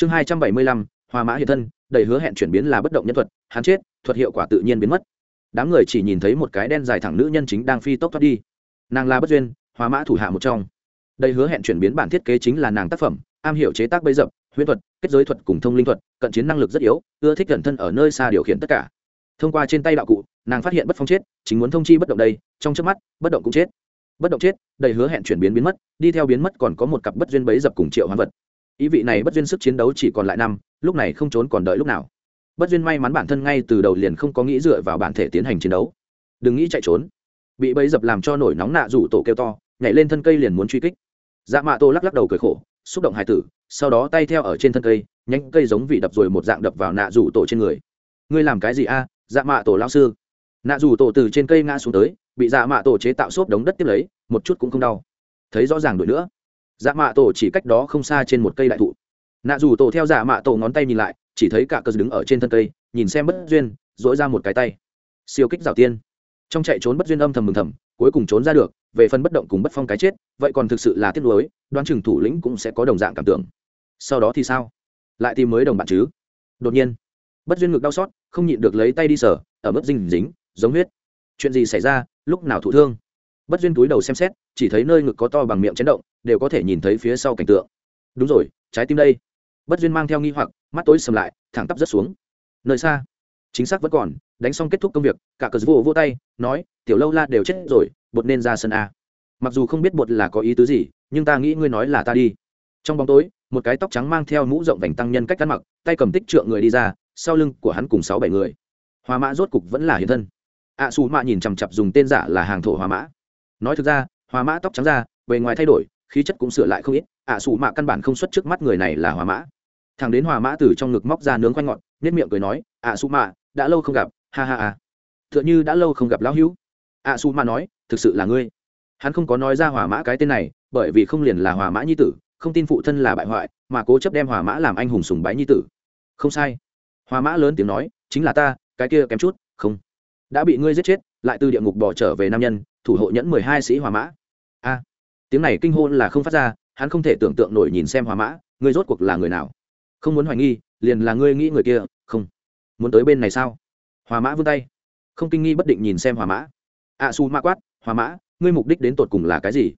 chương hai trăm bảy mươi lăm, hoa mã hiện thân, đầy hứa hẹn chuyển biến là bất động nhân thuật, hắn chết, thuật hiệu quả tự nhiên biến mất. Đám người chỉ nhìn thấy một cái đen dài thẳng nữ nhân chính đang phi tốc thoát đi. Nàng là bất duyên, hoa mã thủ hạ một trong. Đầy hứa hẹn chuyển biến bản thiết kế chính là nàng tác phẩm, am hiểu chế tác bấy dập, huyễn thuật, kết giới thuật cùng thông linh thuật, cận chiến năng lực rất yếu, ưa thích gần thân ở nơi xa điều khiển tất cả. Thông qua trên tay đạo cụ, nàng phát hiện bất phong chết, chính muốn thông chi bất động đây, trong trước mắt, bất động cũng chết. Bất động chết, đầy hứa hẹn chuyển biến biến mất, đi theo biến mất còn có một cặp bất duyên bấy dập cùng triệu hoán vật ý vị này bất duyên sức chiến đấu chỉ còn lại năm, lúc này không trốn còn đợi lúc nào. Bất duyên may mắn bản thân ngay từ đầu liền không có nghĩ dựa vào bản thể tiến hành chiến đấu. Đừng nghĩ chạy trốn. Bị bẫy dập làm cho nổi nóng nạ rủ tổ kêu to, nhảy lên thân cây liền muốn truy kích. Dạ mạ tô lắc lắc đầu cười khổ, xúc động hài tử, sau đó tay theo ở trên thân cây, nhánh cây giống vị đập rồi một dạng đập vào nạ rủ tổ trên người. Ngươi làm cái gì a dạ mạ tổ lao sư? Nạ rủ tổ từ trên cây ngã xuống tới, bị dạ mạ tổ chế tạo xốp đống đất tiếp lấy, một chút cũng không đau. Thấy rõ ràng đuổi nữa dạ mạ tổ chỉ cách đó không xa trên một cây đại thụ. Nạ dù tổ theo dạ mạ tổ ngón tay nhìn lại, chỉ thấy cả cờ đứng ở trên thân cây, nhìn xem bất duyên dỗi ra một cái tay. Siêu kích rào tiên. Trong chạy trốn bất duyên âm thầm mừng thầm, cuối cùng trốn ra được, về phần bất động cùng bất phong cái chết, vậy còn thực sự là tiếc nuối, đoán chừng thủ lĩnh cũng sẽ có đồng dạng cảm tưởng. Sau đó thì sao? Lại tìm mới đồng bạn chứ? Đột nhiên, bất duyên ngực đau xót, không nhịn được lấy tay đi sở ở mức dinh dính, giống huyết. Chuyện gì xảy ra? Lúc nào thụ thương? Bất duyên túi đầu xem xét, chỉ thấy nơi ngực có to bằng miệng chấn động đều có thể nhìn thấy phía sau cảnh tượng. Đúng rồi trái tim đây. Bất duyên mang theo nghi hoặc mắt tối sầm lại thẳng tắp rất xuống. Nơi xa chính xác vẫn còn đánh xong kết thúc công việc cả cờ vô vô tay nói tiểu lâu la đều chết rồi bột nên ra sân a. Mặc dù không biết bột là có ý tứ gì nhưng ta nghĩ ngươi nói là ta đi. Trong bóng tối một cái tóc trắng mang theo mũ rộng vành tăng nhân cách ăn mặc tay cầm tích trượng người đi ra sau lưng của hắn cùng sáu bảy người. Hòa mã rốt cục vẫn là hiện thân. Ạ à, xù mạ nhìn chằm chặp dùng tên giả là hàng thổ hòa mã. Nói thực ra hòa mã tóc trắng ra bề ngoài thay đổi khí chất cũng sửa lại không ít ạ à, xù mạ căn bản không xuất trước mắt người này là hòa mã. Thằng đến hòa mã từ trong ngực móc ra nướng quanh ngọt nhất miệng cười nói ạ à, xù mạ đã lâu không gặp ha ha ha. T h ư ợ n h ư đã lâu không gặp lão hữu. Ạ xù mạ nói thực sự là ngươi. Hắn không có nói ra hòa mã cái tên này bởi vì không liền là hòa mã nhi tử không tin phụ thân là bại hoại mà cố chấp đem hòa mã làm anh hùng sùng bái nhi tử. Không sai. Hòa mã lớn tiếng nói chính là ta cái kia kém chút không. Đã bị ngươi giết chết lại từ địa ngục bỏ trở về nam nhân thủ hộ nhẫn mười hai sĩ hòa mã tiếng này kinh hôn là không phát ra, hắn không thể tưởng tượng nổi nhìn xem hòa mã, ngươi rốt cuộc là người nào? Không muốn hoài nghi, liền là ngươi nghĩ người kia, không. Muốn tới bên này sao? Hòa mã vươn tay. Không kinh nghi bất định nhìn xem hòa mã. A su ma quát hòa mã, ngươi mục đích đến tột cùng là cái gì?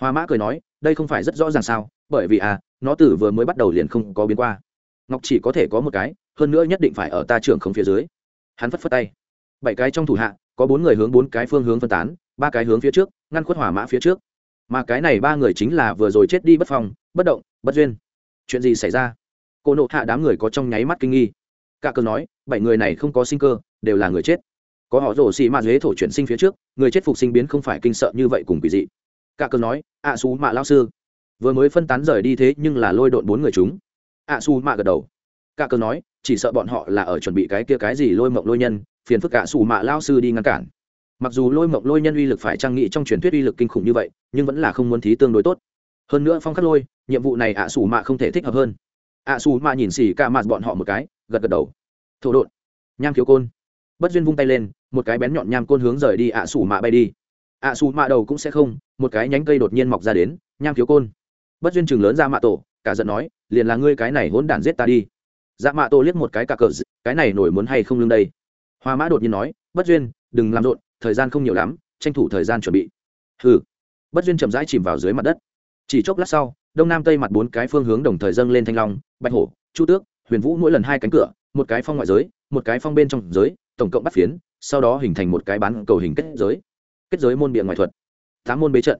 Hòa mã cười nói, đây không phải rất rõ ràng sao, bởi vì à nó từ vừa mới bắt đầu liền không có biến qua. Ngọc chỉ có thể có một cái, hơn nữa nhất định phải ở ta trưởng không phía dưới. Hắn phất phất tay. Bảy cái trong thủ hạ, có bốn người hướng bốn cái phương hướng phân tán, ba cái hướng phía trước, ngăn khuất hỏa mã phía trước mà cái này ba người chính là vừa rồi chết đi bất phòng bất động bất duyên. Chuyện gì xảy ra? Cô nộ hạ đám người có trong nháy mắt kinh nghi. Cả cờ nói bảy người này không có sinh cơ đều là người chết. Có họ rổ xì mạ dế thổ chuyển sinh phía trước người chết phục sinh biến không phải kinh sợ như vậy cùng quỷ dị. Cả cờ nói ạ à, xú mạ lao sư. Vừa mới phân tán rời đi thế nhưng là lôi độn bốn người chúng. Ạ à, xú mạ gật đầu. Cả cờ nói chỉ sợ bọn họ là ở chuẩn bị cái kia cái gì lôi mộng lôi nhân phiền phức cả xù mạ lao sư đi ngăn cản. Mặc dù lôi mộng lôi nhân uy lực phải trang nghị trong truyền thuyết uy lực kinh khủng như vậy nhưng vẫn là không muốn thí tương đối tốt. Hơn nữa phong khắc lôi, nhiệm vụ này ạ à xù mạ không thể thích hợp hơn. Ạ à xù mạ nhìn xì cả mạt bọn họ một cái, gật gật đầu. Thổ đột nham khiếu côn. Bất duyên vung tay lên, một cái bén nhọn nham côn hướng rời đi ạ à xù mạ bay đi. Ạ xù mạ đầu cũng sẽ không, một cái nhánh cây đột nhiên mọc ra đến, nham khiếu côn. Bất duyên chừng lớn ra mạ tổ, cả giận nói, liền là ngươi cái này hỗn đản giết ta đi. Dạ mạ tổ liếc một cái cả cờ, cái này nổi muốn hay không lương đây? Hoa mã đột nhiên nói, bất duyên, đừng làm rộn, thời gian không nhiều lắm, tranh thủ thời gian chuẩn bị. Hừ bất duyên chậm rãi chìm vào dưới mặt đất. Chỉ chốc lát sau, đông nam tây mặt bốn cái phương hướng đồng thời dâng lên thanh long, bạch hổ, chu tước, huyền vũ mỗi lần hai cánh cửa, một cái phong ngoại giới, một cái phong bên trong giới, tổng cộng bắt phiến, sau đó hình thành một cái bán cầu hình kết giới. Kết giới môn biện ngoại thuật. Tám môn bế trận.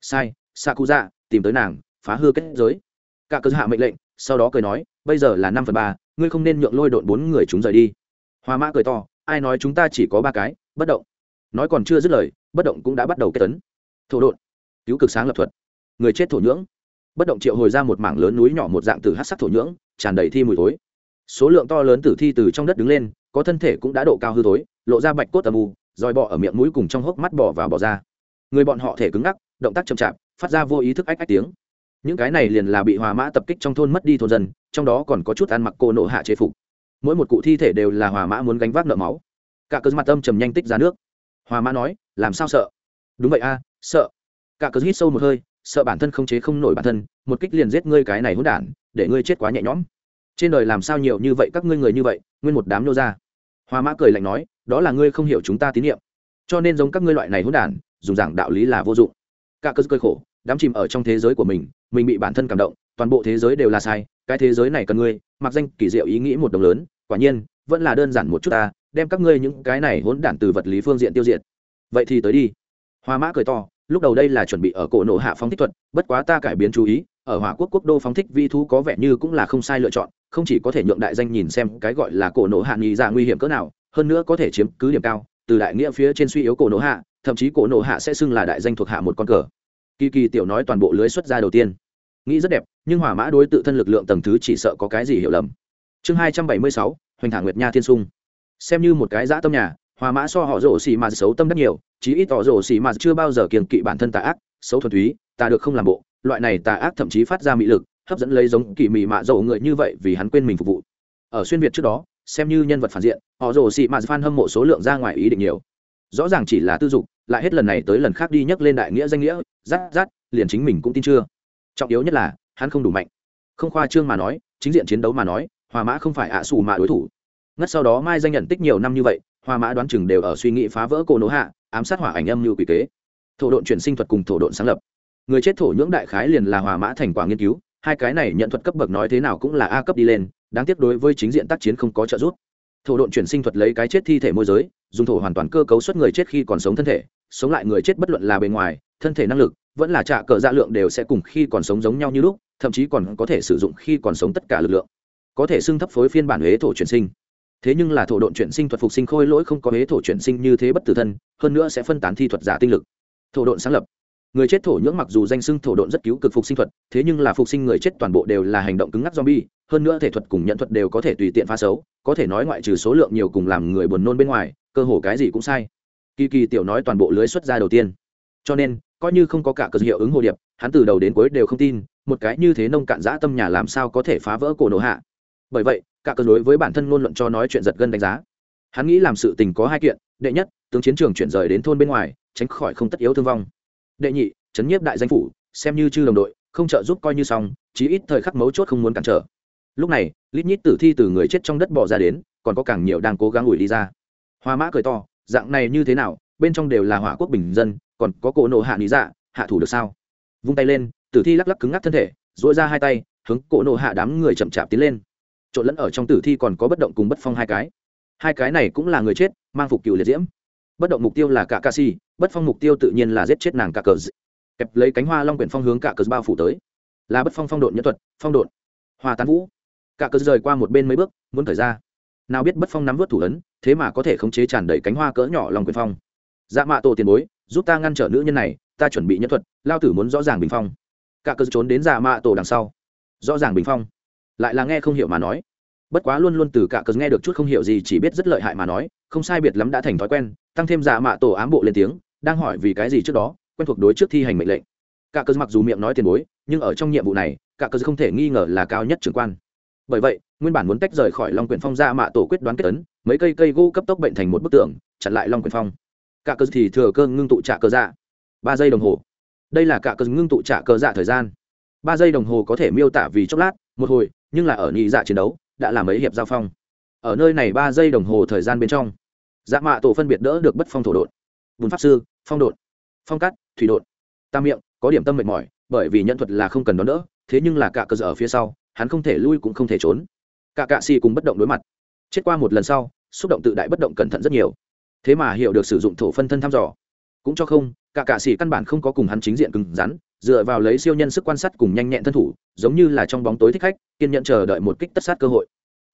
Sai sa cụ dạ tìm tới nàng, phá hư kết giới. Cả cơ hạ mệnh lệnh, sau đó cười nói, bây giờ là năm phần ba, ngươi không nên nhượng lôi độn bốn người chúng rời đi. Hoa mã cười to, ai nói chúng ta chỉ có ba cái, bất động. Nói còn chưa dứt lời, bất động cũng đã bắt đầu kết tấn. Thổ độn cứu cực sáng lập thuật. Người chết thổ nhưỡng. Bất động triệu hồi ra một mảng lớn núi nhỏ một dạng từ hát sắc thổ nhưỡng, tràn đầy thi mùi thối. Số lượng to lớn tử thi từ trong đất đứng lên, có thân thể cũng đã độ cao hư thối, lộ ra bạch cốt tầm u dòi bọ ở miệng mũi cùng trong hốc mắt bỏ vào bỏ ra. Người bọn họ thể cứng ngắc, động tác chậm chạp, phát ra vô ý thức ách ách tiếng. Những cái này liền là bị hòa mã tập kích trong thôn mất đi thôn dân, trong đó còn có chút ăn mặc cô nộ hạ chế phục. Mỗi một cụ thi thể đều là hòa mã muốn gánh vác nợ máu. Cả cơn mặt tâm trầm nhanh tích ra nước. Hòa mã nói, làm sao sợ? Đúng vậy a, sợ cả cớ hít sâu một hơi, sợ bản thân không chế không nổi bản thân, một kích liền giết ngươi cái này hỗn đản, để ngươi chết quá nhẹ nhõm. Trên đời làm sao nhiều như vậy các ngươi người như vậy, nguyên một đám nô ra. Hoa mã cười lạnh nói, đó là ngươi không hiểu chúng ta tín nhiệm cho nên giống các ngươi loại này hỗn đản, dùng giảng đạo lý là vô dụng. Cả cớ cười khổ, đám chìm ở trong thế giới của mình mình bị bản thân cảm động, toàn bộ thế giới đều là sai, cái thế giới này cần ngươi, mặc danh kỳ diệu ý nghĩ một đồng lớn, quả nhiên, vẫn là đơn giản một chút ta, đem các ngươi những cái này hỗn đản từ vật lý phương diện tiêu diệt. Vậy thì tới đi. Hoa mã cười to lúc đầu đây là chuẩn bị ở cổ nổ hạ phóng thích thuật, bất quá ta cải biến chú ý, ở hỏa quốc quốc đô phóng thích vi thú có vẻ như cũng là không sai lựa chọn, không chỉ có thể nhượng đại danh nhìn xem cái gọi là cổ nổ hạ nghi ra nguy hiểm cỡ nào, hơn nữa có thể chiếm cứ điểm cao, từ đại nghĩa phía trên suy yếu cổ nổ hạ, thậm chí cổ nổ hạ sẽ xưng là đại danh thuộc hạ một con cờ. Kỳ kỳ tiểu nói toàn bộ lưới xuất ra đầu tiên. Nghĩ rất đẹp, nhưng hỏa mã đối tự thân lực lượng tầng thứ chỉ sợ có cái gì hiểu lầm. Chương hai trăm bảy mươi sáu, hoành thả nguyệt nha thiên sung. Xem như một cái dã tâm nhà hòa mã so họ rổ xì mà xấu tâm rất nhiều, chí ít họ rổ xì mà chưa bao giờ kiềng kỵ bản thân tà ác, xấu thuần túy ta được không làm bộ. Loại này tà ác thậm chí phát ra mỹ lực, hấp dẫn lấy giống kỳ mị mạ dầu người như vậy vì hắn quên mình phục vụ. Ở xuyên việt trước đó, xem như nhân vật phản diện, họ rồ xị mạt fan hâm mộ số lượng ra ngoài ý định nhiều. Rõ ràng chỉ là tư dục, lại hết lần này tới lần khác đi nhắc lên đại nghĩa danh nghĩa, rát rát, liền chính mình cũng tin chưa. Trọng yếu nhất là, hắn không đủ mạnh. Không khoa trương mà nói, chính diện chiến đấu mà nói, hòa mã không phải ạ xù mà đối thủ. Ngất sau đó mai danh nhận tích nhiều năm như vậy hoa mã đoán chừng đều ở suy nghĩ phá vỡ cô nỗ hạ, ám sát hỏa ảnh âm như quỷ kế. Thổ độn chuyển sinh thuật cùng thổ độn sáng lập. Người chết thổ nhưỡng đại khái liền là hòa mã thành quả nghiên cứu, hai cái này nhận thuật cấp bậc nói thế nào cũng là a cấp đi lên, đáng tiếc đối với chính diện tác chiến không có trợ giúp. Thổ độn chuyển sinh thuật lấy cái chết thi thể môi giới, dùng thổ hoàn toàn cơ cấu xuất người chết khi còn sống thân thể, sống lại người chết bất luận là bề ngoài, thân thể năng lực, vẫn là trả cờ dạ lượng đều sẽ cùng khi còn sống giống nhau như lúc, thậm chí còn có thể sử dụng khi còn sống tất cả lực lượng. Có thể xưng thấp phối phiên bản huế thổ chuyển sinh thế nhưng là thổ độn chuyển sinh thuật phục sinh khôi lỗi không có hế thổ chuyển sinh như thế bất tử thân, hơn nữa sẽ phân tán thi thuật giả tinh lực. Thổ độn sáng lập. Người chết thổ nhưỡng mặc dù danh xưng thổ độn rất cứu cực phục sinh thuật, thế nhưng là phục sinh người chết toàn bộ đều là hành động cứng ngắc zombie, hơn nữa thể thuật cùng nhận thuật đều có thể tùy tiện phá xấu, có thể nói ngoại trừ số lượng nhiều cùng làm người buồn nôn bên ngoài, cơ hồ cái gì cũng sai. Kỳ kỳ tiểu nói toàn bộ lưới xuất ra đầu tiên. Cho nên, coi như không có cả cơ hiệu ứng hồ điệp, hắn từ đầu đến cuối đều không tin, một cái như thế nông cạn dã tâm nhà làm sao có thể phá vỡ cổ nổ hạ. Bởi vậy cả cơ đối với bản thân ngôn luận cho nói chuyện giật gân đánh giá. Hắn nghĩ làm sự tình có hai kiện, đệ nhất, tướng chiến trường chuyển rời đến thôn bên ngoài, tránh khỏi không tất yếu thương vong. Đệ nhị, chấn nhiếp đại danh phủ, xem như chư đồng đội, không trợ giúp coi như xong, chí ít thời khắc mấu chốt không muốn cản trở. Lúc này, lít nhít tử thi từ người chết trong đất bỏ ra đến, còn có càng nhiều đang cố gắng ủi đi ra. Hoa mã cười to, dạng này như thế nào, bên trong đều là hỏa quốc bình dân, còn có cổ nộ hạ lý dạ hạ thủ được sao? Vung tay lên, tử thi lắc lắc cứng ngắc thân thể dội ra hai tay, hướng cổ nộ hạ đám người chậm chạp tiến lên trộn lẫn ở trong tử thi còn có bất động cùng bất phong hai cái. Hai cái này cũng là người chết, mang phục cựu liệt diễm. Bất động mục tiêu là cả ca si, bất phong mục tiêu tự nhiên là giết chết nàng cả cờ kẹp lấy cánh hoa long quyển phong hướng cả cờ bao phủ tới. Là bất phong phong độn nhân thuật, phong độn. Hoa tán vũ. Cả cờ rời qua một bên mấy bước, muốn thời ra. Nào biết bất phong nắm vớt thủ ấn, thế mà có thể khống chế tràn đầy cánh hoa cỡ nhỏ long quyền phong. Dạ mạ tổ tiền bối, giúp ta ngăn trở nữ nhân này, ta chuẩn bị nhân thuật, lao tử muốn rõ ràng bình phong. Cả cờ trốn đến dạ mạ tổ đằng sau. Rõ ràng bình phong lại là nghe không hiểu mà nói. Bất quá luôn luôn từ cả cờ nghe được chút không hiểu gì chỉ biết rất lợi hại mà nói, không sai biệt lắm đã thành thói quen, tăng thêm giả mạ tổ ám bộ lên tiếng, đang hỏi vì cái gì trước đó, quen thuộc đối trước thi hành mệnh lệnh. Cả cờ mặc dù miệng nói tiền bối, nhưng ở trong nhiệm vụ này, cả cờ không thể nghi ngờ là cao nhất trưởng quan. Bởi vậy, nguyên bản muốn tách rời khỏi long quyển phong ra mạ tổ quyết đoán kết ấn, mấy cây cây gỗ cấp tốc bệnh thành một bức tượng chặn lại long quyển phong. Cả cờ thì thừa cơ ngưng tụ trả cơ dạ. Ba giây đồng hồ. Đây là cả cờ ngưng tụ trả cơ dạ thời gian. Ba giây đồng hồ có thể miêu tả vì chốc lát, một hồi nhưng là ở nhị dạ chiến đấu, đã làm mấy hiệp giao phong. Ở nơi này ba giây đồng hồ thời gian bên trong dạ mạ tổ phân biệt đỡ được bất phong thổ đột bùn pháp sư, phong đột phong cắt thủy đột tam miệng, có điểm tâm mệt mỏi, bởi vì nhân thuật là không cần đón đỡ, thế nhưng là cả cơ sở ở phía sau, hắn không thể lui cũng không thể trốn. Cả cạ xì cùng bất động đối mặt. Chết qua một lần sau, xúc động tự đại bất động cẩn thận rất nhiều. Thế mà hiểu được sử dụng thổ phân thân thăm dò. Cũng cho không, cả cạ xì căn bản không có cùng hắn chính diện cứng rắn, dựa vào lấy siêu nhân sức quan sát cùng nhanh nhẹn thân thủ giống như là trong bóng tối thích khách, kiên nhận chờ đợi một kích tất sát cơ hội.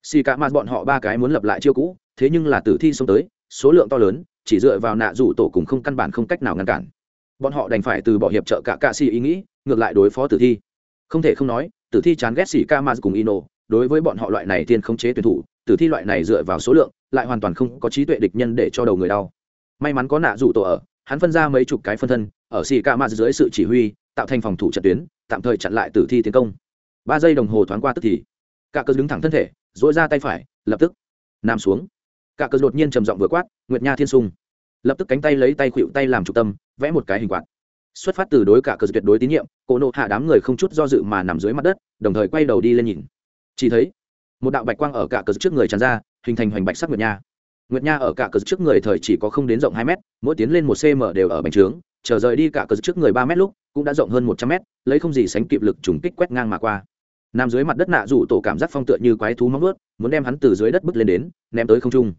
Xì cả mặt bọn họ ba cái muốn lập lại chiêu cũ, thế nhưng là tử thi xông tới, số lượng to lớn, chỉ dựa vào nạ rủ tổ cùng không căn bản không cách nào ngăn cản. Bọn họ đành phải từ bỏ hiệp trợ cả cạ xì ý nghĩ, ngược lại đối phó tử thi. Không thể không nói, tử thi chán ghét xì ca ma cùng ino, đối với bọn họ loại này tiên khống chế tuyển thủ, tử thi loại này dựa vào số lượng, lại hoàn toàn không có trí tuệ địch nhân để cho đầu người đau. May mắn có nạ rủ tổ ở, hắn phân ra mấy chục cái phân thân, ở xì ca ma dưới sự chỉ huy, tạo thành phòng thủ trận tuyến tạm thời chặn lại tử thi tiến công. Ba giây đồng hồ thoáng qua tức thì, cả cơ đứng thẳng thân thể dỗi ra tay phải, lập tức, nằm xuống. Cả cơ đột nhiên trầm giọng vừa quát, nguyệt nha thiên sung. Lập tức cánh tay lấy tay khuỵu tay làm trung tâm, vẽ một cái hình quạt. Xuất phát từ đối cả cơ tuyệt đối tín nhiệm, cổ nộ hạ đám người không chút do dự mà nằm dưới mặt đất, đồng thời quay đầu đi lên nhìn. Chỉ thấy, một đạo bạch quang ở cả cờ trước người tràn ra, hình thành hoành bạch sắc nguyệt nha. Nguyệt nha ở cả cờ trước người thời chỉ có không đến rộng hai mét, mỗi tiến lên một cm đều ở bành trướng, chờ rời đi cả cờ trước người ba mét lúc cũng đã rộng hơn một trăm mét, lấy không gì sánh kịp lực trùng kích quét ngang mà qua. Nằm dưới mặt đất nạ rủ tổ cảm giác phong tựa như quái thú móng ướt muốn đem hắn từ dưới đất bước lên đến, ném tới không trung.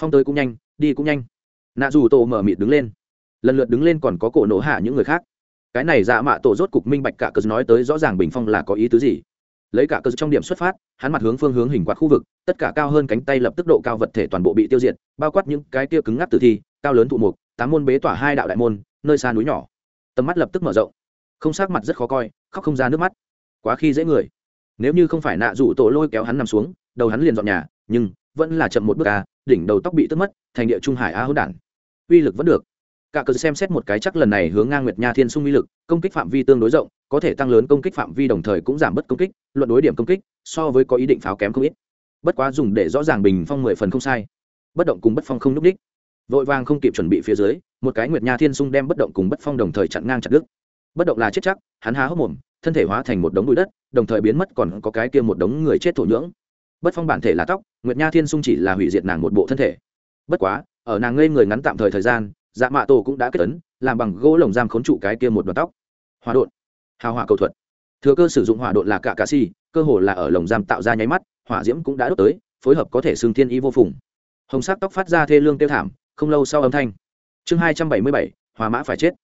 Phong tới cũng nhanh, đi cũng nhanh. Nạ rủ tổ mở mịt đứng lên. Lần lượt đứng lên còn có cổ nổ hạ những người khác. Cái này dạ mạ tổ rốt cục minh bạch cả cờ nói tới rõ ràng bình phong là có ý tứ gì. Lấy cả cơ trong điểm xuất phát, hắn mặt hướng phương hướng hình quạt khu vực, tất cả cao hơn cánh tay lập tức độ cao vật thể toàn bộ bị tiêu diệt, bao quát những cái kia cứng ngắc tử thi, cao lớn thụ mục, tám môn bế tỏa hai đạo đại môn, nơi xa núi nhỏ. Tầm mắt lập tức mở rộng không sắc mặt rất khó coi, khóc không ra nước mắt. Quá khi dễ người. Nếu như không phải nạ rủ tổ lôi kéo hắn nằm xuống, đầu hắn liền dọn nhà, nhưng vẫn là chậm một bước à đỉnh đầu tóc bị tức mất, thành địa trung hải á hữu đản. Uy lực vẫn được. Cả cờ xem xét một cái chắc lần này hướng ngang nguyệt nha thiên sung uy lực, công kích phạm vi tương đối rộng, có thể tăng lớn công kích phạm vi đồng thời cũng giảm bớt công kích, luận đối điểm công kích, so với có ý định pháo kém không ít. Bất quá dùng để rõ ràng bình phong mười phần không sai. Bất động cùng bất phong không n ú c đích. Vội vàng không kịp chuẩn bị phía dưới, một cái nguyệt nha thiên sung đem bất động cùng bất phong đồng thời chặn ngang chặt đứt bất động là chết chắc, hắn há hốc mồm, thân thể hóa thành một đống bụi đất, đồng thời biến mất còn có cái kia một đống người chết thổ nhưỡng. Bất phong bản thể là tóc, nguyệt nha thiên sung chỉ là hủy diệt nàng một bộ thân thể. Bất quá, ở nàng ngây người ngắn tạm thời thời gian dạ mạ tổ cũng đã kết tấn làm bằng gỗ lồng giam khốn trụ cái kia một đoạn tóc. Hòa đột hào hỏa cầu thuật. Thừa cơ sử dụng hỏa đột là cả cà si, cơ hồ là ở lồng giam tạo ra nháy mắt, hỏa diễm cũng đã đốt tới, phối hợp có thể xương thiên ý vô phùng. Hồng sắc tóc phát ra thê lương tiêu thảm, không lâu sau âm thanh. Chương hai trăm bảy mươi bảy hòa mã phải chết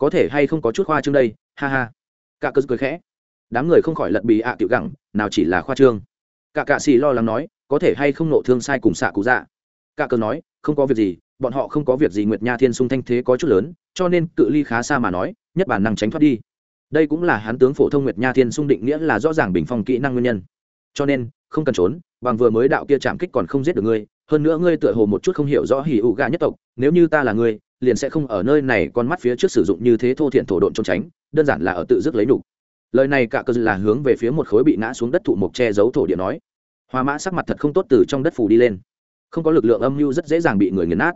có thể hay không có chút khoa trương đây? Ha ha. Cả cơ cười khẽ. Đám người không khỏi lật bì ạ tiểu gẳng, nào chỉ là khoa trương. Cả cạ xì lo lắng nói, có thể hay không nộ thương sai cùng xạ cụ dạ? Cả cơ nói, không có việc gì, bọn họ không có việc gì nguyệt nha thiên sung thanh thế có chút lớn, cho nên cự ly khá xa mà nói, nhất bản năng tránh thoát đi. Đây cũng là hán tướng phổ thông nguyệt nha thiên sung định nghĩa là rõ ràng bình phong kỹ năng nguyên nhân. Cho nên, không cần trốn, bằng vừa mới đạo kia chạm kích còn không giết được ngươi, hơn nữa ngươi tựa hồ một chút không hiểu rõ hỉ ủ gà nhất tộc, nếu như ta là ngươi liền sẽ không ở nơi này con mắt phía trước sử dụng như thế thô thiện thổ độn trốn tránh, đơn giản là ở tự dứt lấy đủ. lời này cả cơ là hướng về phía một khối bị ngã xuống đất thụ mộc che giấu thổ địa nói. Hoa mã sắc mặt thật không tốt từ trong đất phủ đi lên. Không có lực lượng âm mưu rất dễ dàng bị người nghiền nát.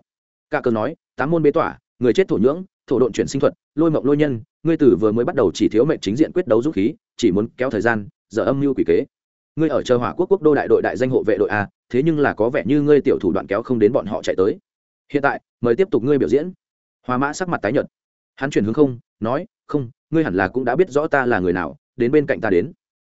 Cả cơ nói, tám môn bế tỏa, người chết thổ nhưỡng, thổ độn chuyển sinh thuật, lôi mộng lôi nhân, ngươi tử vừa mới bắt đầu chỉ thiếu mệnh chính diện quyết đấu dũng khí, chỉ muốn kéo thời gian, giờ âm mưu quỷ kế. Ngươi ở chờ hỏa quốc quốc đô đại đội đại danh hộ vệ đội a, thế nhưng là có vẻ như ngươi tiểu thủ đoạn kéo không đến bọn họ chạy tới hiện tại, mời tiếp tục ngươi biểu diễn. Hoa mã sắc mặt tái nhợt. Hắn chuyển hướng không, nói, không, ngươi hẳn là cũng đã biết rõ ta là người nào, đến bên cạnh ta đến.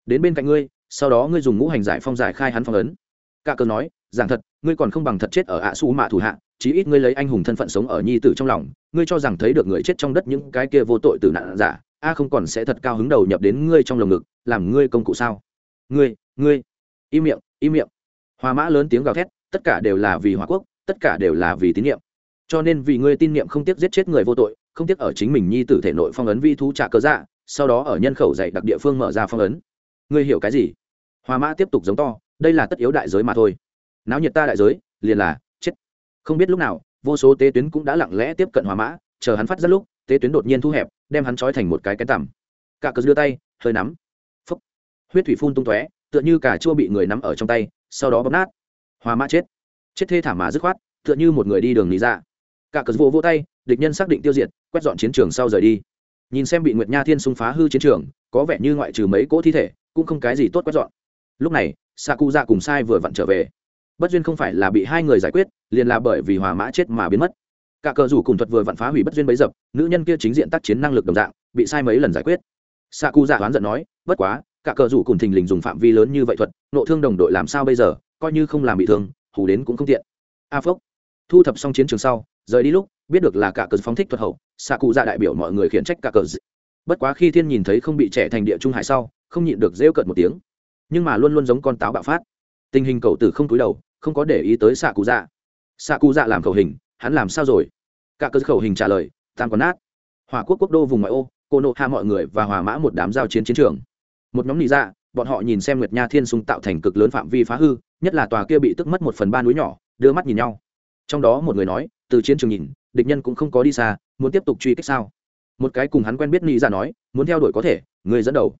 Đến bên cạnh ngươi, sau đó ngươi dùng ngũ hành giải phong giải khai hắn phong ấn. Cả cờ nói, giảng thật, ngươi còn không bằng thật chết ở ạ su mạ thủ hạ, chí ít ngươi lấy anh hùng thân phận sống ở nhi tử trong lòng, ngươi cho rằng thấy được người chết trong đất những cái kia vô tội tử nạn giả, a không còn sẽ thật cao hứng đầu nhập đến ngươi trong lồng ngực, làm ngươi công cụ sao? Ngươi ngươi. Im miệng im miệng. Hoa mã lớn tiếng gào thét, tất cả đều là vì hòa quốc tất cả đều là vì tín nhiệm. Cho nên vì ngươi tin niệm không tiếc giết chết người vô tội, không tiếc ở chính mình nhi tử thể nội phong ấn vi thú trả cớ dạ sau đó ở nhân khẩu dạy đặc địa phương mở ra phong ấn. Ngươi hiểu cái gì? Hoa mã tiếp tục giống to, đây là tất yếu đại giới mà thôi. Náo nhiệt ta đại giới, liền là, chết. Không biết lúc nào, vô số tế tuyến cũng đã lặng lẽ tiếp cận hòa mã, chờ hắn phát rất lúc, tế tuyến đột nhiên thu hẹp, đem hắn trói thành một cái cái tằm. Cả cờ đưa tay, hơi nắm. Phấp huyết thủy phun tung tóe, tựa như cả chua bị người nắm ở trong tay, sau đó bóp nát. Hòa mã chết chết thê thảm mà dứt khoát, tựa như một người đi đường lý ra dạ. cả cờ vô vô tay, địch nhân xác định tiêu diệt, quét dọn chiến trường sau rời đi. Nhìn xem bị nguyệt nha thiên xung phá hư chiến trường, có vẻ như ngoại trừ mấy cỗ thi thể, cũng không cái gì tốt quét dọn. Lúc này sa cu ra cùng sai vừa vặn trở về. Bất duyên không phải là bị hai người giải quyết, liền là bởi vì hòa mã chết mà biến mất. Cả cờ rủ cùng thuật vừa vặn phá hủy bất duyên bấy dập, nữ nhân kia chính diện tác chiến năng lực đồng dạng, bị sai mấy lần giải quyết. Sa cu dạ oán giận nói, bất quá, cả cờ rủ cùng thình lình dùng phạm vi lớn như vậy thuật, nộ thương đồng đội làm sao bây giờ? Coi như không làm bị thương hù đến cũng không tiện. A phốc, thu thập xong chiến trường sau, rời đi lúc, biết được là cả cờ phóng thích thuật hậu sa cụ dạ đại biểu mọi người khiển trách cả cờ bất quá khi thiên nhìn thấy không bị trẻ thành địa trung hải sau, không nhịn được rêu cợt một tiếng. Nhưng mà luôn luôn giống con táo bạo phát. Tình hình cậu tử không túi đầu, không có để ý tới xạ cụ dạ. Xạ cụ dạ làm khẩu hình, hắn làm sao rồi? Cả cơ khẩu hình trả lời, tam còn nát. Hòa quốc quốc đô vùng ngoại ô, cô nộ hạ mọi người và hòa mã một đám giao chiến chiến trường. Một nhóm nị dạ bọn họ nhìn xem nguyệt nha thiên sung tạo thành cực lớn phạm vi phá hư nhất là tòa kia bị tức mất một phần ba núi nhỏ, đưa mắt nhìn nhau. Trong đó một người nói, từ chiến trường nhìn, địch nhân cũng không có đi xa, muốn tiếp tục truy kích sao? Một cái cùng hắn quen biết nị ra nói, muốn theo đuổi có thể, người dẫn đầu.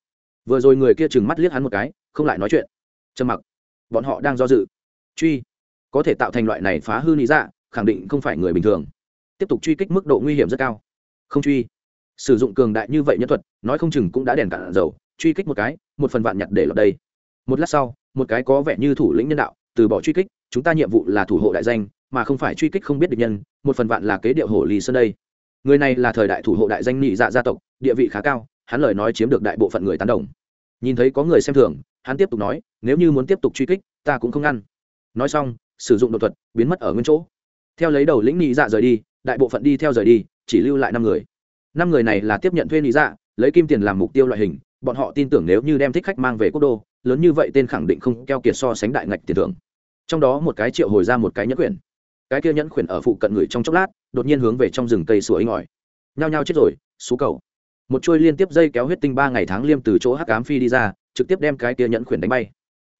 Vừa rồi người kia chừng mắt liếc hắn một cái, không lại nói chuyện. Trầm mặc. Bọn họ đang do dự. Truy. Có thể tạo thành loại này phá hư lý dạ khẳng định không phải người bình thường. Tiếp tục truy kích mức độ nguy hiểm rất cao. Không truy. Sử dụng cường đại như vậy nhân thuật, nói không chừng cũng đã đèn cạn dầu. Truy kích một cái, một phần vạn nhặt để lọt đây. Một lát sau một cái có vẻ như thủ lĩnh nhân đạo, từ bỏ truy kích, chúng ta nhiệm vụ là thủ hộ đại danh, mà không phải truy kích không biết địch nhân, một phần vạn là kế điệu hổ lì sơn đây. Người này là thời đại thủ hộ đại danh nhị dạ gia tộc, địa vị khá cao, hắn lời nói chiếm được đại bộ phận người tán đồng. Nhìn thấy có người xem thường, hắn tiếp tục nói, nếu như muốn tiếp tục truy kích, ta cũng không ngăn. Nói xong, sử dụng đột thuật, biến mất ở nguyên chỗ. Theo lấy đầu lĩnh nhị dạ rời đi, đại bộ phận đi theo rời đi, chỉ lưu lại năm người. Năm người này là tiếp nhận thuê nhị dạ lấy kim tiền làm mục tiêu loại hình, bọn họ tin tưởng nếu như đem thích khách mang về quốc đô lớn như vậy tên khẳng định không keo kiệt so sánh đại ngạch tiền thưởng. Trong đó một cái triệu hồi ra một cái nhẫn quyển. Cái kia nhẫn quyển ở phụ cận người trong chốc lát, đột nhiên hướng về trong rừng cây sủa ấy ỏi. Nhao nhao chết rồi, xú cầu. Một chuôi liên tiếp dây kéo huyết tinh ba ngày tháng liêm từ chỗ hắc ám phi đi ra, trực tiếp đem cái kia nhẫn quyển đánh bay.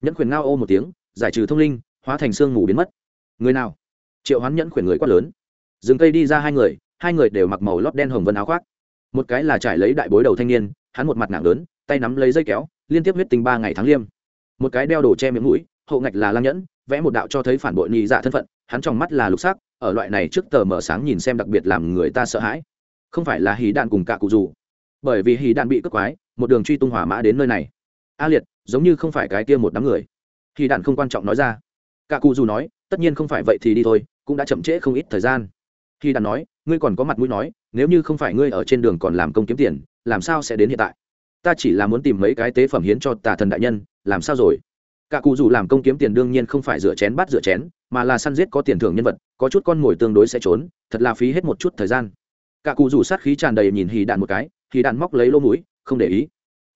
Nhẫn quyển ngao ô một tiếng, giải trừ thông linh, hóa thành xương mù biến mất. Người nào? Triệu hoán nhẫn quyển người quát lớn. Rừng cây đi ra hai người hai người đều mặc màu lót đen hồng vân áo khoác. Một cái là trải lấy đại bối đầu thanh niên, hắn một mặt nặng lớn, tay nắm lấy dây kéo liên tiếp huyết tinh ba ngày tháng liêm. Một cái đeo đồ che miệng mũi, hậu ngạch là lang nhẫn, vẽ một đạo cho thấy phản bội nhị dạ thân phận, hắn trong mắt là lục sắc, ở loại này trước tờ mở sáng nhìn xem đặc biệt làm người ta sợ hãi. Không phải là hí đạn cùng cả cụ dù. Bởi vì hí đạn bị cướp quái, một đường truy tung hỏa mã đến nơi này. A liệt, giống như không phải cái kia một đám người. Hí đạn không quan trọng nói ra. Cả cụ dù nói, tất nhiên không phải vậy thì đi thôi, cũng đã chậm trễ không ít thời gian. Hí đạn nói, ngươi còn có mặt mũi nói, nếu như không phải ngươi ở trên đường còn làm công kiếm tiền, làm sao sẽ đến hiện tại? Ta chỉ là muốn tìm mấy cái tế phẩm hiến cho tà thần đại nhân, làm sao rồi? Cả cụ dù làm công kiếm tiền đương nhiên không phải rửa chén bắt rửa chén, mà là săn giết có tiền thưởng nhân vật, có chút con mồi tương đối sẽ trốn, thật là phí hết một chút thời gian. Cả cụ dù sát khí tràn đầy nhìn hì đạn một cái, hì đạn móc lấy lô mũi, không để ý.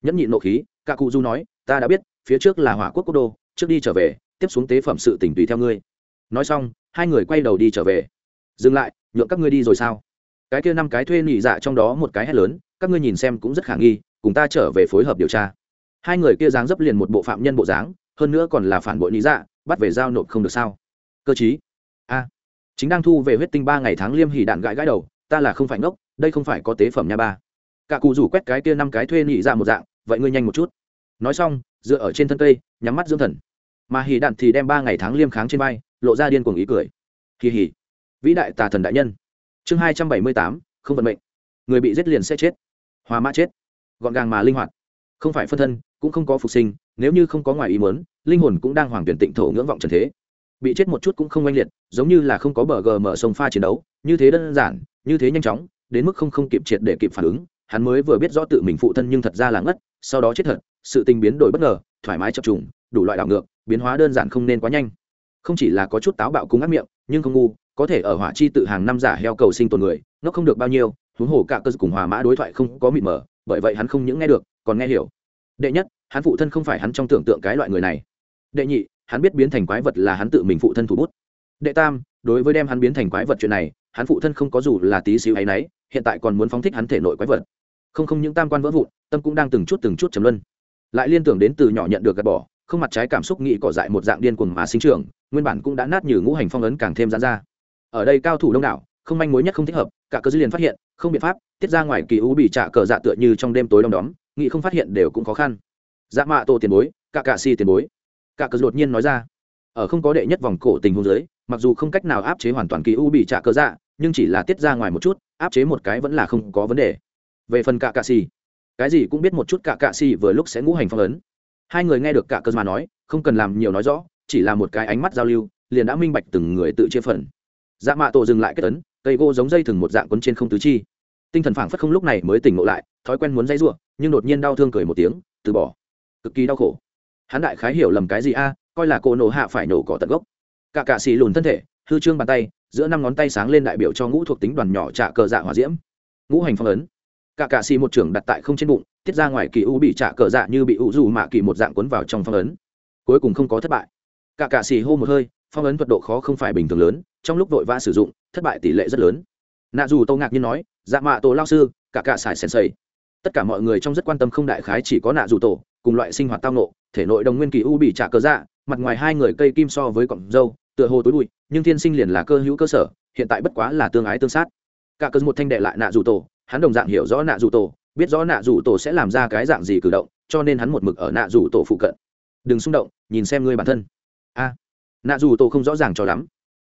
Nhẫn nhịn nộ khí, cả cụ du nói, ta đã biết, phía trước là hỏa quốc quốc đô, trước đi trở về, tiếp xuống tế phẩm sự tỉnh tùy theo ngươi. Nói xong, hai người quay đầu đi trở về. Dừng lại, nhượng các ngươi đi rồi sao? Cái kia năm cái thuê nỉ dạ trong đó một cái hét lớn, các ngươi nhìn xem cũng rất khả nghi cùng ta trở về phối hợp điều tra. Hai người kia dáng dấp liền một bộ phạm nhân bộ dáng, hơn nữa còn là phản bội lý dạ bắt về giao nộp không được sao? Cơ chí. A. Chính đang thu về huyết tinh ba ngày tháng liêm hỉ đạn gãi gãi đầu, ta là không phải ngốc, đây không phải có tế phẩm nha ba. Cả cụ rủ quét cái kia năm cái thuê nhị ra dạ một dạng, vậy ngươi nhanh một chút. Nói xong, dựa ở trên thân cây, nhắm mắt dưỡng thần. Mà hỉ đạn thì đem ba ngày tháng liêm kháng trên vai, lộ ra điên cuồng ý cười. Kỳ hỉ vĩ đại tà thần đại nhân. Chương hai trăm bảy mươi tám, không vận mệnh. Người bị giết liền sẽ chết. Hòa mã chết gọn gàng mà linh hoạt. Không phải phân thân, cũng không có phục sinh, nếu như không có ngoài ý muốn, linh hồn cũng đang hoàng tuyển tịnh thổ ngưỡng vọng trần thế. Bị chết một chút cũng không oanh liệt, giống như là không có bờ gờ mở sông pha chiến đấu, như thế đơn giản, như thế nhanh chóng, đến mức không không kịp triệt để kịp phản ứng, hắn mới vừa biết rõ tự mình phụ thân nhưng thật ra là ngất, sau đó chết thật, sự tình biến đổi bất ngờ, thoải mái chập trùng, đủ loại đảo ngược, biến hóa đơn giản không nên quá nhanh. Không chỉ là có chút táo bạo cúng ác miệng, nhưng không ngu, có thể ở hỏa chi tự hàng năm giả heo cầu sinh tồn người, nó không được bao nhiêu huống hồ cả cơ cùng hòa mã đối thoại không có mịt mờ, bởi vậy hắn không những nghe được, còn nghe hiểu. Đệ nhất, hắn phụ thân không phải hắn trong tưởng tượng cái loại người này. Đệ nhị, hắn biết biến thành quái vật là hắn tự mình phụ thân thủ bút. Đệ tam, đối với đem hắn biến thành quái vật chuyện này, hắn phụ thân không có dù là tí xíu hay nấy, hiện tại còn muốn phóng thích hắn thể nội quái vật. Không không những tam quan vỡ vụn, tâm cũng đang từng chút từng chút chấm luân. Lại liên tưởng đến từ nhỏ nhận được gạt bỏ, không mặt trái cảm xúc nghĩ cỏ dại một dạng điên cuồng mà sinh trưởng, nguyên bản cũng đã nát như ngũ hành phong ấn càng thêm gián ra. Ở đây cao thủ đông đảo, không manh mối nhất không thích hợp cả cơ dư liền phát hiện, không biện pháp, tiết ra ngoài kỳ u bị trả cờ dạ tựa như trong đêm tối đom đóm nghị không phát hiện đều cũng khó khăn. Dạ mạ tổ tiền bối, cả cạ si tiền bối. Cả cơ đột nhiên nói ra, ở không có đệ nhất vòng cổ tình hôn giới mặc dù không cách nào áp chế hoàn toàn kỳ u bị trả cờ dạ nhưng chỉ là tiết ra ngoài một chút, áp chế một cái vẫn là không có vấn đề. Về phần cả cạ si, cái gì cũng biết một chút cả cạ si vừa lúc sẽ ngũ hành phong ấn. Hai người nghe được cả cơ mà nói, không cần làm nhiều nói rõ, chỉ là một cái ánh mắt giao lưu, liền đã minh bạch từng người tự chia phần. Dạ mạ tổ dừng lại kết ấn cây gỗ giống dây thừng một dạng quấn trên không tứ chi. Tinh thần phảng phất không lúc này mới tỉnh ngộ lại, thói quen muốn dây ruộng nhưng đột nhiên đau thương cười một tiếng, từ bỏ. Cực kỳ đau khổ. Hắn đại khái hiểu lầm cái gì a, coi là cô nổ hạ phải nổ cỏ tận gốc. Cả cạ xì lùn thân thể, hư trương bàn tay, giữa năm ngón tay sáng lên đại biểu cho ngũ thuộc tính đoàn nhỏ trả cờ dạ hỏa diễm. Ngũ hành phong ấn. Cả cạ xì một trưởng đặt tại không trên bụng tiết ra ngoài kỳ u bị trả cờ dạ như bị u dù mạ kỳ một dạng cuốn vào trong phong ấn. Cuối cùng không có thất bại. Cả cạ xì hô một hơi phong ấn thuật độ khó không phải bình thường lớn, trong lúc vội vã sử dụng, thất bại tỷ lệ rất lớn. Nạ dù tô ngạc nhiên nói dạ mạ tổ lao sư, cả cả xài sèn sầy. Tất cả mọi người trong rất quan tâm không đại khái chỉ có nạ dù tổ, cùng loại sinh hoạt tao nộ thể nội đồng nguyên kỳ u bị trả cơ dạ mặt ngoài hai người cây kim so với cọng dâu, tựa hồ tối bụi, nhưng thiên sinh liền là cơ hữu cơ sở, hiện tại bất quá là tương ái tương sát. Cả cớ một thanh đệ lại nạ dù tổ, hắn đồng dạng hiểu rõ nạ dù tổ, biết rõ nạ dù tổ sẽ làm ra cái dạng gì cử động, cho nên hắn một mực ở nạ dù tổ phụ cận. Đừng xung động, nhìn xem ngươi bản thân. A nạ dù tổ không rõ ràng cho lắm.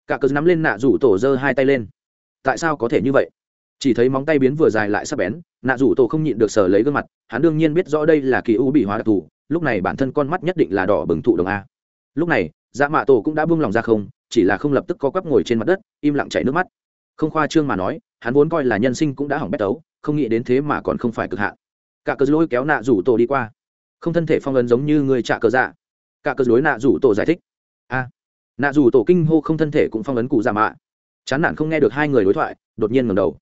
Cả cớ nắm lên nạ dù tổ giơ hai tay lên. Tại sao có thể như vậy? Chỉ thấy móng tay biến vừa dài lại sắp bén, nạ dù tổ không nhịn được sờ lấy gương mặt, hắn đương nhiên biết rõ đây là kỳ u bị hóa đặc thù, lúc này bản thân con mắt nhất định là đỏ bừng thụ đồng a. Lúc này dạ mạ tổ cũng đã buông lòng ra không, chỉ là không lập tức co quắp ngồi trên mặt đất, im lặng chảy nước mắt. Không khoa trương mà nói, hắn vốn coi là nhân sinh cũng đã hỏng bét tấu, không nghĩ đến thế mà còn không phải cực hạn. Cả cớ lôi kéo nạ rủ tổ đi qua. Không thân thể phong ấn giống như người trả cờ dạ. Cả cớ lối nạ rủ tổ giải thích. A nạ dù tổ kinh hô không thân thể cũng phong ấn cụ dạ mạ. Chán nản không nghe được hai người đối thoại, đột nhiên ngầm đầu.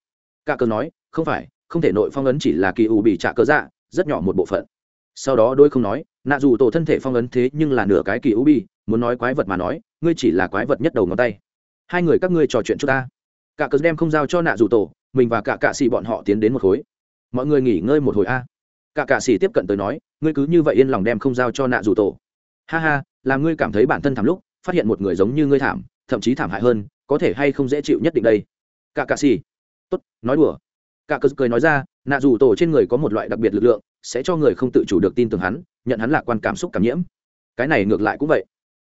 Cả cờ nói, không phải, không thể nội phong ấn chỉ là kỳ ủ bị trả cờ dạ rất nhỏ một bộ phận. Sau đó đôi không nói, nạ dù tổ thân thể phong ấn thế nhưng là nửa cái kỳ ủ bị, muốn nói quái vật mà nói, ngươi chỉ là quái vật nhất đầu ngón tay. Hai người các ngươi trò chuyện cho ta. Cả cờ đem không giao cho nạ dù tổ, mình và cả cạ xì bọn họ tiến đến một khối. Mọi người nghỉ ngơi một hồi a. Cả cạ xì tiếp cận tới nói, ngươi cứ như vậy yên lòng đem không giao cho nạ dù tổ. Ha ha, làm ngươi cảm thấy bản thân thảm lúc phát hiện một người giống như ngươi thảm thậm chí thảm hại hơn có thể hay không dễ chịu nhất định đây? Cả cạ xì. Tốt nói đùa. Cả cờ cười nói ra nạ dù tổ trên người có một loại đặc biệt lực lượng sẽ cho người không tự chủ được tin tưởng hắn nhận hắn lạc quan cảm xúc cảm nhiễm. Cái này ngược lại cũng vậy.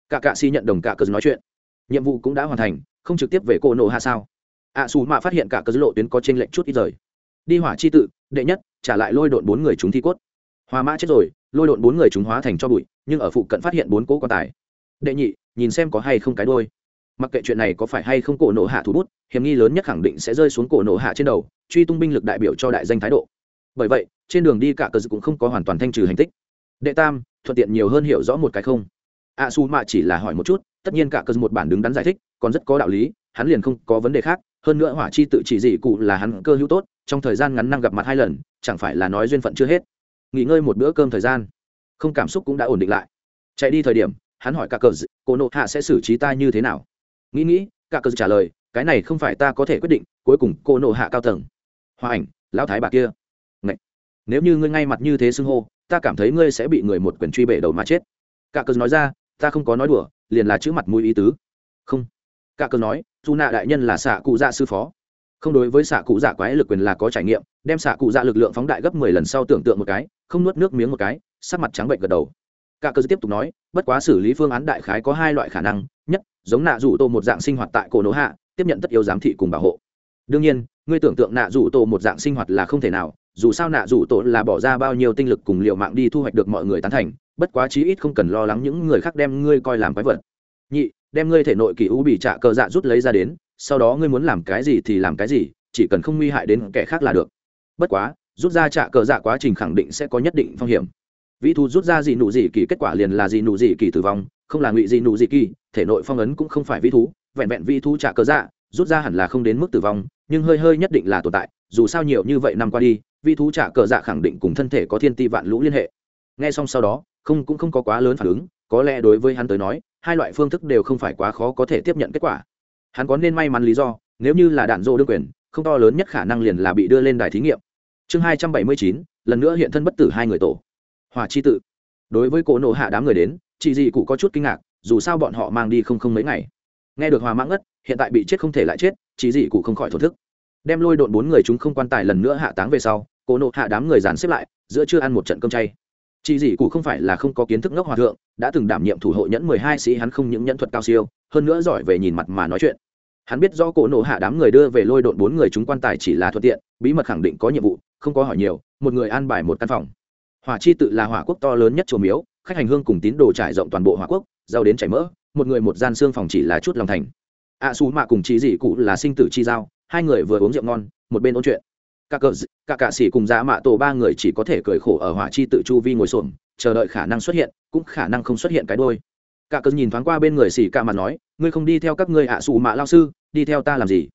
Cả cạ xì nhận đồng cả cờ nói chuyện. Nhiệm vụ cũng đã hoàn thành không trực tiếp về cô nộ hạ sao? Ạ à, xù mạ phát hiện cả cờ lộ tuyến có t r ê n lệch chút ít rời đi hỏa chi tự đệ nhất trả lại lôi độn bốn người chúng thi cốt. Hòa mã chết rồi lôi độn bốn người chúng hóa thành cho bụi nhưng ở phụ cận phát hiện bốn cỗ quan tài. Đệ nhị nhìn xem có hay không cái đôi. Mặc kệ chuyện này có phải hay không cổ nổ hạ thủ bút, hiểm nghi lớn nhất khẳng định sẽ rơi xuống cổ nổ hạ trên đầu, truy tung binh lực đại biểu cho đại danh thái độ. Bởi vậy, trên đường đi cả cờ cũng không có hoàn toàn thanh trừ hành tích. Đệ tam, thuận tiện nhiều hơn hiểu rõ một cái không? A su mạ chỉ là hỏi một chút, tất nhiên cả cờ một bản đứng đắn giải thích, còn rất có đạo lý, hắn liền không có vấn đề khác, hơn nữa hỏa chi tự chỉ dị cụ là hắn cơ hữu tốt, trong thời gian ngắn năng gặp mặt hai lần, chẳng phải là nói duyên phận chưa hết. Nghỉ ngơi một bữa cơm thời gian, không cảm xúc cũng đã ổn định lại. Chạy đi thời điểm hắn hỏi cả cờ cô nộ hạ sẽ xử trí ta như thế nào? Nghĩ nghĩ, cả cờ trả lời, cái này không phải ta có thể quyết định, cuối cùng cô nộ hạ cao tầng. Hòa ảnh, lão thái bà kia. Ngậy! nếu như ngươi ngay mặt như thế xưng hô, ta cảm thấy ngươi sẽ bị người một quyền truy bể đầu mà chết. Cả cờ nói ra, ta không có nói đùa, liền là chữ mặt mũi ý tứ. Không. Cả cờ nói dù nạ đại nhân là xạ cụ dạ sư phó. Không đối với xạ cụ dạ quái lực quyền là có trải nghiệm, đem xạ cụ dạ lực lượng phóng đại gấp mười lần sau tưởng tượng một cái, không nuốt nước miếng một cái, sắc mặt trắng bệnh gật đầu cả cơ tiếp tục nói, bất quá xử lý phương án đại khái có hai loại khả năng. Nhất, giống nạ rủ tô một dạng sinh hoạt tại cổ nỗ hạ, tiếp nhận tất yếu giám thị cùng bảo hộ. Đương nhiên, ngươi tưởng tượng nạ rủ tổ một dạng sinh hoạt là không thể nào, dù sao nạ rủ tổ là bỏ ra bao nhiêu tinh lực cùng liệu mạng đi thu hoạch được mọi người tán thành, bất quá chí ít không cần lo lắng những người khác đem ngươi coi làm quái vật. Nhị, đem ngươi thể nội kỳ u bị trạ cờ dạ rút lấy ra đến, sau đó ngươi muốn làm cái gì thì làm cái gì, chỉ cần không nguy hại đến kẻ khác là được. Bất quá, rút ra trạ cờ dạ quá trình khẳng định sẽ có nhất định phong hiểm vĩ thu rút ra gì nụ gì kỳ, kết quả liền là gì nụ gì kỳ tử vong, không là ngụy gì nụ gì kỳ, thể nội phong ấn cũng không phải vĩ thú vẹn vẹn vĩ thú trả cờ dạ rút ra hẳn là không đến mức tử vong, nhưng hơi hơi nhất định là tồn tại, dù sao nhiều như vậy năm qua đi, vĩ thú trả cờ dạ khẳng định cùng thân thể có thiên ti vạn lũ liên hệ. Nghe xong sau đó, không, cũng không có quá lớn phản ứng, có lẽ đối với hắn tới nói, hai loại phương thức đều không phải quá khó có thể tiếp nhận kết quả. Hắn có nên may mắn lý do, nếu như là đạn dô đương quyền, không to lớn nhất khả năng liền là bị đưa lên đài thí nghiệm. Chương hai trăm bảy mươi chín, lần nữa hiện thân bất tử hai người tổ hòa chi tự. Đối với cổ nộ hạ đám người đến, chị dị cụ có chút kinh ngạc, dù sao bọn họ mang đi không không mấy ngày. Nghe được hòa mãng ngất, hiện tại bị chết không thể lại chết, chị dị cụ không khỏi thổ thức. Đem lôi độn bốn người chúng không quan tài lần nữa hạ táng về sau, cổ nộ hạ đám người dàn xếp lại, giữa chưa ăn một trận cơm chay. Chị dị cụ không phải là không có kiến thức ngốc hòa thượng, đã từng đảm nhiệm thủ hộ nhẫn mười hai sĩ, hắn không những nhẫn thuật cao siêu, hơn nữa giỏi về nhìn mặt mà nói chuyện. Hắn biết do cổ nộ hạ đám người đưa về lôi độn bốn người chúng quan tài chỉ là thuận tiện, bí mật khẳng định có nhiệm vụ, không có hỏi nhiều, một người an bài một căn phòng hỏa chi tự là hỏa quốc to lớn nhất chùa miếu khách hành hương cùng tín đồ trải rộng toàn bộ hỏa quốc giàu đến chảy mỡ một người một gian xương phòng chỉ là chút lòng thành. Ạ à, xù mạ cùng chị dị cụ là sinh tử chi giao hai người vừa uống rượu ngon một bên ôn chuyện. Cả cờ cả cạ sĩ cùng giá mạ tổ ba người chỉ có thể cười khổ ở hỏa chi tự chu vi ngồi xổm chờ đợi khả năng xuất hiện cũng khả năng không xuất hiện cái đôi. Cả cờ nhìn thoáng qua bên người xì cạ mặt nói ngươi không đi theo các ngươi ạ à xù mạ lao sư đi theo ta làm gì?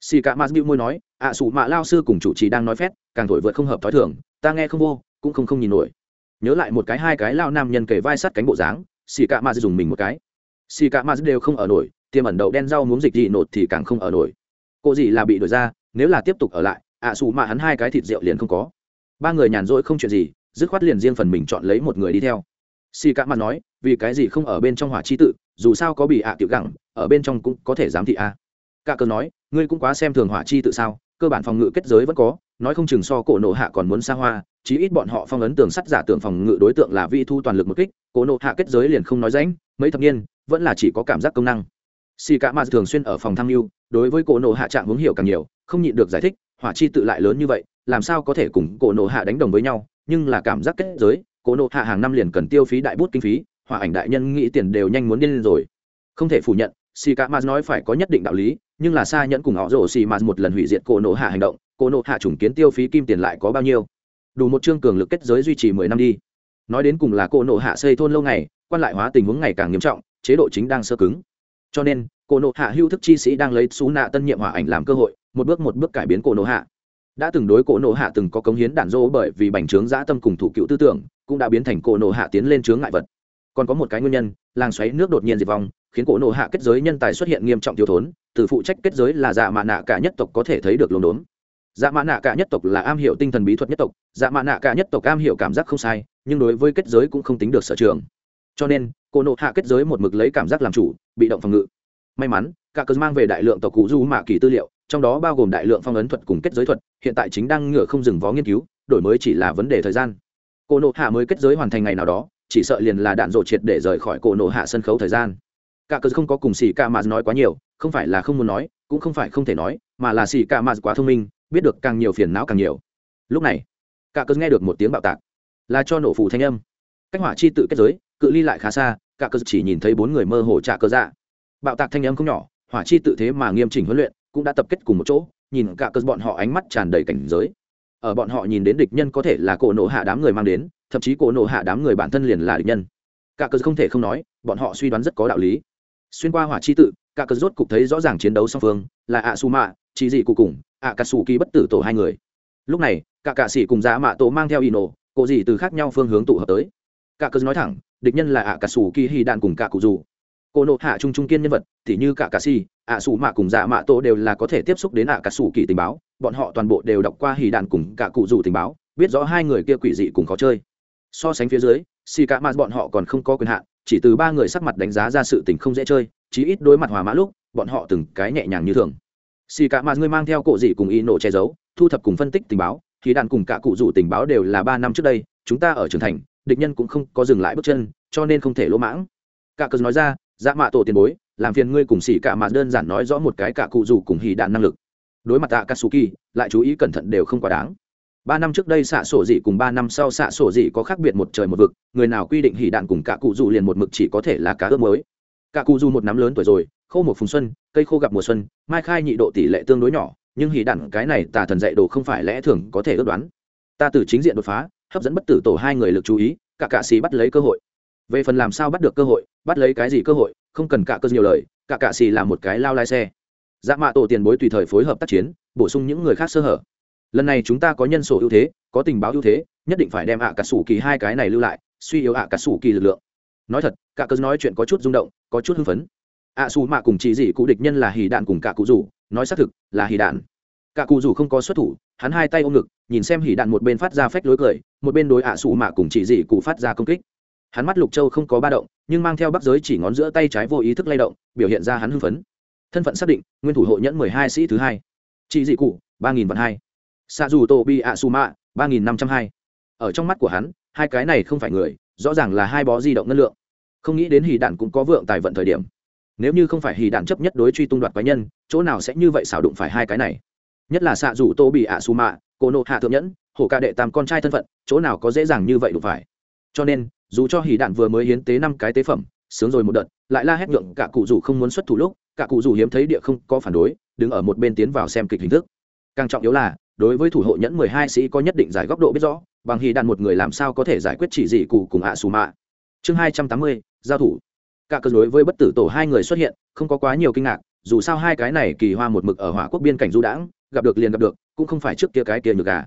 Xì cạ mặt bịu môi nói ạ à xù mạ lao sư cùng chủ trì đang nói phét càng thổi vượt không hợp thói thường ta nghe không vô cũng không không nhìn nổi. Nhớ lại một cái hai cái lao nam nhân kể vai sắt cánh bộ dáng, xì cạ ma dùng mình một cái. Xì cạ ma đều không ở nổi, tiềm ẩn đậu đen rau muốn dịch gì nột thì càng không ở nổi. Cô gì là bị đổi ra, nếu là tiếp tục ở lại, ạ xù mà hắn hai cái thịt rượu liền không có. Ba người nhàn rỗi không chuyện gì, dứt khoát liền riêng phần mình chọn lấy một người đi theo. Xì cạ ma nói, vì cái gì không ở bên trong hỏa chi tự, dù sao có bị ạ à tiểu gẳng, ở bên trong cũng có thể giám thị a. À. cơ cờ nói, ngươi cũng quá xem thường hỏa chi tự sao, cơ bản phòng ngự kết giới vẫn có, nói không chừng so cổ nộ hạ còn muốn xa hoa chí ít bọn họ phong ấn tường sắt giả tưởng phòng ngự đối tượng là vi thu toàn lực một kích, cố nộ hạ kết giới liền không nói ránh mấy thập niên, vẫn là chỉ có cảm giác công năng. Xì cả ma thường xuyên ở phòng tham mưu, đối với cổ nộ hạ trạng hướng hiểu càng nhiều, không nhịn được giải thích, hỏa chi tự lại lớn như vậy, làm sao có thể cùng cổ nộ hạ đánh đồng với nhau, nhưng là cảm giác kết giới cổ nộ hạ hàng năm liền cần tiêu phí đại bút kinh phí, hỏa ảnh đại nhân nghĩ tiền đều nhanh muốn điên lên rồi. Không thể phủ nhận, xì cả ma nói phải có nhất định đạo lý, nhưng là xa nhẫn cùng họ rổ xì ma một lần hủy diệt cổ nộ hạ hành động cổ nộ hạ chủng kiến tiêu phí kim tiền lại có bao nhiêu? Đủ một chương cường lực kết giới duy trì mười năm đi. Nói đến cùng là cổ nộ hạ xây thôn lâu ngày, quan lại hóa tình huống ngày càng nghiêm trọng, chế độ chính đang sơ cứng. Cho nên cổ nộ hạ hưu thức chi sĩ đang lấy xú nạ tân nhiệm hòa ảnh làm cơ hội, một bước một bước cải biến cổ nộ hạ. Đã từng đối cổ nộ hạ từng có cống hiến đản dô bởi vì bành trướng dã tâm cùng thủ cựu tư tưởng, cũng đã biến thành cổ nộ hạ tiến lên chướng ngại vật. Còn có một cái nguyên nhân, làng xoáy nước đột nhiên diệt vong, khiến cổ nộ hạ kết giới nhân tài xuất hiện nghiêm trọng thiếu thốn, từ phụ trách kết giới là dạ mạ nạ cả nhất tộc có thể thấy được lồn đốn dạ mã nạ cả nhất tộc là am hiểu tinh thần bí thuật nhất tộc dạ mã nạ cả nhất tộc am hiểu cảm giác không sai, nhưng đối với kết giới cũng không tính được sở trường. Cho nên, cô nộ hạ kết giới một mực lấy cảm giác làm chủ, bị động phòng ngự. May mắn, cả cớ mang về đại lượng tộc cụ du mạ kỳ tư liệu, trong đó bao gồm đại lượng phong ấn thuật cùng kết giới thuật, hiện tại chính đang ngựa không dừng vó nghiên cứu, đổi mới chỉ là vấn đề thời gian. Cô nộ hạ mới kết giới hoàn thành ngày nào đó, chỉ sợ liền là đạn rộ triệt để rời khỏi cổ nộ hạ sân khấu thời gian. Cả cớ không có cùng xì ca mà nói quá nhiều, không phải là không muốn nói, cũng không phải không thể nói, mà là xì ca mà quá thông minh biết được càng nhiều phiền não càng nhiều. Lúc này, cả cờ nghe được một tiếng bạo tạc, là cho nổ phù thanh âm. Cách hỏa chi tự kết giới, cự ly lại khá xa, cả cờ chỉ nhìn thấy bốn người mơ hồ trả cơ dạ. Bạo tạc thanh âm không nhỏ, hỏa chi tự thế mà nghiêm chỉnh huấn luyện, cũng đã tập kết cùng một chỗ, nhìn cả cờ bọn họ ánh mắt tràn đầy cảnh giới. Ở bọn họ nhìn đến địch nhân có thể là cổ nổ hạ đám người mang đến, thậm chí cổ nổ hạ đám người bản thân liền là địch nhân. Cả cờ không thể không nói, bọn họ suy đoán rất có đạo lý. Xuyên qua hỏa chi tự, cả cờ rốt cục thấy rõ ràng chiến đấu song phương, là ạ su mạ chỉ dị cụ cùng ạ cà sủ kỳ bất tử tổ hai người. Lúc này, cả cạ sĩ cùng giá mạ tổ mang theo y nổ cổ dị từ khác nhau phương hướng tụ hợp tới. Cả cớ nói thẳng, địch nhân là ạ cà sủ kỳ hy đạn cùng cả cụ dù. Cô nộ hạ trung trung kiên nhân vật thì như cả cà si ạ sủ mạ cùng dạ mạ tổ đều là có thể tiếp xúc đến ạ cà sủ kỳ tình báo, bọn họ toàn bộ đều đọc qua hì đạn cùng cả cụ dù tình báo, biết rõ hai người kia quỷ dị cùng khó chơi. So sánh phía dưới si cả mà bọn họ còn không có quyền hạn, chỉ từ ba người sắc mặt đánh giá ra sự tình không dễ chơi, chí ít đối mặt hòa mã lúc, bọn họ từng cái nhẹ nhàng như thường xì cả mà ngươi mang theo cổ dị cùng y nổ che giấu, thu thập cùng phân tích tình báo, thì đàn cùng cả cụ rủ tình báo đều là ba năm trước đây, chúng ta ở trưởng thành, địch nhân cũng không có dừng lại bước chân, cho nên không thể lỗ mãng. Cả cờ nói ra dạ mạ tổ tiền bối, làm phiền ngươi cùng xì cả mà đơn giản nói rõ một cái cả cụ rủ cùng hì đạn năng lực. Đối mặt tạ katsuki lại chú ý cẩn thận đều không quá đáng. Ba năm trước đây xạ sổ dị cùng ba năm sau xạ sổ dị có khác biệt một trời một vực, người nào quy định hỉ đạn cùng cả cụ dù liền một mực chỉ có thể là cá ước mới cả cụ dù một năm lớn tuổi rồi khô một phùng xuân, cây khô gặp mùa xuân, mai khai nhị độ tỷ lệ tương đối nhỏ, nhưng hỉ đạn cái này tà thần dạy đồ không phải lẽ thường có thể ước đoán. Ta từ chính diện đột phá, hấp dẫn bất tử tổ hai người lực chú ý, cả cạ xì bắt lấy cơ hội. Về phần làm sao bắt được cơ hội, bắt lấy cái gì cơ hội, không cần cả cơ nhiều lời, cả cạ xì là một cái lao lai xe. Dạ mạ tổ tiền bối tùy thời phối hợp tác chiến, bổ sung những người khác sơ hở. Lần này chúng ta có nhân sổ ưu thế, có tình báo ưu thế, nhất định phải đem ạ cả sủ kỳ hai cái này lưu lại, suy yếu ạ cả sủ kỳ lực lượng. Nói thật, cả cơ nói chuyện có chút rung động, có chút hưng phấn ạ xù mạ cùng chỉ dị cụ địch nhân là hì đạn cùng cả cụ rủ, nói xác thực là hì đạn. Cả cụ rủ không có xuất thủ, hắn hai tay ôm ngực, nhìn xem hì đạn một bên phát ra phách lối cười, một bên đối ạ xù mạ cùng chỉ dị cụ phát ra công kích. Hắn mắt lục châu không có ba động, nhưng mang theo bắc giới chỉ ngón giữa tay trái vô ý thức lay động, biểu hiện ra hắn hưng phấn. Thân phận xác định, nguyên thủ hộ nhẫn mười hai sĩ thứ hai. Chị dị cụ, ba nghìn vạn hai. Xạ dù tô bi ạ su mạ, ba nghìn năm trăm hai. Ở trong mắt của hắn, hai cái này không phải người, rõ ràng là hai bó di động ngân lượng. Không nghĩ đến hì đạn cũng có vượng tài vận thời điểm nếu như không phải hì đạn chấp nhất đối truy tung đoạt quái nhân, chỗ nào sẽ như vậy xảo đụng phải hai cái này? Nhất là xạ rủ tô bị ạ su mạ, cô nộ hạ thượng nhẫn, hổ ca đệ tam con trai thân phận, chỗ nào có dễ dàng như vậy đụng phải? Cho nên, dù cho hì đạn vừa mới hiến tế năm cái tế phẩm, sướng rồi một đợt, lại la hét nhượng cả cụ rủ không muốn xuất thủ lúc, cả cụ rủ hiếm thấy địa không có phản đối, đứng ở một bên tiến vào xem kịch hình thức. Càng trọng yếu là, đối với thủ hộ nhẫn mười hai sĩ có nhất định giải góc độ biết rõ, bằng hì đạn một người làm sao có thể giải quyết chỉ dị cụ cùng ạ xù mạ. Chương hai trăm tám mươi, giao thủ cả cơ đối với bất tử tổ hai người xuất hiện, không có quá nhiều kinh ngạc, dù sao hai cái này kỳ hoa một mực ở hỏa quốc biên cảnh du đãng, gặp được liền gặp được, cũng không phải trước kia cái kia nhược gà.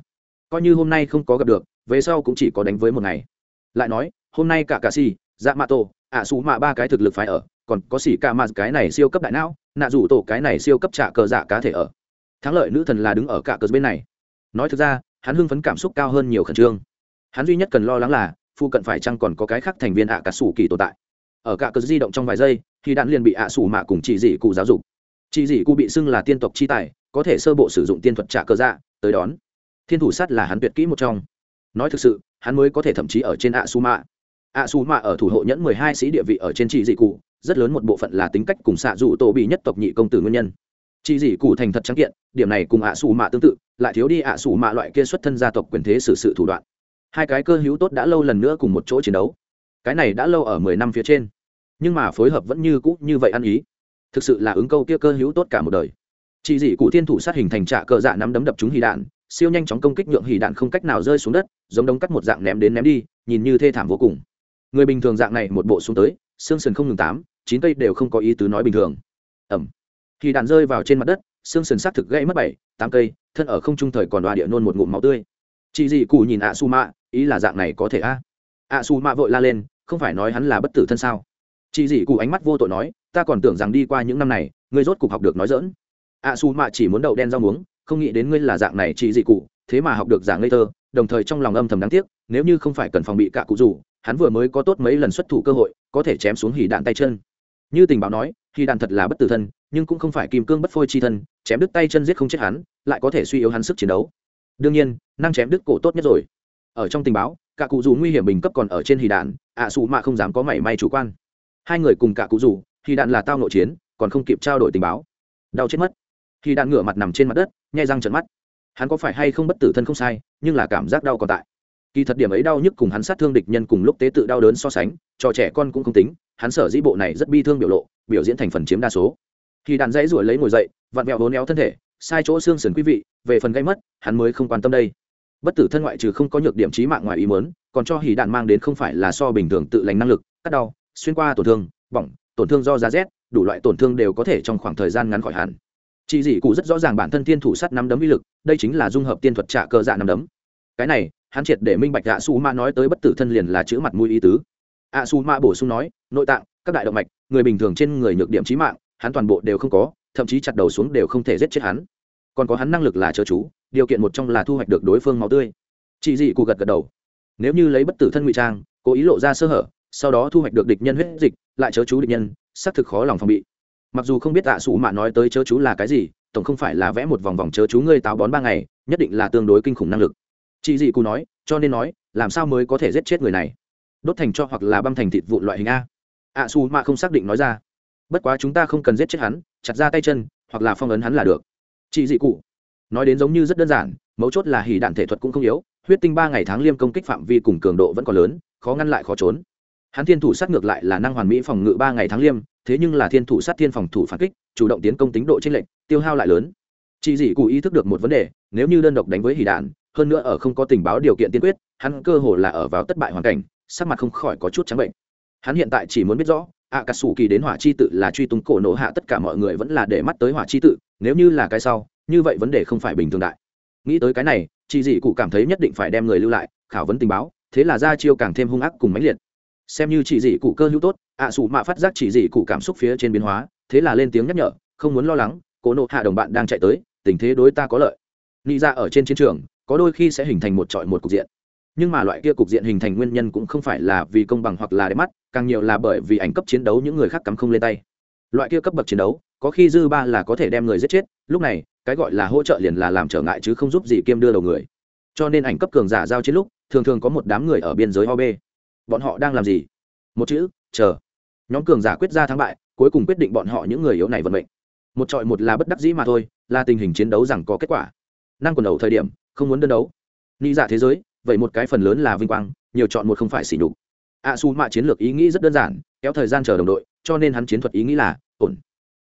Coi như hôm nay không có gặp được, về sau cũng chỉ có đánh với một ngày. Lại nói, hôm nay cả cà si dạ mạ tổ, ạ xù mạ ba cái thực lực phải ở, còn có xỉ ca mà cái này siêu cấp đại não, nạ rủ tổ cái này siêu cấp trả cờ dạ cá thể ở. Thắng lợi nữ thần là đứng ở cả cờ bên này. Nói thực ra, hắn hưng phấn cảm xúc cao hơn nhiều khẩn trương. Hắn duy nhất cần lo lắng là, phu cận phải chăng còn có cái khác thành viên ạ cả sủ kỳ tồn tại ở cả cờ di động trong vài giây, thì đạn liền bị ạ sủ mạ cùng chị dị cụ giáo dục. Chị dị cụ bị xưng là tiên tộc chi tài, có thể sơ bộ sử dụng tiên thuật trả cờ dạ tới đón. Thiên thủ sát là hắn tuyệt kỹ một trong. Nói thực sự, hắn mới có thể thậm chí ở trên ạ su mạ. ạ su mạ ở thủ hộ nhẫn mười hai sĩ địa vị ở trên chị dị cụ, rất lớn một bộ phận là tính cách cùng xạ dụ tổ bị nhất tộc nhị công tử nguyên nhân. Chị dị cụ thành thật trắng kiện, điểm này cùng ạ xù mạ tương tự, lại thiếu đi ạ xù mạ loại kia xuất thân gia tộc quyền thế xử sự thủ đoạn. Hai cái cơ hữu tốt đã lâu lần nữa cùng một chỗ chiến đấu cái này đã lâu ở mười năm phía trên, nhưng mà phối hợp vẫn như cũ như vậy ăn ý. Thực sự là ứng câu kia cơ hữu tốt cả một đời. Chỉ dị cụ thiên thủ sát hình thành trạ cờ dạ nắm đấm đập chúng hì đạn, siêu nhanh chóng công kích nhượng hì đạn không cách nào rơi xuống đất, giống đống cắt một dạng ném đến ném đi, nhìn như thê thảm vô cùng. Người bình thường dạng này một bộ xuống tới, xương sườn không ngừng tám, chín cây đều không có ý tứ nói bình thường. Ẩm. Hì đạn rơi vào trên mặt đất, xương sườn xác thực gãy mất bảy, tám cây, thân ở không trung thời còn đoà địa nôn một ngụm máu tươi. Chị dị cụ nhìn ạ su mạ ý là dạng này có thể a? Ạ xù mạ vội la lên, không phải nói hắn là bất tử thân sao? Chị dị cụ ánh mắt vô tội nói, ta còn tưởng rằng đi qua những năm này, ngươi rốt cục học được nói dỡn ạ xù mạ chỉ muốn đậu đen rau muống, không nghĩ đến ngươi là dạng này chị dị cụ, thế mà học được dạng ngây thơ, đồng thời trong lòng âm thầm đáng tiếc, nếu như không phải cần phòng bị cả cụ rủ hắn vừa mới có tốt mấy lần xuất thủ cơ hội, có thể chém xuống hỉ đạn tay chân. Như tình báo nói, hỉ đạn thật là bất tử thân, nhưng cũng không phải kim cương bất phôi chi thân, chém đứt tay chân giết không chết hắn, lại có thể suy yếu hắn sức chiến đấu. Đương nhiên, năng chém đứt cổ tốt nhất rồi. Ở trong tình báo cả cụ dù nguy hiểm bình cấp còn ở trên hì đạn, ạ xù mạ không dám có mảy may chủ quan. Hai người cùng cả cụ dù, hì đạn là tao nội chiến, còn không kịp trao đổi tình báo. Đau chết mất. Hì đạn ngửa mặt nằm trên mặt đất, nhai răng trận mắt. Hắn có phải hay không bất tử thân không sai, nhưng là cảm giác đau còn tại. Kỳ thật điểm ấy đau nhức cùng hắn sát thương địch nhân cùng lúc tế tự đau đớn so sánh, cho trẻ con cũng không tính, hắn sở dĩ bộ này rất bi thương biểu lộ, biểu diễn thành phần chiếm đa số. Khi đàn dãy ruổi lấy ngồi dậy, vặn vẹo hố néo thân thể, sai chỗ xương sườn quý vị, về phần gây mất, hắn mới không quan tâm đây bất tử thân ngoại trừ không có nhược điểm trí mạng ngoài ý mớn còn cho hỉ đạn mang đến không phải là so bình thường tự lành năng lực, cắt đau, xuyên qua tổn thương, bỏng, tổn thương do giá rét, đủ loại tổn thương đều có thể trong khoảng thời gian ngắn khỏi hẳn. Chị dị cụ rất rõ ràng bản thân tiên thủ sắt nắm đấm uy lực, đây chính là dung hợp tiên thuật trả cơ dạ nắm đấm. Cái này, hắn triệt để minh bạch ạ su ma nói tới bất tử thân liền là chữ mặt mũi ý tứ. Ạ su ma bổ sung nói, nội tạng, các đại động mạch, người bình thường trên người nhược điểm trí mạng, hắn toàn bộ đều không có, thậm chí chặt đầu xuống đều không thể giết chết hắn. Còn có hắn năng lực là chớ chú điều kiện một trong là thu hoạch được đối phương máu tươi. Chị dị cụ gật gật đầu. Nếu như lấy bất tử thân ngụy trang, cố ý lộ ra sơ hở, sau đó thu hoạch được địch nhân huyết dịch, lại chớ chú địch nhân, xác thực khó lòng phòng bị. Mặc dù không biết tạ sủ mạ nói tới chớ chú là cái gì, tổng không phải là vẽ một vòng vòng chớ chú ngươi táo bón ba ngày, nhất định là tương đối kinh khủng năng lực. Chị dị cụ nói, cho nên nói, làm sao mới có thể giết chết người này? Đốt thành cho hoặc là băm thành thịt vụ loại hình a. Ạ xù mạ không xác định nói ra. Bất quá chúng ta không cần giết chết hắn, chặt ra tay chân, hoặc là phong ấn hắn là được. Chị dị cụ nói đến giống như rất đơn giản, mấu chốt là hỉ đạn thể thuật cũng không yếu, huyết tinh ba ngày tháng liêm công kích phạm vi cùng cường độ vẫn còn lớn, khó ngăn lại khó trốn. Hắn thiên thủ sát ngược lại là năng hoàn mỹ phòng ngự ba ngày tháng liêm, thế nhưng là thiên thủ sát thiên phòng thủ phản kích, chủ động tiến công tính độ trên lệnh tiêu hao lại lớn. Chị dị cụ ý thức được một vấn đề, nếu như đơn độc đánh với hỉ đạn, hơn nữa ở không có tình báo điều kiện tiên quyết, hắn cơ hồ là ở vào thất bại hoàn cảnh, sắc mặt không khỏi có chút trắng bệnh. Hắn hiện tại chỉ muốn biết rõ ạ cà sủ kỳ đến hỏa chi tự là truy tung cổ nổ hạ, tất cả mọi người vẫn là để mắt tới hỏa chi tự, nếu như là cái sau, như vậy vấn đề không phải bình thường đại. Nghĩ tới cái này chị dị cụ cảm thấy nhất định phải đem người lưu lại, khảo vấn tình báo, thế là ra chiêu càng thêm hung ác cùng mãnh liệt. Xem như chị dị cụ cơ hữu tốt ạ à sủ mạ phát giác chị dị cụ cảm xúc phía trên biến hóa, thế là lên tiếng nhắc nhở, không muốn lo lắng, cổ nộ hạ đồng bạn đang chạy tới, tình thế đối ta có lợi. Nghĩ ra dạ ở trên chiến trường, có đôi khi sẽ hình thành một trọi một cục diện nhưng mà loại kia cục diện hình thành nguyên nhân cũng không phải là vì công bằng hoặc là đẹp mắt, càng nhiều là bởi vì ảnh cấp chiến đấu những người khác cắm không lên tay. Loại kia cấp bậc chiến đấu, có khi dư ba là có thể đem người giết chết, lúc này, cái gọi là hỗ trợ liền là làm trở ngại chứ không giúp gì kiêm đưa đầu người. Cho nên ảnh cấp cường giả giao chiến lúc, thường thường có một đám người ở biên giới ob bọn họ đang làm gì? Một chữ, chờ. Nhóm cường giả quyết ra thắng bại, cuối cùng quyết định bọn họ những người yếu này vận mệnh. Một trọi một là bất đắc dĩ mà thôi, là tình hình chiến đấu rằng có kết quả. Năng quần đầu thời điểm, không muốn đơn đấu. Nghĩ dạ thế giới vậy một cái phần lớn là vinh quang, nhiều chọn một không phải xỉ nhục. A su mạ chiến lược ý nghĩ rất đơn giản, kéo thời gian chờ đồng đội, cho nên hắn chiến thuật ý nghĩ là, ổn.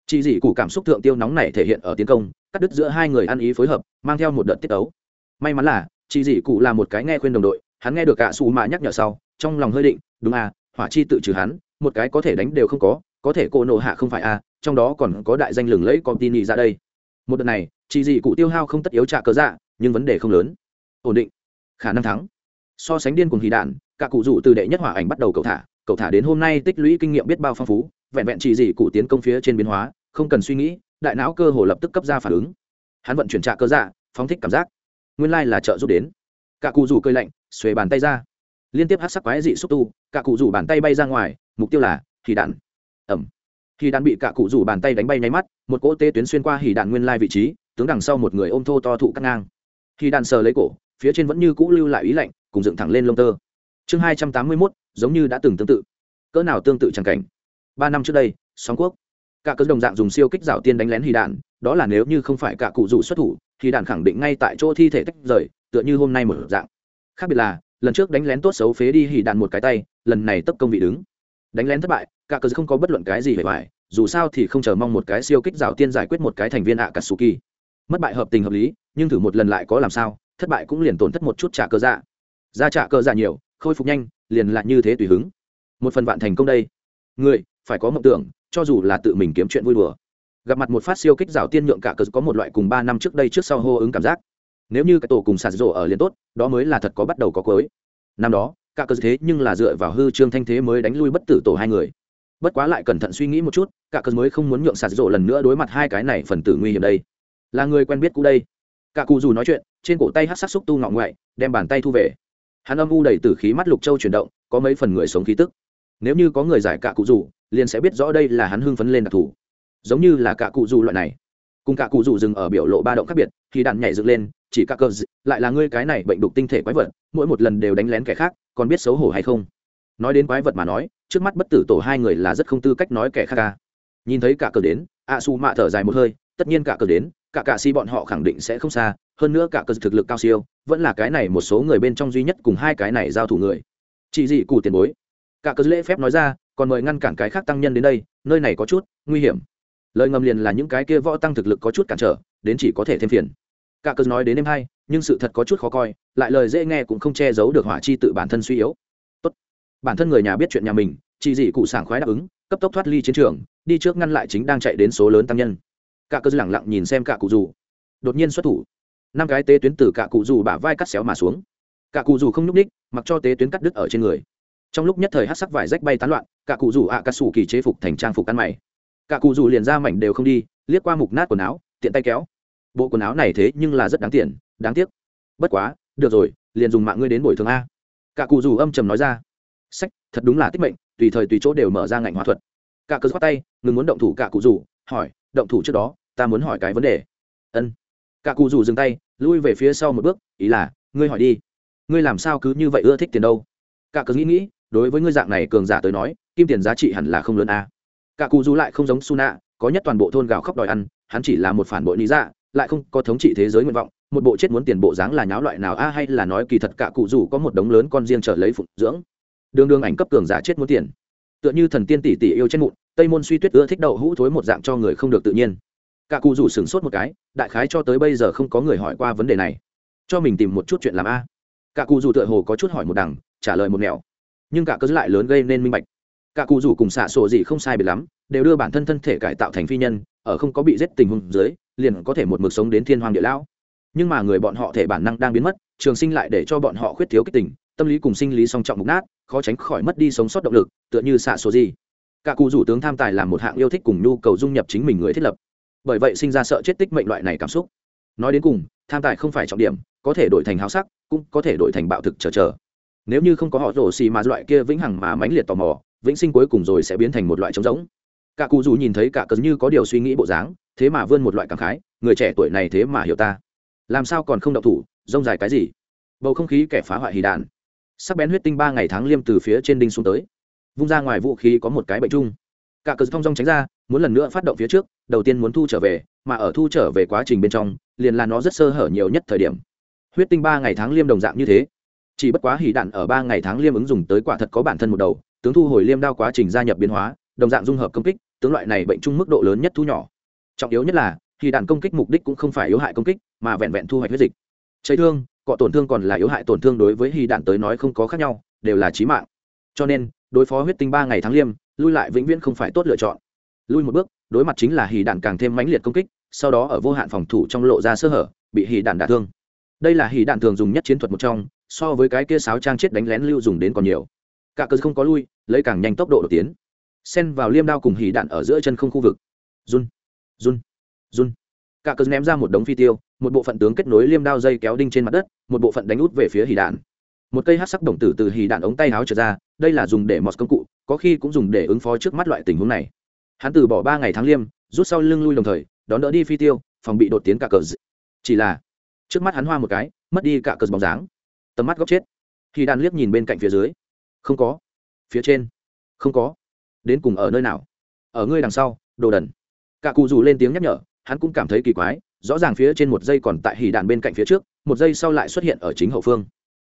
Chị dị cụ cảm xúc thượng tiêu nóng này thể hiện ở tiến công, cắt đứt giữa hai người ăn ý phối hợp, mang theo một đợt tiết ấu may mắn là chị dị cụ là một cái nghe khuyên đồng đội, hắn nghe được cả su mạ nhắc nhở sau, trong lòng hơi định, đúng à hỏa chi tự trừ hắn, một cái có thể đánh đều không có có thể cô nộ hạ không phải à trong đó còn có đại danh lừng lẫy con tin nhị ra đây. Một đợt này chị dị cụ tiêu hao không tất yếu trả cớ dạ nhưng vấn đề không lớn. Ổn định khả năng thắng. So sánh điên cùng hì đạn, cả cụ rủ từ đệ nhất hỏa ảnh bắt đầu cầu thả cầu thả đến hôm nay tích lũy kinh nghiệm biết bao phong phú, vẹn vẹn chỉ gì cụ tiến công phía trên biến hóa, không cần suy nghĩ, đại não cơ hồ lập tức cấp ra phản ứng. Hắn vận chuyển trạ cơ dạ phóng thích cảm giác. Nguyên lai là trợ giúp đến. Cả cụ rủ cơi lạnh, xuề bàn tay ra. Liên tiếp hát sắc quái dị xúc tu, cả cụ rủ bàn tay bay ra ngoài, mục tiêu là hì đạn. Ẩm. Hì đạn bị cả cụ rủ bàn tay đánh bay nháy mắt, một cỗ tê tuyến xuyên qua hì đạn nguyên lai vị trí, tướng đằng sau một người ôm thô to thụ cắt ngang. Hì đạn sờ lấy cổ phía trên vẫn như cũ lưu lại ý lạnh, cùng dựng thẳng lên lông tơ. Chương hai trăm tám mươi mốt, giống như đã từng tương tự. Cỡ nào tương tự chẳng cảnh. Ba năm trước đây, sóng quốc. Cả cớ đồng dạng dùng siêu kích rào tiên đánh lén hy đạn, đó là nếu như không phải cả cụ rủ xuất thủ thì đạn khẳng định ngay tại chỗ thi thể tách rời, tựa như hôm nay một dạng. Khác biệt là, lần trước đánh lén tốt xấu phế đi hỉ đạn một cái tay, lần này tấp công vị đứng. Đánh lén thất bại, cả cớ không có bất luận cái gì hề hoài dù sao thì không chờ mong một cái siêu kích rào tiên giải quyết một cái thành viên ạ cả su kỳ mất bại hợp tình hợp lý, nhưng thử một lần lại có làm sao? Thất bại cũng liền tổn thất một chút trả cơ dạ. Ra trả cơ dạ nhiều, khôi phục nhanh, liền lại như thế tùy hứng. Một phần vạn thành công đây. Người, phải có mộng tưởng, cho dù là tự mình kiếm chuyện vui đùa. Gặp mặt một phát siêu kích rào tiên nhượng cả cờ có một loại cùng ba năm trước đây trước sau hô ứng cảm giác. Nếu như cái tổ cùng sạt rổ ở liền tốt, đó mới là thật có bắt đầu có cuối. Năm đó, cả cờ thế nhưng là dựa vào hư trương thanh thế mới đánh lui bất tử tổ hai người. Bất quá lại cẩn thận suy nghĩ một chút, cả cờ mới không muốn nhượng sạt rổ lần nữa đối mặt hai cái này phần tử nguy hiểm đây. Là người quen biết cũ đây cả cụ dù nói chuyện, trên cổ tay hát sắc xúc tu ngọ ngoại, đem bàn tay thu về. Hắn âm u đầy từ khí mắt lục châu chuyển động, có mấy phần người sống khí tức. Nếu như có người giải cả cụ dù, liền sẽ biết rõ đây là hắn hưng phấn lên đặc thù. Giống như là cả cụ dù loại này. Cùng cả cụ dù dừng ở biểu lộ ba động khác biệt thì đạn nhảy dựng lên, chỉ cả cờ lại là ngươi cái này bệnh đục tinh thể quái vật, mỗi một lần đều đánh lén kẻ khác, còn biết xấu hổ hay không? Nói đến quái vật mà nói, trước mắt bất tử tổ hai người là rất không tư cách nói kẻ khác ca. Nhìn thấy cả cờ đến, a su mạ thở dài một hơi, tất nhiên cả cờ đến cả cạ si bọn họ khẳng định sẽ không xa, hơn nữa cả cơ thực lực cao siêu, vẫn là cái này một số người bên trong duy nhất cùng hai cái này giao thủ người. Chỉ dị cụ tiền bối? Cả cơ lễ phép nói ra, còn mời ngăn cản cái khác tăng nhân đến đây, nơi này có chút nguy hiểm. Lời ngầm liền là những cái kia võ tăng thực lực có chút cản trở, đến chỉ có thể thêm phiền. Cả cơ nói đến em hay nhưng sự thật có chút khó coi, lại lời dễ nghe cũng không che giấu được hỏa chi tự bản thân suy yếu. Tốt. Bản thân người nhà biết chuyện nhà mình, chỉ dị cụ sảng khoái đáp ứng, cấp tốc thoát ly chiến trường, đi trước ngăn lại chính đang chạy đến số lớn tăng nhân cả cơ lẳng lặng nhìn xem cả cụ dù. Đột nhiên xuất thủ. Năm cái tế tuyến từ cả cụ dù bả vai cắt xéo mà xuống. Cả cụ dù không nhúc ních mặc cho tế tuyến cắt đứt ở trên người. Trong lúc nhất thời hát sắc vải rách bay tán loạn, cả cụ dù ạ à cắt xù kỳ chế phục thành trang phục ăn mày. Cả cụ dù liền ra mảnh đều không đi, liếc qua mục nát quần áo, tiện tay kéo. Bộ quần áo này thế nhưng là rất đáng tiền, đáng tiếc. Bất quá, được rồi, liền dùng mạng ngươi đến bồi thường a. Cả cụ dù âm trầm nói ra. Sách, thật đúng là tích mệnh, tùy thời tùy chỗ đều mở ra ngạnh hóa thuật. Cả cơ khoát tay, ngừng muốn động thủ cả cụ dù hỏi, động thủ trước đó, ta muốn hỏi cái vấn đề. Ân. Cả cụ dù dừng tay, lui về phía sau một bước, ý là, ngươi hỏi đi, ngươi làm sao cứ như vậy ưa thích tiền đâu? Cả cứ nghĩ nghĩ, đối với ngươi dạng này cường giả tới nói, kim tiền giá trị hẳn là không lớn a cả cụ dù lại không giống su nạ có nhất toàn bộ thôn gạo khóc đòi ăn, hắn chỉ là một phản bội lý dạ lại không có thống trị thế giới nguyện vọng, một bộ chết muốn tiền bộ dáng là nháo loại nào a, hay là nói kỳ thật cả cụ dù có một đống lớn con riêng trở lấy phụng dưỡng. Đường đường ảnh cấp cường giả chết muốn tiền tựa như thần tiên tỷ tỷ yêu chết mụn, tây môn suy tuyết ưa thích đậu hũ thối một dạng cho người không được tự nhiên. Cả cụ rủ sửng sốt một cái, đại khái cho tới bây giờ không có người hỏi qua vấn đề này. Cho mình tìm một chút chuyện làm a. Cả cụ rủ tựa hồ có chút hỏi một đằng, trả lời một nẻo. Nhưng cả cớ lại lớn gây nên minh bạch. Cả cụ rủ cùng xạ sổ gì không sai biệt lắm, đều đưa bản thân thân thể cải tạo thành phi nhân, ở không có bị giết tình huống dưới, liền có thể một mực sống đến thiên hoàng địa lão. Nhưng mà người bọn họ thể bản năng đang biến mất, trường sinh lại để cho bọn họ khuyết thiếu kích tình tâm lý cùng sinh lý song trọng mục nát, khó tránh khỏi mất đi sống sót động lực, tựa như xạ số gì. Cả cụ rủ tướng tham tài làm một hạng yêu thích cùng nhu cầu dung nhập chính mình người thiết lập. Bởi vậy sinh ra sợ chết tích mệnh loại này cảm xúc. Nói đến cùng, tham tài không phải trọng điểm, có thể đổi thành háo sắc, cũng có thể đổi thành bạo thực chờ chờ. Nếu như không có họ rổ xì mà loại kia vĩnh hằng mà mãnh liệt tò mò, vĩnh sinh cuối cùng rồi sẽ biến thành một loại trống rỗng. Cả cụ dù nhìn thấy cả cớ như có điều suy nghĩ bộ dáng, thế mà vươn một loại cảm khái, người trẻ tuổi này thế mà hiểu ta. Làm sao còn không động thủ, rông dài cái gì? Bầu không khí kẻ phá hoại hì đàn sắc bén huyết tinh ba ngày tháng liêm từ phía trên đinh xuống tới. Vung ra ngoài vũ khí có một cái bệnh chung. Cả cờ thong dong tránh ra, muốn lần nữa phát động phía trước, đầu tiên muốn thu trở về, mà ở thu trở về quá trình bên trong, liền là nó rất sơ hở nhiều nhất thời điểm. Huyết tinh ba ngày tháng liêm đồng dạng như thế. Chỉ bất quá hỉ đạn ở ba ngày tháng liêm ứng dụng tới quả thật có bản thân một đầu, tướng thu hồi liêm đao quá trình gia nhập biến hóa, đồng dạng dung hợp công kích, tướng loại này bệnh chung mức độ lớn nhất thu nhỏ. Trọng yếu nhất là, hỉ đạn công kích mục đích cũng không phải yếu hại công kích, mà vẹn vẹn thu hoạch huyết dịch. Chảy thương cọ tổn thương còn là yếu hại tổn thương đối với hỉ đạn tới nói không có khác nhau, đều là chí mạng. Cho nên, đối phó huyết tinh ba ngày tháng liêm, lui lại vĩnh viễn không phải tốt lựa chọn. Lui một bước, đối mặt chính là hì đạn càng thêm mãnh liệt công kích, sau đó ở vô hạn phòng thủ trong lộ ra sơ hở, bị hì đạn đả thương. Đây là hì đạn thường dùng nhất chiến thuật một trong, so với cái kia sáo trang chết đánh lén lưu dùng đến còn nhiều. Cả cơ không có lui, lấy càng nhanh tốc độ đột tiến. Xen vào liêm đao cùng hì đạn ở giữa chân không khu vực. Run run run. Cả cơ ném ra một đống phi tiêu một bộ phận tướng kết nối liêm đao dây kéo đinh trên mặt đất, một bộ phận đánh út về phía hì đạn. Một cây hát sắc đồng tử từ hì đạn ống tay áo trở ra, đây là dùng để mọt công cụ, có khi cũng dùng để ứng phó trước mắt loại tình huống này. Hắn từ bỏ ba ngày tháng liêm, rút sau lưng lui đồng thời, đón đỡ đi phi tiêu, phòng bị đột tiến cả cờ d... chỉ là, trước mắt hắn hoa một cái, mất đi cả cờ bóng dáng. Tầm mắt góc chết. Hì đạn liếc nhìn bên cạnh phía dưới. Không có. Phía trên. Không có. Đến cùng ở nơi nào? Ở ngươi đằng sau, đồ đần. Cả cụ dù lên tiếng nhắc nhở, hắn cũng cảm thấy kỳ quái rõ ràng phía trên một giây còn tại hì đạn bên cạnh phía trước, một giây sau lại xuất hiện ở chính hậu phương.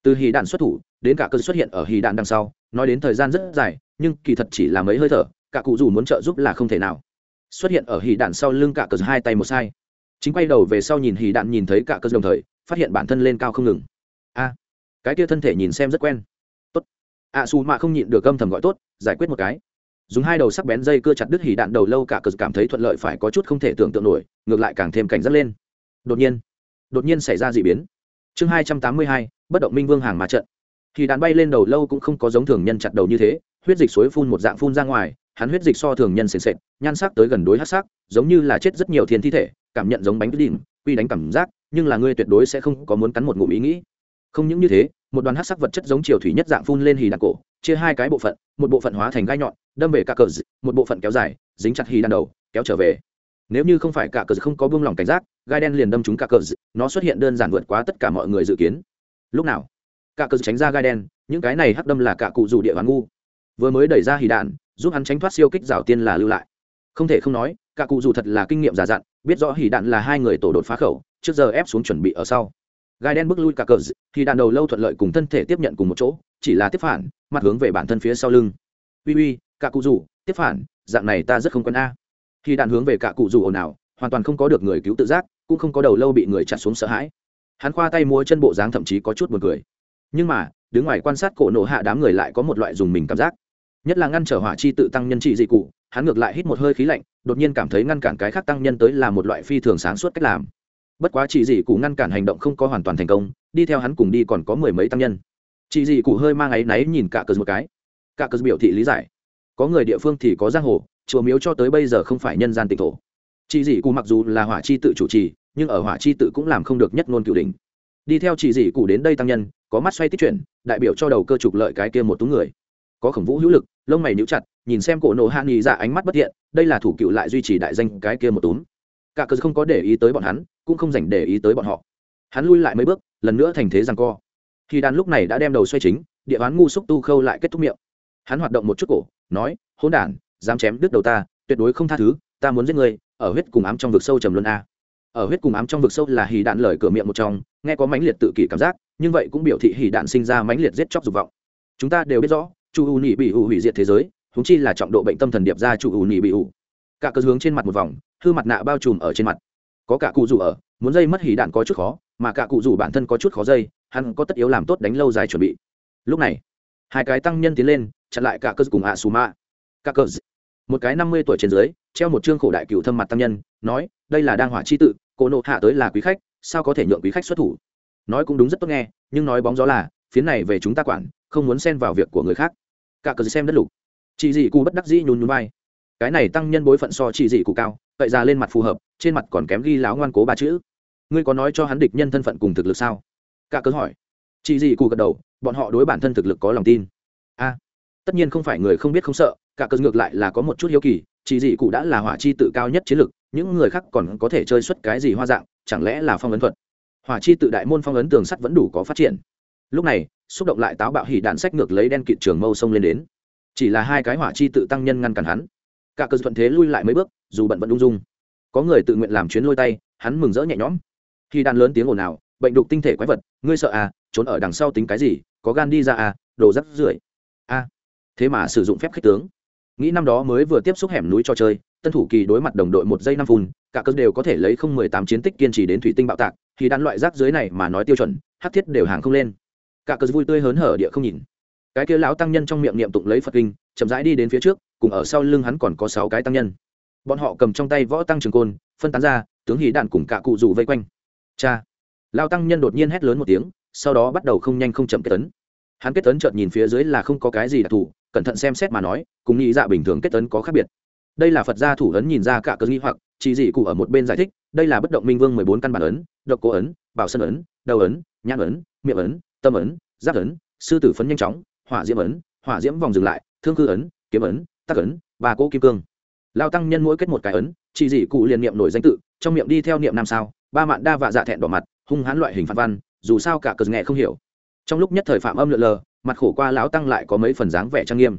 Từ hì đạn xuất thủ, đến cả cơ xuất hiện ở hì đạn đằng sau, nói đến thời gian rất dài, nhưng kỳ thật chỉ là mấy hơi thở, cả cụ dù muốn trợ giúp là không thể nào. Xuất hiện ở hì đạn sau lưng cả cờ hai tay một sai. Chính quay đầu về sau nhìn hì đạn nhìn thấy cả cờ đồng thời, phát hiện bản thân lên cao không ngừng. A, cái kia thân thể nhìn xem rất quen. Tốt. A su mạ không nhịn được âm thầm gọi tốt, giải quyết một cái dùng hai đầu sắc bén dây cưa chặt đứt hỉ đạn đầu lâu cả cờ cảm thấy thuận lợi phải có chút không thể tưởng tượng nổi, ngược lại càng thêm cảnh giác lên. Đột nhiên đột nhiên xảy ra d ị biến. Chương hai trăm tám mươi hai, bất động minh vương hàng mà trận. Thì đạn bay lên đầu lâu cũng không có giống thường nhân chặt đầu như thế, huyết dịch suối phun một dạng phun ra ngoài, hắn huyết dịch so thường nhân sền sệt, nhan sắc tới gần đối hát sắc, giống như là chết rất nhiều thiên thi thể, cảm nhận giống bánh đỉnh quy đánh cảm giác, nhưng là ngươi tuyệt đối sẽ không có muốn cắn một ngụm ý nghĩ. Không những như thế, một đoàn hát sắc vật chất giống chiều thủy nhất dạng phun lên hì đạn cổ chia hai cái bộ phận, một bộ phận hóa thành gai nhọn, đâm về cả cờ một bộ phận kéo dài, dính chặt hì đạn đầu, kéo trở về. Nếu như không phải cả cờ không có buông lỏng cảnh giác, gai đen liền đâm trúng cả cờ nó xuất hiện đơn giản vượt quá tất cả mọi người dự kiến. Lúc nào, cả cờ tránh ra gai đen, những cái này hắc đâm là cả cụ dù địa bàn ngu. Vừa mới đẩy ra hì đạn, giúp hắn tránh thoát siêu kích rào tiên là lưu lại. Không thể không nói, cả cụ dù thật là kinh nghiệm già dặn, biết rõ hì đạn là hai người tổ đột phá khẩu, trước giờ ép xuống chuẩn bị ở sau. Gai đen bước lui cả cờ thì đạn đầu lâu thuận lợi cùng thân thể tiếp nhận cùng một chỗ chỉ là tiếp phản, mặt hướng về bản thân phía sau lưng. Uy uy, cả cụ rủ, tiếp phản, dạng này ta rất không quen a. Khi đạn hướng về cả cụ rủ ồn ào, hoàn toàn không có được người cứu tự giác, cũng không có đầu lâu bị người chặt xuống sợ hãi. Hắn khoa tay múa chân bộ dáng thậm chí có chút buồn cười. Nhưng mà, đứng ngoài quan sát cổ nổ hạ đám người lại có một loại dùng mình cảm giác. Nhất là ngăn trở hỏa chi tự tăng nhân trị dị cụ, hắn ngược lại hít một hơi khí lạnh, đột nhiên cảm thấy ngăn cản cái khác tăng nhân tới là một loại phi thường sáng suốt cách làm. Bất quá chỉ dị cụ ngăn cản hành động không có hoàn toàn thành công, đi theo hắn cùng đi còn có mười mấy tăng nhân chị dị cụ hơi mang áy náy nhìn cả cờ một cái. Cả cờ biểu thị lý giải. Có người địa phương thì có giang hồ, chùa miếu cho tới bây giờ không phải nhân gian tịnh thổ. Chị dị cụ mặc dù là hỏa chi tự chủ trì, nhưng ở hỏa chi tự cũng làm không được nhất ngôn cửu đình đi theo chị dị cụ đến đây tăng nhân, có mắt xoay tích chuyển, đại biểu cho đầu cơ trục lợi cái kia một tú người. Có khổng vũ hữu lực, lông mày níu chặt, nhìn xem cổ nổ hạ nghỉ dạ ánh mắt bất thiện, đây là thủ cựu lại duy trì đại danh cái kia một túm. Cả cờ không có để ý tới bọn hắn, cũng không dành để ý tới bọn họ. Hắn lui lại mấy bước, lần nữa thành thế rằng co khi đàn lúc này đã đem đầu xoay chính, địa bán ngu xúc tu khâu lại kết thúc miệng. Hắn hoạt động một chút cổ, nói, hỗn đản, dám chém đứt đầu ta, tuyệt đối không tha thứ, ta muốn giết người ở huyết cùng ám trong vực sâu trầm luân a. Ở huyết cùng ám trong vực sâu là hì đạn lời cửa miệng một trong, nghe có mãnh liệt tự kỷ cảm giác, nhưng vậy cũng biểu thị hì đạn sinh ra mãnh liệt giết chóc dục vọng. Chúng ta đều biết rõ, chu u nhị bị ủ hủy diệt thế giới húng chi là trọng độ bệnh tâm thần điệp ra chu u nhị bị ủ cả cơ hướng trên mặt một vòng, hư mặt nạ bao trùm ở trên mặt. Có cả cụ rủ ở, muốn dây mất hỉ đạn có chút khó, mà cả cụ rủ bản thân có chút khó dây hắn có tất yếu làm tốt đánh lâu dài chuẩn bị. Lúc này, hai cái tăng nhân tiến lên, chặn lại cả cơ cùng ạ xù mạ cả cơ một cái năm mươi tuổi trên dưới, treo một chương khổ đại cựu thâm mặt tăng nhân, nói, đây là đang hỏa chi tự, cô nộ hạ tới là quý khách, sao có thể nhượng quý khách xuất thủ? Nói cũng đúng rất tốt nghe, nhưng nói bóng gió là phía này về chúng ta quản, không muốn xen vào việc của người khác. Cả cờ xem đất lục. Chị dị cụ bất đắc dĩ nhún nhún vai. Cái này tăng nhân bối phận so chị dị cụ cao cậy ra lên mặt phù hợp, trên mặt còn kém ghi láo ngoan cố ba chữ. Ngươi có nói cho hắn địch nhân thân phận cùng thực lực sao? Cả cớ hỏi. Chị dị cụ gật đầu, bọn họ đối bản thân thực lực có lòng tin. A, tất nhiên không phải người không biết không sợ, cả cớ ngược lại là có một chút hiếu kỳ, chị dị cụ đã là hỏa chi tự cao nhất chiến lực những người khác còn có thể chơi xuất cái gì hoa dạng, chẳng lẽ là phong ấn thuật? Hỏa chi tự đại môn phong ấn tường sắt vẫn đủ có phát triển. Lúc này, xúc động lại táo bạo hỉ đạn sách ngược lấy đen kịt trường mâu sông lên đến. Chỉ là hai cái hỏa chi tự tăng nhân ngăn cản hắn. Cả cơ thuận thế lui lại mấy bước, dù bận vẫn ung dung. Có người tự nguyện làm chuyến lôi tay, hắn mừng rỡ nhẹ nhõm. Khi đàn lớn tiếng ồn ào bệnh đục tinh thể quái vật, ngươi sợ à trốn ở đằng sau tính cái gì, có gan đi ra à đồ rắc rưởi. A, thế mà sử dụng phép khích tướng. Nghĩ năm đó mới vừa tiếp xúc hẻm núi cho chơi, tân thủ kỳ đối mặt đồng đội một giây năm phun, cả cơn đều có thể lấy không mười tám chiến tích kiên trì đến thủy tinh bạo tạc, thì đan loại rác dưới này mà nói tiêu chuẩn hát thiết đều hàng không lên. Cả cơn vui tươi hớn hở địa không nhìn. Cái kia lão tăng nhân trong miệng niệm tụng lấy phật kinh, chậm rãi đi đến phía trước, cùng ở sau lưng hắn còn có sáu cái tăng nhân. Bọn họ cầm trong tay võ tăng trường côn, phân tán ra, tướng hí đạn cùng cả cụ rủ vây quanh. Cha lao tăng nhân đột nhiên hét lớn một tiếng, sau đó bắt đầu không nhanh không chậm kết tấn. Hắn kết tấn chợt nhìn phía dưới là không có cái gì đặc thù, cẩn thận xem xét mà nói, cùng nghĩ dạ bình thường kết tấn có khác biệt. Đây là phật gia thủ ấn nhìn ra cả cơ nghi hoặc, chỉ dị cụ ở một bên giải thích, đây là bất động minh vương mười bốn căn bản ấn, độc cố ấn, bảo sân ấn, đầu ấn, nhãn ấn, miệng ấn, tâm ấn, giáp ấn, sư tử phấn nhanh chóng, hỏa diễm ấn, hỏa diễm vòng dừng lại, thương cư ấn, kiếm ấn, tắc ấn và cỗ kim cương. Lao tăng nhân mỗi kết một cái ấn, chỉ dị cụ liền niệm nổi danh tự, trong miệng đi theo niệm năm sao, ba mạn đa vạ dạ thẹn đỏ mặt hung hãn loại hình phạt văn, dù sao cả cờ nghe không hiểu. Trong lúc nhất thời phạm âm lượn lờ, mặt khổ qua lão tăng lại có mấy phần dáng vẻ trang nghiêm.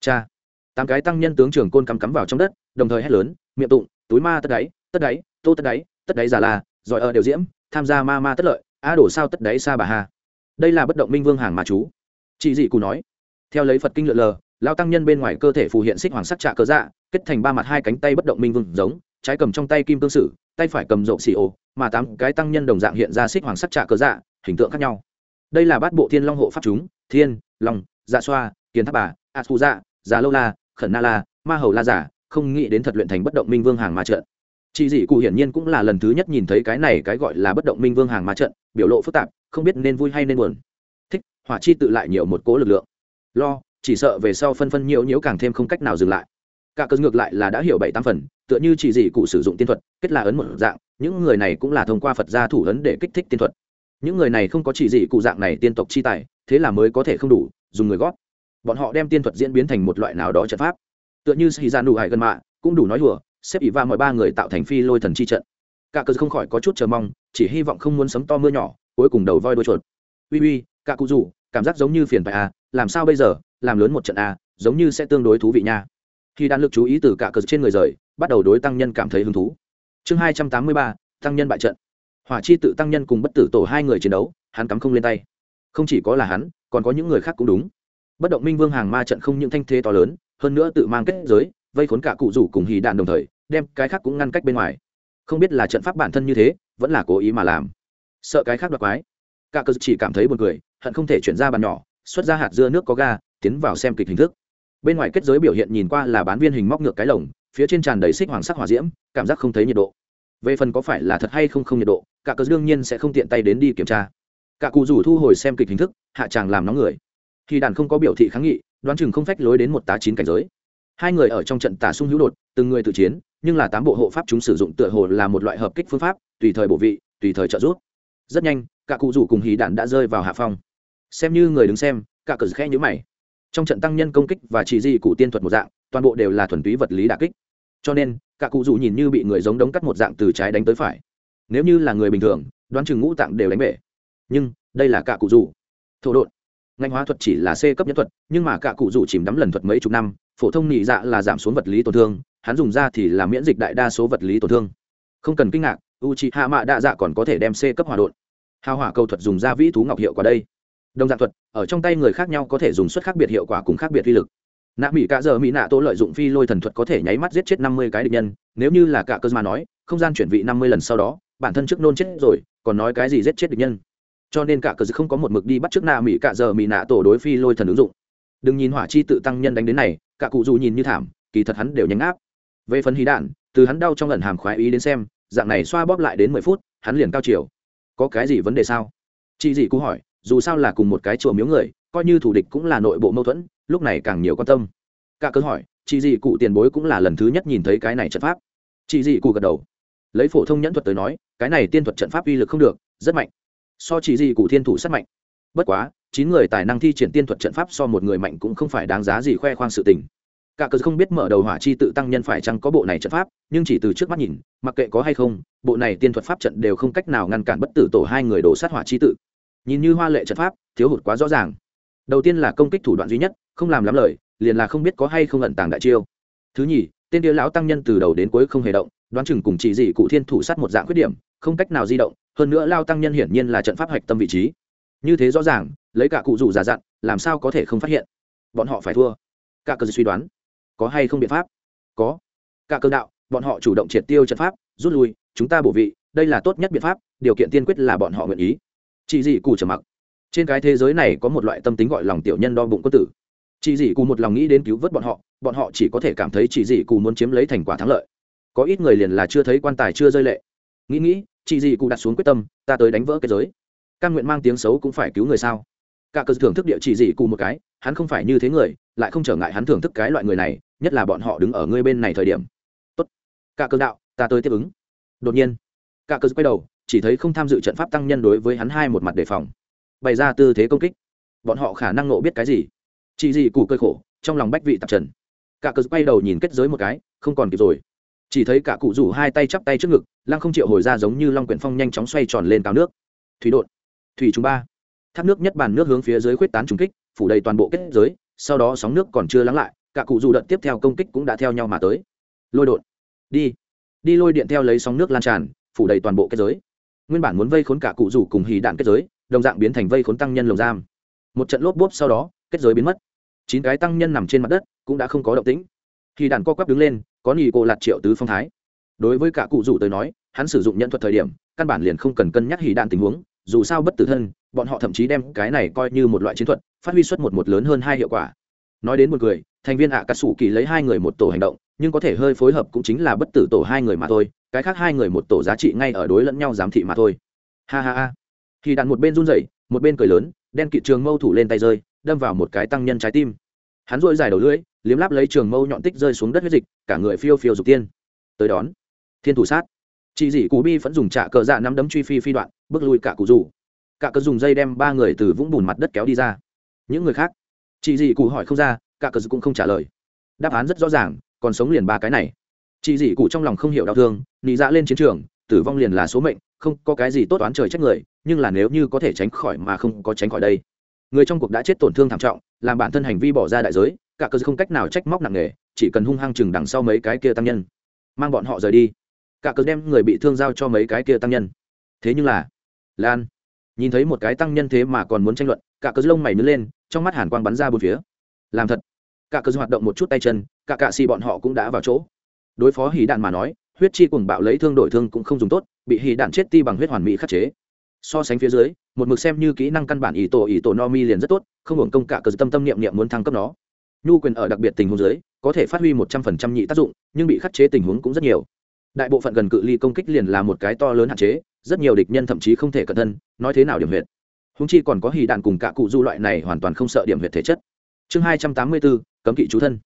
Cha, tám cái tăng nhân tướng trưởng côn cắm cắm vào trong đất, đồng thời hét lớn, miệng tụng, túi ma tất đáy tất đáy, tô tất đáy tất đáy giả là, giỏi ở đều diễm, tham gia ma ma tất lợi a đổ sao tất đáy xa bà hà. đây là bất động minh vương hàng mà chú. Chị dị cù nói. Theo lấy phật kinh lượn lờ lao tăng nhân bên ngoài cơ thể phù hiện xích hoàng sắc trạ cơ dạ kết thành ba mặt hai cánh tay bất động minh vương giống, trái cầm trong tay kim tương sử, tay phải cầm rộng xì ô mà tám cái tăng nhân đồng dạng hiện ra xích hoàng sắc trạ cơ dạ hình tượng khác nhau. Đây là bát bộ thiên long hộ pháp chúng, thiên, long dạ xoa, kiến tháp bà a su dạ già lâu la, khẩn na la, ma hầu la giả, không nghĩ đến thật luyện thành bất động minh vương hàng ma trận. Chị dị cụ hiển nhiên cũng là lần thứ nhất nhìn thấy cái này cái gọi là bất động minh vương hàng ma trận, biểu lộ phức tạp, không biết nên vui hay nên buồn. Thích, hỏa chi tự lại nhiều một cố lực lượng. Lo, chỉ sợ về sau phân phân nhiễu nhiễu càng thêm không cách nào dừng lại. Cả cơn ngược lại là đã hiểu bảy tám phần, tựa như chỉ dị cụ sử dụng tiên thuật, kết là ấn một dạng những người này cũng là thông qua phật gia thủ ấn để kích thích tiên thuật. Những người này không có chỉ dị cụ dạng này tiên tộc chi tài, thế là mới có thể không đủ, dùng người gót bọn họ đem tiên thuật diễn biến thành một loại nào đó trận pháp. Tựa như xì ra dạ nụ hải gần mạ, cũng đủ nói hùa xếp ỷ va mọi ba người tạo thành phi lôi thần chi trận. Cả cơn không khỏi có chút chờ mong, chỉ hy vọng không muốn sấm to mưa nhỏ, cuối cùng đầu voi đôi chuột. Uy uy, cả cụ rủ, cảm giác giống như phiền bài à làm sao bây giờ, làm lớn một trận à giống như sẽ tương đối thú vị nha. Khi đan lực chú ý từ cả cờ trên người rời, bắt đầu đối tăng nhân cảm thấy hứng thú chương hai trăm tám mươi ba, tăng nhân bại trận. Hỏa chi tự tăng nhân cùng bất tử tổ hai người chiến đấu, hắn cắm không lên tay. Không chỉ có là hắn, còn có những người khác cũng đúng. Bất động minh vương hàng ma trận không những thanh thế to lớn, hơn nữa tự mang kết giới, vây khốn cả cụ rủ cùng hì đạn đồng thời, đem cái khác cũng ngăn cách bên ngoài. Không biết là trận pháp bản thân như thế, vẫn là cố ý mà làm. Sợ cái khác đoạt quái. Cả cơ chỉ cảm thấy buồn cười, hận không thể chuyển ra bàn nhỏ, xuất ra hạt dưa nước có ga, tiến vào xem kịch hình thức. Bên ngoài kết giới biểu hiện nhìn qua là bán viên hình móc ngược cái lồng phía trên tràn đầy xích hoàng sắc hỏa diễm, cảm giác không thấy nhiệt độ. Về phần có phải là thật hay không không nhiệt độ, cả cờ đương nhiên sẽ không tiện tay đến đi kiểm tra. Cả cụ rủ thu hồi xem kịch hình thức, hạ chàng làm nóng người. Khi đàn không có biểu thị kháng nghị, đoán chừng không phách lối đến một tá chín cảnh giới. Hai người ở trong trận tả sung hữu đột, từng người tự chiến, nhưng là tám bộ hộ pháp chúng sử dụng tựa hồ là một loại hợp kích phương pháp, tùy thời bổ vị, tùy thời trợ giúp. Rất nhanh, cả cụ rủ cùng hí đạn đã rơi vào hạ phong. Xem như người đứng xem, cả cờ khẽ nhữ mày. Trong trận tăng nhân công kích và chỉ di cụ tiên thuật một dạng, toàn bộ đều là thuần túy vật lý đà kích cho nên, cả cụ dù nhìn như bị người giống đống cắt một dạng từ trái đánh tới phải. Nếu như là người bình thường, đoán chừng ngũ tạng đều đánh bể. Nhưng, đây là cả cụ dù thổ đột ngành hóa thuật chỉ là c cấp nhất thuật, nhưng mà cả cụ dù chìm đắm lần thuật mấy chục năm, phổ thông nhị dạ là giảm xuống vật lý tổn thương, hắn dùng ra thì là miễn dịch đại đa số vật lý tổn thương. Không cần kinh ngạc u c h i hạ mạ đa dạ còn có thể đem c cấp hòa đột hào hỏa câu thuật dùng ra vĩ thú ngọc hiệu quả đây. Đồng dạng thuật, ở trong tay người khác nhau có thể dùng suất khác biệt hiệu quả cùng khác biệt uy lực nạ mỹ cả giờ mỹ nạ tô lợi dụng phi lôi thần thuật có thể nháy mắt giết chết năm mươi cái địch nhân. Nếu như là cả cơ mà nói, không gian chuyển vị năm mươi lần sau đó, bản thân trước nôn chết rồi, còn nói cái gì giết chết địch nhân? Cho nên cả cơ không có một mực đi bắt trước nạ mỹ cả giờ mỹ nạ tổ đối phi lôi thần ứng dụng. Đừng nhìn hỏa chi tự tăng nhân đánh đến này cả cụ dù nhìn như thảm, kỳ thật hắn đều nhánh áp. Về phần hí đạn, từ hắn đau trong lần hàm khoái ý đến xem, dạng này xoa bóp lại đến mười phút, hắn liền cao chiều. Có cái gì vấn đề sao? Chị dị cú hỏi, dù sao là cùng một cái chùa miếu người coi như thủ địch cũng là nội bộ mâu thuẫn, lúc này càng nhiều quan tâm. Cả cơ hỏi, chị dị cụ tiền bối cũng là lần thứ nhất nhìn thấy cái này trận pháp. Chị dị cụ gật đầu. Lấy phổ thông nhẫn thuật tới nói, cái này tiên thuật trận pháp uy lực không được, rất mạnh. So chị dị cụ thiên thủ rất mạnh. Bất quá, chín người tài năng thi triển tiên thuật trận pháp so một người mạnh cũng không phải đáng giá gì khoe khoang sự tình. Cả cờ không biết mở đầu hỏa chi tự tăng nhân phải chăng có bộ này trận pháp, nhưng chỉ từ trước mắt nhìn, mặc kệ có hay không, bộ này tiên thuật pháp trận đều không cách nào ngăn cản bất tử tổ hai người đổ sát hỏa chi tự. Nhìn như hoa lệ trận pháp, thiếu hụt quá rõ ràng đầu tiên là công kích thủ đoạn duy nhất, không làm lắm lời, liền là không biết có hay không ẩn tàng đại chiêu. Thứ nhì, tên đĩa lão tăng nhân từ đầu đến cuối không hề động, đoán chừng cùng chỉ dị cụ thiên thủ sát một dạng khuyết điểm, không cách nào di động, hơn nữa lao tăng nhân hiển nhiên là trận pháp hạch tâm vị trí. Như thế rõ ràng, lấy cả cụ rủ giả dặn, làm sao có thể không phát hiện? Bọn họ phải thua. Cả cơ suy đoán. Có hay không biện pháp? Có. Cả cơ đạo, bọn họ chủ động triệt tiêu trận pháp, rút lui, chúng ta bổ vị, đây là tốt nhất biện pháp, điều kiện tiên quyết là bọn họ nguyện ý. Chỉ dị cụ trầm mặc trên cái thế giới này có một loại tâm tính gọi lòng tiểu nhân đo bụng quân tử. Chị dị cù một lòng nghĩ đến cứu vớt bọn họ bọn họ chỉ có thể cảm thấy chị dị cù muốn chiếm lấy thành quả thắng lợi. Có ít người liền là chưa thấy quan tài chưa rơi lệ. Nghĩ nghĩ chị dị cụ đặt xuống quyết tâm, ta tới đánh vỡ cái giới. Căn nguyện mang tiếng xấu cũng phải cứu người sao? Cả cơ thưởng thức địa chỉ dị cụ một cái, hắn không phải như thế người, lại không trở ngại hắn thưởng thức cái loại người này, nhất là bọn họ đứng ở ngươi bên này thời điểm. Tốt. Cả cơ đạo, ta tới tiếp ứng. Đột nhiên, cả cơ quay đầu, chỉ thấy không tham dự trận pháp tăng nhân đối với hắn hai một mặt đề phòng bày ra tư thế công kích. Bọn họ khả năng nộ biết cái gì? Chị gì cụ cơi khổ, trong lòng bách vị tạp trần. Cả cờ quay đầu nhìn kết giới một cái, không còn kịp rồi. Chỉ thấy cả cụ rủ hai tay chắp tay trước ngực, lăng không chịu hồi ra giống như long quyển phong nhanh chóng xoay tròn lên cao nước. Thủy đột thủy chúng ba. Thác nước nhất bàn nước hướng phía dưới khuyết tán trùng kích, phủ đầy toàn bộ kết giới, sau đó sóng nước còn chưa lắng lại, cả cụ rủ đợt tiếp theo công kích cũng đã theo nhau mà tới. Lôi đột đi. Đi lôi điện theo lấy sóng nước lan tràn, phủ đầy toàn bộ kết giới. Nguyên bản muốn vây khốn cả cụ rủ cùng hì đạn kết giới đồng dạng biến thành vây khốn tăng nhân lồng giam. Một trận lốp bốp sau đó, kết giới biến mất. Chín cái tăng nhân nằm trên mặt đất, cũng đã không có động tĩnh. Khi đàn co quắp đứng lên, có nghỉ cô lạt triệu tứ phong thái. Đối với cả cụ rủ tới nói, hắn sử dụng nhận thuật thời điểm, căn bản liền không cần cân nhắc hỉ đạn tình huống, dù sao bất tử thân, bọn họ thậm chí đem cái này coi như một loại chiến thuật, phát huy suất một một lớn hơn hai hiệu quả. Nói đến một người thành viên ạ cà sủ kỳ lấy hai người một tổ hành động, nhưng có thể hơi phối hợp cũng chính là bất tử tổ hai người mà thôi, cái khác hai người một tổ giá trị ngay ở đối lẫn nhau giám thị mà thôi. Ha ha ha khi đạn một bên run rẩy, một bên cười lớn, đen kịt trường mâu thủ lên tay rơi, đâm vào một cái tăng nhân trái tim. Hắn dội dài đầu lưỡi, liếm láp lấy trường mâu nhọn tích rơi xuống đất huyết dịch, cả người phiêu phiêu dục tiên. Tới đón. Thiên thủ sát. Chị dì cú bi vẫn dùng trạ cờ dạ nắm đấm truy phi phi đoạn, bước lui cả cụ rủ. Cả cờ dùng dây đem ba người từ vũng bùn mặt đất kéo đi ra. Những người khác? Chị dì cụ hỏi không ra, cả cờ cũng không trả lời. Đáp án rất rõ ràng, còn sống liền ba cái này. Chị dì cụ trong lòng không hiểu đau thương nị dạ lên chiến trường, tử vong liền là số mệnh không có cái gì tốt toán trời trách người, nhưng là nếu như có thể tránh khỏi mà không có tránh khỏi đây. Người trong cuộc đã chết tổn thương thảm trọng, làm bản thân hành vi bỏ ra đại giới, cả cơ không cách nào trách móc nặng nề, chỉ cần hung hăng chừng đằng sau mấy cái kia tăng nhân, mang bọn họ rời đi. Cả cơ đem người bị thương giao cho mấy cái kia tăng nhân. Thế nhưng là, lan, nhìn thấy một cái tăng nhân thế mà còn muốn tranh luận, cả cơ lông mày nứt lên, trong mắt hàn quang bắn ra bốn phía. Làm thật. Cả cơ hoạt động một chút tay chân, cả cạ xì bọn họ cũng đã vào chỗ. Đối phó hỉ đạn mà nói huyết chi cùng bạo lấy thương đổi thương cũng không dùng tốt, bị hỉ đạn chết ti bằng huyết hoàn mỹ khắc chế. So sánh phía dưới, một mực xem như kỹ năng căn bản ý tổ ý tổ no mi liền rất tốt, không hưởng công cả cờ tâm tâm niệm niệm muốn thăng cấp nó. Nhu quyền ở đặc biệt tình huống dưới, có thể phát huy một trăm phần trăm nhị tác dụng, nhưng bị khắc chế tình huống cũng rất nhiều. Đại bộ phận gần cự ly công kích liền là một cái to lớn hạn chế, rất nhiều địch nhân thậm chí không thể cẩn thân nói thế nào điểm huyệt. Húng chi còn có hì đạn cùng cả cụ du loại này hoàn toàn không sợ điểm huyệt thể chất. Chương hai trăm tám mươi bốn, cấm kỵ chú thân.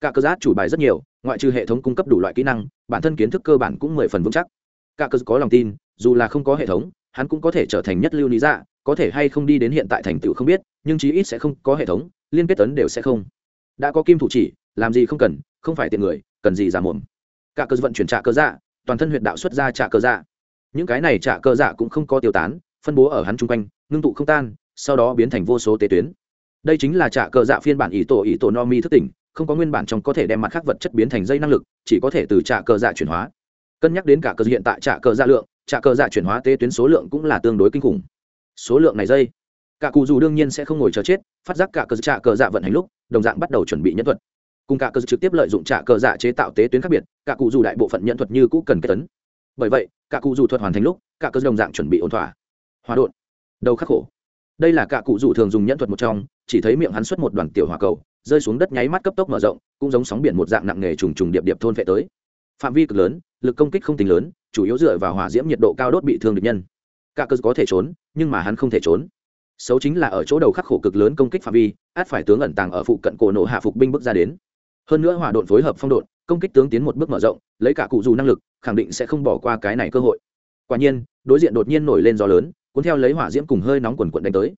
Cả cơ giác chủ bài rất nhiều ngoại trừ hệ thống cung cấp đủ loại kỹ năng, bản thân kiến thức cơ bản cũng mười phần vững chắc. Cả cơ có lòng tin, dù là không có hệ thống, hắn cũng có thể trở thành nhất lưu lý dạ có thể hay không đi đến hiện tại thành tựu không biết, nhưng chí ít sẽ không có hệ thống, liên kết tấn đều sẽ không. Đã có kim thủ chỉ, làm gì không cần, không phải tiền người, cần gì giả mồm. Cả cơ vận chuyển trả cơ dạ toàn thân huyệt đạo xuất ra trả cơ dạ. Những cái này trả cơ dạ cũng không có tiêu tán, phân bố ở hắn chung quanh, ngưng tụ không tan, sau đó biến thành vô số tế tuyến. Đây chính là trả cơ dạ phiên bản ý tổ ý tổ no mi thức tỉnh không có nguyên bản trong có thể đem mặt khác vật chất biến thành dây năng lực, chỉ có thể từ trả cơ dạ chuyển hóa. Cân nhắc đến cả cơ hiện tại trả cơ dạ lượng trả cơ dạ chuyển hóa tế tuyến số lượng cũng là tương đối kinh khủng. Số lượng này dây, cả cụ dù đương nhiên sẽ không ngồi chờ chết, phát giác cả cơ trả cơ dạ vận hành lúc, đồng dạng bắt đầu chuẩn bị nhân thuật. Cùng cả cơ trực tiếp lợi dụng trả cơ dạ chế tạo tế tuyến khác biệt, cả cụ dù đại bộ phận nhân thuật như cũ cần kết tấn. Bởi vậy, cả cụ dù thuật hoàn thành lúc, cả cơ đồng dạng chuẩn bị ổn thỏa. Hòa đột. Đầu khắc khổ. Đây là cả cụ dù thường dùng nhân thuật một trong, chỉ thấy miệng hắn xuất một đoàn tiểu hỏa cầu rơi xuống đất nháy mắt cấp tốc mở rộng, cũng giống sóng biển một dạng nặng nề trùng trùng điệp điệp thôn vệ tới. Phạm vi cực lớn, lực công kích không tính lớn, chủ yếu dựa vào hỏa diễm nhiệt độ cao đốt bị thương địch nhân. Cả cơ có thể trốn, nhưng mà hắn không thể trốn. Xấu chính là ở chỗ đầu khắc khổ cực lớn công kích phạm vi, át phải tướng ẩn tàng ở phụ cận cổ nổ hạ phục binh bước ra đến. Hơn nữa hỏa độn phối hợp phong độn, công kích tướng tiến một bước mở rộng, lấy cả cụ dù năng lực, khẳng định sẽ không bỏ qua cái này cơ hội. Quả nhiên, đối diện đột nhiên nổi lên gió lớn, cuốn theo lấy hỏa diễm cùng hơi nóng quần quận đánh tới.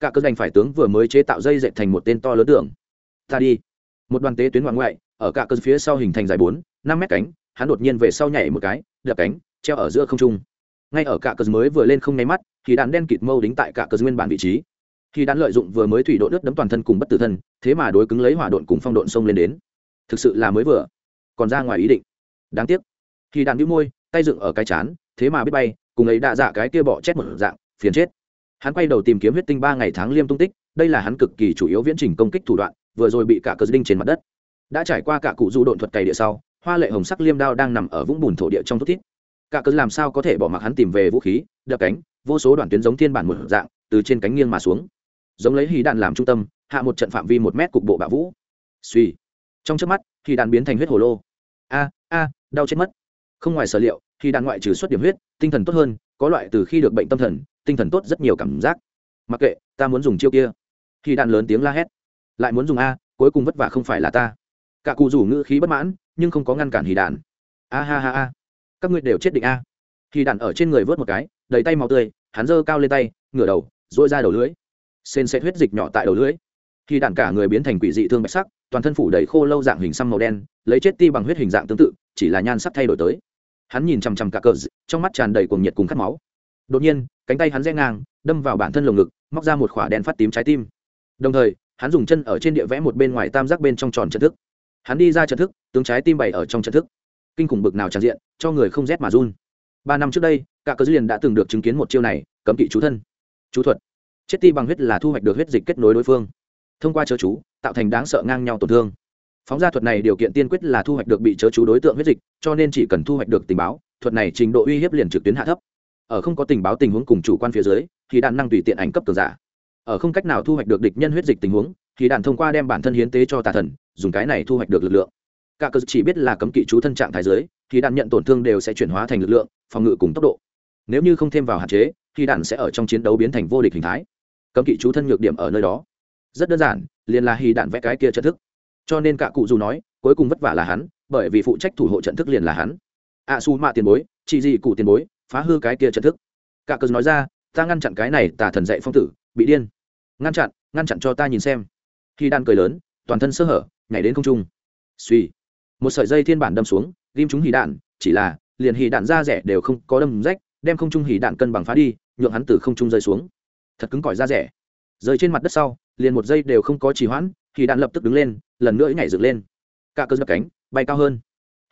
Cả cơ đành phải tướng vừa mới chế tạo dây dệt thành một tên to lớn tưởng ta đi. Một đoàn tế tuyến ngoại ngoại, ở cả cơn phía sau hình thành dài bốn, năm mét cánh, hắn đột nhiên về sau nhảy một cái, đập cánh, treo ở giữa không trung. Ngay ở cả cơ mới vừa lên không nháy mắt, thì đàn đen kịt mâu đính tại cả cơ nguyên bản vị trí. Khi đàn lợi dụng vừa mới thủy độ nước đấm toàn thân cùng bất tử thân, thế mà đối cứng lấy hỏa độn cùng phong độn sông lên đến. Thực sự là mới vừa. Còn ra ngoài ý định. Đáng tiếc. Khi đàn nhíu môi, tay dựng ở cái chán, thế mà biết bay, cùng ấy đã dạ cái kia bỏ chết một dạng, phiền chết. Hắn quay đầu tìm kiếm huyết tinh ba ngày tháng liêm tung tích đây là hắn cực kỳ chủ yếu viễn trình công kích thủ đoạn, vừa rồi bị cả cờ đinh trên mặt đất. Đã trải qua cả cụ du độn thuật cày địa sau, hoa lệ hồng sắc liêm đao đang nằm ở vũng bùn thổ địa trong thút thít. Cả cờ làm sao có thể bỏ mặc hắn tìm về vũ khí, đập cánh, vô số đoạn tuyến giống thiên bản một dạng, từ trên cánh nghiêng mà xuống. Giống lấy hí đạn làm trung tâm, hạ một trận phạm vi một mét cục bộ bạo vũ. Suy trong trước mắt thì đạn biến thành huyết hồ lô. A a, đau chết mất. Không ngoài sở liệu thì đạn ngoại trừ xuất điểm huyết, tinh thần tốt hơn, có loại từ khi được bệnh tâm thần, tinh thần tốt rất nhiều cảm giác. Mặc kệ, ta muốn dùng chiêu kia khi đạn lớn tiếng la hét, lại muốn dùng a, cuối cùng vất vả không phải là ta. Cả cụ rủ ngữ khí bất mãn, nhưng không có ngăn cản hì đạn. A ha ha a các ngươi đều chết định a. Hì đạn ở trên người vớt một cái, đầy tay màu tươi, hắn giơ cao lên tay, ngửa đầu dội ra đầu lưới sên xét huyết dịch nhỏ tại đầu lưới khi đạn cả người biến thành quỷ dị thương bạch sắc, toàn thân phủ đầy khô lâu dạng hình xăm màu đen, lấy chết ti bằng huyết hình dạng tương tự, chỉ là nhan sắc thay đổi tới. Hắn nhìn chằm chằm cả cờ, trong mắt tràn đầy cuồng nhiệt cùng khát máu. Đột nhiên, cánh tay hắn rẽ ngang, đâm vào bản thân lồng ngực, móc ra một khỏa đen phát tím trái tim đồng thời, hắn dùng chân ở trên địa vẽ một bên ngoài tam giác bên trong tròn trận thức. Hắn đi ra trận thức, tướng trái tim bày ở trong trận thức. Kinh khủng bực nào tràn diện, cho người không rét mà run. Ba năm trước đây, cả cờ liền đã từng được chứng kiến một chiêu này, cấm kỵ chú thân. Chú thuật. Chết ti bằng huyết là thu hoạch được huyết dịch kết nối đối phương. Thông qua chớ chú, tạo thành đáng sợ ngang nhau tổn thương. Phóng ra thuật này điều kiện tiên quyết là thu hoạch được bị chớ chú đối tượng huyết dịch, cho nên chỉ cần thu hoạch được tình báo, thuật này trình độ uy hiếp liền trực tuyến hạ thấp. Ở không có tình báo tình huống cùng chủ quan phía dưới, thì đạn năng tùy tiện ảnh cấp cường giả ở không cách nào thu hoạch được địch nhân huyết dịch tình huống thì đạn thông qua đem bản thân hiến tế cho tà thần dùng cái này thu hoạch được lực lượng. Cả cơ chỉ biết là cấm kỵ chú thân trạng thái giới thì đạn nhận tổn thương đều sẽ chuyển hóa thành lực lượng phòng ngự cùng tốc độ. Nếu như không thêm vào hạn chế thì đạn sẽ ở trong chiến đấu biến thành vô địch hình thái. Cấm kỵ chú thân nhược điểm ở nơi đó. Rất đơn giản liền là hy đạn vẽ cái kia trận thức. Cho nên cả cụ dù nói cuối cùng vất vả là hắn bởi vì phụ trách thủ hộ trận thức liền là hắn. Ạ à, su mạ tiền bối chỉ gì cụ tiền bối phá hư cái kia trận thức. Cả cớ nói ra ta ngăn chặn cái này tà thần dạy phong tử bị điên ngăn chặn ngăn chặn cho ta nhìn xem. Khi đan cười lớn, toàn thân sơ hở, nhảy đến không trung. Suy một sợi dây thiên bản đâm xuống, ghim chúng hì đạn, chỉ là, liền hì đạn da rẻ đều không có đâm rách, đem không trung hì đạn cân bằng phá đi, nhượng hắn từ không trung rơi xuống. Thật cứng cỏi da rẻ. Rơi trên mặt đất sau, liền một giây đều không có trì hoãn hì đạn lập tức đứng lên, lần nữa nhảy dựng lên. Cả cơ dập cánh, bay cao hơn.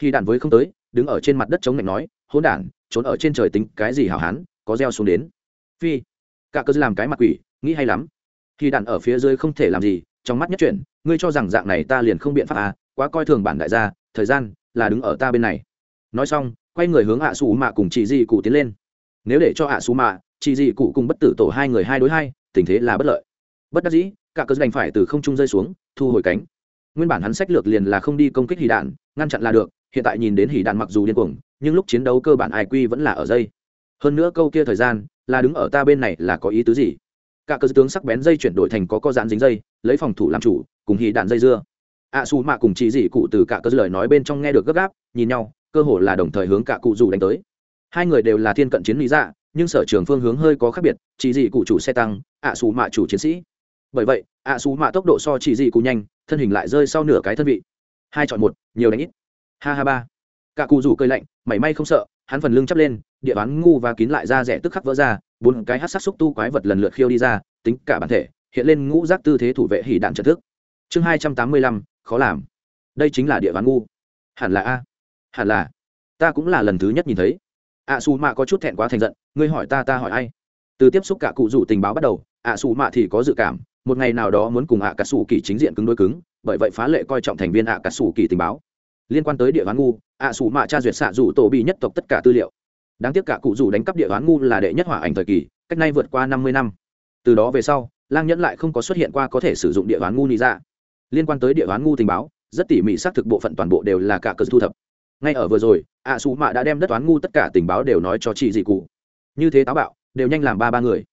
Hì đạn với không tới, đứng ở trên mặt đất chống lạnh nói, hỗn đản, trốn ở trên trời tính cái gì hảo hán, có gieo xuống đến. Phi. Cả cơ làm cái mặt quỷ, nghĩ hay lắm khi đạn ở phía dưới không thể làm gì, trong mắt nhất chuyển, ngươi cho rằng dạng này ta liền không biện pháp à quá coi thường bản đại gia, thời gian là đứng ở ta bên này. Nói xong, quay người hướng ạ xù mạ cùng chị di cụ tiến lên. Nếu để cho ạ xù mạ, chị di cụ cùng bất tử tổ hai người hai đối hai, tình thế là bất lợi. Bất đắc dĩ, cả cớ đành phải từ không trung rơi xuống, thu hồi cánh. Nguyên bản hắn sách lược liền là không đi công kích hỉ đạn, ngăn chặn là được, hiện tại nhìn đến hỉ đạn mặc dù điên cuồng, nhưng lúc chiến đấu cơ bản ai quy vẫn là ở dây hơn nữa câu kia thời gian, là đứng ở ta bên này là có ý tứ gì? Cả cơ tướng sắc bén dây chuyển đổi thành có co dán dính dây, lấy phòng thủ làm chủ, cùng hỉ đạn dây dưa. Ạ xù mạ cùng chị dị cụ từ cả cơ lời nói bên trong nghe được gấp gáp, nhìn nhau, cơ hồ là đồng thời hướng cả cụ dù đánh tới. Hai người đều là thiên cận chiến lý dạ nhưng sở trường phương hướng hơi có khác biệt chị dị cụ chủ xe tăng ạ xù mạ chủ chiến sĩ. Bởi vậy ạ xù mạ tốc độ so chị dị cụ nhanh, thân hình lại rơi sau nửa cái thân vị. Hai chọn một, nhiều đánh ít. Ha ha ba. Cả cụ rủ cơi lạnh, mảy may không sợ, hắn phần lưng chắp lên, địa bán ngu và kín lại ra rẻ tức khắc vỡ ra bốn cái hát sắc xúc tu quái vật lần lượt khiêu đi ra, tính cả bản thể, hiện lên ngũ giác tư thế thủ vệ hỉ đạn trận thức. Chương hai trăm tám mươi lăm, khó làm. Đây chính là địa bàn ngu. Hẳn là a. Hẳn là. Ta cũng là lần thứ nhất nhìn thấy. Ạ xù mạ có chút thẹn quá thành giận, ngươi hỏi ta ta hỏi ai? Từ tiếp xúc cả cụ rủ tình báo bắt đầu ạ xù mạ thì có dự cảm, một ngày nào đó muốn cùng ạ cả xù kỳ chính diện cứng đối cứng, bởi vậy phá lệ coi trọng thành viên ạ cả xù kỳ tình báo. Liên quan tới địa bàn ngu ạ xù mạ tra duyệt xạ rủ tổ bị nhất tộc tất cả tư liệu đáng tiếc cả cụ rủ đánh cắp địa đoán ngu là đệ nhất hỏa ảnh thời kỳ, cách nay vượt qua năm mươi năm. Từ đó về sau, lang nhẫn lại không có xuất hiện qua có thể sử dụng địa đoán ngu ni ra dạ. liên quan tới địa đoán ngu tình báo, rất tỉ mỉ xác thực bộ phận toàn bộ đều là cả cơ thu thập. Ngay ở vừa rồi ạ xù mạ đã đem đất toán ngu tất cả tình báo đều nói cho chị dị cụ. Như thế táo bạo, đều nhanh làm ba ba người.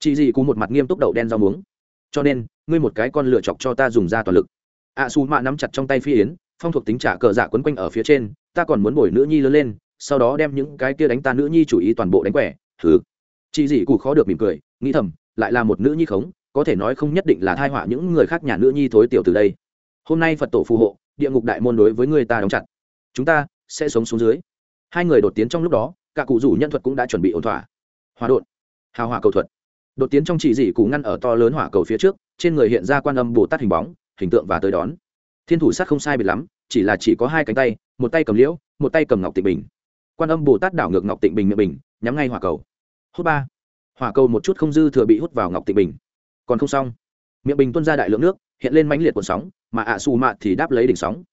Chị dị cụ một mặt nghiêm túc đậu đen rau muống. Cho nên, ngươi một cái con lựa chọc cho ta dùng ra toàn lực. Ạ xù mạ nắm chặt trong tay phi yến, phong thuộc tính trả cờ giả quấn quanh ở phía trên, ta còn muốn bồi nữ nhi lớn lên sau đó đem những cái kia đánh ta nữ nhi chủ ý toàn bộ đánh quẻ. Thứ chị dì cụ khó được mỉm cười, nghĩ thầm, lại là một nữ nhi khống, có thể nói không nhất định là thai họa những người khác nhà nữ nhi thối tiểu từ đây. Hôm nay phật tổ phù hộ, địa ngục đại môn đối với người ta đóng chặt. Chúng ta sẽ sống xuống dưới. Hai người đột tiến trong lúc đó, cả cụ rủ nhân thuật cũng đã chuẩn bị ổn thỏa. Hòa đột hào hỏa cầu thuật. Đột tiến trong chỉ dị cụ ngăn ở to lớn hỏa cầu phía trước, trên người hiện ra quan âm bồ tát hình bóng, hình tượng và tới đón. Thiên thủ sát không sai biệt lắm, chỉ là chỉ có hai cánh tay, một tay cầm liễu, một tay cầm ngọc tịnh bình quan âm bồ tát đảo ngược ngọc tịnh bình miệng bình, nhắm ngay hỏa cầu. Hốt ba. Hỏa cầu một chút không dư thừa bị hút vào ngọc tịnh bình. Còn không xong. Miệng bình tuôn ra đại lượng nước, hiện lên mãnh liệt cuộn sóng, mà ạ xù mạ thì đáp lấy đỉnh sóng.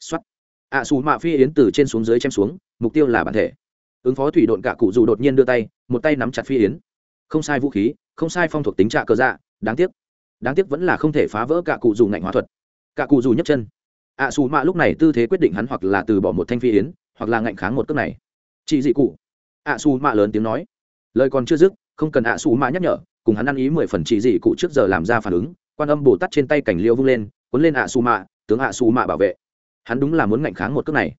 Xuất ạ xù mạ phi yến từ trên xuống dưới chém xuống, mục tiêu là bản thể. Ứng phó thủy độn cả cụ dù đột nhiên đưa tay, một tay nắm chặt phi yến. Không sai vũ khí, không sai phong thuộc tính trạ cơ dạ đáng tiếc. Đáng tiếc vẫn là không thể phá vỡ cả cụ dù ngạnh hóa thuật. Cả cụ dù nhấc chân. Ạ xù mạ lúc này tư thế quyết định hắn hoặc là từ bỏ một thanh phi yến, hoặc là ngạnh kháng một cước này chị dị cụ. Ạ xù mạ lớn tiếng nói. Lời còn chưa dứt, không cần ạ xù mạ nhắc nhở, cùng hắn ăn ý mười phần chỉ dị cụ trước giờ làm ra phản ứng, quan âm bồ tát trên tay cảnh liêu vung lên, cuốn lên ạ xù mạ, tướng ạ xù mạ bảo vệ. Hắn đúng là muốn ngạnh kháng một cước này.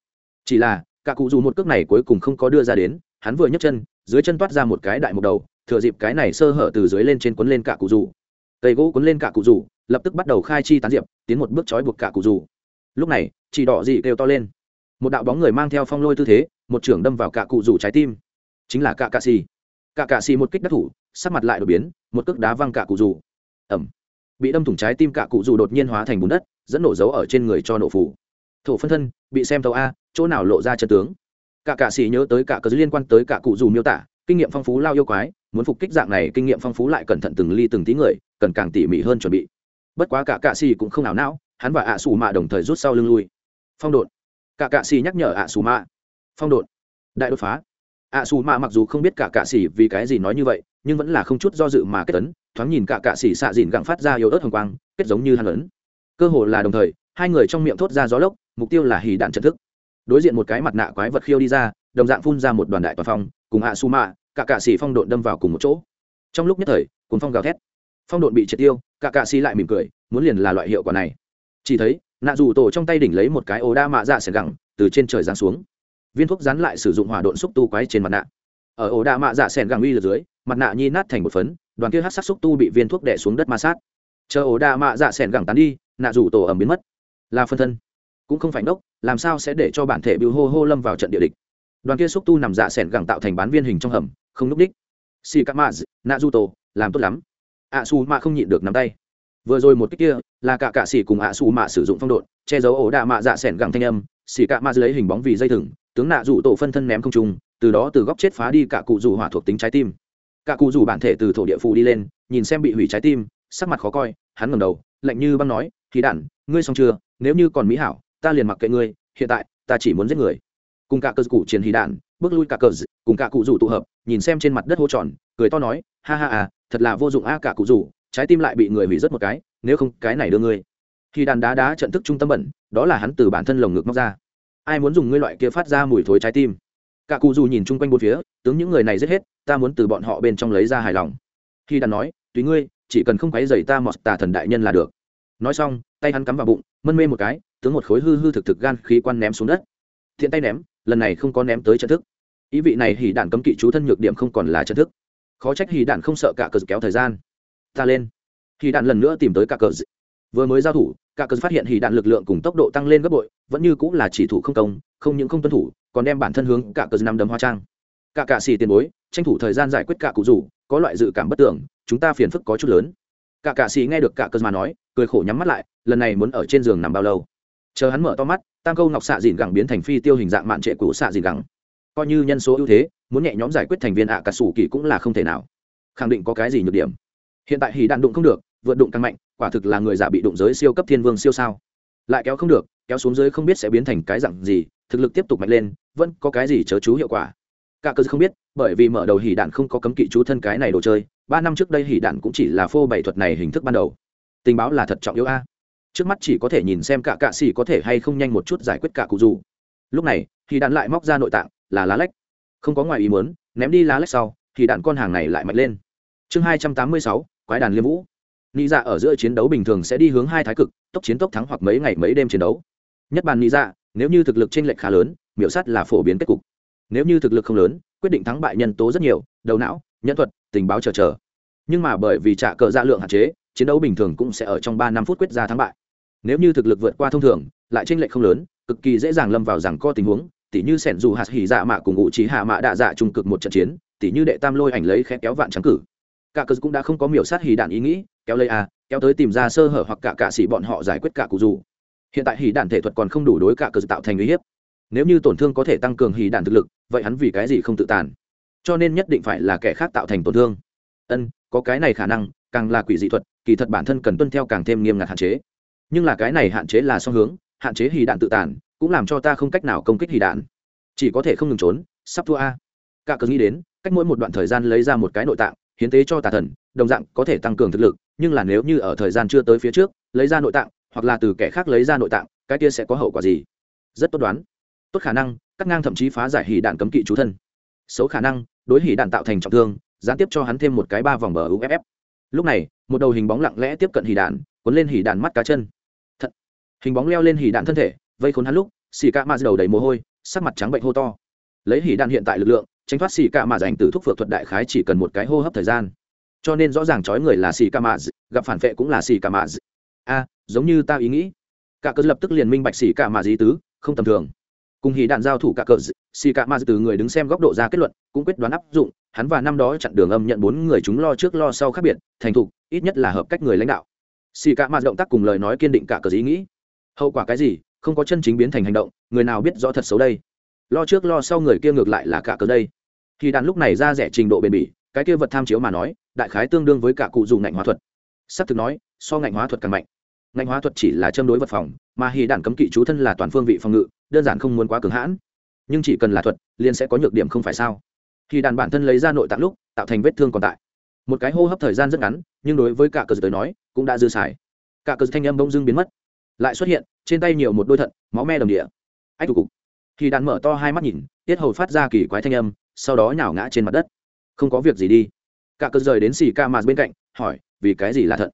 Chỉ là, cả cụ dù một cước này cuối cùng không có đưa ra đến, hắn vừa nhấc chân, dưới chân toát ra một cái đại một đầu, thừa dịp cái này sơ hở từ dưới lên trên cuốn lên cả cụ dù. Tây gỗ cuốn lên cả cụ dù, lập tức bắt đầu khai chi tán diệp, tiến một bước trói buộc cả cụ dù. Lúc này chỉ đỏ dị kêu to lên. Một đạo bóng người mang theo phong lôi tư thế một trưởng đâm vào cả cụ rủ trái tim. Chính là cả cạ xì. Cả cạ xì một kích đắc thủ sắc mặt lại đột biến một cước đá văng cả cụ rủ, ẩm bị đâm thủng trái tim cả cụ rủ đột nhiên hóa thành bùn đất dẫn nổ dấu ở trên người cho nổ phủ thổ phân thân bị xem tàu a chỗ nào lộ ra chân tướng? Cả cạ xì nhớ tới cả cờ liên quan tới cả cụ rủ miêu tả kinh nghiệm phong phú lao yêu quái muốn phục kích dạng này kinh nghiệm phong phú lại cẩn thận từng ly từng tí người cần càng tỉ mỉ hơn chuẩn bị. Bất quá cả cạ xì cũng không ảo não hắn và ạ xù mạ đồng thời rút sau lưng lui. Phong độn cả cạ xì nhắc nhở ạ xù mạ phong độn, đại đột phá. Ạ xù mạ mặc dù không biết cả cạ xì vì cái gì nói như vậy, nhưng vẫn là không chút do dự mà kết tấn thoáng nhìn cả cạ xì xạ dìn gặng phát ra yếu ớt hồng quang, kết giống như hàn lớn cơ hồ là đồng thời, hai người trong miệng thốt ra gió lốc, mục tiêu là hì đạn trận thức. Đối diện một cái mặt nạ quái vật khiêu đi ra, đồng dạng phun ra một đoàn đại toàn phong, cùng ạ xù mạ cả cạ xì phong độn đâm vào cùng một chỗ. Trong lúc nhất thời cuốn phong gào thét. Phong độn bị triệt tiêu, cả cạ xì lại mỉm cười, muốn liền là loại hiệu quả này. Chỉ thấy, nạ dù tổ trong tay đỉnh lấy một cái ổ đa mạ dạ sẻn gẳng từ trên trời giáng xuống viên thuốc rắn lại sử dụng hỏa độn xúc tu quái trên mặt nạ. Ở ổ đạ mạ dạ sẻn gẳng uy lượt dưới, mặt nạ nhi nát thành một phấn, đoàn kia hát sắc xúc tu bị viên thuốc đẻ xuống đất ma sát. Chờ ổ đạ mạ dạ sẻn gẳng tán đi, nạ rủ tổ ẩm biến mất. Là phân thân. Cũng không phải đốc làm sao sẽ để cho bản thể biểu hô hô lâm vào trận địa địch? Đoàn kia xúc tu nằm dạ sẻn gẳng tạo thành bán viên hình trong hầm, không núp đích. Si các maz nạ du tổ, làm tốt lắm. Ạ su mạ không nhịn được nắm tay. Vừa rồi một cách kia, là cả cạ xỉ cùng ạ su mạ sử dụng phong độn, che giấu ổ đạ mạ dạ sẻn gẳng thanh âm. Xỉ cạ ma lấy hình bóng vì dây thừng tướng nạ rủ tổ phân thân ném không trung từ đó từ góc chết phá đi cả cụ rủ hỏa thuộc tính trái tim. Cả cụ rủ bản thể từ thổ địa phù đi lên nhìn xem bị hủy trái tim sắc mặt khó coi hắn ngầm đầu lạnh như băng nói khí đản ngươi xong chưa? Nếu như còn mỹ hảo ta liền mặc kệ ngươi hiện tại ta chỉ muốn giết người. Cùng cả cơ cụ chiến hí đản, bước lui cả cờ cùng cả cụ rủ tụ hợp nhìn xem trên mặt đất hô tròn cười to nói ha ha à thật là vô dụng a cả cụ rủ trái tim lại bị người hủy rất một cái nếu không cái này đưa ngươi. Khi đàn đá đá trận thức trung tâm bẩn đó là hắn từ bản thân lồng ngực móc ra ai muốn dùng ngươi loại kia phát ra mùi thối trái tim? Cả cụ dù nhìn chung quanh bốn phía, tướng những người này giết hết, ta muốn từ bọn họ bên trong lấy ra hài lòng. Khi đàn nói, tùy ngươi, chỉ cần không quấy dày ta mọt tà thần đại nhân là được. Nói xong, tay hắn cắm vào bụng, mân mê một cái, tướng một khối hư hư thực thực gan khí quan ném xuống đất. Thiện tay ném, lần này không có ném tới trận thức. Ý vị này hỉ đạn cấm kỵ chú thân nhược điểm không còn là trận thức. Khó trách hỉ đạn không sợ cả cờ kéo thời gian. Ta lên. Hỉ đạn lần nữa tìm tới cả cờ. Vừa mới giao thủ cả cơn phát hiện hỉ đạn lực lượng cùng tốc độ tăng lên gấp bội, vẫn như cũng là chỉ thủ không công, không những không tuân thủ, còn đem bản thân hướng cả cơn năm đấm hoa trang. Cả cạ xì tiền bối, tranh thủ thời gian giải quyết cả cụ rủ, có loại dự cảm bất tưởng, chúng ta phiền phức có chút lớn. Cả cạ xì nghe được cả cơn mà nói, cười khổ nhắm mắt lại, lần này muốn ở trên giường nằm bao lâu? Chờ hắn mở to mắt, tam câu ngọc xạ dìn gẳng biến thành phi tiêu hình dạng mạn trệ của xạ dìn gẳng. Coi như nhân số ưu thế, muốn nhẹ nhóm giải quyết thành viên ạ cả sủ kỳ cũng là không thể nào. Khẳng định có cái gì nhược điểm. Hiện tại hỉ đạn đụng không được vượt đụng tăng mạnh, quả thực là người giả bị đụng giới siêu cấp thiên vương siêu sao. Lại kéo không được, kéo xuống dưới không biết sẽ biến thành cái dặn gì, thực lực tiếp tục mạnh lên, vẫn có cái gì chớ chú hiệu quả. Cả cơ không biết, bởi vì mở đầu hỉ đạn không có cấm kỵ chú thân cái này đồ chơi, ba năm trước đây hỉ đạn cũng chỉ là phô bày thuật này hình thức ban đầu. Tình báo là thật trọng yếu a. Trước mắt chỉ có thể nhìn xem cả cạ xỉ có thể hay không nhanh một chút giải quyết cả cụ dù. Lúc này thì đạn lại móc ra nội tạng, là lá lách. Không có ngoài ý muốn, ném đi lá lách sau thì đạn con hàng này lại mạnh lên. Chương hai trăm tám mươi sáu, quái đàn liêm vũ nghĩ dạ ở giữa chiến đấu bình thường sẽ đi hướng hai thái cực, tốc chiến tốc thắng hoặc mấy ngày mấy đêm chiến đấu. Nhất bàn nghĩ dạ nếu như thực lực t r ê n lệch khá lớn, miểu sát là phổ biến kết cục. Nếu như thực lực không lớn, quyết định thắng bại nhân tố rất nhiều, đầu não, nhân thuật, tình báo chờ chờ. Nhưng mà bởi vì trả cờ dạ lượng hạn chế, chiến đấu bình thường cũng sẽ ở trong ba năm phút quyết ra thắng bại. Nếu như thực lực vượt qua thông thường, lại tranh lệch không lớn, cực kỳ dễ dàng lâm vào rằng co tình huống, tỉ như sẻn dù hạt hỉ dạ mạ cùng ngụ trí hạ mạ đạ dạ trung cực một trận chiến, tỉ như đệ tam lôi ảnh lấy khẽ kéo vạn trắng cử cả cờ cũng đã không có miểu sát hỉ đạn ý nghĩ, kéo lấy a, kéo tới tìm ra sơ hở hoặc cả cạ sĩ bọn họ giải quyết cả cụ dù. Hiện tại hỉ đạn thể thuật còn không đủ đối cả cờ tạo thành uy hiếp. Nếu như tổn thương có thể tăng cường hỉ đạn thực lực, vậy hắn vì cái gì không tự tàn? Cho nên nhất định phải là kẻ khác tạo thành tổn thương. Ân, có cái này khả năng, càng là quỷ dị thuật, kỳ thật bản thân cần tuân theo càng thêm nghiêm ngặt hạn chế. Nhưng là cái này hạn chế là song hướng, hạn chế hì đạn tự tàn, cũng làm cho ta không cách nào công kích hì đạn. Chỉ có thể không ngừng trốn, sắp thua a. Cả cớ nghĩ đến, cách mỗi một đoạn thời gian lấy ra một cái nội tạng hiến tế cho tà thần, đồng dạng có thể tăng cường thực lực, nhưng là nếu như ở thời gian chưa tới phía trước, lấy ra nội tạng, hoặc là từ kẻ khác lấy ra nội tạng, cái kia sẽ có hậu quả gì? Rất tốt đoán. Tốt khả năng, cắt ngang thậm chí phá giải hỉ đạn cấm kỵ chú thân. Xấu khả năng, đối hỉ đạn tạo thành trọng thương, gián tiếp cho hắn thêm một cái ba vòng bờ uff lúc này, một đầu hình bóng lặng lẽ tiếp cận hỉ đạn, cuốn lên hỉ đạn mắt cá chân. Thật. hình bóng leo lên hỉ đạn thân thể, vây khốn hắn lúc, xì cạ ma đầu đầy mồ hôi, sắc mặt trắng bệnh hô to. Lấy hỉ đạn hiện tại lực lượng tránh thoát xì cạ mạ dành từ thuốc phược thuật đại khái chỉ cần một cái hô hấp thời gian. Cho nên rõ ràng trói người là xì cạ mạ gặp phản vệ cũng là xì cạ mạ a, giống như ta ý nghĩ. Cả cớ lập tức liền minh bạch xì cạ mạ dí tứ, không tầm thường. Cùng hì đạn giao thủ cả cờ xì cạ mạ từ người đứng xem góc độ ra kết luận, cũng quyết đoán áp dụng, hắn và năm đó chặn đường âm nhận bốn người chúng lo trước lo sau khác biệt, thành thục, ít nhất là hợp cách người lãnh đạo. Xì cạ mạ động tác cùng lời nói kiên định cả cờ ý nghĩ. Hậu quả cái gì, không có chân chính biến thành hành động, người nào biết rõ thật xấu đây? Lo trước lo sau người kia ngược lại là cả cơ đây khi đạn lúc này ra rẻ trình độ bền bỉ, cái kia vật tham chiếu mà nói, đại khái tương đương với cả cụ dùng ngạnh hóa thuật. S ắ c thực nói, so ngạnh hóa thuật càng mạnh. Ngạnh hóa thuật chỉ là châm đối vật phòng, mà hy đạn cấm kỵ chú thân là toàn phương vị phòng ngự, đơn giản không muốn quá cường hãn. Nhưng chỉ cần là thuật, liền sẽ có nhược điểm không phải sao? Khi đàn bản thân lấy ra nội tạng lúc, tạo thành vết thương còn tại. Một cái hô hấp thời gian rất ngắn, nhưng đối với cả cờ tới nói, cũng đã dư xài. Cả cờ thanh âm bông dưng biến mất. Lại xuất hiện, trên tay nhiều một đôi thận, máu me đồng địa. Ách tụ cục. Khi đàn mở to hai mắt nhìn, tiết hầu phát ra kỳ quái thanh âm sau đó nhào ngã trên mặt đất. Không có việc gì đi. Cả cơn rời đến xì ca mạt bên cạnh, hỏi, vì cái gì là thận?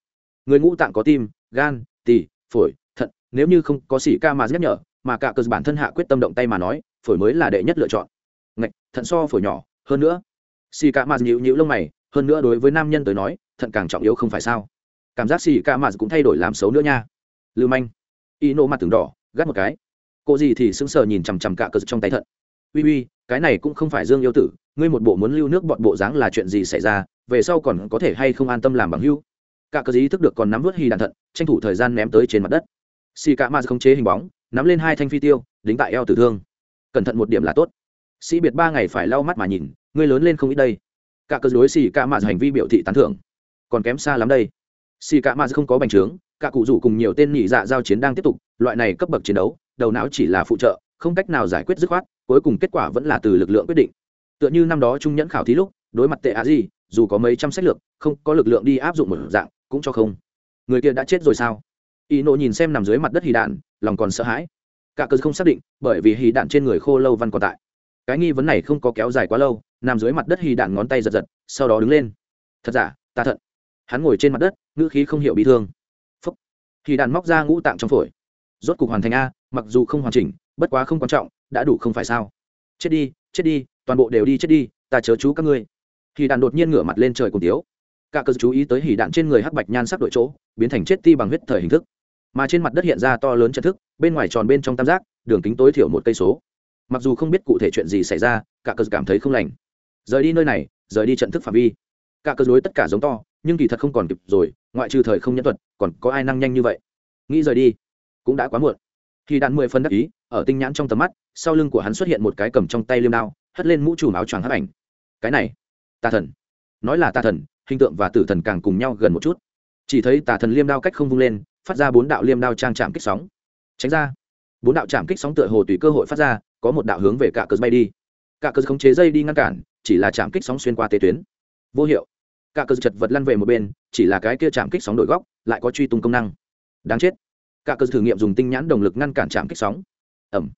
Người ngũ tạng có tim, gan, tỳ, phổi, thận. Nếu như không có xì ca mạt nhắc nhở, mà cả cơn bản thân hạ quyết tâm động tay mà nói, phổi mới là đệ nhất lựa chọn. Ngạch, thận so phổi nhỏ, hơn nữa. Xì ca mạt nhíu nhíu lông mày, hơn nữa đối với nam nhân tới nói, thận càng trọng yếu không phải sao? Cảm giác xì ca mạt cũng thay đổi làm xấu nữa nha. Lưu manh. Y nô mặt từng đỏ, gắt một cái. Cô gì thì sững sờ nhìn chằm chằm cả cơn trong tay thận uy uy, cái này cũng không phải dương yêu tử, ngươi một bộ muốn lưu nước bọn bộ dáng là chuyện gì xảy ra, về sau còn có thể hay không an tâm làm bằng hưu cả cờ ý thức được còn nắm vớt hy đàn thận, tranh thủ thời gian ném tới trên mặt đất. Xì cả ma không chế hình bóng, nắm lên hai thanh phi tiêu, đính tại eo tử thương. Cẩn thận một điểm là tốt. Sĩ biệt ba ngày phải lau mắt mà nhìn, ngươi lớn lên không ít đây. Cả cờ đối xì cả ma hành vi biểu thị tán thưởng. Còn kém xa lắm đây. Xì cả ma không có bành trướng, cả cụ rủ cùng nhiều tên nhị dạ giao chiến đang tiếp tục, loại này cấp bậc chiến đấu, đầu não chỉ là phụ trợ không cách nào giải quyết dứt khoát, cuối cùng kết quả vẫn là từ lực lượng quyết định. Tựa như năm đó trung nhẫn khảo thí lúc, đối mặt tệ á gì, dù có mấy trăm sách lược, không có lực lượng đi áp dụng một dạng, cũng cho không. Người kia đã chết rồi sao? Y nộ nhìn xem nằm dưới mặt đất hì đạn, lòng còn sợ hãi. Cả cơ không xác định, bởi vì hì đạn trên người khô lâu văn còn tại. Cái nghi vấn này không có kéo dài quá lâu, nằm dưới mặt đất hì đạn ngón tay giật giật, sau đó đứng lên. Thật giả, ta thận hắn ngồi trên mặt đất, ngữ khí không hiểu bị thương. Phúc. Hì đạn móc ra ngũ tạng trong phổi. Rốt cục hoàn thành a, mặc dù không hoàn chỉnh bất quá không quan trọng, đã đủ không phải sao? Chết đi chết đi, toàn bộ đều đi chết đi, ta chớ chú các ngươi. Hì đạn đột nhiên ngửa mặt lên trời cùng tiếu. Cả cơ chú ý tới hỉ đạn trên người hắc bạch nhan sắc đội chỗ, biến thành chết ti bằng huyết thời hình thức. Mà trên mặt đất hiện ra to lớn trận thức, bên ngoài tròn bên trong tam giác, đường kính tối thiểu một cây số. Mặc dù không biết cụ thể chuyện gì xảy ra, cả cơ cảm thấy không lành. Rời đi nơi này, rời đi trận thức phạm vi. Cả cơ đối tất cả giống to, nhưng kỳ thật không còn kịp rồi, ngoại trừ thời không nhân thuật, còn có ai năng nhanh như vậy? Nghĩ rời đi, cũng đã quá muộn. Khi đạn mười phân đắc ý ở tinh nhãn trong tầm mắt, sau lưng của hắn xuất hiện một cái cầm trong tay liêm đao, hất lên mũ trùm áo choàng hấp ảnh. Cái này, tà thần. Nói là tà thần, hình tượng và tử thần càng cùng nhau gần một chút. Chỉ thấy tà thần liêm đao cách không vung lên, phát ra bốn đạo liêm đao trang chạm kích sóng. Tránh ra. Bốn đạo chạm kích sóng tựa hồ tùy cơ hội phát ra, có một đạo hướng về cả cờ bay đi. Cả cờ khống chế dây đi ngăn cản, chỉ là chạm kích sóng xuyên qua tế tuyến. Vô hiệu. Cả cờ chật vật lăn về một bên, chỉ là cái kia chạm kích sóng đổi góc, lại có truy tung công năng. Đáng chết. Cả cờ thử nghiệm dùng tinh nhãn động lực ngăn cản chạm kích sóng ẩm.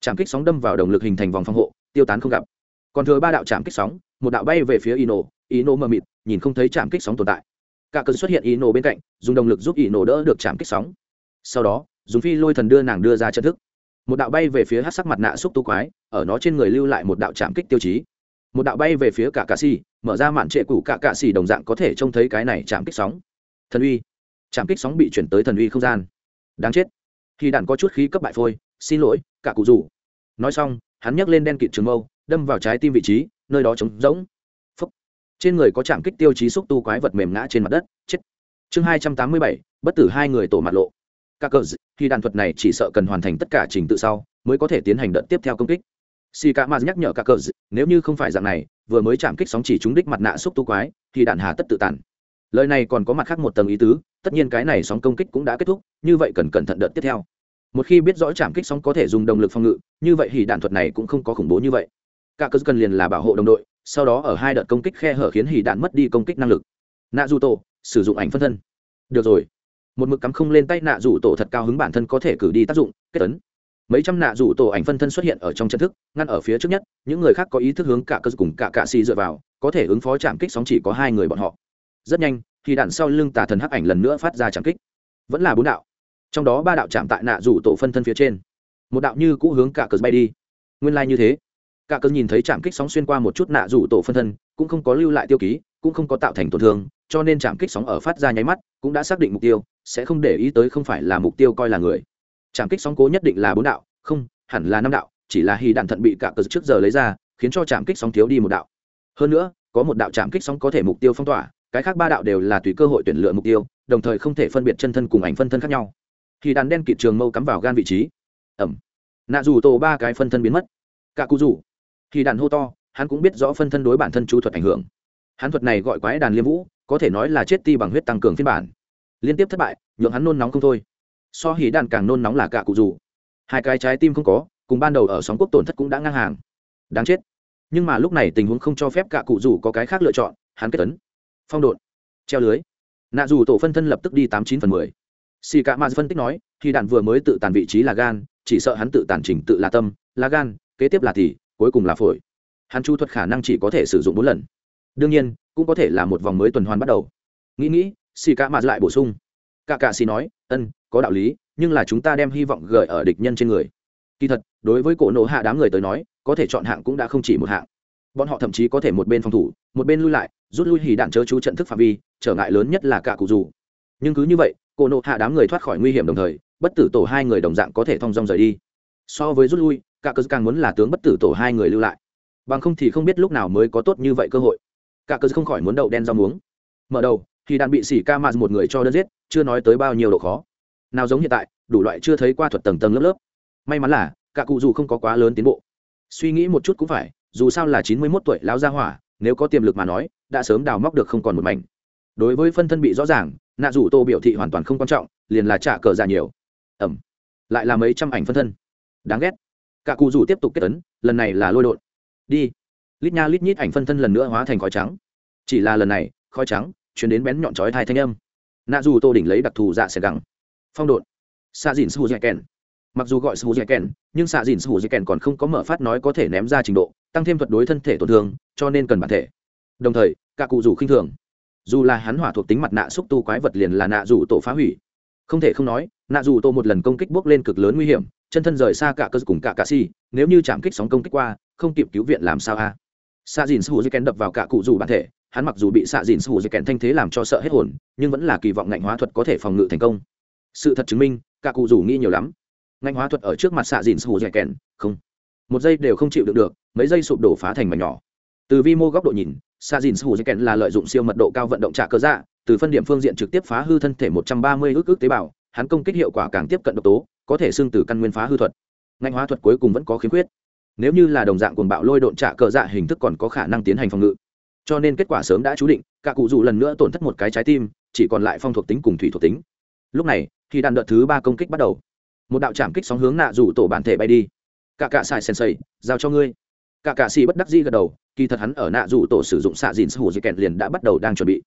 Chạm kích sóng đâm vào động lực hình thành vòng phòng hộ, tiêu tán không gặp. Còn thừa ba đạo chạm kích sóng, một đạo bay về phía ino ino mờ mịt, nhìn không thấy chạm kích sóng tồn tại. Cả cơn xuất hiện ino bên cạnh, dùng động lực giúp ino đỡ được chạm kích sóng. Sau đó, dùng phi lôi thần đưa nàng đưa ra chân thức. Một đạo bay về phía hát sắc mặt nạ xúc tu quái, ở nó trên người lưu lại một đạo chạm kích tiêu chí. Một đạo bay về phía cả cạ xì, mở ra mạn trệ cũ cả cạ xì đồng dạng có thể trông thấy cái này chạm kích sóng. Thần uy. Chạm kích sóng bị chuyển tới thần uy không gian. Đáng chết. Khi đạn có chút khí cấp bại phôi xin lỗi, cả cụ rủ. Nói xong, hắn nhấc lên đen kịt trường mâu, đâm vào trái tim vị trí, nơi đó trống rỗng. Phúc. trên người có chạm kích tiêu chí xúc tu quái vật mềm ngã trên mặt đất. Chết. Chương hai trăm tám mươi bảy, bất tử hai người tổ mặt lộ. Các cờ khi đàn thuật này chỉ sợ cần hoàn thành tất cả trình tự sau, mới có thể tiến hành đợt tiếp theo công kích. Si ca maz nhắc nhở các cờ nếu như không phải dạng này, vừa mới chạm kích sóng chỉ trúng đích mặt nạ xúc tu quái, thì đạn hà tất tự tàn. Lời này còn có mặt khác một tầng ý tứ, tất nhiên cái này sóng công kích cũng đã kết thúc, như vậy cần cẩn thận đợt tiếp theo một khi biết rõ chạm kích sóng có thể dùng động lực phòng ngự, như vậy thì đạn thuật này cũng không có khủng bố như vậy. Cả cơ cần liền là bảo hộ đồng đội, sau đó ở hai đợt công kích khe hở khiến hỉ đạn mất đi công kích năng lực. Nạ dù tổ sử dụng ảnh phân thân. Được rồi. Một mực cắm không lên tay nạ dù tổ thật cao hứng bản thân có thể cử đi tác dụng, kết tấn mấy trăm nạ dù tổ ảnh phân thân xuất hiện ở trong chân thức, ngăn ở phía trước nhất, những người khác có ý thức hướng cả cơ cùng cả cạ xì dựa vào, có thể ứng phó chạm kích sóng chỉ có hai người bọn họ. Rất nhanh thì đạn sau lưng tà thần hắc ảnh lần nữa phát ra chạm kích. Vẫn là bốn đạo trong đó ba đạo chạm tại nạ rủ tổ phân thân phía trên. Một đạo như cũ hướng cả cờ bay đi. Nguyên lai、like、như thế. Cả cờ nhìn thấy chạm kích sóng xuyên qua một chút nạ rủ tổ phân thân, cũng không có lưu lại tiêu ký, cũng không có tạo thành tổn thương, cho nên chạm kích sóng ở phát ra nháy mắt, cũng đã xác định mục tiêu, sẽ không để ý tới không phải là mục tiêu coi là người. Chạm kích sóng cố nhất định là bốn đạo, không, hẳn là năm đạo, chỉ là hy đạn thận bị cả cờ trước giờ lấy ra, khiến cho chạm kích sóng thiếu đi một đạo. Hơn nữa, có một đạo chạm kích sóng có thể mục tiêu phong tỏa, cái khác ba đạo đều là tùy cơ hội tuyển lựa mục tiêu, đồng thời không thể phân biệt chân thân cùng ảnh phân thân khác nhau thì đàn đen kịt trường mâu cắm vào gan vị trí. Ẩm. Nạ dù tổ ba cái phân thân biến mất. Cả cụ rủ thì đàn hô to, hắn cũng biết rõ phân thân đối bản thân chú thuật ảnh hưởng. Hắn thuật này gọi quái đàn liêm vũ, có thể nói là chết ti bằng huyết tăng cường phiên bản. Liên tiếp thất bại, nhượng hắn nôn nóng không thôi. So hỉ đàn càng nôn nóng là cả cụ dù. Hai cái trái tim không có, cùng ban đầu ở sóng quốc tổn thất cũng đã ngang hàng. Đáng chết. Nhưng mà lúc này tình huống không cho phép cả cụ dù có cái khác lựa chọn, hắn kết tấn phong độn. Treo lưới. Nạ dù tổ phân thân lập tức đi tám chín phần mười xì cả ma phân tích nói khi đạn vừa mới tự tàn vị trí là gan, chỉ sợ hắn tự tàn trình tự là tâm, là gan, kế tiếp là thì, cuối cùng là phổi. Hắn chu thuật khả năng chỉ có thể sử dụng bốn lần. Đương nhiên, cũng có thể là một vòng mới tuần hoàn bắt đầu. Nghĩ nghĩ, xì cả ma lại bổ sung. Cả cả xì nói, ân, có đạo lý, nhưng là chúng ta đem hy vọng gửi ở địch nhân trên người. Kỳ thật, đối với cổ nổ hạ đám người tới nói, có thể chọn hạng cũng đã không chỉ một hạng. Bọn họ thậm chí có thể một bên phòng thủ, một bên lui lại, rút lui hì đạn chớ chú trận thức phạm vi, trở ngại lớn nhất là cả cụ dù. Nhưng cứ như vậy Cô nộ hạ đám người thoát khỏi nguy hiểm đồng thời, bất tử tổ hai người đồng dạng có thể thong dong rời đi. So với rút lui, cả cơ càng muốn là tướng bất tử tổ hai người lưu lại. Bằng không thì không biết lúc nào mới có tốt như vậy cơ hội. Cả cơ không khỏi muốn đậu đen rau muống. Mở đầu, thì đạn bị xỉ ca mạt một người cho đơn giết, chưa nói tới bao nhiêu độ khó. Nào giống hiện tại, đủ loại chưa thấy qua thuật tầng tầng lớp lớp. May mắn là, cả cụ dù không có quá lớn tiến bộ. Suy nghĩ một chút cũng phải, dù sao là chín mươi mốt tuổi lão gia hỏa, nếu có tiềm lực mà nói, đã sớm đào móc được không còn một mảnh. Đối với phân thân bị rõ ràng nạ dù tô biểu thị hoàn toàn không quan trọng, liền là trả cờ ra nhiều. Ẩm. Lại là mấy trăm ảnh phân thân. Đáng ghét. Cả cụ dù tiếp tục kết tấn lần này là lôi đột đi. Lít nha lít nhít ảnh phân thân lần nữa hóa thành khói trắng. Chỉ là lần này, khói trắng, chuyển đến bén nhọn chói thai thanh âm. Nạ dù tô đỉnh lấy đặc thù dạ xẻ gẳng phong độn. Xa dìn sư dạ kèn. Mặc dù gọi sư dạ kèn, nhưng xạ dìn sư dạ kèn còn không có mở phát nói có thể ném ra trình độ, tăng thêm thuật đối thân thể tổn thương, cho nên cần bản thể. Đồng thời, cả cụ rủ khinh thường dù là hắn hỏa thuộc tính mặt nạ xúc tu quái vật liền là nạ dù tổ phá hủy. Không thể không nói, nạ dù tổ một lần công kích bước lên cực lớn nguy hiểm, chân thân rời xa cả cơ cùng cả cà si nếu như chạm kích sóng công kích qua, không kịp cứu viện làm sao a? Xạ dìn sư dạy kèn đập vào cả cụ dù bản thể, hắn mặc dù bị xạ dìn sư dạy kèn thanh thế làm cho sợ hết hồn, nhưng vẫn là kỳ vọng ngạnh hóa thuật có thể phòng ngự thành công. Sự thật chứng minh, cả cụ dù nghi nhiều lắm. Ngạnh hóa thuật ở trước mặt xạ dìn sư dạy kèn, không. Một giây đều không chịu được được, mấy giây sụp đổ phá thành mảnh nhỏ. Từ vi mô góc độ nhìn sa dìn sư kèn là lợi dụng siêu mật độ cao vận động trả cơ dạ từ phân điểm phương diện trực tiếp phá hư thân thể 130 ức ức tế bào, hắn công kích hiệu quả càng tiếp cận độc tố, có thể xương từ căn nguyên phá hư thuật. Ngành hóa thuật cuối cùng vẫn có khiếm khuyết. Nếu như là đồng dạng cuồng bạo lôi độn trả cơ dạ hình thức còn có khả năng tiến hành phòng ngự. Cho nên kết quả sớm đã chú định, cả cụ dù lần nữa tổn thất một cái trái tim, chỉ còn lại phong thuộc tính cùng thủy thuộc tính. Lúc này, khi đàn đợt thứ ba công kích bắt đầu, một đạo trảm kích sóng hướng nạ rủ tổ bản thể bay đi. Cả cả xài sensei, giao cho ngươi cả cạ xì bất đắc dĩ gật đầu, kỳ thật hắn ở nạ rủ tổ sử dụng xạ dìn sư hù di kèn liền đã bắt đầu đang chuẩn bị.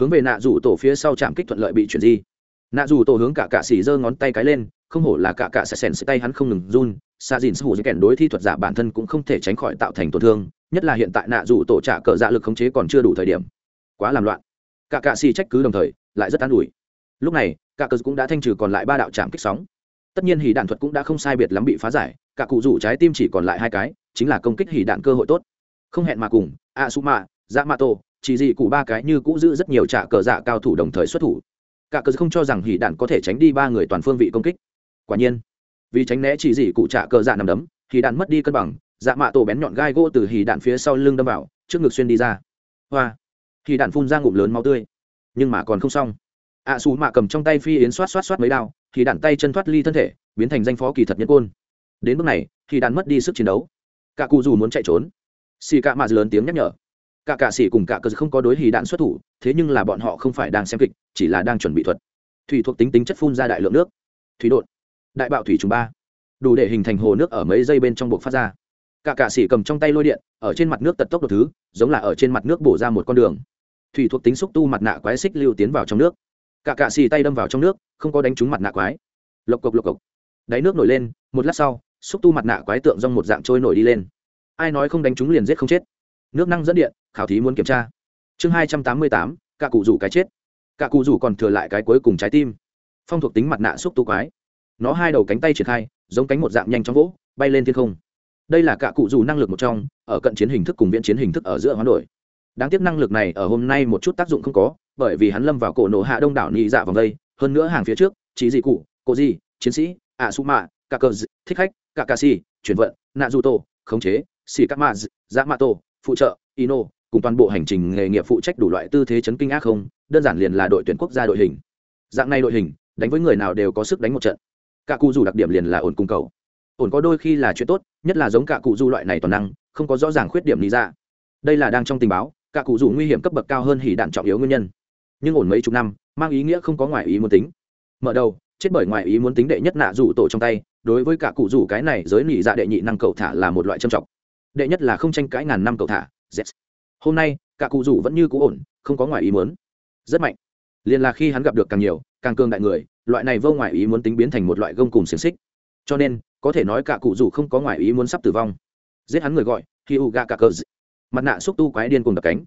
Hướng về nạ rủ tổ phía sau trạm kích thuận lợi bị chuyển di. Nạ rủ tổ hướng cả cạ xì giơ ngón tay cái lên, không hổ là cả cạ sẽ sèn tay hắn không ngừng run, xạ dìn sư hù di kèn đối thi thuật giả bản thân cũng không thể tránh khỏi tạo thành tổn thương, nhất là hiện tại nạ rủ tổ trả cờ dạ lực khống chế còn chưa đủ thời điểm. Quá làm loạn. Cả cạ xì trách cứ đồng thời, lại rất an ủi. Lúc này, cả cờ cũng đã thanh trừ còn lại ba đạo trạm kích sóng. Tất nhiên hỉ đạn thuật cũng đã không sai biệt lắm bị phá giải, cả cụ rủ trái tim chỉ còn lại hai cái chính là công kích hỉ đạn cơ hội tốt. Không hẹn mà cùng a su mạ dạ mạ tổ chỉ gì cụ ba cái như cũ giữ rất nhiều trả cờ dạ cao thủ đồng thời xuất thủ. Cả cờ không cho rằng hỉ đạn có thể tránh đi ba người toàn phương vị công kích. Quả nhiên, vì tránh né chỉ gì cụ trả cờ dạ nằm đấm, hỉ đạn mất đi cân bằng dạ mạ tổ bén nhọn gai gỗ từ hỉ đạn phía sau lưng đâm vào, trước ngực xuyên đi ra. Hoa, hỉ đạn phun ra ngụm lớn máu tươi. Nhưng mà còn không xong. A su mạ cầm trong tay phi yến xoát xoát xoát mấy đao thì đạn tay chân thoát ly thân thể, biến thành danh phó kỳ thật nhân côn. Đến bước này thì đạn mất đi sức chiến đấu cả cụ dù muốn chạy trốn. Xì cạ mạ lớn tiếng nhắc nhở. Cả cạ xì cùng cả cờ không có đối hì đạn xuất thủ, thế nhưng là bọn họ không phải đang xem kịch, chỉ là đang chuẩn bị thuật. Thủy thuộc tính tính chất phun ra đại lượng nước. Thủy đột. Đại bạo thủy trùng ba. Đủ để hình thành hồ nước ở mấy giây bên trong buộc phát ra. Cả cạ xỉ cầm trong tay lôi điện, ở trên mặt nước tật tốc đột thứ, giống là ở trên mặt nước bổ ra một con đường. Thủy thuộc tính xúc tu mặt nạ quái xích lưu tiến vào trong nước. Cả cạ xì tay đâm vào trong nước, không có đánh trúng mặt nạ quái. Lộc cộc lộc cộc. Đáy nước nổi lên, một lát sau xúc tu mặt nạ quái tượng rong một dạng trôi nổi đi lên. Ai nói không đánh chúng liền giết không chết. Nước năng dẫn điện, khảo thí muốn kiểm tra. Chương hai trăm tám mươi tám, cả cụ rủ cái chết. Cả cụ rủ còn thừa lại cái cuối cùng trái tim. Phong thuộc tính mặt nạ xúc tu quái. Nó hai đầu cánh tay triển khai, giống cánh một dạng nhanh chóng vỗ, bay lên thiên không. Đây là cả cụ rủ năng lực một trong, ở cận chiến hình thức cùng viễn chiến hình thức ở giữa hoán đổi. Đáng tiếc năng lực này ở hôm nay một chút tác dụng không có, bởi vì hắn lâm vào cổ nổ hạ đông đảo nhị dạ vòng đây, hơn nữa hàng phía trước, chỉ dị cụ, cô gì chiến sĩ, ạ su mạ, cả cờ thích khách cả cà si chuyển vận nạ du tô khống chế xì các mạ dạ mạ tô phụ trợ, ino, cùng toàn bộ hành trình nghề nghiệp phụ trách đủ loại tư thế chấn kinh ác không, đơn giản liền là đội tuyển quốc gia đội hình. Dạng này đội hình, đánh với người nào đều có sức đánh một trận. Cả cụ dù đặc điểm liền là ổn cung cầu. Ổn có đôi khi là chuyện tốt, nhất là giống cả cụ du loại này toàn năng, không có rõ ràng khuyết điểm lý ra. Đây là đang trong tình báo cả cụ dù nguy hiểm cấp bậc cao hơn hỉ đạn trọng yếu nguyên nhân. Nhưng ổn mấy chục năm, mang ý nghĩa không có ngoại ý muốn tính. Mở đầu chết bởi ngoại ý muốn tính đệ nhất nạ rủ tổ trong tay, đối với cả cụ rủ cái này giới nỉ dạ đệ nhị năng cầu thả là một loại trầm trọng. Đệ nhất là không tranh cãi ngàn năm cầu thả yes. hôm nay, cả cụ rủ vẫn như cũ ổn, không có ngoại ý muốn. Rất mạnh. Liền là khi hắn gặp được càng nhiều, càng cương đại người, loại này vô ngoại ý muốn tính biến thành một loại gông cùng xiềng xích. Cho nên, có thể nói cả cụ rủ không có ngoại ý muốn sắp tử vong. Giết hắn người gọi khi u ga cả cờ mặt nạ xúc tu quái điên cùng đập cánh.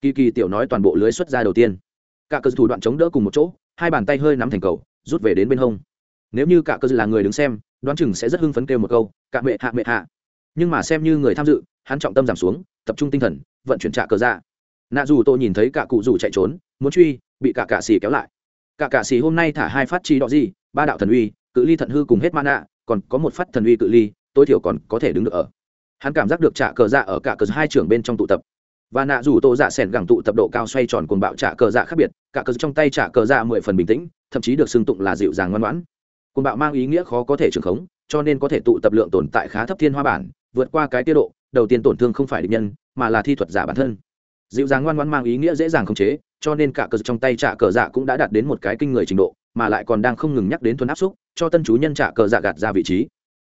Kỳ kỳ tiểu nói toàn bộ lưới xuất ra đầu tiên. Cả cờ thủ đoạn chống đỡ cùng một chỗ, hai bàn tay hơi nắm thành cầu rút về đến bên hông. Nếu như cả cơ là người đứng xem, đoán chừng sẽ rất hưng phấn kêu một câu, cả mẹ, hạ mẹ, hạ. Nhưng mà xem như người tham dự, hắn trọng tâm giảm xuống, tập trung tinh thần, vận chuyển trả cờ ra. Nạ dù tôi nhìn thấy cả cụ rủ chạy trốn, muốn truy, bị cả cạ xì kéo lại. Cả cạ xì hôm nay thả hai phát chi đọ gì, ba đạo thần uy, cự ly thận hư cùng hết mana, còn có một phát thần uy cự ly, tối thiểu còn có thể đứng được ở. Hắn cảm giác được trả cờ dạ ở cả cờ hai trưởng bên trong tụ tập và nạ dù tô dạ s ẻ n gẳng tụ tập độ cao xoay tròn cuồng bạo trả cờ dạ khác biệt, cả cờ trong tay trả cờ dạ mười phần bình tĩnh, thậm chí được xưng tụng là dịu dàng ngoan ngoãn. Cuồng bạo mang ý nghĩa khó có thể trưởng khống, cho nên có thể tụ tập lượng tồn tại khá thấp thiên hoa bản, vượt qua cái tiết độ, đầu tiên tổn thương không phải định nhân, mà là thi thuật giả bản thân. Dịu dàng ngoan ngoãn mang ý nghĩa dễ dàng khống chế, cho nên cả cờ trong tay trả cờ dạ cũng đã đạt đến một cái kinh người trình độ, mà lại còn đang không ngừng nhắc đến thuần áp xúc, cho tân chú nhân trả cờ dạ gạt ra vị trí.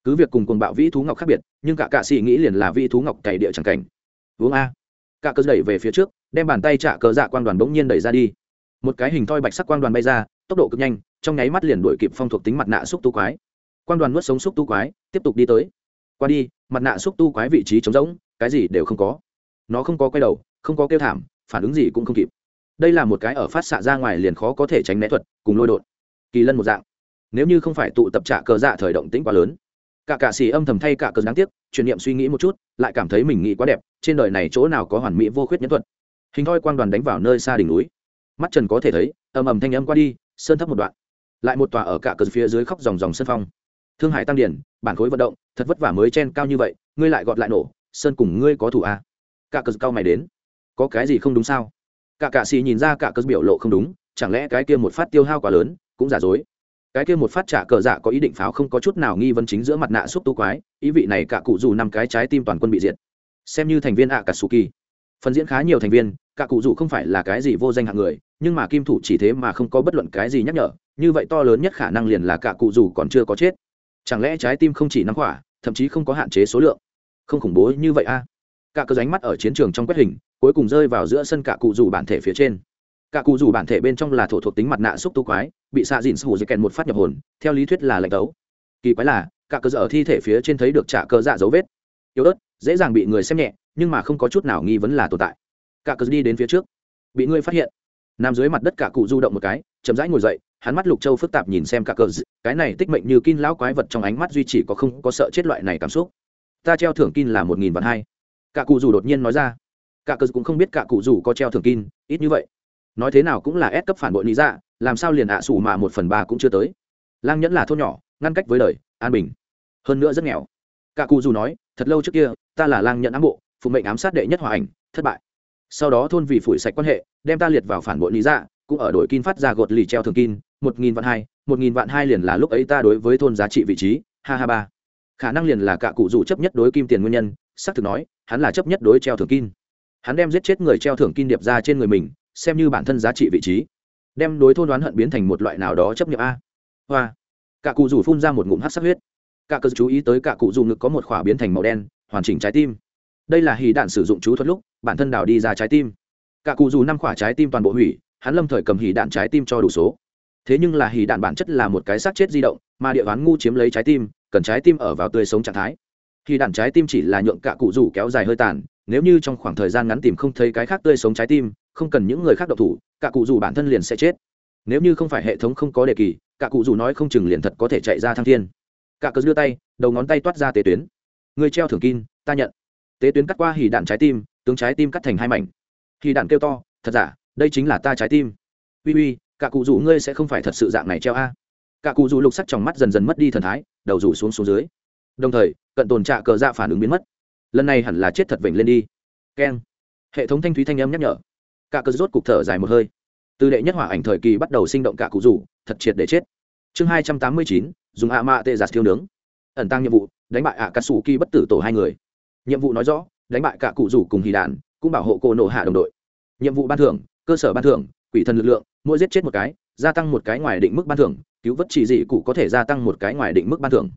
Cứ việc cùng cuồng bạo vĩ thú ngọc khác biệt, nhưng cả cạ sĩ nghĩ liền là vĩ thú ngọc cày địa chẳng cảnh. Uống a cả cơ đẩy về phía trước, đem bàn tay trả cờ dạ quan đoàn bỗng nhiên đẩy ra đi. Một cái hình thoi bạch sắc quang đoàn bay ra, tốc độ cực nhanh, trong nháy mắt liền đuổi kịp phong thuộc tính mặt nạ xúc tu quái. Quang đoàn nuốt sống xúc tu quái, tiếp tục đi tới. Qua đi, mặt nạ xúc tu quái vị trí trống rỗng, cái gì đều không có. Nó không có quay đầu, không có kêu thảm, phản ứng gì cũng không kịp. Đây là một cái ở phát xạ ra ngoài liền khó có thể tránh né thuật, cùng lôi đột. Kỳ lân một dạng. Nếu như không phải tụ tập trạ cờ dạ thời động tĩnh quá lớn cả cạ xì âm thầm thay cả cờ đáng tiếc truyền niệm suy nghĩ một chút, lại cảm thấy mình nghĩ quá đẹp, trên đời này chỗ nào có hoàn mỹ vô khuyết nhẫn thuật. Hình thoi quang đoàn đánh vào nơi xa đỉnh núi. Mắt trần có thể thấy, ầm ầm thanh âm qua đi, sơn thấp một đoạn. Lại một tòa ở cả cờ phía dưới khóc dòng dòng sân phong. Thương hải tăng điển, bản khối vận động, thật vất vả mới chen cao như vậy, ngươi lại gọt lại nổ, sơn cùng ngươi có thủ a à? cả cờ cao mày đến. Có cái gì không đúng sao? Cả cạ xì nhìn ra cả cờ biểu lộ không đúng, chẳng lẽ cái kia một phát tiêu hao quá lớn, cũng giả dối cái kia một phát trả cờ dạ có ý định pháo không có chút nào nghi vấn chính giữa mặt nạ xúc tu quái, ý vị này cả cụ dù năm cái trái tim toàn quân bị diệt. Xem như thành viên ạ cả suki phần diễn khá nhiều thành viên, cả cụ dù không phải là cái gì vô danh hạng người, nhưng mà kim thủ chỉ thế mà không có bất luận cái gì nhắc nhở, như vậy to lớn nhất khả năng liền là cả cụ dù còn chưa có chết. Chẳng lẽ trái tim không chỉ nắm quả, thậm chí không có hạn chế số lượng? Không khủng bố như vậy a. Cả cơ ránh mắt ở chiến trường trong quét hình, cuối cùng rơi vào giữa sân cả cụ dù bản thể phía trên cả cụ dù bản thể bên trong là thổ thuộc tính mặt nạ xúc tu quái, bị xạ dìn sù dây kèn một phát nhập hồn, theo lý thuyết là lệnh tấu. Kỳ quái là, cả cơ ở thi thể phía trên thấy được trả cơ dạ dấu vết. Yếu ớt, dễ dàng bị người xem nhẹ, nhưng mà không có chút nào nghi vấn là tồn tại. Cả cơ đi đến phía trước, bị ngươi phát hiện. Nằm dưới mặt đất cả cụ du động một cái, chậm rãi ngồi dậy, hắn mắt lục châu phức tạp nhìn xem cả cờ cái này tích mệnh như kin lão quái vật trong ánh mắt duy chỉ có không có sợ chết loại này cảm xúc. Ta treo thưởng kin là một nghìn vạn hai. Cả cụ dù đột nhiên nói ra. Cả cờ cũng không biết cả cụ dù có treo thưởng kin, ít như vậy nói thế nào cũng là ép cấp phản bội lý dạ làm sao liền ạ à sủ mà một phần ba cũng chưa tới. Lang nhẫn là thôn nhỏ, ngăn cách với đời, an bình. Hơn nữa rất nghèo. Cả cụ dù nói, thật lâu trước kia, ta là lang nhẫn ám bộ, phụ mệnh ám sát đệ nhất hòa ảnh, thất bại. Sau đó thôn vì phủi sạch quan hệ, đem ta liệt vào phản bội lý dạ cũng ở đội kin phát ra gột lì treo thường kin, một nghìn vạn hai, một nghìn vạn hai liền là lúc ấy ta đối với thôn giá trị vị trí, ha ha ba. Khả năng liền là cả cụ dù chấp nhất đối kim tiền nguyên nhân, xác thực nói, hắn là chấp nhất đối treo thường kin. Hắn đem giết chết người treo thưởng kim điệp ra trên người mình xem như bản thân giá trị vị trí. Đem đối thôn đoán hận biến thành một loại nào đó chấp nhận a. Hoa. Cả cụ rủ phun ra một ngụm hát sắc huyết. Cả cơ chú ý tới cả cụ rủ ngực có một khỏa biến thành màu đen, hoàn chỉnh trái tim. Đây là hì đạn sử dụng chú thuật lúc, bản thân đào đi ra trái tim. Cả cụ rủ năm khỏa trái tim toàn bộ hủy, hắn lâm thời cầm hì đạn trái tim cho đủ số. Thế nhưng là hì đạn bản chất là một cái xác chết di động, mà địa ván ngu chiếm lấy trái tim, cần trái tim ở vào tươi sống trạng thái. Hì đạn trái tim chỉ là nhượng cả cụ rủ kéo dài hơi tàn nếu như trong khoảng thời gian ngắn tìm không thấy cái khác tươi sống trái tim, không cần những người khác độc thủ, cả cụ dù bản thân liền sẽ chết. Nếu như không phải hệ thống không có đề kỳ, cả cụ dù nói không chừng liền thật có thể chạy ra thăng thiên. Cả cớ đưa tay, đầu ngón tay toát ra tế tuyến. Người treo thưởng kim, ta nhận. Tế tuyến cắt qua hỉ đạn trái tim, tướng trái tim cắt thành hai mảnh. Hỉ đạn kêu to, thật giả, đây chính là ta trái tim. Uy uy, cả cụ dù ngươi sẽ không phải thật sự dạng này treo a. Cả cụ dù lục sắc trong mắt dần dần mất đi thần thái, đầu rủ xuống xuống dưới. Đồng thời, cận tồn trạ cờ dạ phản ứng biến mất lần này hẳn là chết thật vểnh lên đi. Keng. Hệ thống thanh thúy thanh âm nhắc nhở. Cả cơ rốt cục thở dài một hơi. Từ đệ nhất hỏa ảnh thời kỳ bắt đầu sinh động cả cụ rủ, thật triệt để chết. Chương hai trăm tám mươi chín, dùng ạ mạ tê giạt thiêu nướng. Ẩn tăng nhiệm vụ, đánh bại ạ cà sủ kỳ bất tử tổ hai người. Nhiệm vụ nói rõ, đánh bại cả cụ rủ cùng hì đàn cũng bảo hộ cô nộ hạ đồng đội. Nhiệm vụ ban thưởng, cơ sở ban thưởng, quỷ thần lực lượng, mỗi giết chết một cái, gia tăng một cái ngoài định mức ban thưởng, cứu vớt chỉ dị cụ có thể gia tăng một cái ngoài định mức ban thưởng.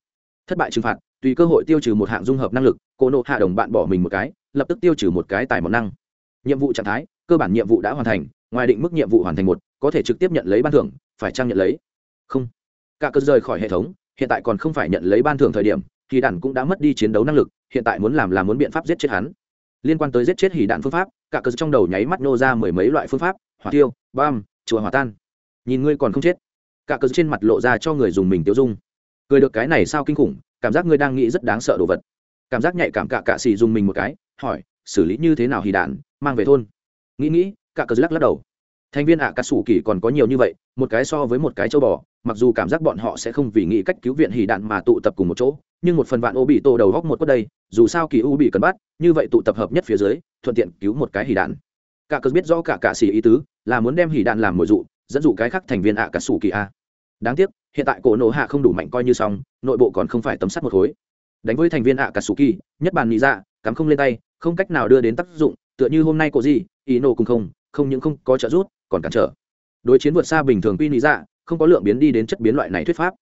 Thất bại trừng phạt tùy cơ hội tiêu trừ một hạng dung hợp năng lực cô nộ hạ đồng bạn bỏ mình một cái, lập tức tiêu trừ một cái tài món năng. Nhiệm vụ trạng thái, cơ bản nhiệm vụ đã hoàn thành, ngoài định mức nhiệm vụ hoàn thành một, có thể trực tiếp nhận lấy ban thưởng, phải trang nhận lấy? Không. Cả cơ rời khỏi hệ thống, hiện tại còn không phải nhận lấy ban thưởng thời điểm thì đàn cũng đã mất đi chiến đấu năng lực, hiện tại muốn làm là muốn biện pháp giết chết hắn. Liên quan tới giết chết hỉ đạn phương pháp, cả cơ trong đầu nháy mắt nô ra mười mấy loại phương pháp, hỏa tiêu, bom, chùa hỏa tan. Nhìn ngươi còn không chết. Cả cơ trên mặt lộ ra cho người dùng mình tiêu dung. Cười được cái này sao kinh khủng cảm giác ngươi đang nghĩ rất đáng sợ đồ vật. Cảm giác nhạy cảm cả cạ xì dùng mình một cái, hỏi, xử lý như thế nào hỉ đạn, mang về thôn. Nghĩ nghĩ cả cờ lắc lắc đầu. Thành viên ạ à cà sủ kỳ còn có nhiều như vậy, một cái so với một cái châu bò, mặc dù cảm giác bọn họ sẽ không vì nghĩ cách cứu viện hỉ đạn mà tụ tập cùng một chỗ, nhưng một phần vạn ô bị tổ đầu góc một quất đây, dù sao kỳ u bị cần bắt, như vậy tụ tập hợp nhất phía dưới, thuận tiện cứu một cái hỉ đạn. Cả cớ biết rõ cả cạ xỉ ý tứ, là muốn đem hỉ đạn làm mồi dụ, dẫn dụ cái khác thành viên ạ à cà sủ kỳ a đáng tiếc, hiện tại cổ nổ hạ không đủ mạnh coi như xong, nội bộ còn không phải tấm sắt một khối. Đánh với thành viên ạ cà sù kỳ nhất bàn nghĩ ra dạ, cắm không lên tay, không cách nào đưa đến tác dụng, tựa như hôm nay cổ gì, ý nổ cùng không không những không có trợ giúp, còn cản trở. Đối chiến vượt xa bình thường quy lý dạ không có lượng biến đi đến chất biến loại này thuyết pháp.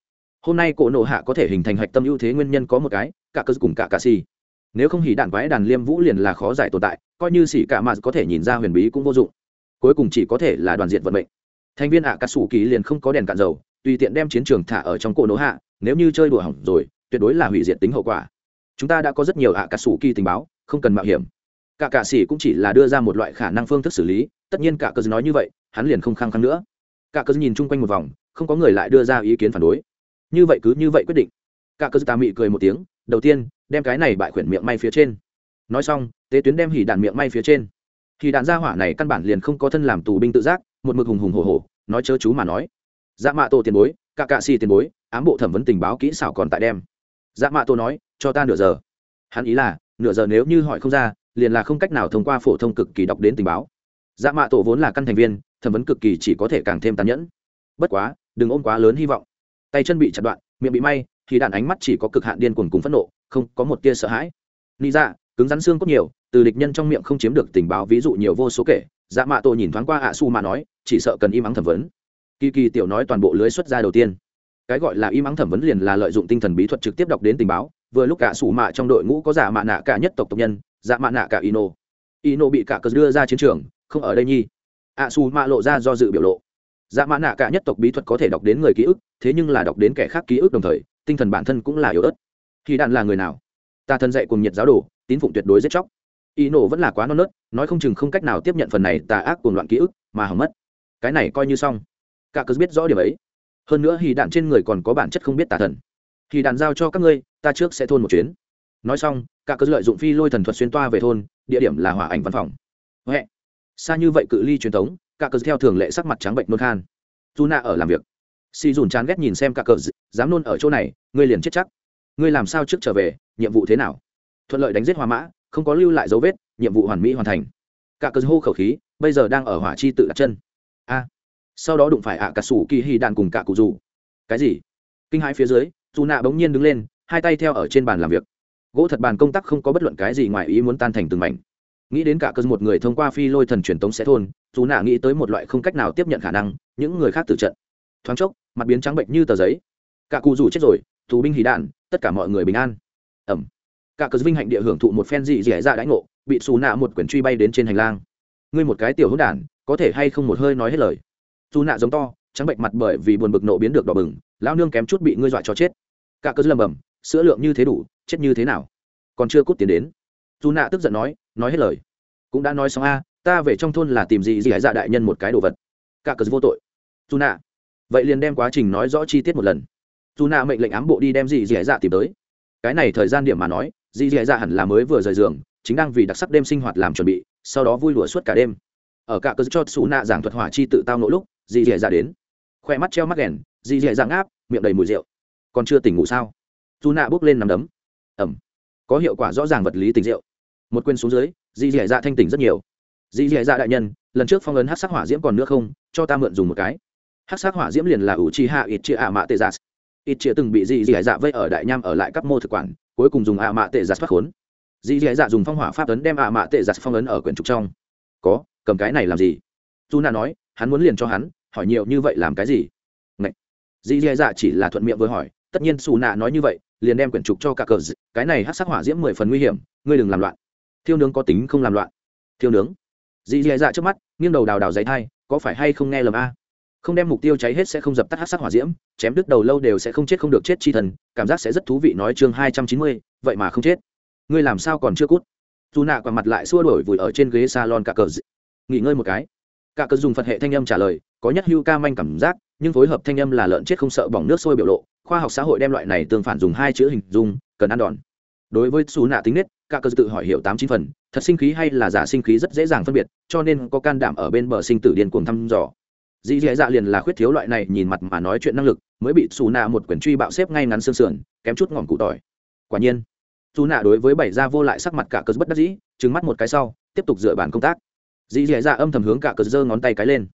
Hôm nay cổ nộ hạ có thể hình thành hạch tâm ưu thế nguyên nhân có một cái, cả cơ cùng cả cà xì. Nếu không hỉ đạn quái đàn liêm vũ liền là khó giải tồn tại, coi như xỉ cả mà có thể nhìn ra huyền bí cũng vô dụng. Cuối cùng chỉ có thể là đoàn diện vận mệnh. Thành viên ạ cà sủ kỳ liền không có đèn cạn dầu tùy tiện đem chiến trường thả ở trong cổ nổ hạ, nếu như chơi đùa hỏng rồi, tuyệt đối là hủy diệt tính hậu quả. Chúng ta đã có rất nhiều ạ cà sủ kỳ tình báo, không cần mạo hiểm. Cả cà sĩ cũng chỉ là đưa ra một loại khả năng phương thức xử lý, tất nhiên cả cờ nói như vậy, hắn liền không khăng khăng nữa. Cả cờ nhìn chung quanh một vòng, không có người lại đưa ra ý kiến phản đối. Như vậy cứ như vậy quyết định. Cả cờ ta mị cười một tiếng, đầu tiên, đem cái này bại khuyển miệng may phía trên. Nói xong, tế tuyến đem hỉ đạn miệng may phía trên. Thì đạn gia hỏa này căn bản liền không có thân làm tù binh tự giác, một mực hùng hùng hổ hổ, nói chớ chú mà nói dạ mạ tổ tiền bối cả cạ xì tiền bối, ám bộ thẩm vấn tình báo kỹ xảo còn tại đem. Dạ mạ tổ nói, cho ta nửa giờ. Hắn ý là, nửa giờ nếu như hỏi không ra, liền là không cách nào thông qua phổ thông cực kỳ đọc đến tình báo. Dạ mạ tổ vốn là căn thành viên, thẩm vấn cực kỳ chỉ có thể càng thêm tàn nhẫn. Bất quá, đừng ôm quá lớn hy vọng. Tay chân bị chặt đoạn, miệng bị may, thì đạn ánh mắt chỉ có cực hạn điên cuồng cùng phẫn nộ, không có một tia sợ hãi. Ni dạ cứng rắn xương cốt nhiều, từ địch nhân trong miệng không chiếm được tình báo ví dụ nhiều vô số kể. Dạ mạ tổ nhìn thoáng qua ạ su mà nói, chỉ sợ cần im ắng thẩm vấn kỳ kỳ tiểu nói toàn bộ lưới xuất ra đầu tiên. Cái gọi là im ắng thẩm vấn liền là lợi dụng tinh thần bí thuật trực tiếp đọc đến tình báo, vừa lúc cả sủ mạ trong đội ngũ có giả mạ nạ cả nhất tộc tộc nhân, giả mạ nạ cả ino. Ino bị cả cờ đưa ra chiến trường, không ở đây nhi. Ạ xù mạ lộ ra do dự biểu lộ. Dạ mạ nạ cả nhất tộc bí thuật có thể đọc đến người ký ức, thế nhưng là đọc đến kẻ khác ký ức đồng thời, tinh thần bản thân cũng là yếu ớt. Khi đạn là người nào? Ta thân dạy cùng nhiệt giáo đồ, tín phụng tuyệt đối giết chóc. Y nổ vẫn là quá non nớt, nói không chừng không cách nào tiếp nhận phần này tà ác cùng loạn ký ức, mà hỏng mất. Cái này coi như xong cả cớ biết rõ điểm ấy. Hơn nữa hì đạn trên người còn có bản chất không biết tà thần. Hì đạn giao cho các ngươi, ta trước sẽ thôn một chuyến. Nói xong, cả cớ lợi dụng phi lôi thần thuật xuyên toa về thôn, địa điểm là hỏa ảnh văn phòng. Huệ. Xa như vậy cự ly truyền thống, cả cớ theo thường lệ sắc mặt trắng bệnh nôn khan. Dù nạ ở làm việc. Si dùn chán ghét nhìn xem cả cớ, dám nôn ở chỗ này, ngươi liền chết chắc. Ngươi làm sao trước trở về, nhiệm vụ thế nào? Thuận lợi đánh giết hoa mã, không có lưu lại dấu vết, nhiệm vụ hoàn mỹ hoàn thành. Cả cớ hô khẩu khí, bây giờ đang ở hỏa chi tự đặt chân. A sau đó đụng phải ạ cả sủ kỳ hy đạn cùng cả cụ dù cái gì? Kinh hãi phía dưới, dù nạ bỗng nhiên đứng lên, hai tay theo ở trên bàn làm việc. Gỗ thật bàn công tác không có bất luận cái gì ngoài ý muốn tan thành từng mảnh. Nghĩ đến cả cơn một người thông qua phi lôi thần truyền tống sẽ thôn, dù nạ nghĩ tới một loại không cách nào tiếp nhận khả năng, những người khác tử trận. Thoáng chốc, mặt biến trắng bệnh như tờ giấy. Cả cụ rủ chết rồi, tù binh hí đạn, tất cả mọi người bình an. Ẩm. Cả cơn vinh hạnh địa hưởng thụ một phen dị dẻ ra dạ đãi ngộ, bị xù nạ một quyển truy bay đến trên hành lang. Ngươi một cái tiểu hữu đản, có thể hay không một hơi nói hết lời? Dù nạ giống to, trắng bệnh mặt bởi vì buồn bực nộ biến được đỏ bừng lao nương kém chút bị ngươi dọa cho chết. Cả cơ lầm bầm, sữa lượng như thế đủ, chết như thế nào? Còn chưa cút tiền đến. Dù nạ tức giận nói nói hết lời. Cũng đã nói xong a, ta về trong thôn là tìm gì gì hải dạ đại nhân một cái đồ vật. Cả cờ vô tội. Dù nạ. Vậy liền đem quá trình nói rõ chi tiết một lần. Dù nạ mệnh lệnh ám bộ đi đem gì gì hải dạ tìm tới. Cái này thời gian điểm mà nói, gì gì dạ hẳn là mới vừa rời giường, chính đang vì đặc sắc đêm sinh hoạt làm chuẩn bị, sau đó vui lụa suốt cả đêm. Ở cả cơ cho xù nạ giảng thuật hỏa chi tự tao nỗi lúc dì dì dạ đến. Khoe mắt treo mắt đèn dì dì dạ ngáp, miệng đầy mùi rượu. Còn chưa tỉnh ngủ sao? Dù nạ bốc lên nằm đấm. Ẩm. Có hiệu quả rõ ràng vật lý tình rượu. Một quên xuống dưới, dì dì dạ thanh tỉnh rất nhiều. Dì dì dạ đại nhân, lần trước phong ấn hát sắc hỏa diễm còn nữa không? Cho ta mượn dùng một cái. Hát sắc hỏa diễm liền là ủ chi hạ ít chia ạ mạ tê giả. Ít chia từng bị dì dì dạ vây ở đại nham ở lại các mô thực quản, cuối cùng dùng ạ mạ tê giả thoát khốn. Dì dì dạ dùng phong hỏa pháp ấn đem ạ mạ tê giặt phong ấn ở quyển trục trong. Có, cầm cái này làm gì? Dù nạ nói, hắn muốn liền cho hắn hỏi nhiều như vậy làm cái gì? Ngậy. dì dì dạ chỉ là thuận miệng với hỏi, tất nhiên xù nạ nói như vậy, liền đem quyển trục cho cả cờ d... cái này hát sắc hỏa diễm mười phần nguy hiểm, ngươi đừng làm loạn. Thiêu nướng có tính không làm loạn. Thiêu nướng. Dì dì dạ trước mắt, nghiêng đầu đào đào giấy thai, có phải hay không nghe lầm a? Không đem mục tiêu cháy hết sẽ không dập tắt hát sắc hỏa diễm, chém đứt đầu lâu đều sẽ không chết không được chết chi thần, cảm giác sẽ rất thú vị nói chương hai trăm chín mươi, vậy mà không chết. Ngươi làm sao còn chưa cút? Dù nạ quả mặt lại xua đổi vùi ở trên ghế salon cả cờ d... nghỉ ngơi một cái cả cớ dùng phật hệ thanh âm trả lời, có nhất hưu ca manh cảm giác, nhưng phối hợp thanh âm là lợn chết không sợ bỏng nước sôi biểu lộ, khoa học xã hội đem loại này tương phản dùng hai chữ hình dung, cần ăn đòn. Đối với xù nạ tính nết, cả cớ tự hỏi hiểu tám chín phần, thật sinh khí hay là giả sinh khí rất dễ dàng phân biệt, cho nên có can đảm ở bên bờ sinh tử điên cuồng thăm dò. Dĩ dĩ dạ liền là khuyết thiếu loại này nhìn mặt mà nói chuyện năng lực, mới bị xù nạ một quyển truy bạo xếp ngay ngắn xương sườn, kém chút ngỏm cụ tỏi. Quả nhiên, xù nạ đối với bảy gia vô lại sắc mặt cả cớ bất đắc dĩ, trừng mắt một cái sau, tiếp tục dựa bàn công tác dì dì dạ âm thầm hướng cả cờ giơ ngón tay cái lên.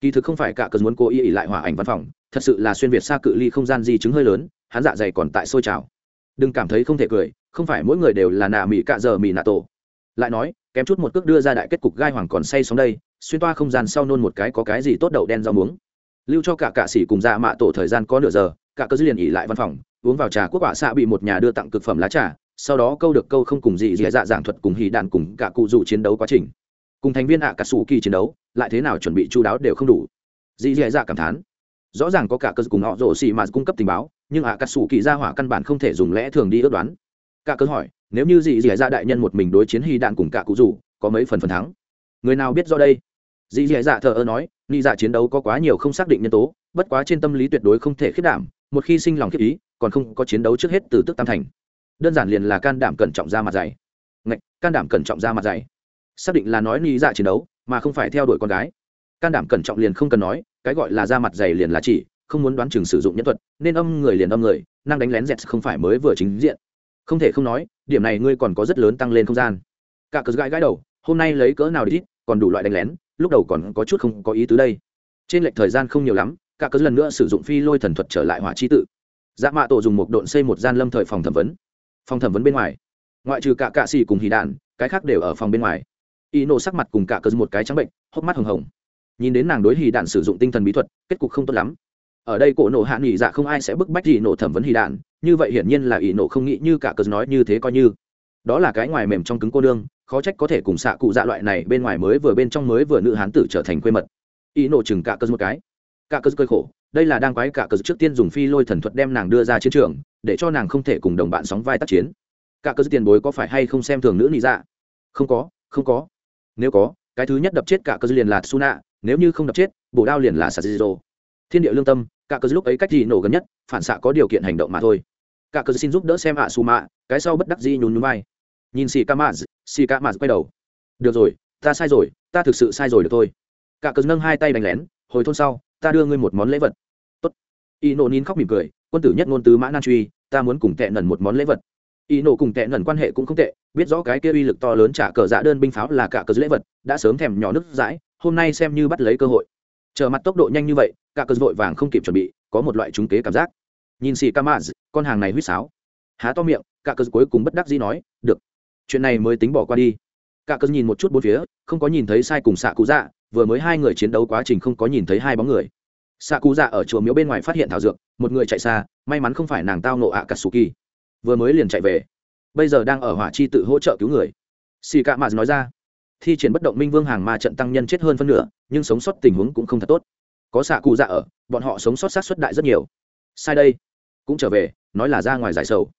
Kỳ thực không phải cả cờ muốn cố ý ỉ lại hỏa ảnh văn phòng, thật sự là xuyên việt xa cự ly không gian di chứng hơi lớn, hắn dạ dày còn tại sôi trào. Đừng cảm thấy không thể cười, không phải mỗi người đều là nà mỹ cạ giờ mỹ nạ tổ. Lại nói, kém chút một cước đưa ra đại kết cục gai hoàng còn say sóng đây, xuyên toa không gian sau nôn một cái có cái gì tốt đậu đen rau muống. Lưu cho cả cạ sĩ cùng dạ mạ tổ thời gian có nửa giờ cả cơ dư liền ỉ lại văn phòng, uống vào trà quốc quả xạ bị một nhà đưa tặng cực phẩm lá trà, sau đó câu được câu không cùng gì dì dạ giảng thuật cùng hì đạn cùng cả cụ dụ chiến đấu quá trình cùng thành viên ạ cà sủ kỳ chiến đấu lại thế nào chuẩn bị chú đáo đều không đủ. Dì dì dạ cảm thán. Rõ ràng có cả cơ cùng họ rổ xì mà cung cấp tình báo nhưng ạ cà sủ kỳ ra hỏa căn bản không thể dùng lẽ thường đi ước đoán. Cả cơ hỏi nếu như dì dì dạ đại nhân một mình đối chiến hì đạn cùng cả cụ rủ có mấy phần phần thắng? Người nào biết do đây? Dì dì dạ thờ ơ nói ni dạ chiến đấu có quá nhiều không xác định nhân tố bất quá trên tâm lý tuyệt đối không thể khiết đảm một khi sinh lòng khiết ý còn không có chiến đấu trước hết từ tức tam thành. Đơn giản liền là can đảm cẩn trọng ra mặt dày. Ngạch, can đảm cẩn trọng ra mặt dày xác định là nói ni dạ chiến đấu, mà không phải theo đuổi con gái. Can đảm cẩn trọng liền không cần nói, cái gọi là ra mặt dày liền là chỉ, không muốn đoán chừng sử dụng nhân thuật, nên âm người liền âm người, năng đánh lén dẹt không phải mới vừa chính diện. Không thể không nói, điểm này ngươi còn có rất lớn tăng lên không gian. Cả cớ gãi gãi đầu, hôm nay lấy cỡ nào đi ít còn đủ loại đánh lén, lúc đầu còn có chút không có ý tứ đây. Trên lệch thời gian không nhiều lắm, cả cớ lần nữa sử dụng phi lôi thần thuật trở lại hỏa chi tự. Dạ mạ tổ dùng một độn xây một gian lâm thời phòng thẩm vấn. Phòng thẩm vấn bên ngoài. Ngoại trừ cả cạ xì cùng hì đạn, cái khác đều ở phòng bên ngoài y nổ sắc mặt cùng cả cớ một cái trắng bệnh, hốc mắt hồng hồng. Nhìn đến nàng đối hì đạn sử dụng tinh thần bí thuật, kết cục không tốt lắm. Ở đây cổ nổ hạ nghỉ dạ không ai sẽ bức bách gì nổ thẩm vấn hì đạn, như vậy hiển nhiên là y nổ không nghĩ như cả cớ nói như thế coi như. Đó là cái ngoài mềm trong cứng cô nương, khó trách có thể cùng xạ cụ dạ loại này bên ngoài mới vừa bên trong mới vừa nữ hán tử trở thành quê mật. Y nổ chừng cả cớ một cái. Cả cớ cơi khổ, đây là đang quái cả cớ trước tiên dùng phi lôi thần thuật đem nàng đưa ra chiến trường, để cho nàng không thể cùng đồng bạn sóng vai tác chiến. Cả cớ tiền bối có phải hay không xem thường nữ nị dạ? Không có không có nếu có, cái thứ nhất đập chết cả cơ liền là suna nếu như không đập chết, bổ đao liền là saziro. Thiên địa lương tâm, cả cơ lúc ấy cách gì nổ gần nhất, phản xạ có điều kiện hành động mà thôi. Cả cơ xin giúp đỡ xem ạ su mạ cái sau bất đắc dĩ nhún nhún vai. Nhìn xì ca maz xì ca maz quay đầu. Được rồi, ta sai rồi, ta thực sự sai rồi được thôi. Cả cớ nâng hai tay đánh lén, hồi thôn sau, ta đưa ngươi một món lễ vật. Tốt. Y Nộ nín khóc mỉm cười, quân tử nhất ngôn tứ mã nan truy, ta muốn cùng tệ nần một món lễ vật y nổ cùng tệ nần quan hệ cũng không tệ, biết rõ cái kia uy lực to lớn trả cờ dạ đơn binh pháo là cả cờ lễ vật, đã sớm thèm nhỏ nước dãi, hôm nay xem như bắt lấy cơ hội. Chờ mặt tốc độ nhanh như vậy, cả cờ vội vàng không kịp chuẩn bị, có một loại trúng kế cảm giác. Nhìn xì kamaz con hàng này huýt sáo. Há to miệng, cả cờ cuối cùng bất đắc dĩ nói, được, chuyện này mới tính bỏ qua đi. Cả cờ nhìn một chút bốn phía, không có nhìn thấy sai cùng xạ cụ dạ vừa mới hai người chiến đấu quá trình không có nhìn thấy hai bóng người. Xạ cụ dạ ở chùa miếu bên ngoài phát hiện thảo dược, một người chạy xa, may mắn không phải nàng tao nộ ạ cà sù kỳ vừa mới liền chạy về. Bây giờ đang ở hỏa chi tự hỗ trợ cứu người. Xì cạ mạt nói ra. Thi triển bất động minh vương hàng ma trận tăng nhân chết hơn phân nửa, nhưng sống sót tình huống cũng không thật tốt. Có xạ cụ dạ ở, bọn họ sống sót sát xuất đại rất nhiều. Sai đây. Cũng trở về, nói là ra ngoài giải sầu.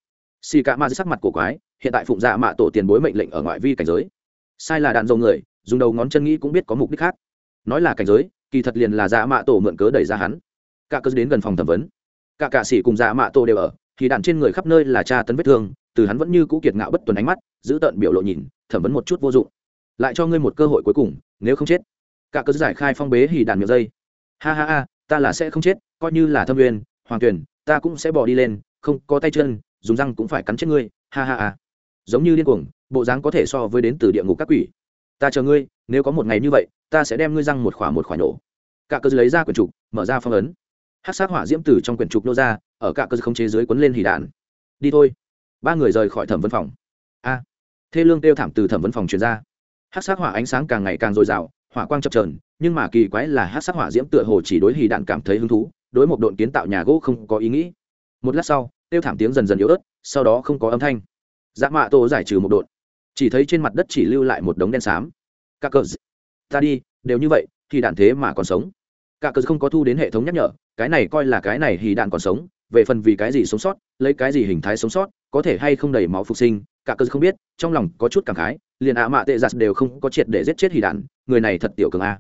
Xì cạ mạt sắc mặt cổ quái, hiện tại phụng dạ mạ tổ tiền bối mệnh lệnh ở ngoại vi cảnh giới. Sai là đàn dầu người, dùng đầu ngón chân nghĩ cũng biết có mục đích khác. Nói là cảnh giới, kỳ thật liền là dạ mạ tổ mượn cớ đẩy ra hắn. Cả cớ đến gần phòng thẩm vấn. Cả cạ sĩ cùng dạ mạ tổ đều ở thì đạn trên người khắp nơi là tra tấn vết thương, từ hắn vẫn như cũ kiệt ngạo bất tuần ánh mắt, giữ tợn biểu lộ nhìn, thẩm vấn một chút vô dụng. Lại cho ngươi một cơ hội cuối cùng, nếu không chết. Cả cơ giải khai phong bế hì đạn miệng dây. Ha ha ha, ta là sẽ không chết, coi như là thâm uyên, hoàng tuyển, ta cũng sẽ bỏ đi lên, không có tay chân, dùng răng cũng phải cắn chết ngươi, ha ha ha. Giống như điên cuồng, bộ dáng có thể so với đến từ địa ngục các quỷ. Ta chờ ngươi, nếu có một ngày như vậy, ta sẽ đem ngươi răng một khỏa một khỏa nổ. Cả cơ lấy ra quyển trục, mở ra phong ấn. Hát sát hỏa diễm tử trong quyển trục nô ra ở cả cơ không chế dưới quấn lên hỉ đạn. Đi thôi. Ba người rời khỏi thẩm vấn phòng. A. Thê lương kêu thảm từ thẩm vấn phòng truyền ra. Hát sát hỏa ánh sáng càng ngày càng dồi dào, hỏa quang chập trờn nhưng mà kỳ quái là hát sát hỏa diễm tựa hồ chỉ đối hì đạn cảm thấy hứng thú, đối một độn kiến tạo nhà gỗ không có ý nghĩ. Một lát sau, kêu thảm tiếng dần dần yếu ớt, sau đó không có âm thanh. Dạ mạ tổ giải trừ một độn. Chỉ thấy trên mặt đất chỉ lưu lại một đống đen xám. Các cờ ta đi, đều như vậy thì đạn thế mà còn sống. Cả cờ không có thu đến hệ thống nhắc nhở, cái này coi là cái này thì đạn còn sống về phần vì cái gì sống sót, lấy cái gì hình thái sống sót, có thể hay không đầy máu phục sinh, cả cơ không biết, trong lòng có chút cảm khái, liền ạ mạ tệ giặt đều không có triệt để giết chết hì đạn, người này thật tiểu cường a.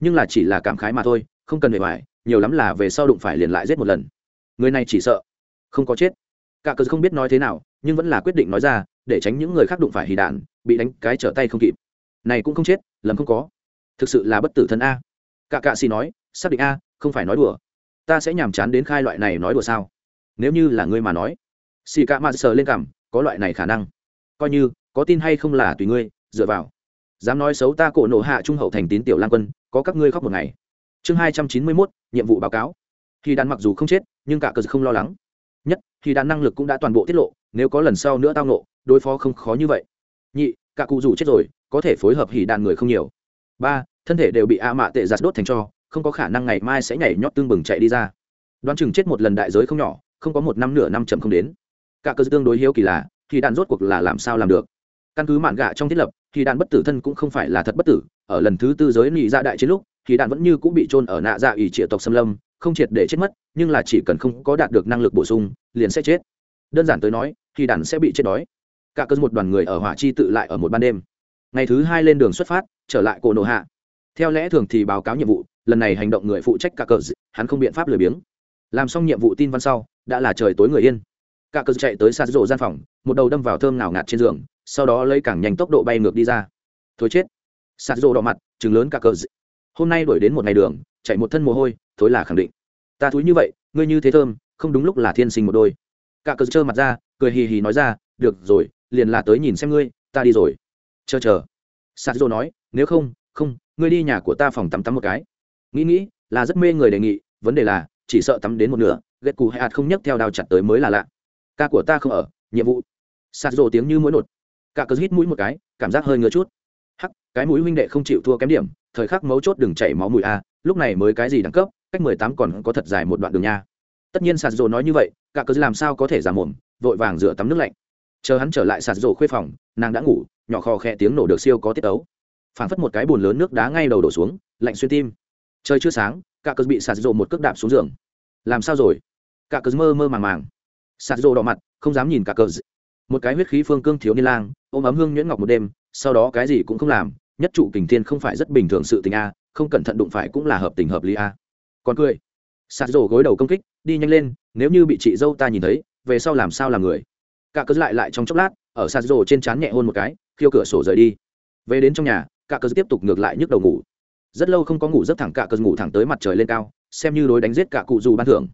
Nhưng là chỉ là cảm khái mà thôi, không cần bề ngoài, nhiều lắm là về sau đụng phải liền lại giết một lần. Người này chỉ sợ không có chết. Cả cơ không biết nói thế nào, nhưng vẫn là quyết định nói ra, để tránh những người khác đụng phải hì đạn, bị đánh cái trở tay không kịp. Này cũng không chết, lầm không có. Thực sự là bất tử thân a. Cả cạ xì nói, xác định a, không phải nói đùa. Ta sẽ nhàm chán đến khai loại này nói đùa sao? Nếu như là ngươi mà nói, xì cạ mạ sờ lên cảm, có loại này khả năng. Coi như, có tin hay không là tùy ngươi, dựa vào. Dám nói xấu ta cổ nộ hạ trung hậu thành tín tiểu lan quân, có các ngươi khóc một ngày. Chương hai trăm chín mươi mốt, nhiệm vụ báo cáo. Khi đàn mặc dù không chết, nhưng cả cờ không lo lắng. Nhất, khi đàn năng lực cũng đã toàn bộ tiết lộ, nếu có lần sau nữa tao nộ đối phó không khó như vậy. Nhị, cả cụ dù chết rồi, có thể phối hợp hỉ đàn người không nhiều. Ba, thân thể đều bị a mạ tệ giặt đốt thành cho, không có khả năng ngày mai sẽ nhảy nhót tương bừng chạy đi ra. Đoán chừng chết một lần đại giới không nhỏ không có một năm nửa năm chậm không đến. Cả cơ tương đối hiếu kỳ là, thì đạn rốt cuộc là làm sao làm được? Căn cứ mạn gạ trong thiết lập, thì đạn bất tử thân cũng không phải là thật bất tử. Ở lần thứ tư giới nị ra đại chiến lúc, thì đạn vẫn như cũng bị trôn ở nạ dạ ủy triệu tộc xâm lâm, không triệt để chết mất, nhưng là chỉ cần không có đạt được năng lực bổ sung, liền sẽ chết. Đơn giản tới nói, thì đạn sẽ bị chết đói. Cả cơ một đoàn người ở hỏa chi tự lại ở một ban đêm. Ngày thứ hai lên đường xuất phát, trở lại cổ nổ hạ. Theo lẽ thường thì báo cáo nhiệm vụ, lần này hành động người phụ trách cả cờ hắn không biện pháp lười biếng làm xong nhiệm vụ tin văn sau, đã là trời tối người yên. Cả cờ chạy tới xa rộ gian phòng, một đầu đâm vào thơm nào ngạt trên giường, sau đó lấy càng nhanh tốc độ bay ngược đi ra. Thối chết. Sạt rộ đỏ mặt chừng lớn cả cờ hôm nay đuổi đến một ngày đường, chạy một thân mồ hôi, thối là khẳng định. Ta thúi như vậy, ngươi như thế thơm, không đúng lúc là thiên sinh một đôi. Cả cờ trơ mặt ra, cười hì hì nói ra, được rồi, liền là tới nhìn xem ngươi, ta đi rồi. Chờ chờ. Sạt rộ nói, nếu không không, ngươi đi nhà của ta phòng tắm tắm một cái. Nghĩ nghĩ, là rất mê người đề nghị, vấn đề là chỉ sợ tắm đến một nửa ghét cù hay ạt không nhấc theo đao chặt tới mới là lạ. Ca của ta không ở, nhiệm vụ. Sạt rồ tiếng như mũi nột. Cả cớ hít mũi một cái, cảm giác hơi ngứa chút. Hắc, cái mũi huynh đệ không chịu thua kém điểm, thời khắc mấu chốt đừng chảy máu mũi a, lúc này mới cái gì đẳng cấp, cách mười tám còn có thật dài một đoạn đường nha. Tất nhiên sạt rồ nói như vậy, cả cớ làm sao có thể giả mồm, vội vàng rửa tắm nước lạnh. Chờ hắn trở lại sạt rồ khuê phòng, nàng đã ngủ, nhỏ kho khe tiếng nổ được siêu có tiết ấu. Phảng phất một cái bùn lớn nước đá ngay đầu đổ xuống, lạnh xuyên tim. Trời chưa sáng cả cớ bị sạt rồ một cước đạp xuống giường. Làm sao rồi? Cả cớ mơ mơ màng màng. Sạt rồ đỏ mặt, không dám nhìn cả cờ. Một cái huyết khí phương cương thiếu niên lang, ôm ấm hương nhuyễn ngọc một đêm, sau đó cái gì cũng không làm, nhất trụ kình thiên không phải rất bình thường sự tình a, không cẩn thận đụng phải cũng là hợp tình hợp lý a. Còn cười. Sạt rồ gối đầu công kích, đi nhanh lên, nếu như bị chị dâu ta nhìn thấy, về sau làm sao làm người? Cả cớ lại lại trong chốc lát, ở sạt rồ trên trán nhẹ hôn một cái, khiêu cửa sổ rời đi. Về đến trong nhà, cả cớ tiếp tục ngược lại nhức đầu ngủ rất lâu không có ngủ rất thẳng cả cơn ngủ thẳng tới mặt trời lên cao, xem như đối đánh giết cả cụ dù ban thưởng.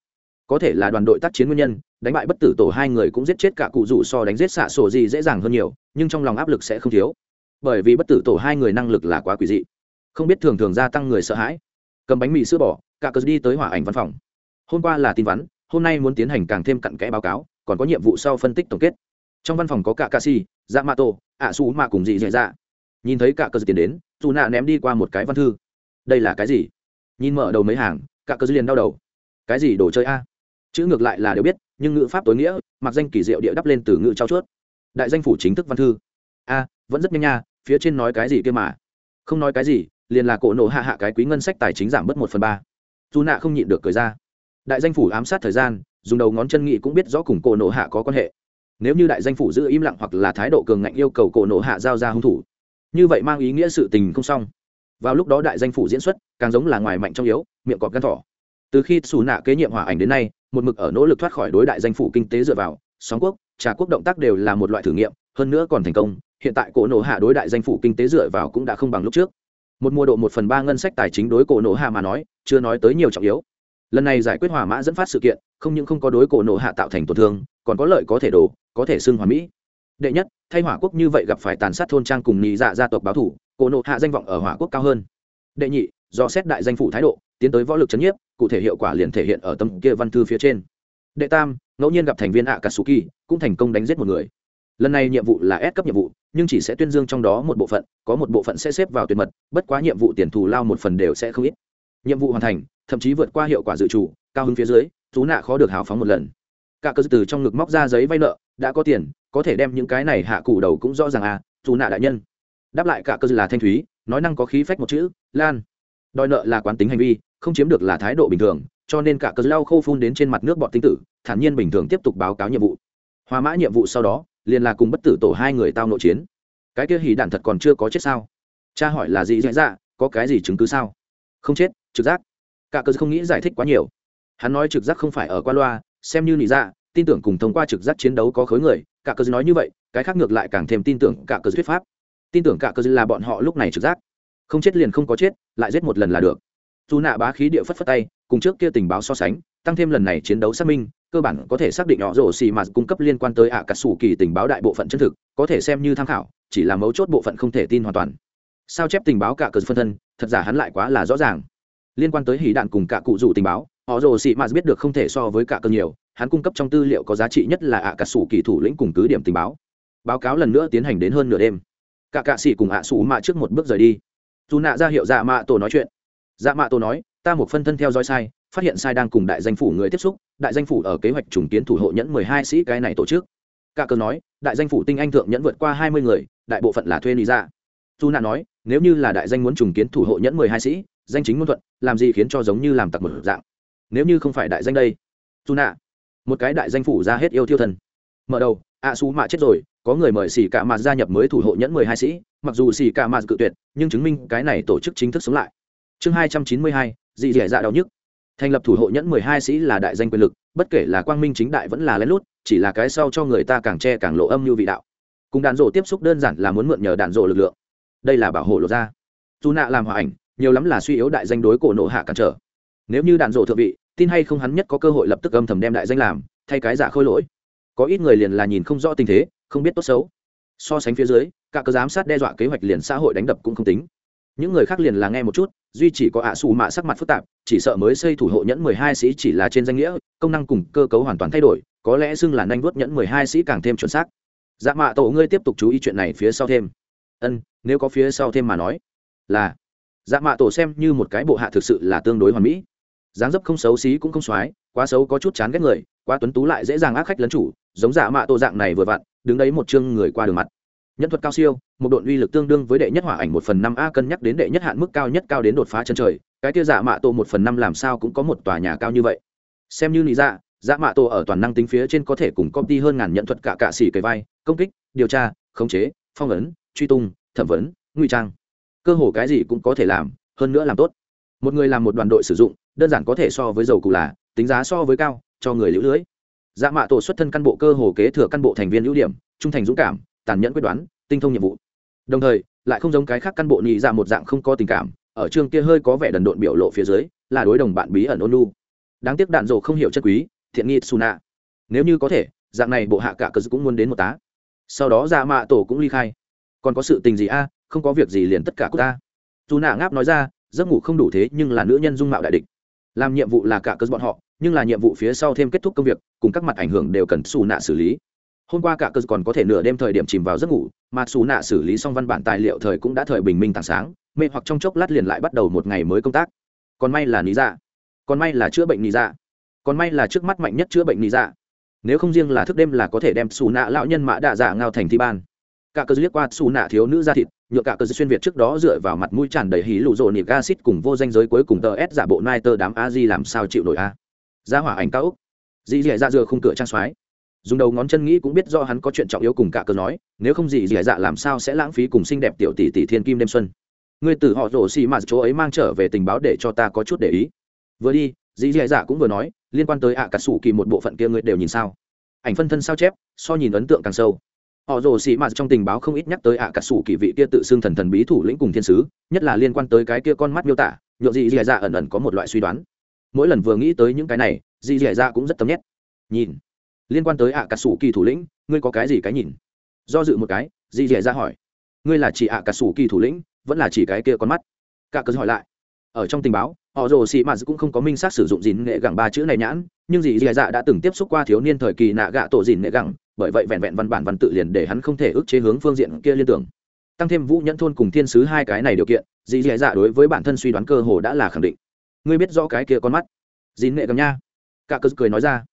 Có thể là đoàn đội tác chiến nguyên nhân, đánh bại bất tử tổ hai người cũng giết chết cả cụ dù so đánh giết xạ sổ gì dễ dàng hơn nhiều, nhưng trong lòng áp lực sẽ không thiếu. Bởi vì bất tử tổ hai người năng lực là quá quỷ dị. Không biết thường thường gia tăng người sợ hãi. Cầm bánh mì sữa bỏ, cả cờ đi tới hỏa ảnh văn phòng. Hôm qua là tin vắn, hôm nay muốn tiến hành càng thêm cặn kẽ báo cáo, còn có nhiệm vụ sau phân tích tổng kết. Trong văn phòng có cả ca si dạ mạ tổ ạ su mạ cùng dị dạy dạ. Nhìn thấy cả cờ tiến đến dù nạ ném đi qua một cái văn thư đây là cái gì? Nhìn mở đầu mấy hàng, cả cờ liền đau đầu. Cái gì đồ chơi a? Chữ ngược lại là đều biết, nhưng ngữ pháp tối nghĩa, mặc danh kỳ diệu địa đắp lên từ ngữ trao chuốt. Đại danh phủ chính thức văn thư. A, vẫn rất nhanh nha, phía trên nói cái gì kia mà? Không nói cái gì, liền là cổ nổ hạ hạ cái quý ngân sách tài chính giảm bớt một phần ba. Dù nạ không nhịn được cười ra. Đại danh phủ ám sát thời gian, dùng đầu ngón chân nghị cũng biết rõ cùng cổ nổ hạ có quan hệ. Nếu như đại danh phủ giữ im lặng hoặc là thái độ cường ngạnh yêu cầu cổ nổ hạ giao ra hung thủ. Như vậy mang ý nghĩa sự tình không xong vào lúc đó đại danh phủ diễn xuất, càng giống là ngoài mạnh trong yếu, miệng cọp gan thỏ. Từ khi xù nạ kế nhiệm hòa ảnh đến nay, một mực ở nỗ lực thoát khỏi đối đại danh phủ kinh tế dựa vào, sóng quốc, trà quốc động tác đều là một loại thử nghiệm, hơn nữa còn thành công, hiện tại cổ nổ hạ đối đại danh phủ kinh tế dựa vào cũng đã không bằng lúc trước. Một mùa độ một phần ba ngân sách tài chính đối cổ nổ hạ mà nói, chưa nói tới nhiều trọng yếu. Lần này giải quyết hỏa mã dẫn phát sự kiện, không những không có đối cổ nổ hạ tạo thành tổn thương, còn có lợi có thể đổ, có thể xưng hòa mỹ. Đệ nhất, thay hỏa quốc như vậy gặp phải tàn sát thôn trang cùng nhị dạ gia tộc báo thủ cổ nổ hạ danh vọng ở hỏa quốc cao hơn. Đệ nhị, do xét đại danh phủ thái độ, tiến tới võ lực chấn nhiếp, cụ thể hiệu quả liền thể hiện ở tấm kia văn thư phía trên. Đệ tam, ngẫu nhiên gặp thành viên ạ katsuki cũng thành công đánh giết một người. Lần này nhiệm vụ là ép cấp nhiệm vụ, nhưng chỉ sẽ tuyên dương trong đó một bộ phận, có một bộ phận sẽ xếp vào tuyệt mật, bất quá nhiệm vụ tiền thù lao một phần đều sẽ không ít. Nhiệm vụ hoàn thành, thậm chí vượt qua hiệu quả dự trù, cao hứng phía dưới chú nạ khó được hào phóng một lần. Cả cơ từ trong ngực móc ra giấy vay nợ, đã có tiền, có thể đem những cái này hạ cụ đầu cũng rõ ràng à chú nạ đại nhân đáp lại cả cơ là thanh thúy, nói năng có khí phách một chữ, lan. Đòi nợ là quán tính hành vi, không chiếm được là thái độ bình thường, cho nên cả cơ lau khô phun đến trên mặt nước bọn tinh tử, thản nhiên bình thường tiếp tục báo cáo nhiệm vụ. Hòa mã nhiệm vụ sau đó, liền là cùng bất tử tổ hai người tao nội chiến. Cái kia hỉ đạn thật còn chưa có chết sao? Cha hỏi là gì dạy dạ có cái gì chứng cứ sao? Không chết, trực giác. Cả cơ không nghĩ giải thích quá nhiều. Hắn nói trực giác không phải ở qua loa, xem như nỉ dạ tin tưởng cùng thông qua trực giác chiến đấu có khối người, cả cơ nói như vậy, cái khác ngược lại càng thêm tin tưởng cả cơ thuyết pháp tin tưởng cả cơ là bọn họ lúc này trực giác. Không chết liền không có chết, lại giết một lần là được. Dù nạ bá khí địa phất phất tay, cùng trước kia tình báo so sánh, tăng thêm lần này chiến đấu xác minh, cơ bản có thể xác định họ rổ xì mà cung cấp liên quan tới ạ cà sủ kỳ tình báo đại bộ phận chân thực, có thể xem như tham khảo, chỉ là mấu chốt bộ phận không thể tin hoàn toàn. Sao chép tình báo cả cờ phân thân, thật giả hắn lại quá là rõ ràng. Liên quan tới hỉ đạn cùng cả cụ rủ tình báo, họ rồ xì mà biết được không thể so với cả cờ nhiều, hắn cung cấp trong tư liệu có giá trị nhất là ạ cà sủ kỳ thủ lĩnh cùng cứ điểm tình báo. Báo cáo lần nữa tiến hành đến hơn nửa đêm cả cạ sĩ cùng ạ sủ mạ trước một bước rời đi. Dù nạ ra hiệu dạ mạ tổ nói chuyện. Dạ mạ tổ nói, ta một phân thân theo dõi sai, phát hiện sai đang cùng đại danh phủ người tiếp xúc, đại danh phủ ở kế hoạch trùng kiến thủ hộ nhẫn mười hai sĩ cái này tổ chức. Cả cờ nói, đại danh phủ tinh anh thượng nhẫn vượt qua hai mươi người, đại bộ phận là thuê lý ra dạ. dù nạ nói, nếu như là đại danh muốn trùng kiến thủ hộ nhẫn mười hai sĩ, danh chính ngôn thuận, làm gì khiến cho giống như làm tặc một dạng? Nếu như không phải đại danh đây. Dù nạ, một cái đại danh phủ ra hết yêu thiêu thần. Mở đầu ạ xú mạ chết rồi, có người mời xì cả mạt gia nhập mới thủ hộ nhẫn mười hai sĩ, mặc dù xì cả mạt cự tuyệt, nhưng chứng minh cái này tổ chức chính thức sống lại. Chương hai trăm chín mươi hai, dị dẻ dạ đau nhức. Thành lập thủ hộ nhẫn mười hai sĩ là đại danh quyền lực, bất kể là quang minh chính đại vẫn là lén lút, chỉ là cái sau cho người ta càng che càng lộ âm như vị đạo. Cùng đạn rộ tiếp xúc đơn giản là muốn mượn nhờ đạn rộ lực lượng. Đây là bảo hộ lột ra. Dù nạ làm hòa ảnh, nhiều lắm là suy yếu đại danh đối cổ nộ hạ cản trở. Nếu như đạn rộ thượng vị, tin hay không hắn nhất có cơ hội lập tức âm thầm đem đại danh làm, thay cái giả khôi lỗi có ít người liền là nhìn không rõ tình thế, không biết tốt xấu. So sánh phía dưới, cả cơ giám sát đe dọa kế hoạch liền xã hội đánh đập cũng không tính. Những người khác liền là nghe một chút, duy chỉ có ạ xù mạ sắc mặt phức tạp, chỉ sợ mới xây thủ hộ nhẫn mười hai sĩ chỉ là trên danh nghĩa, công năng cùng cơ cấu hoàn toàn thay đổi, có lẽ xưng là nanh vuốt nhẫn mười hai sĩ càng thêm chuẩn xác. Dạ mạ tổ ngươi tiếp tục chú ý chuyện này phía sau thêm. Ân, nếu có phía sau thêm mà nói, là dạ mạ tổ xem như một cái bộ hạ thực sự là tương đối hoàn mỹ. Dáng dấp không xấu xí cũng không x quá xấu có chút chán ghét người, quá tuấn tú lại dễ dàng ác khách lấn chủ giống giả mạ tổ dạng này vừa vặn, đứng đấy một chương người qua đường mặt. Nhân thuật cao siêu, một độn uy lực tương đương với đệ nhất hỏa ảnh một phần năm a cân nhắc đến đệ nhất hạn mức cao nhất cao đến đột phá chân trời, cái kia giả mạ tổ một phần năm làm sao cũng có một tòa nhà cao như vậy. Xem như lý dạ dạ mạ tổ ở toàn năng tính phía trên có thể cùng công ty hơn ngàn nhận thuật cả cạ xỉ cầy vai, công kích, điều tra, khống chế, phong ấn, truy tung, thẩm vấn nguy trang. Cơ hồ cái gì cũng có thể làm, hơn nữa làm tốt. Một người làm một đoàn đội sử dụng, đơn giản có thể so với dầu cụ là, tính giá so với cao, cho người lũ lưới dạ mạ tổ xuất thân căn bộ cơ hồ kế thừa căn bộ thành viên ưu điểm, trung thành dũng cảm, tàn nhẫn quyết đoán, tinh thông nhiệm vụ. Đồng thời, lại không giống cái khác căn bộ nhị ra một dạng không có tình cảm, ở trường kia hơi có vẻ đần độn biểu lộ phía dưới, là đối đồng bạn bí ẩn ôn lu đáng tiếc đạn dồ không hiểu chất quý, thiện nghi suna. Nếu như có thể, dạng này bộ hạ cả cờ cũng muốn đến một tá. Sau đó dạ mạ tổ cũng ly khai. Còn có sự tình gì a? Không có việc gì liền tất cả của ta. Dù nạ ngáp nói ra, giấc ngủ không đủ thế nhưng là nữ nhân dung mạo đại địch. Làm nhiệm vụ là cả cơ bọn họ nhưng là nhiệm vụ phía sau thêm kết thúc công việc, cùng các mặt ảnh hưởng đều cần xù nạ xử lý. Hôm qua cả cơ còn có thể nửa đêm thời điểm chìm vào giấc ngủ, mà xù nạ xử lý xong văn bản tài liệu thời cũng đã thời bình minh tảng sáng, mê hoặc trong chốc lát liền lại bắt đầu một ngày mới công tác. Còn may là lý dạ. Còn may là chữa bệnh lý dạ. Còn may là trước mắt mạnh nhất chữa bệnh lý dạ. Nếu không riêng là thức đêm là có thể đem xù nạ lão nhân mã đạ dạ ngao thành thi ban. Cả cơ liếc qua xù nạ thiếu nữ da thịt, nhựa cả cơ xuyên việt trước đó dựa vào mặt mũi tràn đầy hí lụ rộ nịp acid cùng vô danh giới cuối cùng tờ s giả bộ nai tơ đám a di làm sao chịu nổi a? Ra hỏa ảnh cao úc. Dì dì dạ dừa khung cửa trang soái. Dùng đầu ngón chân nghĩ cũng biết do hắn có chuyện trọng yếu cùng cả cờ nói, nếu không dì dì dạ làm sao sẽ lãng phí cùng xinh đẹp tiểu tỷ tỷ thiên kim đêm xuân. Ngươi từ họ rổ xì mà chỗ ấy mang trở về tình báo để cho ta có chút để ý. Vừa đi, dì dì dạ cũng vừa nói, liên quan tới ạ cả sủ kỳ một bộ phận kia ngươi đều nhìn sao? Ảnh phân thân sao chép, so nhìn ấn tượng càng sâu. Họ rồ xì mạt trong tình báo không ít nhắc tới ạ cả sủ kỳ vị kia tự xưng thần thần bí thủ lĩnh cùng thiên sứ, nhất là liên quan tới cái kia con mắt miêu tả nhộn dị dì dạ ẩn ẩn có một loại suy đoán mỗi lần vừa nghĩ tới những cái này dì dẻ dạ cũng rất tấm nhét. Nhìn, liên quan tới ạ cà sủ kỳ thủ lĩnh, ngươi có cái gì cái nhìn? Do dự một cái dì dẻ dạ hỏi. Ngươi là chỉ ạ cà sủ kỳ thủ lĩnh, vẫn là chỉ cái kia con mắt? Cả cớ hỏi lại. Ở trong tình báo, họ rồ xì mạt cũng không có minh xác sử dụng dìn nghệ gẳng ba chữ này nhãn, nhưng dì dẻ dạ đã từng tiếp xúc qua thiếu niên thời kỳ nạ gạ tổ dìn nghệ gẳng, bởi vậy vẹn vẹn văn bản văn tự liền để hắn không thể ức chế hướng phương diện kia liên tưởng. Tăng thêm vũ nhẫn thôn cùng thiên sứ hai cái này điều kiện dì dẻ dạ đối với bản thân suy đoán cơ hồ đã là khẳng định ngươi biết rõ cái kia con mắt. Dín nghệ cầm nha. Cả cơ cười nói ra.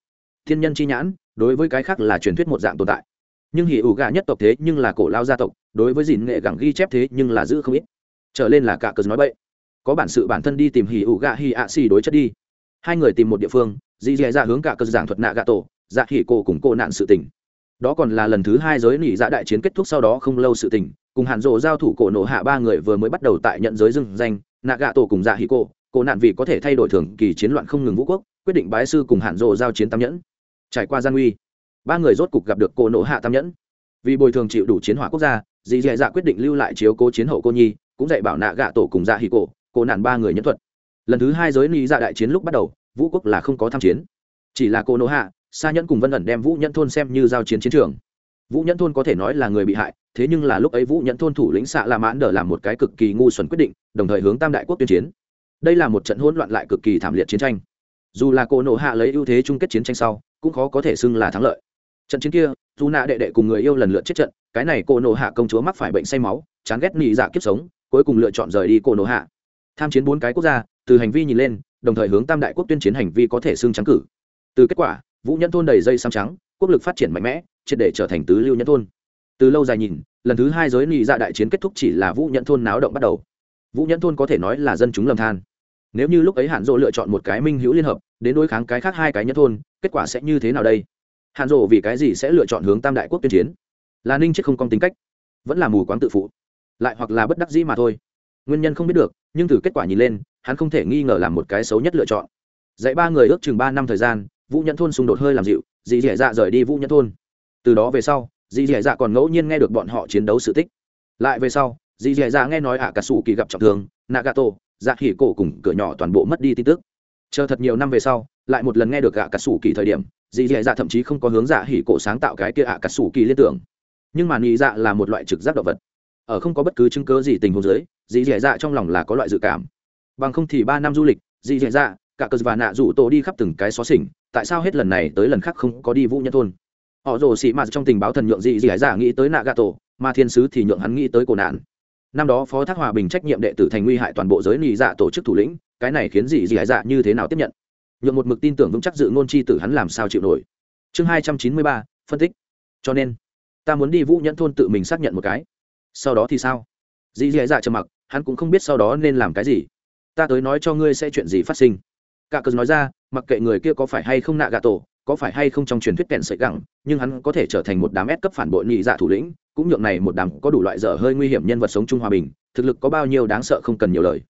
Thiên nhân chi nhãn, đối với cái khác là truyền thuyết một dạng tồn tại. Nhưng hỉ ủ gà nhất tộc thế nhưng là cổ lao gia tộc, đối với dìn nghệ gẳng ghi chép thế nhưng là giữ không ít. Trở lên là cả cờ nói bậy. Có bản sự bản thân đi tìm hỉ ủ gà hỉ ạ xì đối chất đi. Hai người tìm một địa phương, dì dì ra hướng cả cờ giảng thuật nạ gà tổ dạ hỉ cổ cùng cô nạn sự tình. Đó còn là lần thứ hai giới nỉ dạ đại chiến kết thúc sau đó không lâu sự tình, cùng hàn rộ giao thủ cổ nổ hạ ba người vừa mới bắt đầu tại nhận giới dưng danh, nạ gà tổ cùng dạ hỉ cổ cổ nạn vì có thể thay đổi thường kỳ chiến loạn không ngừng vũ quốc, quyết định bái sư cùng hạn rộ giao chiến tam nhẫn. Trải qua gian nguy ba người rốt cục gặp được cổ nộ hạ tam nhẫn. Vì bồi thường chịu đủ chiến hỏa quốc gia, dì dì dạ quyết định lưu lại chiếu cố chiến hậu cô nhi, cũng dạy bảo nạ gạ tổ cùng dạ hì cổ cổ nạn ba người nhân thuật. Lần thứ hai giới ni dạ đại chiến lúc bắt đầu, vũ quốc là không có tham chiến. Chỉ là cô nỗ hạ xa nhẫn cùng vân ẩn đem vũ nhẫn thôn xem như giao chiến chiến trường. Vũ nhẫn thôn có thể nói là người bị hại, thế nhưng là lúc ấy vũ nhẫn thôn thủ lĩnh xạ la mãn đờ làm một cái cực kỳ ngu xuẩn quyết định, đồng thời hướng tam đại quốc tuyên chiến đây là một trận hỗn loạn lại cực kỳ thảm liệt chiến tranh. Dù là cô nộ hạ lấy ưu thế chung kết chiến tranh sau, cũng khó có thể xưng là thắng lợi. Trận chiến kia, dù nạ đệ đệ cùng người yêu lần lượt chết trận, cái này cô nộ hạ công chúa mắc phải bệnh say máu, chán ghét nị dạ kiếp sống, cuối cùng lựa chọn rời đi cô nộ hạ. Tham chiến bốn cái quốc gia, từ hành vi nhìn lên, đồng thời hướng tam đại quốc tuyên chiến hành vi có thể xưng trắng cử. Từ kết quả, vũ nhân thôn đầy dây xăm trắng, quốc lực phát triển mạnh mẽ, triệt để trở thành tứ lưu nhân thôn. Từ lâu dài nhìn, lần thứ hai giới nị dạ đại chiến kết thúc chỉ là vũ nhận thôn náo động bắt đầu. Vũ nhẫn thôn có thể nói là dân chúng lầm than nếu như lúc ấy hạn dỗ lựa chọn một cái minh hữu liên hợp, đến đối kháng cái khác hai cái Nhất thôn, kết quả sẽ như thế nào đây? Hạn dỗ vì cái gì sẽ lựa chọn hướng tam đại quốc tuyên chiến? Là ninh chết không công tính cách, vẫn là mù quáng tự phụ, lại hoặc là bất đắc dĩ mà thôi. Nguyên nhân không biết được, nhưng từ kết quả nhìn lên, hắn không thể nghi ngờ là một cái xấu nhất lựa chọn. Dạy ba người ước chừng ba năm thời gian, vũ nhẫn thôn xung đột hơi làm dịu, dì dẻ dạ rời đi vũ nhẫn thôn. Từ đó về sau, dì dẻ dạ còn ngẫu nhiên nghe được bọn họ chiến đấu sự tích. Lại về sau, dì dẻ dạ nghe nói Ả cả sủ kỳ gặp trọng thương, nagato dạ hỉ cổ cùng cửa nhỏ toàn bộ mất đi tin tức. Chờ thật nhiều năm về sau, lại một lần nghe được ạ cả sủ kỳ thời điểm, dì dẻ dạ thậm chí không có hướng dạ hỉ cổ sáng tạo cái kia ạ cả sủ kỳ liên tưởng. Nhưng mà nghĩ dạ là một loại trực giác động vật. Ở không có bất cứ chứng cớ gì tình huống dưới, dì dẻ dạ trong lòng là có loại dự cảm. Bằng không thì ba năm du lịch, dì dẻ dạ cả cờ và nạ rủ tổ đi khắp từng cái xó xỉnh, tại sao hết lần này tới lần khác không có đi vũ nhân thôn? Họ rồ xị mạt trong tình báo thần nhượng dị dị dạ nghĩ tới nạ gà tổ mà thiên sứ thì nhượng hắn nghĩ tới cổ nạn năm đó phó thác hòa bình trách nhiệm đệ tử thành nguy hại toàn bộ giới nị dạ tổ chức thủ lĩnh, cái này khiến dị dì dạ như thế nào tiếp nhận? Nhượng một mực tin tưởng vững chắc dự ngôn chi tử hắn làm sao chịu nổi. Chương hai trăm chín mươi ba, phân tích. Cho nên, ta muốn đi vũ nhẫn thôn tự mình xác nhận một cái. Sau đó thì sao? Dì dì dạ trầm mặc, hắn cũng không biết sau đó nên làm cái gì. Ta tới nói cho ngươi sẽ chuyện gì phát sinh. Cả cờ nói ra, mặc kệ người kia có phải hay không nạ gà tổ, có phải hay không trong truyền thuyết kẹn sợi gẳng, nhưng hắn có thể trở thành một đám ép cấp phản bội nhị dạ thủ lĩnh cũng nhượng này một đám có đủ loại dở hơi nguy hiểm nhân vật sống chung hòa bình, thực lực có bao nhiêu đáng sợ không cần nhiều lời.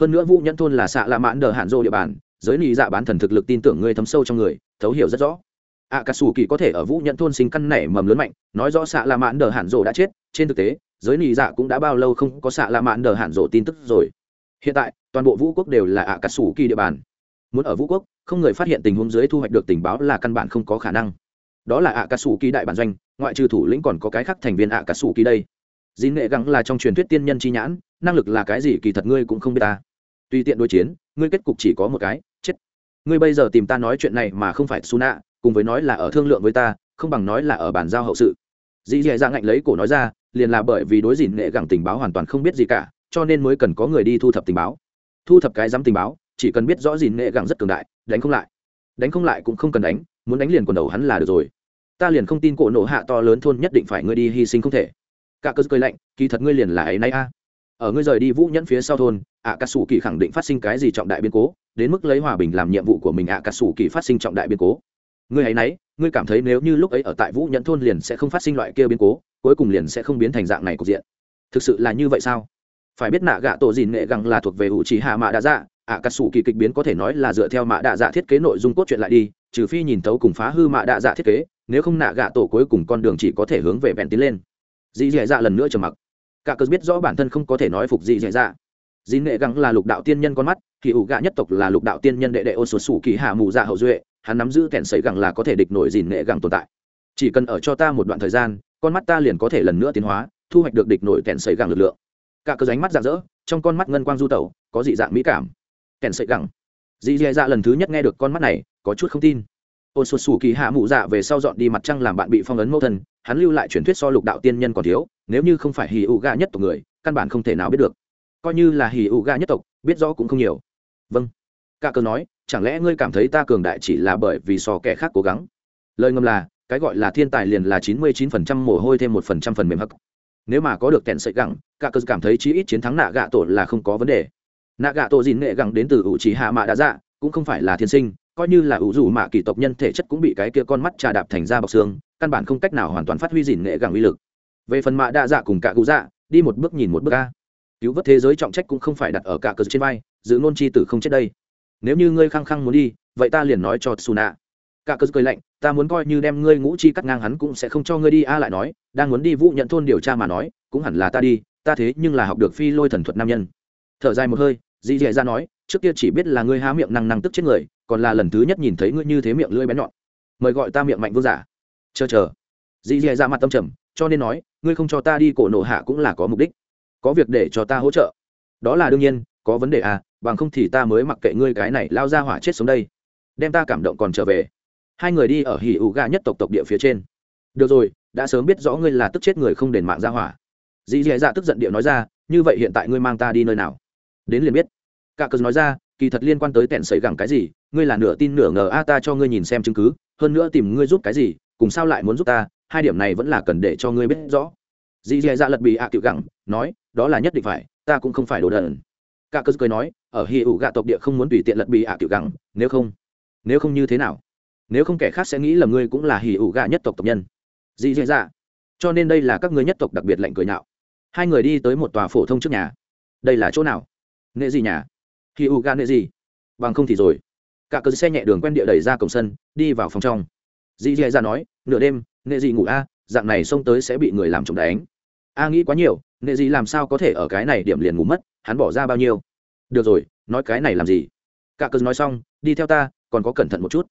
Hơn nữa vũ nhẫn thôn là xạ lạ mãn đờ hạn dô địa bàn, giới nị dạ bán thần thực lực tin tưởng ngươi thấm sâu trong người, thấu hiểu rất rõ. Ạ cà sủ kỳ có thể ở vũ nhẫn thôn sinh căn nảy mầm lớn mạnh, nói rõ xạ lạ mãn đờ hạn dô đã chết, trên thực tế, giới nị dạ cũng đã bao lâu không có xạ lạ mãn đờ hạn dô tin tức rồi. Hiện tại, toàn bộ vũ quốc đều là ạ cà sủ kỳ địa bàn. Muốn ở vũ quốc, không người phát hiện tình huống dưới thu hoạch được tình báo là căn bản không có khả năng đó là ạ cà sủ kỳ đại bản doanh, ngoại trừ thủ lĩnh còn có cái khác thành viên ạ cà sủ kỳ đây. Dì nghệ gắng là trong truyền thuyết tiên nhân chi nhãn, năng lực là cái gì kỳ thật ngươi cũng không biết ta. Tùy tiện đối chiến, ngươi kết cục chỉ có một cái, chết. Ngươi bây giờ tìm ta nói chuyện này mà không phải su nạ cùng với nói là ở thương lượng với ta, không bằng nói là ở bàn giao hậu sự. Dì dì dạ ngạnh lấy cổ nói ra, liền là bởi vì đối dìn nghệ gẳng tình báo hoàn toàn không biết gì cả, cho nên mới cần có người đi thu thập tình báo. Thu thập cái dám tình báo, chỉ cần biết rõ dìn nghệ gẳng rất cường đại, đánh không lại. Đánh không lại cũng không cần đánh, muốn đánh liền quần đầu hắn là được rồi ta liền không tin cổ nổ hạ to lớn thôn nhất định phải ngươi đi hy sinh không thể. Cả cơ cười lạnh, kỳ thật ngươi liền là ấy nay a. Ở ngươi rời đi vũ nhẫn phía sau thôn ạ cà sủ kỳ khẳng định phát sinh cái gì trọng đại biến cố, đến mức lấy hòa bình làm nhiệm vụ của mình ạ cà sủ kỳ phát sinh trọng đại biến cố. Ngươi ấy nấy, ngươi cảm thấy nếu như lúc ấy ở tại vũ nhẫn thôn liền sẽ không phát sinh loại kia biến cố, cuối cùng liền sẽ không biến thành dạng này cục diện. Thực sự là như vậy sao? Phải biết nạ gạ tổ dìn nghệ gẳng là thuộc về hữu trí hạ mạ đa dạ ạ cà sủ kỳ kịch biến có thể nói là dựa theo mạ đa dạ thiết kế nội dung cốt truyện lại đi, trừ phi nhìn tấu cùng phá hư mạ đa dạ thiết kế nếu không nạ gạ tổ cuối cùng con đường chỉ có thể hướng về vẹn tiến lên. Dì dì dạ lần nữa trầm mặc. Cả cớ biết rõ bản thân không có thể nói phục dì dì dạ. Dì nghệ gắng là lục đạo tiên nhân con mắt, thì ủ gạ nhất tộc là lục đạo tiên nhân đệ đệ ô sột sủ kỳ hạ mù dạ hậu duệ, hắn nắm giữ kẻn sấy gẳng là có thể địch nổi dì nghệ gẳng tồn tại. Chỉ cần ở cho ta một đoạn thời gian, con mắt ta liền có thể lần nữa tiến hóa, thu hoạch được địch nổi kẻn sấy gẳng lực lượng. Cả cớ ránh mắt rạng rỡ, trong con mắt ngân quang du tẩu, có dị dạng mỹ cảm. Kẻn sấy gẳng. Dì dì dạ lần thứ nhất nghe được con mắt này, có chút không tin ô xuân xù kỳ hạ mụ dạ về sau dọn đi mặt trăng làm bạn bị phong ấn mẫu thân, hắn lưu lại truyền thuyết so lục đạo tiên nhân còn thiếu, nếu như không phải hì ụ gà nhất tộc người, căn bản không thể nào biết được. Coi như là hì ụ gà nhất tộc, biết rõ cũng không nhiều. Vâng. Cả cờ nói, chẳng lẽ ngươi cảm thấy ta cường đại chỉ là bởi vì so kẻ khác cố gắng? Lời ngầm là, cái gọi là thiên tài liền là chín mươi chín phần trăm mồ hôi thêm một phần trăm phần mềm hắc. Nếu mà có được tèn sợi gẳng cả cờ cảm thấy chí ít chiến thắng nạ gạ tổ là không có vấn đề. Nạ gạ tổ dìn nghệ gẳng đến từ ủ trí hạ mạ đã dạ cũng không phải là thiên sinh coi như là ủ dù mạ kỳ tộc nhân thể chất cũng bị cái kia con mắt trà đạp thành ra bọc xương, căn bản không cách nào hoàn toàn phát huy dìn nghệ gẳng uy lực. Về phần mạ đa dạ cùng cả cụ dạ đi một bước nhìn một bước ca cứu vớt thế giới trọng trách cũng không phải đặt ở cả cờ trên vai, giữ ngôn chi tử không chết đây. Nếu như ngươi khăng khăng muốn đi, vậy ta liền nói cho su nạ cả cờ cười lạnh, ta muốn coi như đem ngươi ngũ chi cắt ngang hắn cũng sẽ không cho ngươi đi a lại nói, đang muốn đi vũ nhận thôn điều tra mà nói, cũng hẳn là ta đi, ta thế nhưng là học được phi lôi thần thuật nam nhân. Thở dài một hơi dì dì ra nói trước kia chỉ biết là ngươi há miệng năng năng tức chết người, còn là lần thứ nhất nhìn thấy ngươi như thế miệng lưỡi bén nhọn. Mời gọi ta miệng mạnh vương giả. Chờ chờ. Dì dì ra mặt tâm trầm, cho nên nói, ngươi không cho ta đi cổ nộ hạ cũng là có mục đích. Có việc để cho ta hỗ trợ. Đó là đương nhiên, có vấn đề à bằng không thì ta mới mặc kệ ngươi cái này lao ra hỏa chết xuống đây. Đem ta cảm động còn trở về. Hai người đi ở hỉ ủ gà nhất tộc tộc địa phía trên. Được rồi, đã sớm biết rõ ngươi là tức chết người không đền mạng ra hỏa. Dì dì dạ tức giận điệu nói ra, như vậy hiện tại ngươi mang ta đi nơi nào? Đến liền biết cả cớ nói ra, kỳ thật liên quan tới tẹn sấy gẳng cái gì, ngươi là nửa tin nửa ngờ, a, ta cho ngươi nhìn xem chứng cứ, hơn nữa tìm ngươi giúp cái gì, cùng sao lại muốn giúp ta, hai điểm này vẫn là cần để cho ngươi biết rõ. Dì dì dạ lật bị ạ à cựu gẳng, nói, đó là nhất định phải, ta cũng không phải đồ đần. Cả cớ cười nói, ở hi ủ gạ tộc địa không muốn tùy tiện lật bị ạ à cựu gẳng, nếu không nếu không như thế nào? Nếu không kẻ khác sẽ nghĩ là ngươi cũng là hỉ ủ gạ nhất tộc tộc nhân. Dì dì dạ cho nên đây là các ngươi nhất tộc đặc biệt lệnh cười nhạo. Hai người đi tới một tòa phổ thông trước nhà. Đây là chỗ nào? Nghệ gì nhà? Khi u gan nệ gì? Bằng không thì rồi. Cả cớ xe nhẹ đường quen địa đẩy ra cổng sân, đi vào phòng trong. Dì dì ra nói, nửa đêm, nệ gì ngủ a? Dạng này xông tới sẽ bị người làm trộm đánh. A nghĩ quá nhiều, nệ gì làm sao có thể ở cái này điểm liền ngủ mất, hắn bỏ ra bao nhiêu? Được rồi, nói cái này làm gì? Cả cớ nói xong, đi theo ta, còn có cẩn thận một chút.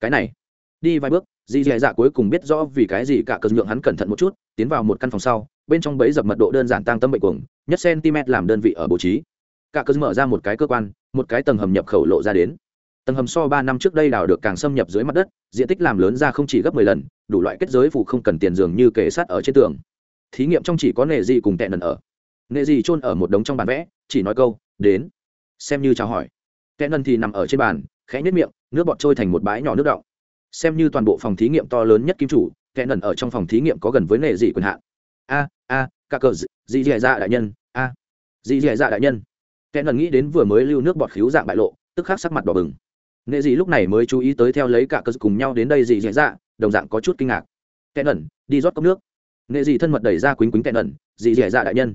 Cái này. Đi vài bước, dì dì dạ cuối cùng biết rõ vì cái gì cả cờ nhượng hắn cẩn thận một chút, tiến vào một căn phòng sau, bên trong bấy dập mật độ đơn giản tăng tâm bệnh cuồng, nhất cm làm đơn vị ở bố trí cả cơ mở ra một cái cơ quan, một cái tầng hầm nhập khẩu lộ ra đến. Tầng hầm so ba năm trước đây đào được càng xâm nhập dưới mặt đất, diện tích làm lớn ra không chỉ gấp mười lần, đủ loại kết giới phụ không cần tiền giường như kể sát ở trên tường. Thí nghiệm trong chỉ có nệ gì cùng tệ nần ở. Nệ gì chôn ở một đống trong bàn vẽ, chỉ nói câu, đến. Xem như chào hỏi. Tệ nần thì nằm ở trên bàn, khẽ nhất miệng, nước bọt trôi thành một bãi nhỏ nước động xem như toàn bộ phòng thí nghiệm to lớn nhất kim chủ Tẹn nần ở trong phòng thí nghiệm có gần với nệ dị quyền hạn. A a, cả cờ dị dì dạ đại nhân, a. Dị dạ đại nhân kẻ nần nghĩ đến vừa mới lưu nước bọt khíu dạng bại lộ, tức khắc sắc mặt đỏ bừng. Nệ dị lúc này mới chú ý tới theo lấy cả cơ cùng nhau đến đây dị dì dạ đồng dạng có chút kinh ngạc. Kẻ nần đi rót cốc nước. Nệ dị thân mật đẩy ra quýnh quýnh kẻ nần dị dì dạ đại nhân.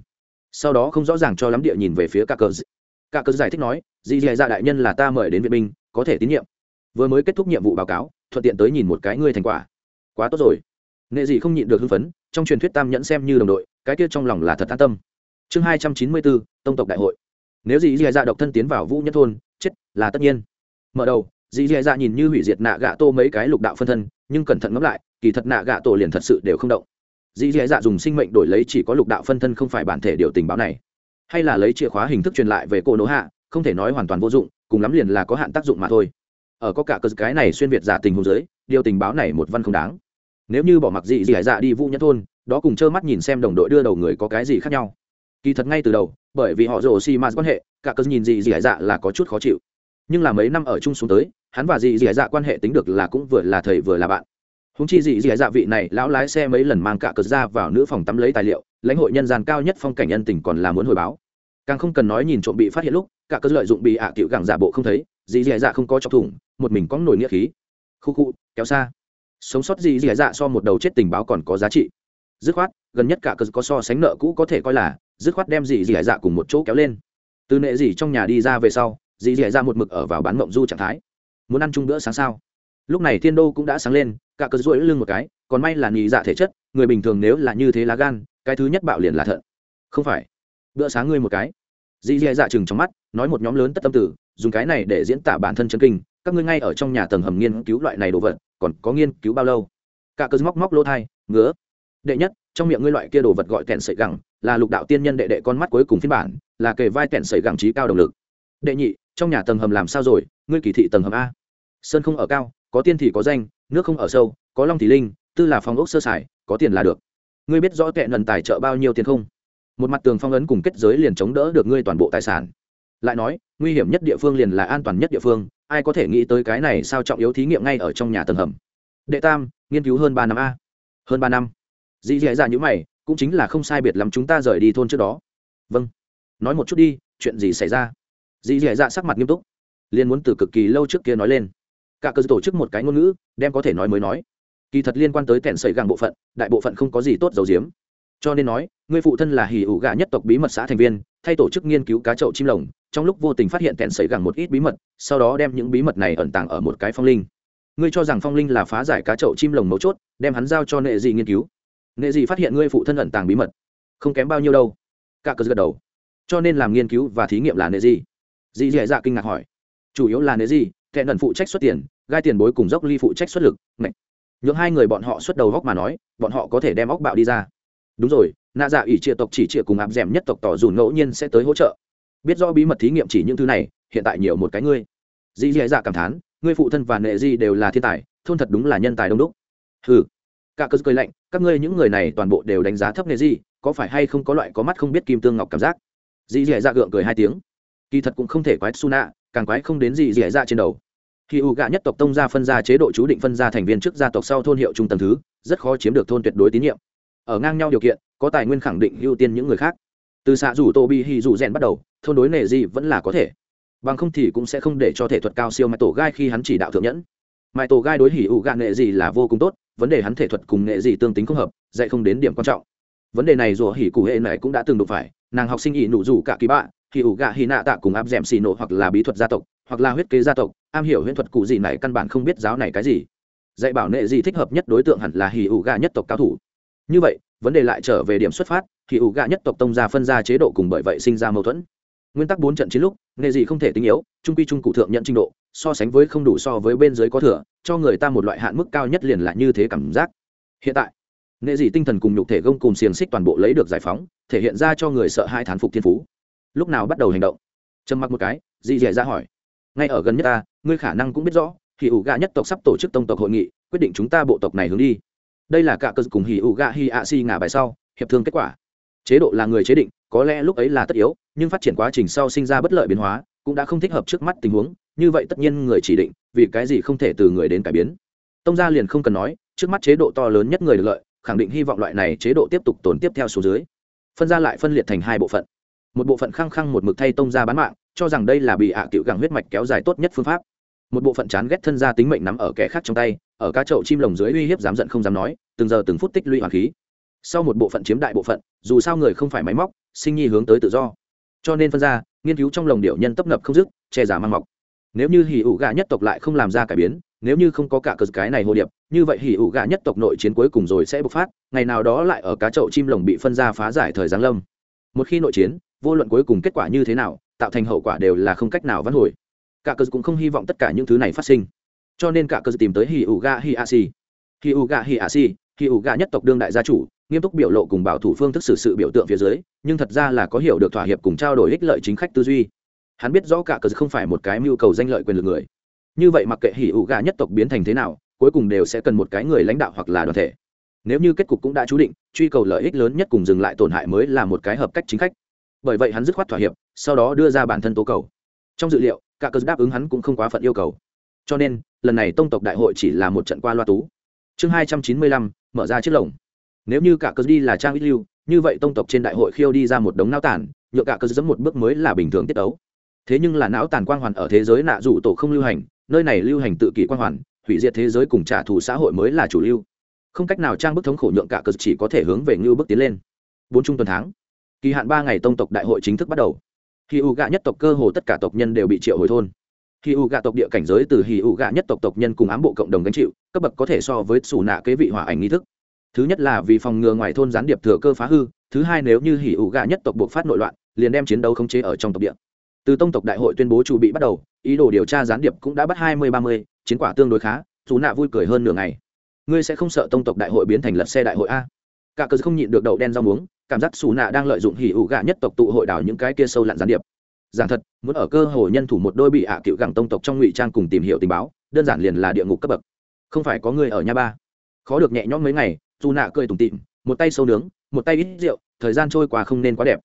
Sau đó không rõ ràng cho lắm địa nhìn về phía cả cơ cả cơ giải thích nói, dị dì dạ đại nhân là ta mời đến viện binh, có thể tín nhiệm. Vừa mới kết thúc nhiệm vụ báo cáo, thuận tiện tới nhìn một cái ngươi thành quả. Quá tốt rồi. Nghệ Dị không nhịn được hưng phấn, trong truyền thuyết tam nhẫn xem như đồng đội, cái kia trong lòng là thật an tâm. Chương hai trăm chín mươi bốn, tông tộc đại hội nếu dì dì dạ độc thân tiến vào vũ nhất thôn, chết là tất nhiên. Mở đầu dì dì dạ nhìn như hủy diệt nạ gạ tô mấy cái lục đạo phân thân, nhưng cẩn thận ngẫm lại, kỳ thật nạ gạ tổ liền thật sự đều không động. Dì dì dạ dùng sinh mệnh đổi lấy chỉ có lục đạo phân thân không phải bản thể điều tình báo này. Hay là lấy chìa khóa hình thức truyền lại về cô nỗ hạ, không thể nói hoàn toàn vô dụng, cùng lắm liền là có hạn tác dụng mà thôi. Ở có cả cơ cái này xuyên việt giả tình hồ dưới, điều tình báo này một văn không đáng. Nếu như bỏ mặc dị dị dạ đi vũ nhất thôn, đó cùng trơ mắt nhìn xem đồng đội đưa đầu người có cái gì khác nhau. Kỳ thật ngay từ đầu bởi vì họ rồ xi mạt quan hệ, cả cơ nhìn gì dị dạ là có chút khó chịu. Nhưng là mấy năm ở chung xuống tới, hắn và dì dị dạ quan hệ tính được là cũng vừa là thầy vừa là bạn. Húng chi dì dị dạ vị này lão lái xe mấy lần mang cả cờ ra vào nữ phòng tắm lấy tài liệu, lãnh hội nhân gian cao nhất phong cảnh nhân tình còn là muốn hồi báo. Càng không cần nói nhìn trộm bị phát hiện lúc, cả cớ lợi dụng bị ạ à tiểu gẳng giả bộ không thấy dì dì dạ không có chọc thủng, một mình có nổi nghĩa khí. Khu khu, kéo xa. Sống sót dì dì dạ so một đầu chết tình báo còn có giá trị. Dứt khoát, gần nhất cả cớ có so sánh nợ cũ có thể coi là dứt khoát đem dì dì dạ cùng một chỗ kéo lên. Từ nệ dì trong nhà đi ra về sau, dì dì dạ một mực ở vào bán mộng du trạng thái. Muốn ăn chung bữa sáng sao? Lúc này thiên đô cũng đã sáng lên, cả cơ rỗi lưng một cái, còn may là nhị dạ thể chất, người bình thường nếu là như thế lá gan, cái thứ nhất bạo liền là thận. Không phải. Bữa sáng ngươi một cái. Dì dì dạ chừng trong mắt, nói một nhóm lớn tất tâm tử, dùng cái này để diễn tả bản thân chân kinh, các ngươi ngay ở trong nhà tầng hầm nghiên cứu loại này đồ vật, còn có nghiên cứu bao lâu? Cả cớ móc móc lỗ thai, ngứa. Đệ nhất, trong miệng ngươi loại kia đồ vật gọi kẹn sợi gẳng là lục đạo tiên nhân đệ đệ con mắt cuối cùng phiên bản, là kề vai tẹn sẩy gẳng trí cao động lực. Đệ nhị, trong nhà tầng hầm làm sao rồi? Ngươi kỳ thị tầng hầm a. Sơn không ở cao, có tiên thì có danh, nước không ở sâu, có long thì linh, tư là phòng ốc sơ sài, có tiền là được. Ngươi biết rõ tệ nần tài trợ bao nhiêu tiền không? Một mặt tường phong ấn cùng kết giới liền chống đỡ được ngươi toàn bộ tài sản. Lại nói, nguy hiểm nhất địa phương liền là an toàn nhất địa phương, ai có thể nghĩ tới cái này sao trọng yếu thí nghiệm ngay ở trong nhà tầng hầm. Đệ tam, nghiên cứu hơn ba năm a. Hơn ba năm. Dĩ dẻ dạ như mày cũng chính là không sai biệt lắm chúng ta rời đi thôn trước đó. Vâng. Nói một chút đi, chuyện gì xảy ra? Dì dẻ dạ sắc mặt nghiêm túc liên muốn từ cực kỳ lâu trước kia nói lên. Cả cơ tổ chức một cái ngôn ngữ, đem có thể nói mới nói. Kỳ thật liên quan tới kẹn sẩy gàng bộ phận, đại bộ phận không có gì tốt dầu diếm. Cho nên nói, người phụ thân là hì ủ gà nhất tộc bí mật xã thành viên, thay tổ chức nghiên cứu cá chậu chim lồng, trong lúc vô tình phát hiện kẹn sẩy gàng một ít bí mật, sau đó đem những bí mật này ẩn tàng ở một cái phong linh. Ngươi cho rằng phong linh là phá giải cá chậu chim lồng mấu chốt, đem hắn giao cho nệ dị nghiên cứu nghệ gì phát hiện ngươi phụ thân ẩn tàng bí mật. Không kém bao nhiêu đâu. Cả cờ gật đầu. Cho nên làm nghiên cứu và thí nghiệm là nệ gì. dị dạ dạ kinh ngạc hỏi. Chủ yếu là nệ gì, kẻ ẩn phụ trách xuất tiền gai tiền bối cùng dốc ly phụ trách xuất lực ngạch những hai người bọn họ xuất đầu góc mà nói bọn họ có thể đem óc bạo đi ra. Đúng rồi nạ dạ ủy trịa tộc chỉ trịa cùng áp d nhất tộc tỏ dù ngẫu nhiên sẽ tới hỗ trợ. Biết rõ bí mật thí nghiệm chỉ những thứ này hiện tại nhiều một cái ngươi. Dì dì dạ cảm thán ngươi phụ thân và nệ di đều là thiên tài thôn thật đúng là nhân tài đông đúc. Ừ cả cơ cười lạnh, các ngươi những người này toàn bộ đều đánh giá thấp nệ gì, có phải hay không có loại có mắt không biết kim tương ngọc cảm giác? Dì dì dạ gượng cười hai tiếng. Kỳ thật cũng không thể quái su nạ càng quái không đến dì dì dạ trên đầu. Khi u gạ nhất tộc tông gia phân ra chế độ chú định phân ra thành viên trước gia tộc sau thôn hiệu trung tầng thứ, rất khó chiếm được thôn tuyệt đối tín nhiệm. Ở ngang nhau điều kiện, có tài nguyên khẳng định ưu tiên những người khác. Từ xạ rủ tô bi hì rủ rèn bắt đầu, thôn đối nệ gì vẫn là có thể. Bằng không thì cũng sẽ không để cho thể thuật cao siêu mãi tổ gai khi hắn chỉ đạo thượng nhẫn. Mãi tổ gai đối hỉ ủ gạ nệ gì là vô cùng tốt vấn đề hắn thể thuật cùng nghệ gì tương tính không hợp, dạy không đến điểm quan trọng. Vấn đề này rủa hỉ cụ hệ này cũng đã từng đụng phải, nàng học sinh ỉ nụ rủ cả kỳ bạ, hỉ ủ gạ hỉ nạ tạ cùng áp d ẻ m xì nổ hoặc là bí thuật gia tộc, hoặc là huyết kế gia tộc, am hiểu huyễn thuật cụ gì này căn bản không biết giáo này cái gì. Dạy bảo nệ gì thích hợp nhất đối tượng hẳn là hỉ ủ gạ nhất tộc cao thủ. Như vậy, vấn đề lại trở về điểm xuất phát thì ủ gạ nhất tộc tông gia phân ra chế độ cùng bởi vậy sinh ra mâu thuẫn. Nguyên tắc bốn trận chiến lúc, nghệ gì không thể tinh yếu, trung quy trung cụ thượng nhận trình độ so sánh với không đủ so với bên dưới có thừa, cho người ta một loại hạn mức cao nhất liền là như thế cảm giác. Hiện tại, nghệ dị tinh thần cùng nhục thể gông cùng xiềng xích toàn bộ lấy được giải phóng, thể hiện ra cho người sợ hai thán phục thiên phú. Lúc nào bắt đầu hành động? Trầm mặc một cái dị dẻ ra hỏi. Ngay ở gần nhất ta, ngươi khả năng cũng biết rõ hì ủ gạ nhất tộc sắp tổ chức tông tộc hội nghị, quyết định chúng ta bộ tộc này hướng đi. Đây là cả cơ cùng hì ủ gạ hi ạ si ngả bài sau, hiệp thương kết quả. Chế độ là người chế định, có lẽ lúc ấy là tất yếu, nhưng phát triển quá trình sau sinh ra bất lợi biến hóa cũng đã không thích hợp trước mắt tình huống, như vậy tất nhiên người chỉ định, vì cái gì không thể từ người đến cải biến. Tông gia liền không cần nói, trước mắt chế độ to lớn nhất người được lợi, khẳng định hy vọng loại này chế độ tiếp tục tồn tiếp theo số dưới. Phân ra lại phân liệt thành hai bộ phận. Một bộ phận khăng khăng một mực thay tông gia bán mạng, cho rằng đây là bị ạ à cựu gẳng huyết mạch kéo dài tốt nhất phương pháp. Một bộ phận chán ghét thân gia tính mệnh nắm ở kẻ khác trong tay, ở cá chậu chim lồng dưới uy hiếp dám giận không dám nói, từng giờ từng phút tích lũy hoàng khí. Sau một bộ phận chiếm đại bộ phận, dù sao người không phải máy móc, sinh nhi hướng tới tự do. Cho nên phân ra nghiên cứu trong lồng điệu nhân tấp nập không dứt, che giả mang mọc. Nếu như hỉ ủ gà nhất tộc lại không làm ra cải biến, nếu như không có cả cờ cái này hồ điệp, như vậy hỉ ủ gà nhất tộc nội chiến cuối cùng rồi sẽ bộc phát, ngày nào đó lại ở cá chậu chim lồng bị phân ra phá giải thời giáng lâm. Một khi nội chiến, vô luận cuối cùng kết quả như thế nào, tạo thành hậu quả đều là không cách nào vãn hồi. Cả cờ cũng không hy vọng tất cả những thứ này phát sinh. Cho nên cả cờ tìm tới hỉ ủ gà hi a si hỉ ủ gà hi a si hì ủ gà nhất tộc đương đại gia chủ, nghiêm túc biểu lộ cùng bảo thủ phương thức xử sự biểu tượng phía dưới, nhưng thật ra là có hiểu được thỏa hiệp cùng trao đổi ích lợi chính khách tư duy. Hắn biết rõ cả cờ không phải một cái mưu cầu danh lợi quyền lực người. Như vậy mặc kệ hỉ ủ gà nhất tộc biến thành thế nào, cuối cùng đều sẽ cần một cái người lãnh đạo hoặc là đoàn thể. Nếu như kết cục cũng đã chú định, truy cầu lợi ích lớn nhất cùng dừng lại tổn hại mới là một cái hợp cách chính khách. Bởi vậy hắn dứt khoát thỏa hiệp, sau đó đưa ra bản thân tố cầu. Trong dự liệu, cả cờ đáp ứng hắn cũng không quá phận yêu cầu. Cho nên, lần này tông tộc đại hội chỉ là một trận qua loa tú. Chương hai trăm chín mươi lăm mở ra chiếc lồng. Nếu như cả cờ đi là trang ít lưu, như vậy tông tộc trên đại hội khiêu đi ra một đống não tản nhựa cả cờ dẫm một bước mới là bình thường tiết ấu thế nhưng là não tàn quang hoàn ở thế giới nạ dụ tổ không lưu hành, nơi này lưu hành tự kỷ quang hoàn, hủy diệt thế giới cùng trả thù xã hội mới là chủ lưu. Không cách nào trang bức thống khổ nhượng cả cờ chỉ có thể hướng về ngưu bước tiến lên. Bốn trung tuần tháng, kỳ hạn ba ngày tông tộc đại hội chính thức bắt đầu. Khi u gạ nhất tộc cơ hồ tất cả tộc nhân đều bị triệu hồi thôn. Hỉ u gạ tộc địa cảnh giới từ hì u gạ nhất tộc tộc nhân cùng ám bộ cộng đồng gánh chịu, cấp bậc có thể so với xù nạ kế vị hỏa ảnh nghi thức. Thứ nhất là vì phòng ngừa ngoài thôn gián điệp thừa cơ phá hư, thứ hai nếu như hỉ ủ gạ nhất tộc buộc phát nội loạn, liền đem chiến đấu khống chế ở trong tộc địa. Từ tông tộc đại hội tuyên bố chủ bị bắt đầu, ý đồ điều tra gián điệp cũng đã bắt hai mươi, ba mươi, chiến quả tương đối khá dù nạ vui cười hơn nửa ngày. Ngươi sẽ không sợ tông tộc đại hội biến thành lật xe đại hội a? Cả cờ không nhịn được đậu đen rau muống, cảm giác xù nạ đang lợi dụng hỉ ủ gạ nhất tộc tụ hội đảo những cái kia sâu lặn gián điệp giảng thật, muốn ở cơ hồ nhân thủ một đôi bị hạ cựu gẳng tông tộc trong ngụy trang cùng tìm hiểu tình báo, đơn giản liền là địa ngục cấp bậc. Không phải có người ở nhà ba. Khó được nhẹ nhõm mấy ngày, dù nạ cười tủm tịm một tay sâu nướng, một tay ít rượu, thời gian trôi qua không nên quá đẹp.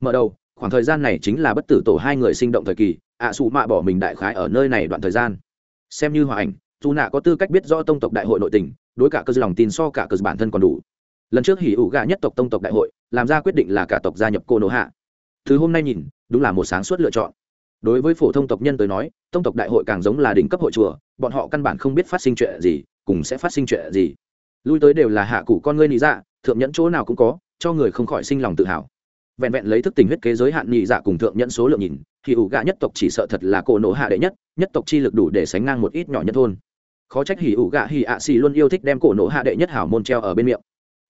Mở đầu, khoảng thời gian này chính là bất tử tổ hai người sinh động thời kỳ, ạ à xù mạ bỏ mình đại khái ở nơi này đoạn thời gian. Xem như hòa ảnh, dù nạ có tư cách biết rõ tông tộc đại hội nội tình, đối cả cơ dư lòng tin so cả cơ bản thân còn đủ. Lần trước hỉ ủ gà nhất tộc tông tộc đại hội, làm ra quyết định là cả tộc gia nhập cô nô hạ. Thứ hôm nay nhìn đúng là một sáng suốt lựa chọn. Đối với phổ thông tộc nhân tới nói, tông tộc đại hội càng giống là đỉnh cấp hội chùa, bọn họ căn bản không biết phát sinh chuyện gì, cùng sẽ phát sinh chuyện gì. Lui tới đều là hạ cụ con ngươi nị dạ thượng nhẫn chỗ nào cũng có, cho người không khỏi sinh lòng tự hào. Vẹn vẹn lấy thức tình huyết kế giới hạn nhị dạ cùng thượng nhẫn số lượng nhìn, thì ủ gạ nhất tộc chỉ sợ thật là cổ nổ hạ đệ nhất nhất tộc chi lực đủ để sánh ngang một ít nhỏ nhất thôn. Khó trách hỉ ủ gạ hỉ ạ xì luôn yêu thích đem cổ nổ hạ đệ nhất hảo môn treo ở bên miệng.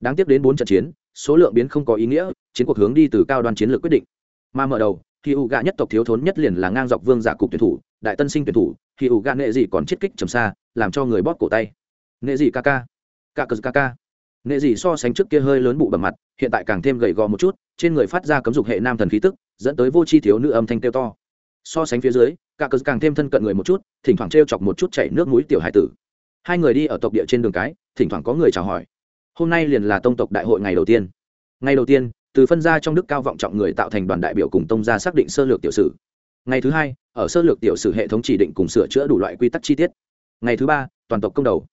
Đáng tiếc đến bốn trận chiến, số lượng biến không có ý nghĩa, chiến cuộc hướng đi từ cao đoan chiến lược quyết định. Mà mở đầu thì ủ gạ nhất tộc thiếu thốn nhất liền là ngang dọc vương giả cục tuyển thủ, đại tân sinh tuyển thủ thì ủ gạ nệ gì còn chiết kích trầm xa, làm cho người bóp cổ tay. Nệ gì ca ca. Ca cờ ca ca. Nệ gì so sánh trước kia hơi lớn bụ bầm mặt, hiện tại càng thêm gầy gò một chút, trên người phát ra cấm dục hệ nam thần khí tức, dẫn tới vô chi thiếu nữ âm thanh kêu to. So sánh phía dưới cả cờ càng thêm thân cận người một chút, thỉnh thoảng t chọc một chút chảy nước mũi tiểu hải tử. Hai người đi ở tộc địa trên đường cái, thỉnh thoảng có người chào hỏi. Hôm nay liền là tông tộc đại hội ngày đầu tiên. Ngày đầu tiên từ phân ra trong đức cao vọng trọng người tạo thành đoàn đại biểu cùng tông gia xác định sơ lược tiểu sử. Ngày thứ hai, ở sơ lược tiểu sử hệ thống chỉ định cùng sửa chữa đủ loại quy tắc chi tiết. Ngày thứ ba, toàn tộc công đầu.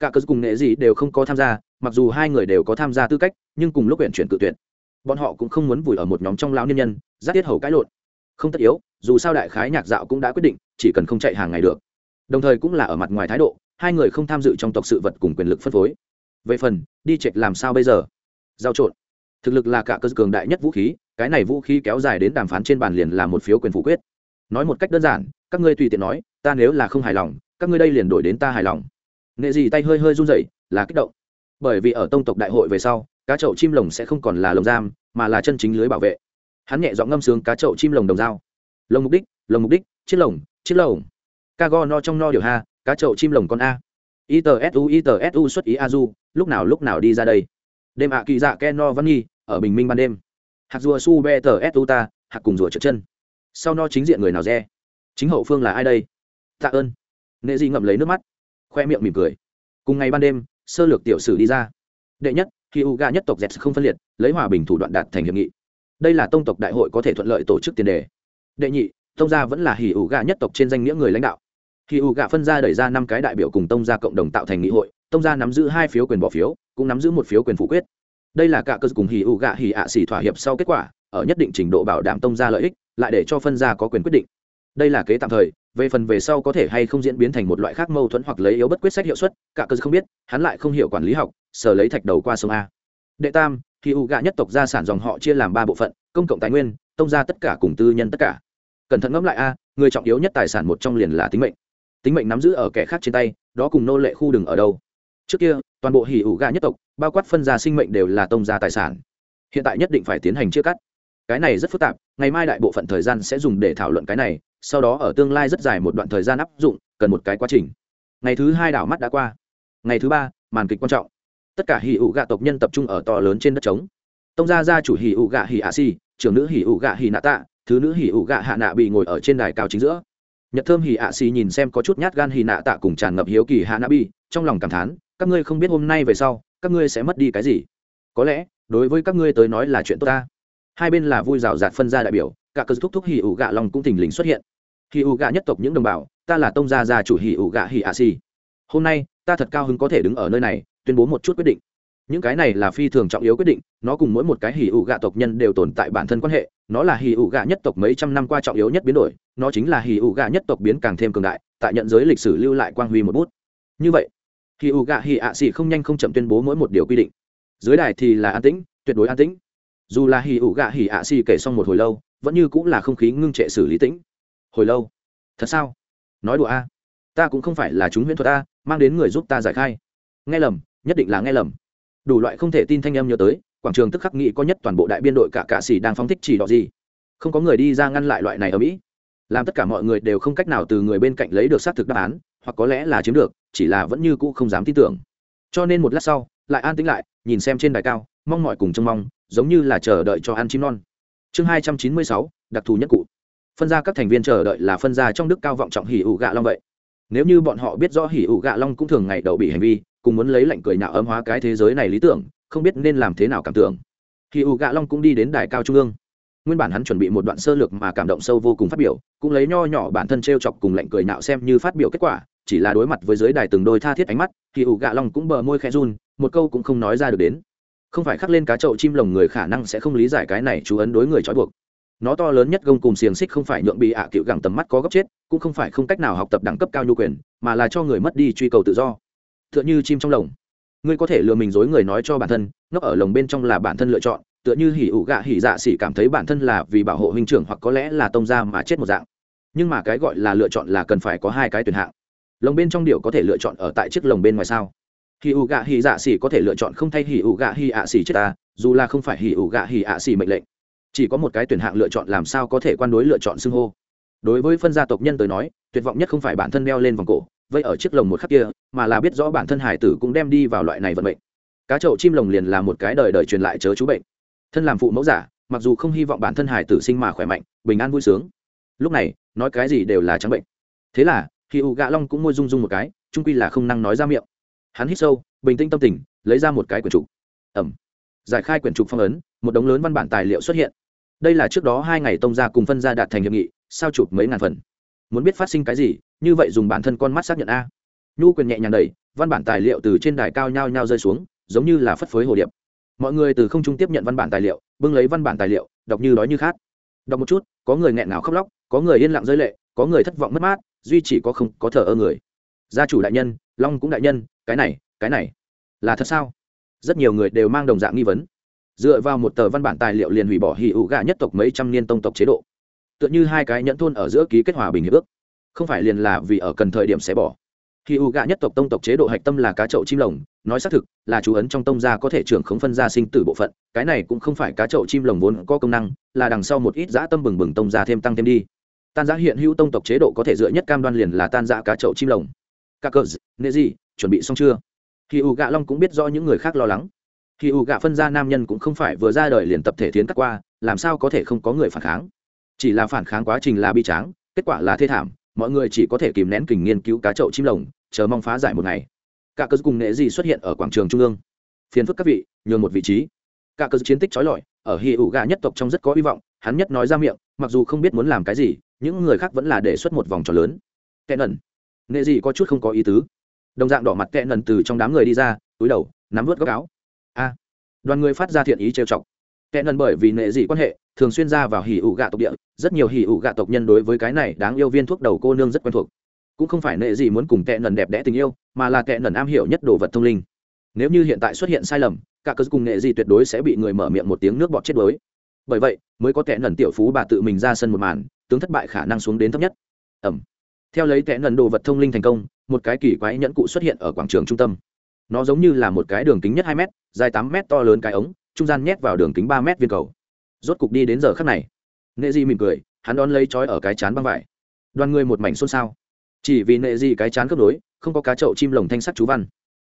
Cả cơ cùng nghệ gì đều không có tham gia, mặc dù hai người đều có tham gia tư cách, nhưng cùng lúc huyện chuyển cự tuyệt. Bọn họ cũng không muốn vùi ở một nhóm trong lão niên nhân, giáp tiết hầu cãi lộn. Không tất yếu, dù sao đại khái nhạc dạo cũng đã quyết định, chỉ cần không chạy hàng ngày được. Đồng thời cũng là ở mặt ngoài thái độ, hai người không tham dự trong tộc sự vật cùng quyền lực phân phối. Về phần, đi trệch làm sao bây giờ? Giao trộn thực lực là cả cơ cường đại nhất vũ khí, cái này vũ khí kéo dài đến đàm phán trên bàn liền là một phiếu quyền phủ quyết. Nói một cách đơn giản, các ngươi tùy tiện nói, ta nếu là không hài lòng, các ngươi đây liền đổi đến ta hài lòng. Nghệ gì tay hơi hơi run rẩy, là kích động. Bởi vì ở tông tộc đại hội về sau, cá chậu chim lồng sẽ không còn là lồng giam, mà là chân chính lưới bảo vệ. Hắn nhẹ giọng ngâm sướng cá chậu chim lồng đồng dao. Lồng mục đích, lồng mục đích, chiếc lồng chiếc lồng. Ca go no trong no điều ha, cá chậu chim lồng con a. Itsu itsu xuất ý a du, lúc nào lúc nào đi ra đây? Đêm ạ kỳ dạ ken no văn nhi ở bình minh ban đêm. Hạt rùa su be tờ su ta, hạt cùng rùa trượt chân. Sau no chính diện người nào re? Chính hậu phương là ai đây? Tạ ơn. Nệ di ngậm lấy nước mắt, khoe miệng mỉm cười. Cùng ngày ban đêm, sơ lược tiểu sử đi ra. Đệ nhất khi u ga nhất tộc z không phân liệt, lấy hòa bình thủ đoạn đạt thành hiệp nghị. Đây là tông tộc đại hội có thể thuận lợi tổ chức tiền đề. Đệ nhị, tông gia vẫn là hỉ ủ gà nhất tộc trên danh nghĩa người lãnh đạo. Khi ủ gà phân ra đẩy ra năm cái đại biểu cùng tông gia cộng đồng tạo thành nghị hội, tông gia nắm giữ hai phiếu quyền bỏ phiếu, cũng nắm giữ một phiếu quyền phủ quyết đây là cả cơ cùng hì ụ gạ hì ạ xỉ thỏa hiệp sau kết quả, ở nhất định trình độ bảo đảm tông gia lợi ích, lại để cho phân gia có quyền quyết định. Đây là kế tạm thời, về phần về sau có thể hay không diễn biến thành một loại khác mâu thuẫn hoặc lấy yếu bất quyết sách hiệu suất, cả cơ không biết, hắn lại không hiểu quản lý học sở lấy thạch đầu qua sông a. Đệ tam hì u gạ nhất tộc gia sản dòng họ chia làm ba bộ phận, công cộng tài nguyên, tông ra tất cả cùng tư nhân tất cả. Cẩn thận ngẫm lại a, người trọng yếu nhất tài sản một trong liền là tính mệnh. Tính mệnh nắm giữ ở kẻ khác trên tay, đó cùng nô lệ khu đừng ở đâu. Trước kia toàn bộ hỉ ủ gạ nhất tộc, bao quát phân ra sinh mệnh đều là tông gia tài sản. Hiện tại nhất định phải tiến hành chia cắt. Cái này rất phức tạp, ngày mai đại bộ phận thời gian sẽ dùng để thảo luận cái này, sau đó ở tương lai rất dài một đoạn thời gian áp dụng, cần một cái quá trình. Ngày thứ hai đảo mắt đã qua. Ngày thứ ba, màn kịch quan trọng. Tất cả hỉ ủ gạ tộc nhân tập trung ở to lớn trên đất trống. Tông gia gia chủ hỉ ủ gạ hỉ ạ si trưởng nữ hỉ ủ gạ hỉ nạ tạ, thứ nữ hỉ ủ gạ hạ nạ bị ngồi ở trên đài cao chính giữa. Nhật thơm hỉ ạ si nhìn xem có chút nhát gan hỉ nạ tạ cùng tràn ngập hiếu kỳ hạ nạ bi trong lòng cảm thán các ngươi không biết hôm nay về sau, các ngươi sẽ mất đi cái gì? Có lẽ, đối với các ngươi tới nói là chuyện tốt ta. Hai bên là vui rào rạt phân ra đại biểu, cả cơ thúc thúc hỉ ủ gạ lòng cũng thình lình xuất hiện. Hỉ ủ gạ nhất tộc những đồng bào, ta là tông gia gia chủ hỉ ủ gạ hỉ ạ si hôm nay, ta thật cao hứng có thể đứng ở nơi này, tuyên bố một chút quyết định. Những cái này là phi thường trọng yếu quyết định, nó cùng mỗi một cái hỉ ủ gạ tộc nhân đều tồn tại bản thân quan hệ, nó là hỉ ủ gạ nhất tộc mấy trăm năm qua trọng yếu nhất biến đổi, nó chính là hỉ ủ gạ nhất tộc biến càng thêm cường đại, tại nhận giới lịch sử lưu lại quang huy một bút. Như vậy hỉ ủ gạ hỉ ạ xỉ không nhanh không chậm tuyên bố mỗi một điều quy định. Dưới đài thì là an tĩnh, tuyệt đối an tĩnh. Dù là hì ủ gạ hỉ ạ xỉ kể xong một hồi lâu, vẫn như cũng là không khí ngưng trệ xử lý tĩnh. Hồi lâu? Thật sao? Nói đùa a. Ta cũng không phải là chúng huyễn thuật a, mang đến người giúp ta giải khai. Nghe lầm, nhất định là nghe lầm. Đủ loại không thể tin thanh em nhớ tới, quảng trường tức khắc nghĩ có nhất toàn bộ đại biên đội cả cạ xỉ đang phóng thích chỉ đỏ gì. Không có người đi ra ngăn lại loại này ở mỹ. Làm tất cả mọi người đều không cách nào từ người bên cạnh lấy được xác thực đáp án hoặc có lẽ là chiếm được, chỉ là vẫn như cũ không dám tin tưởng. Cho nên một lát sau, lại an tĩnh lại, nhìn xem trên đài cao, mong mọi cùng trông mong, giống như là chờ đợi cho ăn chim non. Chương hai trăm chín mươi sáu, đặc thù nhất cụ. Phân ra các thành viên chờ đợi là phân ra trong đức cao vọng trọng hỉ ủ gạ long vậy. Nếu như bọn họ biết rõ hỉ ủ gạ long cũng thường ngày đậu bị hành vi, cùng muốn lấy lệnh cười nạo ấm hóa cái thế giới này lý tưởng, không biết nên làm thế nào cảm tưởng. Hỉ ủ gạ long cũng đi đến đài cao trung ương. Nguyên bản hắn chuẩn bị một đoạn sơ lược mà cảm động sâu vô cùng phát biểu, cũng lấy nho nhỏ bản thân t r e o chọc cùng lệnh cười nạo xem như phát biểu kết quả chỉ là đối mặt với giới đài từng đôi tha thiết ánh mắt, thì ủ gạ long cũng bờ môi khẽ run, một câu cũng không nói ra được đến. Không phải khắc lên cá chậu chim lồng người khả năng sẽ không lý giải cái này chú ấn đối người trói buộc. Nó to lớn nhất gông cùng xiềng xích không phải nhượng bị ạ à cựu gẳng tầm mắt có góc chết, cũng không phải không cách nào học tập đẳng cấp cao nhu quyền, mà là cho người mất đi truy cầu tự do. T h ư ợ n h ư chim trong lồng. Ngươi có thể lừa mình dối người nói cho bản thân, ngốc ở lồng bên trong là bản thân lựa chọn, tựa như hỉ ủ gạ hỉ dạ xỉ cảm thấy bản thân là vì bảo hộ huynh trưởng hoặc có lẽ là tông ra mà chết một dạng. Nhưng mà cái gọi là lựa chọn là cần phải có hai cái tuyển hạng lồng bên trong điệu có thể lựa chọn ở tại chiếc lồng bên ngoài sao? Hỉ ủ gạ hỉ dạ xỉ có thể lựa chọn không thay hỉ ủ gạ hỉ ạ xỉ chết ta, dù là không phải hỉ ủ gạ hỉ ạ xỉ mệnh lệnh. Chỉ có một cái tuyển hạng lựa chọn làm sao có thể quan đối lựa chọn xưng hô. Đối với phân gia tộc nhân tới nói, tuyệt vọng nhất không phải bản thân đeo lên vòng cổ, vây ở chiếc lồng một khắc kia, mà là biết rõ bản thân hải tử cũng đem đi vào loại này vận mệnh. Cá chậu chim lồng liền là một cái đời đời truyền lại chớ chú bệnh. Thân làm phụ mẫu giả, mặc dù không hy vọng bản thân hải tử sinh mà khỏe mạnh, bình an vui sướng. Lúc này, nói cái gì đều là trắng bệnh. Thế là khi u gạ long cũng môi rung rung một cái, trung quy là không năng nói ra miệng. Hắn hít sâu, bình tĩnh tâm tình, lấy ra một cái quyển trục. Ẩm. Giải khai quyển trục phong ấn, một đống lớn văn bản tài liệu xuất hiện. Đây là trước đó hai ngày tông ra cùng phân ra đạt thành hiệp nghị, sao chụp mấy ngàn phần. Muốn biết phát sinh cái gì, như vậy dùng bản thân con mắt xác nhận a. Nhu quyền nhẹ nhàng đẩy, văn bản tài liệu từ trên đài cao nhao nhao rơi xuống, giống như là phất phới hồ điệp. Mọi người từ không trung tiếp nhận văn bản tài liệu, bưng lấy văn bản tài liệu, đọc như đói như khát. Đọc một chút, có người nghẹn ngào khóc lóc, có người yên lặng rơi lệ, có người thất vọng mất mát duy chỉ có không có thờ ơ người. Gia chủ đại nhân, long cũng đại nhân, cái này cái này, là thật sao? Rất nhiều người đều mang đồng dạng nghi vấn. Dựa vào một tờ văn bản tài liệu liền hủy bỏ hì ủ gà nhất tộc mấy trăm niên tông tộc chế độ. Tựa như hai cái nhẫn thôn ở giữa ký kết hòa bình hiệp ước. Không phải liền là vì ở cần thời điểm sẽ bỏ. Hì ủ gà nhất tộc tông tộc chế độ hạch tâm là cá chậu chim lồng, nói xác thực là chú ấn trong tông gia có thể trưởng khống phân gia sinh tử bộ phận, cái này cũng không phải cá chậu chim lồng vốn có công năng, là đằng sau một ít dã tâm bừng bừng tông gia thêm tăng thêm đi tan giã hiện hữu tông tộc chế độ có thể dựa nhất cam đoan liền là tan giã cá chậu chim lồng. Các cờ nệ gì chuẩn bị xong chưa? Khi u gạ long cũng biết do những người khác lo lắng. Khi U gạ phân ra nam nhân cũng không phải vừa ra đời liền tập thể tiến cắt qua, làm sao có thể không có người phản kháng? Chỉ là phản kháng quá trình là bi tráng, kết quả là thê thảm, mọi người chỉ có thể kìm nén kình nghiên cứu cá chậu chim lồng, chờ mong phá giải một ngày. Cả cơ cùng nệ gì xuất hiện ở quảng trường trung ương. Phiền phức các vị, nhường một vị trí. Cả cơ chiến tích trói lọi, ở hi ủ gà nhất tộc trong rất có hy vọng, hắn nhất nói ra miệng, mặc dù không biết muốn làm cái gì những người khác vẫn là đề xuất một vòng tròn lớn. Kẽ nần. Nệ dị có chút không có ý tứ. Đồng dạng đỏ mặt kẽ nần từ trong đám người đi ra, túi đầu, nắm vớt góc áo. A. Đoàn người phát ra thiện ý trêu chọc. Kẻ nần bởi vì nệ dị quan hệ, thường xuyên ra vào hỉ ủ gạ tộc địa. Rất nhiều hỉ ủ gạ tộc nhân đối với cái này đáng yêu viên thuốc đầu cô nương rất quen thuộc. Cũng không phải nệ dị muốn cùng kẻ nần đẹp đẽ tình yêu, mà là kẻ nần am hiểu nhất đồ vật thông linh. Nếu như hiện tại xuất hiện sai lầm, cả cơ cùng nệ dị tuyệt đối sẽ bị người mở miệng một tiếng nước bọt chết đuối bởi vậy, mới có kẻ nần tiểu phú bà tự mình ra sân một màn, tướng thất bại khả năng xuống đến thấp nhất. Ẩm. Theo lấy kẻ nần đồ vật thông linh thành công, một cái kỳ quái nhẫn cụ xuất hiện ở quảng trường trung tâm. Nó giống như là một cái đường kính nhất hai m dài tám m to lớn cái ống, trung gian nhét vào đường kính ba m viên cầu. Rốt cục đi đến giờ khắc này. Nệ di mỉm cười, hắn đón lấy trói ở cái chán băng vải. Đoàn người một mảnh xôn xao. Chỉ vì nệ di cái chán cướp đối, không có cá chậu chim lồng thanh sắt chú văn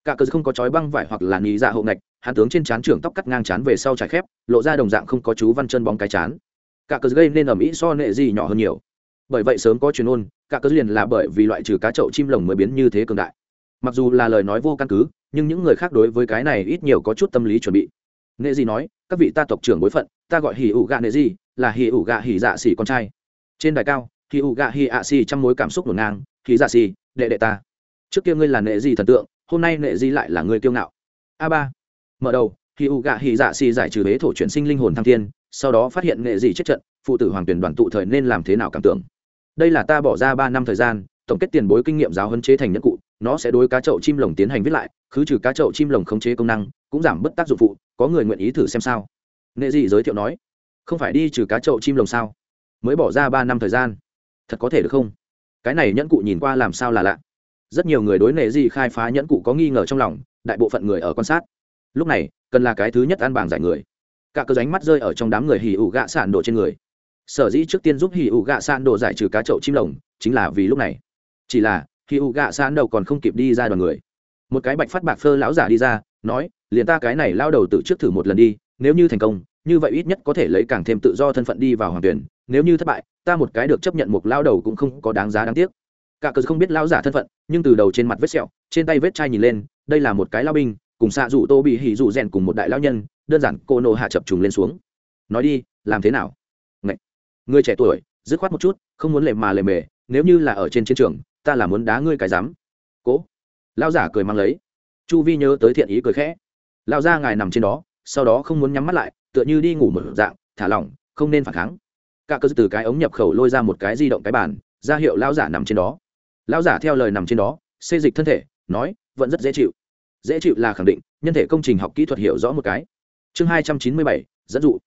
cả cờ không có chói băng vải hoặc là nhì dạ hộ ngạch, hắn tướng trên chán trưởng tóc cắt ngang chán về sau trải khép, lộ ra đồng dạng không có chú văn chân bóng cái chán. Cả cờ gây nên ở mỹ so nệ gì nhỏ hơn nhiều. Bởi vậy sớm có truyền ôn, cả cớ liền là bởi vì loại trừ cá chậu chim lồng mới biến như thế cường đại. Mặc dù là lời nói vô căn cứ, nhưng những người khác đối với cái này ít nhiều có chút tâm lý chuẩn bị. Nghệ gì nói, các vị ta tộc trưởng bối phận, ta gọi hì ủ gạ nghệ gì, là hì ủ gạ hì dạ xỉ con trai. Trên đài cao hì ủ gạ hì ạ xỉ trong mối cảm xúc ngổn ngang hì dạ xỉ, đệ đệ ta. Trước kia ngươi là nghệ gì thần tượng hôm nay nệ di lại là người kiêu ngạo. A ba, mở đầu khi u gạ hì dạ xì giải trừ bế thổ chuyển sinh linh hồn thăng thiên, sau đó phát hiện nghệ di chết trận, phụ tử hoàng tuyển đoàn tụ thời nên làm thế nào cảm tưởng? Đây là ta bỏ ra ba năm thời gian, tổng kết tiền bối kinh nghiệm giáo huấn chế thành nhân cụ, nó sẽ đối cá chậu chim lồng tiến hành viết lại, khứ trừ cá chậu chim lồng khống chế công năng, cũng giảm bớt tác dụng phụ, có người nguyện ý thử xem sao? Nệ dị giới thiệu nói, không phải đi trừ cá chậu chim lồng sao? Mới bỏ ra ba năm thời gian, thật có thể được không? Cái này nhẫn cụ nhìn qua làm sao là lạ? Rất nhiều người đối nệ gì khai phá nhẫn cụ có nghi ngờ trong lòng, đại bộ phận người ở quan sát. Lúc này, cần là cái thứ nhất ăn bảng giải người. Cả cơ ránh mắt rơi ở trong đám người hì ủ gạ sản đồ trên người. Sở dĩ trước tiên giúp hì ủ gạ sản đồ giải trừ cá chậu chim lồng, chính là vì lúc này. Chỉ là hì ủ gạ sản đầu còn không kịp đi ra đoàn người. Một cái bạch phát bạc phơ lão giả đi ra, nói, liền ta cái này lao đầu tự trước thử một lần đi, nếu như thành công, như vậy ít nhất có thể lấy càng thêm tự do thân phận đi vào hoàng tuyển, nếu như thất bại, ta một cái được chấp nhận một lao đầu cũng không có đáng giá đáng tiếc cả cờ không biết lão giả thân phận, nhưng từ đầu trên mặt vết sẹo, trên tay vết chai nhìn lên, đây là một cái lao binh, cùng xạ rủ tô bị hỉ rủ rèn cùng một đại lao nhân, đơn giản cô nộ hạ chập trùng lên xuống. Nói đi, làm thế nào? Ngậy. người trẻ tuổi, dứt khoát một chút, không muốn lề mà lề mề, nếu như là ở trên chiến trường, ta là muốn đá ngươi cái dám cố. Lao giả cười mang lấy. Chu vi nhớ tới thiện ý cười khẽ. Lao ra ngài nằm trên đó, sau đó không muốn nhắm mắt lại, tựa như đi ngủ một dạng, thả lỏng, không nên phản kháng. Cả cơ từ cái ống nhập khẩu lôi ra một cái di động cái bàn, ra hiệu lao giả nằm trên đó lão giả theo lời nằm trên đó, xê dịch thân thể, nói, vẫn rất dễ chịu. Dễ chịu là khẳng định, nhân thể công trình học kỹ thuật hiểu rõ một cái. Chương hai trăm chín mươi bảy, dẫn dụ.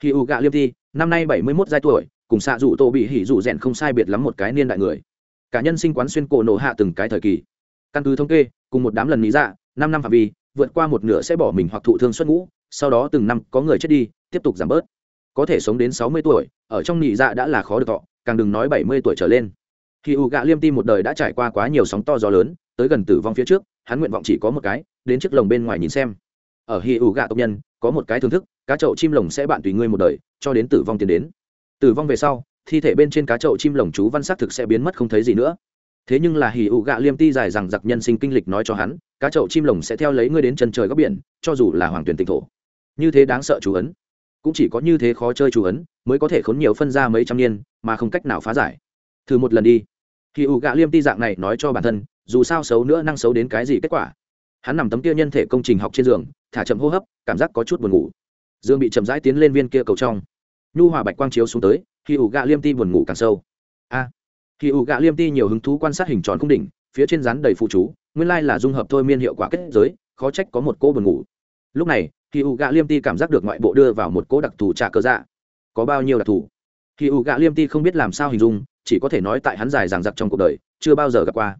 Khi u gạ liêm thi năm nay bảy mươi mốt giai tuổi, cùng xạ dụ tô bị hỉ dụ rèn không sai biệt lắm một cái niên đại người. Cả nhân sinh quán xuyên cổ nổ hạ từng cái thời kỳ. Căn cứ thống kê, cùng một đám lần lý dạ năm năm phạm vi, vượt qua một nửa sẽ bỏ mình hoặc thụ thương xuất ngũ, sau đó từng năm có người chết đi, tiếp tục giảm bớt. Có thể sống đến sáu mươi tuổi, ở trong nhị dạ đã là khó được thọ, càng đừng nói bảy mươi tuổi trở lên khi u gạ liêm ti một đời đã trải qua quá nhiều sóng to gió lớn, tới gần tử vong phía trước, hắn nguyện vọng chỉ có một cái, đến chiếc lồng bên ngoài nhìn xem. Ở hi U gạ tộc nhân, có một cái thưởng thức, cá chậu chim lồng sẽ bạn tùy ngươi một đời, cho đến tử vong tiến đến. Tử vong về sau, thi thể bên trên cá chậu chim lồng chú văn xác thực sẽ biến mất không thấy gì nữa. Thế nhưng là hì ụ gạ liêm ti dài rằng giặc nhân sinh kinh lịch nói cho hắn, cá chậu chim lồng sẽ theo lấy ngươi đến chân trời góc biển, cho dù là hoàng tuyển tịnh thổ. Như thế đáng sợ chú ấn. Cũng chỉ có như thế khó chơi chú ấn, mới có thể khốn nhiều phân ra mấy trăm niên, mà không cách nào phá giải thử một lần đi. Khi ủ gạ liêm ti dạng này nói cho bản thân dù sao xấu nữa năng xấu đến cái gì kết quả? Hắn nằm tấm kia nhân thể công trình học trên giường thả chậm hô hấp cảm giác có chút buồn ngủ. Dương bị chậm rãi tiến lên viên kia cầu trong. Nhu hòa bạch quang chiếu xuống tới khi ủ gạ liêm ti buồn ngủ càng sâu. A! À, khi ủ gạ liêm ti nhiều hứng thú quan sát hình tròn cung đỉnh phía trên rắn đầy phụ chú nguyên lai là dung hợp thôi miên hiệu quả kết giới khó trách có một cô buồn ngủ. Lúc này khi ủ gạ liêm ti cảm giác được ngoại bộ đưa vào một cô đặc thù trả cơ dạ. Có bao nhiêu đặc thù? Khi ủ gạ liêm ti không biết làm sao hình dung, chỉ có thể nói tại hắn dài ràng giặc trong cuộc đời, chưa bao giờ gặp qua.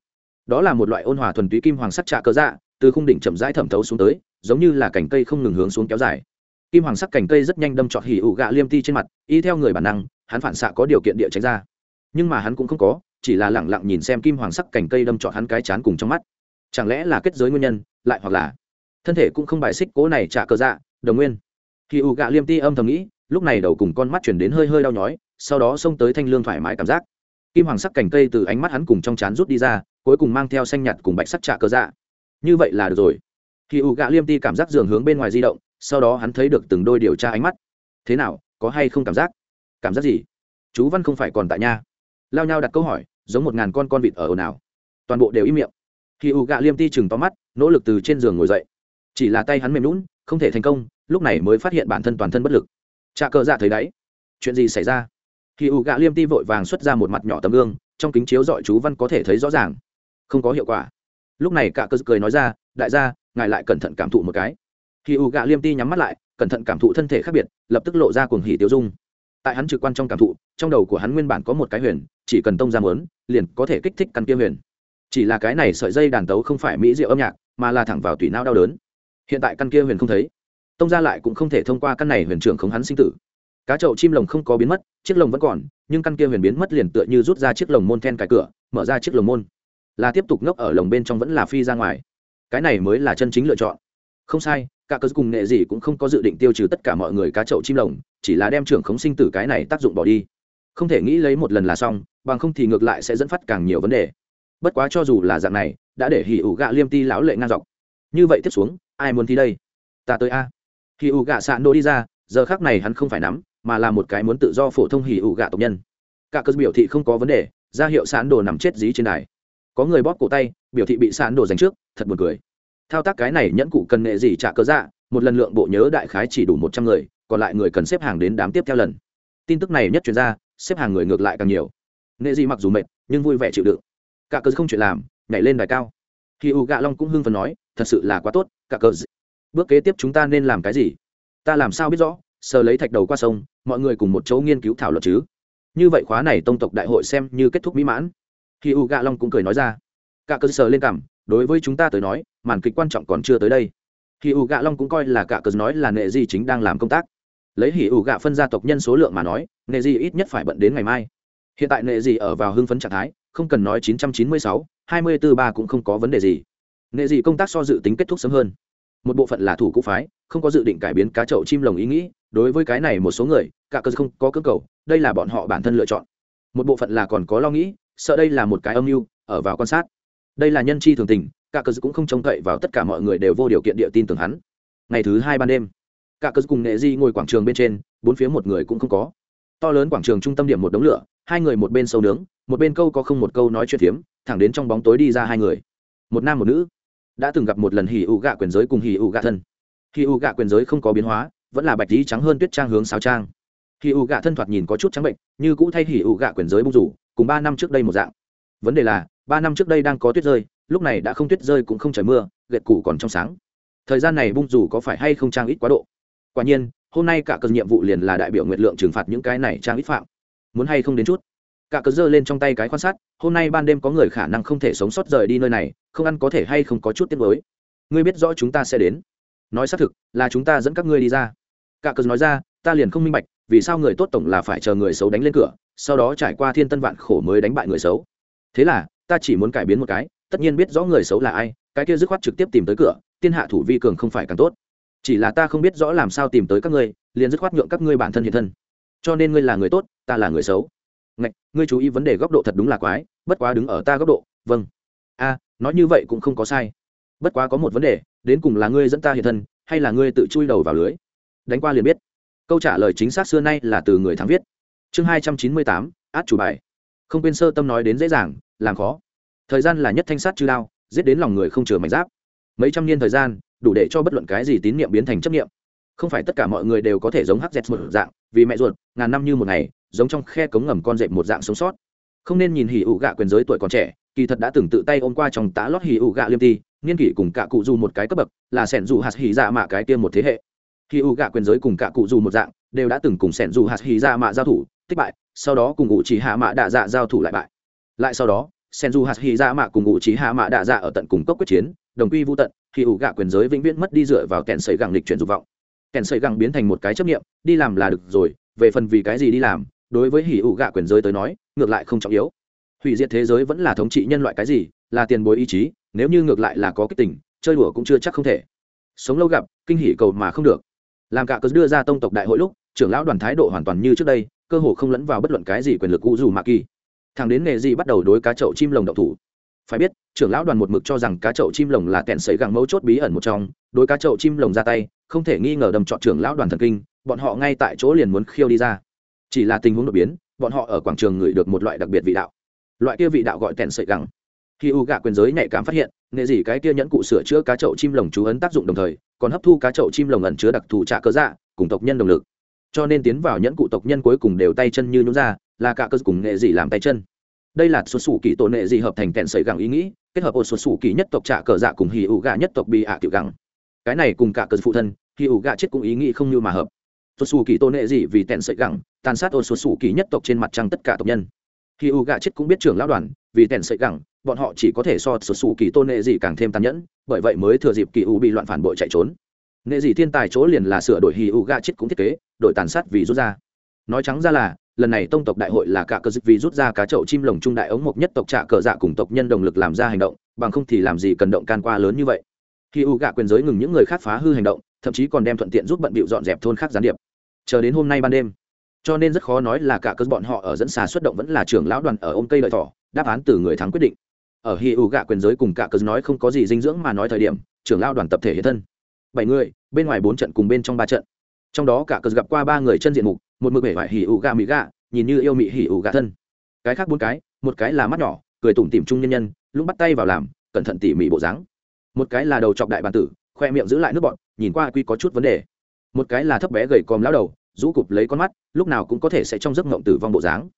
Đó là một loại ôn hòa thuần túy kim hoàng sắc trạ cơ dạ từ khung đỉnh chậm rãi thẩm thấu xuống tới, giống như là cành cây không ngừng hướng xuống kéo dài. Kim hoàng sắc cành cây rất nhanh đâm trọt hỉ ụ gạ liêm ti trên mặt, y theo người bản năng, hắn phản xạ có điều kiện địa tránh ra. Nhưng mà hắn cũng không có, chỉ là lẳng lặng nhìn xem kim hoàng sắc cành cây đâm trọt hắn cái chán cùng trong mắt. Chẳng lẽ là kết giới nguyên nhân, lại hoặc là thân thể cũng không bài xích cố này trả cơ dạ đồng nguyên. Hì ụ gạ liêm ti âm thầm nghĩ, lúc này đầu cùng con mắt chuyển đến hơi hơi đau nhói sau đó xông tới thanh lương thoải mái cảm giác. Kim hoàng sắc cành cây từ ánh mắt hắn cùng trong chán rút đi ra, cuối cùng mang theo xanh nhạt cùng bạch sắc trạ cơ dạ. Như vậy là được rồi. Khi u gạ liêm ti cảm giác giường hướng bên ngoài di động, sau đó hắn thấy được từng đôi điều tra ánh mắt. Thế nào, có hay không cảm giác? Cảm giác gì? Chú văn không phải còn tại nha lao nhau đặt câu hỏi, giống một ngàn con con vịt ở ồn ào. Toàn bộ đều im miệng. Khi u gạ liêm ti chừng to mắt, nỗ lực từ trên giường ngồi dậy. Chỉ là tay hắn mềm lún không thể thành công, lúc này mới phát hiện bản thân toàn thân bất lực. Trà cờ dạ thấy đáy chuyện gì xảy ra? Khi u gạ liêm ti vội vàng xuất ra một mặt nhỏ tấm gương, trong kính chiếu dọi chú văn có thể thấy rõ ràng. Không có hiệu quả. Lúc này cả cơ cười nói ra, đại gia, ngài lại cẩn thận cảm thụ một cái. Khi u gạ liêm ti nhắm mắt lại, cẩn thận cảm thụ thân thể khác biệt, lập tức lộ ra cuồng hỉ tiêu dung. Tại hắn trực quan trong cảm thụ, trong đầu của hắn nguyên bản có một cái huyền, chỉ cần tông ra mớn liền có thể kích thích căn kia huyền. Chỉ là cái này sợi dây đàn tấu không phải mỹ diệu âm nhạc, mà là thẳng vào tủy não đau đớn. Hiện tại căn kia huyền không thấy. Tông ra lại cũng không thể thông qua căn này huyền trưởng không hắn sinh tử cá chậu chim lồng không có biến mất, chiếc lồng vẫn còn, nhưng căn kia huyền biến mất liền tựa như rút ra chiếc lồng môn then cài cửa, mở ra chiếc lồng môn. Là tiếp tục ngốc ở lồng bên trong vẫn là phi ra ngoài. Cái này mới là chân chính lựa chọn. Không sai, cả cơ cùng nghệ gì cũng không có dự định tiêu trừ tất cả mọi người cá chậu chim lồng, chỉ là đem trưởng khống sinh tử cái này tác dụng bỏ đi. Không thể nghĩ lấy một lần là xong, bằng không thì ngược lại sẽ dẫn phát càng nhiều vấn đề. Bất quá cho dù là dạng này, đã để hỉ ủ gạ liêm ti lão lệ ngang dọc. Như vậy tiếp xuống, ai muốn thi đây? Ta tới a. Hỉ ủ gạ sạn đô đi ra giờ khác này hắn không phải nắm, mà là một cái muốn tự do phổ thông hỉ ủ gạ tộc nhân. Cả cơ biểu thị không có vấn đề, ra hiệu sán đồ nằm chết dí trên đài. Có người bóp cổ tay, biểu thị bị sán đồ dành trước, thật buồn cười. Thao tác cái này nhẫn cụ cần nghệ gì trả cơ dạ một lần lượng bộ nhớ đại khái chỉ đủ một trăm người, còn lại người cần xếp hàng đến đám tiếp theo lần. Tin tức này nhất chuyển ra, xếp hàng người ngược lại càng nhiều. Nghệ gì mặc dù mệt, nhưng vui vẻ chịu đựng. Cả cơ không chuyện làm, nhảy lên đài cao. Khi u gạ long cũng hưng phần nói, thật sự là quá tốt, cả cớ bước kế tiếp chúng ta nên làm cái gì? Ta làm sao biết rõ sờ lấy thạch đầu qua sông mọi người cùng một chỗ nghiên cứu thảo luận chứ. Như vậy khóa này tông tộc đại hội xem như kết thúc mỹ mãn. Khi u gạ long cũng cười nói ra. Cả cơ sở lên cảm đối với chúng ta tới nói màn kịch quan trọng còn chưa tới đây. Khi u gạ long cũng coi là cả cơ nói là nệ di chính đang làm công tác. Lấy hỉ ủ gạ phân gia tộc nhân số lượng mà nói nệ di ít nhất phải bận đến ngày mai. Hiện tại nệ di ở vào hưng phấn trạng thái không cần nói 996, 24 ba cũng không có vấn đề gì. Nệ di công tác so dự tính kết thúc sớm hơn một bộ phận là thủ cũ phái, không có dự định cải biến cá chậu chim lồng ý nghĩ, đối với cái này một số người, cả cơ không có cơ cầu, đây là bọn họ bản thân lựa chọn. Một bộ phận là còn có lo nghĩ, sợ đây là một cái âm mưu, ở vào quan sát. Đây là nhân chi thường tình, cả cơ cũng không trông cậy vào tất cả mọi người đều vô điều kiện địa tin tưởng hắn. Ngày thứ hai ban đêm, cả cơ cùng nghệ di ngồi quảng trường bên trên, bốn phía một người cũng không có. To lớn quảng trường trung tâm điểm một đống lửa, hai người một bên sâu nướng, một bên câu có không một câu nói chuyện phiếm, thẳng đến trong bóng tối đi ra hai người. Một nam một nữ đã từng gặp một lần hỉ ủ gạ quyền giới cùng hỉ ủ gạ thân. Hỉ ủ gạ quyền giới không có biến hóa, vẫn là bạch lý trắng hơn tuyết trang hướng sao trang. Hỉ ủ gạ thân thoạt nhìn có chút trắng bệnh, như cũ thay hỉ ủ gạ quyền giới bung rủ, cùng ba năm trước đây một dạng. Vấn đề là, ba năm trước đây đang có tuyết rơi, lúc này đã không tuyết rơi cũng không trời mưa gậy cũ còn trong sáng. Thời gian này bung rủ có phải hay không trang ít quá độ? Quả nhiên, hôm nay cả cơn nhiệm vụ liền là đại biểu nguyện lượng trừng phạt những cái này trang ít phạm. Muốn hay không đến chút? Cả cớ giơ lên trong tay cái quan sát, hôm nay ban đêm có người khả năng không thể sống sót rời đi nơi này, không ăn có thể hay không có chút tiết mới ngươi biết rõ chúng ta sẽ đến. Nói xác thực, là chúng ta dẫn các ngươi đi ra. Cả cớ nói ra, ta liền không minh bạch, vì sao người tốt tổng là phải chờ người xấu đánh lên cửa, sau đó trải qua thiên tân vạn khổ mới đánh bại người xấu. Thế là, ta chỉ muốn cải biến một cái, tất nhiên biết rõ người xấu là ai, cái kia dứt khoát trực tiếp tìm tới cửa, tiên hạ thủ vi cường không phải càng tốt. Chỉ là ta không biết rõ làm sao tìm tới các ngươi, liền dứt khoát nhượng các ngươi bản thân hiện thân. Cho nên ngươi là người tốt, ta là người xấu ngạch ngươi chú ý vấn đề góc độ thật đúng là quái bất quá đứng ở ta góc độ vâng. A nói như vậy cũng không có sai. Bất quá có một vấn đề đến cùng là ngươi dẫn ta hiện thân hay là ngươi tự chui đầu vào lưới? Đánh qua liền biết. Câu trả lời chính xác xưa nay là từ người thắng viết. Chương hai trăm chín mươi tám át chủ bài. Không quên sơ tâm nói đến dễ dàng làm khó. Thời gian là nhất thanh sát chư lao, giết đến lòng người không chừa mảnh giáp. Mấy trăm niên thời gian đủ để cho bất luận cái gì tín nhiệm biến thành chấp niệm. Không phải tất cả mọi người đều có thể giống hz một dạng vì mẹ ruột ngàn năm như một ngày giống trong khe cống ngầm con rệp một dạng sống sót. Không nên nhìn hỉ ủ gạ quyền giới tuổi còn trẻ, kỳ thật đã từng tự tay ôm qua trong tá lót hỉ ủ gạ liêm ti niên kỷ cùng cả cụ dù một cái cấp bậc, là sẻn dù hạt hỉ dạ mạ cái tiêm một thế hệ. Hỉ ủ gạ quyền giới cùng cả cụ dù một dạng, đều đã từng cùng sẻn dù hạt hỉ dạ mạ giao thủ tích bại, sau đó cùng ngũ chỉ hạ mạ đạ dạ giao thủ lại bại. Lại sau đó, sẻn dù hạt hỉ dạ mạ cùng ngũ chỉ hạ mạ đạ dạ ở tận cùng cốc quyết chiến, đồng quy vô tận, hỉ ủ gạ quyền giới vĩnh viễn mất đi dựa vào kèn sấy gẳng lịch chuyển dục vọng. Kèn sấy gẳng biến thành một cái chấp niệm, đi làm là được rồi, về phần vì cái gì đi làm đối với hỉ ủ gạ quyền giới tới nói, ngược lại không trọng yếu. Hủy diệt thế giới vẫn là thống trị nhân loại cái gì, là tiền bối ý chí, nếu như ngược lại là có kích tình, chơi đùa cũng chưa chắc không thể. Sống lâu gặp, kinh hỉ cầu mà không được. Làm cả cớ đưa ra tông tộc đại hội lúc, trưởng lão đoàn thái độ hoàn toàn như trước đây, cơ hồ không lẫn vào bất luận cái gì quyền lực u dù mạ kỳ thằng đến nghề gì bắt đầu đối cá chậu chim lồng đậu thủ. Phải biết, trưởng lão đoàn một mực cho rằng cá chậu chim lồng là kẹn sấy gẳng mấu chốt bí ẩn một trong, đối cá chậu chim lồng ra tay, không thể nghi ngờ đầm chọn trưởng lão đoàn thần kinh, bọn họ ngay tại chỗ liền muốn khiêu đi ra chỉ là tình huống đột biến, bọn họ ở quảng trường ngửi được một loại đặc biệt vị đạo. Loại kia vị đạo gọi tèn sợi gẳng. Khi u gạ quyền giới nhạy cảm phát hiện, nghệ gì cái kia nhẫn cụ sửa chữa cá chậu chim lồng chú ấn tác dụng đồng thời, còn hấp thu cá chậu chim lồng ẩn chứa đặc thù trạ cơ dạ cùng tộc nhân động lực. Cho nên tiến vào nhẫn cụ tộc nhân cuối cùng đều tay chân như nhún ra, là cả cơ cùng nghệ gì làm tay chân. Đây là xuất xù kỳ tổ nghệ gì hợp thành tèn sợi gẳng ý nghĩ, kết hợp ô xuất xù kỳ nhất tộc trạ cờ dạ cùng hì ủ gạ nhất tộc bị ạ tiểu gẳng. Cái này cùng cả cơ phụ thân hì ủ gạ chết cũng ý nghĩ không như mà hợp tuột xù kỳ tôn nệ gì vì tèn sợi gẳng, tàn sát ô xuất xù kỳ nhất tộc trên mặt trăng tất cả tộc nhân. Khi u gạ chết cũng biết trưởng lão đoàn, vì tèn sợi gẳng, bọn họ chỉ có thể so xuất xù kỳ tôn nệ gì càng thêm tàn nhẫn, bởi vậy mới thừa dịp kỳ u bị loạn phản bội chạy trốn. Nệ gì thiên tài chỗ liền là sửa đổi hi u gạ chết cũng thiết kế, đổi tàn sát vì rút ra. Nói trắng ra là, lần này tông tộc đại hội là cả cơ dịch vì rút ra cá chậu chim lồng trung đại ống mộc nhất tộc trạ cờ dạ cùng tộc nhân đồng lực làm ra hành động, bằng không thì làm gì cần động can qua lớn như vậy. Khi u gạ quyền giới ngừng những người khác phá hư hành động, thậm chí còn đem thuận tiện giúp bận bịu dọn dẹp thôn khác gián điệp chờ đến hôm nay ban đêm. Cho nên rất khó nói là cả cơ bọn họ ở dẫn xà xuất động vẫn là trưởng lão đoàn ở ôm cây lợi thỏ, đáp án từ người thắng quyết định. Ở hi ủ gạ quyền giới cùng cả cơ nói không có gì dinh dưỡng mà nói thời điểm, trưởng lão đoàn tập thể hiện thân. Bảy người, bên ngoài bốn trận cùng bên trong ba trận. Trong đó cả cơ gặp qua ba người chân diện mục, một mực bể vải hỉ ủ gạ mỹ gạ, nhìn như yêu mị hỉ ủ gạ thân. Cái khác bốn cái, một cái là mắt nhỏ, cười tủm tỉm trung nhân nhân lúc bắt tay vào làm, cẩn thận tỉ mỉ bộ dáng. Một cái là đầu trọc đại bàn tử, khoe miệng giữ lại nước bọn, nhìn qua quy có chút vấn đề một cái là thấp bé gầy còm lão đầu, rũ cụp lấy con mắt, lúc nào cũng có thể sẽ trong giấc ngộng tử vong bộ dáng.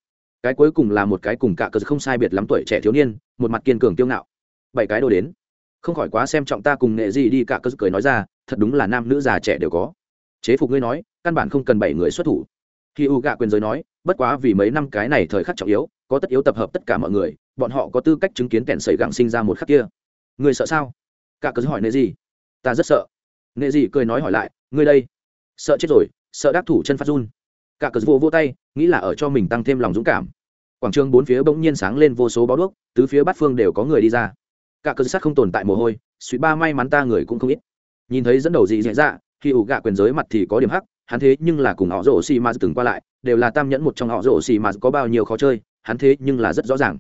Cái cuối cùng là một cái cùng cả cờ không sai biệt lắm tuổi trẻ thiếu niên, một mặt kiên cường tiêu ngạo. Bảy cái đồ đến. Không khỏi quá xem trọng ta cùng nghệ gì đi cả cờ cười nói ra, thật đúng là nam nữ già trẻ đều có. Chế phục ngươi nói, căn bản không cần bảy người xuất thủ. Khi u gạ quyền giới nói, bất quá vì mấy năm cái này thời khắc trọng yếu, có tất yếu tập hợp tất cả mọi người, bọn họ có tư cách chứng kiến kẻn sẩy gặng sinh ra một khắc kia. Người sợ sao? Cả cớ hỏi nệ gì? Ta rất sợ. Nệ gì cười nói hỏi lại, ngươi đây sợ chết rồi, sợ đắc thủ chân phát run. Cả cờ vô vô tay, nghĩ là ở cho mình tăng thêm lòng dũng cảm. Quảng trường bốn phía bỗng nhiên sáng lên vô số bó đuốc, tứ phía bát phương đều có người đi ra. Cả cờ sát không tồn tại mồ hôi, suy ba may mắn ta người cũng không ít. Nhìn thấy dẫn đầu gì dễ dạ khi ủ gạ quyền giới mặt thì có điểm hắc, hắn thế nhưng là cùng họ rổ xì mà từng qua lại, đều là tam nhẫn một trong họ rổ xì mà có bao nhiêu khó chơi, hắn thế nhưng là rất rõ ràng.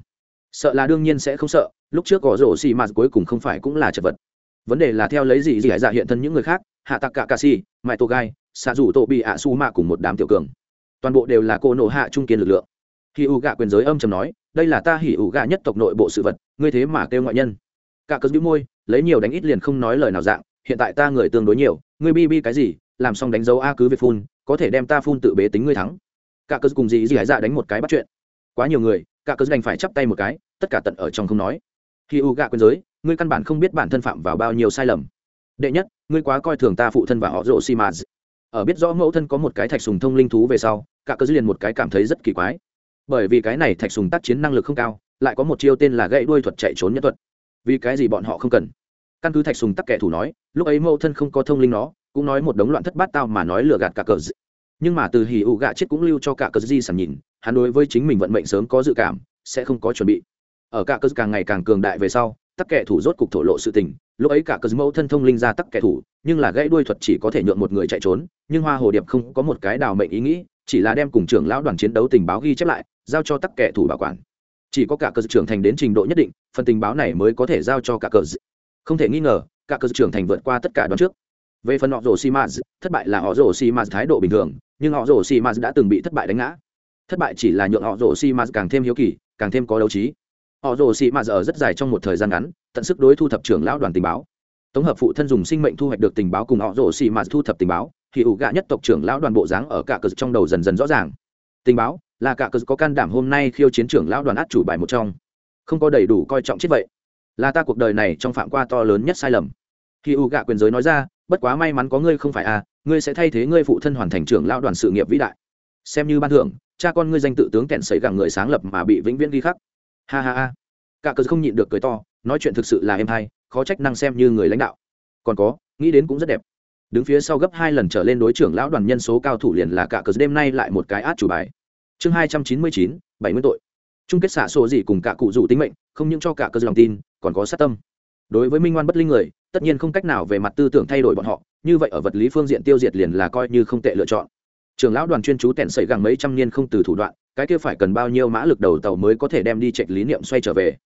Sợ là đương nhiên sẽ không sợ, lúc trước họ rổ xì mà cuối cùng không phải cũng là chật vật. Vấn đề là theo lấy gì gì dạ hiện thân những người khác, hạ tặc cả cà si mãi tô gai xạ rủ tổ bị ạ su mạ cùng một đám tiểu cường. Toàn bộ đều là cô nộ hạ trung kiên lực lượng. Hì ủ gạ quyền giới âm chầm nói, đây là ta hì ủ gạ nhất tộc nội bộ sự vật, ngươi thế mà kêu ngoại nhân. Cả cớ giữ môi, lấy nhiều đánh ít liền không nói lời nào dạng, hiện tại ta người tương đối nhiều, ngươi bi bi cái gì, làm xong đánh dấu a cứ việc phun, có thể đem ta phun tự bế tính ngươi thắng. Cả cớ cùng gì gì hải dạ đánh một cái bắt chuyện. Quá nhiều người, cả cớ đành phải chắp tay một cái, tất cả tận ở trong không nói. Hì u gạ quyền giới, ngươi căn bản không biết bản thân phạm vào bao nhiêu sai lầm. Đệ nhất, ngươi quá coi thường ta phụ thân và họ rộ xi mã ở biết rõ mẫu thân có một cái thạch sùng thông linh thú về sau, cả cơ liền một cái cảm thấy rất kỳ quái. Bởi vì cái này thạch sùng tác chiến năng lực không cao, lại có một chiêu tên là gãy đuôi thuật chạy trốn nhân thuật. Vì cái gì bọn họ không cần? Căn cứ thạch sùng tắc kẻ thủ nói, lúc ấy mẫu thân không có thông linh nó, cũng nói một đống loạn thất bát tao mà nói lừa gạt cả cờ nhưng mà từ hì ụ gạ chết cũng lưu cho cả cờ di sản nhìn, hắn đối với chính mình vận mệnh sớm có dự cảm, sẽ không có chuẩn bị. Ở cả cờ càng ngày càng cường đại về sau tắc kẻ thủ rốt cục thổ lộ sự tình, lúc ấy cả cờ mẫu thân thông linh ra tắc kẻ thủ, nhưng là gãy đuôi thuật chỉ có thể nhượng một người chạy trốn, nhưng hoa hồ điệp không có một cái đào mệnh ý nghĩ, chỉ là đem cùng trưởng lão đoàn chiến đấu tình báo ghi chép lại, giao cho tắc kẻ thủ bảo quản. Chỉ có cả cờ trưởng thành đến trình độ nhất định, phần tình báo này mới có thể giao cho cả cờ không thể nghi ngờ, cả cờ trưởng thành vượt qua tất cả đoạn trước. Về phần họ rồ xi maz thất bại là họ rồ xi maz thái độ bình thường, nhưng họ rồ xi maz đã từng bị thất bại đánh ngã. Thất bại chỉ là nhượng họ rồ xi maz càng thêm hiếu kỳ, càng thêm có đấu trí họ rồ xì mà giờ rất dài trong một thời gian ngắn, tận sức đối thu thập trưởng lão đoàn tình báo. Tổng hợp phụ thân dùng sinh mệnh thu hoạch được tình báo cùng họ rồ xì mà thu thập tình báo, thì ủ gạ nhất tộc trưởng lão đoàn bộ dáng ở cả cờ trong đầu dần dần rõ ràng. Tình báo, là cả cờ có can đảm hôm nay khiêu chiến trưởng lão đoàn át chủ bài một trong. Không có đầy đủ coi trọng chết vậy. Là ta cuộc đời này trong phạm qua to lớn nhất sai lầm. Khi u gạ quyền giới nói ra, bất quá may mắn có ngươi không phải à ngươi sẽ thay thế ngươi phụ thân hoàn thành trưởng lão đoàn sự nghiệp vĩ đại. Xem như ban thưởng, cha con ngươi danh tự tướng kẹn sấy gẳng người sáng lập mà bị vĩnh viễn ghi khắc ha ha ha. Cả cờ không nhịn được cười to, nói chuyện thực sự là em hay, khó trách năng xem như người lãnh đạo. Còn có, nghĩ đến cũng rất đẹp. Đứng phía sau gấp hai lần trở lên đối trưởng lão đoàn nhân số cao thủ liền là cả cờ đêm nay lại một cái át chủ bài. Chương hai trăm chín mươi chín, bảy mươi tội. Chung kết xả sổ gì cùng cả cụ rủ tính mệnh, không những cho cả cơ lòng tin, còn có sát tâm. Đối với minh ngoan bất linh người, tất nhiên không cách nào về mặt tư tưởng thay đổi bọn họ, như vậy ở vật lý phương diện tiêu diệt liền là coi như không tệ lựa chọn trưởng lão đoàn chuyên chú tẹn sẩy gẳng mấy trăm niên không từ thủ đoạn cái kia phải cần bao nhiêu mã lực đầu tàu mới có thể đem đi trạch lý niệm xoay trở về?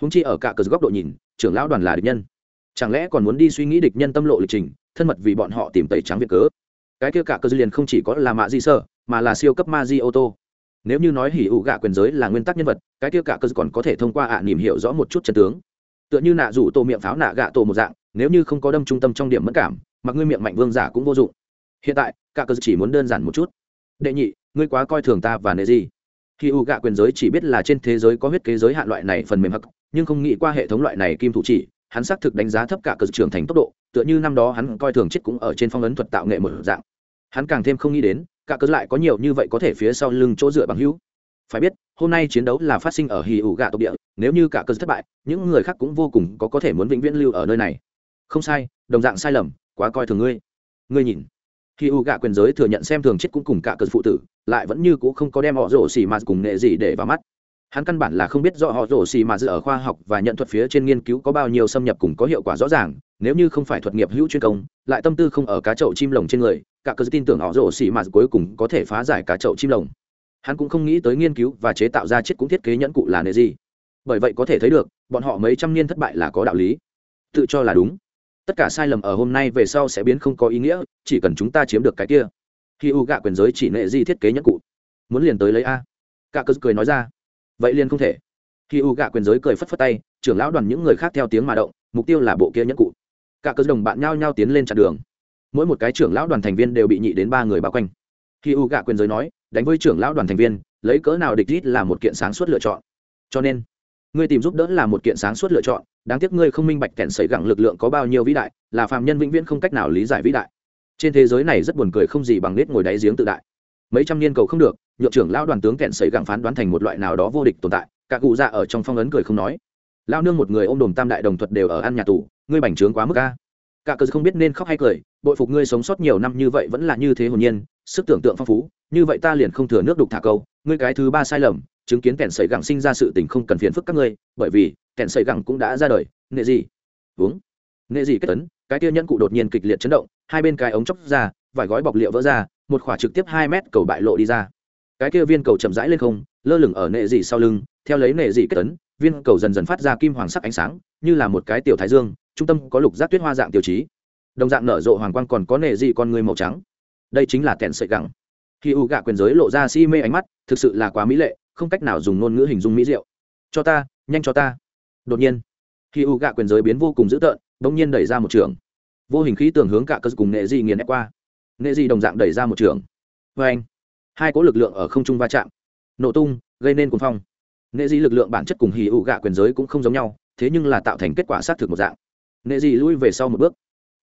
Húng chi ở cả cờ góc độ nhìn trưởng lão đoàn là địch nhân. Chẳng lẽ còn muốn đi suy nghĩ địch nhân tâm lộ lịch trình thân mật vì bọn họ tìm tẩy trắng việc cớ? Cái kia cả cơ dư liền không chỉ có là mạ di sơ mà là siêu cấp ma di ô tô. Nếu như nói hỉ ủ gạ quyền giới là nguyên tắc nhân vật cái kia cả cơ còn có thể thông qua ạ à, hiểu rõ một chút chân tướng. Tựa như nạ rủ tổ miệng pháo nạ gạ tổ một dạng nếu như không có đâm trung tâm trong điểm mất cảm mặc ngươi miệng mạnh vương giả cũng vô dụng hiện tại, cả cơ chỉ muốn đơn giản một chút. Đệ nhị, ngươi quá coi thường ta và nệ gì. Khi u gạ quyền giới chỉ biết là trên thế giới có huyết kế giới hạn loại này phần mềm hắc, nhưng không nghĩ qua hệ thống loại này kim thủ chỉ, hắn xác thực đánh giá thấp cả cơ trưởng thành tốc độ, tựa như năm đó hắn coi thường chết cũng ở trên phong ấn thuật tạo nghệ một dạng. Hắn càng thêm không nghĩ đến, cả cơ lại có nhiều như vậy có thể phía sau lưng chỗ dựa bằng hữu. Phải biết, hôm nay chiến đấu là phát sinh ở hì ủ gạ tộc địa, nếu như cả cơ thất bại, những người khác cũng vô cùng có có thể muốn vĩnh viễn lưu ở nơi này. Không sai, đồng dạng sai lầm, quá coi thường ngươi. Ngươi nhìn khi u gạ quyền giới thừa nhận xem thường chết cũng cùng cả cờ phụ tử, lại vẫn như c ũ không có đem họ rổ xì mà cùng nghệ gì để vào mắt. Hắn căn bản là không biết rõ họ rổ xì mà dự ở khoa học và nhận thuật phía trên nghiên cứu có bao nhiêu xâm nhập cùng có hiệu quả rõ ràng, nếu như không phải thuật nghiệp hữu chuyên công, lại tâm tư không ở cá chậu chim lồng trên người, cả cờ tin tưởng họ rổ xì mà cuối cùng có thể phá giải cá chậu chim lồng. Hắn cũng không nghĩ tới nghiên cứu và chế tạo ra chết cũng thiết kế nhẫn cụ là nệ gì. Bởi vậy có thể thấy được, bọn họ mấy trăm niên thất bại là có đạo lý. Tự cho là đúng tất cả sai lầm ở hôm nay về sau sẽ biến không có ý nghĩa, chỉ cần chúng ta chiếm được cái kia. Khi u gạ quyền giới chỉ nệ di thiết kế nhất cụ. Muốn liền tới lấy a. Cả cơ cười nói ra. Vậy liền không thể. Khi u gạ quyền giới cười phất phất tay, trưởng lão đoàn những người khác theo tiếng mà động, mục tiêu là bộ kia nhất cụ. Cả cơ đồng bạn nhao nhao tiến lên chặn đường. Mỗi một cái trưởng lão đoàn thành viên đều bị nhị đến ba người bao quanh. Khi u gạ quyền giới nói, đánh với trưởng lão đoàn thành viên, lấy cỡ nào địch rít là một kiện sáng suốt lựa chọn. Cho nên, ngươi tìm giúp đỡ là một kiện sáng suốt lựa chọn đáng tiếc ngươi không minh bạch kẹn sẩy gẳng lực lượng có bao nhiêu vĩ đại, là phàm nhân vĩnh viễn không cách nào lý giải vĩ đại. Trên thế giới này rất buồn cười không gì bằng nết ngồi đáy giếng tự đại. Mấy trăm niên cầu không được, nhượng trưởng lão đoàn tướng kẹn sẩy gẳng phán đoán thành một loại nào đó vô địch tồn tại, cả cụ già ở trong phong ấn cười không nói. Lao nương một người ôm đồm tam đại đồng thuật đều ở ăn nhà tù, ngươi bành trướng quá mức ca cả cờ không biết nên khóc hay cười, bội phục ngươi sống sót nhiều năm như vậy vẫn là như thế hồn nhiên, sức tưởng tượng phong phú, như vậy ta liền không thừa nước đục thả câu, ngươi cái thứ ba sai lầm chứng kiến kẻn sẩy gẳng sinh ra sự tình không cần phiền phức các ngươi, bởi vì kẻn sẩy gẳng cũng đã ra đời. Nghệ gì? Uống. Nghệ gì kết tấn, cái tia nhẫn cụ đột nhiên kịch liệt chấn động, hai bên cái ống chóc ra, vài gói bọc liệu vỡ ra, một khỏa trực tiếp hai mét cầu bại lộ đi ra. Cái kia viên cầu chậm rãi lên không, lơ lửng ở nệ dị sau lưng, theo lấy nệ dị kết tấn, viên cầu dần dần phát ra kim hoàng sắc ánh sáng, như là một cái tiểu thái dương, trung tâm có lục giác tuyết hoa dạng tiêu chí. Đồng dạng nở rộ hoàng quang còn có nệ dị con người màu trắng. Đây chính là kẹn sợi gẳng. Khi u gạ quyền giới lộ ra si mê ánh mắt, thực sự là quá mỹ lệ không cách nào dùng ngôn ngữ hình dung mỹ diệu. Cho ta, nhanh cho ta. Đột nhiên, khi u gạ quyền giới biến vô cùng dữ tợn, bỗng nhiên đẩy ra một trường. Vô hình khí tường hướng cả cơ cùng nệ di nghiền ép qua. Nệ di đồng dạng đẩy ra một trường. Vê anh, hai cỗ lực lượng ở không trung va chạm. Nổ tung, gây nên cuồng phong. Nệ di lực lượng bản chất cùng hì ụ gạ quyền giới cũng không giống nhau, thế nhưng là tạo thành kết quả xác thực một dạng. Nệ di lui về sau một bước.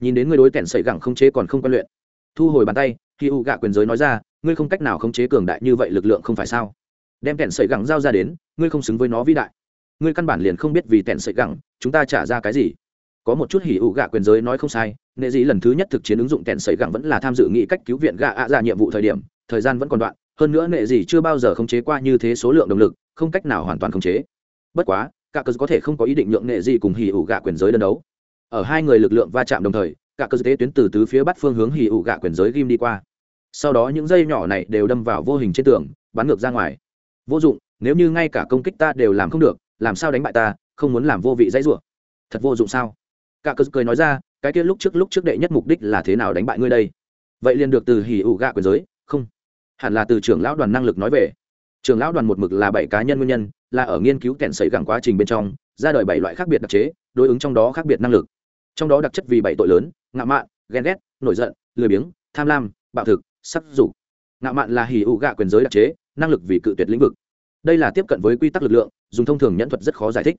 Nhìn đến người đối kẻn sẩy gẳng không chế còn không quen luyện. Thu hồi bàn tay hì ụ gạ quyền giới nói ra, ngươi không cách nào khống chế cường đại như vậy lực lượng không phải sao? Đem tẹn sợi gẳng giao ra đến, ngươi không xứng với nó vĩ đại. Ngươi căn bản liền không biết vì tẹn sợi gẳng, chúng ta trả ra cái gì. Có một chút hỉ ủ gạ quyền giới nói không sai nệ Dĩ lần thứ nhất thực chiến ứng dụng kẹn sợi gẳng vẫn là tham dự nghị cách cứu viện gạ ạ ra nhiệm vụ thời điểm, thời gian vẫn còn đoạn, hơn nữa nệ Dĩ chưa bao giờ khống chế qua như thế số lượng động lực, không cách nào hoàn toàn khống chế. Bất quá cả cơ có thể không có ý định nhượng nệ Dĩ cùng hỉ ủ gạ quyền giới đơn đấu. Ở hai người lực lượng va chạm đồng thời cả cơ tế tuyến từ tứ phía bắt phương hướng hỉ ụ gạ quyền giới ghim đi qua. Sau đó những dây nhỏ này đều đâm vào vô hình trên tường, bắn ngược ra ngoài vô dụng, nếu như ngay cả công kích ta đều làm không được, làm sao đánh bại ta, không muốn làm vô vị dãy rủa. Thật vô dụng sao? Cả cớ cười nói ra, cái kia lúc trước lúc trước đệ nhất mục đích là thế nào đánh bại ngươi đây? Vậy liền được từ hỉ ủ gạ quyền giới, không. Hẳn là từ trưởng lão đoàn năng lực nói về. Trưởng lão đoàn một mực là bảy cá nhân nguyên nhân, là ở nghiên cứu kẹn sấy gẳng quá trình bên trong, ra đời bảy loại khác biệt đặc chế, đối ứng trong đó khác biệt năng lực. Trong đó đặc chất vì bảy tội lớn, ngạo mạn, ghen ghét, nổi giận, lười biếng, tham lam, bạo thực, sắc dục. Ngạo mạn là hỉ ủ gạ quyền giới đặc chế năng lực vì cự tuyệt lĩnh vực. Đây là tiếp cận với quy tắc lực lượng, dùng thông thường nhẫn thuật rất khó giải thích.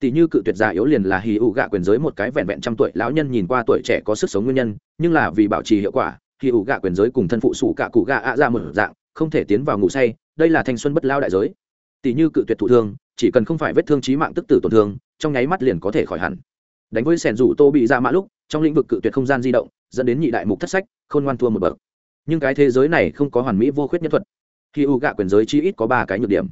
Tỷ như cự tuyệt giả yếu liền là hì ụ gạ quyền giới một cái vẹn vẹn trăm tuổi lão nhân nhìn qua tuổi trẻ có sức sống nguyên nhân, nhưng là vì bảo trì hiệu quả, hì ụ gạ quyền giới cùng thân phụ sủ cả cụ gạ ạ ra một dạng, không thể tiến vào ngủ say, đây là thanh xuân bất lao đại giới. Tỷ như cự tuyệt thụ thương, chỉ cần không phải vết thương trí mạng tức tử tổn thương, trong nháy mắt liền có thể khỏi hẳn. Đánh với sẻn rủ tô bị dạ ra mã lúc, trong lĩnh vực cự tuyệt không gian di động, dẫn đến nhị đại mục thất sách, khôn ngoan thua một bậc. Nhưng cái thế giới này không có hoàn mỹ vô khuyết nhân thuật khi u gạ quyền giới chi ít có ba cái nhược điểm.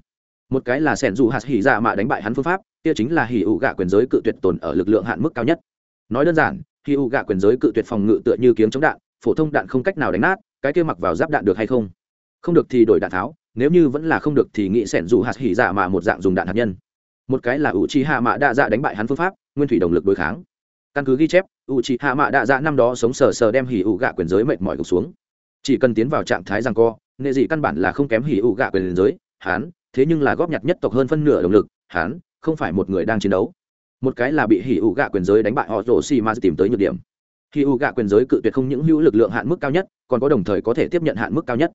Một cái là sẻn dù hạt hỉ dạ mạ đánh bại hắn phương pháp, kia chính là hỉ U gạ quyền giới cự tuyệt tồn ở lực lượng hạn mức cao nhất. Nói đơn giản khi U gạ quyền giới cự tuyệt phòng ngự tựa như kiếm chống đạn, phổ thông đạn không cách nào đánh nát, cái kia mặc vào giáp đạn được hay không? Không được thì đổi đạn tháo, nếu như vẫn là không được thì nghĩ sẻn dù hạt hỉ dạ mạ một dạng dùng đạn hạt nhân. Một cái là ủ trì hạ mạ đa dạ đánh bại hắn phương pháp, nguyên thủy động lực đối kháng. Căn cứ ghi chép ủ trì hạ mạ đa dạ năm đó sống sờ sờ đem hỉ U gạ quyền giới mệt mỏi gục xuống. Chỉ cần tiến vào trạng thái rằng co nghệ dị căn bản là không kém hỉ ụ gạ quyền giới hắn thế nhưng là góp nhặt nhất tộc hơn phân nửa động lực hắn không phải một người đang chiến đấu. Một cái là bị hỉ ủ gạ quyền giới đánh bại họ rổ xì ma tìm tới nhược điểm. Hỉ ủ gạ quyền giới cự tuyệt không những hữu lực lượng hạn mức cao nhất, còn có đồng thời có thể tiếp nhận hạn mức cao nhất.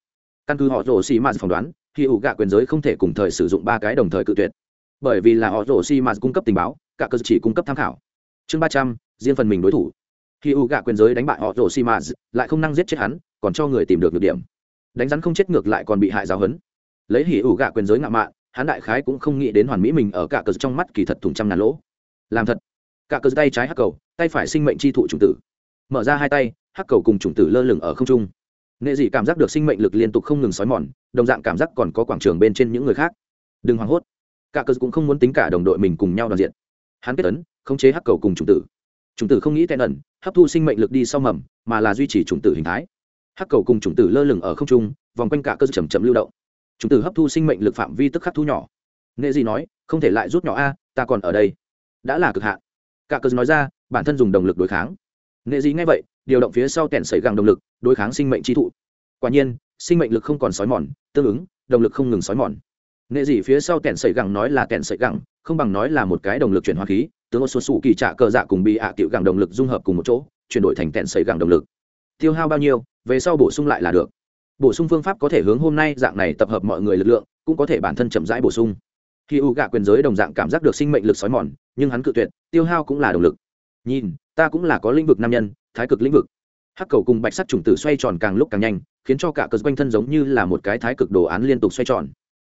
Căn cứ họ rổ xì ma phỏng đoán, hỉ ủ gạ quyền giới không thể cùng thời sử dụng ba cái đồng thời cự tuyệt. Bởi vì là họ rổ xì ma cung cấp tình báo, cả cơ chỉ cung cấp tham khảo. Chương ba trăm, riêng phần mình đối thủ. Khi u gạ quyền giới đánh bại họ rổ xi mã lại không năng giết chết hắn, còn cho người tìm được nhược điểm đánh rắn không chết ngược lại còn bị hại giáo hấn lấy hỉ ủ gạ quyền giới ngạo mạn, hắn đại khái cũng không nghĩ đến hoàn mỹ mình ở cả cờ trong mắt kỳ thật thùng trăm ngàn lỗ. Làm thật. Cả cờ tay trái hắc cầu, tay phải sinh mệnh chi thụ chủng tử. Mở ra hai tay, hắc cầu cùng chủng tử lơ lửng ở không trung. Nệ dị cảm giác được sinh mệnh lực liên tục không ngừng xói mòn, đồng dạng cảm giác còn có quảng trường bên trên những người khác. Đừng hoảng hốt. Cả cờ cũng không muốn tính cả đồng đội mình cùng nhau đoàn diện. Hắn kết tấn khống chế hắc cầu cùng chủng tử. Chủng tử không nghĩ tệ ẩn, hấp thu sinh mệnh lực đi sau mầm, mà là duy trì chủng tử hình thái hắc cầu cùng chủng tử lơ lửng ở không trung vòng quanh cả cơ chầm chậm lưu động. Chủng tử hấp thu sinh mệnh lực phạm vi tức khắc thu nhỏ. Nghệ gì nói không thể lại rút nhỏ a ta còn ở đây. Đã là cực hạn. Cả cơ nói ra bản thân dùng động lực đối kháng. Nghệ gì ngay vậy điều động phía sau kẹn sẩy gàng động lực đối kháng sinh mệnh chi thụ. Quả nhiên sinh mệnh lực không còn sói mòn tương ứng động lực không ngừng sói mòn. Nghệ dị phía sau tẹn sẩy gẳng nói là tẹn sẩy gẳng, không bằng nói là một cái động lực chuyển hóa khí tướng một số sủ kỳ trạ cờ dạ cùng bị ạ tiểu gẳng động lực dung hợp cùng một chỗ chuyển đổi thành tẹn sẩy gẳng động lực. Tiêu hao bao nhiêu? Về sau bổ sung lại là được. Bổ sung phương pháp có thể hướng hôm nay dạng này tập hợp mọi người lực lượng, cũng có thể bản thân chậm rãi bổ sung. Khi u gạ quyền giới đồng dạng cảm giác được sinh mệnh lực xói mòn, nhưng hắn cự tuyệt, tiêu hao cũng là động lực. Nhìn, ta cũng là có lĩnh vực nam nhân, thái cực lĩnh vực. Hắc cầu cùng bạch sắc trùng tử xoay tròn càng lúc càng nhanh, khiến cho cả cờ quanh thân giống như là một cái thái cực đồ án liên tục xoay tròn.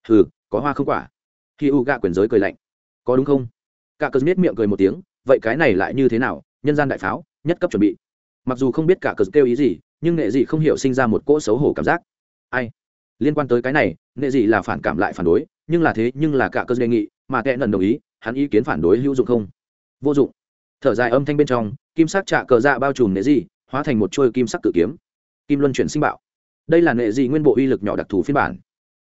Hừ, có hoa không quả? Khi u gạ quyền giới cười lạnh. Có đúng không? Cả cờ miết miệng cười một tiếng, vậy cái này lại như thế nào? Nhân gian đại pháo, nhất cấp chuẩn bị. Mặc dù không biết cả cờ kêu ý gì nhưng nghệ dị không hiểu sinh ra một cỗ xấu hổ cảm giác. Ai? Liên quan tới cái này, nghệ dị là phản cảm lại phản đối, nhưng là thế nhưng là cả cơ đề nghị, mà tệ nần đồng ý, hắn ý kiến phản đối hữu dụng không? Vô dụng. Thở dài âm thanh bên trong, kim sắc trạ cờ dạ bao trùm nghệ dị, hóa thành một trôi kim sắc cự kiếm. Kim luân chuyển sinh bạo. Đây là nghệ dị nguyên bộ uy lực nhỏ đặc thù phiên bản.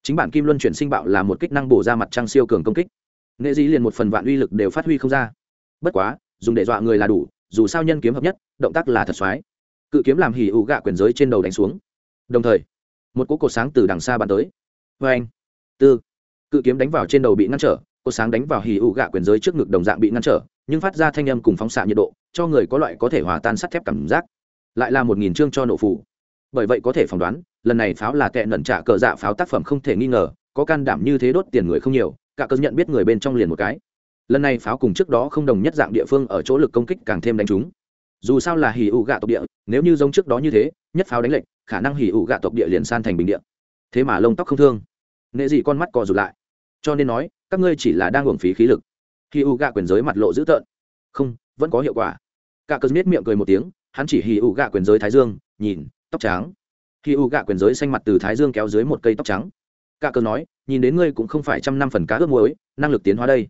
Chính bản kim luân chuyển sinh bạo là một kích năng bổ ra mặt trăng siêu cường công kích. Nghệ dị liền một phần vạn uy lực đều phát huy không ra. Bất quá, dùng để dọa người là đủ, dù sao nhân kiếm hợp nhất, động tác là thật xoái cự kiếm làm hỉ ủ gạ quyền giới trên đầu đánh xuống. Đồng thời, một cỗ cột sáng từ đằng xa bắn tới. Vê anh, tư, cự kiếm đánh vào trên đầu bị ngăn trở cột sáng đánh vào hỉ ủ gạ quyền giới trước ngực đồng dạng bị ngăn trở, nhưng phát ra thanh âm cùng phóng xạ nhiệt độ, cho người có loại có thể hòa tan sắt thép cảm giác. Lại là một nghìn chương cho nổ phủ bởi vậy có thể phỏng đoán, lần này pháo là tệ nẩn trả cờ dạ pháo tác phẩm không thể nghi ngờ, có can đảm như thế đốt tiền người không nhiều, cả cơn nhận biết người bên trong liền một cái. Lần này pháo cùng trước đó không đồng nhất dạng địa phương ở chỗ lực công kích càng thêm đánh trúng dù sao là hỉ ủ gạ tộc địa, nếu như giống trước đó như thế, nhất pháo đánh lệnh khả năng hỉ ủ gạ tộc địa liền san thành bình địa. Thế mà lông tóc không thương. Nệ gì con mắt cò rụt lại. Cho nên nói, các ngươi chỉ là đang uổng phí khí lực. Hỉ ủ gạ quyền giới mặt lộ dữ tợn. Không, vẫn có hiệu quả. Cả cơn miết miệng cười một tiếng, hắn chỉ hỉ ủ gạ quyền giới thái dương, nhìn, tóc trắng. Hỉ ủ gạ quyền giới xanh mặt từ thái dương kéo dưới một cây tóc trắng. Cả cơn nói, nhìn đến ngươi cũng không phải trăm năm phần cá ướp muối, năng lực tiến hóa đây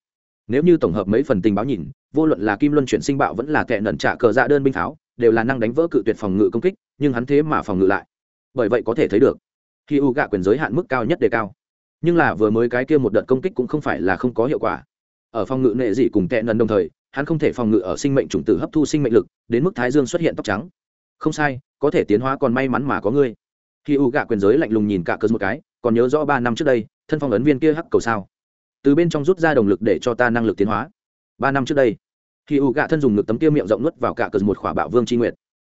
nếu như tổng hợp mấy phần tình báo nhìn, vô luận là kim luân chuyển sinh bạo vẫn là tệ nẩn trả cờ dạ đơn binh pháo, đều là năng đánh vỡ cự tuyệt phòng ngự công kích, nhưng hắn thế mà phòng ngự lại. Bởi vậy có thể thấy được, khi u gạ quyền giới hạn mức cao nhất đề cao. Nhưng là vừa mới cái kia một đợt công kích cũng không phải là không có hiệu quả. Ở phòng ngự nệ dị cùng tệ nần đồng thời, hắn không thể phòng ngự ở sinh mệnh chủng tử hấp thu sinh mệnh lực, đến mức thái dương xuất hiện tóc trắng. Không sai, có thể tiến hóa còn may mắn mà có ngươi. Khi u gạ quyền giới lạnh lùng nhìn cả cơ một cái, còn nhớ rõ ba năm trước đây, thân phong ấn viên kia hắc cầu sao? Từ bên trong rút ra động lực để cho ta năng lực tiến hóa. Ba năm trước đây, khi u gạ thân dùng ngực tấm kia miệng rộng nuốt vào cả cờ một khỏa bạo vương c nguyệt.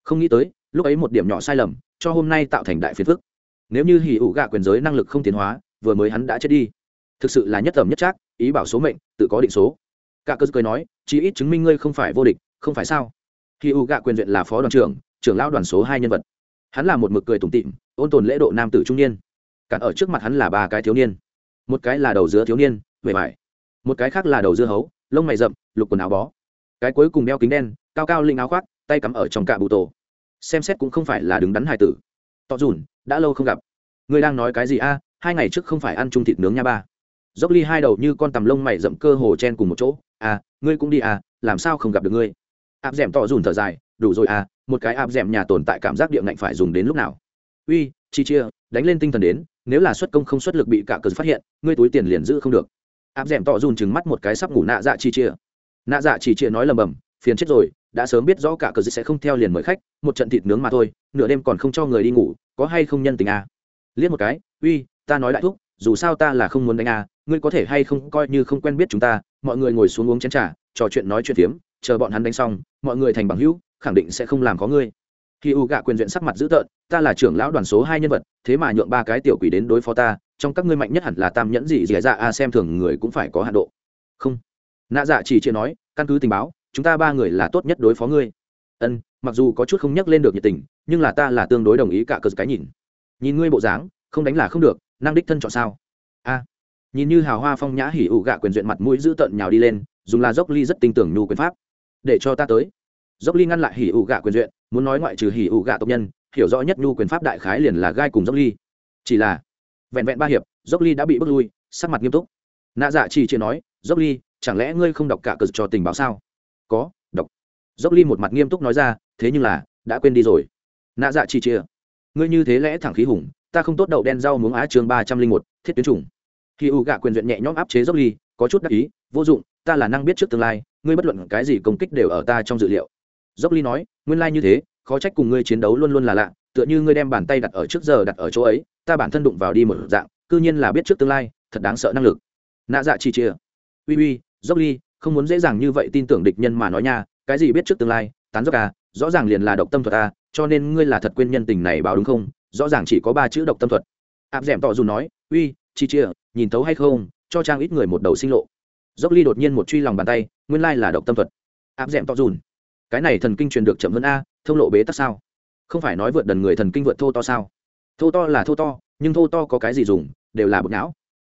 Không nghĩ tới, lúc ấy một điểm nhỏ sai lầm, cho hôm nay tạo thành đại phiền phức. Nếu như hì ủ gạ quyền giới năng lực không tiến hóa, vừa mới hắn đã chết đi. Thực sự là nhất tầm nhất trác, ý bảo số mệnh, tự có định số. Cả cơ cười nói, chí ít chứng minh ngươi không phải vô địch, không phải sao? Hì ủ gạ quyền viện là phó đoàn trưởng trưởng lão đoàn số hai nhân vật. Hắn là một mực cười tủm tịm, ôn tồn lễ độ nam tử trung niên. Cản ở trước mặt hắn là ba cái thiếu niên. Một cái là đầu dứa thiếu niên vẻ vải. Một cái khác là đầu dưa hấu, lông mày rậm, lục quần áo bó. Cái cuối cùng đeo kính đen, cao cao linh áo khoác, tay cắm ở trong cạ bụ tổ. Xem xét cũng không phải là đứng đắn hài tử. Tọ dùn, đã lâu không gặp. Ngươi đang nói cái gì a? Hai ngày trước không phải ăn chung thịt nướng nha ba. Dốc ly hai đầu như con tầm lông mày rậm cơ hồ chen cùng một chỗ. À ngươi cũng đi à làm sao không gặp được ngươi? Áp d ẻ m tọ dùn thở dài, đủ rồi à một cái áp d ẻ m nhà tồn tại cảm giác địa ngạnh phải dùng đến lúc nào? Uy, chi chia, đánh lên tinh thần đến, nếu là xuất công không xuất lực bị cả cờ phát hiện, ngươi túi tiền liền giữ không được áp d ẻ m tỏ dùn chừng mắt một cái sắp ngủ nạ dạ chi chia nạ dạ chi chia nói lầm bầm phiền chết rồi đã sớm biết rõ cả cờ sẽ không theo liền mời khách một trận thịt nướng mà thôi nửa đêm còn không cho người đi ngủ có hay không nhân tình à? liếc một cái uy ta nói đại thúc dù sao ta là không muốn đánh à, ngươi có thể hay không coi như không quen biết chúng ta mọi người ngồi xuống uống chén trà trò chuyện nói chuyện phiếm chờ bọn hắn đánh xong mọi người thành bằng hữu khẳng định sẽ không làm có ngươi khi u gạ quyền duyện sắc mặt dữ tợn ta là trưởng lão đoàn số hai nhân vật thế mà nhượng ba cái tiểu quỷ đến đối phó ta trong các ngươi mạnh nhất hẳn là tam nhẫn gì dì dạ a xem thường người cũng phải có hạ độ. Không. Nạ dạ chỉ chia nói, căn cứ tình báo, chúng ta ba người là tốt nhất đối phó ngươi. Ân, mặc dù có chút không nhắc lên được nhiệt tình, nhưng là ta là tương đối đồng ý cả cờ cái nhìn. Nhìn ngươi bộ dáng, không đánh là không được, năng đích thân chọn sao? A. Nhìn như hào hoa phong nhã hỉ ủ gạ quyền duyện mặt mũi giữ tợn nhào đi lên, dùng là dốc ly rất tin tưởng nhu quyền pháp. Để cho ta tới. Dốc ly ngăn lại hỉ ủ gạ quyền duyện, muốn nói ngoại trừ hỉ ủ gạ tộc nhân, hiểu rõ nhất nhu quyền pháp đại khái liền là gai cùng dốc ly chỉ là vẹn vẹn ba hiệp, dốc ly đã bị bước lui, sắc mặt nghiêm túc. Nạ dạ chỉ chưa nói, dốc ly, chẳng lẽ ngươi không đọc cả cờ cho tình báo sao? Có, đọc. Dốc ly một mặt nghiêm túc nói ra, thế nhưng là, đã quên đi rồi. Nạ dạ chỉ chia ngươi như thế lẽ thẳng khí hùng, ta không tốt đậu đen rau muống á chương ba trăm linh một, thiết tuyến chủng khi u gạ quyền duyện nhẹ nhõm áp chế dốc ly, có chút đắc ý, vô dụng, ta là năng biết trước tương lai, ngươi bất luận cái gì công kích đều ở ta trong dự liệu. Dốc ly nói, nguyên lai như thế, khó trách cùng ngươi chiến đấu luôn luôn là lạ, tựa như ngươi đem bàn tay đặt ở trước giờ đặt ở chỗ ấy ta bản thân đụng vào đi một dạng, cư nhiên là biết trước tương lai, thật đáng sợ năng lực. Nạ dạ chỉ chia uy uy, dốc ly, không muốn dễ dàng như vậy tin tưởng địch nhân mà nói nha, cái gì biết trước tương lai, tán dốc à rõ ràng liền là độc tâm thuật à cho nên ngươi là thật quên nhân tình này báo đúng không? Rõ ràng chỉ có ba chữ độc tâm thuật. Áp d ẻ m tỏ dù nói, uy chi chia nhìn thấu hay không, cho trang ít người một đầu sinh lộ. Dốc ly đột nhiên một truy lòng bàn tay, nguyên lai là độc tâm thuật. Áp d ẻ m tỏ dùn cái này thần kinh truyền được chậm hơn a, thông lộ bế tắc sao? Không phải nói vượt đần người thần kinh vượt thô to sao? Thô to là thô to nhưng thô to có cái gì dùng đều là bột não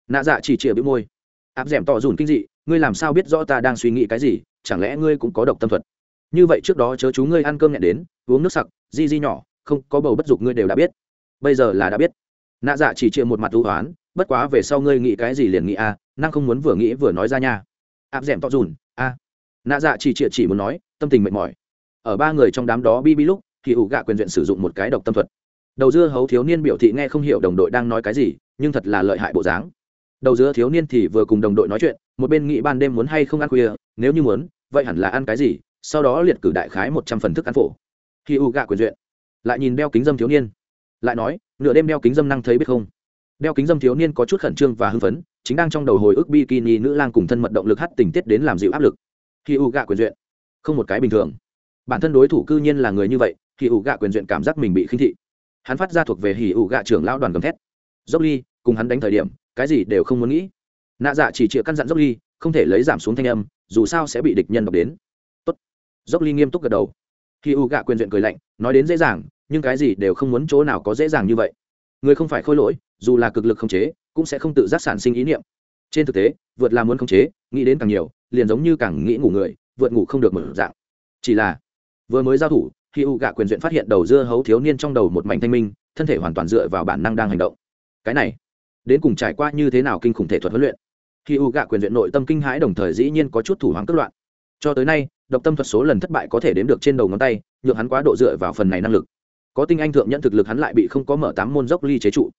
nạ dạ chỉ chĩa bĩu môi. Áp d ẻ m tỏ dùn kinh dị ngươi làm sao biết rõ ta đang suy nghĩ cái gì chẳng lẽ ngươi cũng có độc tâm thuật? Như vậy trước đó chớ chú ngươi ăn cơm nhẹ đến uống nước sặc di di nhỏ không có bầu bất dục ngươi đều đã biết. Bây giờ là đã biết. Nạ dạ chỉ chịa một mặt thú hoán bất quá về sau ngươi nghĩ cái gì liền nghĩ a à, năng không muốn vừa nghĩ vừa nói ra nha. Áp d ẻ m to dùn a. Nạ dạ chỉ chịa chỉ muốn nói tâm tình mệt mỏi. Ở ba người trong đám đó bi bi lúc thì ủ gạ quyền duyện sử dụng một cái độc tâm thuật đầu dưa hấu thiếu niên biểu thị nghe không hiểu đồng đội đang nói cái gì, nhưng thật là lợi hại bộ dáng. Đầu dưa thiếu niên thì vừa cùng đồng đội nói chuyện, một bên nghĩ ban đêm muốn hay không ăn khuya, nếu như muốn, vậy hẳn là ăn cái gì, sau đó liệt cử đại khái một trăm phần thức ăn phổ. Khi u gạ quyền duyện, lại nhìn đeo kính dâm thiếu niên, lại nói, nửa đêm đeo kính dâm năng thấy biết không? Đeo kính dâm thiếu niên có chút khẩn trương và hưng phấn, chính đang trong đầu hồi ức bikini nữ lang cùng thân mật động lực hát tình tiết đến làm dịu áp lực. Khi u gạ quyền duyện, không một cái bình thường. Bản thân đối thủ cư nhiên là người như vậy, khi u gạ quyền duyện cảm giác mình bị khinh thị hắn phát ra thuộc về hỉ ủ gạ trưởng lão đoàn gầm thét. Dốc ly, cùng hắn đánh thời điểm, cái gì đều không muốn nghĩ. Nạ dạ chỉ chịu căn dặn dốc ly, không thể lấy giảm xuống thanh âm, dù sao sẽ bị địch nhân đọc đến. Tốt. dốc ly nghiêm túc gật đầu. Khi u gạ quyền duyện cười lạnh, nói đến dễ dàng, nhưng cái gì đều không muốn chỗ nào có dễ dàng như vậy. Người không phải khôi lỗi, dù là cực lực khống chế, cũng sẽ không tự giác sản sinh ý niệm. Trên thực tế, vượt là muốn khống chế, nghĩ đến càng nhiều, liền giống như càng nghĩ ngủ người, vượt ngủ không được một dạng. Chỉ là, vừa mới giao thủ khi u gạ quyền duyện phát hiện đầu dưa hấu thiếu niên trong đầu một mảnh thanh minh, thân thể hoàn toàn dựa vào bản năng đang hành động. Cái này, đến cùng trải qua như thế nào kinh khủng thể thuật huấn luyện? Khi u gạ quyền duyện nội tâm kinh hãi đồng thời dĩ nhiên có chút thủ hoáng cất loạn. Cho tới nay, độc tâm thuật số lần thất bại có thể đếm được trên đầu ngón tay, nhượng hắn quá độ dựa vào phần này năng lực. Có tinh anh thượng nhận thực lực hắn lại bị không có mở tám môn dốc ly chế trụ.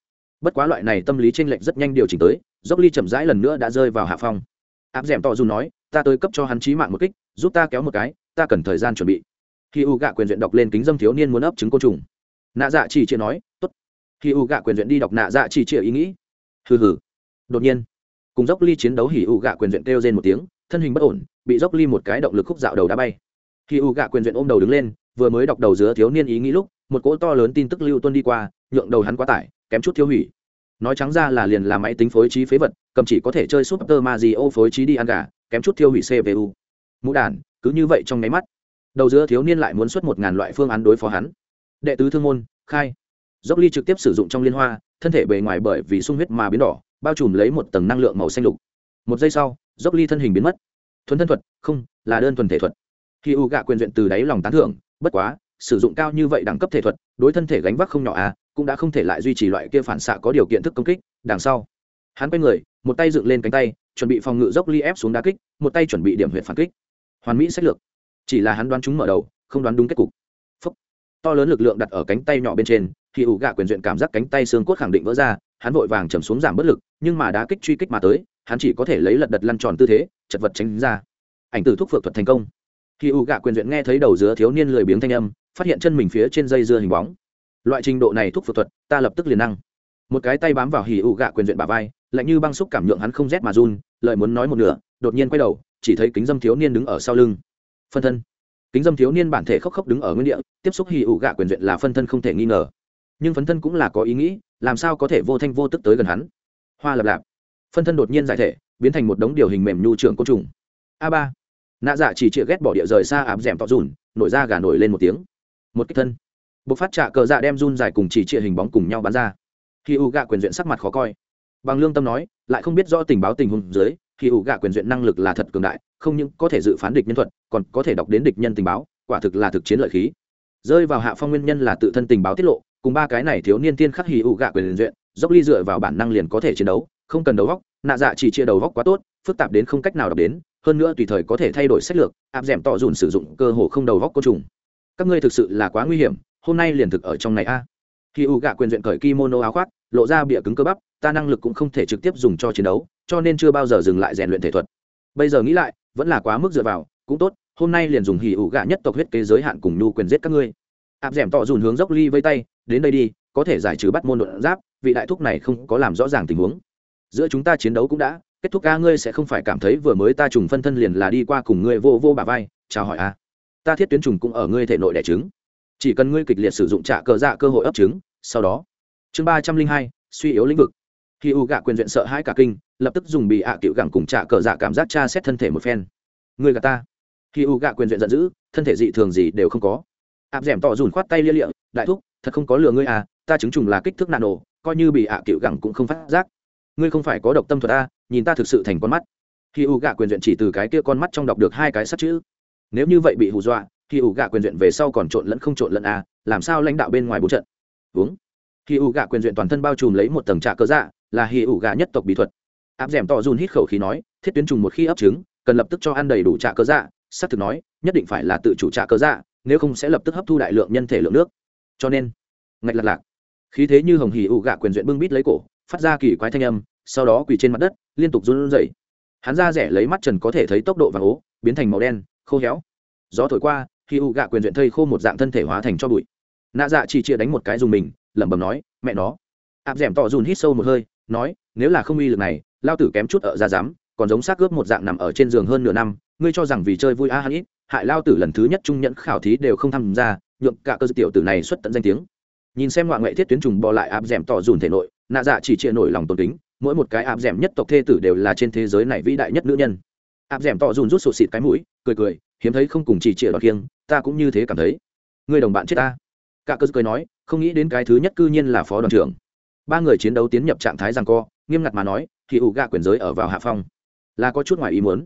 Bất quá loại này tâm lý tranh lệch rất nhanh điều chỉnh tới, dốc ly chậm rãi lần nữa đã rơi vào hạ phong. Áp d ẻ m to dù nói, ta tới cấp cho hắn trí mạng một kích, giúp ta kéo một cái, ta cần thời gian chuẩn bị khi u gạ quyền duyện đọc lên kính dâm thiếu niên muốn ấp trứng côn trùng. Nạ dạ chỉ chịa nói, tốt. Khi u gạ quyền duyện đi đọc, nạ dạ chỉ chịa ý nghĩ. Hừ hừ. Đột nhiên, cùng dốc ly chiến đấu hỉ u gạ quyền duyện kêu trên một tiếng, thân hình bất ổn, bị dốc ly một cái động lực khúc dạo đầu đá bay. Khi u gạ quyền duyện ôm đầu đứng lên, vừa mới đọc đầu giữa thiếu niên ý nghĩ lúc, một cỗ to lớn tin tức lưu tuân đi qua, nhượng đầu hắn quá tải, kém chút thiếu hủy. Nói trắng ra là liền làm máy tính phối trí phế vật, cầm chỉ có thể chơi super mario phối trí đi ăn gà, kém chút thiêu hủy cpu mũ đàn, cứ như vậy trong nháy mắt đầu giữa thiếu niên lại muốn xuất một ngàn loại phương án đối phó hắn. Đệ tứ thương môn, khai. Dốc ly trực tiếp sử dụng trong liên hoa, thân thể bề ngoài bởi vì sung huyết mà biến đỏ, bao trùm lấy một tầng năng lượng màu xanh lục. Một giây sau, dốc ly thân hình biến mất. Thuần thân thuật, không, là đơn thuần thể thuật. Khi u gạ quyền duyện từ đáy lòng tán thưởng, bất quá, sử dụng cao như vậy đẳng cấp thể thuật, đối thân thể gánh vác không nhỏ à cũng đã không thể lại duy trì loại kia phản xạ có điều kiện thức công kích, đằng sau. Hắn quay người, một tay dựng lên cánh tay, chuẩn bị phòng ngự dốc ly ép xuống đá kích, một tay chuẩn bị điểm huyện phản kích. Hoàn mỹ sách lược chỉ là hắn đoán chúng mở đầu, không đoán đúng kết cục. Phúc. to lớn lực lượng đặt ở cánh tay nhỏ bên trên khi ủ gạ quyền duyện cảm giác cánh tay xương cốt khẳng định vỡ ra, hắn vội vàng chầm xuống giảm bất lực, nhưng mà đá kích truy kích mà tới, hắn chỉ có thể lấy lật đật lăn tròn tư thế, chật vật tránh ra. Ảnh từ thuốc phược thuật thành công. Khi ủ gạ quyền duyện nghe thấy đầu dứa thiếu niên lười biếng thanh âm, phát hiện chân mình phía trên dây dưa hình bóng. Loại trình độ này thuốc phược thuật, ta lập tức liền năng. Một cái tay bám vào hỉ ủ gạ quyền duyện bà vai, lạnh như băng xúc cảm nhượng hắn không rét mà run lợi muốn nói một nửa, đột nhiên quay đầu, chỉ thấy kính dâm thiếu niên đứng ở sau lưng phân thân. Kính dâm thiếu niên bản thể khóc khóc đứng ở nguyên địa, tiếp xúc hì ủ gạ quyền duyệt là phân thân không thể nghi ngờ. Nhưng phân thân cũng là có ý nghĩ, làm sao có thể vô thanh vô tức tới gần hắn? Hoa lập lạp. Phân thân đột nhiên giải thể, biến thành một đống điều hình mềm nhu trưởng côn trùng. A ba. Nạ dạ chỉ chịa ghét bỏ địa rời xa áp d ẻ m tọ dùn, nổi ra gà nổi lên một tiếng. Một kích thân. B ộ c phát trạ cờ dạ đem run dài cùng chỉ chịa hình bóng cùng nhau bắn ra. Khi u gạ quyền duyện sắc mặt khó coi. Bằng lương tâm nói, lại không biết rõ tình báo tình huống dưới khi u gạ quyền duyện năng lực là thật cường đại, không những có thể dự phán địch nhân thuật, còn có thể đọc đến địch nhân tình báo, quả thực là thực chiến lợi khí rơi vào hạ phong nguyên nhân là tự thân tình báo tiết lộ, cùng ba cái này thiếu niên tiên khắc hì ủ gạ quyền duyện, dốc ly dựa vào bản năng liền có thể chiến đấu, không cần đầu góc nạ dạ chỉ chia đầu góc quá tốt, phức tạp đến không cách nào đọc đến, hơn nữa tùy thời có thể thay đổi sách lược, áp d ẻ m tỏ dùn sử dụng cơ hồ không đầu góc côn trùng các ngươi thực sự là quá nguy hiểm, hôm nay liền thực ở trong này a à khi u gạ quyền duyện cởi kimono áo khoác, lộ ra bịa cứng cơ bắp, ta năng lực cũng không thể trực tiếp dùng cho chiến đấu, cho nên chưa bao giờ dừng lại rèn luyện thể thuật. Bây giờ nghĩ lại, vẫn là quá mức dựa vào, cũng tốt, hôm nay liền dùng hỉ ủ gạ nhất tộc huyết kế giới hạn cùng nhu quyền giết các ngươi. Áp d ẻ m tỏ dùn hướng dốc ly vây tay, đến đây đi, có thể giải trừ bắt môn đột giáp, vị đại thúc này không có làm rõ ràng tình huống. Giữa chúng ta chiến đấu cũng đã, kết thúc ca ngươi sẽ không phải cảm thấy vừa mới ta trùng phân thân liền là đi qua cùng ngươi vô vô bà vai, chào hỏi a. Ta thiết tuyến trùng cũng ở ngươi thể nội đẻ trứng chỉ cần ngươi kịch liệt sử dụng trả cờ dạ cơ hội ấp trứng, sau đó, chương ba trăm linh hai, suy yếu lĩnh vực. Khi u gạ quyền duyện sợ hãi cả kinh, lập tức dùng bị ạ à cựu gẳng cùng trả cờ dạ cảm giác tra xét thân thể một phen. Người gà ta. Khi u gạ quyền duyện giận dữ, thân thể dị thường gì đều không có. Áp d ẻ m tỏ dùn khoát tay lia lịa, đại thúc, thật không có lừa ngươi à ta chứng trùng là kích thước nạn nổ, coi như bị ạ à cựu gẳng cũng không phát giác. Ngươi không phải có độc tâm thuật ta nhìn ta thực sự thành con mắt. Khi u gạ quyền duyện chỉ từ cái kia con mắt trong đọc được hai cái sắt chữ. Nếu như vậy bị hù dọa khi u gạ quyền duyện về sau còn trộn lẫn không trộn lẫn a, làm sao lãnh đạo bên ngoài bốn trận? Uống. Khi u gạ quyền duyện toàn thân bao trùm lấy một tầng trạ cơ dạ là hi ủ Gạ nhất tộc bí thuật. Áp d ẻ m to dùn hít khẩu khí nói, thiết tuyến trùng một khi ấp trứng, cần lập tức cho ăn đầy đủ trạ cơ dạ. S á c thực nói, nhất định phải là tự chủ trạ cơ dạ nếu không sẽ lập tức hấp thu đại lượng nhân thể lượng nước. Cho nên, ngạch lạc lạc. Khí thế như hồng hì ủ gạ quyền duyện bưng bít lấy cổ, phát ra kỳ quái thanh âm, sau đó quỳ trên mặt đất, liên tục run dậy. hắn ra rẻ lấy mắt trần có thể thấy tốc độ và ố, biến thành màu đen, khô héo. Gió thổi qua khi u gạ quyền duyện thây khô một dạng thân thể hóa thành cho bụi. Nạ dạ chỉ chia đánh một cái dùng mình, lẩm bẩm nói, mẹ nó. Áp d ẻ m tỏ dùn hít sâu một hơi, nói, nếu là không uy lực này, lao tử kém chút ở ra dám, còn giống xác cướp một dạng nằm ở trên giường hơn nửa năm, ngươi cho rằng vì chơi vui a hắn ít, hại lao tử lần thứ nhất trung nhẫn khảo thí đều không tham gia, nhượng cả cơ tiểu tử này xuất tận danh tiếng. Nhìn xem ngoại nghệ thiết tuyến trùng bò lại áp d ẻ m tỏ dùn thể nội, nạ dạ chỉ chia nổi lòng tôn kính, mỗi một cái áp d ẻ m nhất tộc thê tử đều là trên thế giới này vĩ đại nhất nữ nhân. Áp d ẻ m tỏ dùn rút sụt xịt cái mũi, cười cười hiếm thấy không cùng chỉ trịa đoạt kiêng, ta cũng như thế cảm thấy. Người đồng bạn chết ta. Cả cơ cười nói, không nghĩ đến cái thứ nhất cư nhiên là phó đoàn trưởng. Ba người chiến đấu tiến nhập trạng thái rằng co, nghiêm ngặt mà nói thì ủ gạ quyền giới ở vào hạ phong. Là có chút ngoài ý muốn.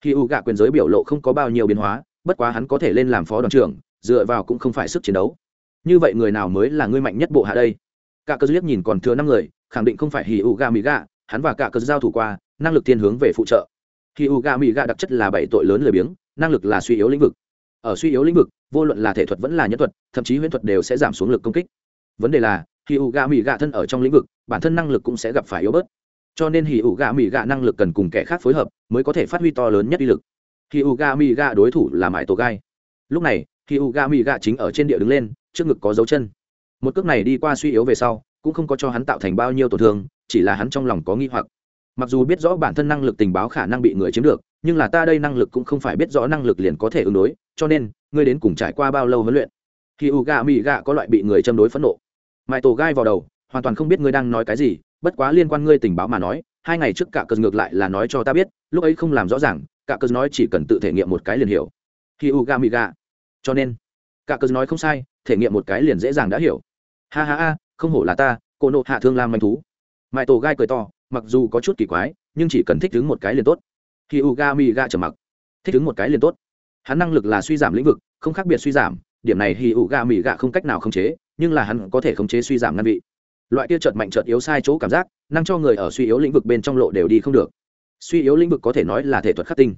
Khi ủ gạ quyền giới biểu lộ không có bao nhiêu biến hóa, bất quá hắn có thể lên làm phó đoàn trưởng, dựa vào cũng không phải sức chiến đấu. Như vậy người nào mới là người mạnh nhất bộ hạ đây? Cả cơ liếc nhìn còn thừa năm người, khẳng định không phải hì ủ gạ mỹ gạ, hắn và cả cơ giao thủ qua, năng lực thiên hướng về phụ trợ. Hì ủ gạ mỹ gạ đặc chất là bảy tội lớn lười biếng năng lực là suy yếu lĩnh vực. Ở suy yếu lĩnh vực, vô luận là thể thuật vẫn là nhân thuật, thậm chí huyễn thuật đều sẽ giảm xuống lực công kích. Vấn đề là hì ủ gạ mỹ thân ở trong lĩnh vực, bản thân năng lực cũng sẽ gặp phải yếu bớt. Cho nên hì ủ gạ mỹ năng lực cần cùng kẻ khác phối hợp mới có thể phát huy to lớn nhất uy lực. Hì ủ gạ mỹ đối thủ là mãi tổ gai. Lúc này hì ủ gạ mỹ chính ở trên địa đứng lên, trước ngực có dấu chân. Một cước này đi qua suy yếu về sau, cũng không có cho hắn tạo thành bao nhiêu tổn thương, chỉ là hắn trong lòng có nghi hoặc. Mặc dù biết rõ bản thân năng lực tình báo khả năng bị người chiếm được nhưng là ta đây năng lực cũng không phải biết rõ năng lực liền có thể ứng đối, cho nên, ngươi đến cùng trải qua bao lâu huấn luyện? Khi u gà mỹ gà có loại bị người châm đối phẫn nộ. Mãi tổ gai vào đầu, hoàn toàn không biết ngươi đang nói cái gì, bất quá liên quan ngươi tình báo mà nói, hai ngày trước cả cờ ngược lại là nói cho ta biết, lúc ấy không làm rõ ràng cả cờ nói chỉ cần tự thể nghiệm một cái liền hiểu. Khi u gà mỹ gà cho nên cả cờ nói không sai, thể nghiệm một cái liền dễ dàng đã hiểu. Ha ha ha, không hổ là ta, cô nộ hạ thương lam manh thú. Mãi tổ gai cười to, mặc dù có chút kỳ quái, nhưng chỉ cần thích đứng một cái liền tốt khi u ga mi ga trở mặc, thích ứng một cái liền tốt. Hắn năng lực là suy giảm lĩnh vực, không khác biệt suy giảm, điểm này hì u gà mì gà không cách nào khống chế, nhưng là hắn có thể khống chế suy giảm ngăn vị. Loại kia chợt mạnh chợt yếu sai chỗ cảm giác, năng cho người ở suy yếu lĩnh vực bên trong lộ đều đi không được. Suy yếu lĩnh vực có thể nói là thể thuật khắc tinh.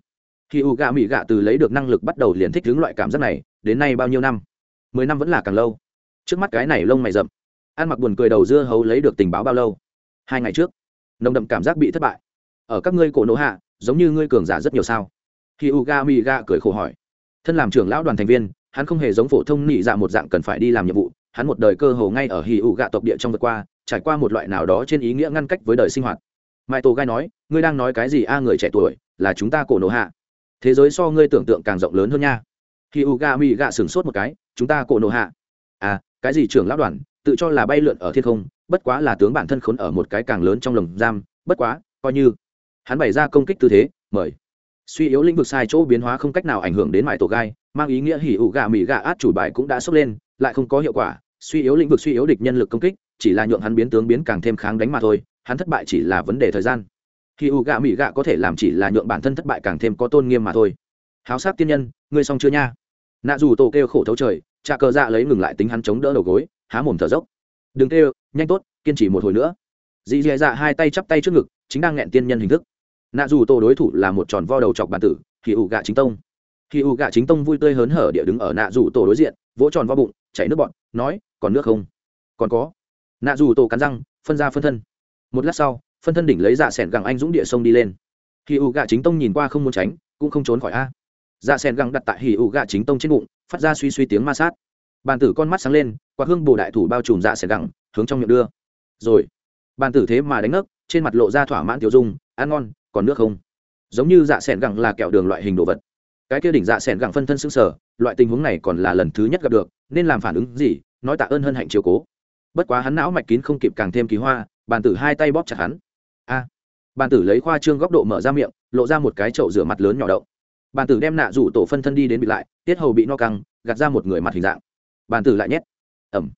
Hì u gà mì gạ từ lấy được năng lực bắt đầu liền thích ứng loại cảm giác này, đến nay bao nhiêu năm? Mười năm vẫn là càng lâu. Trước mắt cái này lông mày rậm. Ăn mặc buồn cười đầu dưa hấu lấy được tình báo bao lâu? Hai ngày trước. Nồng đậm cảm giác bị thất bại. Ở các ngươi cổ nỗ hạ giống như ngươi cường giả rất nhiều sao? Khi u ga mi ga cười khổ hỏi. Thân làm trưởng lão đoàn thành viên, hắn không hề giống phổ thông nị dạ một dạng cần phải đi làm nhiệm vụ. Hắn một đời cơ hồ ngay ở hì ụ gạ tộc địa trong vượt qua, trải qua một loại nào đó trên ý nghĩa ngăn cách với đời sinh hoạt. Mai tổ gai nói, ngươi đang nói cái gì a, người trẻ tuổi, là chúng ta cổ nổ hạ. Thế giới so ngươi tưởng tượng càng rộng lớn hơn nha. Hì ụ gạ mi gạ sửng sốt một cái, chúng ta cổ nổ hạ. À cái gì trưởng lão đoàn, tự cho là bay lượn ở thiên không, bất quá là tướng bản thân khốn ở một cái càng lớn trong lồng giam, bất quá, coi như hắn bày ra công kích tư thế, mời. Suy yếu lĩnh vực sai chỗ biến hóa không cách nào ảnh hưởng đến mãi tổ gai, mang ý nghĩa hỉ ủ gà mỹ gà át chủ bài cũng đã sốc lên, lại không có hiệu quả. Suy yếu lĩnh vực suy yếu địch nhân lực công kích, chỉ là nhượng hắn biến tướng biến càng thêm kháng đánh mà thôi, hắn thất bại chỉ là vấn đề thời gian. Hỉ ủ gà mỹ gà có thể làm chỉ là nhượng bản thân thất bại càng thêm có tôn nghiêm mà thôi. Háo sát tiên nhân, ngươi xong chưa nha? Nạ dù tổ kêu khổ thấu trời trà cờ dạ lấy ngừng lại tính hắn chống đỡ đầu gối, há mồm thở dốc. Đừng kêu, nhanh tốt, kiên trì một hồi nữa dì dì dạ hai tay chắp tay trước ngực, chính đang nghẹn tiên nhân hình thức. Nạ dù tổ đối thủ là một tròn vo đầu chọc bản tử thì ủ gạ chính tông. Khi ủ gạ chính tông vui tươi hớn hở địa đứng ở nạ dù tổ đối diện, vỗ tròn vo bụng, chảy nước bọn nói, còn nước không? Còn có. Nạ dù tổ cắn răng, phân ra phân thân. Một lát sau, phân thân đỉnh lấy dạ sẻn gẳng anh dũng địa sông đi lên. Khi ủ gạ chính tông nhìn qua không muốn tránh, cũng không trốn khỏi a. Dạ sẻn gẳng đặt tại hì ủ gạ chính tông trên bụng, phát ra suy suy tiếng ma sát. Bàn tử con mắt sáng lên, quạt hương bồ đại thủ bao trùm dạ sẻn gẳng, hướng trong miệng đưa. Rồi bàn tử thế mà đánh ngất trên mặt lộ ra thỏa mãn tiêu dung, ăn ngon, còn nước không? Giống như dạ sẻn gẳng là kẹo đường loại hình đồ vật. Cái kia đỉnh dạ sẻn gẳng phân thân xứng sở, loại tình huống này còn là lần thứ nhất gặp được, nên làm phản ứng gì, nói tạ ơn hân hạnh chiều cố. Bất quá hắn não mạch kín không kịp càng thêm kỳ hoa, bàn tử hai tay bóp chặt hắn. A! Bàn tử lấy khoa trương góc độ mở ra miệng, lộ ra một cái chậu rửa mặt lớn nhỏ đậu. Bàn tử đem nạ rủ tổ phân thân đi đến bị lại, tiết hầu bị no căng, gạt ra một người mặt hình dạng. Bàn tử lại nhét. Ẩm.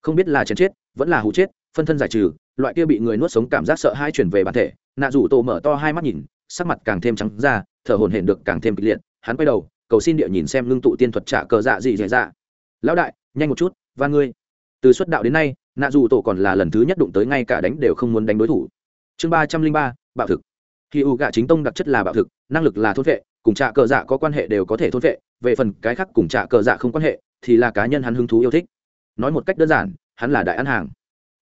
Không biết là chén chết, vẫn là hụ chết, phân thân giải trừ loại kia bị người nuốt sống cảm giác sợ hai chuyển về bản thể, nạ rủ tổ mở to hai mắt nhìn, sắc mặt càng thêm trắng ra, thở hồn hển được càng thêm kịch liệt, hắn quay đầu, cầu xin địa nhìn xem ngưng tụ tiên thuật trả cờ dạ gì dễ dạ. Lão đại, nhanh một chút và ngươi. Từ xuất đạo đến nay, nạ dù tổ còn là lần thứ nhất đụng tới ngay cả đánh đều không muốn đánh đối thủ. Chương ba trăm linh ba, bạo thực. Khi u gạ chính tông đặc chất là bạo thực, năng lực là thôn vệ, cùng trạ cờ dạ có quan hệ đều có thể thôn vệ, về phần cái khác cùng trạ cờ dạ không quan hệ, thì là cá nhân hắn hứng thú yêu thích. Nói một cách đơn giản, hắn là đại ăn hàng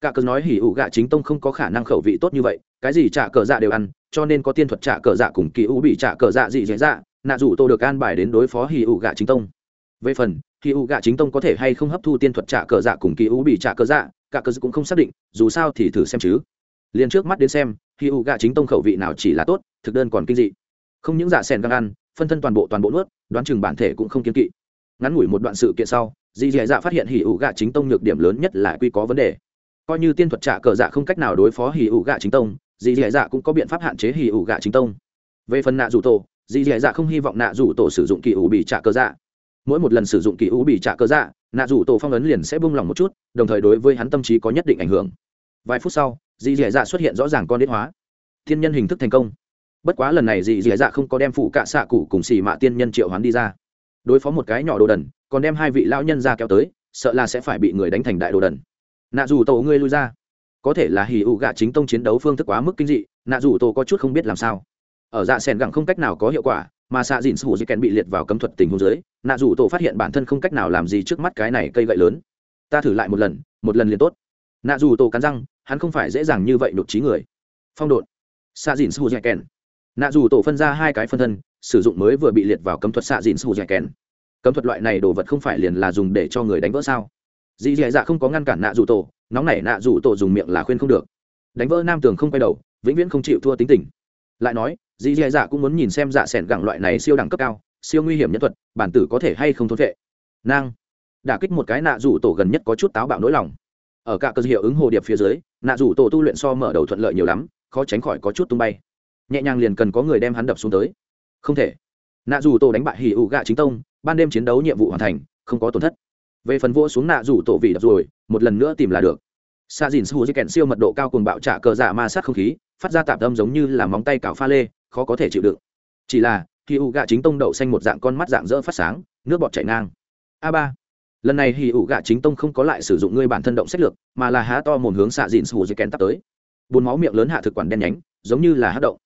cả cờ nói hỉ ủ gạ chính tông không có khả năng khẩu vị tốt như vậy, cái gì trả cờ dạ đều ăn, cho nên có tiên thuật trả cờ dạ cùng kỳ ủ bị trả cờ dạ gì dễ dạ nạ dù tô được an bài đến đối phó hỉ ủ gạ chính tông. Về phần, hỉ ủ gạ chính tông có thể hay không hấp thu tiên thuật trả cờ dạ cùng kỳ ủ bị trả cờ dạ cả cờ cũng không xác định, dù sao thì thử xem chứ. Liền trước mắt đến xem, hỉ ủ gạ chính tông khẩu vị nào chỉ là tốt, thực đơn còn kinh dị. Không những dạ sèn găng ăn, phân thân toàn bộ toàn bộ nuốt, đoán chừng bản thể cũng không kiên kỵ. Ngắn ngủi một đoạn sự kiện sau dì dì dạ phát hiện hỉ ủ gạ chính tông nhược điểm lớn nhất là quy có vấn đề coi như tiên thuật trả cờ dạ không cách nào đối phó hỉ ủ gạ chính tông, dì dì dạ cũng có biện pháp hạn chế hỉ ủ gạ chính tông. Về phần nạ rủ tổ, dì dì dạ không hy vọng nạ rủ tổ sử dụng kỳ ủ bị trả cờ dạ. Mỗi một lần sử dụng kỳ ủ bị trả cờ dạ nạ rủ tổ phong ấn liền sẽ bung lòng một chút, đồng thời đối với hắn tâm trí có nhất định ảnh hưởng. Vài phút sau, dì dì dạ xuất hiện rõ ràng con đế hóa. Thiên nhân hình thức thành công. Bất quá lần này dì dì dạ không có đem phụ cạ xạ cụ cùng xì mạ tiên nhân triệu hoán đi ra. Đối phó một cái nhỏ đồ đần, còn đem hai vị lão nhân ra kéo tới, sợ là sẽ phải bị người đánh thành đại đồ đần nạ dù tổ ngươi lui ra. Có thể là hì ụ gạ chính tông chiến đấu phương thức quá mức kinh dị, nạ dù tổ có chút không biết làm sao. Ở dạ sẻn gẳng không cách nào có hiệu quả, mà xạ dìn sủ di kèn bị liệt vào cấm thuật tình huống dưới, nạ dù tổ phát hiện bản thân không cách nào làm gì trước mắt cái này cây gậy lớn. Ta thử lại một lần một lần liền tốt. Nạ dù tổ cắn răng, hắn không phải dễ dàng như vậy đột trí người. Phong độn. Xạ dìn sủ di kèn nạ dù tổ phân ra hai cái phân thân, sử dụng mới vừa bị liệt vào cấm thuật xạ dìn sủ di kèn cấm thuật loại này đồ vật không phải liền là dùng để cho người đánh vỡ sao? Dì dì dạ không có ngăn cản nạ dù tổ, nóng nảy nạ dù tổ dùng miệng là khuyên không được. Đánh vỡ nam tường không quay đầu, vĩnh viễn không chịu thua tính tình. Lại nói, dì dì dạ cũng muốn nhìn xem dạ s ẻ n gẳng loại này siêu đẳng cấp cao, siêu nguy hiểm nhân thuật, bản tử có thể hay không thốn vệ. Nang, đả kích một cái nạ dù tổ gần nhất có chút táo bạo nỗi lòng. Ở cả cơ hiệu ứng hồ điệp phía dưới, nạ dù tổ tu luyện so mở đầu thuận lợi nhiều lắm, khó tránh khỏi có chút tung bay. Nhẹ nhàng liền cần có người đem hắn đập xuống tới. Không thể. Nạ dù tổ đánh bại hỉ ủ gạ chính tông, ban đêm chiến đấu nhiệm vụ hoàn thành, không có tổn thất về phần vua xuống nạ rủ tổ vị đập rồi, một lần nữa tìm là được. Xa dìn sư kẹn siêu mật độ cao cùng bạo trả cờ giả ma sát không khí, phát ra tạp âm giống như là móng tay cào pha lê, khó có thể chịu đựng. Chỉ là khi u gạ chính tông đậu xanh một dạng con mắt dạng dỡ phát sáng, nước bọt chảy ngang. A ba. Lần này hì ủ gạ chính tông không có lại sử dụng ngươi bản thân động sách lược, mà là há to mồm hướng xạ dìn sù dây kén tắt tới. Bốn máu miệng lớn hạ thực quản đen nhánh, giống như là hát động.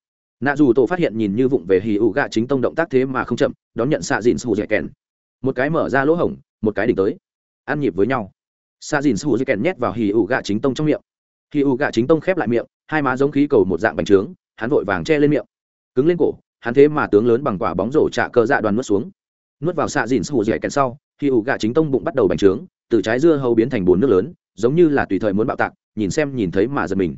Nạ dù tổ phát hiện nhìn như vụng về hì ủ gạ chính tông động tác thế mà không chậm, đón nhận xạ dìn sù dây kén một cái mở ra lỗ hổng, một cái đỉnh tới ăn nhịp với nhau. Xa dìn su dây kèn nhét vào hì ủ gạ chính tông trong miệng. Hì ủ gạ chính tông khép lại miệng, hai má giống khí cầu một dạng bánh trướng, hắn vội vàng che lên miệng. Cứng lên cổ, hắn thế mà tướng lớn bằng quả bóng rổ trạ cơ dạ đoàn nuốt xuống. Nuốt vào xạ dìn su dây kèn sau, hì ủ gạ chính tông bụng bắt đầu bánh trướng, từ trái dưa hầu biến thành bồn nước lớn, giống như là tùy thời muốn bạo tạc, nhìn xem nhìn thấy mà giật mình.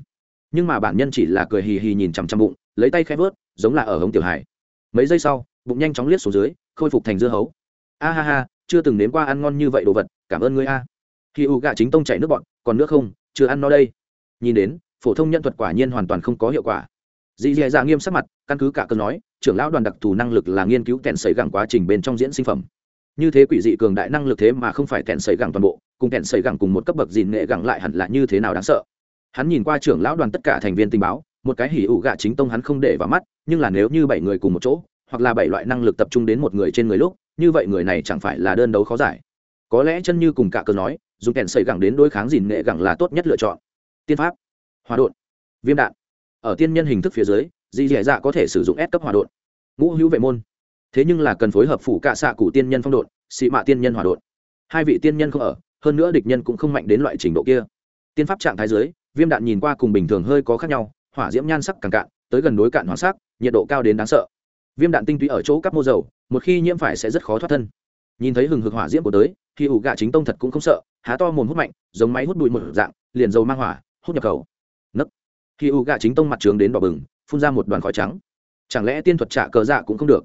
Nhưng mà bản nhân chỉ là cười hì hì nhìn chằm chằm bụng, lấy tay khép vớt, giống là ở hống tiểu hải mấy giây sau, bụng nhanh chóng liếc xuống dưới, khôi phục thành dưa hấu. A ha ha chưa từng nếm qua ăn ngon như vậy đồ vật, cảm ơn ngươi a. Khi u gạ chính tông chảy nước bọn, còn nước không, chưa ăn nó đây. Nhìn đến, phổ thông nhân thuật quả nhiên hoàn toàn không có hiệu quả. Dì dì dạ nghiêm sắc mặt, căn cứ cả cơn nói, trưởng lão đoàn đặc thù năng lực là nghiên cứu kèn sấy gẳng quá trình bên trong diễn sinh phẩm. Như thế quỷ dị cường đại năng lực thế mà không phải kèn sấy gẳng toàn bộ, cùng kèn sấy gẳng cùng một cấp bậc dìn nghệ gẳng lại hẳn là như thế nào đáng sợ? Hắn nhìn qua trưởng lão đoàn tất cả thành viên tình báo, một cái hỉ ủ gạ chính tông hắn không để vào mắt, nhưng là nếu như bảy người cùng một chỗ, hoặc là bảy loại năng lực tập trung đến một người trên người lúc như vậy người này chẳng phải là đơn đấu khó giải. Có lẽ chân như cùng cả cờ nói, dùng kèn sẩy gẳng đến đối kháng dìn nghệ gẳng là tốt nhất lựa chọn. Tiên pháp. Hòa đột viêm đạn. Ở tiên nhân hình thức phía dưới, dị dẻ dạ có thể sử dụng ép cấp hòa đột ngũ hữu vệ môn. Thế nhưng là cần phối hợp phủ cạ xạ cụ tiên nhân phong đột xị mạ tiên nhân hòa đột hai vị tiên nhân không ở, hơn nữa địch nhân cũng không mạnh đến loại trình độ kia. Tiên pháp trạng thái dưới, viêm đạn nhìn qua cùng bình thường hơi có khác nhau, hỏa diễm nhan sắc càng cạn, tới gần đối cạn hóa sắc, nhiệt độ cao đến đáng sợ viêm đạn tinh túy ở chỗ cắp mô dầu, một khi nhiễm phải sẽ rất khó thoát thân. Nhìn thấy hừng hực hỏa diễm của tới khi ủ gạ chính tông thật cũng không sợ, há to mồm hút mạnh, giống máy hút bụi một dạng, liền dầu mang hỏa, hút nhập khẩu. Nấc. Khi ủ gạ chính tông mặt trướng đến đỏ bừng, phun ra một đoàn khói trắng. Chẳng lẽ tiên thuật trả cờ dạ cũng không được?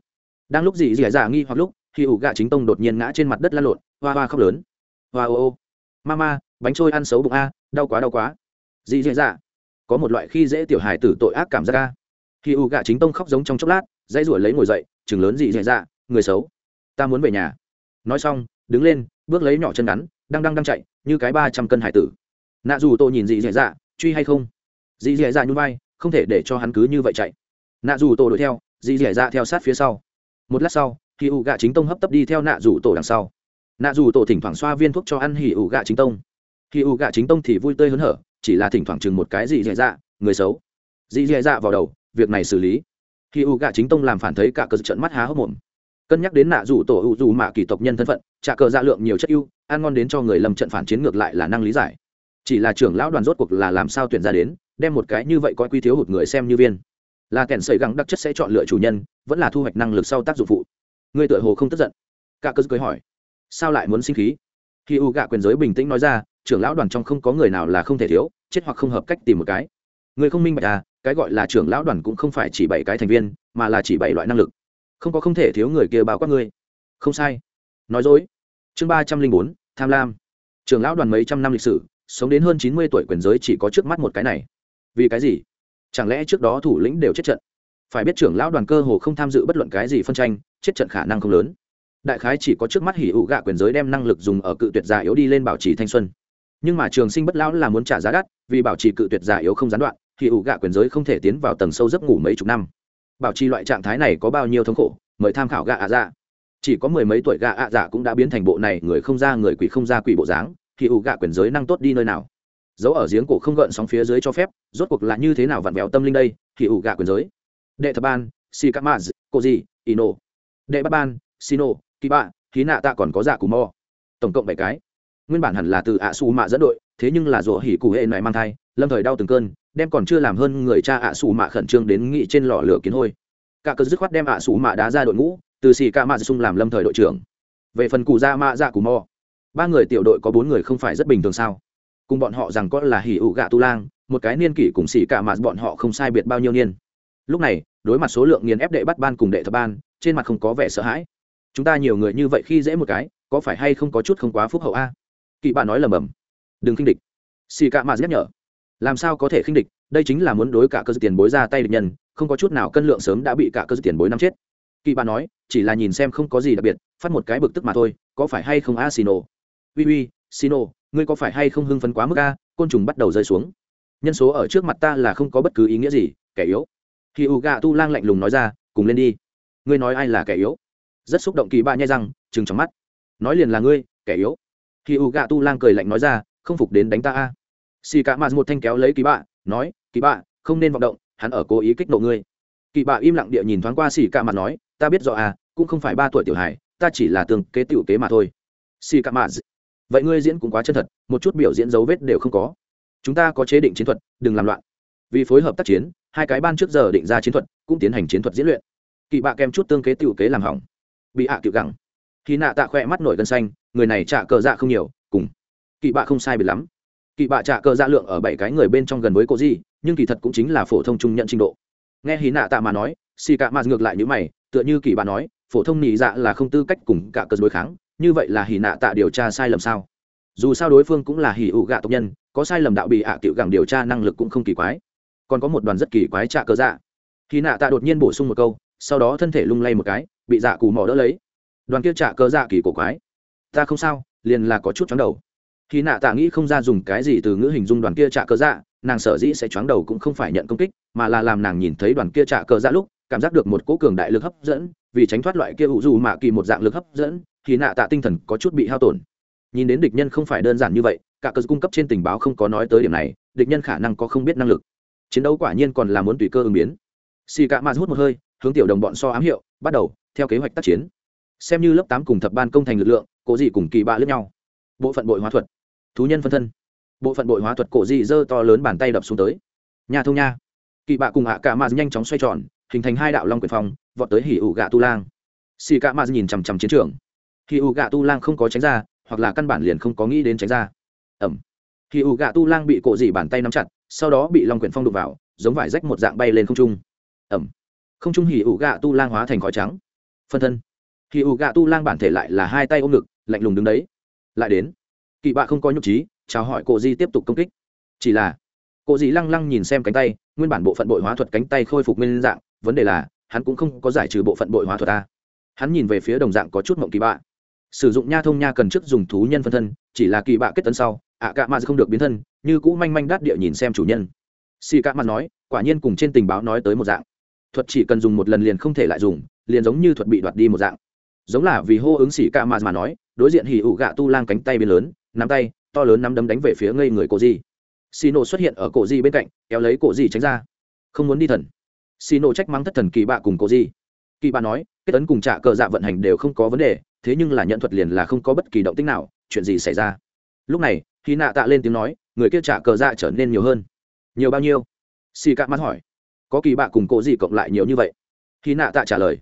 Đang lúc gì dì dạ nghi hoặc lúc khi ủ gạ chính tông đột nhiên ngã trên mặt đất lăn lộn, hoa hoa khóc lớn. Hoa ô ô. Ma ma bánh trôi ăn xấu bụng a, đau quá đau quá. Dì dì dạ. Có một loại khi dễ tiểu hài tử tội ác cảm giác a. Khi ủ gạ chính tông khóc giống trong chốc lát dãy ruổi lấy ngồi dậy, chừng lớn dị dạy dạ người xấu. Ta muốn về nhà. Nói xong, đứng lên, bước lấy nhỏ chân ngắn, đang đang đang chạy, như cái ba trăm cân hải tử. Nạ dù tôi nhìn dị dạy dạ truy hay không? Dị dạy dạ nhún vai, không thể để cho hắn cứ như vậy chạy. Nạ dù Tô đuổi theo dị dạy dạ theo sát phía sau. Một lát sau khi ủ gạ chính tông hấp tấp đi theo nạ dù tổ đằng sau. Nạ dù tổ thỉnh thoảng xoa viên thuốc cho ăn hỉ ủ gạ chính tông. Khi ủ gạ chính tông thì vui tươi hớn hở, chỉ là thỉnh thoảng chừng một cái dị dạy dạ người xấu. Dị dạy dạ vào đầu, việc này xử lý khi U gạ chính tông làm phản thấy cả cờ trận mắt há hốc mồm. Cân nhắc đến nạ rủ tổ hữu dù mạ kỳ tộc nhân thân phận, trả cờ dạ lượng nhiều chất ưu, ăn ngon đến cho người lầm trận phản chiến ngược lại là năng lý giải. Chỉ là trưởng lão đoàn rốt cuộc là làm sao tuyển ra đến, đem một cái như vậy coi quy thiếu hụt người xem như viên. Là kẻn sợi găng đặc chất sẽ chọn lựa chủ nhân, vẫn là thu hoạch năng lực sau tác dụng phụ. Người tự hồ không tức giận. Cả cờ cười hỏi, sao lại muốn sinh khí? Khi u gạ quyền giới bình tĩnh nói ra, trưởng lão đoàn trong không có người nào là không thể thiếu, chết hoặc không hợp cách tìm một cái. Người không minh bạch à cái gọi là trưởng lão đoàn cũng không phải chỉ bảy cái thành viên, mà là chỉ bảy loại năng lực. Không có không thể thiếu người kia báo quát ngươi. Không sai. Nói dối. Chương ba trăm linh bốn, tham lam. Trưởng lão đoàn mấy trăm năm lịch sử, sống đến hơn chín mươi tuổi quyền giới chỉ có trước mắt một cái này. Vì cái gì? Chẳng lẽ trước đó thủ lĩnh đều chết trận? Phải biết trưởng lão đoàn cơ hồ không tham dự bất luận cái gì phân tranh, chết trận khả năng không lớn. Đại khái chỉ có trước mắt hỉ ụ gạ quyền giới đem năng lực dùng ở cự tuyệt giả yếu đi lên bảo trì thanh xuân. Nhưng mà trường sinh bất lão là muốn trả giá đắt, vì bảo trì cự tuyệt giả yếu không gián đoạn thì ủ gạ quyền giới không thể tiến vào tầng sâu giấc ngủ mấy chục năm. Bảo trì loại trạng thái này có bao nhiêu thống khổ, mời tham khảo gạ ạ dạ. Chỉ có mười mấy tuổi gạ ạ dạ cũng đã biến thành bộ này người không ra người quỷ không ra quỷ bộ dáng thì ủ gạ quyền giới năng tốt đi nơi nào. Giấu ở giếng cổ không gợn sóng phía dưới cho phép, rốt cuộc là như thế nào vặn vẹo tâm linh đây Thì ủ gạ quyền giới. Đệ thập ban si kamaz cô gì ino. Đệ bát ban sino kỳ bạ khí nạ tạ còn có dạ cù mò tổng cộng bảy cái. Nguyên bản hẳn là từ ạ su mạ dẫn đội, thế nhưng là rủa hỉ cụ hệ này mang thai, lâm thời đau từng cơn đem còn chưa làm hơn người cha ạ sủ mạ khẩn trương đến nghị trên lò lửa kiến hôi. Cả cờ dứt khoát đem ạ sủ mạ đá ra đội ngũ, từ xì ca mạ sung làm lâm thời đội trưởng. Về phần cụ ra mạ dạ cù mò, ba người tiểu đội có bốn người không phải rất bình thường sao? Cùng bọn họ rằng có là hỉ ụ gạ tu lang, một cái niên kỷ cùng xì cả mạ bọn họ không sai biệt bao nhiêu niên. Lúc này, đối mặt số lượng nghiền ép đệ bắt ban cùng đệ thập ban, trên mặt không có vẻ sợ hãi. Chúng ta nhiều người như vậy khi dễ một cái, có phải hay không có chút không quá phúc hậu a? À? kỵ bạn nói lầm bầm. Đừng khinh địch. Xì ca mà nhắc nhở làm sao có thể khinh địch, đây chính là muốn đối cả cơ dự tiền bối ra tay địch nhân, không có chút nào cân lượng sớm đã bị cả cơ dự tiền bối nắm chết. Kỳ bà nói, chỉ là nhìn xem không có gì đặc biệt, phát một cái bực tức mà thôi, có phải hay không a xino uy uy xino ngươi có phải hay không hưng phấn quá mức a? Côn trùng bắt đầu rơi xuống. Nhân số ở trước mặt ta là không có bất cứ ý nghĩa gì, kẻ yếu. Khi u gà tu lang lạnh lùng nói ra, cùng lên đi. Ngươi nói ai là kẻ yếu? Rất xúc động kỳ bà nhai răng chừng trong mắt. Nói liền là ngươi, kẻ yếu. Khi u gà tu lang cười lạnh nói ra, không phục đến đánh ta a xì cả mạt một thanh kéo lấy kỳ bạ nói kỳ bạ không nên vọng động hắn ở cố ý kích nộ ngươi. Kỳ bạ im lặng địa nhìn thoáng qua xì cả mạt nói ta biết rõ à cũng không phải ba tuổi tiểu hải ta chỉ là tường kế tiểu kế mà thôi. Xì cả mạt vậy ngươi diễn cũng quá chân thật một chút biểu diễn dấu vết đều không có. Chúng ta có chế định chiến thuật đừng làm loạn. Vì phối hợp tác chiến hai cái ban trước giờ định ra chiến thuật cũng tiến hành chiến thuật diễn luyện. Kỳ bạ kèm chút tương kế tiểu kế làm hỏng. Bị hạ à gặng, gẳng. Khi nạ tạ khoe mắt nổi gân xanh người này trả cờ dạ không nhiều cùng. Kỳ bạ không sai biệt lắm kỳ bạ trả cờ dạ lượng ở bảy cái người bên trong gần với cô gì nhưng kỳ thật cũng chính là phổ thông trung nhận trình độ. Nghe hí nạ tạ mà nói, xì cả mà ngược lại như mày, tựa như kỳ bạ nói, phổ thông nhị dạ là không tư cách cùng cả cờ đối kháng, như vậy là hỉ nạ tạ điều tra sai lầm sao? Dù sao đối phương cũng là hỉ ụ gạ tộc nhân, có sai lầm đạo bị ạ à cựu gẳng điều tra năng lực cũng không kỳ quái. Còn có một đoàn rất kỳ quái trả cờ dạ. Hỉ nạ tạ đột nhiên bổ sung một câu, sau đó thân thể lung lay một cái, bị dạ cù mỏ đỡ lấy. Đoàn kia trả cờ dạ kỳ cổ quái. Ta không sao, liền là có chút chóng đầu khi nạ tạ nghĩ không ra dùng cái gì từ ngữ hình dung đoàn kia trả cờ dạ nàng sở dĩ sẽ chóng đầu cũng không phải nhận công kích, mà là làm nàng nhìn thấy đoàn kia trả cờ dạ lúc, cảm giác được một cỗ cường đại lực hấp dẫn, vì tránh thoát loại kia hữu dù mạ kỳ một dạng lực hấp dẫn thì nạ tạ tinh thần có chút bị hao tổn. Nhìn đến địch nhân không phải đơn giản như vậy, cả cơ cung cấp trên tình báo không có nói tới điểm này, địch nhân khả năng có không biết năng lực. Chiến đấu quả nhiên còn là muốn tùy cơ ứng biến. Xì cả mạt hút một hơi, hướng tiểu đồng bọn so ám hiệu, bắt đầu, theo kế hoạch tác chiến. Xem như lớp tám cùng thập ban công thành lực lượng, cố dị cùng kỳ bạ lướt nhau. Bộ phận bội hóa thuật thú nhân phân thân. Bộ phận bội hóa thuật cổ dị dơ to lớn bàn tay đập xuống tới. Nhà thông nha. Kỵ bạ cùng ạ cả mạt nhanh chóng xoay tròn, hình thành hai đạo long quyền phong, vọt tới hỉ ủ gạ tu lang. Xì cả mạt nhìn chằm chằm chiến trường. Hỉ ủ gạ tu lang không có tránh ra, hoặc là căn bản liền không có nghĩ đến tránh ra. Ẩm. Hỉ ủ gạ tu lang bị cổ dị bàn tay nắm chặt, sau đó bị long quyền phong đục vào, giống vải rách một dạng bay lên không trung. Ẩm. Không trung hỉ ủ gạ tu lang hóa thành khói trắng. Phân thân. Hỉ ủ gạ tu lang bản thể lại là hai tay ôm ngực, lạnh lùng đứng đấy. Lại đến kỳ bạ không có nhục trí, chào hỏi cổ di tiếp tục công kích. Chỉ là, cổ di lăng lăng nhìn xem cánh tay, nguyên bản bộ phận bội hóa thuật cánh tay khôi phục nguyên dạng, vấn đề là, hắn cũng không có giải trừ bộ phận bội hóa thuật ta. Hắn nhìn về phía đồng dạng có chút mộng kỳ bạ. Sử dụng nha thông nha cần trước dùng thú nhân phân thân, chỉ là kỳ bạ kết tấn sau, ạ cạ mạt không được biến thân, như cũ manh manh đát địa nhìn xem chủ nhân. Xì cạ mạt nói, quả nhiên cùng trên tình báo nói tới một dạng. Thuật chỉ cần dùng một lần liền không thể lại dùng, liền giống như thuật bị đoạt đi một dạng. Giống là vì hô ứng xỉ cạ mà mà nói đối diện hỉ ủ gạ tu lang cánh tay bên lớn, nắm tay, to lớn nắm đấm đánh về phía ngây người cổ di. Xì nổ xuất hiện ở cổ di bên cạnh, kéo lấy cổ di tránh ra. Không muốn đi thần. Xì nổ trách mắng thất thần kỳ bạ cùng cổ di. Kỳ bạ nói, kết tấn cùng trả cờ dạ vận hành đều không có vấn đề, thế nhưng là nhận thuật liền là không có bất kỳ động tích nào, chuyện gì xảy ra? Lúc này khi nạ tạ lên tiếng nói, người kia trả cờ dạ trở nên nhiều hơn. Nhiều bao nhiêu? Xì cạ mắt hỏi. Có kỳ bạ cùng cổ gì cộng lại nhiều như vậy? Khi nạ tạ trả lời.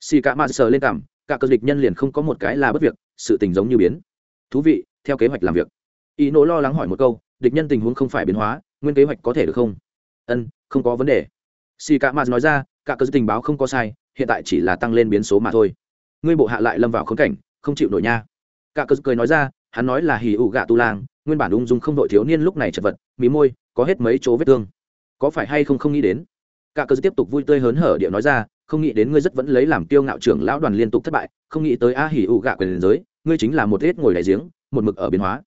Xì cạ mắt sờ lên cảm cả cơ địch nhân liền không có một cái là bất việc, sự tình giống như biến. Thú vị, theo kế hoạch làm việc. Ý nỗ lo lắng hỏi một câu, địch nhân tình huống không phải biến hóa, nguyên kế hoạch có thể được không? Ân, không có vấn đề. Si cạ mắt nói ra, cả cơ tình báo không có sai, hiện tại chỉ là tăng lên biến số mà thôi. Ngươi bộ hạ lại lâm vào khốn cảnh, không chịu nổi nha. Cả cơ cười nói ra, hắn nói là hì ụ gạ tu lang, nguyên bản ung dung không đội thiếu niên lúc này chật vật, mí môi, có hết mấy chỗ vết thương. Có phải hay không không nghĩ đến? Cả cơ tiếp tục vui tươi hớn hở điệu nói ra không nghĩ đến ngươi rất vẫn lấy làm tiêu ngạo trưởng lão đoàn liên tục thất bại, không nghĩ tới a hỉ ụ gạ quyền giới, ngươi chính là một ít ngồi đại giếng, một mực ở biến hóa.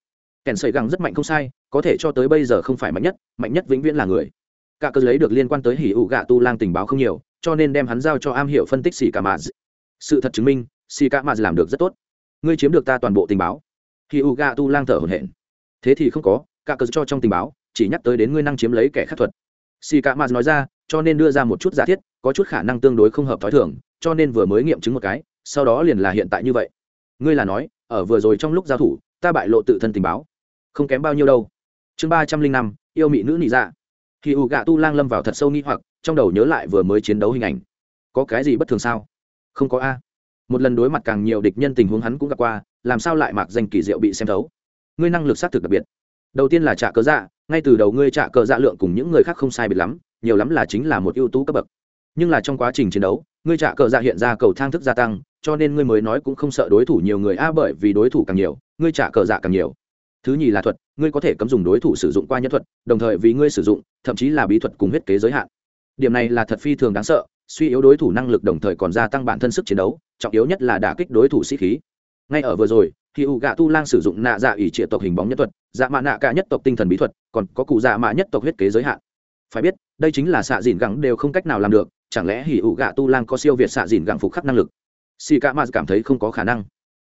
Kèn sợi găng rất mạnh không sai, có thể cho tới bây giờ không phải mạnh nhất mạnh nhất vĩnh viễn là người. Cả cơ lấy được liên quan tới hỉ ụ gạ tu lang tình báo không nhiều, cho nên đem hắn giao cho am hiểu phân tích xì cả mà sự thật chứng minh, xì cả mà làm được rất tốt. Ngươi chiếm được ta toàn bộ tình báo. Hỉ ụ gạ tu lang thở hổn hển. Thế thì không có, cả cơ cho trong tình báo, chỉ nhắc tới đến ngươi năng chiếm lấy kẻ khắc thuật xì cả mạt nói ra, cho nên đưa ra một chút giả thiết, có chút khả năng tương đối không hợp thói thường, cho nên vừa mới nghiệm chứng một cái, sau đó liền là hiện tại như vậy. Ngươi là nói, ở vừa rồi trong lúc giao thủ, ta bại lộ tự thân tình báo. Không kém bao nhiêu đâu. Chương ba trăm linh năm, yêu mỹ nữ nị dạ. Khi u gạ tu lang lâm vào thật sâu nghi hoặc, trong đầu nhớ lại vừa mới chiến đấu hình ảnh. Có cái gì bất thường sao? Không có a. Một lần đối mặt càng nhiều địch nhân tình huống hắn cũng gặp qua, làm sao lại mặc danh kỳ diệu bị xem thấu? Ngươi năng lực xác thực đặc biệt đầu tiên là trả cờ dạ ngay từ đầu ngươi trả cờ dạ lượng cùng những người khác không sai biệt lắm, nhiều lắm là chính là một ưu tú cấp bậc. Nhưng là trong quá trình chiến đấu, ngươi trả cờ dạ hiện ra cầu thang thức gia tăng, cho nên ngươi mới nói cũng không sợ đối thủ nhiều người, a, bởi vì đối thủ càng nhiều, ngươi trả cờ dạ càng nhiều. Thứ nhì là thuật, ngươi có thể cấm dùng đối thủ sử dụng qua nhân thuật, đồng thời vì ngươi sử dụng, thậm chí là bí thuật cùng huyết kế giới hạn. Điểm này là thật phi thường đáng sợ, suy yếu đối thủ năng lực đồng thời còn gia tăng bản thân sức chiến đấu, trọng yếu nhất là đả kích đối thủ sĩ khí ngay ở vừa rồi, thì u gạ tu lang sử dụng nạ dạ ỉ triệu tộc hình bóng nhất thuật dạ mạ nạ cả nhất tộc tinh thần bí thuật, còn có cụ dạ mạ nhất tộc huyết kế giới hạn. Phải biết, đây chính là xạ dìn gắng đều không cách nào làm được, chẳng lẽ hỉ ủ gạ tu lang có siêu việt xạ dìn gắng phục khắc năng lực? Si ca mã cảm thấy không có khả năng.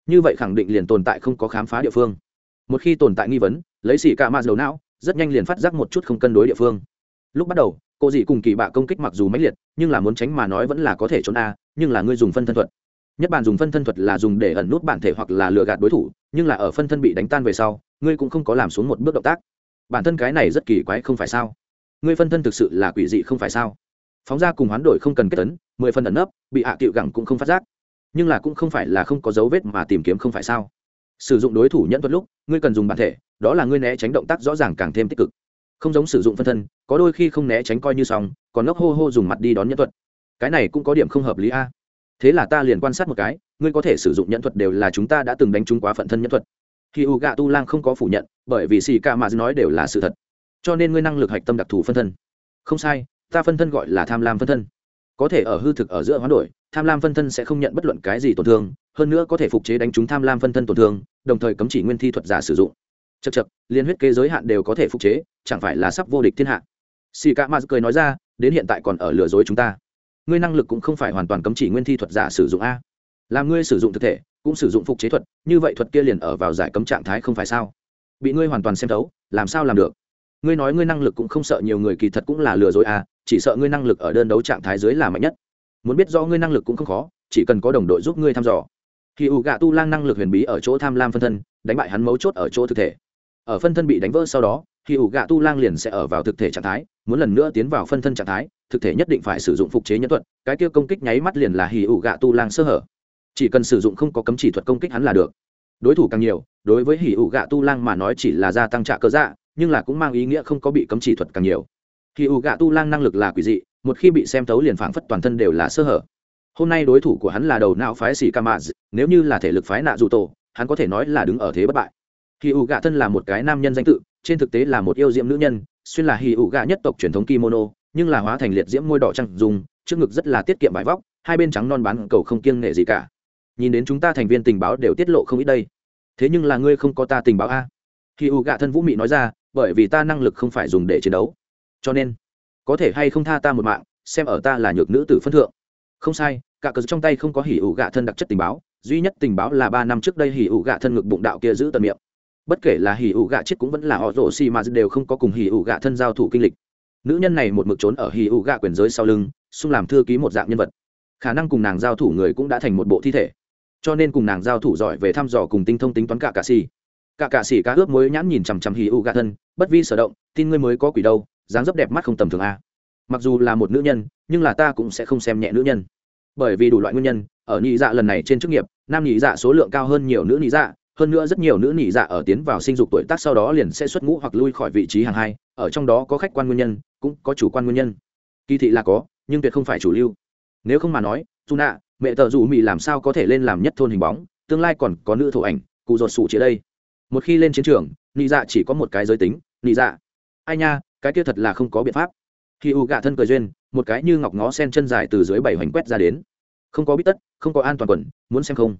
Như vậy khẳng định liền tồn tại không có khám phá địa phương. Một khi tồn tại nghi vấn, lấy xì ca mã đầu não, rất nhanh liền phát giác một chút không cân đối địa phương. Lúc bắt đầu, cô dì cùng kỳ bạ công kích mặc dù mãnh liệt, nhưng là muốn tránh mà nói vẫn là có thể trốn a, nhưng là ngươi dùng phân thân thuật nhất bản dùng phân thân thuật là dùng để ẩn nút bản thể hoặc là lừa gạt đối thủ, nhưng là ở phân thân bị đánh tan về sau, ngươi cũng không có làm xuống một bước động tác. Bản thân cái này rất kỳ quái không phải sao? Ngươi phân thân thực sự là quỷ dị không phải sao? Phóng ra cùng hoán đổi không cần kết tấn mười phân ẩn nấp, bị hạ à tiệu gẳng cũng không phát giác. Nhưng là cũng không phải là không có dấu vết mà tìm kiếm không phải sao? Sử dụng đối thủ nhẫn thuật lúc, ngươi cần dùng bản thể, đó là ngươi né tránh động tác rõ ràng càng thêm tích cực. Không giống sử dụng phân thân, có đôi khi không né tránh coi như xong, còn ngốc hô hô dùng mặt đi đón nhẫn thuật. Cái này cũng có điểm không hợp lý a thế là ta liền quan sát một cái, ngươi có thể sử dụng nhẫn thuật đều là chúng ta đã từng đánh trúng quá phận thân nhẫn thuật. Khi u gạ tu lang không có phủ nhận, bởi vì xì ca mà nói đều là sự thật. Cho nên ngươi năng lực hạch tâm đặc thù phân thân. Không sai, ta phân thân gọi là tham lam phân thân. Có thể ở hư thực ở giữa hoán đổi, tham lam phân thân sẽ không nhận bất luận cái gì tổn thương, hơn nữa có thể phục chế đánh trúng tham lam phân thân tổn thương, đồng thời cấm chỉ nguyên thi thuật giả sử dụng. Chật chật liên huyết kế giới hạn đều có thể phục chế, chẳng phải là sắp vô địch thiên hạ. Xì ca ma cười nói ra, đến hiện tại còn ở lừa dối chúng ta ngươi năng lực cũng không phải hoàn toàn cấm chỉ nguyên thi thuật giả sử dụng a. Làm ngươi sử dụng thực thể, cũng sử dụng phục chế thuật, như vậy thuật kia liền ở vào giải cấm trạng thái không phải sao? Bị ngươi hoàn toàn xem thấu, làm sao làm được? Ngươi nói ngươi năng lực cũng không sợ nhiều người kỳ thật cũng là lừa dối à chỉ sợ ngươi năng lực ở đơn đấu trạng thái dưới là mạnh nhất. Muốn biết do ngươi năng lực cũng không khó, chỉ cần có đồng đội giúp ngươi thăm dò. Khi ủ gạ tu lang năng lực huyền bí ở chỗ tham lam phân thân, đánh bại hắn mấu chốt ở chỗ thực thể. Ở phân thân bị đánh vỡ sau đó, khi ủ gạ tu lang liền sẽ ở vào thực thể trạng thái, muốn lần nữa tiến vào phân thân trạng thái thực thể nhất định phải sử dụng phục chế nhân thuật, cái kia công kích nháy mắt liền là hì ủ gạ tu lang sơ hở. Chỉ cần sử dụng không có cấm chỉ thuật công kích hắn là được. Đối thủ càng nhiều, đối với hì ủ gạ tu lang mà nói chỉ là gia tăng trạ cơ dạ nhưng là cũng mang ý nghĩa không có bị cấm chỉ thuật càng nhiều. Hì ủ gạ tu lang năng lực là quỷ dị, một khi bị xem tấu liền phảng phất toàn thân đều là sơ hở. Hôm nay đối thủ của hắn là đầu não phái xì ca mạ nếu như là thể lực phái nạ dù tổ hắn có thể nói là đứng ở thế bất bại. Hì ủ gạ thân là một cái nam nhân danh tự, trên thực tế là một yêu diệm nữ nhân, xuyên là hì ủ gạ nhất tộc truyền thống kimono nhưng là hóa thành liệt diễm môi đỏ trăng dùng, trước ngực rất là tiết kiệm vải vóc, hai bên trắng non bán cầu không kiêng nệ gì cả. Nhìn đến chúng ta thành viên tình báo đều tiết lộ không ít đây. Thế nhưng là ngươi không có ta tình báo a? Khi u gạ thân vũ mị nói ra, bởi vì ta năng lực không phải dùng để chiến đấu. Cho nên, có thể hay không tha ta một mạng, xem ở ta là nhược nữ tử phân thượng. Không sai, cả cờ trong tay không có hỉ ủ gạ thân đặc chất tình báo, duy nhất tình báo là ba năm trước đây hỉ ủ gạ thân ngực bụng đạo kia giữ tận miệng. Bất kể là hỉ ủ gạ chết cũng vẫn là họ rổ xì mà đều không có cùng hỉ ủ gạ thân giao thủ kinh lịch nữ nhân này một mực trốn ở hì ụ gạ quyền giới sau lưng, xung làm thư ký một dạng nhân vật. Khả năng cùng nàng giao thủ người cũng đã thành một bộ thi thể. Cho nên cùng nàng giao thủ giỏi về thăm dò cùng tinh thông tính toán cả cà xì. Cả cà xì cá ướp muối nhãn nhìn chằm chằm hì ụ gạ thân, bất vi sở động, tin ngươi mới có quỷ đâu, dáng dấp đẹp mắt không tầm thường a. Mặc dù là một nữ nhân, nhưng là ta cũng sẽ không xem nhẹ nữ nhân. Bởi vì đủ loại nguyên nhân, ở nhị dạ lần này trên chức nghiệp, nam nhị dạ số lượng cao hơn nhiều nữ nhị dạ hơn nữa rất nhiều nữ nhị dạ ở tiến vào sinh dục tuổi tác sau đó liền sẽ xuất ngũ hoặc lui khỏi vị trí hàng hai, ở trong đó có khách quan nguyên nhân cũng có chủ quan nguyên nhân. Kỳ thị là có, nhưng tuyệt không phải chủ lưu. Nếu không mà nói, dù nạ, mẹ tờ dù mỹ làm sao có thể lên làm nhất thôn hình bóng, tương lai còn có nữ thổ ảnh, cụ ruột sụ chia đây. Một khi lên chiến trường, nị dạ chỉ có một cái giới tính, nị dạ. Ai nha, cái kia thật là không có biện pháp. Khi u gạ thân cười duyên, một cái như ngọc ngó sen chân dài từ dưới bảy hoành quét ra đến. Không có bít tất, không có an toàn quần, muốn xem không.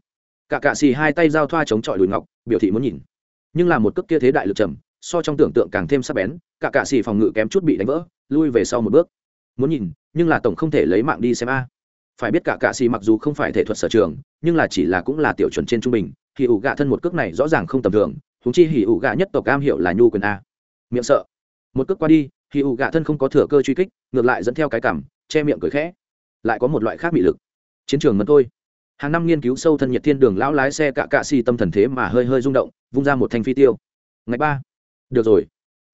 Cả cạ xì hai tay giao thoa chống chọi đùi ngọc, biểu thị muốn nhìn. Nhưng là một cước kia thế đại lực trầm, so trong tưởng tượng càng thêm sắc bén cả cạ xì phòng ngự kém chút bị đánh vỡ, lui về sau một bước. Muốn nhìn, nhưng là tổng không thể lấy mạng đi xem a. Phải biết cả cạ xì mặc dù không phải thể thuật sở trường, nhưng là chỉ là cũng là tiểu chuẩn trên trung bình, thì ủ gạ thân một cước này rõ ràng không tầm thường húng chi hỉ ủ gạ nhất tộc cam hiệu là nhu quyền a. Miệng sợ. Một cước qua đi hỉ ủ gạ thân không có thừa cơ truy kích, ngược lại dẫn theo cái cảm che miệng cười khẽ. Lại có một loại khác bị lực. Chiến trường mất thôi. Hàng năm nghiên cứu sâu thân nhiệt thiên đường lão lái xe cạ cạ xì tâm thần thế mà hơi hơi rung động, vung ra một thanh phi tiêu. Ngày ba. Được rồi.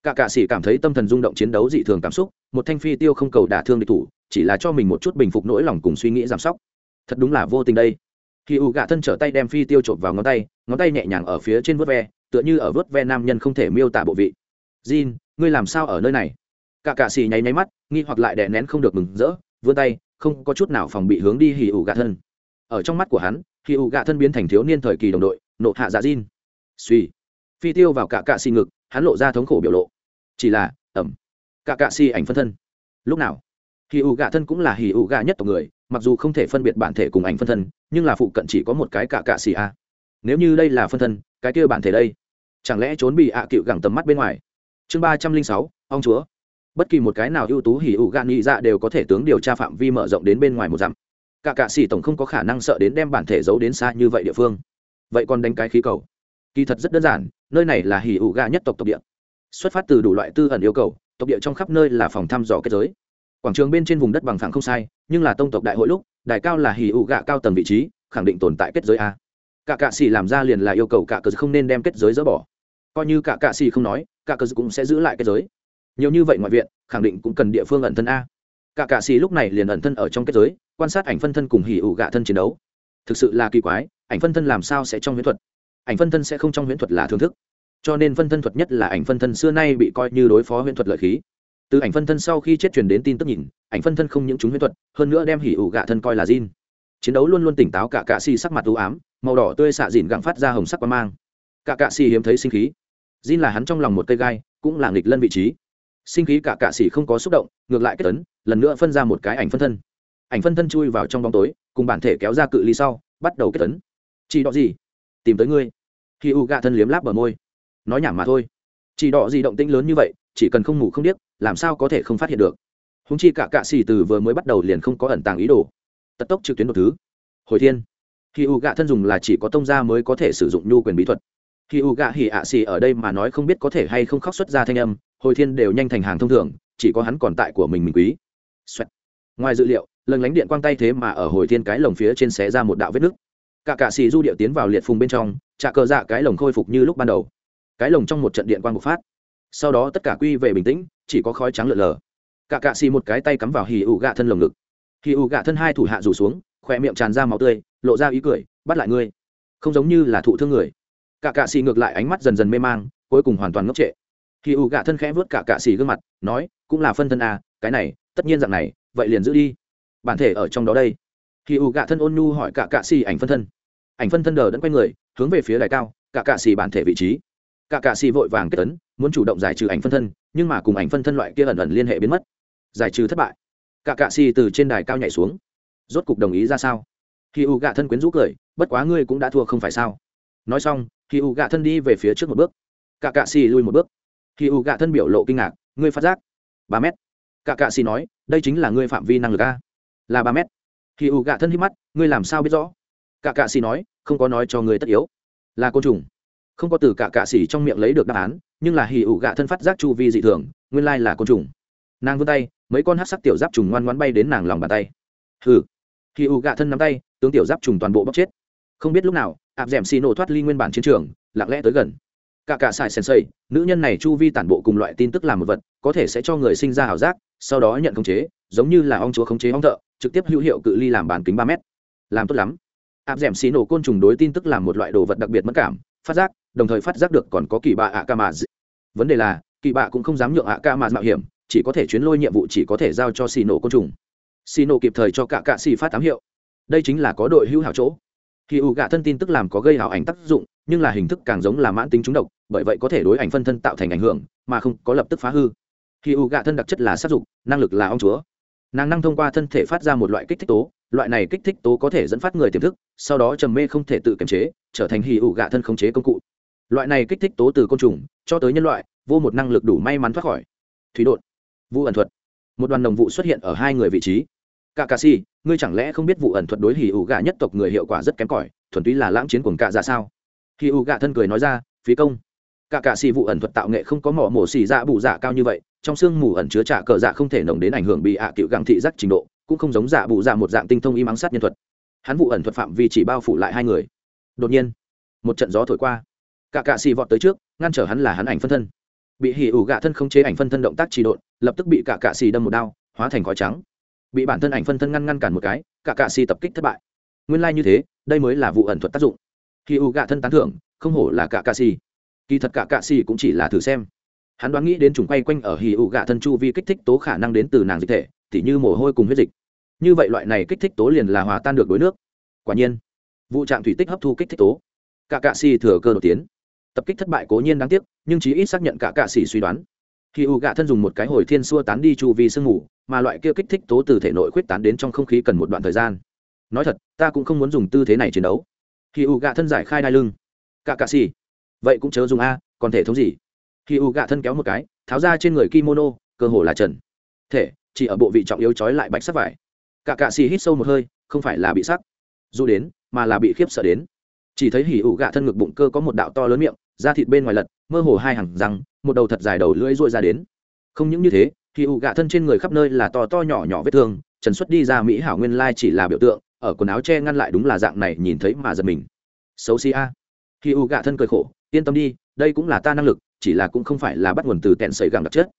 Cả cạ sĩ cảm thấy tâm thần rung động chiến đấu dị thường cảm xúc, một thanh phi tiêu không cầu đả thương địch thủ, chỉ là cho mình một chút bình phục nỗi lòng cùng suy nghĩ giảm sóc. Thật đúng là vô tình đây. Khi u gạ thân trở tay đem phi tiêu trộm vào ngón tay ngón tay nhẹ nhàng ở phía trên vớt ve, tựa như ở vớt ve nam nhân không thể miêu tả bộ vị. Jin, ngươi làm sao ở nơi này? Cả cạ sĩ nháy nháy mắt, nghi hoặc lại đè nén không được mừng rỡ, vươn tay, không có chút nào phòng bị hướng đi hì ủ gạ thân. Ở trong mắt của hắn hì ủ gạ thân biến thành thiếu niên thời kỳ đồng đội, nộ hạ dạ jin. Suy phi tiêu vào cả cạ xì ngực hắn lộ ra thống khổ biểu lộ. Chỉ là, ẩm, cả cạ si ảnh phân thân. Lúc nào? Hì ủ gạ thân cũng là hì ủ gạ nhất tộc người, mặc dù không thể phân biệt bản thể cùng ảnh phân thân, nhưng là phụ cận chỉ có một cái cả cạ xì a. Nếu như đây là phân thân, cái kia bản thể đây, chẳng lẽ trốn bị ạ cựu gẳng tầm mắt bên ngoài? Chương ba trăm linh sáu, ông chúa. Bất kỳ một cái nào ưu tú hỉ ủ gạn nghĩ dạ đều có thể tướng điều tra phạm vi mở rộng đến bên ngoài một dặm. Cả cạ xỉ tổng không có khả năng sợ đến đem bản thể giấu đến xa như vậy địa phương. Vậy còn đánh cái khí cầu? Kỳ thật rất đơn giản nơi này là hỉ ủ gà nhất tộc tộc địa. Xuất phát từ đủ loại tư ẩn yêu cầu, tộc địa trong khắp nơi là phòng thăm dò kết giới. Quảng trường bên trên vùng đất bằng phẳng không sai, nhưng là tông tộc đại hội lúc đại cao là hỉ ủ gạ cao tầng vị trí, khẳng định tồn tại kết giới a. Cả cạ xì làm ra liền là yêu cầu cả cờ không nên đem kết giới dỡ bỏ. Coi như cả cạ xì không nói, cả cờ cũng sẽ giữ lại kết giới. Nhiều như vậy ngoại viện, khẳng định cũng cần địa phương ẩn thân a. Cả cạ xì lúc này liền ẩn thân ở trong kết giới, quan sát ảnh phân thân cùng hỉ ủ gạ thân chiến đấu. Thực sự là kỳ quái, ảnh phân thân làm sao sẽ trong huyễn thuật? Ảnh phân thân sẽ không trong huyễn thuật là thưởng thức. Cho nên phân thân thuật nhất là ảnh phân thân xưa nay bị coi như đối phó huyễn thuật lợi khí. Từ ảnh phân thân sau khi chết truyền đến tin tức nhìn, ảnh phân thân không những chúng huyễn thuật, hơn nữa đem hỉ ủ gạ thân coi là Jin. chiến đấu luôn luôn tỉnh táo cả cạ xì sắc mặt u ám, màu đỏ tươi xạ dìn gặng phát ra hồng sắc qua mang. Cả cạ xì hiếm thấy sinh khí. Jin là hắn trong lòng một cây gai, cũng là nghịch lân vị trí. Sinh khí cả cạ xì không có xúc động, ngược lại kết tấn lần nữa phân ra một cái ảnh phân thân. Ảnh phân thân chui vào trong bóng tối, cùng bản thể kéo ra cự ly sau, bắt đầu kết tấn chỉ đọ gì? Tìm tới ngươi khi u gạ thân liếm láp bờ môi. Nói nhảm mà thôi. Chỉ đỏ gì động tĩnh lớn như vậy, chỉ cần không ngủ không biết làm sao có thể không phát hiện được? Húng chi cả cạ xì từ vừa mới bắt đầu liền không có ẩn tàng ý đồ. Tật tốc trực tuyến một thứ. Hồi thiên. Khi u gạ thân dùng là chỉ có tông gia mới có thể sử dụng nhu quyền bí thuật. Khi u gạ hỉ ạ xì ở đây mà nói không biết có thể hay không khóc xuất ra thanh âm, hồi thiên đều nhanh thành hàng thông thường, chỉ có hắn còn tại của mình mình quý、Xoẹt. Ngoài dự liệu, lần lánh điện quang tay thế mà ở hồi thiên cái lồng phía trên xé ra một đạo vết nứt cả cạ xì du điệu tiến vào liệt phùng bên trong trà cờ dạ cái lồng khôi phục như lúc ban đầu. Cái lồng trong một trận điện quang bộc phát. Sau đó tất cả quy về bình tĩnh, chỉ có khói trắng lợn lờ. Cả cạ xì một cái tay cắm vào hì ụ gạ thân lồng ngực. Hì ụ gạ thân hai thủ hạ rủ xuống, khỏe miệng tràn ra máu tươi, lộ ra ý cười, bắt lại ngươi. Không giống như là thụ thương người. Cả cạ xì ngược lại ánh mắt dần dần mê mang, cuối cùng hoàn toàn ngốc trệ. Hì ụ gạ thân khẽ vớt cả cạ xì gương mặt, nói, cũng là phân thân à cái này, tất nhiên dạng này, vậy liền giữ đi. Bản thể ở trong đó đây. Hì ụ gạ thân ôn nhu hỏi cả cạ xì ảnh phân thân ảnh phân thân đờ đẫn quay người, hướng về phía đài cao, cả cạ xì bản thể vị trí. Cả cạ xì vội vàng kết tấn, muốn chủ động giải trừ ảnh phân thân, nhưng mà cùng ảnh phân thân loại kia ẩn ẩn liên hệ biến mất. Giải trừ thất bại. Cả cạ xì từ trên đài cao nhảy xuống. Rốt cục đồng ý ra sao? Khi u gạ thân quyến rũ cười, bất quá ngươi cũng đã thua không phải sao? Nói xong, khi u gạ thân đi về phía trước một bước. Cả cạ xì lui một bước. Khi u gạ thân biểu lộ kinh ngạc, ngươi phát giác. Ba mét. Cả cạ xì nói, đây chính là ngươi phạm vi năng lực a. Là ba mét. Khi u gạ thân hít mắt, ngươi làm sao biết rõ? Cả cạ xì nói, không có nói cho người tất yếu. Là côn trùng. Không có từ cả cạ xì trong miệng lấy được đáp án, nhưng là hì ủ gạ thân phát giác chu vi dị thường, nguyên lai là côn trùng. Nàng vươn tay, mấy con hát sắc tiểu giáp trùng ngoan ngoan bay đến nàng lòng bàn tay. Hừ. Hì ủ gạ thân nắm tay, tướng tiểu giáp trùng toàn bộ bóc chết. Không biết lúc nào áp d ẻ m xì nổ thoát ly nguyên bản chiến trường, lặng lẽ tới gần. Cả cả sài xây nữ nhân này chu vi tản bộ cùng loại tin tức làm một vật, có thể sẽ cho người sinh ra ảo giác, sau đó nhận khống chế, giống như là ong chúa khống chế ong thợ, trực tiếp hữu hiệu cự ly làm bàn kính ba mét. Làm tốt lắm áp d ẻ m xì nổ côn trùng đối tin tức làm một loại đồ vật đặc biệt mất cảm, phát giác, đồng thời phát giác được còn có kỳ bạ ạ ca mà vấn đề là, kỳ bạ cũng không dám nhượng ạ ca mà mạo hiểm, chỉ có thể chuyến lôi nhiệm vụ chỉ có thể giao cho xì nổ côn trùng. Xì nổ kịp thời cho cả cạ xì phát tám hiệu. Đây chính là có đội hữu hảo chỗ. Khi ủ gạ thân tin tức làm có gây hảo ảnh tác dụng, nhưng là hình thức càng giống là mãn tính trúng độc, bởi vậy có thể đối ảnh phân thân tạo thành ảnh hưởng, mà không có lập tức phá hư. Khi ủ gạ thân đặc chất là sát dục, năng lực là ông chúa. Nàng năng thông qua thân thể phát ra một loại kích thích tố loại này kích thích tố có thể dẫn phát người tiềm thức, sau đó trầm mê không thể tự kiềm chế, trở thành hì ủ gạ thân khống chế công cụ. Loại này kích thích tố từ côn trùng, cho tới nhân loại, vô một năng lực đủ may mắn thoát khỏi. Thủy đột. Vụ ẩn thuật. Một đoàn đồng vụ xuất hiện ở hai người vị trí. Cả cà si ngươi chẳng lẽ không biết vụ ẩn thuật đối hì ủ gạ nhất tộc người hiệu quả rất kém cỏi, thuần túy là lãng chiến cuồng cạ ra sao? Hì ủ gạ thân cười nói ra, phí công. Cả cà si vụ ẩn thuật tạo nghệ không có mỏ mổ xì dạ bù dạ cao như vậy, trong xương mù ẩn chứa trả cờ dạ không thể nồng đến ảnh hưởng bị ạ à cựu gặng thị giác trình độ cũng không giống dạ bù dạ một dạng tinh thông y mắng sát nhân thuật. Hắn vụ ẩn thuật phạm vi chỉ bao phủ lại hai người. Đột nhiên, một trận gió thổi qua. Cả cạ xì vọt tới trước, ngăn trở hắn là hắn ảnh phân thân. Bị hỉ ủ gạ thân không chế ảnh phân thân động tác trì độn, lập tức bị cả cạ xì đâm một đao, hóa thành khói trắng. Bị bản thân ảnh phân thân ngăn ngăn cản một cái, cả cạ xì tập kích thất bại. Nguyên lai như thế, đây mới là vụ ẩn thuật tác dụng. Hỉ ủ gạ thân tán thưởng, không hổ là cả cạ xì. Kỳ thật cả cạ xì cũng chỉ là thử xem. Hắn đoán nghĩ đến trùng quay quanh ở hỉ ủ gạ thân chu vi kích thích tố khả năng đến từ nàng dịch thể tỉ như mồ hôi cùng huyết dịch. Như vậy loại này kích thích tố liền là hòa tan được đối nước. Quả nhiên, vụ trạm thủy tích hấp thu kích thích tố. Cả cạ xì thừa cơ đột tiến tập kích thất bại cố nhiên đáng tiếc, nhưng chí ít xác nhận cả cạ xì suy đoán. Khi u gạ thân dùng một cái hồi thiên xua tán đi chu vi sương mù, mà loại kia kích thích tố từ thể nội khuyết tán đến trong không khí cần một đoạn thời gian. Nói thật, ta cũng không muốn dùng tư thế này chiến đấu. Khi u gạ thân giải khai đai lưng. Cả cạ xì. Vậy cũng chớ dùng a, còn thể thống gì? Khi u gạ thân kéo một cái, tháo ra trên người kimono, cơ hồ là trần. Thể chỉ ở bộ vị trọng yếu trói lại bạch sắc vải. Cả cạ xì hít sâu một hơi, không phải là bị sắc, dù đến, mà là bị khiếp sợ đến. Chỉ thấy hỉ ủ gạ thân ngực bụng cơ có một đạo to lớn miệng, da thịt bên ngoài lật, mơ hồ hai hàng răng, một đầu thật dài đầu lưỡi rôi ra đến. Không những như thế, hỉ ủ gạ thân trên người khắp nơi là to to nhỏ nhỏ vết thương, trần xuất đi ra mỹ hảo nguyên lai chỉ là biểu tượng, ở quần áo che ngăn lại đúng là dạng này nhìn thấy mà giật mình. Xấu xí a. Hỉ ủ gạ thân cười khổ, yên tâm đi, đây cũng là ta năng lực, chỉ là cũng không phải là bắt nguồn từ tẹn sấy gẳng đặc chất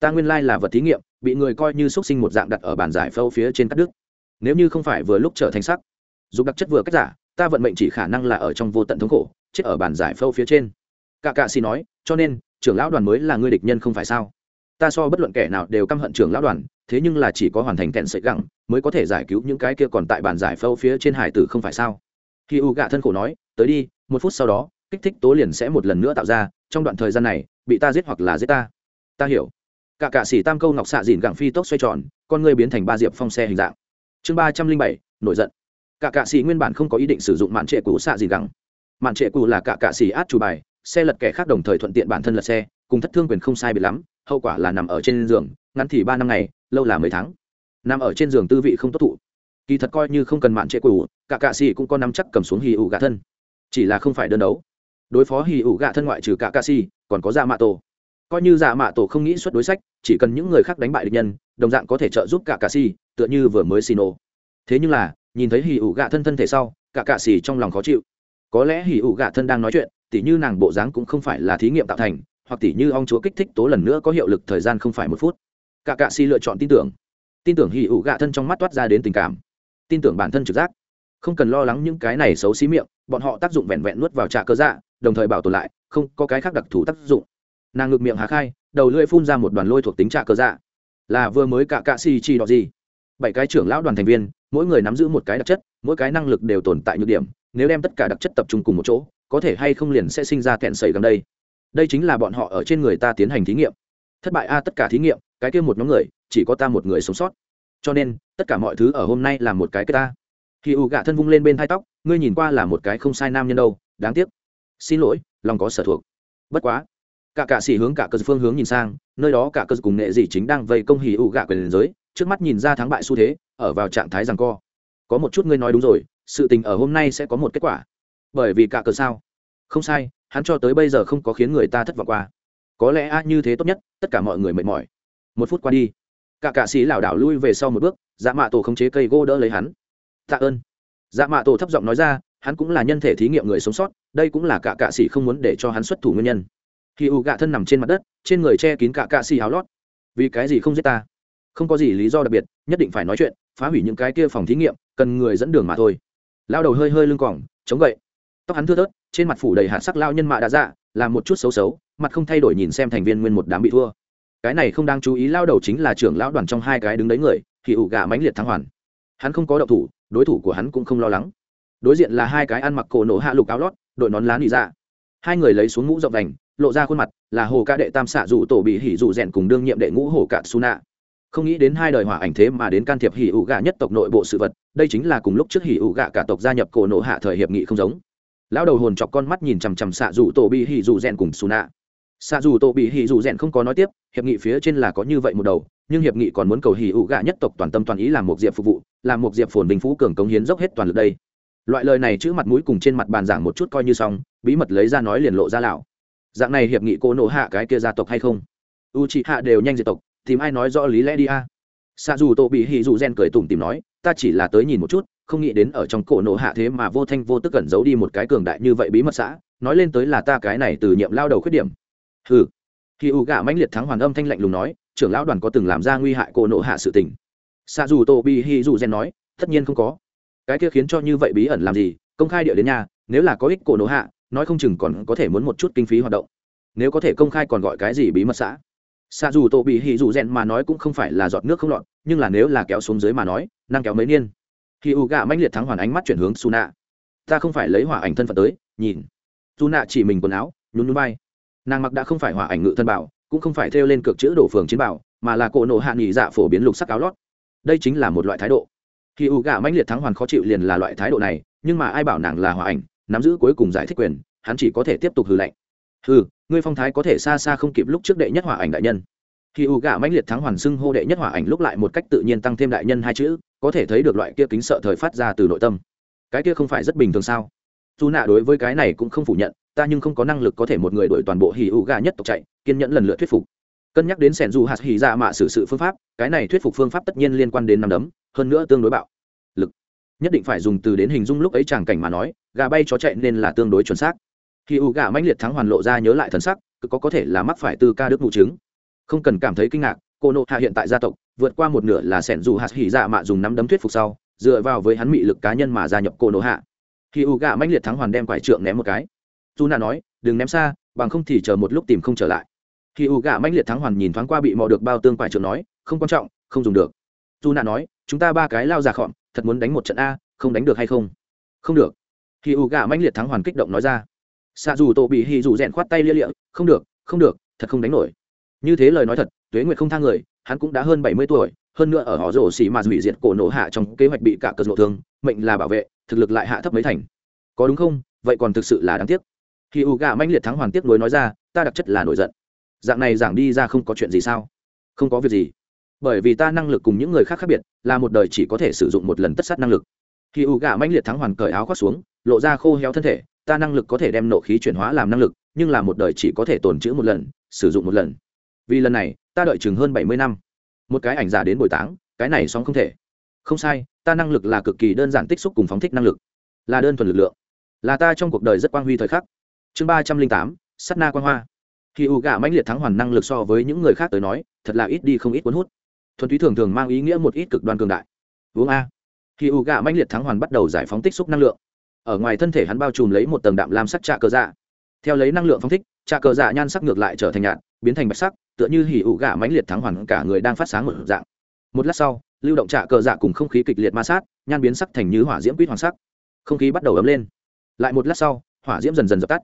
ta nguyên lai là vật thí nghiệm, bị người coi như xúc sinh một dạng đặt ở bàn giải phâu phía trên cắt đứt. Nếu như không phải vừa lúc trở thành sắc dù đặc chất vừa cách giả, ta vận mệnh chỉ khả năng là ở trong vô tận thống khổ, chết ở bàn giải phâu phía trên. Cả cạ xì nói, cho nên, trưởng lão đoàn mới là người địch nhân không phải sao? Ta so bất luận kẻ nào đều căm hận trưởng lão đoàn, thế nhưng là chỉ có hoàn thành kẹn sợi gẳng, mới có thể giải cứu những cái kia còn tại bàn giải phâu phía trên hải tử không phải sao? Khi u gạ thân khổ nói, tới đi, một phút sau đó, kích thích tố liền sẽ một lần nữa tạo ra, trong đoạn thời gian này, bị ta giết hoặc là giết ta. Ta hiểu cả cạ sĩ tam câu ngọc xạ dìn gẳng phi tốc xoay tròn, con người biến thành ba diệp phong xe hình dạng. Chương ba trăm linh bảy, nổi giận. Cả cạ sĩ nguyên bản không có ý định sử dụng mạn trệ cũ xạ dìn gẳng. Mạn trệ cũ là cả cạ sĩ át chủ bài, xe lật kẻ khác đồng thời thuận tiện bản thân lật xe, cùng thất thương quyền không sai biệt lắm, hậu quả là nằm ở trên giường, ngắn thì ba năm ngày, lâu là mấy tháng. Nằm ở trên giường tư vị không tốt thụ. Kỳ thật coi như không cần mạn trệ cũ, cả cạ sĩ cũng có nắm chắc cầm xuống hì ủ gạ thân. Chỉ là không phải đơn đấu. Đối phó hì ủ gạ thân ngoại trừ cả cạ sĩ còn có ra mạ tổ coi như dạ mạ tổ không nghĩ xuất đối sách, chỉ cần những người khác đánh bại địch nhân, đồng dạng có thể trợ giúp cả cà xì, tựa như vừa mới xì nổ thế nhưng là, nhìn thấy hỉ ủ gạ thân thân thể sau, cả cà xì trong lòng khó chịu. Có lẽ hỉ ủ gạ thân đang nói chuyện, tỉ như nàng bộ dáng cũng không phải là thí nghiệm tạo thành, hoặc tỉ như ong chúa kích thích tố lần nữa có hiệu lực thời gian không phải một phút. Cả cạ xì lựa chọn tin tưởng. Tin tưởng hỉ ủ gạ thân trong mắt toát ra đến tình cảm. Tin tưởng bản thân trực giác. Không cần lo lắng những cái này xấu xí miệng, bọn họ tác dụng vẹn vẹn nuốt vào trà cơ dạ đồng thời bảo tồn lại, không có cái khác đặc thù tác dụng nàng ngực miệng há khai, đầu lưỡi phun ra một đoàn lôi thuộc tính trạ cơ dạ. Là vừa mới cả cạ xì chi đỏ gì? Bảy cái trưởng lão đoàn thành viên, mỗi người nắm giữ một cái đặc chất, mỗi cái năng lực đều tồn tại nhược điểm, nếu đem tất cả đặc chất tập trung cùng một chỗ, có thể hay không liền sẽ sinh ra kẹn sầy gần đây. Đây chính là bọn họ ở trên người ta tiến hành thí nghiệm. Thất bại a, tất cả thí nghiệm, cái kia một nhóm người, chỉ có ta một người sống sót. Cho nên, tất cả mọi thứ ở hôm nay là một cái cái ta. Khi u gạ thân vung lên bên thai tóc, ngươi nhìn qua là một cái không sai nam nhân đâu, đáng tiếc. Xin lỗi, lòng có sở thuộc. Bất quá cả cạ sĩ hướng cả cơ phương hướng nhìn sang, nơi đó cả cơ cùng nghệ dị chính đang vây công hì ụ gạ quyền giới, trước mắt nhìn ra thắng bại xu thế, ở vào trạng thái rằng co. Có một chút ngươi nói đúng rồi, sự tình ở hôm nay sẽ có một kết quả. Bởi vì cả cơ sao? Không sai, hắn cho tới bây giờ không có khiến người ta thất vọng qua. Có lẽ a như thế tốt nhất, tất cả mọi người mệt mỏi. Một phút qua đi, cả cạ sĩ lảo đảo lui về sau một bước dạ mạ tổ khống chế cây gỗ đỡ lấy hắn. Tạ ơn. Dạ mạ tổ thấp giọng nói ra, hắn cũng là nhân thể thí nghiệm người sống sót, đây cũng là cả cạ sĩ không muốn để cho hắn xuất thủ nguyên nhân khi ủ gạ thân nằm trên mặt đất, trên người che kín cả cạ xì áo lót. Vì cái gì không giết ta? Không có gì lý do đặc biệt, nhất định phải nói chuyện, phá hủy những cái kia phòng thí nghiệm, cần người dẫn đường mà thôi. Lao đầu hơi hơi lưng cỏng chống gậy. Tóc hắn thưa thớt, trên mặt phủ đầy hạt sắc lao nhân mạ đã dạ làm một chút xấu xấu, mặt không thay đổi nhìn xem thành viên nguyên một đám bị thua. Cái này không đang chú ý, lao đầu chính là trưởng lão đoàn trong hai cái đứng đấy người, thì ủ gạ mãnh liệt thắng hoàn. Hắn không có đậu thủ, đối thủ của hắn cũng không lo lắng. Đối diện là hai cái ăn mặc cổ nổ hạ lục áo lót, đội nón lá nị dạ. hai người lấy xuống mũ rộng đành lộ ra khuôn mặt là hồ ca đệ tam xạ dù tổ bị hỉ dù rèn cùng đương nhiệm đệ ngũ hồ cạn su nạ. Không nghĩ đến hai đời hỏa ảnh thế mà đến can thiệp hỉ ủ gạ nhất tộc nội bộ sự vật, đây chính là cùng lúc trước hỉ ủ gạ cả tộc gia nhập cổ nổ hạ thời hiệp nghị không giống. Lão đầu hồn chọc con mắt nhìn chằm chằm xạ dù tổ bị hỉ dù rèn cùng su nạ. Xạ dù tổ bị hỉ dù rèn không có nói tiếp, hiệp nghị phía trên là có như vậy một đầu, nhưng hiệp nghị còn muốn cầu hỉ ủ gạ nhất tộc toàn tâm toàn ý làm một diệp phục vụ, làm một diệp phồn bình phú cường cống hiến dốc hết toàn lực đây. Loại lời này chữ mặt mũi cùng trên mặt bàn giảng một chút coi như xong, bí mật lấy ra nói liền lộ ra lão dạng này hiệp nghị cô nổ hạ cái kia gia tộc hay không? U chị hạ đều nhanh diệt tộc, tìm ai nói rõ lý lẽ đi a? Xạ dù tổ bị hì dù gen cười tủm tìm nói, ta chỉ là tới nhìn một chút, không nghĩ đến ở trong cổ nổ hạ thế mà vô thanh vô tức cẩn giấu đi một cái cường đại như vậy bí mật xã, nói lên tới là ta cái này từ nhiệm lao đầu khuyết điểm. Ừ khi u gạ mãnh liệt thắng hoàn âm thanh lạnh lùng nói, trưởng lão đoàn có từng làm ra nguy hại cổ nổ hạ sự tình. Xạ dù tổ bị hì dù gen nói, tất nhiên không có. Cái kia khiến cho như vậy bí ẩn làm gì, công khai địa đến nhà, nếu là có ích cổ nổ hạ nói không chừng còn có thể muốn một chút kinh phí hoạt động. Nếu có thể công khai còn gọi cái gì bí mật xã? Xa dù tổ bị hì dù rèn mà nói cũng không phải là giọt nước không lọt, nhưng là nếu là kéo xuống dưới mà nói, năng kéo mấy niên. Khi u gạ mãnh liệt thắng hoàn ánh mắt chuyển hướng su nạ ta không phải lấy hỏa ảnh thân phận tới, nhìn. Su nạ chỉ mình quần áo, nhún nhún bay nàng mặc đã không phải hỏa ảnh ngự thân bảo, cũng không phải thêu lên cực chữ đổ phường chiến bảo, mà là cỗ nổ hạ nghỉ dạ phổ biến lục sắc áo lót. Đây chính là một loại thái độ. Khi u gạ mãnh liệt thắng hoàn khó chịu liền là loại thái độ này, nhưng mà ai bảo nàng là hỏa ảnh nắm giữ cuối cùng giải thích quyền, hắn chỉ có thể tiếp tục hư lệnh hư ngươi phong thái có thể xa xa không kịp lúc trước đệ nhất hỏa ảnh đại nhân. Khi u gạ mãnh liệt thắng hoàn xưng hô đệ nhất hỏa ảnh lúc lại một cách tự nhiên tăng thêm đại nhân hai chữ, có thể thấy được loại kia kính sợ thời phát ra từ nội tâm. Cái kia không phải rất bình thường sao? Dù nạ đối với cái này cũng không phủ nhận, ta nhưng không có năng lực có thể một người đuổi toàn bộ hì u gà nhất tộc chạy, kiên nhẫn lần lượt thuyết phục. Cân nhắc đến sẻn dù hạt hì ra dạ mạ xử sự phương pháp, cái này thuyết phục phương pháp tất nhiên liên quan đến năm đấm, hơn nữa tương đối bạo nhất định phải dùng từ đến hình dung lúc ấy chàng cảnh mà nói, gà bay chó chạy nên là tương đối chuẩn xác. Khi u gà mãnh liệt thắng hoàn lộ ra nhớ lại thần sắc, cứ có có thể là mắc phải tư ca đức mụ chứng. Không cần cảm thấy kinh ngạc, cô nộ hạ hiện tại gia tộc, vượt qua một nửa là sẻn dù hạt hỉ dạ mạ dùng nắm đấm thuyết phục sau, dựa vào với hắn mị lực cá nhân mà gia nhập cô nộ hạ. Khi u gà mãnh liệt thắng hoàn đem quải trượng ném một cái. Dù nà nói, đừng ném xa, bằng không thì chờ một lúc tìm không trở lại. Khi u gà mãnh liệt thắng hoàn nhìn thoáng qua bị mò được bao tương quải trượng nói, không quan trọng, không dùng được. Dù nà nói chúng ta ba cái lao già khọm, thật muốn đánh một trận a, không đánh được hay không? Không được. Hì u gà mãnh liệt thắng hoàn kích động nói ra. Xạ dù tổ bị hì dù rèn khoát tay lia lịa, không được không được, thật không đánh nổi. Như thế lời nói thật, tuế nguyệt không thang người, hắn cũng đã hơn bảy mươi tuổi, hơn nữa ở họ rổ xì mà hủy diệt cổ nổ hạ trong kế hoạch bị cả cờ nộ thương, mệnh là bảo vệ, thực lực lại hạ thấp mấy thành. Có đúng không? Vậy còn thực sự là đáng tiếc. Khi u gà manh liệt thắng hoàn tiếc nối nói ra, ta đặc chất là nổi giận. Dạng này giảng đi ra không có chuyện gì sao? Không có việc gì bởi vì ta năng lực cùng những người khác khác biệt, là một đời chỉ có thể sử dụng một lần tất sát năng lực. Khi u gà manh liệt thắng hoàn cởi áo khoác xuống, lộ ra khô héo thân thể, ta năng lực có thể đem nộ khí chuyển hóa làm năng lực, nhưng là một đời chỉ có thể tồn trữ một lần, sử dụng một lần. Vì lần này, ta đợi chừng hơn bảy mươi năm. Một cái ảnh giả đến bồi táng, cái này xong không thể. Không sai, ta năng lực là cực kỳ đơn giản tích xúc cùng phóng thích năng lực. Là đơn thuần lực lượng. Là ta trong cuộc đời rất quang huy thời khắc. Chương ba trăm linh tám sắt na quang hoa. Khi u gà mãnh liệt thắng hoàn năng lực so với những người khác tới nói, thật là ít đi không ít cuốn hút thuần túy thường thường mang ý nghĩa một ít cực đoan cường đại. Uống a. Khi u gà mãnh liệt thắng hoàn bắt đầu giải phóng tích xúc năng lượng. Ở ngoài thân thể hắn bao trùm lấy một tầng đạm lam sắc trạ cờ dạ. Theo lấy năng lượng phóng thích, trạ cờ dạ nhan sắc ngược lại trở thành nhạt, biến thành bạch sắc, tựa như hỉ ủ gà mãnh liệt thắng hoàn cả người đang phát sáng một dạng. Một lát sau, lưu động trạ cờ dạ cùng không khí kịch liệt ma sát, nhan biến sắc thành như hỏa diễm quýt hoàng sắc. Không khí bắt đầu ấm lên. Lại một lát sau, hỏa diễm dần dần dập tắt.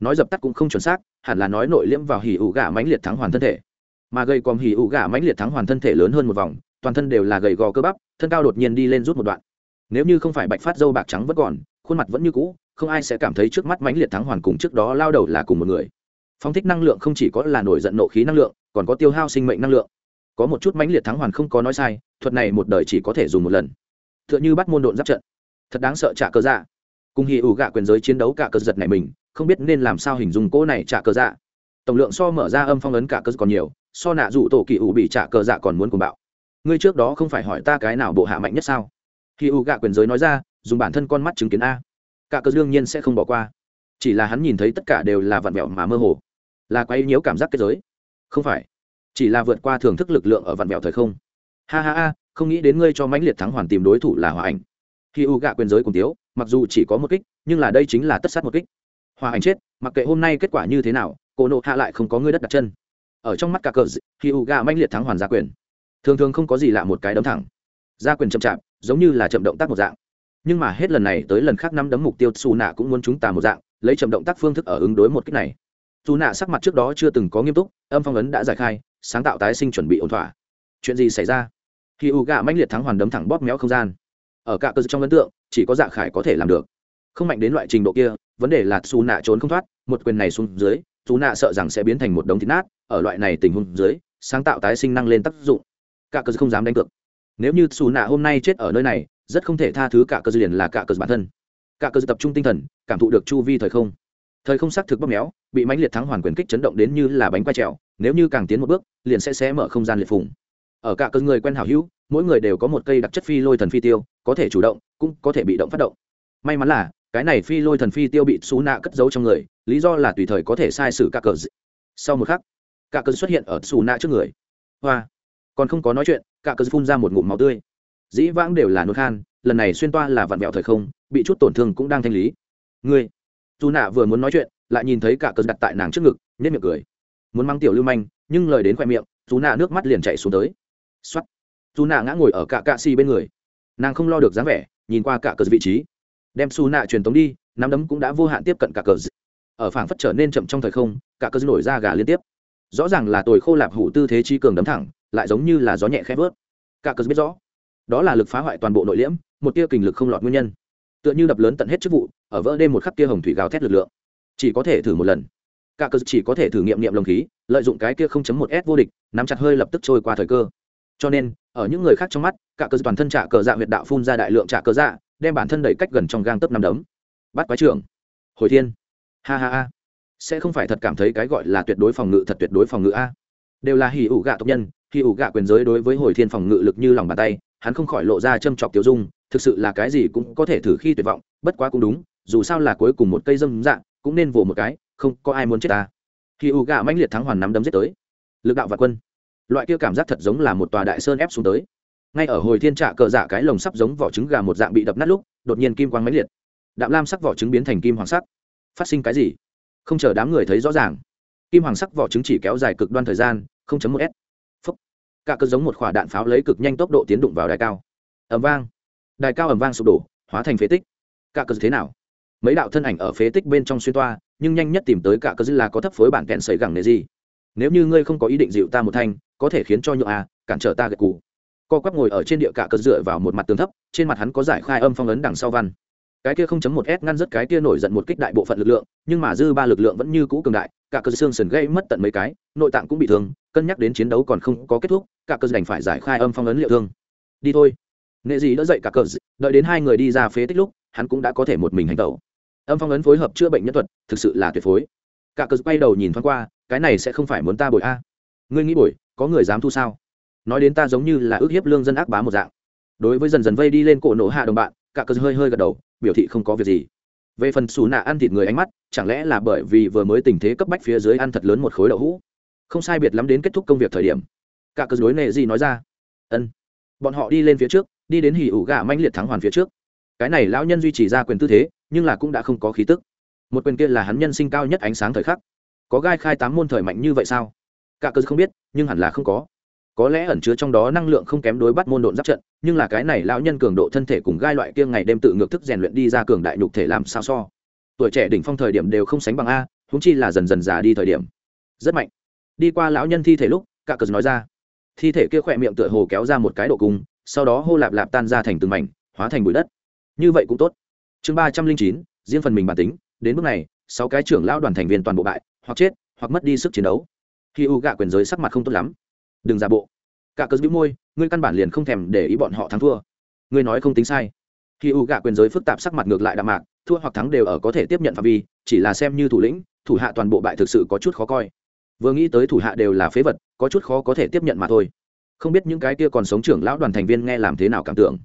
Nói dập tắt cũng không chuẩn xác, hẳn là nói nội liễm vào hỉ ủ gà mãnh liệt thắng hoàn thân thể mà gây còm hỉ ủ gà mãnh liệt thắng hoàn thân thể lớn hơn một vòng, toàn thân đều là gầy gò cơ bắp, thân cao đột nhiên đi lên rút một đoạn. Nếu như không phải bạch phát dâu bạc trắng vẫn còn, khuôn mặt vẫn như cũ, không ai sẽ cảm thấy trước mắt mãnh liệt thắng hoàn cùng trước đó lao đầu là cùng một người. Phong thích năng lượng không chỉ có là nổi giận nộ khí năng lượng, còn có tiêu hao sinh mệnh năng lượng. Có một chút mãnh liệt thắng hoàn không có nói sai, thuật này một đời chỉ có thể dùng một lần. T h ư ợ n h ư bắt môn độn giáp trận. Thật đáng sợ trả cơ dạ. Cùng hì ủ gạ quyền giới chiến đấu cả cơ giật này mình, không biết nên làm sao hình dung cỗ này trả cơ dạ. Tổng lượng so mở ra âm phong ấn cả cơ còn nhiều so nạ dụ tổ kỳ ủ bị trả cờ dạ còn muốn cùng bạo. Ngươi trước đó không phải hỏi ta cái nào bộ hạ mạnh nhất sao? Khi ủ gạ quyền giới nói ra, dùng bản thân con mắt chứng kiến a. Cả cơ đương nhiên sẽ không bỏ qua. Chỉ là hắn nhìn thấy tất cả đều là vặn vẹo mà mơ hồ. Là quấy nhiễu cảm giác kết giới. Không phải. Chỉ là vượt qua thưởng thức lực lượng ở vặn vẹo thời không. Ha ha ha, không nghĩ đến ngươi cho mãnh liệt thắng hoàn tìm đối thủ là hòa ảnh. Khi u gạ quyền giới cùng tiếu, mặc dù chỉ có một kích, nhưng là đây chính là tất sát một kích. Hòa ảnh chết, mặc kệ hôm nay kết quả như thế nào cổ nộ hạ lại không có ngươi đất đặt chân ở trong mắt cả cờ khi u gà manh liệt thắng hoàn gia quyền. Thường thường không có gì lạ một cái đấm thẳng. Gia quyền chậm chạp, giống như là chậm động tác một dạng. Nhưng mà hết lần này tới lần khác năm đấm mục tiêu xù nạ cũng muốn chúng ta một dạng, lấy chậm động tác phương thức ở ứng đối một cách này. Dù nạ sắc mặt trước đó chưa từng có nghiêm túc, âm phong ấn đã giải khai, sáng tạo tái sinh chuẩn bị ổn thỏa. Chuyện gì xảy ra? Khi u gà mãnh liệt thắng hoàn đấm thẳng bóp méo không gian. Ở cả cơ trong ấn tượng, chỉ có dạ khải có thể làm được. Không mạnh đến loại trình độ kia, vấn đề là xù nạ trốn không thoát, một quyền này xuống dưới xù nạ sợ rằng sẽ biến thành một đống thịt nát, ở loại này tình huống dưới, sáng tạo tái sinh năng lên tác dụng. Cả cơ không dám đánh cược. Nếu như xù nạ hôm nay chết ở nơi này, rất không thể tha thứ cả cơ liền là cả cơ bản thân. Cả cơ tập trung tinh thần, cảm thụ được chu vi thời không. Thời không xác thực bóp méo, bị mãnh liệt thắng hoàn quyền kích chấn động đến như là bánh quay trèo, nếu như càng tiến một bước, liền sẽ xé mở không gian liệt phùng. Ở cả cơ người quen hảo hữu, mỗi người đều có một cây đặc chất phi lôi thần phi tiêu, có thể chủ động, cũng có thể bị động phát động. May mắn là cái này phi lôi thần phi tiêu bị xú nạ cất giấu trong người, lý do là tùy thời có thể sai sử cả cờ sau một khắc cả cờ xuất hiện ở xù nạ trước người. Hoa, còn không có nói chuyện cả cờ phun ra một ngụm máu tươi. Dĩ vãng đều là nốt khan, lần này xuyên toa là vặn vẹo thời không, bị chút tổn thương cũng đang thanh lý. Ngươi dù nạ vừa muốn nói chuyện, lại nhìn thấy cả cờ đặt tại nàng trước ngực nhất miệng cười. Muốn mang tiểu lưu manh, nhưng lời đến khoe miệng dù nạ nước mắt liền chạy xuống tới. X o á t dù nạ ngã ngồi ở cả cạ xì bên người. Nàng không lo được dáng vẻ, nhìn qua cả cờ vị trí đem su nạ truyền tống đi, nắm đấm cũng đã vô hạn tiếp cận cả cờ ở phảng phất trở nên chậm trong thời không, cả cờ nổi ra gà liên tiếp. Rõ ràng là tồi khô lạp hủ tư thế chi cường đấm thẳng, lại giống như là gió nhẹ khẽ vớt. Cả cờ biết rõ, đó là lực phá hoại toàn bộ nội liễm, một tia kình lực không lọt nguyên nhân. Tựa như đập lớn tận hết chức vụ, ở vỡ đêm một khắc tia hồng thủy gào thét lực lượng. Chỉ có thể thử một lần. Cả cờ chỉ có thể thử nghiệm nghiệm lồng khí, lợi dụng cái kia không chấm một s vô địch, nắm chặt hơi lập tức trôi qua thời cơ. Cho nên, ở những người khác trong mắt, cả cờ toàn thân trả cờ dạ huyệt đạo phun ra đại lượng trả cờ dạ đem bản thân đẩy cách gần trong gang tấp năm đấm. Bắt quái trưởng. Hồi thiên. Ha ha ha. Sẽ không phải thật cảm thấy cái gọi là tuyệt đối phòng ngự thật tuyệt đối phòng ngự a. Đều là hỉ ủ gạ tộc nhân, hỉ ủ gạ quyền giới đối với hồi thiên phòng ngự lực như lòng bàn tay, hắn không khỏi lộ ra châm chọc tiêu dung, thực sự là cái gì cũng có thể thử khi tuyệt vọng, bất quá cũng đúng, dù sao là cuối cùng một cây dâm dạng cũng nên vồ một cái, không có ai muốn chết ta. Hỉ ủ gạ mãnh liệt thắng hoàn nắm đấm giết tới. Lực đạo và quân. Loại kia cảm giác thật giống là một tòa đại sơn ép xuống tới ngay ở hồi thiên trạ cờ dạ cái lồng sắp giống vỏ trứng gà một dạng bị đập nát lúc, đột nhiên kim quang máy liệt. Đạm lam sắc vỏ trứng biến thành kim hoàng sắc. Phát sinh cái gì? Không chờ đám người thấy rõ ràng. Kim hoàng sắc vỏ trứng chỉ kéo dài cực đoan thời gian, không chấm một s. Phấp cả cơ giống một quả đạn pháo lấy cực nhanh tốc độ tiến đụng vào đài cao. Ẩm vang. Đài cao ẩm vang sụp đổ, hóa thành phế tích. Cả cơ thế nào? Mấy đạo thân ảnh ở phế tích bên trong xuyên toa, nhưng nhanh nhất tìm tới cả cơ dư là có thấp phối bản kẹn sấy gẳng nề gì. Nếu như ngươi không có ý định dịu ta một thanh, có thể khiến cho nhựa à cản trở ta gật cù co quắp ngồi ở trên địa cạ cờ dựa vào một mặt tường thấp, trên mặt hắn có giải khai âm phong ấn đằng sau văn. Cái kia không chấm một s ngăn rất cái kia nổi giận một kích đại bộ phận lực lượng, nhưng mà dư ba lực lượng vẫn như cũ cường đại, cả cơ xương sườn gây mất tận mấy cái, nội tạng cũng bị thương, cân nhắc đến chiến đấu còn không có kết thúc, cả cơ đành phải giải khai âm phong ấn liệu thương. Đi thôi. Nệ gì đỡ dậy cả cơ đợi đến hai người đi ra phế tích lúc, hắn cũng đã có thể một mình hành tẩu. Âm phong ấn phối hợp chữa bệnh nhân thuật, thực sự là tuyệt phối. Cả cơ quay đầu nhìn thoáng qua, cái này sẽ không phải muốn ta bồi a. Ngươi nghĩ bồi, có người dám thu sao? Nói đến ta giống như là ước hiếp lương dân ác bá một dạng. Đối với dần dần vây đi lên cổ nổ hạ đồng bạn, cả cơ hơi hơi gật đầu, biểu thị không có việc gì. Về phần xù nạ ăn thịt người ánh mắt, chẳng lẽ là bởi vì vừa mới tình thế cấp bách phía dưới ăn thật lớn một khối đậu hũ? Không sai biệt lắm đến kết thúc công việc thời điểm. Cả cơ đối nệ gì nói ra. Ân. Bọn họ đi lên phía trước, đi đến hỉ ủ gà manh liệt thắng hoàn phía trước. Cái này lão nhân duy trì ra quyền tư thế, nhưng là cũng đã không có khí tức. Một quyền kia là hắn nhân sinh cao nhất ánh sáng thời khắc. Có gai khai tám môn thời mạnh như vậy sao? Cả cơ không biết, nhưng hẳn là không có có lẽ ẩn chứa trong đó năng lượng không kém đối bắt môn độn giáp trận, nhưng là cái này lão nhân cường độ thân thể cùng gai loại kia ngày đêm tự ngược thức rèn luyện đi ra cường đại nhục thể làm sao so. Tuổi trẻ đỉnh phong thời điểm đều không sánh bằng a húng chi là dần dần già đi thời điểm. Rất mạnh. Đi qua lão nhân thi thể lúc cả cờ nói ra. Thi thể kia khỏe miệng tựa hồ kéo ra một cái độ cung sau đó hô lạp lạp tan ra thành từng mảnh, hóa thành bụi đất. Như vậy cũng tốt. Chương ba trăm linh chín, riêng phần mình bản tính. Đến bước này, sáu cái trưởng lão đoàn thành viên toàn bộ bại, hoặc chết, hoặc mất đi sức chiến đấu. Khi u gạ quyền giới sắc mặt không tốt lắm đừng giả bộ. Cả cớ giữ môi, ngươi căn bản liền không thèm để ý bọn họ thắng thua. Ngươi nói không tính sai. Khi u gạ quyền giới phức tạp sắc mặt ngược lại đạm mạc, thua hoặc thắng đều ở có thể tiếp nhận phạm vi, chỉ là xem như thủ lĩnh, thủ hạ toàn bộ bại thực sự có chút khó coi. Vừa nghĩ tới thủ hạ đều là phế vật, có chút khó có thể tiếp nhận mà thôi. Không biết những cái kia còn sống trưởng lão đoàn thành viên nghe làm thế nào cảm tưởng.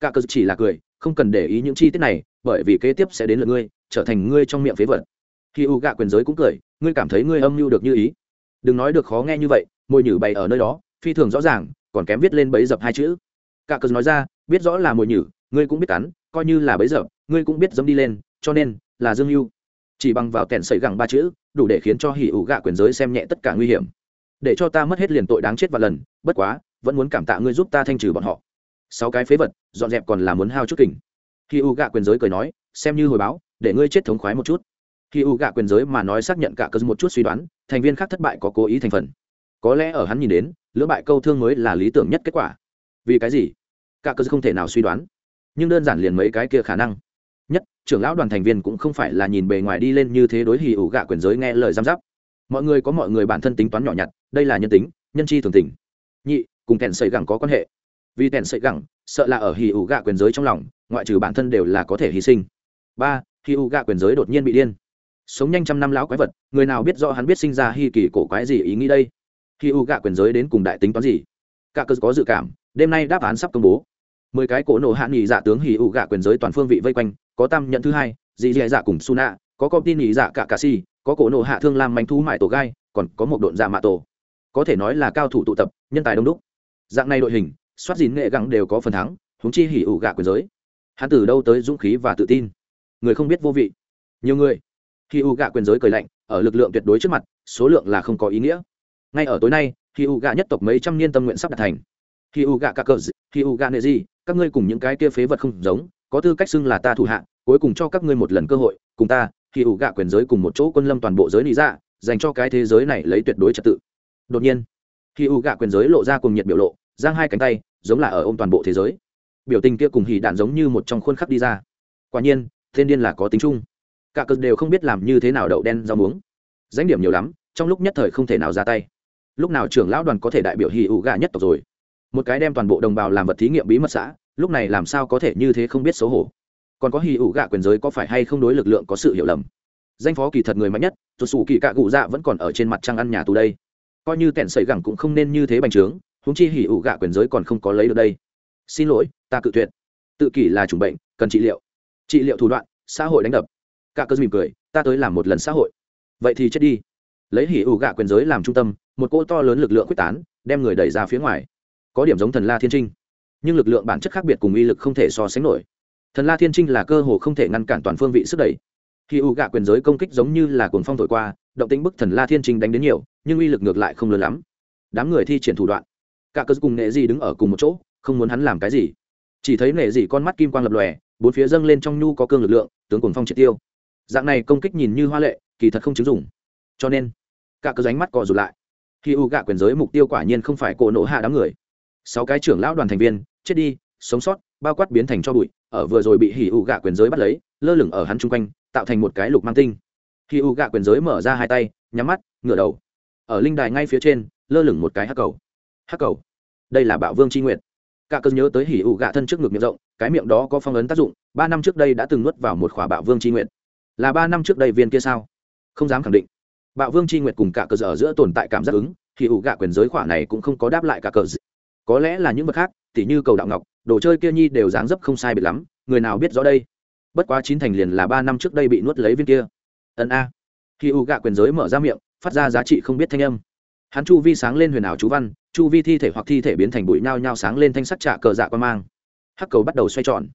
Cả cớ chỉ là cười, không cần để ý những chi tiết này, bởi vì kế tiếp sẽ đến lượt ngươi, trở thành ngươi trong miệng phế vật. Khi u gạ quyền giới cũng cười, ngươi cảm thấy ngươi âm mưu được như ý. Đừng nói được khó nghe như vậy mồi nhử bày ở nơi đó, phi thường rõ ràng, còn kém viết lên bấy dập hai chữ. Cả cờ nói ra, biết rõ là mồi nhử, ngươi cũng biết cắn, coi như là bấy dập, ngươi cũng biết dẫm đi lên, cho nên là dương mưu chỉ bằng vào kẹn sẩy gẳng ba chữ, đủ để khiến cho hỉ ủ gạ quyền giới xem nhẹ tất cả nguy hiểm. Để cho ta mất hết liền tội đáng chết và lần, bất quá, vẫn muốn cảm tạ ngươi giúp ta thanh trừ bọn họ. Sáu cái phế vật, dọn dẹp còn là muốn hao chút kình. Hỉ ủ gạ quyền giới cười nói, xem như hồi báo, để ngươi chết thống khoái một chút. Hỉ ủ gạ quyền giới mà nói xác nhận cả cơ một chút suy đoán, thành viên khác thất bại có cố ý thành phần có lẽ ở hắn nhìn đến, lưỡng bại câu thương mới là lý tưởng nhất kết quả. Vì cái gì? Cả cơ không thể nào suy đoán. Nhưng đơn giản liền mấy cái kia khả năng. Nhất, trưởng lão đoàn thành viên cũng không phải là nhìn bề ngoài đi lên như thế đối hì ủ gạ quyền giới nghe lời giam giáp. Mọi người có mọi người bản thân tính toán nhỏ nhặt, đây là nhân tính, nhân chi thường tình. Nhị, cùng kèn sợi gẳng có quan hệ. Vì kèn sợi gẳng, sợ là ở hì ủ gạ quyền giới trong lòng, ngoại trừ bản thân đều là có thể hy sinh. Ba, hì ủ gạ quyền giới đột nhiên bị điên. Sống nhanh trăm năm lão quái vật, người nào biết rõ hắn biết sinh ra hi kỳ cổ quái gì ý nghĩ đây? Khi u gạ quyền giới đến cùng đại tính toán gì? Cả cơ có dự cảm, đêm nay đáp án sắp công bố. Mười cái cổ nổ hạ nghỉ dạ tướng hì U gạ quyền giới toàn phương vị vây quanh, có tam nhận thứ hai dì dì dạ cùng suna, có công tin nghỉ dạ cả cà si, có cổ nổ hạ thương làm manh thú mại tổ gai, còn có một độn dạ mạ tổ. Có thể nói là cao thủ tụ tập, nhân tài đông đúc. Dạng này đội hình, soát dìn nghệ gắng đều có phần thắng húng chi hỉ ủ gạ quyền giới. Hắn từ đâu tới dũng khí và tự tin? Người không biết vô vị. Nhiều người. Hỉ ủ gạ quyền giới cười lạnh, ở lực lượng tuyệt đối trước mặt, số lượng là không có ý nghĩa ngay ở tối nay khi U gạ nhất tộc mấy trăm niên tâm nguyện sắp đạt thành. Khi U gạ cả cờ khi U gạ nệ gì các ngươi cùng những cái kia phế vật không giống, có tư cách xưng là ta thủ hạ, cuối cùng cho các ngươi một lần cơ hội, cùng ta khi U gạ quyền giới cùng một chỗ quân lâm toàn bộ giới lý dạ dành cho cái thế giới này lấy tuyệt đối trật tự. Đột nhiên khi U gạ quyền giới lộ ra cùng nhiệt biểu lộ, giang hai cánh tay, giống là ở ôm toàn bộ thế giới. Biểu tình kia cùng hỉ đạn giống như một trong khuôn khắc đi ra. Quả nhiên, thiên điên là có tính chung. Cả cực đều không biết làm như thế nào đậu đen rau muống. Danh điểm nhiều lắm, trong lúc nhất thời không thể nào ra tay lúc nào trưởng lão đoàn có thể đại biểu hỉ ủ gạ nhất tộc rồi? Một cái đem toàn bộ đồng bào làm vật thí nghiệm bí mật xã, lúc này làm sao có thể như thế không biết xấu hổ? Còn có hì ủ gạ quyền giới có phải hay không đối lực lượng có sự hiểu lầm? Danh phó kỳ thật người mạnh nhất tuột xù kỳ cạ cụ dạ vẫn còn ở trên mặt trăng ăn nhà tù đây. Coi như kẻn sẩy gẳng cũng không nên như thế bành trướng húng chi hỉ ủ gạ quyền giới còn không có lấy được đây. Xin lỗi, ta cự tuyệt. Tự kỷ là chủng bệnh, cần trị liệu. Trị liệu thủ đoạn, xã hội đánh đập. Cả cơ mỉm cười, ta tới làm một lần xã hội. Vậy thì chết đi lấy hỉ ủ gạ quyền giới làm trung tâm, một cỗ to lớn lực lượng quyết tán, đem người đẩy ra phía ngoài. Có điểm giống thần la thiên trinh, nhưng lực lượng bản chất khác biệt cùng uy lực không thể so sánh nổi. Thần la thiên trinh là cơ hồ không thể ngăn cản toàn phương vị sức đẩy. Khi u gạ quyền giới công kích giống như là cuồng phong thổi qua, động tính bức thần la thiên trinh đánh đến nhiều, nhưng uy lực ngược lại không lớn lắm. Đám người thi triển thủ đoạn. Cả cơ cùng nệ gì đứng ở cùng một chỗ, không muốn hắn làm cái gì. Chỉ thấy nệ gì con mắt kim quang lập lòe, bốn phía dâng lên trong nhu có cương lực lượng, tướng cuồng phong triệt tiêu. Dạng này công kích nhìn như hoa lệ, kỳ thật không chứng dụng cho nên, cả cơ ránh mắt cò rụt lại. Khi u gạ quyền giới mục tiêu quả nhiên không phải cổ nổ hạ đám người. Sáu cái trưởng lão đoàn thành viên, chết đi, sống sót, bao quát biến thành cho bụi, ở vừa rồi bị hỉ u gạ quyền giới bắt lấy, lơ lửng ở hắn chung quanh, tạo thành một cái lục mang tinh. Hỉ u gạ quyền giới mở ra hai tay, nhắm mắt, ngửa đầu. Ở linh đài ngay phía trên, lơ lửng một cái hắc cầu. Hắc cầu? Đây là bạo vương c nguyện cả cơn nhớ tới hỉ u gạ thân trước ngực miệng rộng, cái miệng đó có phong ấn tác dụng, ba năm trước đây đã từng nuốt vào một khỏa bạo vương c nguyện là ba năm trước đây viên kia sao? Không dám khẳng định bạo vương c nguyện cùng cả cờ ở giữa tồn tại cảm giác ứng, thì ủ gạ quyền giới khỏa này cũng không có đáp lại cả cờ có lẽ là những vật khác, tỉ như cầu đạo ngọc, đồ chơi kia nhi đều dáng dấp không sai biệt lắm, người nào biết rõ đây? Bất quá chín thành liền là ba năm trước đây bị nuốt lấy viên kia. Ân a. Khi u gạ quyền giới mở ra miệng, phát ra giá trị không biết thanh âm. Hắn chu vi sáng lên huyền ảo chú văn, chu vi thi thể hoặc thi thể biến thành bụi nhao nhao sáng lên thanh sắc trạ cờ dạ quan mang. Hắc cầu bắt đầu xoay tròn.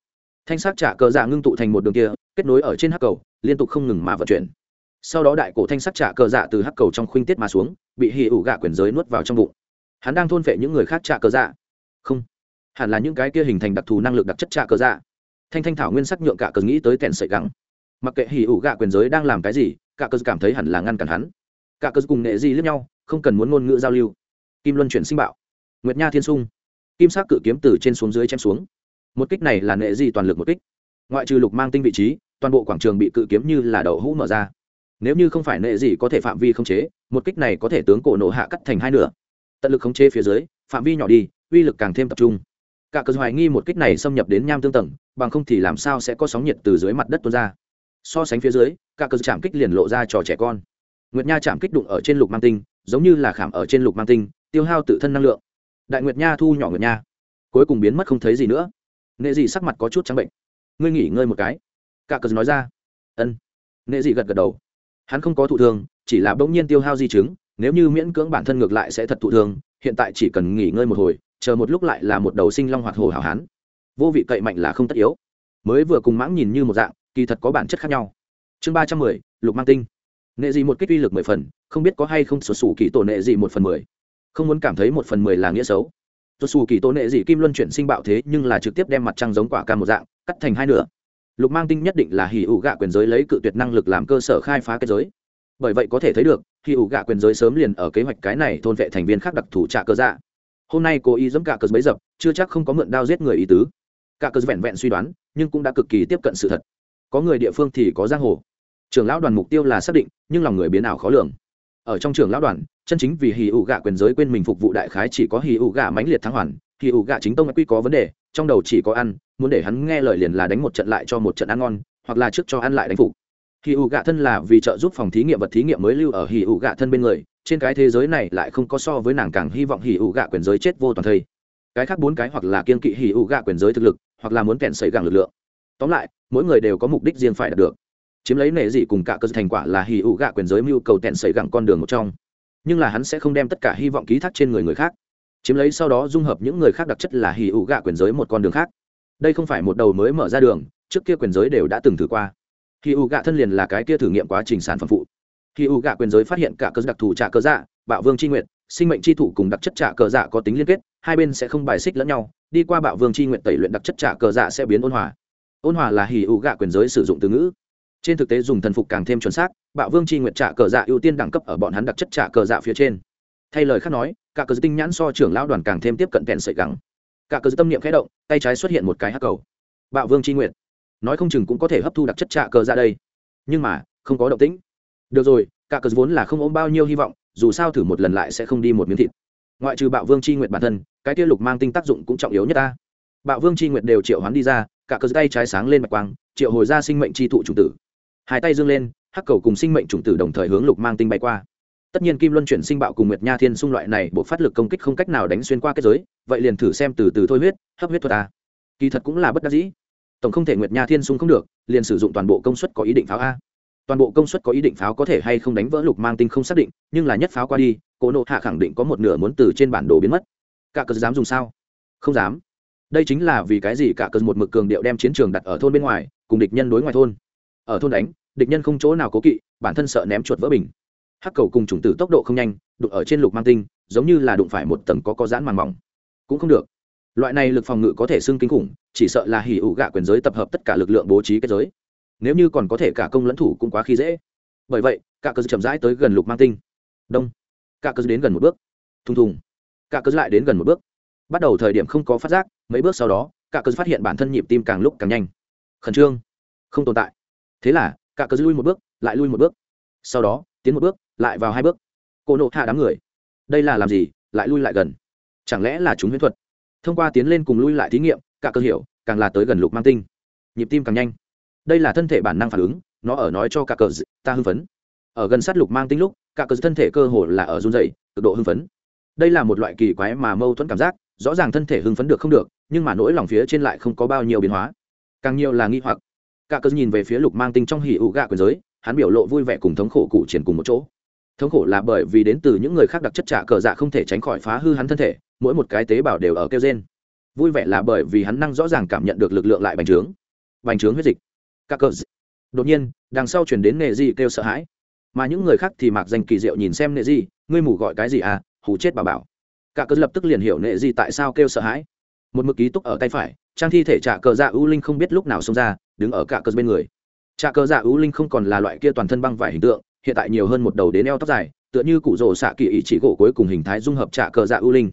Thanh sắc trạ cờ dạ ngưng tụ thành một đường kia, kết nối ở trên hắc cầu, liên tục không ngừng mà vận chuyển sau đó đại cổ thanh sắc trả cờ dạ từ hắc cầu trong khuynh tiết mà xuống, bị hì ủ gạ quyền giới nuốt vào trong bụng. Hắn đang thôn phệ những người khác trả cờ dạ. Không, hẳn là những cái kia hình thành đặc thù năng lực đặc chất trả cờ dạ. Thanh thanh thảo nguyên sắc nhượng cả cờ nghĩ tới kèn sợi gắng mặc kệ hỉ ủ gạ quyền giới đang làm cái gì, cả cờ cảm thấy hẳn là ngăn cản hắn. Cả cờ cùng nệ di lẫn nhau, không cần muốn ngôn ngữ giao lưu. Kim luân chuyển sinh bạo. Nguyệt nha thiên sung. Kim sắc cự kiếm từ trên xuống dưới chém xuống. Một kích này là nệ di toàn lực một kích. Ngoại trừ lục mang tinh vị trí, toàn bộ quảng trường bị cự kiếm như là đậu hũ mở ra nếu như không phải nệ gì có thể phạm vi không chế, một kích này có thể tướng cổ nổ hạ cắt thành hai nửa. Tận lực khống chế phía dưới, phạm vi nhỏ đi, uy lực càng thêm tập trung. Cả cờ hoài nghi một kích này xâm nhập đến nham tương tầng, bằng không thì làm sao sẽ có sóng nhiệt từ dưới mặt đất tuôn ra. So sánh phía dưới, cả cờ chạm kích liền lộ ra trò trẻ con. Nguyệt nha chạm kích đụng ở trên lục mang tinh, giống như là khảm ở trên lục mang tinh, tiêu hao tự thân năng lượng. Đại nguyệt nha thu nhỏ nguyệt nha. Cuối cùng biến mất không thấy gì nữa. Nệ dị sắc mặt có chút trắng bệnh. Ngươi nghỉ ngơi một cái. Cả cờ nói ra. Ân. Nệ dị gật gật đầu hắn không có thụ thương, chỉ là bỗng nhiên tiêu hao di chứng, nếu như miễn cưỡng bản thân ngược lại sẽ thật thụ thương, hiện tại chỉ cần nghỉ ngơi một hồi, chờ một lúc lại là một đầu sinh long hoạt hồ hảo hán. Vô vị cậy mạnh là không tất yếu. Mới vừa cùng mãng nhìn như một dạng, kỳ thật có bản chất khác nhau. Chương ba trăm mười, lục mang tinh. Nệ gì một kích uy lực mười phần, không biết có hay không sổ sủ kỳ tổ nệ gì một phần mười. Không muốn cảm thấy một phần mười là nghĩa xấu. Sổ sủ kỳ tổ nệ gì kim luân chuyển sinh bạo thế nhưng là trực tiếp đem mặt trăng giống quả cam một dạng, cắt thành hai nửa lục mang tinh nhất định là hì ủ gạ quyền giới lấy cự tuyệt năng lực làm cơ sở khai phá kết giới. Bởi vậy có thể thấy được hì ủ gạ quyền giới sớm liền ở kế hoạch cái này thôn vệ thành viên khác đặc thù trả cơ dạ. Hôm nay cô y dẫm cả cờ bấy dập, chưa chắc không có mượn đao giết người ý tứ. Cả cờ vẹn vẹn suy đoán, nhưng cũng đã cực kỳ tiếp cận sự thật. Có người địa phương thì có giang hồ. Trưởng lão đoàn mục tiêu là xác định, nhưng lòng người biến ảo khó lường. Ở trong Trường lão đoàn chân chính vì hì ủ gạ quyền giới quên mình phục vụ đại khái chỉ có hì ủ gạ mãnh liệt thắng hoàn, hì ủ gạ chính tông quy có vấn đề, trong đầu chỉ có ăn, muốn để hắn nghe lời liền là đánh một trận lại cho một trận ăn ngon, hoặc là trước cho ăn lại đánh phục. Hì ủ gạ thân là vì trợ giúp phòng thí nghiệm vật thí nghiệm mới lưu ở hì ủ gạ thân bên người, trên cái thế giới này lại không có so với nàng càng hy vọng hì ủ gạ quyền giới chết vô toàn thây. Cái khác bốn cái hoặc là kiên kỵ hì ủ gạ quyền giới thực lực, hoặc là muốn kèn xảy gàng lực lượng. Tóm lại, mỗi người đều có mục đích riêng phải đạt được. Chiếm lấy nệ dị cùng cả cơ thành quả là hì ủ gạ quyền giới mưu cầu tèn xảy gẳng con đường một trong nhưng là hắn sẽ không đem tất cả hy vọng ký thác trên người người khác. Chiếm lấy sau đó dung hợp những người khác đặc chất là hì ủ gạ quyền giới một con đường khác. Đây không phải một đầu mới mở ra đường, trước kia quyền giới đều đã từng thử qua. Hì ủ gạ thân liền là cái kia thử nghiệm quá trình sản phẩm phụ. Hì ủ gạ quyền giới phát hiện cả cơ đặc thù trả cơ dạ bạo vương c h i nguyện, sinh mệnh c h i thủ cùng đặc chất trả cơ dạ có tính liên kết, hai bên sẽ không bài xích lẫn nhau, đi qua bạo vương c h i nguyện tẩy luyện đặc chất trả cơ dạ sẽ biến ôn hòa. Ôn hòa là hì ủ gạ quyền giới sử dụng từ ngữ trên thực tế dùng thần phục càng thêm chuẩn xác, bạo vương c h i nguyện trả cờ dạ ưu tiên đẳng cấp ở bọn hắn đặc chất trả cờ dạ phía trên. Thay lời khác nói, cả cờ tinh nhãn so trưởng lão đoàn càng thêm tiếp cận kèn sợi gắng. Cả cờ tâm niệm khẽ động, tay trái xuất hiện một cái hắc cầu. Bạo vương c nguyện nói không chừng cũng có thể hấp thu đặc chất trả cờ ra đây. Nhưng mà, không có động tĩnh. Được rồi, cả cờ vốn là không ôm bao nhiêu hy vọng, dù sao thử một lần lại sẽ không đi một miếng thịt. Ngoại trừ bạo vương c nguyện bản thân, cái kia lục mang tinh tác dụng cũng trọng yếu nhất ta. Bạo vương c nguyện đều triệu hoán đi ra, cả cờ tay trái sáng lên mạch quang, triệu hồi ra sinh mệnh tri thụ chủng tử hai tay dương lên, hắc cầu cùng sinh mệnh chủng tử đồng thời hướng lục mang tinh bay qua. Tất nhiên kim luân chuyển sinh bạo cùng nguyệt nha thiên xung loại này buộc phát lực công kích không cách nào đánh xuyên qua kết giới, vậy liền thử xem từ từ thôi huyết, hấp huyết thuật a. Kỳ thật cũng là bất đắc dĩ. Tổng không thể nguyệt nha thiên xung không được, liền sử dụng toàn bộ công suất có ý định pháo a. Toàn bộ công suất có ý định pháo có thể hay không đánh vỡ lục mang tinh không xác định, nhưng là nhất pháo qua đi cỗ nộ hạ khẳng định có một nửa muốn từ trên bản đồ biến mất. Cả cờ dám dùng sao? Không dám. Đây chính là vì cái gì cả cờ một mực cường điệu đem chiến trường đặt ở thôn bên ngoài, cùng địch nhân đối ngoài thôn ở thôn đánh, địch nhân không chỗ nào cố kỵ, bản thân sợ ném chuột vỡ bình. Hắc cầu cùng chủng tử tốc độ không nhanh, đụng ở trên lục mang tinh, giống như là đụng phải một tầng có có giãn màng mỏng. Cũng không được. Loại này lực phòng ngự có thể xưng kinh khủng, chỉ sợ là hỉ ủ gạ quyền giới tập hợp tất cả lực lượng bố trí kết giới. Nếu như còn có thể cả công lẫn thủ cũng quá khi dễ. Bởi vậy cả cơ chậm rãi tới gần lục mang tinh. Đông. Cả cơ đến gần một bước. Thùng thùng. Cả cơ lại đến gần một bước. Bắt đầu thời điểm không có phát giác, mấy bước sau đó cả cơ phát hiện bản thân nhịp tim càng lúc càng nhanh. Khẩn trương. Không tồn tại thế là, cả cơ lui một bước, lại lui một bước. Sau đó, tiến một bước, lại vào hai bước. Cô nộ hạ đám người. Đây là làm gì, lại lui lại gần? Chẳng lẽ là chúng huyễn thuật? Thông qua tiến lên cùng lui lại thí nghiệm, cả cơ hiểu, càng là tới gần lục mang tinh. Nhịp tim càng nhanh. Đây là thân thể bản năng phản ứng, nó ở nói cho cả cờ ta hưng phấn. Ở gần sát lục mang tinh lúc, cả cờ thân thể cơ hồ là ở run dày cực độ hưng phấn. Đây là một loại kỳ quái mà mâu thuẫn cảm giác, rõ ràng thân thể hưng phấn được không được, nhưng mà nỗi lòng phía trên lại không có bao nhiêu biến hóa. Càng nhiều là nghi hoặc cả cờ nhìn về phía lục mang tinh trong hỉ ủ gạ quyền giới, hắn biểu lộ vui vẻ cùng thống khổ cụ triển cùng một chỗ. Thống khổ là bởi vì đến từ những người khác đặc chất trả cờ dạ không thể tránh khỏi phá hư hắn thân thể, mỗi một cái tế bào đều ở kêu gen vui vẻ là bởi vì hắn năng rõ ràng cảm nhận được lực lượng lại bành trướng. Bành trướng huyết dịch. Các cờ đột nhiên, đằng sau chuyển đến nệ di kêu sợ hãi. Mà những người khác thì mặc danh kỳ diệu nhìn xem nệ di, ngươi mù gọi cái gì à? Hù chết bà bảo. Cả cờ lập tức liền hiểu nệ di tại sao kêu sợ hãi. Một mực ký túc ở tay phải, trang thi thể trả cờ dạ ưu linh không biết lúc nào xông ra đứng ở cả cờ bên người. Trả cờ dạ ưu linh không còn là loại kia toàn thân băng vải hình tượng, hiện tại nhiều hơn một đầu đến eo tóc dài, tựa như cụ rồ xạ kỳ ý chỉ gỗ cuối cùng hình thái dung hợp trả cờ dạ ưu linh.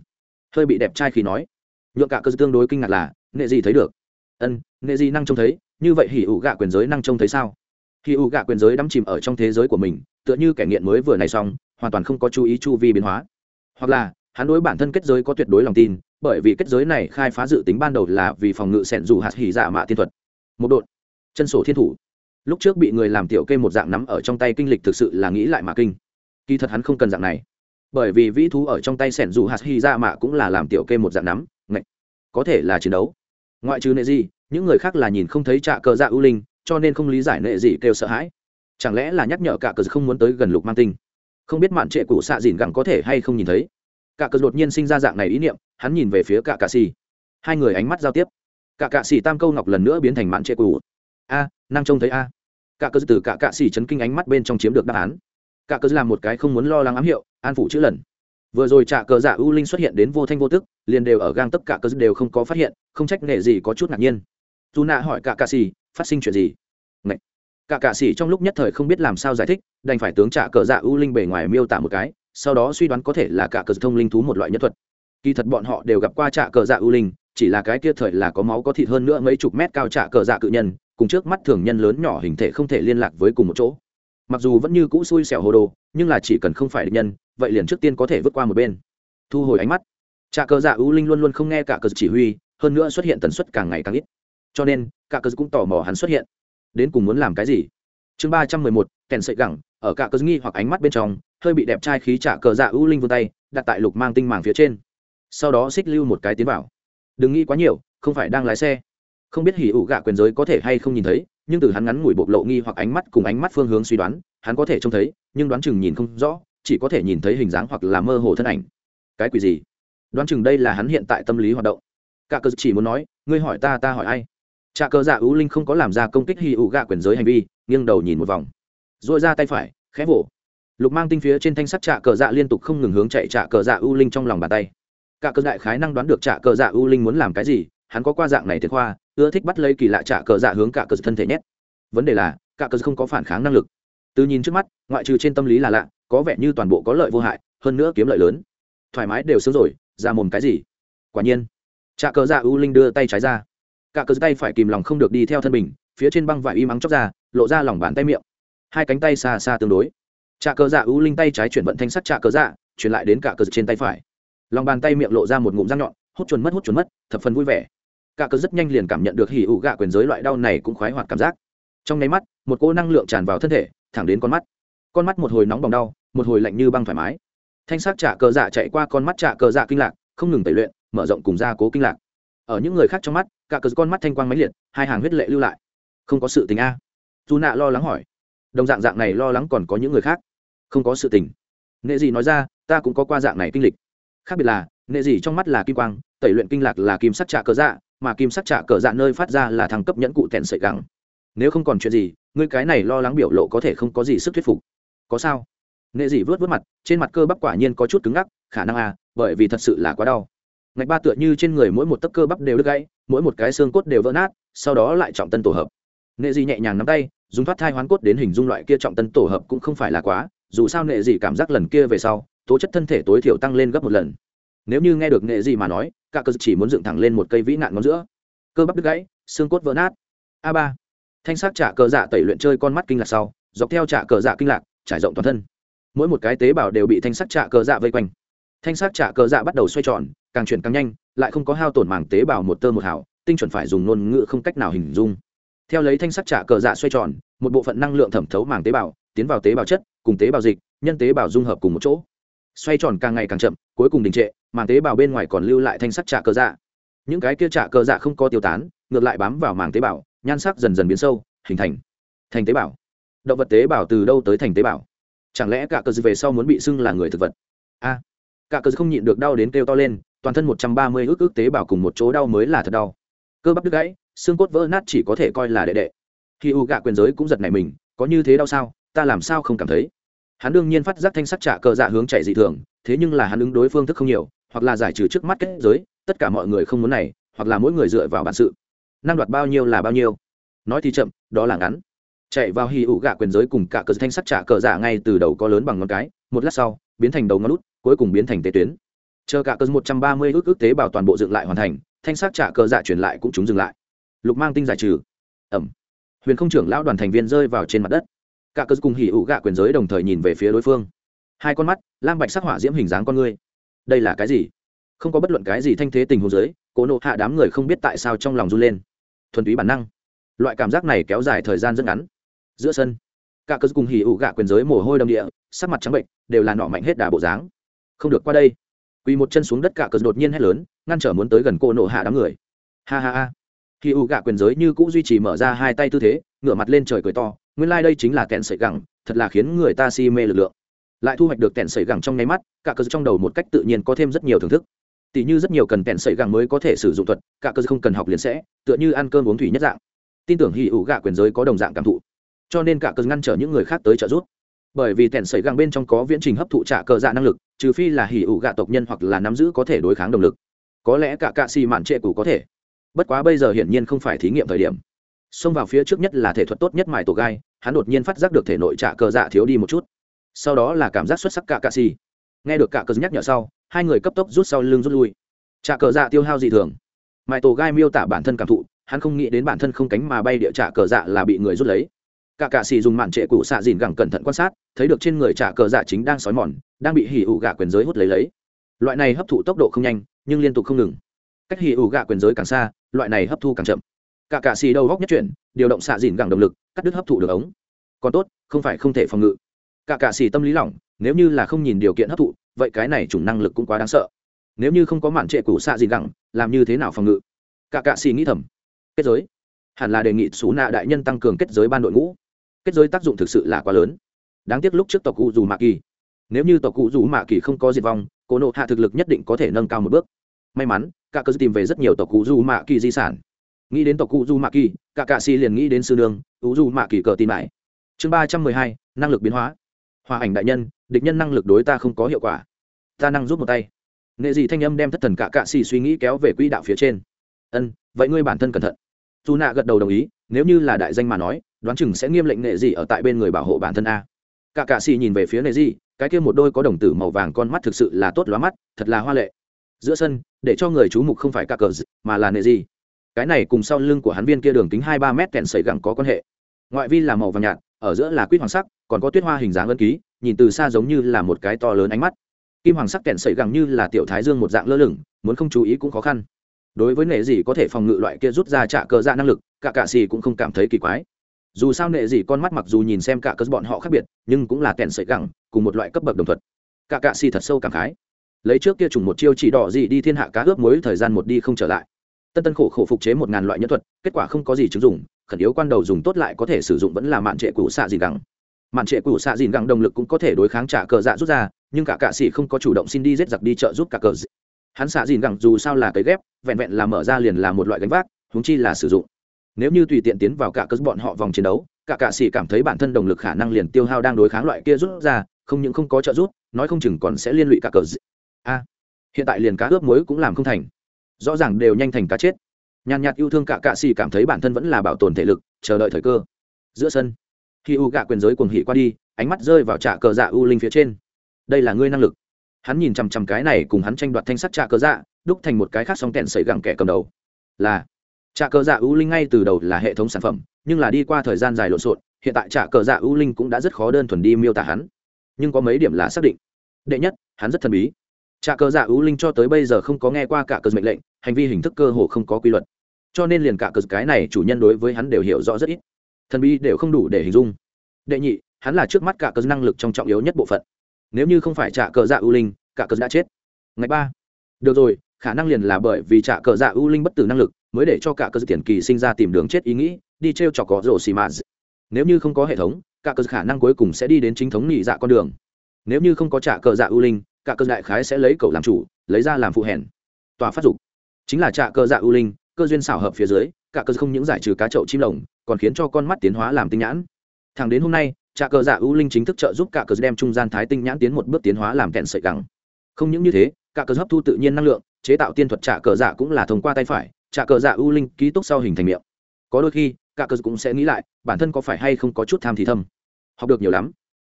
Hơi bị đẹp trai khi nói. Nhượng cả cơ tương đối kinh ngạc là, nghệ gì thấy được? Ân, nghệ gì năng trông thấy, như vậy hỉ ủ gạ quyền giới năng trông thấy sao? Hỉ ủ gạ quyền giới đắm chìm ở trong thế giới của mình, tựa như kẻ nghiện mới vừa này xong, hoàn toàn không có chú ý chu vi biến hóa. Hoặc là, hắn đối bản thân kết giới có tuyệt đối lòng tin, bởi vì kết giới này khai phá dự tính ban đầu là vì phòng ngự sẻn dù hạt hỉ dạ mạ thiên thuật. Một đột chân sổ thiên thủ. Lúc trước bị người làm tiểu kê một dạng nắm ở trong tay kinh lịch thực sự là nghĩ lại mà kinh. Kỳ thật hắn không cần dạng này. Bởi vì vĩ thú ở trong tay sẻn dù hạt hy ra mạ cũng là làm tiểu kê một dạng nắm, ngạch. Có thể là chiến đấu. Ngoại trừ nệ gì, những người khác là nhìn không thấy trạ cờ dạ ưu linh, cho nên không lý giải nệ gì kêu sợ hãi. Chẳng lẽ là nhắc nhở cả cờ không muốn tới gần lục mang tinh? Không biết mạn trệ cụ xạ dìn gẳng có thể hay không nhìn thấy. Cả cờ đột nhiên sinh ra dạng này ý niệm, hắn nhìn về phía cả cạ xì. Hai người ánh mắt giao tiếp. Cả cạ xì tam câu ngọc lần nữa biến thành mạn trệ cụ a năng trông thấy a. Cả cơ từ cả cạ xỉ chấn kinh ánh mắt bên trong chiếm được đáp án. Cả cơ làm một cái không muốn lo lắng ám hiệu, an phủ chữ lần. Vừa rồi trạ cờ dạ ưu linh xuất hiện đến vô thanh vô tức, liền đều ở gang tất cả cơ đều không có phát hiện, không trách nghệ gì có chút ngạc nhiên. Dù nạ hỏi cả cạ xỉ phát sinh chuyện gì? Ngậy. cả cạ xỉ trong lúc nhất thời không biết làm sao giải thích, đành phải tướng trạ cờ dạ ưu linh bề ngoài miêu tả một cái, sau đó suy đoán có thể là cả cờ thông linh thú một loại nhất thuật. Kỳ thật bọn họ đều gặp qua trạ cờ dạ ưu linh chỉ là cái kia thời là có máu có thịt hơn nữa mấy chục mét cao trạ cờ dạ cự nhân, cùng trước mắt thường nhân lớn nhỏ hình thể không thể liên lạc với cùng một chỗ. Mặc dù vẫn như cũ xui xẻo hồ đồ, nhưng là chỉ cần không phải địch nhân, vậy liền trước tiên có thể vượt qua một bên. Thu hồi ánh mắt. Trạ cờ dạ ưu linh luôn luôn không nghe cả cờ chỉ huy, hơn nữa xuất hiện tần suất càng ngày càng ít. Cho nên, cả cờ cũng tò mò hắn xuất hiện. Đến cùng muốn làm cái gì? Chương ba trăm mười một, kèn sợi gẳng, ở cả cờ nghi hoặc ánh mắt bên trong, hơi bị đẹp trai khí trả cờ dạ ưu linh vươn tay, đặt tại lục mang tinh màng phía trên. Sau đó xích lưu một cái tiến vào đừng nghĩ quá nhiều, không phải đang lái xe. Không biết hỉ ủ gạ quyền giới có thể hay không nhìn thấy, nhưng từ hắn ngắn ngủi bộc lộ nghi hoặc ánh mắt cùng ánh mắt phương hướng suy đoán, hắn có thể trông thấy, nhưng đoán chừng nhìn không rõ, chỉ có thể nhìn thấy hình dáng hoặc là mơ hồ thân ảnh. Cái quỷ gì? Đoán chừng đây là hắn hiện tại tâm lý hoạt động. Cả cơ chỉ muốn nói, ngươi hỏi ta ta hỏi ai? Trà cơ dạ ưu linh không có làm ra công kích hì ủ gạ quyền giới hành vi, nghiêng đầu nhìn một vòng. Dội ra tay phải, khẽ vỗ. Lục mang tinh phía trên thanh sắt trà cờ dạ liên tục không ngừng hướng chạy trà cờ dạ ưu linh trong lòng bàn tay cả cơ đại khái năng đoán được trả cờ dạ U linh muốn làm cái gì, hắn có qua dạng này thiệt khoa, ưa thích bắt lấy kỳ lạ trả cờ dạ hướng cả cơ thân thể nhét. Vấn đề là, cả cơ không có phản kháng năng lực. Từ nhìn trước mắt, ngoại trừ trên tâm lý là lạ, có vẻ như toàn bộ có lợi vô hại, hơn nữa kiếm lợi lớn. Thoải mái đều sướng rồi, ra mồm cái gì? Quả nhiên, trả cờ dạ U linh đưa tay trái ra. Cả cờ tay phải kìm lòng không được đi theo thân mình, phía trên băng vải y mắng chóc ra, lộ ra lòng bàn tay miệng. Hai cánh tay xa xa tương đối. Trả cờ dạ U linh tay trái chuyển vận thanh sắt trả cờ dạ chuyển lại đến cả cờ trên tay phải lòng bàn tay miệng lộ ra một ngụm răng nhọn, hút chuồn mất, hút chuồn mất, thập phần vui vẻ. Cả cớ rất nhanh liền cảm nhận được hỉ ủ gạ quyền giới loại đau này cũng khoái hoạt cảm giác. Trong nháy mắt, một cô năng lượng tràn vào thân thể, thẳng đến con mắt. Con mắt một hồi nóng bỏng đau, một hồi lạnh như băng thoải mái. Thanh sắc trả cờ dạ chạy qua con mắt trả cờ dạ kinh lạc, không ngừng tẩy luyện, mở rộng cùng gia cố kinh lạc. Ở những người khác trong mắt, cả cờ con mắt thanh quang máy liệt, hai hàng huyết lệ lưu lại. Không có sự tình a? Dù nạ lo lắng hỏi. Đồng dạng dạng này lo lắng còn có những người khác. Không có sự tình. Nghệ gì nói ra, ta cũng có qua dạng này kinh lịch khác biệt là nệ gì trong mắt là kim quang, tẩy luyện kinh lạc là kim sắc trả cờ dạ mà kim sắc trả cờ dạ nơi phát ra là thăng cấp nhẫn cụ tèn sợi gắng nếu không còn chuyện gì, ngươi cái này lo lắng biểu lộ có thể không có gì sức thuyết phục. Có sao? Nệ dị vớt vớt mặt, trên mặt cơ bắp quả nhiên có chút cứng ngắc, khả năng à bởi vì thật sự là quá đau. Ngạch ba tựa như trên người mỗi một tấc cơ bắp đều đứt gãy, mỗi một cái xương cốt đều vỡ nát, sau đó lại trọng tân tổ hợp. Nệ dị nhẹ nhàng nắm tay, dùng thoát thai hoán cốt đến hình dung loại kia trọng tân tổ hợp cũng không phải là quá, dù sao nệ dị cảm giác lần kia về sau tố chất thân thể tối thiểu tăng lên gấp một lần. Nếu như nghe được nghệ gì mà nói, cả cơ chỉ muốn dựng thẳng lên một cây vĩ nạn ngón giữa. Cơ bắp đứt gãy, xương cốt vỡ nát. A ba. Thanh sắc trả cờ dạ tẩy luyện chơi con mắt kinh lạc sau, dọc theo trả cờ dạ kinh lạc, trải rộng toàn thân. Mỗi một cái tế bào đều bị thanh sắc trả cờ dạ vây quanh. Thanh sắc trả cờ dạ bắt đầu xoay tròn, càng chuyển càng nhanh, lại không có hao tổn màng tế bào một tơ một hảo tinh chuẩn phải dùng ngôn ngữ không cách nào hình dung. Theo lấy thanh sắc trả cờ dạ xoay tròn, một bộ phận năng lượng thẩm thấu màng tế bào, tiến vào tế bào chất, cùng tế bào dịch, nhân tế bào dung hợp cùng một chỗ xoay tròn càng ngày càng chậm, cuối cùng đình trệ, màng tế bào bên ngoài còn lưu lại thanh sắc trả cơ dạ. Những cái kia trả cơ dạ không có tiêu tán, ngược lại bám vào màng tế bào, nhan sắc dần dần biến sâu, hình thành thành tế bào. Động vật tế bào từ đâu tới thành tế bào? Chẳng lẽ cả cờ về sau muốn bị xưng là người thực vật? A, cả cờ không nhịn được đau đến kêu to lên, toàn thân một trăm ba mươi ước ước tế bào cùng một chỗ đau mới là thật đau. Cơ bắp đứt gãy, xương cốt vỡ nát chỉ có thể coi là đệ đệ. Khi u gạ quyền giới cũng giật này mình, có như thế đau sao? Ta làm sao không cảm thấy? Hắn đương nhiên phát giác thanh sắc trả cờ dạ hướng chạy dị thường, thế nhưng là hắn ứng đối phương thức không nhiều, hoặc là giải trừ trước mắt kết giới, tất cả mọi người không muốn này, hoặc là mỗi người dựa vào bản sự. Năng đoạt bao nhiêu là bao nhiêu. Nói thì chậm, đó là ngắn. Chạy vào hì ủ gạ quyền giới cùng cả cờ thanh sắc trả cờ dạ ngay từ đầu có lớn bằng ngón cái, một lát sau, biến thành đầu ngón út, cuối cùng biến thành tế tuyến. Chờ cả cờ một trăm ba mươi ước ước tế bào toàn bộ dựng lại hoàn thành, thanh sắc trả cờ dạ chuyển lại cũng chúng dừng lại. Lục mang tinh giải trừ. Ẩm. Huyền không trưởng lão đoàn thành viên rơi vào trên mặt đất cả cơ cùng hỉ ủ gạ quyền giới đồng thời nhìn về phía đối phương. Hai con mắt, lam bạch sắc hỏa diễm hình dáng con ngươi đây là cái gì? Không có bất luận cái gì thanh thế tình hồ giới cố nộ hạ đám người không biết tại sao trong lòng run lên. Thuần túy bản năng. Loại cảm giác này kéo dài thời gian rất ngắn. Giữa sân, cả cơ cùng hỉ ủ gạ quyền giới mồ hôi đầm địa, sắc mặt trắng bệnh, đều là nọ mạnh hết đà bộ dáng. Không được qua đây. Quỳ một chân xuống đất cả cờ đột nhiên hét lớn, ngăn trở muốn tới gần cô nộ hạ đám người. Ha ha ha. Khi u gạ quyền giới như cũ duy trì mở ra hai tay tư thế ngửa mặt lên trời cười to, nguyên lai、like、đây chính là kẹn sợi gẳng, thật là khiến người ta si mê lực lượng. Lại thu hoạch được kẹn sợi gẳng trong nháy mắt, cả cơ trong đầu một cách tự nhiên có thêm rất nhiều thưởng thức. Tỷ như rất nhiều cần kẹn sợi gẳng mới có thể sử dụng thuật, cả cơ không cần học liền sẽ, tựa như ăn cơm uống thủy nhất dạng. Tin tưởng hì ủ gạ quyền giới có đồng dạng cảm thụ. Cho nên cả cơ ngăn trở những người khác tới trợ giúp. Bởi vì kẹn sợi gẳng bên trong có viễn trình hấp thụ trả cờ dạ năng lực, trừ phi là hì ủ gạ tộc nhân hoặc là nắm giữ có thể đối kháng động lực. Có lẽ cả cạ xì mạn trệ cũ có thể. Bất quá bây giờ hiển nhiên không phải thí nghiệm thời điểm xông vào phía trước nhất là thể thuật tốt nhất mài tổ gai, hắn đột nhiên phát giác được thể nội trả cờ dạ thiếu đi một chút. Sau đó là cảm giác xuất sắc cả cạ xì. Nghe được cả cờ nhắc nhở sau, hai người cấp tốc rút sau lưng rút lui. Trả cờ dạ tiêu hao dị thường. Mài tổ gai miêu tả bản thân cảm thụ, hắn không nghĩ đến bản thân không cánh mà bay địa trả cờ dạ là bị người rút lấy. Cả cạ xì dùng mạn trệ cụ xạ dìn gẳng cẩn thận quan sát, thấy được trên người trả cờ dạ chính đang sói mòn, đang bị hỉ ủ gạ quyền giới hút lấy lấy. Loại này hấp thụ tốc độ không nhanh, nhưng liên tục không ngừng. Cách hỉ ủ gạ quyền giới càng xa, loại này hấp thu càng chậm cả cạ xì đầu góc nhất chuyển, điều động xạ dìn gẳng động lực, cắt đứt hấp thụ được ống. Còn tốt, không phải không thể phòng ngự. Cả cạ xì tâm lý lỏng, nếu như là không nhìn điều kiện hấp thụ, vậy cái này chủng năng lực cũng quá đáng sợ. Nếu như không có mạn trệ củ xạ dìn gẳng, làm như thế nào phòng ngự? Cả cạ xì nghĩ thầm. Kết giới. Hẳn là đề nghị xú nạ đại nhân tăng cường kết giới ban đội ngũ. Kết giới tác dụng thực sự là quá lớn. Đáng tiếc lúc trước tộc cụ dù mạ kỳ. Nếu như tộc cụ dù mạ kỳ không có diệt vong cô nộ hạ thực lực nhất định có thể nâng cao một bước. May mắn, cả cơ tìm về rất nhiều tộc cụ dù mạ kỳ di sản nghĩ đến tộc cụ du mạ kỳ cả cạ si liền nghĩ đến sư nương ưu du mạ kỳ cờ tin mãi. Chương ba trăm mười hai, năng lực biến hóa. Hòa ảnh đại nhân, địch nhân năng lực đối ta không có hiệu quả. Ta năng rút một tay. Nghệ dị thanh âm đem thất thần cả cạ xì suy nghĩ kéo về quỹ đạo phía trên. Ân, vậy ngươi bản thân cẩn thận. Dù nạ gật đầu đồng ý, nếu như là đại danh mà nói, đoán chừng sẽ nghiêm lệnh nghệ dị ở tại bên người bảo hộ bản thân a. Cả cạ xì nhìn về phía nghệ dị cái kia một đôi có đồng tử màu vàng con mắt thực sự là tốt lóa mắt, thật là hoa lệ. Giữa sân, để cho người chú mục không phải cả cờ mà là nghệ dị cái này cùng sau lưng của hắn viên kia đường kính hai ba mét kẹn sẩy gẳng có quan hệ. Ngoại vi là màu vàng nhạt, ở giữa là quýt hoàng sắc, còn có tuyết hoa hình dáng ân ký, nhìn từ xa giống như là một cái to lớn ánh mắt. Kim hoàng sắc kẹn sẩy gẳng như là tiểu thái dương một dạng lơ lửng, muốn không chú ý cũng khó khăn. Đối với nệ dị có thể phòng ngự loại kia rút ra trả cờ ra dạ năng lực, cả cạ xì cũng không cảm thấy kỳ quái. Dù sao nệ dị con mắt mặc dù nhìn xem cả cớ bọn họ khác biệt, nhưng cũng là kẹn sợi gẳng, cùng một loại cấp bậc đồng thuật cả cạ xì thật sâu cảm khái. Lấy trước kia trùng một chiêu chỉ đỏ gì đi thiên hạ cá ướp mối thời gian một đi không trở lại tân tân khổ khổ phục chế một ngàn loại nhân thuật, kết quả không có gì chứng dụng, khẩn yếu quan đầu dùng tốt lại có thể sử dụng vẫn là mạn trệ cũ xạ dìn gẳng. Mạn trệ cũ xạ dìn gẳng động lực cũng có thể đối kháng trả cờ dạ rút ra, nhưng cả cạ sĩ không có chủ động xin đi giết giặc đi chợ giúp cả cờ hắn xạ dìn gẳng dù sao là cấy ghép, vẹn vẹn là mở ra liền là một loại gánh vác húng chi là sử dụng. Nếu như tùy tiện tiến vào cả cớ bọn họ vòng chiến đấu, cả cạ sĩ cảm thấy bản thân động lực khả năng liền tiêu hao đang đối kháng loại kia rút ra, không những không có trợ giúp, nói không chừng còn sẽ liên lụy cả cờ a, hiện tại liền cá ướp muối cũng làm không thành rõ ràng đều nhanh thành cá chết. Nhàn nhạt yêu thương cả cạ xì cảm thấy bản thân vẫn là bảo tồn thể lực, chờ đợi thời cơ. Giữa sân, khi u gạ quyền giới cuồng hỉ qua đi, ánh mắt rơi vào trạ cờ dạ u linh phía trên. Đây là ngươi năng lực. Hắn nhìn chằm chằm cái này cùng hắn tranh đoạt thanh sắt trạ cờ dạ đúc thành một cái khác song tẹn sẩy gẳng kẻ cầm đầu. Là, trạ cờ dạ u linh ngay từ đầu là hệ thống sản phẩm, nhưng là đi qua thời gian dài lộn xộn, hiện tại trạ cờ dạ u linh cũng đã rất khó đơn thuần đi miêu tả hắn. Nhưng có mấy điểm là xác định. Đệ nhất, hắn rất thần bí trạ cờ dạ ưu linh cho tới bây giờ không có nghe qua cả cờ mệnh lệnh, hành vi hình thức cơ hồ không có quy luật. Cho nên liền cả cờ cái này chủ nhân đối với hắn đều hiểu rõ rất ít. Thần bí đều không đủ để hình dung. Đệ nhị, hắn là trước mắt cả cờ năng lực trong trọng yếu nhất bộ phận. Nếu như không phải trạ cờ dạ ưu linh, cả cờ đã chết. Ngày ba. Được rồi, khả năng liền là bởi vì trạ cờ dạ ưu linh bất tử năng lực mới để cho cả cơ tiền kỳ sinh ra tìm đường chết ý nghĩ, đi t r e o trò có rổ xì mạt nếu như không có hệ thống, cả cơ khả năng cuối cùng sẽ đi đến chính thống nhị dạ con đường. Nếu như không có trả cờ dạ ưu linh cả cơ đại khái sẽ lấy cậu làm chủ, lấy ra làm phụ hèn tòa phát dục. Chính là trạ cơ dạ ưu linh, cơ duyên xảo hợp phía dưới, cả cơ không những giải trừ cá chậu chim lồng, còn khiến cho con mắt tiến hóa làm tinh nhãn. Thẳng đến hôm nay, trạ cơ dạ ưu linh chính thức trợ giúp cả cơ đem trung gian thái tinh nhãn tiến một bước tiến hóa làm kẹn sợi gắng không những như thế, cả cơ hấp thu tự nhiên năng lượng, chế tạo tiên thuật trạ cơ dạ cũng là thông qua tay phải, trạ cơ dạ ưu linh ký túc sau hình thành miệng. Có đôi khi, cả cơ cũng sẽ nghĩ lại, bản thân có phải hay không có chút tham thì thâm. Học được nhiều lắm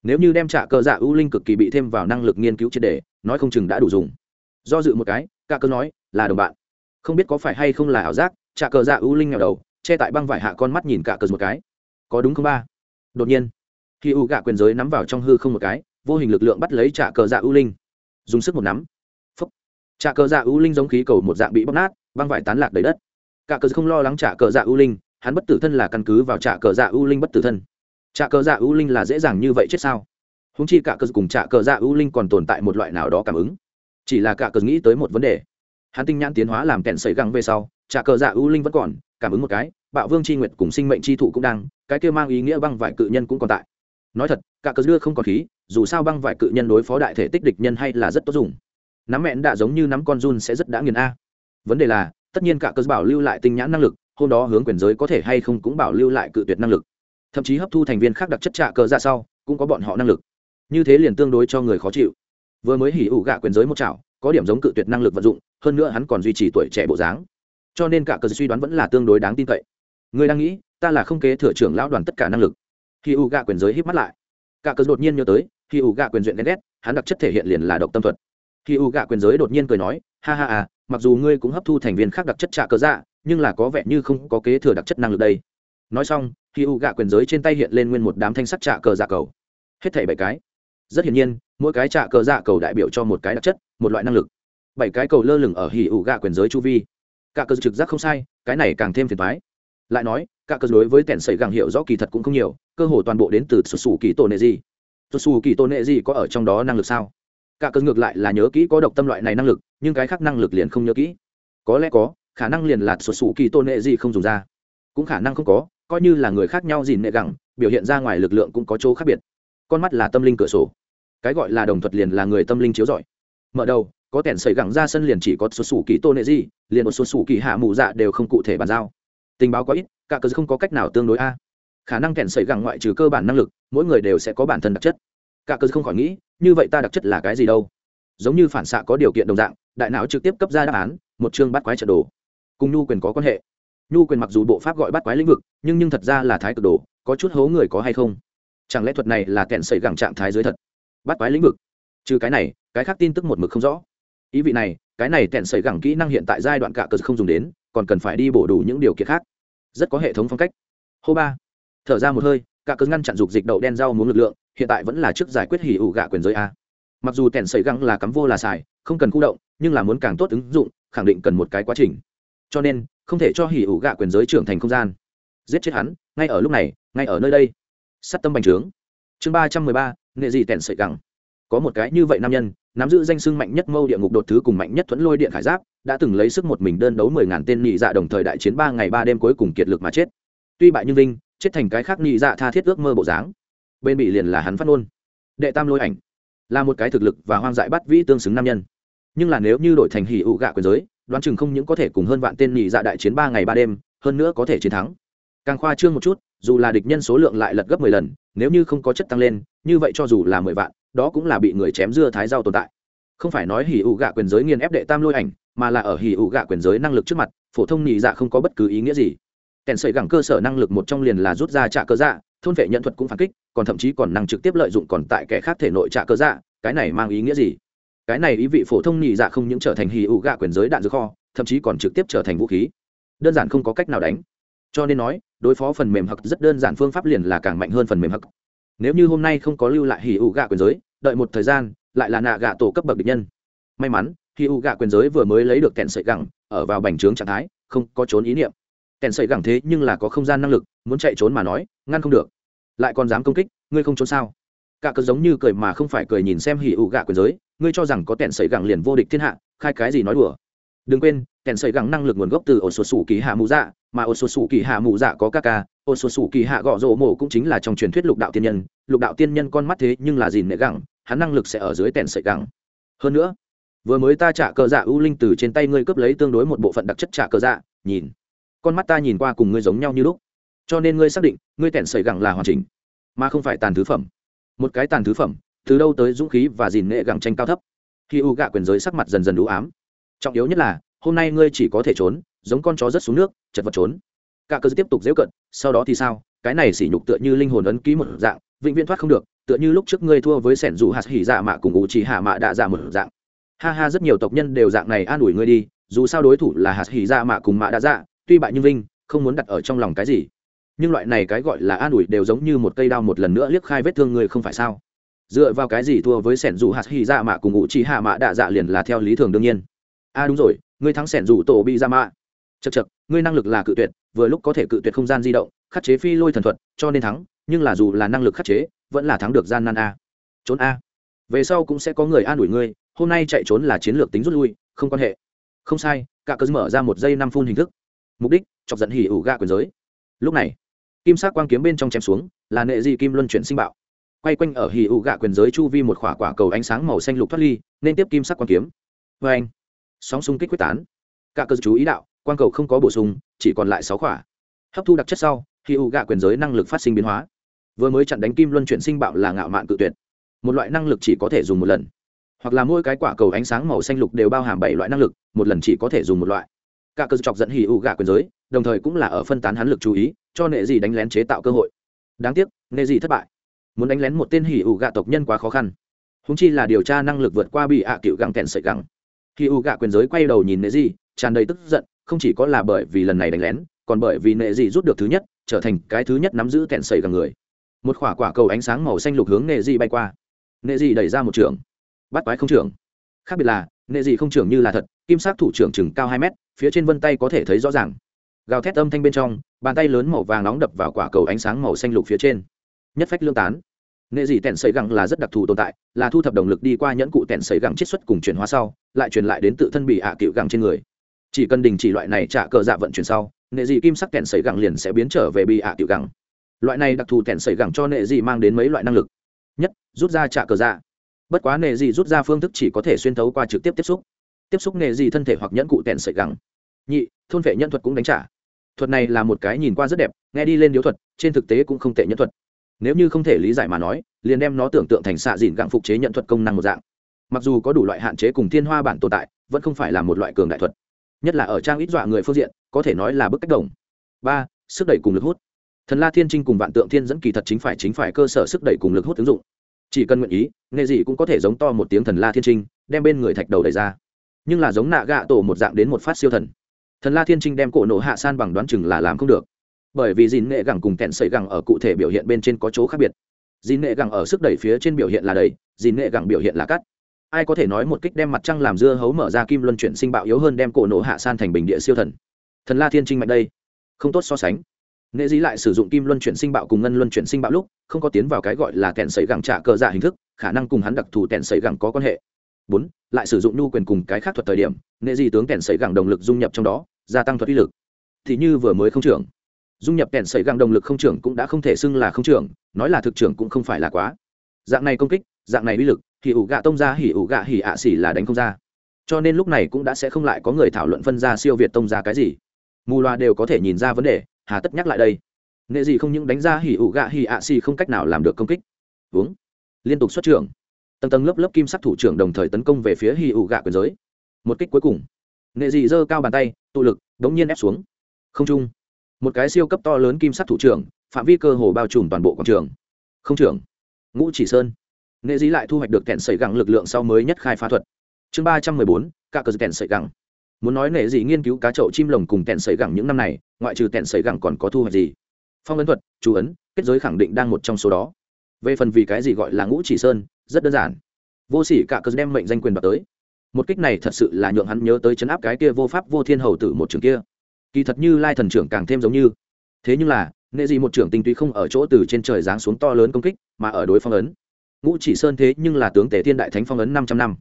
nếu như đem trả cờ dạ ưu linh cực kỳ bị thêm vào năng lực nghiên cứu triệt đề nói không chừng đã đủ dùng. Do dự một cái cả cờ nói, là đồng bạn. Không biết có phải hay không là ảo giác trả cờ dạ ưu linh nghèo đầu, che tại băng vải hạ con mắt nhìn cả cờ một cái. Có đúng không ba? Đột nhiên, khi u gạ quyền giới nắm vào trong hư không một cái, vô hình lực lượng bắt lấy trả cờ dạ ưu linh. Dùng sức một nắm. Phấp trả cờ dạ ưu linh giống khí cầu một dạng bị bóc nát, băng vải tán lạc đầy đất. Cả cờ không lo lắng trả cờ dạ ưu linh, hắn bất tử thân là căn cứ vào trả cờ dạ ưu linh bất tử thân trả cờ dạ ưu linh là dễ dàng như vậy chết sao? Húng chi cả cờ cùng trả cờ dạ ưu linh còn tồn tại một loại nào đó cảm ứng. Chỉ là cả cờ nghĩ tới một vấn đề. Hắn tinh nhãn tiến hóa làm kẹn sấy găng về sau trả cờ dạ ưu linh vẫn còn, cảm ứng một cái, bạo vương c h i nguyệt cùng sinh mệnh c h i thụ cũng đang, cái kia mang ý nghĩa băng vải cự nhân cũng còn tại. Nói thật, cả cờ đưa không còn khí, dù sao băng vải cự nhân đối phó đại thể tích địch nhân hay là rất tốt dùng. Nắm mẹn đã giống như nắm con run sẽ rất đã nghiền a. Vấn đề là, tất nhiên cả cờ bảo lưu lại tinh nhãn năng lực, hôm đó hướng quyền giới có thể hay không cũng bảo lưu lại cự tuyệt năng lực thậm chí hấp thu thành viên khác đặc chất trạ cờ ra sau, cũng có bọn họ năng lực. Như thế liền tương đối cho người khó chịu. Vừa mới hỉ ủ gạ quyền giới một chảo, có điểm giống cự tuyệt năng lực vận dụng, hơn nữa hắn còn duy trì tuổi trẻ bộ dáng. Cho nên cả cờ suy đoán vẫn là tương đối đáng tin cậy. Người đang nghĩ, ta là không kế thừa trưởng lão đoàn tất cả năng lực. Hỉ ủ gạ quyền giới hít mắt lại. Cả cờ đột nhiên nhớ tới, hỉ ủ gạ quyền duyện ghen ghét, hắn đặc chất thể hiện liền là độc tâm thuật. Hỉ ủ gạ quyền giới đột nhiên cười nói, ha ha à mặc dù ngươi cũng hấp thu thành viên khác đặc chất trạ cờ dạ nhưng là có vẻ như không có kế thừa đặc chất năng lực đây. Nói xong khi u gạ quyền giới trên tay hiện lên nguyên một đám thanh sắt trạ cờ dạ cầu. Hết thảy bảy cái. Rất hiển nhiên, mỗi cái trạ cờ dạ cầu đại biểu cho một cái đặc chất, một loại năng lực. Bảy cái cầu lơ lửng ở hì ủ gạ quyền giới chu vi. Cả cờ trực giác không sai, cái này càng thêm phiền thoái lại nói, cả cờ đối với tẻn sẩy gàng hiệu rõ kỳ thật cũng không nhiều, cơ hồ toàn bộ đến từ sù sù kỳ tổ nệ gì sù sù kỳ tổ nệ gì có ở trong đó năng lực sao? Cả cờ ngược lại là nhớ kỹ có độc tâm loại này năng lực, nhưng cái khác năng lực liền không nhớ kỹ. Có lẽ có, khả năng liền là sù sù kỳ tổ nệ gì không dùng ra. Cũng khả năng không có coi như là người khác nhau dìn nệ gẳng, biểu hiện ra ngoài lực lượng cũng có chỗ khác biệt. Con mắt là tâm linh cửa sổ. Cái gọi là đồng thuật liền là người tâm linh chiếu giỏi mở đầu, có tẻn xảy gẳng ra sân liền chỉ có số sủ kỳ tôn nệ gì liền một số sủ kỳ hạ mù dạ đều không cụ thể bàn giao. Tình báo có ít, cả cơ không có cách nào tương đối a. Khả năng tẻn xảy gẳng ngoại trừ cơ bản năng lực, mỗi người đều sẽ có bản thân đặc chất. Cả cơ không khỏi nghĩ, như vậy ta đặc chất là cái gì đâu? Giống như phản xạ có điều kiện đồng dạng, đại não trực tiếp cấp ra đáp án, một chương bắt quái trận đồ. Cùng nhu quyền có quan hệ nhu quyền mặc dù bộ pháp gọi bắt quái lĩnh vực, nhưng nhưng thật ra là thái cực đồ, có chút hố người có hay không? Chẳng lẽ thuật này là kẹn sẩy gẳng trạng thái dưới thật? Bắt quái lĩnh vực? Trừ cái này, cái khác tin tức một mực không rõ. Ý vị này, cái này kẹn sẩy gẳng kỹ năng hiện tại giai đoạn cả cờ không dùng đến, còn cần phải đi bổ đủ những điều kiện khác. Rất có hệ thống phong cách. Hô ba. Thở ra một hơi, cả cờ ngăn chặn dục dịch đậu đen rau muốn lực lượng, hiện tại vẫn là trước giải quyết hỉ ủ gạ quyền giới a. Mặc dù kẹn sẩy gẳng là cắm vô là xài, không cần khu động, nhưng là muốn càng tốt ứng dụng, khẳng định cần một cái quá trình. Cho nên không thể cho hỉ ủ gạ quyền giới trưởng thành không gian. Giết chết hắn, ngay ở lúc này, ngay ở nơi đây. Sắt tâm bành trướng. Chương ba trăm mười ba, nghệ dị tẻn sợi gẳng. Có một cái như vậy nam nhân, nắm giữ danh sưng mạnh nhất mâu địa ngục đột thứ cùng mạnh nhất thuẫn lôi điện khải giáp, đã từng lấy sức một mình đơn đấu mười ngàn tên nhị dạ đồng thời đại chiến ba ngày ba đêm cuối cùng kiệt lực mà chết. Tuy bại như vinh, chết thành cái khác nhị dạ tha thiết ước mơ bộ dáng. Bên bị liền là hắn phát ngôn. Đệ tam lôi ảnh. Là một cái thực lực và hoang dại bắt vĩ tương xứng nam nhân. Nhưng là nếu như đổi thành hỉ ụ gạ quyền giới đoán chừng không những có thể cùng hơn vạn tên nhị dạ đại chiến ba ngày ba đêm, hơn nữa có thể chiến thắng. Càng khoa trương một chút, dù là địch nhân số lượng lại lật gấp mười lần, nếu như không có chất tăng lên, như vậy cho dù là mười vạn, đó cũng là bị người chém dưa thái rau tồn tại. Không phải nói hỉ ủ gạ quyền giới nghiền ép đệ tam lôi ảnh, mà là ở hỉ ủ gạ quyền giới năng lực trước mặt, phổ thông nhị dạ không có bất cứ ý nghĩa gì. Kèn sợi gẳng cơ sở năng lực một trong liền là rút ra trả cơ dạ thôn vệ nhận thuật cũng phản kích, còn thậm chí còn năng trực tiếp lợi dụng còn tại kẻ khác thể nội trả cơ dạ cái này mang ý nghĩa gì? Cái này ý vị phổ thông nhị dạ không những trở thành hì ụ gạ quyền giới đạn dược kho, thậm chí còn trực tiếp trở thành vũ khí. Đơn giản không có cách nào đánh. Cho nên nói, đối phó phần mềm hặc rất đơn giản, phương pháp liền là càng mạnh hơn phần mềm hặc nếu như hôm nay không có lưu lại hì ụ gạ quyền giới, đợi một thời gian, lại là nạ gạ tổ cấp bậc địch nhân. May mắn, hì ụ gạ quyền giới vừa mới lấy được kẹn sợi gẳng, ở vào bành trướng trạng thái, không có trốn ý niệm. Kẹn sợi gẳng thế nhưng là có không gian năng lực, muốn chạy trốn mà nói, ngăn không được. Lại còn dám công kích, ngươi không trốn sao? Cả cớ giống như cười mà không phải cười nhìn xem hỉ ủ gạ quyền giới, ngươi cho rằng có tẹn sẩy gẳng liền vô địch thiên hạ, khai cái gì nói đùa? Đừng quên tèn sẩy gẳng năng lực nguồn gốc từ ổ sột sủ kỳ hạ mù dạ mà ổ sột sủ kỳ hạ mù dạ có ca ca ổ sột sủ kỳ hạ gõ rỗ mổ cũng chính là trong truyền thuyết lục đạo tiên nhân. Lục đạo tiên nhân con mắt thế nhưng là gì nệ gẳng, hắn năng lực sẽ ở dưới tèn sẩy gẳng. Hơn nữa, vừa mới ta trả cờ dạ ưu linh từ trên tay ngươi cướp lấy tương đối một bộ phận đặc chất trả cờ dạ nhìn. Con mắt ta nhìn qua cùng ngươi giống nhau như lúc. Cho nên ngươi xác định, ngươi tèn sẩy gẳng là hoàn chỉnh, mà không phải tàn thứ phẩm một cái tàn thứ phẩm, từ đâu tới dũng khí và dìn nghệ gẳng tranh cao thấp. Khi u gạ quyền giới sắc mặt dần dần đủ ám. Trọng yếu nhất là, hôm nay ngươi chỉ có thể trốn, giống con chó rất xuống nước, chật vật trốn. Cả cơ tiếp tục dễ cận, sau đó thì sao? Cái này sỉ nhục tựa như linh hồn ấn ký một dạng, vĩnh viễn thoát không được, tựa như lúc trước ngươi thua với sẻn dù hạt hỉ dạ mạ cùng ngụ chỉ hạ mạ đạ dạ một dạng. Ha ha, rất nhiều tộc nhân đều dạng này an ủi ngươi đi, dù sao đối thủ là hạt hỉ dạ mạ cùng mạ đạ dạ tuy bại nhưng vinh, không muốn đặt ở trong lòng cái gì nhưng loại này cái gọi là an ủi đều giống như một cây đao một lần nữa liếc khai vết thương người không phải sao? Dựa vào cái gì thua với sẻn dù hạt hy dạ mạ cùng ngụ chỉ hạ mạ đạ dạ liền là theo lý thường đương nhiên? A à đúng rồi, ngươi thắng sẻn dù tổ bị ra dạ mạ. Chật chật ngươi năng lực là cự tuyệt, vừa lúc có thể cự tuyệt không gian di động, khắc chế phi lôi thần thuật, cho nên thắng, nhưng là dù là năng lực khắc chế, vẫn là thắng được gian nan a. Trốn a. Về sau cũng sẽ có người an ủi ngươi, hôm nay chạy trốn là chiến lược tính rút lui, không quan hệ. Không sai cả cớ mở ra một giây năm phun hình thức. Mục đích, chọc giận hỉ ủ gạ quyền giới. Lúc này kim sắc quang kiếm bên trong chém xuống, là nệ dị kim luân chuyển sinh bạo. Quay quanh ở hỉ ụ gạ quyền giới chu vi một khỏa quả cầu ánh sáng màu xanh lục thoát ly, nên tiếp kim sắc quang kiếm. Vê anh, sóng xung kích quyết tán. Cả cơ chú ý đạo, quang cầu không có bổ sung, chỉ còn lại sáu khỏa. Hấp thu đặc chất sau hỉ ụ gạ quyền giới năng lực phát sinh biến hóa. Vừa mới chặn đánh kim luân chuyển sinh bạo là ngạo mạn cự tuyệt. Một loại năng lực chỉ có thể dùng một lần. Hoặc là mỗi cái quả cầu ánh sáng màu xanh lục đều bao hàm bảy loại năng lực, một lần chỉ có thể dùng một loại. Cả cơ chọc dẫn hỉ ụ gạ quyền giới, đồng thời cũng là ở phân tán hắn lực chú ý cho nệ gì đánh lén chế tạo cơ hội. Đáng tiếc, nệ gì thất bại. Muốn đánh lén một tên hỉ ủ gạ tộc nhân quá khó khăn. Húng chi là điều tra năng lực vượt qua bị ạ cựu gặng kẹn sợi gặng hỉ ủ gạ quyền giới quay đầu nhìn nệ gì, tràn đầy tức giận, không chỉ có là bởi vì lần này đánh lén, còn bởi vì nệ gì rút được thứ nhất, trở thành cái thứ nhất nắm giữ kẹn sợi gặng người. Một quả quả cầu ánh sáng màu xanh lục hướng nệ gì bay qua. Nệ gì đẩy ra một trường. Bắt quái không trưởng. Khác biệt là, nệ gì không trưởng như là thật, kim sắc thủ trưởng chừng cao hai mét, phía trên vân tay có thể thấy rõ ràng gào thét âm thanh bên trong, bàn tay lớn màu vàng nóng đập vào quả cầu ánh sáng màu xanh lục phía trên. Nhất phách lương tán. Nệ dị tẹn sấy gẳng là rất đặc thù tồn tại, là thu thập động lực đi qua nhẫn cụ tẹn sấy gẳng chiết xuất cùng chuyển hóa sau, lại truyền lại đến tự thân bị hạ à cựu gẳng trên người. Chỉ cần đình chỉ loại này trả cờ dạ vận chuyển sau nệ dị kim sắc tẹn sấy gẳng liền sẽ biến trở về bị hạ à cựu gẳng. Loại này đặc thù tẹn sấy gẳng cho nệ dị mang đến mấy loại năng lực. Nhất, rút ra trả cờ dạ. Bất quá nệ dị rút ra phương thức chỉ có thể xuyên thấu qua trực tiếp tiếp xúc. Tiếp xúc nệ dị thân thể hoặc nhẫn cụ tẹn sấy gẳng. Nhị, thôn vệ nhân thuật cũng đánh trả thuật này là một cái nhìn qua rất đẹp, nghe đi lên điếu thuật, trên thực tế cũng không tệ nhân thuật. Nếu như không thể lý giải mà nói, liền đem nó tưởng tượng thành xạ dìn gặng phục chế nhận thuật công năng một dạng. Mặc dù có đủ loại hạn chế cùng thiên hoa bản tồn tại, vẫn không phải là một loại cường đại thuật. Nhất là ở trang ít dọa người phương diện, có thể nói là bức cách đồng. Ba, sức đẩy cùng lực hút. Thần la thiên trinh cùng vạn tượng thiên dẫn kỳ thật chính phải chính phải cơ sở sức đẩy cùng lực hút ứng dụng. Chỉ cần nguyện ý nghề gì cũng có thể giống to một tiếng thần la thiên trinh, đem bên người thạch đầu đẩy ra. Nhưng là giống nạ gạ tổ một dạng đến một phát siêu thần thần la thiên trinh đem cổ nổ hạ san bằng đoán chừng là làm không được. Bởi vì dìn nghệ gẳng cùng kẹn sợi gẳng ở cụ thể biểu hiện bên trên có chỗ khác biệt. Dìn nghệ gẳng ở sức đẩy phía trên biểu hiện là đầy, dìn nghệ gẳng biểu hiện là cắt. Ai có thể nói một kích đem mặt trăng làm dưa hấu mở ra kim luân chuyển sinh bạo yếu hơn đem cổ nổ hạ san thành bình địa siêu thần. Thần la thiên trinh mạnh đây. Không tốt so sánh. Nghệ Dĩ lại sử dụng kim luân chuyển sinh bạo cùng ngân luân chuyển sinh bạo lúc, không có tiến vào cái gọi là kẹn sấy gẳng trả cờ giả hình thức, khả năng cùng hắn đặc thù kẹn sấy gẳng có quan hệ bốn, lại sử dụng nhu quyền cùng cái khác thuật thời điểm nghệ di tướng kèn sấy gẳng động lực dung nhập trong đó, gia tăng thuật uy lực. Thì như vừa mới không trưởng. Dung nhập kèn sấy gẳng động lực không trưởng cũng đã không thể xưng là không trưởng, nói là thực trưởng cũng không phải là quá. Dạng này công kích, dạng này uy lực, thì ủ gạ tông ra hỉ ủ gạ hỉ ạ xỉ là đánh không ra. Cho nên lúc này cũng đã sẽ không lại có người thảo luận phân ra siêu việt tông ra cái gì. Mù loa đều có thể nhìn ra vấn đề, hà tất nhắc lại đây. Nghệ gì không những đánh ra hỉ ủ gạ hỉ ạ xỉ không cách nào làm được công kích. Uống liên tục xuất trưởng tầng tầng lớp lớp kim sắc thủ trưởng đồng thời tấn công về phía hì ụ gạ quyền giới. Một kích cuối cùng, nệ dị giơ cao bàn tay, tụ lực, đống nhiên ép xuống. Không trung, một cái siêu cấp to lớn kim sắc thủ trưởng, phạm vi cơ hồ bao trùm toàn bộ quảng trường. Không trưởng, ngũ chỉ sơn. Nệ dị lại thu hoạch được kẹn sẩy gẳng lực lượng sau mới nhất khai phá thuật. Chương ba trăm mười bốn cả cờ kẹn sẩy gẳng. Muốn nói nệ dị nghiên cứu cá chậu chim lồng cùng kẹn sẩy gẳng những năm này, ngoại trừ kẹn sẩy gẳng còn có thu hoạch gì? Phong ấn thuật, chú ấn, kết giới khẳng định đang một trong số đó về phần vì cái gì gọi là ngũ chỉ sơn, rất đơn giản. Vô sỉ cả cờ đem mệnh danh quyền đoạt tới. Một kích này thật sự là nhượng hắn nhớ tới chấn áp cái kia vô pháp vô thiên hầu tử một trường kia. Kỳ thật như lai thần trưởng càng thêm giống như. Thế nhưng là, nệ gì một trưởng tinh túy không ở chỗ từ trên trời giáng xuống to lớn công kích, mà ở đối phong ấn. Ngũ chỉ sơn thế nhưng là tướng tể thiên đại thánh phong ấn năm trăm năm.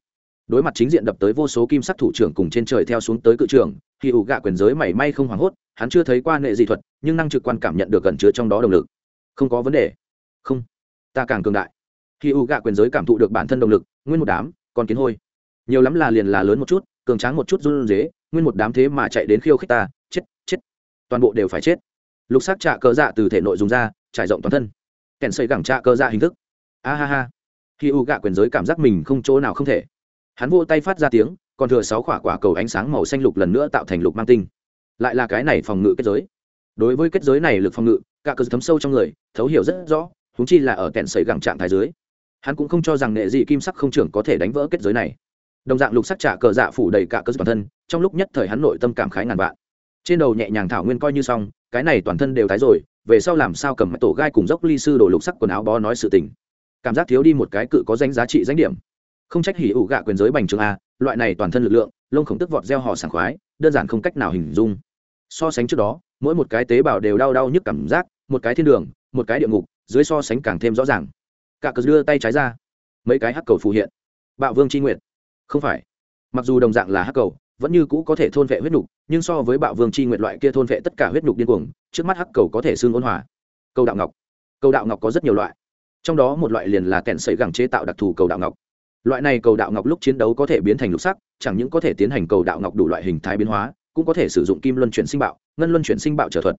Đối mặt chính diện đập tới vô số kim sắc thủ trưởng cùng trên trời theo xuống tới cự trưởng khi ủ gạ quyền giới mảy may không hoảng hốt, hắn chưa thấy qua nệ dị thuật, nhưng năng trực quan cảm nhận được gần chứa trong đó động lực. Không có vấn đề. Không ta càng cường đại. Khi u gạ quyền giới cảm thụ được bản thân động lực, nguyên một đám còn kiến hôi. Nhiều lắm là liền là lớn một chút, cường tráng một chút run dế nguyên một đám thế mà chạy đến khiêu khích ta, chết chết. Toàn bộ đều phải chết. Lục sắc trạ cơ dạ từ thể nội dùng ra, trải rộng toàn thân. Kèn xây gẳng trạ cơ dạ hình thức. A ha ha. Khi u gạ quyền giới cảm giác mình không chỗ nào không thể. Hắn vô tay phát ra tiếng, còn thừa sáu quả quả cầu ánh sáng màu xanh lục lần nữa tạo thành lục mang tinh. Lại là cái này phòng ngự kết giới. Đối với kết giới này lực phòng ngự, cả cơ thấm sâu trong người, thấu hiểu rất rõ húng chi là ở kẹn sấy gẳng trạng thái dưới. Hắn cũng không cho rằng nghệ dị kim sắc không trưởng có thể đánh vỡ kết giới này. Đồng dạng lục sắc trả cờ dạ phủ đầy cả cơ toàn thân, trong lúc nhất thời hắn nội tâm cảm khái ngàn vạn. Trên đầu nhẹ nhàng thảo nguyên coi như xong, cái này toàn thân đều tái rồi, về sau làm sao cầm tổ gai cùng dốc ly sư đổ lục sắc quần áo bó nói sự tình. Cảm giác thiếu đi một cái cự có danh giá trị danh điểm. Không trách hỉ ủ gạ quyền giới bành trường a, loại này toàn thân lực lượng, lông khổng tức vọt gieo họ sảng khoái, đơn giản không cách nào hình dung. So sánh trước đó, mỗi một cái tế bào đều đau đau nhức cảm giác, một cái thiên đường, một cái địa ngục dưới so sánh càng thêm rõ ràng. Cả cờ đưa tay trái ra. Mấy cái hắc cầu phù hiện. Bạo vương c nguyện không phải. Mặc dù đồng dạng là hắc cầu, vẫn như cũ có thể thôn vệ huyết nhục nhưng so với bạo vương c h i nguyện loại kia thôn vệ tất cả huyết nhục điên cuồng, trước mắt hắc cầu có thể xương ôn hòa. Cầu đạo ngọc. Cầu đạo ngọc có rất nhiều loại. Trong đó một loại liền là kẹn sấy gẳng chế tạo đặc thù cầu đạo ngọc. Loại này cầu đạo ngọc lúc chiến đấu có thể biến thành lục sắc, chẳng những có thể tiến hành cầu đạo ngọc đủ loại hình thái biến hóa, cũng có thể sử dụng kim luân chuyển sinh bạo, ngân luân chuyển sinh bạo trở thuật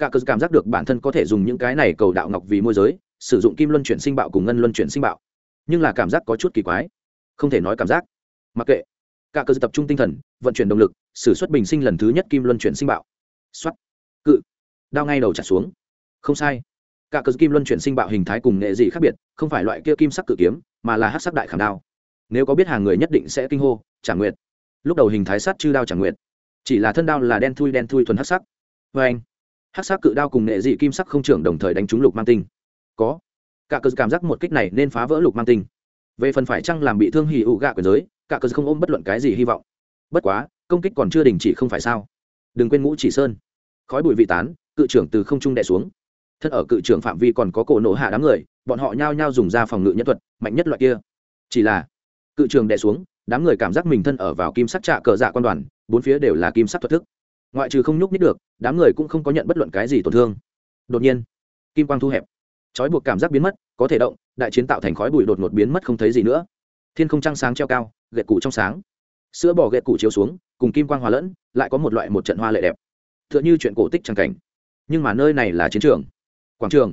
cả cơ cảm giác được bản thân có thể dùng những cái này cầu đạo ngọc vì môi giới, sử dụng kim luân chuyển sinh bạo cùng ngân luân chuyển sinh bạo. Nhưng là cảm giác có chút kỳ quái. Không thể nói cảm giác. Mặc kệ. Cả cơ tập trung tinh thần, vận chuyển động lực s ử suất bình sinh lần thứ nhất kim luân chuyển sinh bạo. X o á t cự. Đao ngay đầu trả xuống. Không sai. Cả cơ kim luân chuyển sinh bạo hình thái cùng nghệ gì khác biệt, không phải loại kia kim sắc cự kiếm, mà là hát sắc đại khảm đao. Nếu có biết hàng người nhất định sẽ kinh hô trả nguyện lúc đầu hình thái sắt chư đao trả nguyện chỉ là thân đao là đen thui đen thui thuần hát sắc. Vê anh hát sắc cự đao cùng nghệ dị kim sắc không trưởng đồng thời đánh trúng lục mang tinh. Có. Cả cơ cảm giác một kích này nên phá vỡ lục mang tinh. Về phần phải chăng làm bị thương hì ụ gạ quyền giới, cả cơ không ôm bất luận cái gì hy vọng. Bất quá, công kích còn chưa đình chỉ không phải sao? Đừng quên ngũ chỉ sơn. Khói bụi vị tán, cự trưởng từ không trung đè xuống. Thân ở cự trưởng phạm vi còn có cổ nổ hạ đám người, bọn họ nhao nhao dùng ra phòng ngự nhân thuật, mạnh nhất loại kia. Chỉ là, cự trường đè xuống, đám người cảm giác mình thân ở vào kim sắc trạ cờ dạ quan đoàn, bốn phía đều là kim sắc thuật thức ngoại trừ không nhúc nhích được, đám người cũng không có nhận bất luận cái gì tổn thương. Đột nhiên, kim quang thu hẹp. Trói buộc cảm giác biến mất, có thể động, đại chiến tạo thành khói bụi đột ngột biến mất không thấy gì nữa. Thiên không trăng sáng treo cao, gậy cụ trong sáng. Sữa bò gậy cụ chiếu xuống, cùng kim quang hòa lẫn, lại có một loại một trận hoa lệ đẹp. T h ư ợ n h ư chuyện cổ tích tràng cảnh. Nhưng mà nơi này là chiến trường. Quảng trường.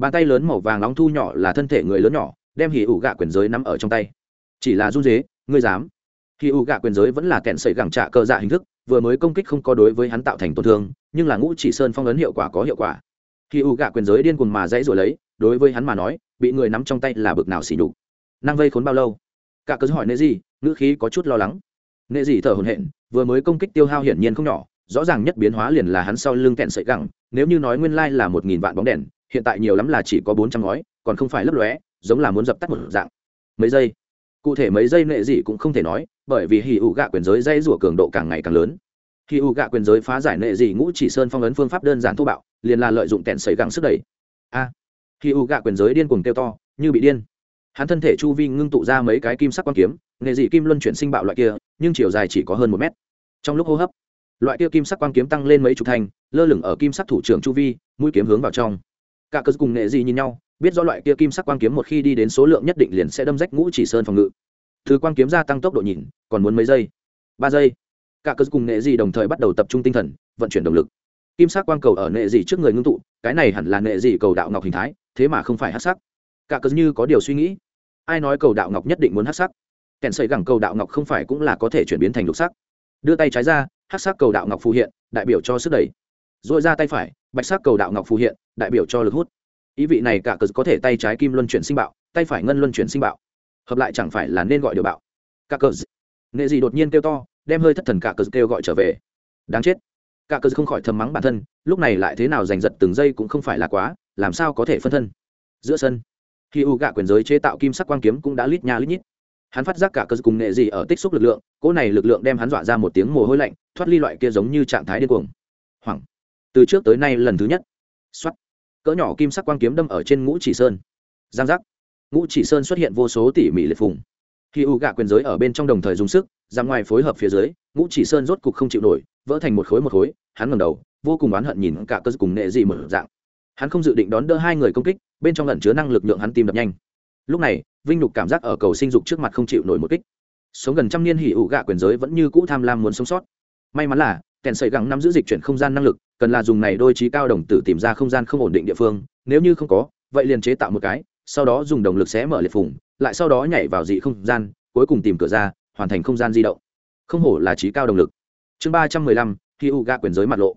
Bàn tay lớn màu vàng nóng thu nhỏ là thân thể người lớn nhỏ, đem hì ủ gạ quyền giới nắm ở trong tay. Chỉ là run dế ngươi dám. Hì ủ gạ quyền giới vẫn là kẹn sẩy gẳng trạ cơ dạ hình thức vừa mới công kích không có đối với hắn tạo thành tổn thương, nhưng là ngũ chỉ sơn phong ấn hiệu quả có hiệu quả. Khi u gạ quyền giới điên cuồng mà dãy rồi lấy, đối với hắn mà nói, bị người nắm trong tay là bực nào xỉ đục năng vây khốn bao lâu? Cả cớ hỏi nệ gì, ngữ khí có chút lo lắng. Nệ gì thở hổn hển, vừa mới công kích tiêu hao hiển nhiên không nhỏ, rõ ràng nhất biến hóa liền là hắn sau lưng kẹn sợi gẳng, nếu như nói nguyên lai là một nghìn vạn bóng đèn, hiện tại nhiều lắm là chỉ có bốn trăm ngói, còn không phải lấp lóe, giống là muốn dập tắt một dạng. Mấy giây cụ thể mấy giây nệ gì cũng không thể nói bởi vì hì ủ gạ quyền giới dây rủa cường độ càng ngày càng lớn. Hì ủ gạ quyền giới phá giải nệ gì ngũ chỉ sơn phong ấn phương pháp đơn giản thô bạo liền là lợi dụng kẹn sấy gắng sức đẩy. A. À, hì ủ gạ quyền giới điên cuồng kêu to như bị điên. Hắn thân thể chu vi ngưng tụ ra mấy cái kim sắc quan kiếm nghề dị kim luân chuyển sinh bạo loại kia nhưng chiều dài chỉ có hơn một mét. Trong lúc hô hấp loại kia kim sắc quang kiếm tăng lên mấy chục thành lơ lửng ở kim sắc thủ trưởng chu vi mũi kiếm hướng vào trong cả cơ cùng nghệ gì nhìn nhau, biết do loại kia kim sắc quang kiếm một khi đi đến số lượng nhất định liền sẽ đâm rách ngũ chỉ sơn phòng ngự. Thứ quang kiếm gia tăng tốc độ nhìn, còn muốn mấy giây? Ba giây. Cả cơ cùng nghệ gì đồng thời bắt đầu tập trung tinh thần, vận chuyển động lực. Kim sắc quang cầu ở nghệ gì trước người ngưng tụ, cái này hẳn là nghệ gì cầu đạo ngọc hình thái, thế mà không phải hát sắc. Cả cơ như có điều suy nghĩ. Ai nói cầu đạo ngọc nhất định muốn hát sắc? Kèn xây gẳng cầu đạo ngọc không phải cũng là có thể chuyển biến thành lục sắc? Đưa tay trái ra hát sắc cầu đạo ngọc phù hiện, đại biểu cho sức đẩy. Dội ra tay phải bạch sắc cầu đạo ngọc phù hiện, đại biểu cho lực hút. Ý vị này cả cờ có thể tay trái kim luân chuyển sinh bạo, tay phải ngân luân chuyển sinh bạo. Hợp lại chẳng phải là nên gọi điều bạo. Cả cờ nghệ gì đột nhiên kêu to, đem hơi thất thần cả cờ kêu gọi trở về. Đáng chết. Cả cờ không khỏi thầm mắng bản thân, lúc này lại thế nào giành giật từng giây cũng không phải là quá, làm sao có thể phân thân? Giữa sân, khi u gạ quyền giới chế tạo kim sắc quang kiếm cũng đã lít nha lít nhít. Hắn phát giác cả cơ cùng nghệ gì ở tích xúc lực lượng, cỗ này lực lượng đem hắn dọa ra một tiếng mồ hôi lạnh, thoát ly loại kia giống như trạng thái điên cuồng. Hoảng từ trước tới nay lần thứ nhất. Xuất cỡ nhỏ kim sắc quang kiếm đâm ở trên ngũ chỉ sơn. Giang giác. Ngũ chỉ sơn xuất hiện vô số tỉ mỉ liệt phùng. Khi u gạ quyền giới ở bên trong đồng thời dùng sức ra ngoài phối hợp phía dưới, ngũ chỉ sơn rốt cục không chịu nổi, vỡ thành một khối một khối, hắn ngầm đầu, vô cùng oán hận nhìn cả cơ cùng nghệ dị mở dạng. Hắn không dự định đón đỡ hai người công kích, bên trong lẩn chứa năng lực nhượng hắn tìm đập nhanh. Lúc này, vinh nhục cảm giác ở cầu sinh dục trước mặt không chịu nổi một kích. Sống gần trăm niên hỉ ủ gạ quyền giới vẫn như cũ tham lam muốn sống sót. May mắn là kèn sợi gắng nắm giữ dịch chuyển không gian năng lực, cần là dùng này đôi trí cao đồng tử tìm ra không gian không ổn định địa phương, nếu như không có, vậy liền chế tạo một cái, sau đó dùng động lực xé mở liệt phủng lại sau đó nhảy vào dị không gian, cuối cùng tìm cửa ra, hoàn thành không gian di động. Không hổ là trí cao động lực. Chương ba trăm mười lăm khi u gạ quyền giới mặt lộ.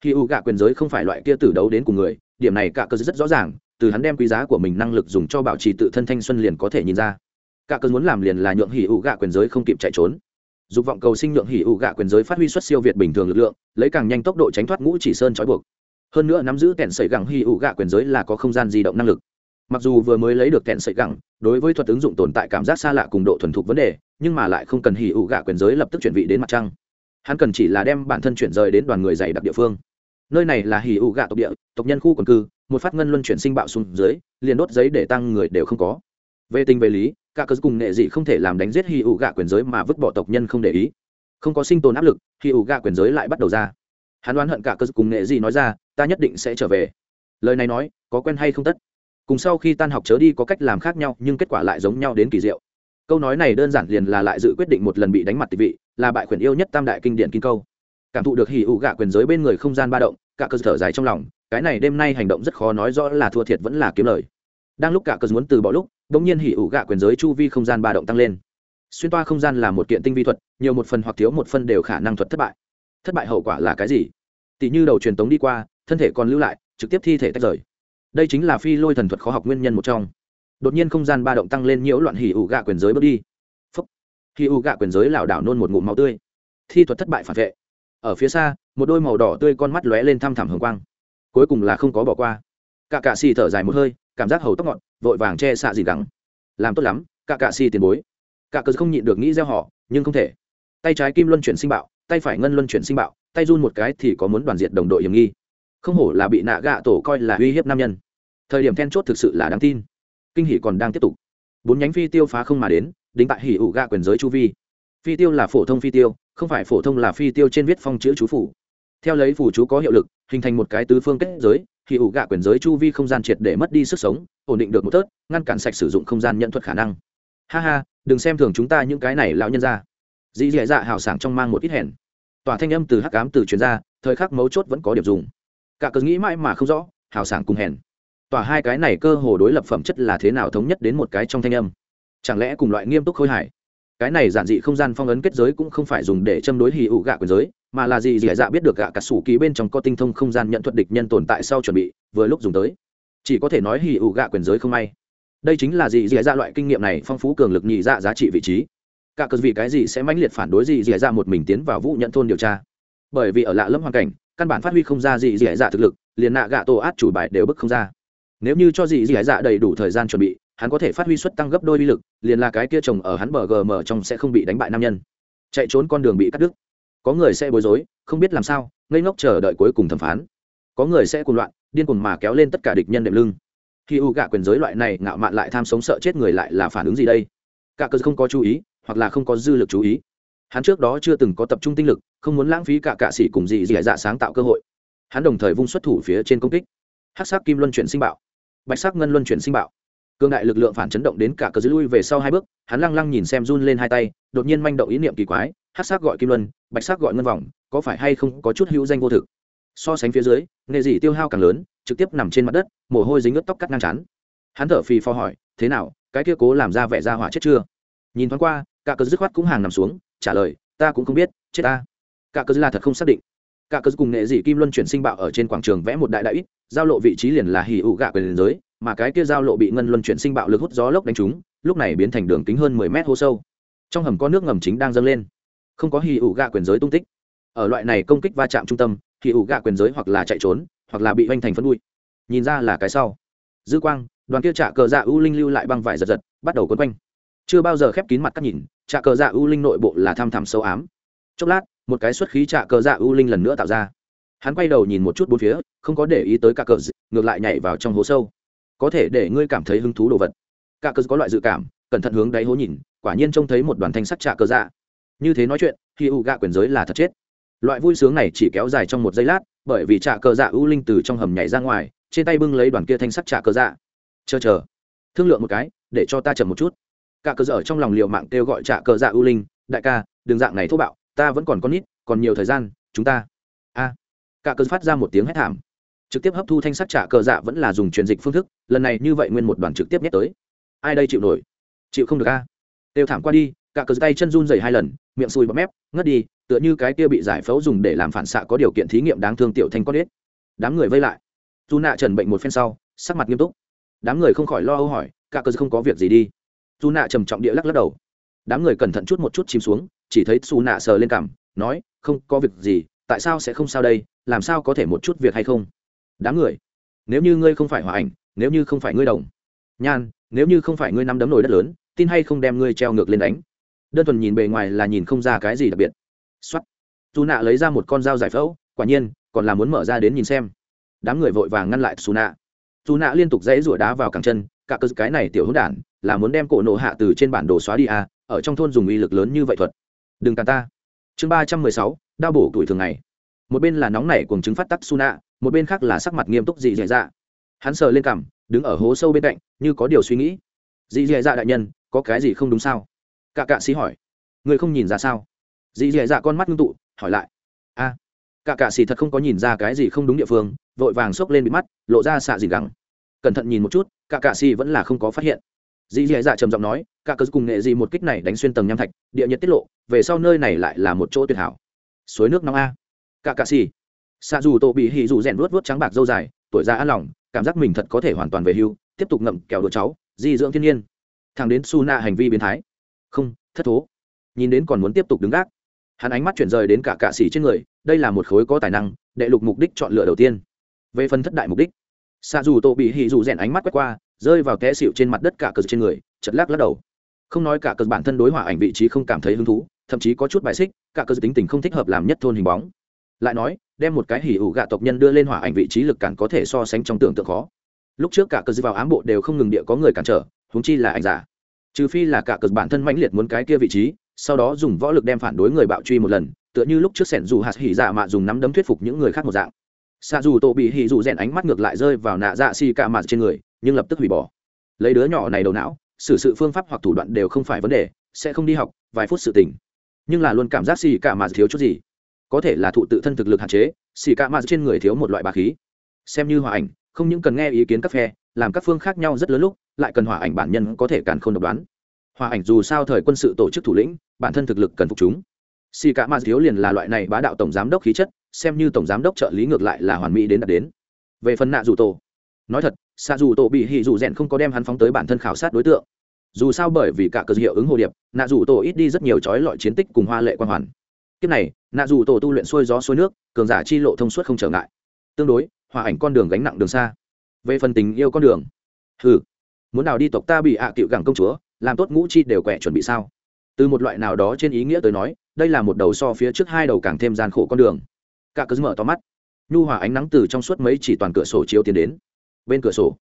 Khi u gạ quyền giới không phải loại kia tử đấu đến cùng người, điểm này cả cơ rất rõ ràng, từ hắn đem quý giá của mình năng lực dùng cho bảo trì tự thân thanh xuân liền có thể nhìn ra. Cả cơ muốn làm liền là nhượng hỉ u gạ quyền giới không kịp chạy trốn dục vọng cầu sinh nhượng hỉ ủ gạ quyền giới phát huy xuất siêu việt bình thường lực lượng, lấy càng nhanh tốc độ tránh thoát ngũ chỉ sơn trói buộc. Hơn nữa nắm giữ kẹn sợi gẳng hỉ ủ gạ quyền giới là có không gian di động năng lực. Mặc dù vừa mới lấy được kẹn sợi gẳng, đối với thuật ứng dụng tồn tại cảm giác xa lạ cùng độ thuần thục vấn đề, nhưng mà lại không cần hỉ ủ gạ quyền giới lập tức chuyển vị đến mặt trăng. Hắn cần chỉ là đem bản thân chuyển rời đến đoàn người dày đặc địa phương. Nơi này là hỉ ủ gạ tộc địa, tộc nhân khu quần cư, một phát ngân luân chuyển sinh bạo xuống dưới, liền đốt giấy để tăng người đều không có. Về tình về lý cả cớ cùng nghệ dị không thể làm đánh giết hỉ ủ gạ quyền giới mà vứt bỏ tộc nhân không để ý. Không có sinh tồn áp lực khi ủ gạ quyền giới lại bắt đầu ra. Hắn đoán hận cả cớ cùng nghệ gì nói ra, ta nhất định sẽ trở về. Lời này nói, có quen hay không tất? Cùng sau khi tan học chớ đi có cách làm khác nhau, nhưng kết quả lại giống nhau đến kỳ diệu. Câu nói này đơn giản liền là lại dự quyết định một lần bị đánh mặt tịch vị, là bại quyền yêu nhất tam đại kinh điển kinh câu. Cảm thụ được hỉ ủ gạ quyền giới bên người không gian ba động, cả cơ thở dài trong lòng, cái này đêm nay hành động rất khó nói rõ là thua thiệt vẫn là kiếm lời. Đang lúc cả cơ muốn từ bỏ lúc đ nhiên hỉ ủ gạ quyền giới chu vi không gian ba động tăng lên. Xuyên toa không gian là một kiện tinh vi thuật, nhiều một phần hoặc thiếu một phần đều khả năng thuật thất bại. Thất bại hậu quả là cái gì? Tỷ như đầu truyền tống đi qua, thân thể còn lưu lại, trực tiếp thi thể tách rời. Đây chính là phi lôi thần thuật khó học nguyên nhân một trong. Đột nhiên không gian ba động tăng lên nhiễu loạn hỉ ủ gạ quyền giới bước đi. Phấp hỉ ủ gạ quyền giới lảo đảo nôn một ngụm máu tươi. Thi thuật thất bại phản vệ. Ở phía xa, một đôi màu đỏ tươi con mắt lóe lên thăm thẳm hồng quang. Cuối cùng là không có bỏ qua. Cả cạ xì thở dài một hơi cảm giác hầu tóc ngọn, vội vàng che xạ gì gắng. Làm tốt lắm cả cạ xì tiền bối. Cả cờ không nhịn được nghĩ gieo họ nhưng không thể. Tay trái kim luân chuyển sinh bạo tay phải ngân luân chuyển sinh bạo tay run một cái thì có muốn đoàn diệt đồng đội hiểm nghi. Không hổ là bị nạ gạ tổ coi là uy hiếp nam nhân. Thời điểm then chốt thực sự là đáng tin. Kinh hỷ còn đang tiếp tục. Bốn nhánh phi tiêu phá không mà đến đính tại hỉ ủ gạ quyền giới chu vi. Phi tiêu là phổ thông phi tiêu không phải phổ thông là phi tiêu trên viết phong chữ chú phủ. Theo lấy phủ chú có hiệu lực hình thành một cái tứ phương kết giới hỉ ủ gạ quyền giới chu vi không gian triệt để mất đi sức sống, ổn định được một tớt, ngăn cản sạch sử dụng không gian nhận thuật khả năng. Ha ha, đừng xem thường chúng ta những cái này lão nhân ra dì dì dạ hào sảng trong mang một ít hèn. Tòa thanh âm từ hắc cám từ chuyên gia thời khắc mấu chốt vẫn có điểm dùng. Cả cớ nghĩ mãi mà không rõ, hào sảng cùng hèn. Tòa hai cái này cơ hồ đối lập phẩm chất là thế nào thống nhất đến một cái trong thanh âm? Chẳng lẽ cùng loại nghiêm túc khôi hài? Cái này giản dị không gian phong ấn kết giới cũng không phải dùng để châm đối hì ụ gạ quyền giới mà là gì dì dạ biết được gạ cả sủ ký bên trong có tinh thông không gian nhận thuật địch nhân tồn tại sau chuẩn bị, vừa lúc dùng tới. Chỉ có thể nói hì ụ gạ quyền giới không may. Đây chính là gì dì dạ loại kinh nghiệm này phong phú cường lực nhị dạ giá trị vị trí. Cả cờ vì cái gì sẽ mãnh liệt phản đối gì dì dạ một mình tiến vào vũ nhận thôn điều tra? Bởi vì ở lạ lâm hoàn cảnh, căn bản phát huy không ra gì dì dạ thực lực, liền nạ gạ tổ át chủ bài đều bức không ra. Nếu như cho gì dì dạ đầy đủ thời gian chuẩn bị, hắn có thể phát huy suất tăng gấp đôi uy lực, liền là cái kia chồng ở hắn bờ gm trong sẽ không bị đánh bại nam nhân. Chạy trốn con đường bị cắt đứt có người sẽ bối rối, không biết làm sao, ngây ngốc chờ đợi cuối cùng thẩm phán. Có người sẽ cuồng loạn, điên cuồng mà kéo lên tất cả địch nhân đệm lưng. Khi u gạ quyền giới loại này ngạo mạn lại tham sống sợ chết người lại là phản ứng gì đây? Cả cơ không có chú ý, hoặc là không có dư lực chú ý. Hắn trước đó chưa từng có tập trung tinh lực, không muốn lãng phí cả cạ sĩ cùng dị dị dạ sáng tạo cơ hội. Hắn đồng thời vung xuất thủ phía trên công kích. Hắc sắc kim luân chuyển sinh bạo. Bạch sắc ngân luân chuyển sinh bạo cương đại lực lượng phản chấn động đến cả cờ dưới lui về sau hai bước, hắn lăng lăng nhìn xem run lên hai tay, đột nhiên manh động ý niệm kỳ quái, hát sắc gọi kim luân, bạch sắc gọi ngân vòng, có phải hay không có chút hữu danh vô thực? So sánh phía dưới nghề gì tiêu hao càng lớn, trực tiếp nằm trên mặt đất, mồ hôi dính ướt tóc cắt ngang chán hắn thở phì phò hỏi, thế nào, cái kia cố làm ra vẻ ra hỏa chết chưa? Nhìn thoáng qua, cả cớ dứt khoát cũng hàng nằm xuống, trả lời, ta cũng không biết, chết ta. Cả cớ là thật không xác định. Cả cớ cùng nghệ dị kim luân chuyển sinh bạo ở trên quảng trường vẽ một đại đại ít, giao lộ vị trí liền là hỉ ủ gạ quyền giới mà cái kia giao lộ bị ngân luân chuyển sinh bạo lực hút gió lốc đánh trúng, lúc này biến thành đường kính hơn mười mét hô sâu. Trong hầm có nước ngầm chính đang dâng lên. Không có hì ủ gạ quyền giới tung tích. Ở loại này công kích va chạm trung tâm, hì ủ gạ quyền giới hoặc là chạy trốn, hoặc là bị hoành thành phân bụi. Nhìn ra là cái sau. Dư quang, đoàn kia trả cờ dạ u linh lưu lại băng vải giật giật, bắt đầu quấn quanh. Chưa bao giờ khép kín mặt cắt nhìn trả cờ dạ u linh nội bộ là tham thẳm sâu ám. Chốc lát, một cái xuất khí trả cờ dạ u linh lần nữa tạo ra. Hắn quay đầu nhìn một chút bốn phía, không có để ý tới cả cờ ngược lại nhảy vào trong hố sâu có thể để ngươi cảm thấy hứng thú đồ vật. Cả cơ có loại dự cảm, cẩn thận hướng đáy hố nhìn, quả nhiên trông thấy một đoàn thanh sắt trả cơ dạ. Như thế nói chuyện, khi u gạ quyền giới là thật chết. Loại vui sướng này chỉ kéo dài trong một giây lát, bởi vì trạ cơ dạ u linh từ trong hầm nhảy ra ngoài, trên tay bưng lấy đoàn kia thanh sắt trạ cơ dạ. Chờ chờ, thương lượng một cái, để cho ta chậm một chút. Cả cờ dở trong lòng liều mạng kêu gọi trạ cơ dạ u linh, đại ca đường dạng này thô bạo, ta vẫn còn con nít, còn nhiều thời gian, chúng ta. A. Cả cơ phát ra một tiếng hét thảm trực tiếp hấp thu thanh sắc trả cờ dạ vẫn là dùng truyền dịch phương thức, lần này như vậy nguyên một đoàn trực tiếp nhét tới. Ai đây chịu nổi? Chịu không được a. Đều thảm qua đi, cả cờ tay chân run dày hai lần, miệng sùi bọt mép, ngất đi, tựa như cái kia bị giải phẫu dùng để làm phản xạ có điều kiện thí nghiệm đáng thương tiểu thanh con ít đám người vây lại. Dù nạ trần bệnh một phen sau, sắc mặt nghiêm túc. Đám người không khỏi lo âu hỏi, cả cờ không có việc gì đi. Dù nạ trầm trọng địa lắc lắc đầu. Đám người cẩn thận chút một chút chìm xuống, chỉ thấy xù nạ sờ lên cằm, nói, không có việc gì, tại sao sẽ không sao đây? Làm sao có thể một chút việc hay không? Đám người, nếu như ngươi không phải hòa ảnh, nếu như không phải ngươi đồng, nhan, nếu như không phải ngươi nắm đấm nồi đất lớn, tin hay không đem ngươi treo ngược lên đánh. Đơn thuần nhìn bề ngoài là nhìn không ra cái gì đặc biệt. Xuất dù nạ lấy ra một con dao giải phẫu, quả nhiên, còn là muốn mở ra đến nhìn xem. Đám người vội vàng ngăn lại xù nạ dù nạ liên tục dãy rủa đá vào cẳng chân, cả cơ cái này tiểu hữu đản là muốn đem cổ nộ hạ từ trên bản đồ xóa đi à ở trong thôn dùng uy lực lớn như vậy thuật. Đừng cả ta. Chương ba trăm mười sáu, đau bổ tuổi thường ngày một bên là nóng nảy cùng chứng phát tắc su nạ một bên khác là sắc mặt nghiêm túc dị dạy dạ. Hắn sờ lên cằm, đứng ở hố sâu bên cạnh, như có điều suy nghĩ. Dị dạy dạ đại nhân, có cái gì không đúng sao? Cả cạ sĩ hỏi. Người không nhìn ra sao? Dị dạy dạ con mắt ngưng tụ, hỏi lại. A cả cạ sĩ thật không có nhìn ra cái gì không đúng địa phương, vội vàng xốc lên bị mắt, lộ ra xạ dìn gắng cẩn thận nhìn một chút cả cạ sĩ vẫn là không có phát hiện. Dị dạy dạ trầm giọng nói cả cớ cùng nghệ dị một kích này đánh xuyên tầng nham thạch, địa nhiệt tiết lộ, về sau nơi này lại là một chỗ tuyệt hảo. Suối nước nóng a cả cạ xì. Xa dù tổ bị hì dù rèn vuốt vuốt trắng bạc dâu dài, tuổi già an lòng, cảm giác mình thật có thể hoàn toàn về hưu, tiếp tục ngậm kẹo đồ cháu, di dưỡng thiên nhiên. Thằng đến su na hành vi biến thái. Không, thất thố. Nhìn đến còn muốn tiếp tục đứng gác. Hắn ánh mắt chuyển rời đến cả cạ xỉ trên người, đây là một khối có tài năng, đệ lục mục đích chọn lựa đầu tiên. Về phần thất đại mục đích xa dù tổ bị hì dù rèn ánh mắt quét qua, rơi vào té xịu trên mặt đất cả cờ trên người, chật lắc lắc đầu. Không nói cả cờ bản thân đối hỏa ảnh vị trí không cảm thấy hứng thú, thậm chí có chút bài xích, cả cờ tính tình không thích hợp làm nhất thôn hình bóng lại nói, đem một cái hỉ ủ gạ tộc nhân đưa lên hỏa ảnh vị trí lực cản có thể so sánh trong tưởng tượng khó. Lúc trước cả cờ vào ám bộ đều không ngừng địa có người cản trở húng chi là ảnh giả. Trừ phi là cả cờ bản thân mãnh liệt muốn cái kia vị trí, sau đó dùng võ lực đem phản đối người bạo truy một lần, tựa như lúc trước sẻn dù hạt hỉ dạ mạ dùng nắm đấm thuyết phục những người khác một dạng. Xa dù tổ bị hỉ dù rèn ánh mắt ngược lại rơi vào nạ dạ xì cả mạ trên người, nhưng lập tức hủy bỏ. Lấy đứa nhỏ này đầu não, xử sự phương pháp hoặc thủ đoạn đều không phải vấn đề, sẽ không đi học, vài phút sự tình nhưng là luôn cảm giác xì cả mà thiếu chút gì có thể là thụ tự thân thực lực hạn chế xì cả mà trên người thiếu một loại bà khí. Xem như hòa ảnh, không những cần nghe ý kiến các phe, làm các phương khác nhau rất lớn lúc, lại cần hòa ảnh bản nhân có thể càn không độc đoán. Hòa ảnh dù sao thời quân sự tổ chức thủ lĩnh, bản thân thực lực cần phục chúng. Xì cả ma thiếu liền là loại này bá đạo tổng giám đốc khí chất, xem như tổng giám đốc trợ lý ngược lại là hoàn mỹ đến đạt đến. Về phần nạ dù tổ. Nói thật xa dù tổ bị hỉ dù rèn không có đem hắn phóng tới bản thân khảo sát đối tượng. Dù sao bởi vì cả cơ hiệu ứng hồ điệp, nạ dù tổ ít đi rất nhiều trói lọi chiến tích cùng hoa lệ quan hoàn kiếp này, nạ dù tổ tu luyện xuôi gió xuôi nước, cường giả chi lộ thông suốt không trở ngại. Tương đối, hòa ảnh con đường gánh nặng đường xa. Về phần tình yêu con đường. Ừ muốn nào đi tộc ta bị hạ à cựu gẳng công chúa, làm tốt ngũ chi đều quẹ chuẩn bị sao? Từ một loại nào đó trên ý nghĩa tới nói, đây là một đầu so phía trước hai đầu càng thêm gian khổ con đường. Cả cớ mở to mắt. Nhu hòa ánh nắng từ trong suốt mấy chỉ toàn cửa sổ chiếu tiến đến. Bên cửa sổ,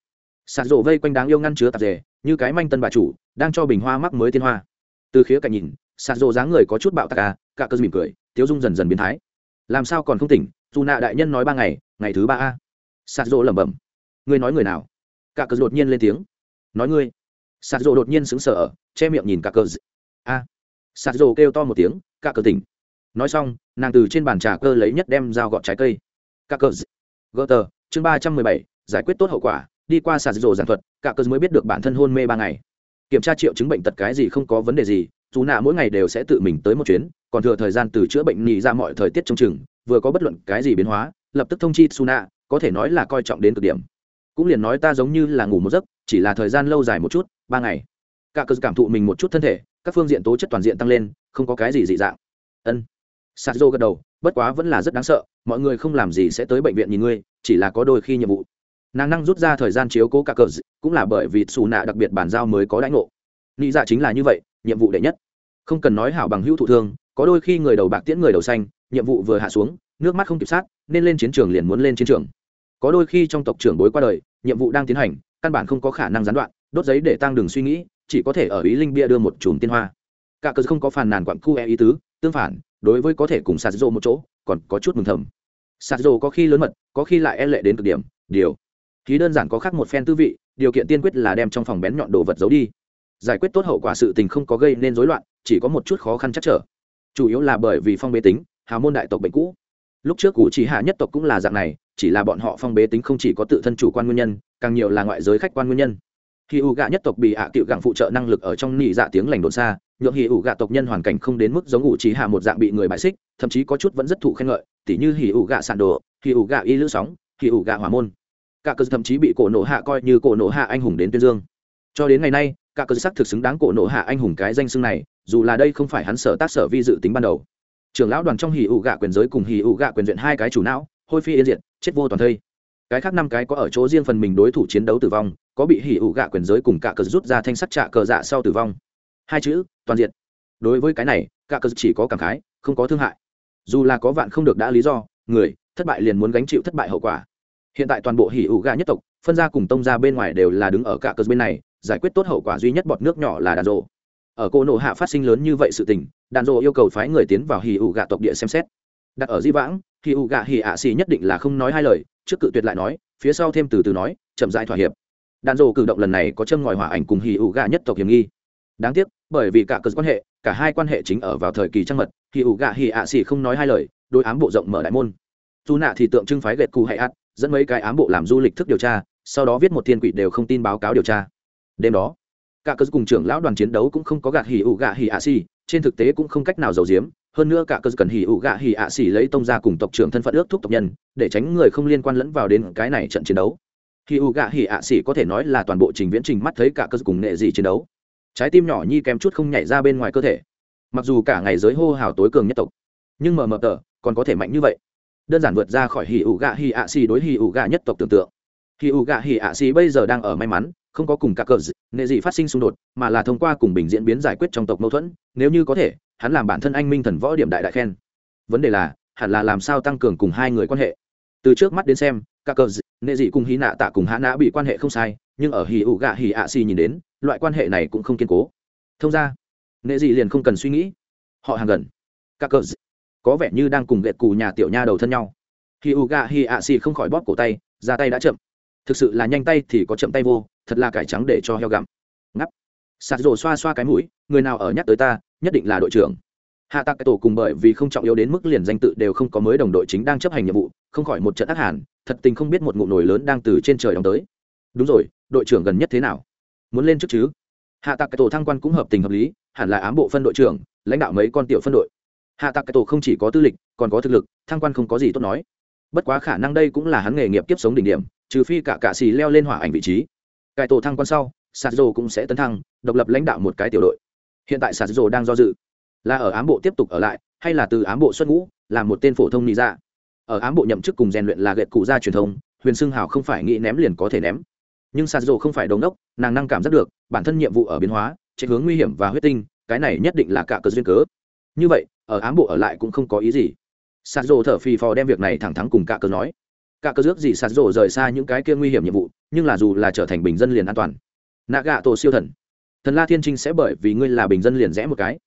sạt rộ vây quanh đáng yêu ngăn chứa tạp dề, như cái manh tân bà chủ, đang cho bình hoa mắc mới tiên hoa. Từ khía cạnh nhìn, sạt rộ dáng người có chút bạo tạc à cả cơ mỉm cười, tiếu dung dần dần biến thái. Làm sao còn không tỉnh? Dù nạ đại nhân nói ba ngày ngày thứ ba a. Sạt rộ lẩm bẩm. Ngươi nói người nào? Cả cơ đột nhiên lên tiếng. Nói ngươi. Sạt rộ đột nhiên sững sờ che miệng nhìn cả cơ a. Sạt rộ kêu to một tiếng, cả cơ tỉnh. Nói xong, nàng từ trên bàn trà cơ lấy nhất đem dao gọt trái cây. Cả cơ gỡ tờ, chương ba trăm mười bảy, giải quyết tốt hậu quả, đi qua sạt rồ giảng thuật, cả cơ mới biết được bản thân hôn mê ba ngày. Kiểm tra triệu chứng bệnh tật cái gì không có vấn đề gì, dù nạ mỗi ngày đều sẽ tự mình tới một chuyến còn thừa thời gian từ chữa bệnh nhị ra mọi thời tiết trong chừng, vừa có bất luận cái gì biến hóa, lập tức thông chi suna có thể nói là coi trọng đến cực điểm. Cũng liền nói ta giống như là ngủ một giấc, chỉ là thời gian lâu dài một chút, ba ngày. Cả cơ cảm thụ mình một chút thân thể, các phương diện tố chất toàn diện tăng lên, không có cái gì dị dạng. Ân. Sạt gật đầu, bất quá vẫn là rất đáng sợ, mọi người không làm gì sẽ tới bệnh viện nhìn ngươi, chỉ là có đôi khi nhiệm vụ. Nàng năng rút ra thời gian chiếu cố cả cờ cũng là bởi vì xù nạ đặc biệt bản giao mới có đãi ngộ. Nghĩ dạ chính là như vậy, nhiệm vụ đệ nhất. Không cần nói hảo bằng hữu thụ thương có đôi khi người đầu bạc tiễn người đầu xanh, nhiệm vụ vừa hạ xuống, nước mắt không kịp sát, nên lên chiến trường liền muốn lên chiến trường. Có đôi khi trong tộc trưởng bối qua đời, nhiệm vụ đang tiến hành, căn bản không có khả năng gián đoạn, đốt giấy để tăng đường suy nghĩ, chỉ có thể ở ý linh bia đưa một chùm tiên hoa. Cả cờ không có phàn nàn quặng cu e ý tứ, tương phản, đối với có thể cùng sạt rộ một chỗ, còn có chút mừng thầm. Sạt rộ có khi lớn mật, có khi lại e lệ đến cực điểm, điều. Khí đơn giản có khác một phen tư vị, điều kiện tiên quyết là đem trong phòng bén nhọn đồ vật giấu đi. Giải quyết tốt hậu quả sự tình không có gây nên rối loạn, chỉ có một chút khó khăn chắc trở chủ yếu là bởi vì phong bế tính, hào môn đại tộc bệnh cũ. Lúc trước cụ chỉ hạ nhất tộc cũng là dạng này, chỉ là bọn họ phong bế tính không chỉ có tự thân chủ quan nguyên nhân, càng nhiều là ngoại giới khách quan nguyên nhân. Khi ủ gạ nhất tộc bị hạ à tiệu gặng phụ trợ năng lực ở trong nỉ dạ tiếng lành đồn xa, nhượng hì ủ gạ tộc nhân hoàn cảnh không đến mức giống ủ chỉ hạ một dạng bị người bại xích, thậm chí có chút vẫn rất thụ khen ngợi, tỉ như hì ủ gạ sàn đồ hì ủ gạ y lữ sóng hì ủ gạ hỏa môn. Cả cơ thậm chí bị cổ nổ hạ coi như cổ nổ hạ anh hùng đến tuyên dương. Cho đến ngày nay, cả cơ sắc thực xứng đáng cổ nổ hạ anh hùng cái danh xưng này dù là đây không phải hắn sở tác sở vi dự tính ban đầu. Trưởng lão đoàn trong hì ụ gạ quyền giới cùng hì ụ gạ quyền duyện hai cái chủ não, hôi phi yên diệt, chết vô toàn thây. Cái khác năm cái có ở chỗ riêng phần mình đối thủ chiến đấu tử vong, có bị hì ụ gạ quyền giới cùng cả cờ rút ra thanh sắt trạ cờ dạ sau tử vong. Hai chữ, toàn diện đối với cái này cả cờ chỉ có cảm khái, không có thương hại. Dù là có vạn không được đã lý do, người, thất bại liền muốn gánh chịu thất bại hậu quả. Hiện tại toàn bộ hỉ ủ gạ nhất tộc, phân ra cùng tông ra bên ngoài đều là đứng ở cả cờ bên này, giải quyết tốt hậu quả duy nhất bọt nước nhỏ là đàn rộ ở cô nộ hạ phát sinh lớn như vậy sự tình đàn rộ yêu cầu phái người tiến vào hì ủ gạ tộc địa xem xét. Đặt ở di vãng hì ủ gạ hì ạ xì nhất định là không nói hai lời, trước cự tuyệt lại nói, phía sau thêm từ từ nói, chậm rãi thỏa hiệp. Đàn rộ cử động lần này có châm ngòi hỏa ảnh cùng hì ủ gạ nhất tộc hiểm nghi. Đáng tiếc, bởi vì cả cơ quan hệ, cả hai quan hệ chính ở vào thời kỳ trăng mật hì ủ gạ hì ạ xì không nói hai lời đôi ám bộ rộng mở đại môn. Dù nạ thì tượng trưng phái gệt cù hay ắt dẫn mấy cái ám bộ làm du lịch thức điều tra, sau đó viết một thiên quỷ đều không tin báo cáo điều tra. Đêm đó cả cơ cùng trưởng lão đoàn chiến đấu cũng không có gạt hỉ ủ gạ hỉ ạ xì, trên thực tế cũng không cách nào giấu giếm. Hơn nữa cả cơ cần hỉ ủ gạ hỉ ạ xì lấy tông ra cùng tộc trưởng thân phận ước thúc tộc nhân, để tránh người không liên quan lẫn vào đến cái này trận chiến đấu. Hỉ ủ gạ hỉ ạ xì có thể nói là toàn bộ trình viễn trình mắt thấy cả cơ cùng nghệ gì chiến đấu. Trái tim nhỏ nhi kém chút không nhảy ra bên ngoài cơ thể. Mặc dù cả ngày giới hô hào tối cường nhất tộc, nhưng mờ mờ tờ còn có thể mạnh như vậy. Đơn giản vượt ra khỏi hỉ ủ gạ hỉ ạ xì đối hỉ ủ gạ nhất tộc tưởng tượng. Hỉ ủ gạ hỉ ạ xì bây giờ đang ở may mắn không có cùng cả cờ nệ gì phát sinh xung đột, mà là thông qua cùng bình diễn biến giải quyết trong tộc mâu thuẫn, nếu như có thể, hắn làm bản thân anh minh thần võ điểm đại đại khen. Vấn đề là, hẳn là làm sao tăng cường cùng hai người quan hệ. Từ trước mắt đến xem cả cờ nệ dị cùng hí nạ tạ cùng hạ nã bị quan hệ không sai, nhưng ở hì ủ gạ hì ạ xì nhìn đến, loại quan hệ này cũng không kiên cố. Thông ra, nệ dị liền không cần suy nghĩ. Họ hàng gần. Cả cờ có vẻ như đang cùng ghẹt cù nhà tiểu nha đầu thân nhau. Hì ủ gạ hì ạ xì không khỏi bóp cổ tay, ra tay đã chậm thực sự là nhanh tay thì có chậm tay vô, thật là cải trắng để cho heo gặm. Ngắp sạt rổ xoa xoa cái mũi, người nào ở nhắc tới ta, nhất định là đội trưởng. Hạ tạc cái tổ cùng bởi vì không trọng yếu đến mức liền danh tự đều không có mới đồng đội chính đang chấp hành nhiệm vụ, không khỏi một trận ác hàn, thật tình không biết một ngụm nổi lớn đang từ trên trời đóng tới. Đúng rồi, đội trưởng gần nhất thế nào? Muốn lên trước chứ? Hạ tạc cái tổ thăng quan cũng hợp tình hợp lý, hẳn là ám bộ phân đội trưởng, lãnh đạo mấy con tiểu phân đội. Hạ tạc cái tổ không chỉ có tư lịch, còn có thực lực, thăng quan không có gì tốt nói. Bất quá khả năng đây cũng là hắn nghề nghiệp kiếp sống đỉnh điểm trừ phi cả cạ xì leo lên hỏa ảnh vị trí. Cải tổ thăng quan sau sạt cũng sẽ tấn thăng, độc lập lãnh đạo một cái tiểu đội. Hiện tại sạt đang do dự, là ở ám bộ tiếp tục ở lại, hay là từ ám bộ xuất ngũ làm một tên phổ thông nghĩ ra ở ám bộ nhậm chức cùng rèn luyện là gậy cụ gia truyền thông huyền xưng hào không phải nghĩ ném liền có thể ném. Nhưng sạt không phải đống đốc, nàng năng cảm giác được, bản thân nhiệm vụ ở biến hóa, chạy hướng nguy hiểm và huyết tinh, cái này nhất định là cả cờ duyên cớ. Như vậy, ở ám bộ ở lại cũng không có ý gì. Sạt thở phì phò đem việc này thẳng thắn cùng cả cờ nói cả cơ dước gì sạt rổ rời xa những cái kia nguy hiểm nhiệm vụ, nhưng là dù là trở thành bình dân liền an toàn. Nạ gạ tổ siêu thần. Thần la thiên trinh sẽ bởi vì ngươi là bình dân liền rẽ một cái.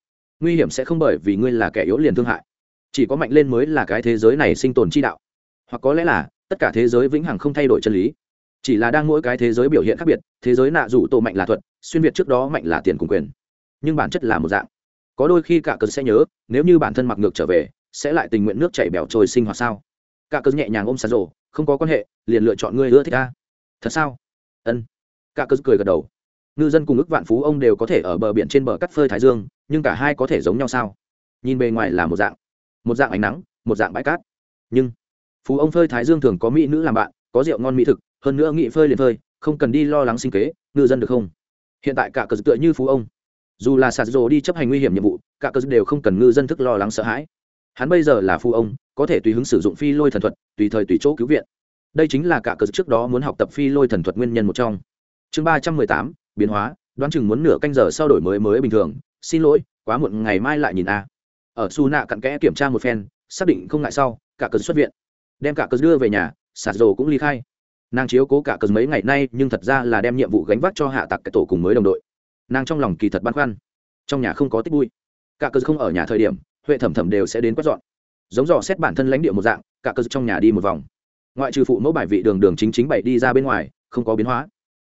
Nguy hiểm sẽ không bởi vì ngươi là kẻ yếu liền thương hại. Chỉ có mạnh lên mới là cái thế giới này sinh tồn chi đạo. Hoặc có lẽ là, tất cả thế giới vĩnh hằng không thay đổi chân lý. Chỉ là đang mỗi cái thế giới biểu hiện khác biệt, thế giới nạ rủ tổ mạnh là thuật, xuyên việt trước đó mạnh là tiền cùng quyền. Nhưng bản chất là một dạng. Có đôi khi cả cơn sẽ nhớ, nếu như bản thân mặc ngược trở về, sẽ lại tình nguyện nước chảy bẻo trôi sinh hoạt sao? Cả cơn nhẹ nhàng ôm sàn rổ không có quan hệ, liền lựa chọn ngươi ưa thích ta. Thật sao? Ân. Cả cơ cười gật đầu. Ngư dân cùng ức vạn phú ông đều có thể ở bờ biển trên bờ cắt phơi thái dương, nhưng cả hai có thể giống nhau sao? Nhìn bề ngoài là một dạng. Một dạng ánh nắng, một dạng bãi cát. Nhưng phú ông phơi thái dương thường có mỹ nữ làm bạn, có rượu ngon mỹ thực, hơn nữa nghị phơi liền phơi, không cần đi lo lắng sinh kế, ngư dân được không? Hiện tại cả cờ tựa như phú ông. Dù là sạt rồ đi chấp hành nguy hiểm nhiệm vụ, cả cờ đều không cần ngư dân thức lo lắng sợ hãi hắn bây giờ là phu ông, có thể tùy hứng sử dụng phi lôi thần thuật, tùy thời tùy chỗ cứu viện. Đây chính là cả cờ trước đó muốn học tập phi lôi thần thuật nguyên nhân một trong. Chương ba trăm mười tám, biến hóa, đoán chừng muốn nửa canh giờ sau đổi mới mới bình thường. Xin lỗi, quá muộn, ngày mai lại nhìn a. Ở su nạ cặn kẽ kiểm tra một phen, xác định không ngại sau, cả cờ xuất viện. Đem cả cờ đưa về nhà, sạt rồ cũng ly khai. Nàng chiếu cố cả cờ mấy ngày nay, nhưng thật ra là đem nhiệm vụ gánh vác cho hạ tặc cái tổ cùng mới đồng đội. Nàng trong lòng kỳ thật băn khoăn. Trong nhà không có tích vui cả cờ không ở nhà thời điểm huệ thẩm thẩm đều sẽ đến quét dọn. Giống dò xét bản thân lãnh địa một dạng, cả cơ trong nhà đi một vòng. Ngoại trừ phụ mẫu bài vị đường đường chính chính bảy đi ra bên ngoài, không có biến hóa.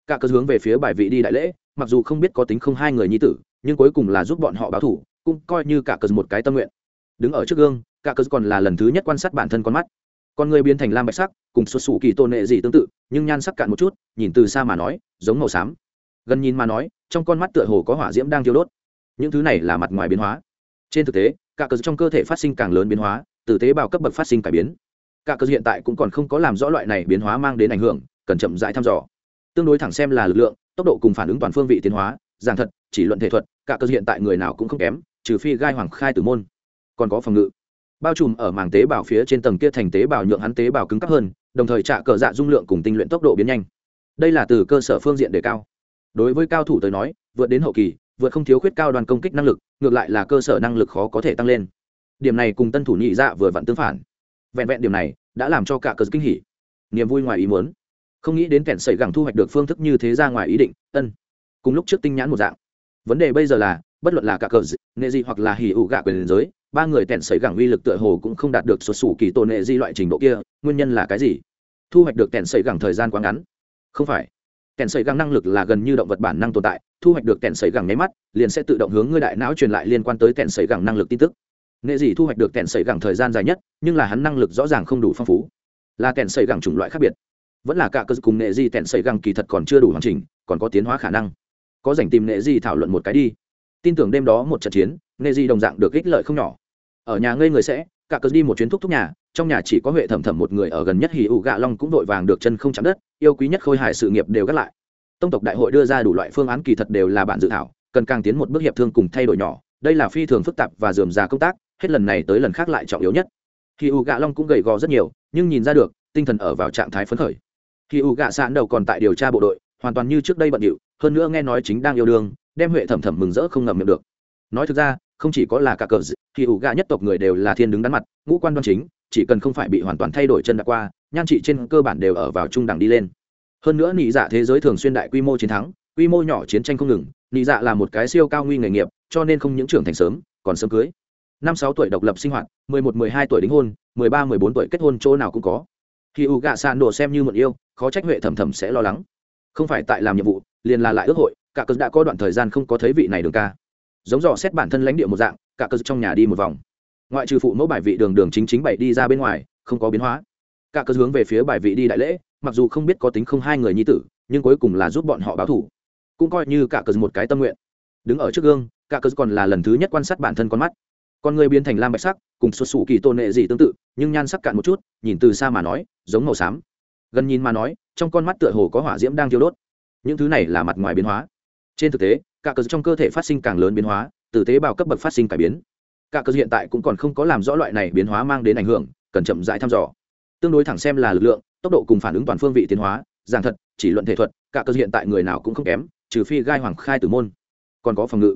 Cả cơ hướng về phía bài vị đi đại lễ, mặc dù không biết có tính không hai người nhi tử, nhưng cuối cùng là giúp bọn họ báo thủ, cũng coi như cả cơ một cái tâm nguyện. Đứng ở trước gương, cả cơ còn là lần thứ nhất quan sát bản thân con mắt. Con người biến thành lam bạch sắc, cùng xuất xù kỳ tôn nệ gì tương tự, nhưng nhan sắc cạn một chút, nhìn từ xa mà nói, giống màu xám. Gần nhìn mà nói, trong con mắt tựa hồ có hỏa diễm đang thiêu đốt. Những thứ này là mặt ngoài biến hóa. Trên thực tế cả cơ trong cơ thể phát sinh càng lớn biến hóa, từ tế bào cấp bậc phát sinh cải biến. Cả cơ hiện tại cũng còn không có làm rõ loại này biến hóa mang đến ảnh hưởng, cần chậm rãi thăm dò. Tương đối thẳng xem là lực lượng, tốc độ cùng phản ứng toàn phương vị tiến hóa, giảng thật chỉ luận thể thuật, cả cơ hiện tại người nào cũng không kém, trừ phi gai hoàng khai tử môn. Còn có phòng ngự. Bao trùm ở màng tế bào phía trên tầng kia thành tế bào nhượng hắn tế bào cứng cấp hơn, đồng thời trả cờ dạ dung lượng cùng tinh luyện tốc độ biến nhanh. Đây là từ cơ sở phương diện đề cao. Đối với cao thủ tới nói, vượt đến hậu kỳ vượt không thiếu khuyết cao đoàn công kích năng lực, ngược lại là cơ sở năng lực khó có thể tăng lên. Điểm này cùng tân thủ nhị dạ vừa vặn tương phản. Vẹn vẹn điểm này đã làm cho cả cờ kinh hỉ. Niềm vui ngoài ý muốn. Không nghĩ đến kẻn sẩy gẳng thu hoạch được phương thức như thế ra ngoài ý định, ân. Cùng lúc trước tinh nhãn một dạng. Vấn đề bây giờ là, bất luận là cả cờ nệ gì hoặc là hỉ ủ gạ quyền giới, ba người tèn sấy gẳng uy lực tựa hồ cũng không đạt được xuất xù kỳ tổ nệ di loại trình độ kia, nguyên nhân là cái gì? Thu hoạch được tèn sấy gẳng thời gian quá ngắn. Không phải kèn sấy găng năng lực là gần như động vật bản năng tồn tại, thu hoạch được kèn sấy găng nháy mắt, liền sẽ tự động hướng ngươi đại não truyền lại liên quan tới kèn sấy găng năng lực tin tức. Nghệ gì thu hoạch được kèn sấy găng thời gian dài nhất, nhưng là hắn năng lực rõ ràng không đủ phong phú. Là kèn sấy găng chủng loại khác biệt. Vẫn là cả cơ cùng nghệ gì kèn sấy găng kỳ thật còn chưa đủ hoàn chỉnh, còn có tiến hóa khả năng. Có dành tìm nghệ gì thảo luận một cái đi. Tin tưởng đêm đó một trận chiến, nghệ gì đồng dạng được ích lợi không nhỏ. Ở nhà ngây người sẽ cả cớ đi một chuyến thúc thúc nhà, trong nhà chỉ có huệ thẩm thẩm một người ở gần nhất hì ủ gạ long cũng vội vàng được chân không chạm đất, yêu quý nhất khôi hài sự nghiệp đều gác lại. Tông tộc đại hội đưa ra đủ loại phương án kỳ thật đều là bản dự thảo, cần càng tiến một bước hiệp thương cùng thay đổi nhỏ, đây là phi thường phức tạp và dườm già công tác, hết lần này tới lần khác lại trọng yếu nhất. Hì ủ gạ long cũng gầy gò rất nhiều, nhưng nhìn ra được, tinh thần ở vào trạng thái phấn khởi. Hì ủ gạ sạn đầu còn tại điều tra bộ đội, hoàn toàn như trước đây bận điệu, hơn nữa nghe nói chính đang yêu đương, đem huệ thẩm thẩm mừng rỡ không ngậm miệng được. Nói thực ra không chỉ có là cả cờ thì ủ gà nhất tộc người đều là thiên đứng đắn mặt, ngũ quan đoan chính, chỉ cần không phải bị hoàn toàn thay đổi chân đã qua, nhan trị trên cơ bản đều ở vào trung đẳng đi lên. Hơn nữa nị dạ thế giới thường xuyên đại quy mô chiến thắng, quy mô nhỏ chiến tranh không ngừng, nị dạ là một cái siêu cao nguy nghề nghiệp, cho nên không những trưởng thành sớm, còn sớm cưới. Năm sáu tuổi độc lập sinh hoạt, mười một, mười hai tuổi đính hôn, mười ba, mười bốn tuổi kết hôn chỗ nào cũng có. Khi u gạ san đồ xem như một yêu, khó trách huệ thẩm thẩm sẽ lo lắng. Không phải tại làm nhiệm vụ, liền là lại ước hội, cả cớ đã có đoạn thời gian không có thấy vị này đường ca giống dò xét bản thân lãnh địa một dạng, cả cơ trong nhà đi một vòng. Ngoại trừ phụ mẫu bài vị đường đường chính chính bảy đi ra bên ngoài, không có biến hóa. Cả cơ hướng về phía bài vị đi đại lễ, mặc dù không biết có tính không hai người nhi tử, nhưng cuối cùng là giúp bọn họ báo thủ. Cũng coi như cả cơ một cái tâm nguyện. Đứng ở trước gương, cả cơ còn là lần thứ nhất quan sát bản thân con mắt. Con người biến thành lam bạch sắc, cùng xuất xù kỳ tôn nệ gì tương tự, nhưng nhan sắc cạn một chút, nhìn từ xa mà nói, giống màu xám. Gần nhìn mà nói, trong con mắt tựa hồ có hỏa diễm đang thiêu đốt. Những thứ này là mặt ngoài biến hóa. Trên thực tế cả cơ trong cơ thể phát sinh càng lớn biến hóa, từ tế bào cấp bậc phát sinh cải biến. Cả cơ hiện tại cũng còn không có làm rõ loại này biến hóa mang đến ảnh hưởng, cần chậm rãi thăm dò. Tương đối thẳng xem là lực lượng, tốc độ cùng phản ứng toàn phương vị tiến hóa, giảng thật, chỉ luận thể thuật, cả cơ hiện tại người nào cũng không kém, trừ phi gai hoàng khai tử môn. Còn có phòng ngự.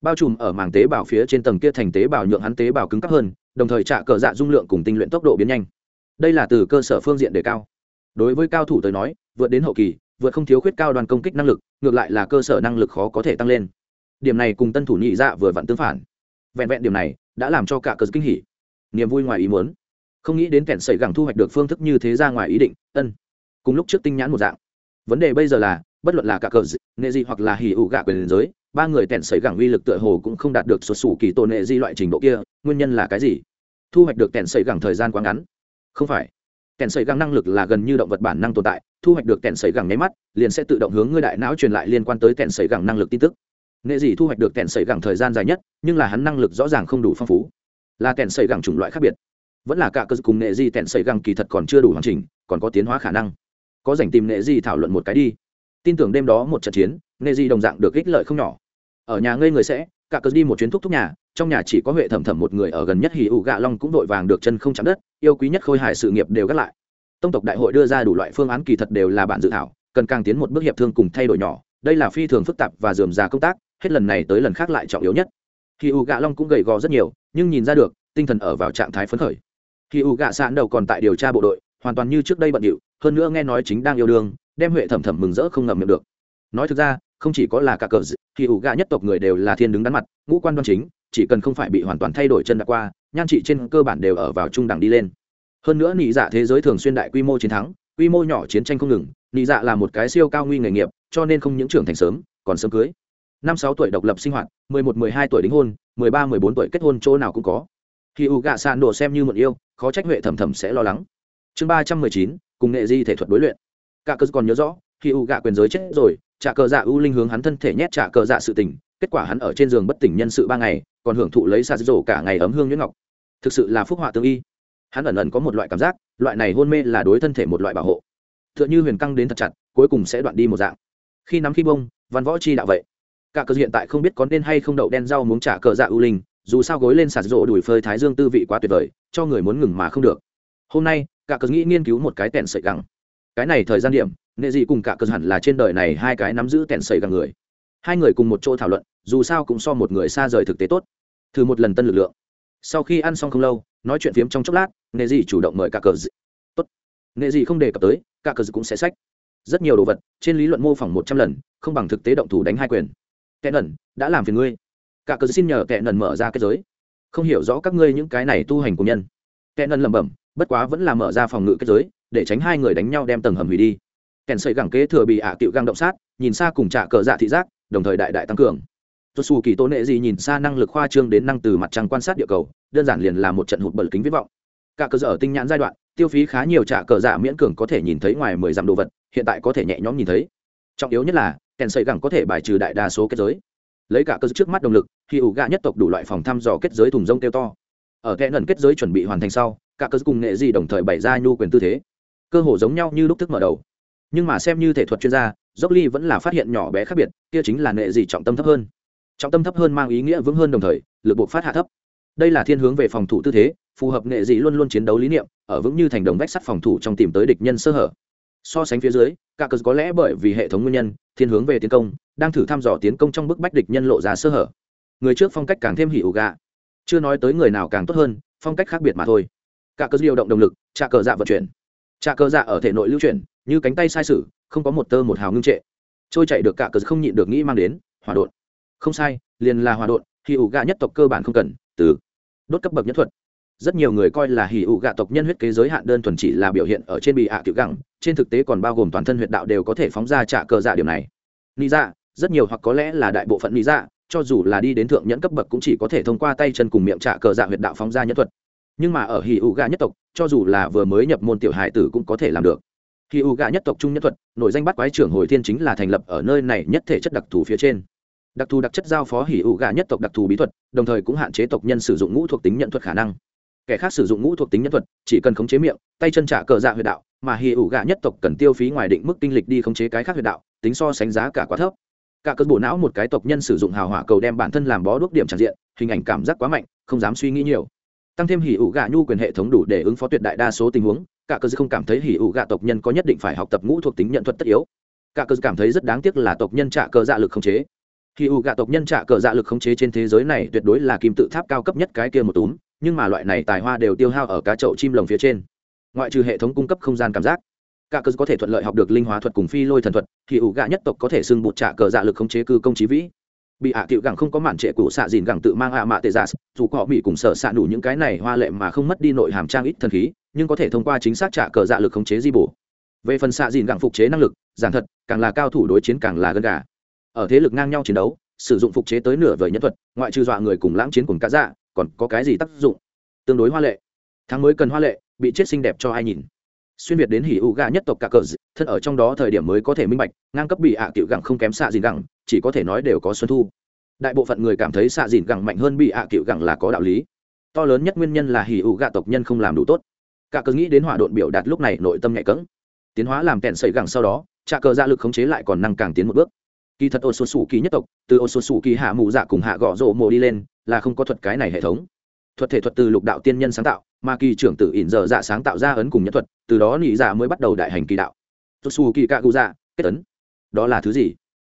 Bao trùm ở màng tế bào phía trên tầng kia thành tế bào nhượng hắn tế bào cứng cấp hơn, đồng thời trả cờ dạ dung lượng cùng tinh luyện tốc độ biến nhanh. Đây là từ cơ sở phương diện đề cao. Đối với cao thủ tới nói, vượt đến hậu kỳ vượt không thiếu khuyết cao đoàn công kích năng lực, ngược lại là cơ sở năng lực khó có thể tăng lên. Điểm này cùng tân thủ nhị dạ vừa vặn tương phản. Vẹn vẹn điểm này đã làm cho cả cờ kinh hỉ. Niềm vui ngoài ý muốn. Không nghĩ đến kẻn sẩy gẳng thu hoạch được phương thức như thế ra ngoài ý định, ân. Cùng lúc trước tinh nhãn một dạng. Vấn đề bây giờ là, bất luận là cả cờ nệ gì hoặc là hỉ ủ gạ quyền giới, ba người kẻn sẩy gẳng uy lực tựa hồ cũng không đạt được xuất xù kỳ tổ nệ di loại trình độ kia, nguyên nhân là cái gì? Thu hoạch được kẻn sẩy gẳng thời gian quá ngắn. Không phải. Kẻn sẩy gẳng năng lực là gần như động vật bản năng tồn tại thu hoạch được kèn sấy gẳng nháy mắt, liền sẽ tự động hướng ngươi đại não truyền lại liên quan tới kèn sấy gẳng năng lực tin tức. Nghệ Dị thu hoạch được kèn sấy gẳng thời gian dài nhất, nhưng là hắn năng lực rõ ràng không đủ phong phú. Là kèn sấy gẳng chủng loại khác biệt. Vẫn là cả cơ cùng nghệ Dị kèn sấy gẳng kỳ thật còn chưa đủ hoàn chỉnh, còn có tiến hóa khả năng. Có dành tìm nghệ Dị thảo luận một cái đi. Tin tưởng đêm đó một trận chiến, nghệ Dị đồng dạng được ích lợi không nhỏ. Ở nhà ngây người sẽ, cả cơ đi một chuyến thúc thúc nhà, trong nhà chỉ có huệ thẩm thẩm một người ở gần nhất hì ụ gạ long cũng vội vàng được chân không chạm đất, yêu quý nhất khôi hài sự nghiệp đều gác lại tông tộc đại hội đưa ra đủ loại phương án kỳ thật đều là bản dự thảo, cần càng tiến một bước hiệp thương cùng thay đổi nhỏ. Đây là phi thường phức tạp và dườm già công tác, hết lần này tới lần khác lại trọng yếu nhất. Khi u gạ long cũng gầy gò rất nhiều, nhưng nhìn ra được, tinh thần ở vào trạng thái phấn khởi. Khi u gạ sạn đầu còn tại điều tra bộ đội, hoàn toàn như trước đây bận điệu, hơn nữa nghe nói chính đang yêu đương, đem huệ thẩm thẩm mừng rỡ không ngậm miệng được. Nói thực ra, không chỉ có là cả cờ thì ủ gạ nhất tộc người đều là thiên đứng đắn mặt, ngũ quan đoan chính, chỉ cần không phải bị hoàn toàn thay đổi chân đã qua, nhan trị trên cơ bản đều ở vào trung đẳng đi lên hơn nữa nị dạ thế giới thường xuyên đại quy mô chiến thắng, quy mô nhỏ chiến tranh không ngừng, nị dạ là một cái siêu cao nguy nghề nghiệp, cho nên không những trưởng thành sớm, còn sớm cưới. Năm sáu tuổi độc lập sinh hoạt, mười một, mười hai tuổi đính hôn, mười ba, mười bốn tuổi kết hôn chỗ nào cũng có. Khi u gạ sàn đồ xem như một yêu, khó trách huệ thầm thầm sẽ lo lắng. Chương ba trăm mười chín, cùng nghệ di thể thuật đối luyện. Cả cơ còn nhớ rõ, khi u gạ quyền giới chết rồi trả cờ dạ u linh hướng hắn thân thể nhét trả cờ dạ sự tình, kết quả hắn ở trên giường bất tỉnh nhân sự ba ngày, còn hưởng thụ lấy sạt rổ cả ngày ấm hương nhuyễn ngọc. Thực sự là phúc họa tương y hắn ẩn ẩn có một loại cảm giác, loại này hôn mê là đối thân thể một loại bảo hộ. T h ư ợ n h ư huyền căng đến thật chặt, cuối cùng sẽ đoạn đi một dạng. Khi nắm khi bông, văn võ chi đạo vậy. Cả cờ hiện tại không biết có nên hay không đậu đen rau muốn trả cờ dạ ưu linh, dù sao gối lên sạt rộ đuổi phơi thái dương tư vị quá tuyệt vời, cho người muốn ngừng mà không được. Hôm nay, cả cờ nghĩ nghiên cứu một cái tẹn sợi gẳng. Cái này thời gian điểm, nệ dị cùng cả cờ hẳn là trên đời này hai cái nắm giữ tẹn sợi gẳng người. Hai người cùng một chỗ thảo luận, dù sao cũng so một người xa rời thực tế tốt. Thử một lần tân lực lượng. Sau khi ăn xong không lâu nói chuyện phiếm trong chốc lát, nghệ dị chủ động mời cả cờ dị. Tốt. Nghệ dị không đề cập tới cả cờ dị cũng sẽ sách. Rất nhiều đồ vật, trên lý luận mô phỏng một trăm lần, không bằng thực tế động thủ đánh hai quyền. Kẻ nần đã làm phiền ngươi. Cả cờ xin nhờ kẻ nần mở ra kết giới. Không hiểu rõ các ngươi những cái này tu hành của nhân. Kẻ nần lẩm bẩm, bất quá vẫn là mở ra phòng ngự kết giới, để tránh hai người đánh nhau đem tầng hầm hủy đi. Kèn sợi gẳng kế thừa bị ạ à cựu găng động sát, nhìn xa cùng trả cờ dạ thị giác, đồng thời đại đại tăng cường tôi xù kỳ tôn nệ gì nhìn xa năng lực khoa trương đến năng từ mặt trăng quan sát địa cầu, đơn giản liền là một trận hụt bẩn kính viết vọng. Cả cơ ở tinh nhãn giai đoạn, tiêu phí khá nhiều trả cờ giả miễn cường có thể nhìn thấy ngoài mười dặm đồ vật, hiện tại có thể nhẹ nhõm nhìn thấy. Trọng yếu nhất là, kèn sợi gẳng có thể bài trừ đại đa số kết giới. Lấy cả cơ trước mắt động lực, khi ủ gạ nhất tộc đủ loại phòng thăm dò kết giới thùng rông tiêu to. Ở kẽ ngẩn kết giới chuẩn bị hoàn thành sau, cả cơ cùng nghệ gì đồng thời bày ra nhu quyền tư thế. Cơ hồ giống nhau như lúc thức mở đầu. Nhưng mà xem như thể thuật chuyên gia dốc ly vẫn là phát hiện nhỏ bé khác biệt, kia chính là nghệ gì trọng tâm thấp hơn trọng tâm thấp hơn mang ý nghĩa vững hơn đồng thời, lực buộc phát hạ thấp. Đây là thiên hướng về phòng thủ tư thế, phù hợp nghệ dị luôn luôn chiến đấu lý niệm, ở vững như thành đồng vách sắt phòng thủ trong tìm tới địch nhân sơ hở. So sánh phía dưới, cả cờ có lẽ bởi vì hệ thống nguyên nhân, thiên hướng về tiến công, đang thử thăm dò tiến công trong bức bách địch nhân lộ ra sơ hở. Người trước phong cách càng thêm hỉ ủ gạ. Chưa nói tới người nào càng tốt hơn, phong cách khác biệt mà thôi. Cả cờ điều động động lực trà cờ dạ vận chuyển. Trà cờ dạ ở thể nội lưu chuyển, như cánh tay sai sử, không có một tơ một hào ngưng trệ. Trôi chạy được cả cờ không nhịn được nghĩ mang đến, hỏa đột không sai, liền là hòa đột hỉ ủ gạ nhất tộc cơ bản không cần, từ đốt cấp bậc nhất thuật. Rất nhiều người coi là hỉ ủ gạ tộc nhân huyết kế giới hạn đơn thuần chỉ là biểu hiện ở trên bị ạ à tiểu gẳng, trên thực tế còn bao gồm toàn thân huyệt đạo đều có thể phóng ra trả cờ dạ điểm này. Lý dạ rất nhiều hoặc có lẽ là đại bộ phận lý dạ cho dù là đi đến thượng nhẫn cấp bậc cũng chỉ có thể thông qua tay chân cùng miệng trả cờ dạ huyệt đạo phóng ra nhất thuật. Nhưng mà ở hỉ ủ gạ nhất tộc, cho dù là vừa mới nhập môn tiểu hải tử cũng có thể làm được. Hỉ ủ gạ nhất tộc trung nhất thuật nội danh bắt quái trưởng hồi thiên chính là thành lập ở nơi này nhất thể chất đặc thù phía trên đặc thù đặc chất giao phó hỉ ủ gà nhất tộc đặc thù bí thuật, đồng thời cũng hạn chế tộc nhân sử dụng ngũ thuộc tính nhận thuật khả năng. Kẻ khác sử dụng ngũ thuộc tính nhân thuật, chỉ cần khống chế miệng, tay chân trả cờ dạ huyệt đạo, mà hì ủ gà nhất tộc cần tiêu phí ngoài định mức kinh lịch đi khống chế cái khác huyệt đạo, tính so sánh giá cả quá thấp. Cả cơn bộ não một cái tộc nhân sử dụng hào hỏa cầu đem bản thân làm bó đuốc điểm tràn diện, hình ảnh cảm giác quá mạnh, không dám suy nghĩ nhiều. Tăng thêm hỉ ủ gà nhu quyền hệ thống đủ để ứng phó tuyệt đại đa số tình huống, cả cơ không cảm thấy hỉ ủ gà tộc nhân có nhất định phải học tập ngũ thuộc tính nhận thuật tất yếu. Cả cơ cảm thấy rất đáng tiếc là tộc nhân trả cờ dạ lực khống chế. Khi ủ gạ tộc nhân trả cờ dạ lực khống chế trên thế giới này tuyệt đối là kim tự tháp cao cấp nhất cái kia một túm, nhưng mà loại này tài hoa đều tiêu hao ở cá chậu chim lồng phía trên. Ngoại trừ hệ thống cung cấp không gian cảm giác, cả cờ có thể thuận lợi học được linh hóa thuật cùng phi lôi thần thuật, thì ủ gạ nhất tộc có thể xưng bụt trả cờ dạ lực khống chế cư công trí vĩ. Bị hạ à cựu gẳng không có màn trệ của xạ dìn gẳng tự mang hạ mạ tệ giả dù họ bị cùng sợ xạ đủ những cái này hoa lệ mà không mất đi nội hàm trang ít thần khí, nhưng có thể thông qua chính xác trả cờ dạ lực khống chế di bổ. Về phần xạ dìn gẳng phục chế năng lực, giảng thật, càng là cao thủ đối chiến càng là gân gà ở thế lực ngang nhau chiến đấu, sử dụng phục chế tới nửa vời nhân thuật, ngoại trừ dọa người cùng lãng chiến cùng cá dạ còn có cái gì tác dụng? Tương đối hoa lệ. Tháng mới cần hoa lệ, bị chết xinh đẹp cho ai nhìn. Xuyên việt đến hỉ u gà nhất tộc cả cờ thân ở trong đó thời điểm mới có thể minh bạch, ngang cấp bị ạ à gẳng không kém xạ dìn gẳng, chỉ có thể nói đều có xuân thu. Đại bộ phận người cảm thấy xạ dìn gẳng mạnh hơn bị ạ à gẳng là có đạo lý. To lớn nhất nguyên nhân là hỉ u gà tộc nhân không làm đủ tốt. Cả cờ nghĩ đến hỏa độn biểu đạt lúc này nội tâm nhạy cẫng. Tiến hóa làm kẹn sẩy gẳng sau đó trà cờ ra lực khống chế lại còn năng càng tiến một bước kỳ thật ô số sủ kỳ nhất tộc, từ ô số sủ kỳ hạ mù dạ cùng hạ gõ rộ mồ đi lên, là không có thuật cái này hệ thống. Thuật thể thuật từ lục đạo tiên nhân sáng tạo, mà kỳ trưởng tử ỉn giờ dạ sáng tạo ra ấn cùng nhất thuật, từ đó nị dạ mới bắt đầu đại hành kỳ đạo. Ô số kỳ cạ cụ dạ kết ấn. Đó là thứ gì?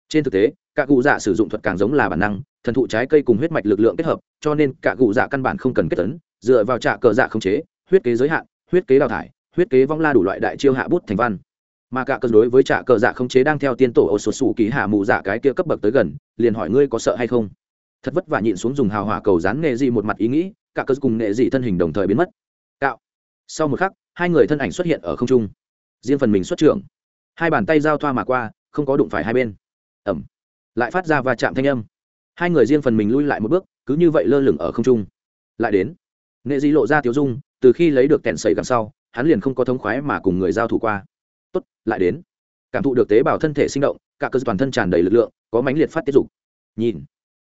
Trên thực tế cạ cụ dạ sử dụng thuật càng giống là bản năng, thần thụ trái cây cùng huyết mạch lực lượng kết hợp, cho nên cạ cụ dạ căn bản không cần kết ấn, dựa vào trạ cờ dạ khống chế, huyết kế giới hạn, huyết kế đào thải, huyết kế vong la đủ loại đại chiêu hạ bút thành văn mà cả cờ đối với Trả cờ dạ không chế đang theo tiên tổ ô số sủ ký hạ mù dạ cái kia cấp bậc tới gần, liền hỏi ngươi có sợ hay không? Thật vất vả nhịn xuống dùng hào hỏa cầu dán nghệ dị một mặt ý nghĩ, cả cớ cùng nghệ dị thân hình đồng thời biến mất. Cạo. Sau một khắc, hai người thân ảnh xuất hiện ở không trung. Riêng phần mình xuất trưởng. Hai bàn tay giao thoa mà qua, không có đụng phải hai bên. Ẩm. Lại phát ra va chạm thanh âm. Hai người riêng phần mình lui lại một bước, cứ như vậy lơ lửng ở không trung. Lại đến. Nghệ dị lộ ra tiếu dung, từ khi lấy được tèn sẩy gần sau, hắn liền không có thống khoái mà cùng người giao thủ qua tốt, lại đến. Cảm thụ được tế bào thân thể sinh động, cả cơ toàn thân tràn đầy lực lượng, có mãnh liệt phát tiết dục. Nhìn,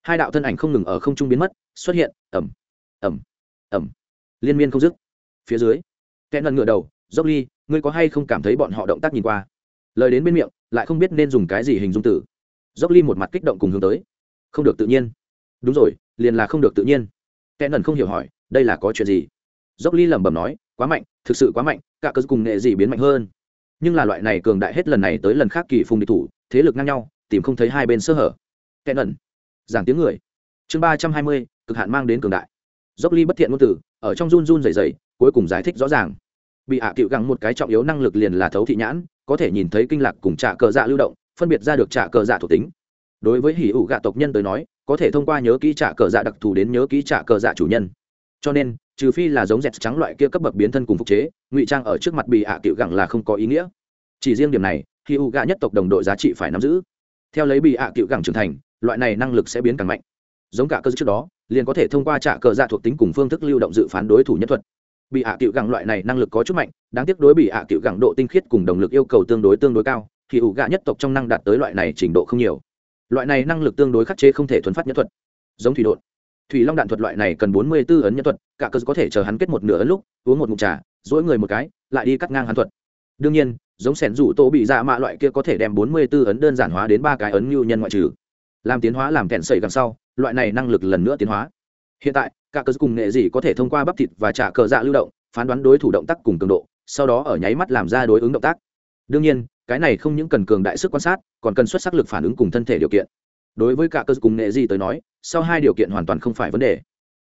hai đạo thân ảnh không ngừng ở không trung biến mất, xuất hiện ẩm ẩm ẩm liên miên không dứt. Phía dưới, kẻ nần ngựa đầu, dốc ly, ngươi có hay không cảm thấy bọn họ động tác nhìn qua? Lời đến bên miệng, lại không biết nên dùng cái gì hình dung tử dốc ly một mặt kích động cùng hướng tới. Không được tự nhiên. Đúng rồi, liền là không được tự nhiên. Kẻ nần không hiểu hỏi, đây là có chuyện gì? Dốc ly lẩm bẩm nói, quá mạnh, thực sự quá mạnh, cả cơ cùng nghệ gì biến mạnh hơn? Nhưng là loại này cường đại hết lần này tới lần khác kỳ phùng địch thủ, thế lực ngang nhau, tìm không thấy hai bên sơ hở. Kẻ ẩn, giảng tiếng người. Chương ba trăm hai mươi, cực hạn mang đến cường đại. Dốc ly bất thiện ngôn từ, ở trong run run dày dày cuối cùng giải thích rõ ràng. Bị hạ à cựu gắng một cái trọng yếu năng lực liền là thấu thị nhãn, có thể nhìn thấy kinh lạc cùng trả cờ dạ lưu động, phân biệt ra được trả cờ dạ thuộc tính. Đối với hỉ ủ gạ tộc nhân tới nói, có thể thông qua nhớ kỹ trả cờ dạ đặc thù đến nhớ kỹ trả cờ dạ chủ nhân. Cho nên, trừ phi là giống dẹt trắng loại kia cấp bậc biến thân cùng phục chế ngụy trang ở trước mặt bị hạ à cựu gẳng là không có ý nghĩa. Chỉ riêng điểm này, khi u gạ nhất tộc đồng đội giá trị phải nắm giữ. Theo lấy bị hạ à cựu gẳng trưởng thành, loại này năng lực sẽ biến càng mạnh. Giống cả cơ trước đó, liền có thể thông qua trả cờ dạ thuộc tính cùng phương thức lưu động dự phán đối thủ nhất thuật. Bị hạ à cựu gẳng loại này năng lực có chút mạnh, đáng tiếc đối bị hạ cựu gẳng độ tinh khiết cùng động lực yêu cầu tương đối tương đối cao, thì ủ gạ nhất tộc trong năng đạt tới loại này trình độ không nhiều. Loại này năng lực tương đối khắc chế không thể thuần phát nhất thuật. Giống thủy đột thủy long đạn thuật loại này cần bốn mươi 44 ấn nhân thuật, cả cơ có thể chờ hắn kết một nửa ấn lúc, uống một ngụm trà dỗi người một cái, lại đi cắt ngang hắn thuật. Đương nhiên, giống sẻn rủ tô bị dạ mạ loại kia có thể đem bốn mươi tư ấn đơn giản hóa đến ba cái ấn ngưu nhân ngoại trừ. Làm tiến hóa, làm kẹn sẩy gần sau, loại này năng lực lần nữa tiến hóa. Hiện tại, cả cơ cùng nghệ gì có thể thông qua bắp thịt và trả cờ dạ lưu động, phán đoán đối thủ động tác cùng cường độ, sau đó ở nháy mắt làm ra đối ứng động tác. Đương nhiên, cái này không những cần cường đại sức quan sát, còn cần xuất sắc lực phản ứng cùng thân thể điều kiện. Đối với cả cơ cùng nghệ gì tới nói, sau hai điều kiện hoàn toàn không phải vấn đề.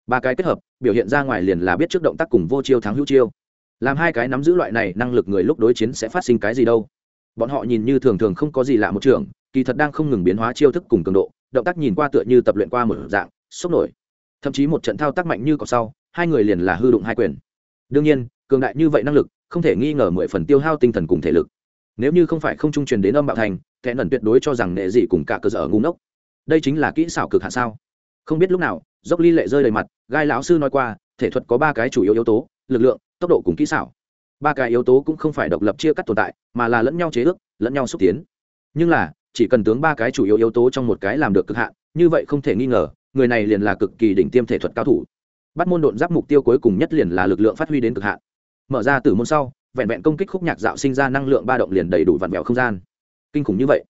Ba cái kết hợp, biểu hiện ra ngoài liền là biết trước động tác cùng vô chiêu thắng hữu chiêu làm hai cái nắm giữ loại này năng lực người lúc đối chiến sẽ phát sinh cái gì đâu. Bọn họ nhìn như thường thường không có gì lạ một trường, kỳ thật đang không ngừng biến hóa chiêu thức cùng cường độ, động tác nhìn qua tựa như tập luyện qua một dạng, sốc nổi. Thậm chí một trận thao tác mạnh như cọc sau, hai người liền là hư đụng hai quyền. Đương nhiên, cường đại như vậy năng lực, không thể nghi ngờ mười phần tiêu hao tinh thần cùng thể lực. Nếu như không phải không trung truyền đến âm bạo thành thẹn lần tuyệt đối cho rằng nệ dị cùng cả cơ sở ngu ngốc. Đây chính là kỹ xảo cực hạ sao? Không biết lúc nào, dốc ly lệ rơi đầy mặt, gai lão sư nói qua, thể thuật có ba cái chủ yếu yếu tố, lực lượng tốc độ cùng kỹ xảo. Ba cái yếu tố cũng không phải độc lập chia cắt tồn tại, mà là lẫn nhau chế ước, lẫn nhau xúc tiến. Nhưng là, chỉ cần tướng ba cái chủ yếu yếu tố trong một cái làm được cực hạn, như vậy không thể nghi ngờ, người này liền là cực kỳ đỉnh tiêm thể thuật cao thủ. Bắt môn độn giáp mục tiêu cuối cùng nhất liền là lực lượng phát huy đến cực hạn. Mở ra từ môn sau, vẹn vẹn công kích khúc nhạc dạo sinh ra năng lượng ba động liền đầy đủ vặn vẹo không gian. Kinh khủng như vậy.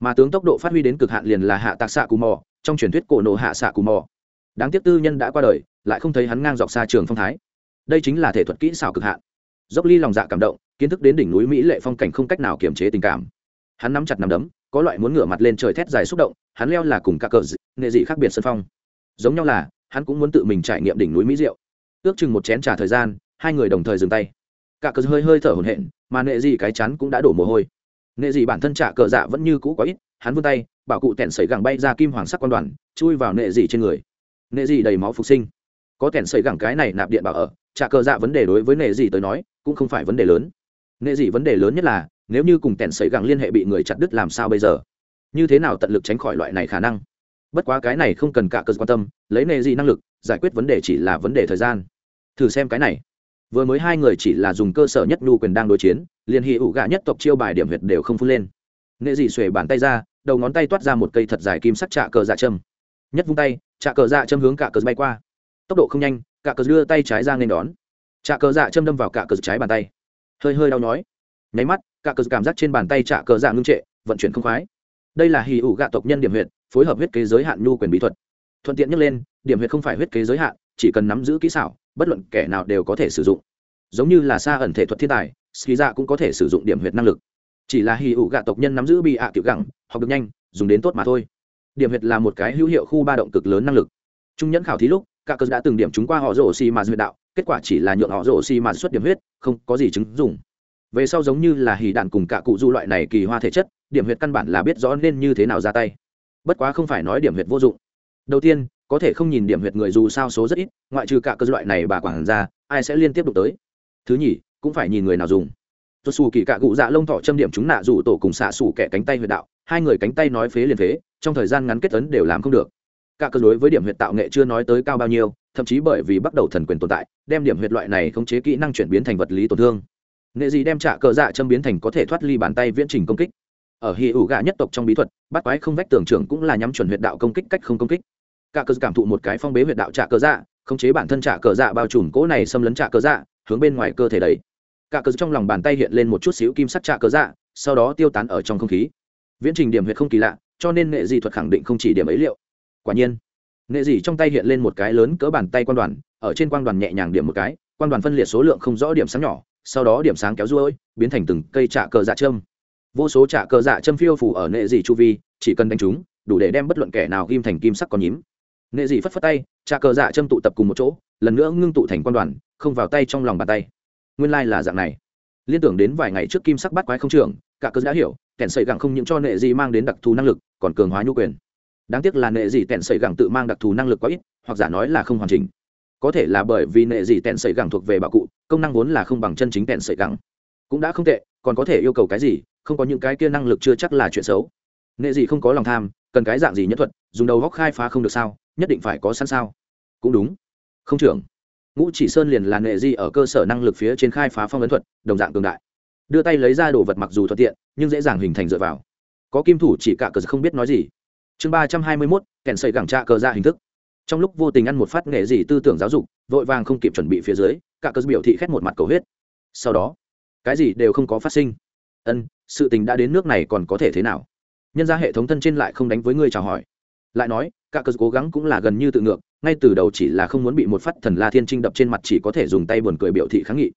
Mà tướng tốc độ phát huy đến cực hạn liền là hạ tạc xạ cù mò, trong truyền thuyết cổ nổ hạ xạ cù mò. Đáng tiếc tư nhân đã qua đời, lại không thấy hắn ngang dọc xa trường phong thái đây chính là thể thuật kỹ xảo cực hạn. Dốc ly lòng dạ cảm động, kiến thức đến đỉnh núi mỹ lệ phong cảnh không cách nào kiềm chế tình cảm. Hắn nắm chặt nắm đấm, có loại muốn ngửa mặt lên trời thét dài xúc động, hắn leo là cùng các cờ nghệ dị khác biệt sân phong. Giống nhau là, hắn cũng muốn tự mình trải nghiệm đỉnh núi mỹ diệu. Ước chừng một chén t thời gian, hai người đồng thời dừng tay. Cả cờ hơi hơi thở hổn hển, mà nghệ dị cái chắn cũng đã đổ mồ hôi. Nghệ dị bản thân trả cờ dạ vẫn như cũ quá ít, hắn vươn tay, bảo cụ tẹn sẩy gẳng bay ra kim hoàng sắc quan đoàn, chui vào nệ dị trên người. Nệ dị đầy máu phục sinh. Có tẹn sẩy gẳng cái này nạp điện bảo ở trả cờ dạ vấn đề đối với nệ dị tới nói, cũng không phải vấn đề lớn. Nệ dị vấn đề lớn nhất là, nếu như cùng tẻn sẩy gẳng liên hệ bị người chặt đứt làm sao bây giờ? Như thế nào tận lực tránh khỏi loại này khả năng? Bất quá cái này không cần cả cơ quan tâm, lấy nệ dị năng lực, giải quyết vấn đề chỉ là vấn đề thời gian. Thử xem cái này. Vừa mới hai người chỉ là dùng cơ sở nhất nhu quyền đang đối chiến, liền hì ủ gạ nhất tộc chiêu bài điểm huyệt đều không phun lên. Nệ dị xuề bàn tay ra, đầu ngón tay toát ra một cây thật dài kim sắc trạ cờ dạ châm. Nhất vung tay trạ cờ dạ châm hướng cả cờ bay qua tốc độ không nhanh, cả cờ đưa tay trái ra nên đón. Trạ cờ dạ châm đâm vào cả cờ trái bàn tay. Hơi hơi đau nhói. Nháy mắt, cả cờ cảm giác trên bàn tay trạ cờ dạ ngưng trệ, vận chuyển không khoái. Đây là hì ủ gạ tộc nhân điểm huyệt, phối hợp huyết kế giới hạn nhu quyền bí thuật. Thuận tiện nhắc lên, điểm huyệt không phải huyết kế giới hạn, chỉ cần nắm giữ kỹ xảo, bất luận kẻ nào đều có thể sử dụng. Giống như là xa ẩn thể thuật thiên tài ski dạ cũng có thể sử dụng điểm huyệt năng lực. Chỉ là hì ủ gạ tộc nhân nắm giữ bị ạ à tiểu gẳng, học được nhanh, dùng đến tốt mà thôi. Điểm huyệt là một cái hữu hiệu khu ba động cực lớn năng lực. Trung nhẫn khảo thí lúc cả cơ đã từng điểm chúng qua họ rổ xì mà duyệt đạo, kết quả chỉ là nhượng họ rổ xì mà xuất điểm huyết, không có gì chứng dùng về sau giống như là hì đạn cùng cả cụ du loại này kỳ hoa thể chất, điểm huyệt căn bản là biết rõ nên như thế nào ra tay. Bất quá không phải nói điểm huyệt vô dụng. Đầu tiên, có thể không nhìn điểm huyệt người dù sao số rất ít, ngoại trừ cả cơ loại này bà quản ra ai sẽ liên tiếp đụng tới. Thứ nhì, cũng phải nhìn người nào dùng. Tuột xù kỳ cạ cụ dạ lông thọ châm điểm chúng nạ rủ tổ cùng xạ xù kẻ cánh tay huyệt đạo, hai người cánh tay nói phế liền phế, trong thời gian ngắn kết tấn đều làm không được cả cơ đối với điểm huyệt tạo nghệ chưa nói tới cao bao nhiêu, thậm chí bởi vì bắt đầu thần quyền tồn tại, đem điểm huyệt loại này khống chế kỹ năng chuyển biến thành vật lý tổn thương. Nghệ gì đem trả cờ dạ châm biến thành có thể thoát ly bàn tay viễn trình công kích. Ở hì ủ gà nhất tộc trong bí thuật, bắt quái không vách tưởng trưởng cũng là nhắm chuẩn huyệt đạo công kích cách không công kích. Cả cơ cảm thụ một cái phong bế huyệt đạo trả cờ dạ khống chế bản thân trả cờ dạ bao trùm cỗ này xâm lấn trả cờ dạ hướng bên ngoài cơ thể đầy cả cờ trong lòng bàn tay hiện lên một chút xíu kim sắt trạ cờ dạ sau đó tiêu tán ở trong không khí. Viễn trình điểm huyệt không kỳ lạ, cho nên nghệ dị thuật khẳng định không chỉ điểm ấy liệu quả nhiên. Nghệ dị trong tay hiện lên một cái lớn cỡ bàn tay quan đoàn, ở trên quan đoàn nhẹ nhàng điểm một cái quan đoàn phân liệt số lượng không rõ điểm sáng nhỏ, sau đó điểm sáng kéo ruôi, biến thành từng cây trạ cờ dạ châm. Vô số trạ cờ dạ châm phiêu phủ ở nghệ dị chu vi, chỉ cần đánh chúng, đủ để đem bất luận kẻ nào ghim thành kim sắc còn nhím. Nghệ dị phất phất tay, trạ cờ dạ châm tụ tập cùng một chỗ, lần nữa ngưng tụ thành quan đoàn, không vào tay trong lòng bàn tay. Nguyên lai、like、là dạng này. Liên tưởng đến vài ngày trước kim sắc bắt quái không trường cả cơ đã dạ hiểu, kẻn sậy gặng không những cho nệ dị mang đến đặc thù năng lực, còn cường hóa nhu quyền đáng tiếc là nệ dị tẹn sẩy gẳng tự mang đặc thù năng lực quá ít, hoặc giả nói là không hoàn chỉnh. Có thể là bởi vì nệ dị tẹn sẩy gẳng thuộc về bảo cụ, công năng vốn là không bằng chân chính tẹn sẩy gẳng. Cũng đã không tệ, còn có thể yêu cầu cái gì, không có những cái kia năng lực chưa chắc là chuyện xấu. Nệ dị không có lòng tham, cần cái dạng gì nhất thuật, dùng đầu góc khai phá không được sao, nhất định phải có sẵn sao. Cũng đúng. Không trưởng. Ngũ chỉ sơn liền là nệ dị ở cơ sở năng lực phía trên khai phá phong ấn thuật, đồng dạng cường đại. Đưa tay lấy ra đồ vật mặc dù thuận tiện, nhưng dễ dàng hình thành dựa vào. Có kim thủ chỉ cả cờ không biết nói gì chương ba trăm hai mươi mốt, kèn xây gẳng trạ cờ ra hình thức. Trong lúc vô tình ăn một phát nghệ gì tư tưởng giáo dục, vội vàng không kịp chuẩn bị phía dưới, cả cờ biểu thị khét một mặt cầu huyết. Sau đó, cái gì đều không có phát sinh. Ân, sự tình đã đến nước này còn có thể thế nào? Nhân ra hệ thống thân trên lại không đánh với ngươi chào hỏi. Lại nói, cả cờ cố gắng cũng là gần như tự ngược, ngay từ đầu chỉ là không muốn bị một phát thần la thiên trinh đập trên mặt chỉ có thể dùng tay buồn cười biểu thị kháng nghị.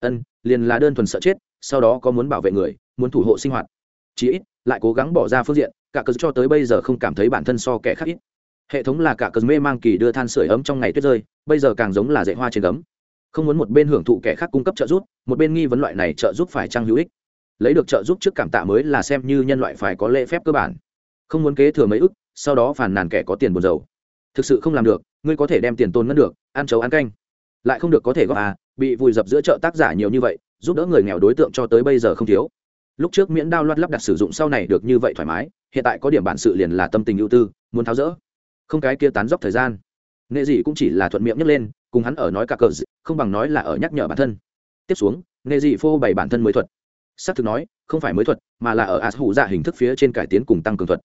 Ân, liền là đơn thuần sợ chết, sau đó có muốn bảo vệ người, muốn thủ hộ sinh hoạt. Chí ít, lại cố gắng bỏ ra phương diện cả cờ cho tới bây giờ không cảm thấy bản thân so kẻ khác ít. Hệ thống là cả cờ mê mang kỳ đưa than sửa ấm trong ngày tuyết rơi, bây giờ càng giống là dạy hoa trên gấm. Không muốn một bên hưởng thụ kẻ khác cung cấp trợ giúp, một bên nghi vấn loại này trợ giúp phải trang hữu ích. Lấy được trợ giúp trước cảm tạ mới là xem như nhân loại phải có lễ phép cơ bản. Không muốn kế thừa mấy ức, sau đó phàn nàn kẻ có tiền buồn dầu thực sự không làm được, ngươi có thể đem tiền tôn ngân được, ăn chấu ăn canh. Lại không được có thể góp à bị vùi dập giữa chợ tác giả nhiều như vậy, giúp đỡ người nghèo đối tượng cho tới bây giờ không thiếu lúc trước miễn đao loát lắp đặt sử dụng sau này được như vậy thoải mái, hiện tại có điểm bản sự liền là tâm tình ưu tư, muốn tháo rỡ. Không cái kia tán dốc thời gian. Nghệ dị cũng chỉ là thuận miệng nhấc lên, cùng hắn ở nói cả cờ không bằng nói là ở nhắc nhở bản thân. Tiếp xuống nghệ dị phô bày bản thân mới thuật. S á c thực nói, không phải mới thuật, mà là ở ạt hủ dạ hình thức phía trên cải tiến cùng tăng cường thuật.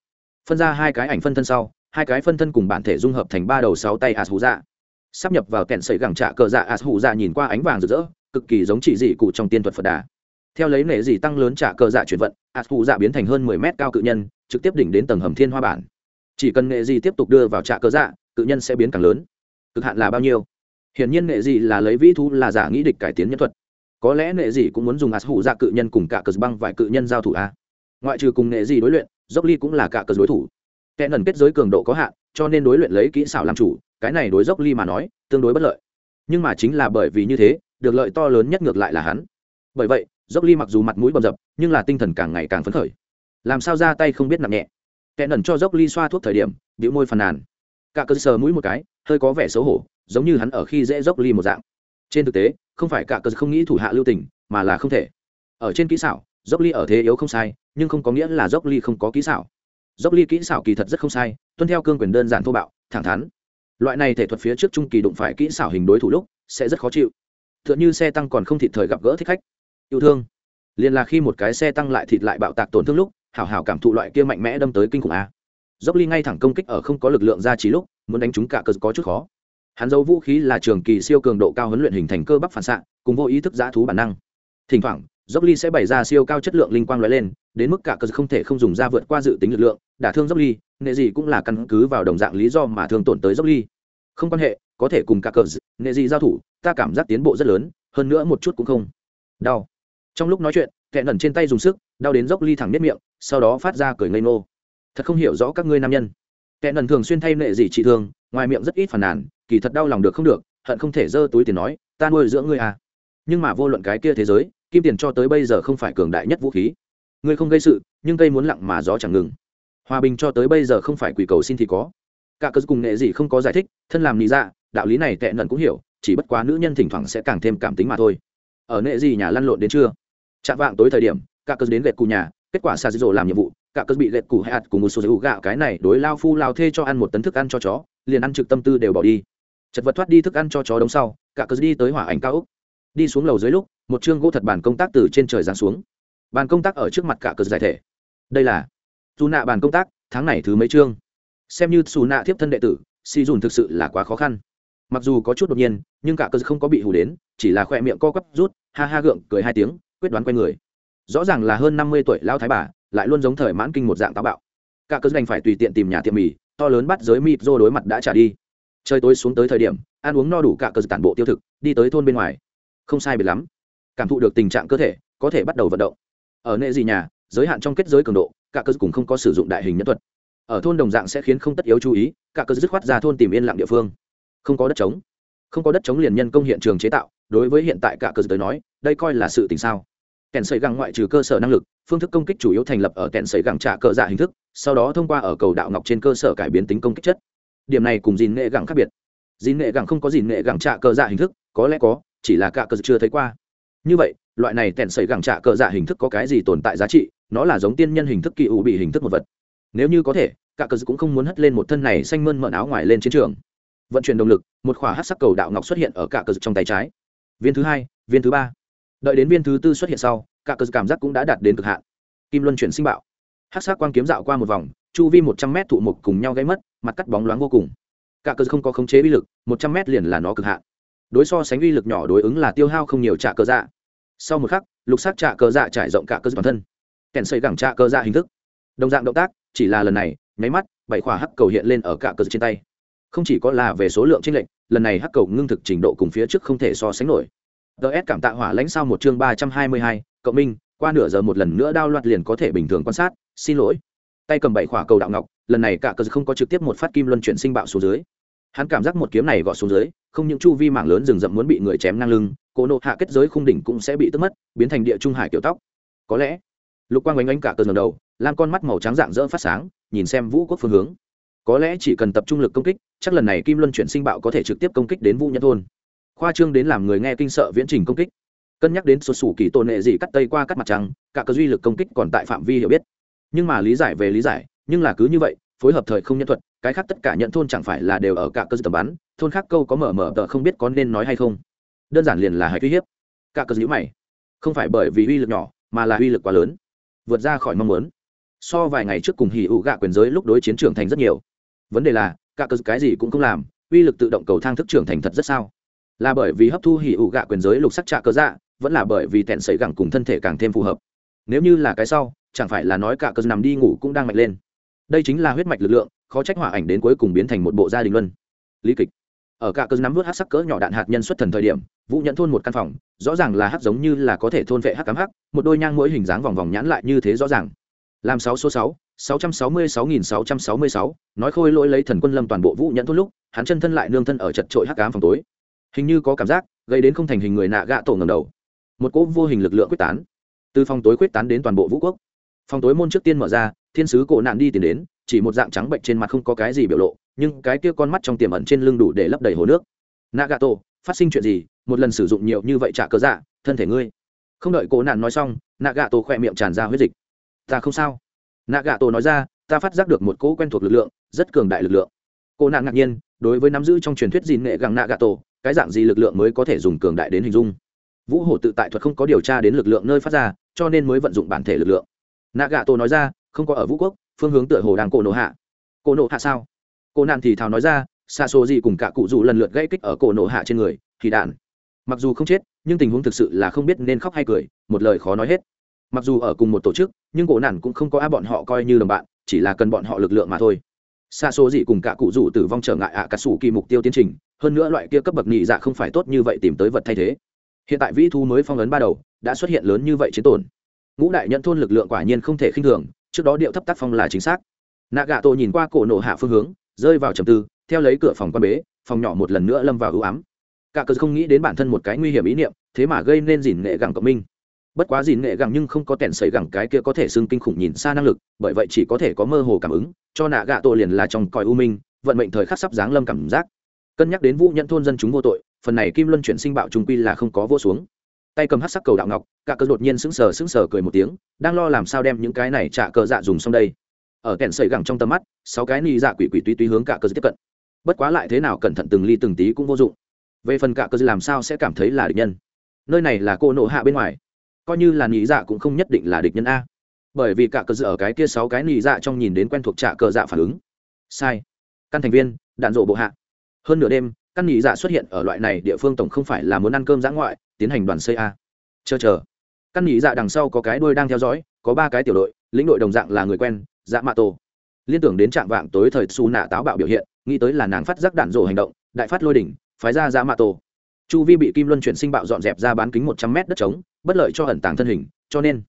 Phân ra hai cái ảnh phân thân sau, hai cái phân thân cùng bản thể dung hợp thành ba đầu sáu tay ạt hủ dạ. Sắp nhập vào kẹn sẩy gẳng trạ cờ dạ ạt hủ dạ nhìn qua ánh vàng rực rỡ, cực kỳ giống chị dị cụ trong tiên thuật phật đà theo lấy nệ dị tăng lớn trả cờ dạ chuyển vận as hủ dạ biến thành hơn mười mét cao cự nhân, trực tiếp đỉnh đến tầng hầm thiên hoa bản. Chỉ cần nệ dị tiếp tục đưa vào trả cờ dạ cự nhân sẽ biến càng lớn. Cực hạn là bao nhiêu? Hiển nhiên nệ dị là lấy vĩ thú, là giả nghĩ địch cải tiến nhân thuật. Có lẽ nệ dị cũng muốn dùng as hủ dạ cự nhân cùng cả cờ băng vài cự nhân giao thủ a. Ngoại trừ cùng nệ dị đối luyện, dốc ly cũng là cả cờ đối thủ. Kẻ nần kết giới cường độ có hạn, cho nên đối luyện lấy kỹ xảo làm chủ, cái này đối dốc ly mà nói, tương đối bất lợi. Nhưng mà chính là bởi vì như thế, được lợi to lớn nhất ngược lại là hắn. Bởi vậy dốc ly mặc dù mặt mũi bầm dập, nhưng là tinh thần càng ngày càng phấn khởi. Làm sao ra tay không biết nặng nhẹ. Kẻ nần cho dốc ly xoa thuốc thời điểm bịu môi phàn nàn. Cả cơ sờ mũi một cái, hơi có vẻ xấu hổ, giống như hắn ở khi dễ dốc ly một dạng. Trên thực tế, không phải cả cơ không nghĩ thủ hạ lưu tình, mà là không thể. Ở trên kỹ xảo, dốc ly ở thế yếu không sai, nhưng không có nghĩa là dốc ly không có kỹ xảo. Dốc ly kỹ xảo kỳ thật rất không sai, tuân theo cương quyền đơn giản thô bạo, thẳng thắn. Loại này thể thuật phía trước trung kỳ đụng phải kỹ xảo hình đối thủ lúc, sẽ rất khó chịu. T h ư ợ n h ư xe tăng còn không thịt thời gặp gỡ thích khách yêu thương. Liền là khi một cái xe tăng lại thịt lại bạo tạc tổn thương lúc, hảo hảo cảm thụ loại kia mạnh mẽ đâm tới kinh khủng a. Dốc ly ngay thẳng công kích ở không có lực lượng ra trí lúc, muốn đánh chúng cả cơ có chút khó. Hắn giấu vũ khí là trường kỳ siêu cường độ cao huấn luyện hình thành cơ bắp phản xạ, cùng vô ý thức giã thú bản năng. Thỉnh thoảng, dốc ly sẽ bày ra siêu cao chất lượng linh quang l lên, đến mức cả cơ không thể không dùng ra vượt qua dự tính lực lượng, đả thương dốc ly nghệ gì cũng là căn cứ vào đồng dạng lý do mà thường tổn tới dốc ly. Không quan hệ, có thể cùng cả cờ nghệ gì giao thủ, ta cảm giác tiến bộ rất lớn, hơn nữa một chút cũng không đau trong lúc nói chuyện kẹn ẩn trên tay dùng sức, đau đến dốc ly thẳng nếp miệng, sau đó phát ra cười ngây ngô. Thật không hiểu rõ các ngươi nam nhân. Kẹn ẩn thường xuyên thay nệ gì trị thương, ngoài miệng rất ít phản nàn, kỳ thật đau lòng được không được, hận không thể giơ túi tiền nói, ta nuôi dưỡng ngươi à. Nhưng mà vô luận cái kia thế giới, kim tiền cho tới bây giờ không phải cường đại nhất vũ khí. Ngươi không gây sự, nhưng cây muốn lặng mà gió chẳng ngừng. Hòa bình cho tới bây giờ không phải quỷ cầu xin thì có. Cả cớ cùng nghệ gì không có giải thích, thân làm lý dạ đạo lý này tệ nần cũng hiểu, chỉ bất quá nữ nhân thỉnh thoảng sẽ càng thêm cảm tính mà thôi. Ở nệ gì nhà lăn lộn đến chưa? Chạm vạng tối thời điểm, cả cớ đến lệch cụ nhà, kết quả xa làm nhiệm vụ, cả cớ bị lệch cụ hay ạt cùng một số dữ gạo cái này đối lao phu lao thê cho ăn một tấn thức ăn cho chó, liền ăn trực tâm tư đều bỏ đi. Chật vật thoát đi thức ăn cho chó đống sau, cả cớ đi tới hỏa ảnh cao úc đi xuống lầu dưới lúc, một chương gỗ thật bàn công tác từ trên trời giáng xuống. Bàn công tác ở trước mặt cả cớ giải thể. Đây là dù nạ bàn công tác, tháng này thứ mấy chương? Xem như xù nạ tiếp thân đệ tử, si dùn thực sự là quá khó khăn. Mặc dù có chút đột nhiên, nhưng cả cơ không có bị hù đến, chỉ là khoe miệng co quắp rút, ha ha gượng, cười hai tiếng quyết đoán quay người. Rõ ràng là hơn năm mươi tuổi lao thái bà, lại luôn giống thời mãn kinh một dạng táo bạo. Cả cơ đành phải tùy tiện tìm nhà tiệm mì, to lớn bắt giới mịt rô đối mặt đã trả đi. Chơi tối xuống tới thời điểm, ăn uống no đủ cả cơ tản bộ tiêu thực, đi tới thôn bên ngoài. Không sai biệt lắm. Cảm thụ được tình trạng cơ thể, có thể bắt đầu vận động. Ở nệ gì nhà, giới hạn trong kết giới cường độ, cả cơ cũng không có sử dụng đại hình nhân thuật. Ở thôn đồng dạng sẽ khiến không tất yếu chú ý, cả cơ dứt khoát ra thôn tìm yên lặng địa phương. Không có đất trống. Không có đất trống liền nhân công hiện trường chế tạo, đối với hiện tại cả cơ tới nói, đây coi là sự tình sao? Kèn sấy găng ngoại trừ cơ sở năng lực, phương thức công kích chủ yếu thành lập ở kèn sấy găng trả cờ dạ hình thức, sau đó thông qua ở cầu đạo ngọc trên cơ sở cải biến tính công kích chất. Điểm này cùng dìn nghệ gẳng khác biệt. Dìn nghệ gẳng không có dìn nghệ gẳng trả cờ dạ hình thức, có lẽ có, chỉ là cả cờ chưa thấy qua. Như vậy, loại này kèn sợi gẳng trả cờ dạ hình thức có cái gì tồn tại giá trị? Nó là giống tiên nhân hình thức kỳ ủ bị hình thức một vật. Nếu như có thể, cả cờ cũng không muốn hất lên một thân này xanh mơn mận áo ngoài lên chiến trường. Vận chuyển động lực, một khỏa hát sắc cầu đạo ngọc xuất hiện ở cả cờ trong tay trái. Viên thứ hai, viên thứ ba đợi đến viên thứ tư xuất hiện sau, cả cờ cảm giác cũng đã đạt đến cực hạn. Kim luân chuyển sinh bạo. Hát sắc quang kiếm dạo qua một vòng, chu vi một trăm mét thụ mục cùng nhau gây mất, mặt cắt bóng loáng vô cùng. Cả cờ không có khống chế uy lực, một trăm mét liền là nó cực hạn. Đối so sánh uy lực nhỏ đối ứng là tiêu hao không nhiều trả cờ dạ. Sau một khắc, lục sắc trả cờ dạ trải rộng cả cơ toàn thân. Kèn xây gẳng trả cờ dạ hình thức. Đồng dạng động tác, chỉ là lần này, nháy mắt, bảy khỏa hắc cầu hiện lên ở cả cơ trên tay. Không chỉ có là về số lượng tranh lệch, lần này hắc cầu ngưng thực trình độ cùng phía trước không thể so sánh nổi ts cảm tạ hỏa lãnh sau một chương ba trăm hai mươi hai cộng minh, qua nửa giờ một lần nữa đao loạt liền có thể bình thường quan sát, xin lỗi. Tay cầm bảy khỏa cầu đạo ngọc, lần này cả cờ không có trực tiếp một phát kim luân chuyển sinh bạo xuống dưới. Hắn cảm giác một kiếm này gọt xuống dưới, không những chu vi mảng lớn rừng rậm muốn bị người chém ngang lưng cổ nộ hạ kết giới khung đỉnh cũng sẽ bị tức mất, biến thành địa trung hải kiểu tóc. Có lẽ, lục quang oanh oanh cả cờ ngầm đầu lan con mắt màu trắng dạng dỡ phát sáng, nhìn xem vũ quốc phương hướng. Có lẽ chỉ cần tập trung lực công kích, chắc lần này kim luân chuyển sinh bạo có thể trực tiếp công kích đến vũ nhân thôn khoa trương đến làm người nghe kinh sợ viễn trình công kích. Cân nhắc đến sụt sủ kỳ tôn nệ gì cắt tây qua cắt mặt trăng, cả cơ duy lực công kích còn tại phạm vi hiểu biết. Nhưng mà lý giải về lý giải, nhưng là cứ như vậy, phối hợp thời không nhân thuật, cái khác tất cả nhận thôn chẳng phải là đều ở cả cơ tầm bắn, thôn khác câu có mở mở tờ không biết có nên nói hay không. Đơn giản liền là hãy uy hiếp. Cả cơ dữ mày. Không phải bởi vì uy lực nhỏ, mà là uy lực quá lớn. Vượt ra khỏi mong muốn. So vài ngày trước cùng hỉ ụ gạ quyền giới lúc đối chiến trưởng thành rất nhiều. Vấn đề là, cả cơ cái gì cũng không làm, uy lực tự động cầu thang thức trưởng thành thật rất sao? Là bởi vì hấp thu hỉ ủ gạ quyền giới lục sắc trạ cơ dạ vẫn là bởi vì tẹn sấy gẳng cùng thân thể càng thêm phù hợp. Nếu như là cái sau, chẳng phải là nói cả cơ nằm đi ngủ cũng đang mạnh lên. Đây chính là huyết mạch lực lượng, khó trách hỏa ảnh đến cuối cùng biến thành một bộ gia đình luân. Lý kịch. Ở cả cơ nắm vớt hát sắc cỡ nhỏ đạn hạt nhân xuất thần thời điểm, vũ nhận thôn một căn phòng, rõ ràng là hát giống như là có thể thôn vệ hát cám hắc, một đôi nhang mỗi hình dáng vòng vòng nhãn lại như thế rõ ràng. Làm sáu số sáu sáu trăm sáu mươi sáu nghìn sáu trăm sáu mươi sáu, nói khôi lỗi lấy thần quân lâm toàn bộ vũ nhận thôn lúc, hắn chân thân lại nương thân ở chật trội hát cám phòng tối hình như có cảm giác, gây đến không thành hình người nạ gạ tổ ngầm đầu. Một cỗ vô hình lực lượng quyết tán. Từ phòng tối quyết tán đến toàn bộ vũ quốc. Phòng tối môn trước tiên mở ra, thiên sứ cổ nạn đi tìm đến, chỉ một dạng trắng bệnh trên mặt không có cái gì biểu lộ, nhưng cái kia con mắt trong tiềm ẩn trên lưng đủ để lấp đầy hồ nước. Nagato phát sinh chuyện gì? Một lần sử dụng nhiều như vậy trả cớ dạ thân thể ngươi. Không đợi cổ nạn nói xong nagato khỏe miệng tràn ra huyết dịch. Ta không sao. Nagato nói ra, ta phát giác được một cỗ quen thuộc lực lượng, rất cường đại lực lượng. Cô nạn ngạc nhiên, đối với nắm giữ trong truyền thuyết dìn nghệ gặng tổ cái dạng gì lực lượng mới có thể dùng cường đại đến hình dung? Vũ hổ tự tại thuật không có điều tra đến lực lượng nơi phát ra, cho nên mới vận dụng bản thể lực lượng. Nagato nói ra, không có ở vũ quốc, phương hướng tựa hồ đang cổ nổ hạ. Cổ nổ hạ sao? Cô nạn thì thào nói ra xa xô gì cùng cả cụ dù lần lượt gây kích ở cổ nổ hạ trên người, thì đạn. Mặc dù không chết, nhưng tình huống thực sự là không biết nên khóc hay cười, một lời khó nói hết. Mặc dù ở cùng một tổ chức, nhưng cổ nạn cũng không có a bọn họ coi như đồng bạn, chỉ là cần bọn họ lực lượng mà thôi xa số gì cùng cả cụ rủ tử vong trở ngại ạ à cả sủ kỳ mục tiêu tiến trình, hơn nữa loại kia cấp bậc nhị dạ không phải tốt như vậy tìm tới vật thay thế. Hiện tại vĩ thu mới phong ấn ba đầu, đã xuất hiện lớn như vậy chiến tổn. Ngũ đại nhận thôn lực lượng quả nhiên không thể khinh thường, trước đó điệu thấp tác phong là chính xác. Nạ gà tổ nhìn qua cổ nổ hạ phương hướng, rơi vào trầm tư, theo lấy cửa phòng quan bế, phòng nhỏ một lần nữa lâm vào ưu ám. Cả cờ không nghĩ đến bản thân một cái nguy hiểm ý niệm, thế mà gây nên dỉn nghệ gẳng cộng minh bất quá dìn nghệ gẳng nhưng không có tẻn sấy gẳng cái kia có thể xưng kinh khủng nhìn xa năng lực, bởi vậy chỉ có thể có mơ hồ cảm ứng, cho nạ gạ tổ liền là trong còi u minh, vận mệnh thời khắc sắp giáng lâm cảm giác. Cân nhắc đến vũ nhận thôn dân chúng vô tội, phần này kim luân chuyển sinh bạo trung quy là không có vô xuống. Tay cầm hát sắc cầu đạo ngọc, cả cơ đột nhiên sững sờ sững sờ cười một tiếng, đang lo làm sao đem những cái này trả cờ dạ dùng xong đây. Ở kẹn sợi gẳng trong tầm mắt, sáu cái ni dạ quỷ quỷ tuy tuy hướng cả cơ tiếp cận. Bất quá lại thế nào cẩn thận từng ly từng tí cũng vô dụng. Về phần cả cơ làm sao sẽ cảm thấy là địch nhân. Nơi này là cô nộ hạ bên ngoài coi như là nhị dạ cũng không nhất định là địch nhân a. Bởi vì cả cờ ở cái kia sáu cái nhị dạ trong nhìn đến quen thuộc trả cờ dạ phản ứng. Sai. Căn thành viên, đạn rộ bộ hạ. Hơn nửa đêm, căn nhị dạ xuất hiện ở loại này địa phương tổng không phải là muốn ăn cơm giã ngoại, tiến hành đoàn xây a. Chờ chờ. Căn nhị dạ đằng sau có cái đuôi đang theo dõi, có ba cái tiểu đội, lĩnh đội đồng dạng là người quen dạ mạ tổ. Liên tưởng đến trạng vạng tối thời xù nạ táo bạo biểu hiện, nghĩ tới là nàng phát giác đạn rổ hành động, đại phát lôi đỉnh, phái ra dạ mạ tổ. Chu vi bị kim luân chuyển sinh bạo dọn dẹp ra bán kính một trăm mét đất trống bất lợi cho ẩn tàng thân hình, cho nên,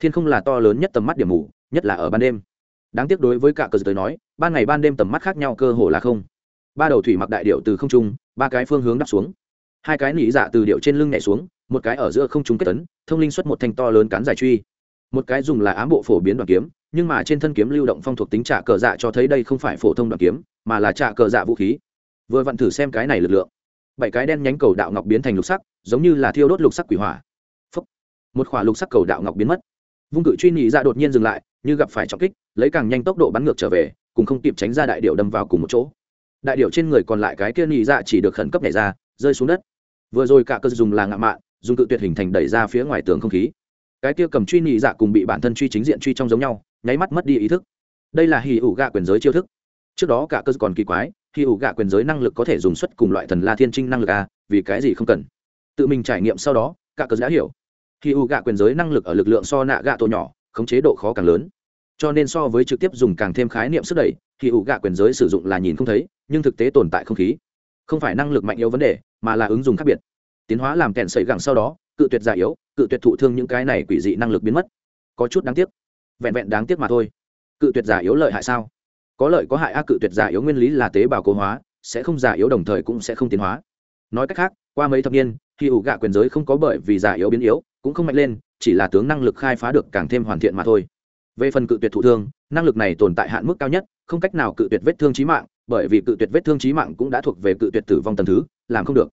thiên không là to lớn nhất tầm mắt điểm mù, nhất là ở ban đêm. Đáng tiếc đối với cả cờ tới nói, ban ngày ban đêm tầm mắt khác nhau cơ hồ là không. Ba đầu thủy mặc đại điệu từ không trung, ba cái phương hướng đắp xuống. Hai cái nỉ dạ từ điệu trên lưng nhảy xuống, một cái ở giữa không trung kết tấn, thông linh xuất một thanh to lớn cán dài truy. Một cái dùng là ám bộ phổ biến đoàn kiếm, nhưng mà trên thân kiếm lưu động phong thuộc tính trả cờ dạ cho thấy đây không phải phổ thông đoàn kiếm, mà là trả cờ dạ vũ khí. Vừa vặn thử xem cái này lực lượng. Bảy cái đen nhánh cầu đạo ngọc biến thành lục sắc, giống như là thiêu đốt lục sắc quỷ hỏa một khỏa lục sắc cầu đạo ngọc biến mất. Vung cự truy nhị dạ đột nhiên dừng lại, như gặp phải trọng kích, lấy càng nhanh tốc độ bắn ngược trở về, cùng không kịp tránh ra đại điệu đâm vào cùng một chỗ. Đại điệu trên người còn lại cái kia nhị dạ chỉ được khẩn cấp nhảy ra, rơi xuống đất. Vừa rồi cả cơ dùng là ngạ mạ dùng cự tuyệt hình thành đẩy ra phía ngoài tường không khí. Cái kia cầm truy nhị dạ cùng bị bản thân truy chính diện truy trong giống nhau, nháy mắt mất đi ý thức. Đây là hì ủ gạ quyền giới chiêu thức. Trước đó cả cơ còn kỳ quái, hì ủ gạ quyền giới năng lực có thể dùng xuất cùng loại thần la thiên trinh năng lực a, vì cái gì không cần? Tự mình trải nghiệm sau đó, cả cơ đã hiểu hì ủ gạ quyền giới năng lực ở lực lượng so nạ gạ tổ nhỏ, khống chế độ khó càng lớn. Cho nên so với trực tiếp dùng càng thêm khái niệm sức đẩy hì ủ gạ quyền giới sử dụng là nhìn không thấy, nhưng thực tế tồn tại không khí. Không phải năng lực mạnh yếu vấn đề, mà là ứng dụng khác biệt. Tiến hóa làm kẹn sẩy gẳng sau đó, cự tuyệt già yếu, cự tuyệt thụ thương những cái này quỷ dị năng lực biến mất. Có chút đáng tiếc. Vẹn vẹn đáng tiếc mà thôi. Cự tuyệt giả yếu lợi hại sao? Có lợi có hại a, cự tuyệt giả yếu nguyên lý là tế bào cố hóa, sẽ không giả yếu đồng thời cũng sẽ không tiến hóa. Nói cách khác, qua mấy thập niên khi ủ gạ quyền giới không có bởi vì giả yếu biến yếu cũng không mạnh lên, chỉ là tướng năng lực khai phá được càng thêm hoàn thiện mà thôi. Về phần cự tuyệt thụ thương, năng lực này tồn tại hạn mức cao nhất, không cách nào cự tuyệt vết thương trí mạng, bởi vì cự tuyệt vết thương trí mạng cũng đã thuộc về cự tuyệt tử vong tầng thứ, làm không được.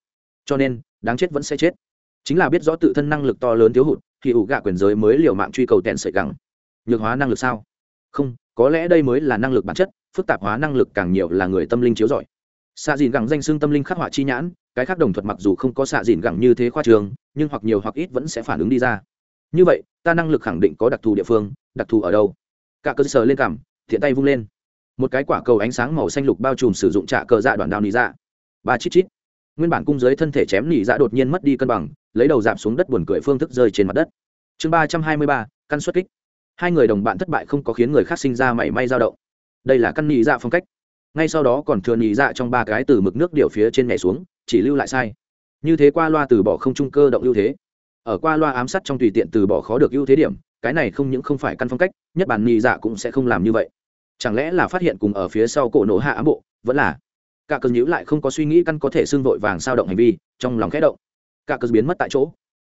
Cho nên, đáng chết vẫn sẽ chết. Chính là biết rõ tự thân năng lực to lớn thiếu hụt, thì ủ gạ quyền giới mới liều mạng truy cầu tèn sợi gẳng. Nhược hóa năng lực sao? Không, có lẽ đây mới là năng lực bản chất, phức tạp hóa năng lực càng nhiều là người tâm linh chiếu giỏi xa dìn gẳng danh xưng tâm linh khắc họa chi nhãn cái khác đồng thuật mặc dù không có xạ dìn gẳng như thế khoa trường, nhưng hoặc nhiều hoặc ít vẫn sẽ phản ứng đi ra. Như vậy, ta năng lực khẳng định có đặc thù địa phương, đặc thù ở đâu? Cả cơ sở lên cảm, thiện tay vung lên. Một cái quả cầu ánh sáng màu xanh lục bao trùm sử dụng trạ cờ dạ đoạn đao nỉ dạ. Ba chít chít. Nguyên bản cung dưới thân thể chém nỉ dạ đột nhiên mất đi cân bằng, lấy đầu giảm xuống đất buồn cười phương thức rơi trên mặt đất. Chương ba trăm hai mươi ba, căn xuất kích. Hai người đồng bạn thất bại không có khiến người khác sinh ra mảy may dao động. Đây là căn nỉ dạ phong cách. Ngay sau đó còn thừa nỉ dạ trong ba cái từ mực nước điều phía trên nhảy xuống chỉ lưu lại sai. Như thế qua loa từ bỏ không trung cơ động ưu thế. Ở qua loa ám sát trong tùy tiện từ bỏ khó được ưu thế điểm, cái này không những không phải căn phong cách, nhất bản nỉ dạ cũng sẽ không làm như vậy. Chẳng lẽ là phát hiện cùng ở phía sau cổ nổ hạ ám bộ, vẫn là? Cả cơn nhíu lại không có suy nghĩ căn có thể xương vội vàng sao động hành vi, trong lòng khẽ động. Cả cơn biến mất tại chỗ.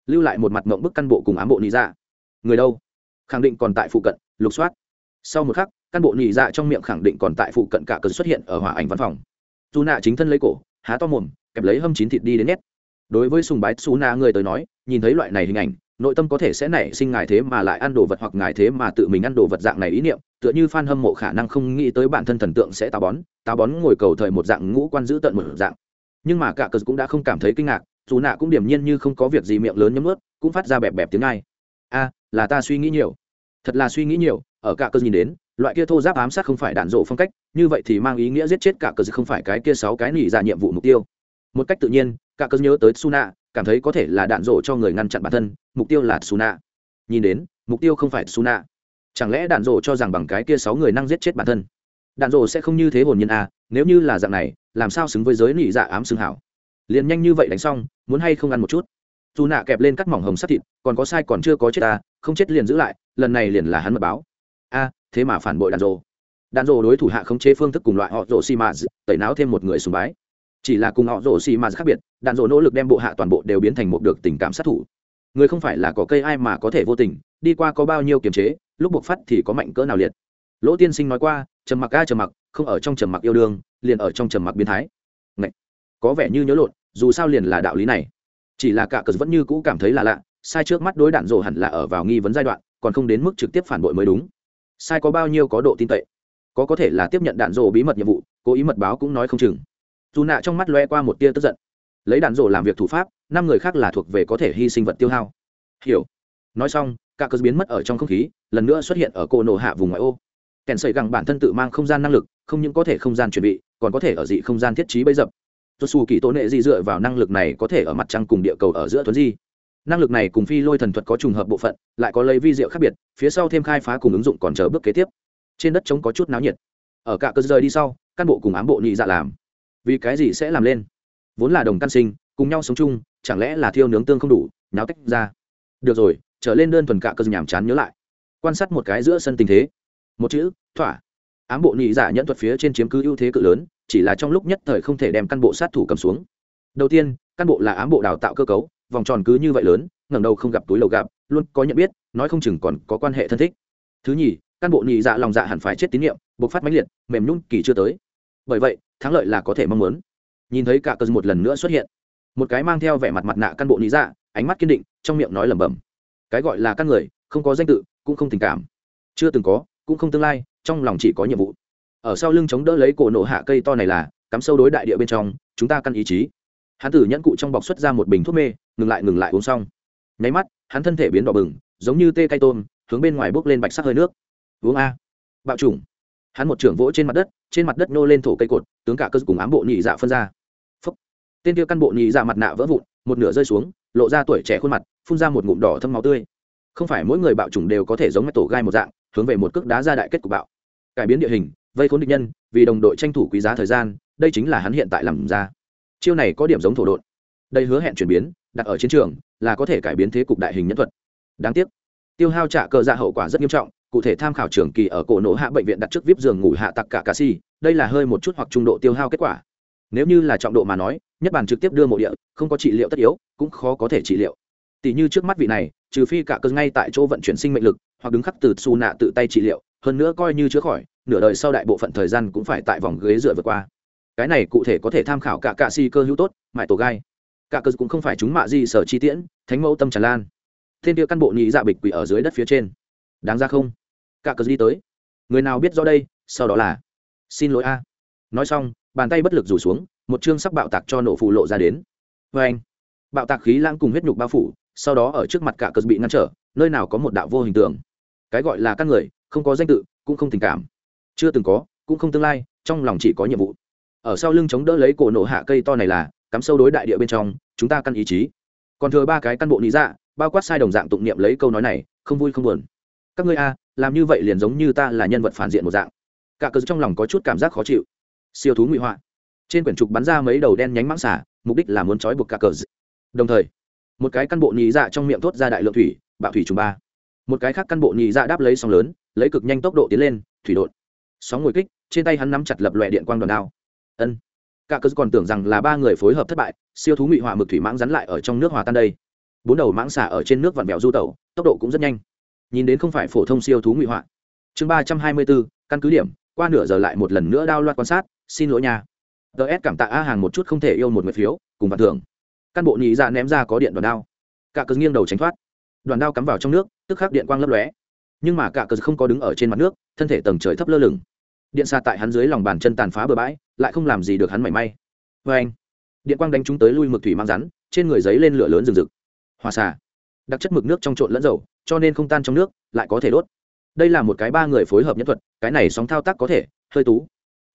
Lưu lại một mặt mộng bức căn bộ cùng ám bộ nị dạ. Người đâu? Khẳng định còn tại phụ cận, lục soát. Sau một khắc, căn bộ nị dạ trong miệng khẳng định còn tại phụ cận cả cơn xuất hiện ở hỏa ảnh văn phòng. Dù nạ chính thân lấy cổ há to mồm, kẹp lấy hâm chín thịt đi đến nét đối với sùng bái xú na người tới nói, nhìn thấy loại này hình ảnh, nội tâm có thể sẽ nảy sinh ngài thế mà lại ăn đồ vật hoặc ngài thế mà tự mình ăn đồ vật dạng này ý niệm, tựa như f a n hâm mộ khả năng không nghĩ tới bản thân thần tượng sẽ táo bón táo bón ngồi cầu thời một dạng ngũ quan giữ tận một dạng. Nhưng mà cả cờ cũng đã không cảm thấy kinh ngạc dù nạ cũng điểm nhiên như không có việc gì miệng lớn nhấm ướt cũng phát ra bẹp bẹp tiếng ai. A, là ta suy nghĩ nhiều. Thật là suy nghĩ nhiều, ở cả cờ nhìn đến loại kia thô giáp ám sát không phải đạn rộ phong cách, như vậy thì mang ý nghĩa giết chết cả cờ không phải cái kia sáu cái nỉ ra nhiệm vụ mục tiêu. Một cách tự nhiên, cả cờ nhớ tới suna cảm thấy có thể là đạn rộ cho người ngăn chặn bản thân, mục tiêu là suna nhìn đến, mục tiêu không phải suna chẳng lẽ đạn rộ cho rằng bằng cái kia sáu người năng giết chết bản thân? Đạn rộ sẽ không như thế hồn nhiên à nếu như là dạng này, làm sao xứng với giới nỉ dạ ám xương hảo? Liền nhanh như vậy đánh xong, muốn hay không ăn một chút? Dù nạ kẹp lên cắt mỏng hồng sắt thịt, còn có sai còn chưa có chết ta không chết liền giữ lại, lần này liền là hắn mật báo thế mà phản bội đàn rộ đàn rộ đối thủ hạ khống chế phương thức cùng loại họ rộ xi mã tẩy não thêm một người sùng bái. Chỉ là cùng họ rổ xi mã khác biệt, đàn rổ nỗ lực đem bộ hạ toàn bộ đều biến thành một được tình cảm sát thủ. Người không phải là có cây ai mà có thể vô tình, đi qua có bao nhiêu kiềm chế, lúc buộc phát thì có mạnh cỡ nào liệt. Lỗ tiên sinh nói qua, trầm mặc ca trầm mặc, không ở trong trầm mặc yêu đương, liền ở trong trầm mặc biến thái. Ngậy! có vẻ như nhớ lộn, dù sao liền là đạo lý này. Chỉ là cả cờ vẫn như cũ cảm thấy là lạ, sai trước mắt đối đạn rồ hẳn là ở vào nghi vấn giai đoạn, còn không đến mức trực tiếp phản bội mới đúng sai có bao nhiêu có độ tin cậy có có thể là tiếp nhận đạn rổ bí mật nhiệm vụ, cố ý mật báo cũng nói không chừng. Dù nạ trong mắt loe qua một tia tức giận. Lấy đạn rổ làm việc thủ pháp, năm người khác là thuộc về có thể hy sinh vật tiêu hao. Hiểu. Nói xong, cả cớ biến mất ở trong không khí, lần nữa xuất hiện ở cô nổ hạ vùng ngoại ô. Kèn sợi gẳng bản thân tự mang không gian năng lực, không những có thể không gian chuẩn bị, còn có thể ở dị không gian thiết trí bấy dập. Tôi xù kỳ tố nệ di dựa vào năng lực này có thể ở mặt trăng cùng địa cầu ở giữa tuấn di năng lực này cùng phi lôi thần thuật có trùng hợp bộ phận, lại có lấy vi diệu khác biệt, phía sau thêm khai phá cùng ứng dụng còn chờ bước kế tiếp. Trên đất trống có chút náo nhiệt. Ở cả cơ rời đi sau căn bộ cùng ám bộ nhị dạ làm. Vì cái gì sẽ làm lên? Vốn là đồng căn sinh, cùng nhau sống chung, chẳng lẽ là thiêu nướng tương không đủ, náo tách ra? Được rồi, trở lên đơn thuần cả cơ nhàm chán nhớ lại. Quan sát một cái giữa sân tình thế. Một chữ, thỏa. Ám bộ nhị dạ nhẫn thuật phía trên chiếm cứ ưu thế cự lớn, chỉ là trong lúc nhất thời không thể đem căn bộ sát thủ cầm xuống. Đầu tiên, căn bộ là ám bộ đào tạo cơ cấu vòng tròn cứ như vậy lớn, ngẩng đầu không gặp túi lầu gặp luôn có nhận biết, nói không chừng còn có quan hệ thân thích. Thứ nhì, cán bộ nhị dạ lòng dạ hẳn phải chết tín nhiệm, bộc phát mãnh liệt, mềm nhún kỳ chưa tới. Bởi vậy, thắng lợi là có thể mong muốn. Nhìn thấy cả cơn một lần nữa xuất hiện, một cái mang theo vẻ mặt mặt nạ căn bộ nhị dạ ánh mắt kiên định, trong miệng nói lẩm bẩm. Cái gọi là căn người, không có danh tự, cũng không tình cảm. Chưa từng có, cũng không tương lai, trong lòng chỉ có nhiệm vụ. Ở sau lưng chống đỡ lấy cổ nổ hạ cây to này là, cắm sâu đối đại địa bên trong, chúng ta căn ý chí hắn tử nhẫn cụ trong bọc xuất ra một bình thuốc mê, ngừng lại ngừng lại uống xong. Nháy mắt, hắn thân thể biến đỏ bừng, giống như tê cây tôm, hướng bên ngoài bốc lên bạch sắc hơi nước. Uống a, bạo trùng hắn một trưởng vỗ trên mặt đất, trên mặt đất nô lên thổ cây cột, tướng cả cơ cùng ám bộ nhị dạ phân ra. Phúc. tên kia căn bộ nhị dạ mặt nạ vỡ vụn, một nửa rơi xuống, lộ ra tuổi trẻ khuôn mặt, phun ra một ngụm đỏ thâm máu tươi. Không phải mỗi người bạo trùng đều có thể giống tổ gai một dạng, hướng về một cước đá ra đại kết cục bạo. Cải biến địa hình, vây khốn địch nhân, vì đồng đội tranh thủ quý giá thời gian, đây chính là hắn hiện tại làm ra chiêu này có điểm giống thổ độn. Đây hứa hẹn chuyển biến, đặt ở chiến trường, là có thể cải biến thế cục đại hình nhân thuật. Đáng tiếc, tiêu hao trả cờ dạ hậu quả rất nghiêm trọng, cụ thể tham khảo trường kỳ ở cổ nổ hạ bệnh viện đặt trước vip giường ngủ hạ tặc cả cà si, đây là hơi một chút hoặc trung độ tiêu hao kết quả. Nếu như là trọng độ mà nói nhất bản trực tiếp đưa mộ địa, không có trị liệu tất yếu, cũng khó có thể trị liệu. Tỷ như trước mắt vị này, trừ phi cả cơ ngay tại chỗ vận chuyển sinh mệnh lực, hoặc đứng khắc từ xù nạ tự tay trị liệu, hơn nữa coi như chữa khỏi, nửa đời sau đại bộ phận thời gian cũng phải tại vòng ghế dựa vượt qua cái này cụ thể có thể tham khảo cả cạ si cơ hữu tốt, mại tổ gai. Cả cơ cũng không phải chúng mạ gì sở chi tiễn, thánh mẫu tâm tràn lan. Thiên địa căn bộ nhị dạ bịch quỷ ở dưới đất phía trên. Đáng ra không? Cả cơ đi tới. Người nào biết rõ đây, sau đó là, xin lỗi a. Nói xong, bàn tay bất lực rủ xuống, một chương sắc bạo tạc cho nổ phụ lộ ra đến. Vê anh, bạo tạc khí lãng cùng huyết nhục bao phủ, sau đó ở trước mặt cả cờ bị ngăn trở, nơi nào có một đạo vô hình tượng. Cái gọi là các người, không có danh tự, cũng không tình cảm. Chưa từng có, cũng không tương lai, trong lòng chỉ có nhiệm vụ ở sau lưng chống đỡ lấy cổ nổ hạ cây to này là, cắm sâu đối đại địa bên trong, chúng ta căn ý chí. Còn thừa ba cái căn bộ lý dạ bao quát sai đồng dạng tụng niệm lấy câu nói này, không vui không buồn. Các ngươi a, làm như vậy liền giống như ta là nhân vật phản diện một dạng. Cả cờ trong lòng có chút cảm giác khó chịu. Siêu thú ngụy họa. Trên quyển trục bắn ra mấy đầu đen nhánh mãng xả mục đích là muốn trói buộc cả cờ. Đồng thời, một cái căn bộ nhị dạ trong miệng thốt ra đại lượng thủy, bạo thủy trùng ba. Một cái khác căn bộ nhị dạ đáp lấy sóng lớn, lấy cực nhanh tốc độ tiến lên, thủy đột. Sóng ngồi kích, trên tay hắn nắm chặt lập lòe điện quang đòn đao ân. Cả cớ còn tưởng rằng là ba người phối hợp thất bại, siêu thú ngụy hỏa mực thủy mãng rắn lại ở trong nước hòa tan đây. Bốn đầu mãng xả ở trên nước vặn vẹo du tẩu, tốc độ cũng rất nhanh. Nhìn đến không phải phổ thông siêu thú ngụy họa chương ba trăm hai mươi bốn, căn cứ điểm, qua nửa giờ lại một lần nữa đao loạt quan sát, xin lỗi nhà ts cảm tạ a hàng một chút không thể yêu một người phiếu, cùng vạn thưởng. Căn bộ nhị ra ném ra có điện đoàn đao. Cả cớ nghiêng đầu tránh thoát. Đoàn đao cắm vào trong nước, tức khắc điện quang lấp lóe. Nhưng mà cả cớ không có đứng ở trên mặt nước, thân thể tầng trời thấp lơ lửng điện xa tại hắn dưới lòng bàn chân tàn phá bừa bãi, lại không làm gì được hắn mảy may. Vê anh, điện quang đánh chúng tới lui mực thủy mang rắn, trên người giấy lên lửa lớn rừng rực. Hòa xà, đặc chất mực nước trong trộn lẫn dầu, cho nên không tan trong nước, lại có thể đốt. Đây là một cái ba người phối hợp nhân thuật, cái này sóng thao tác có thể, hơi tú.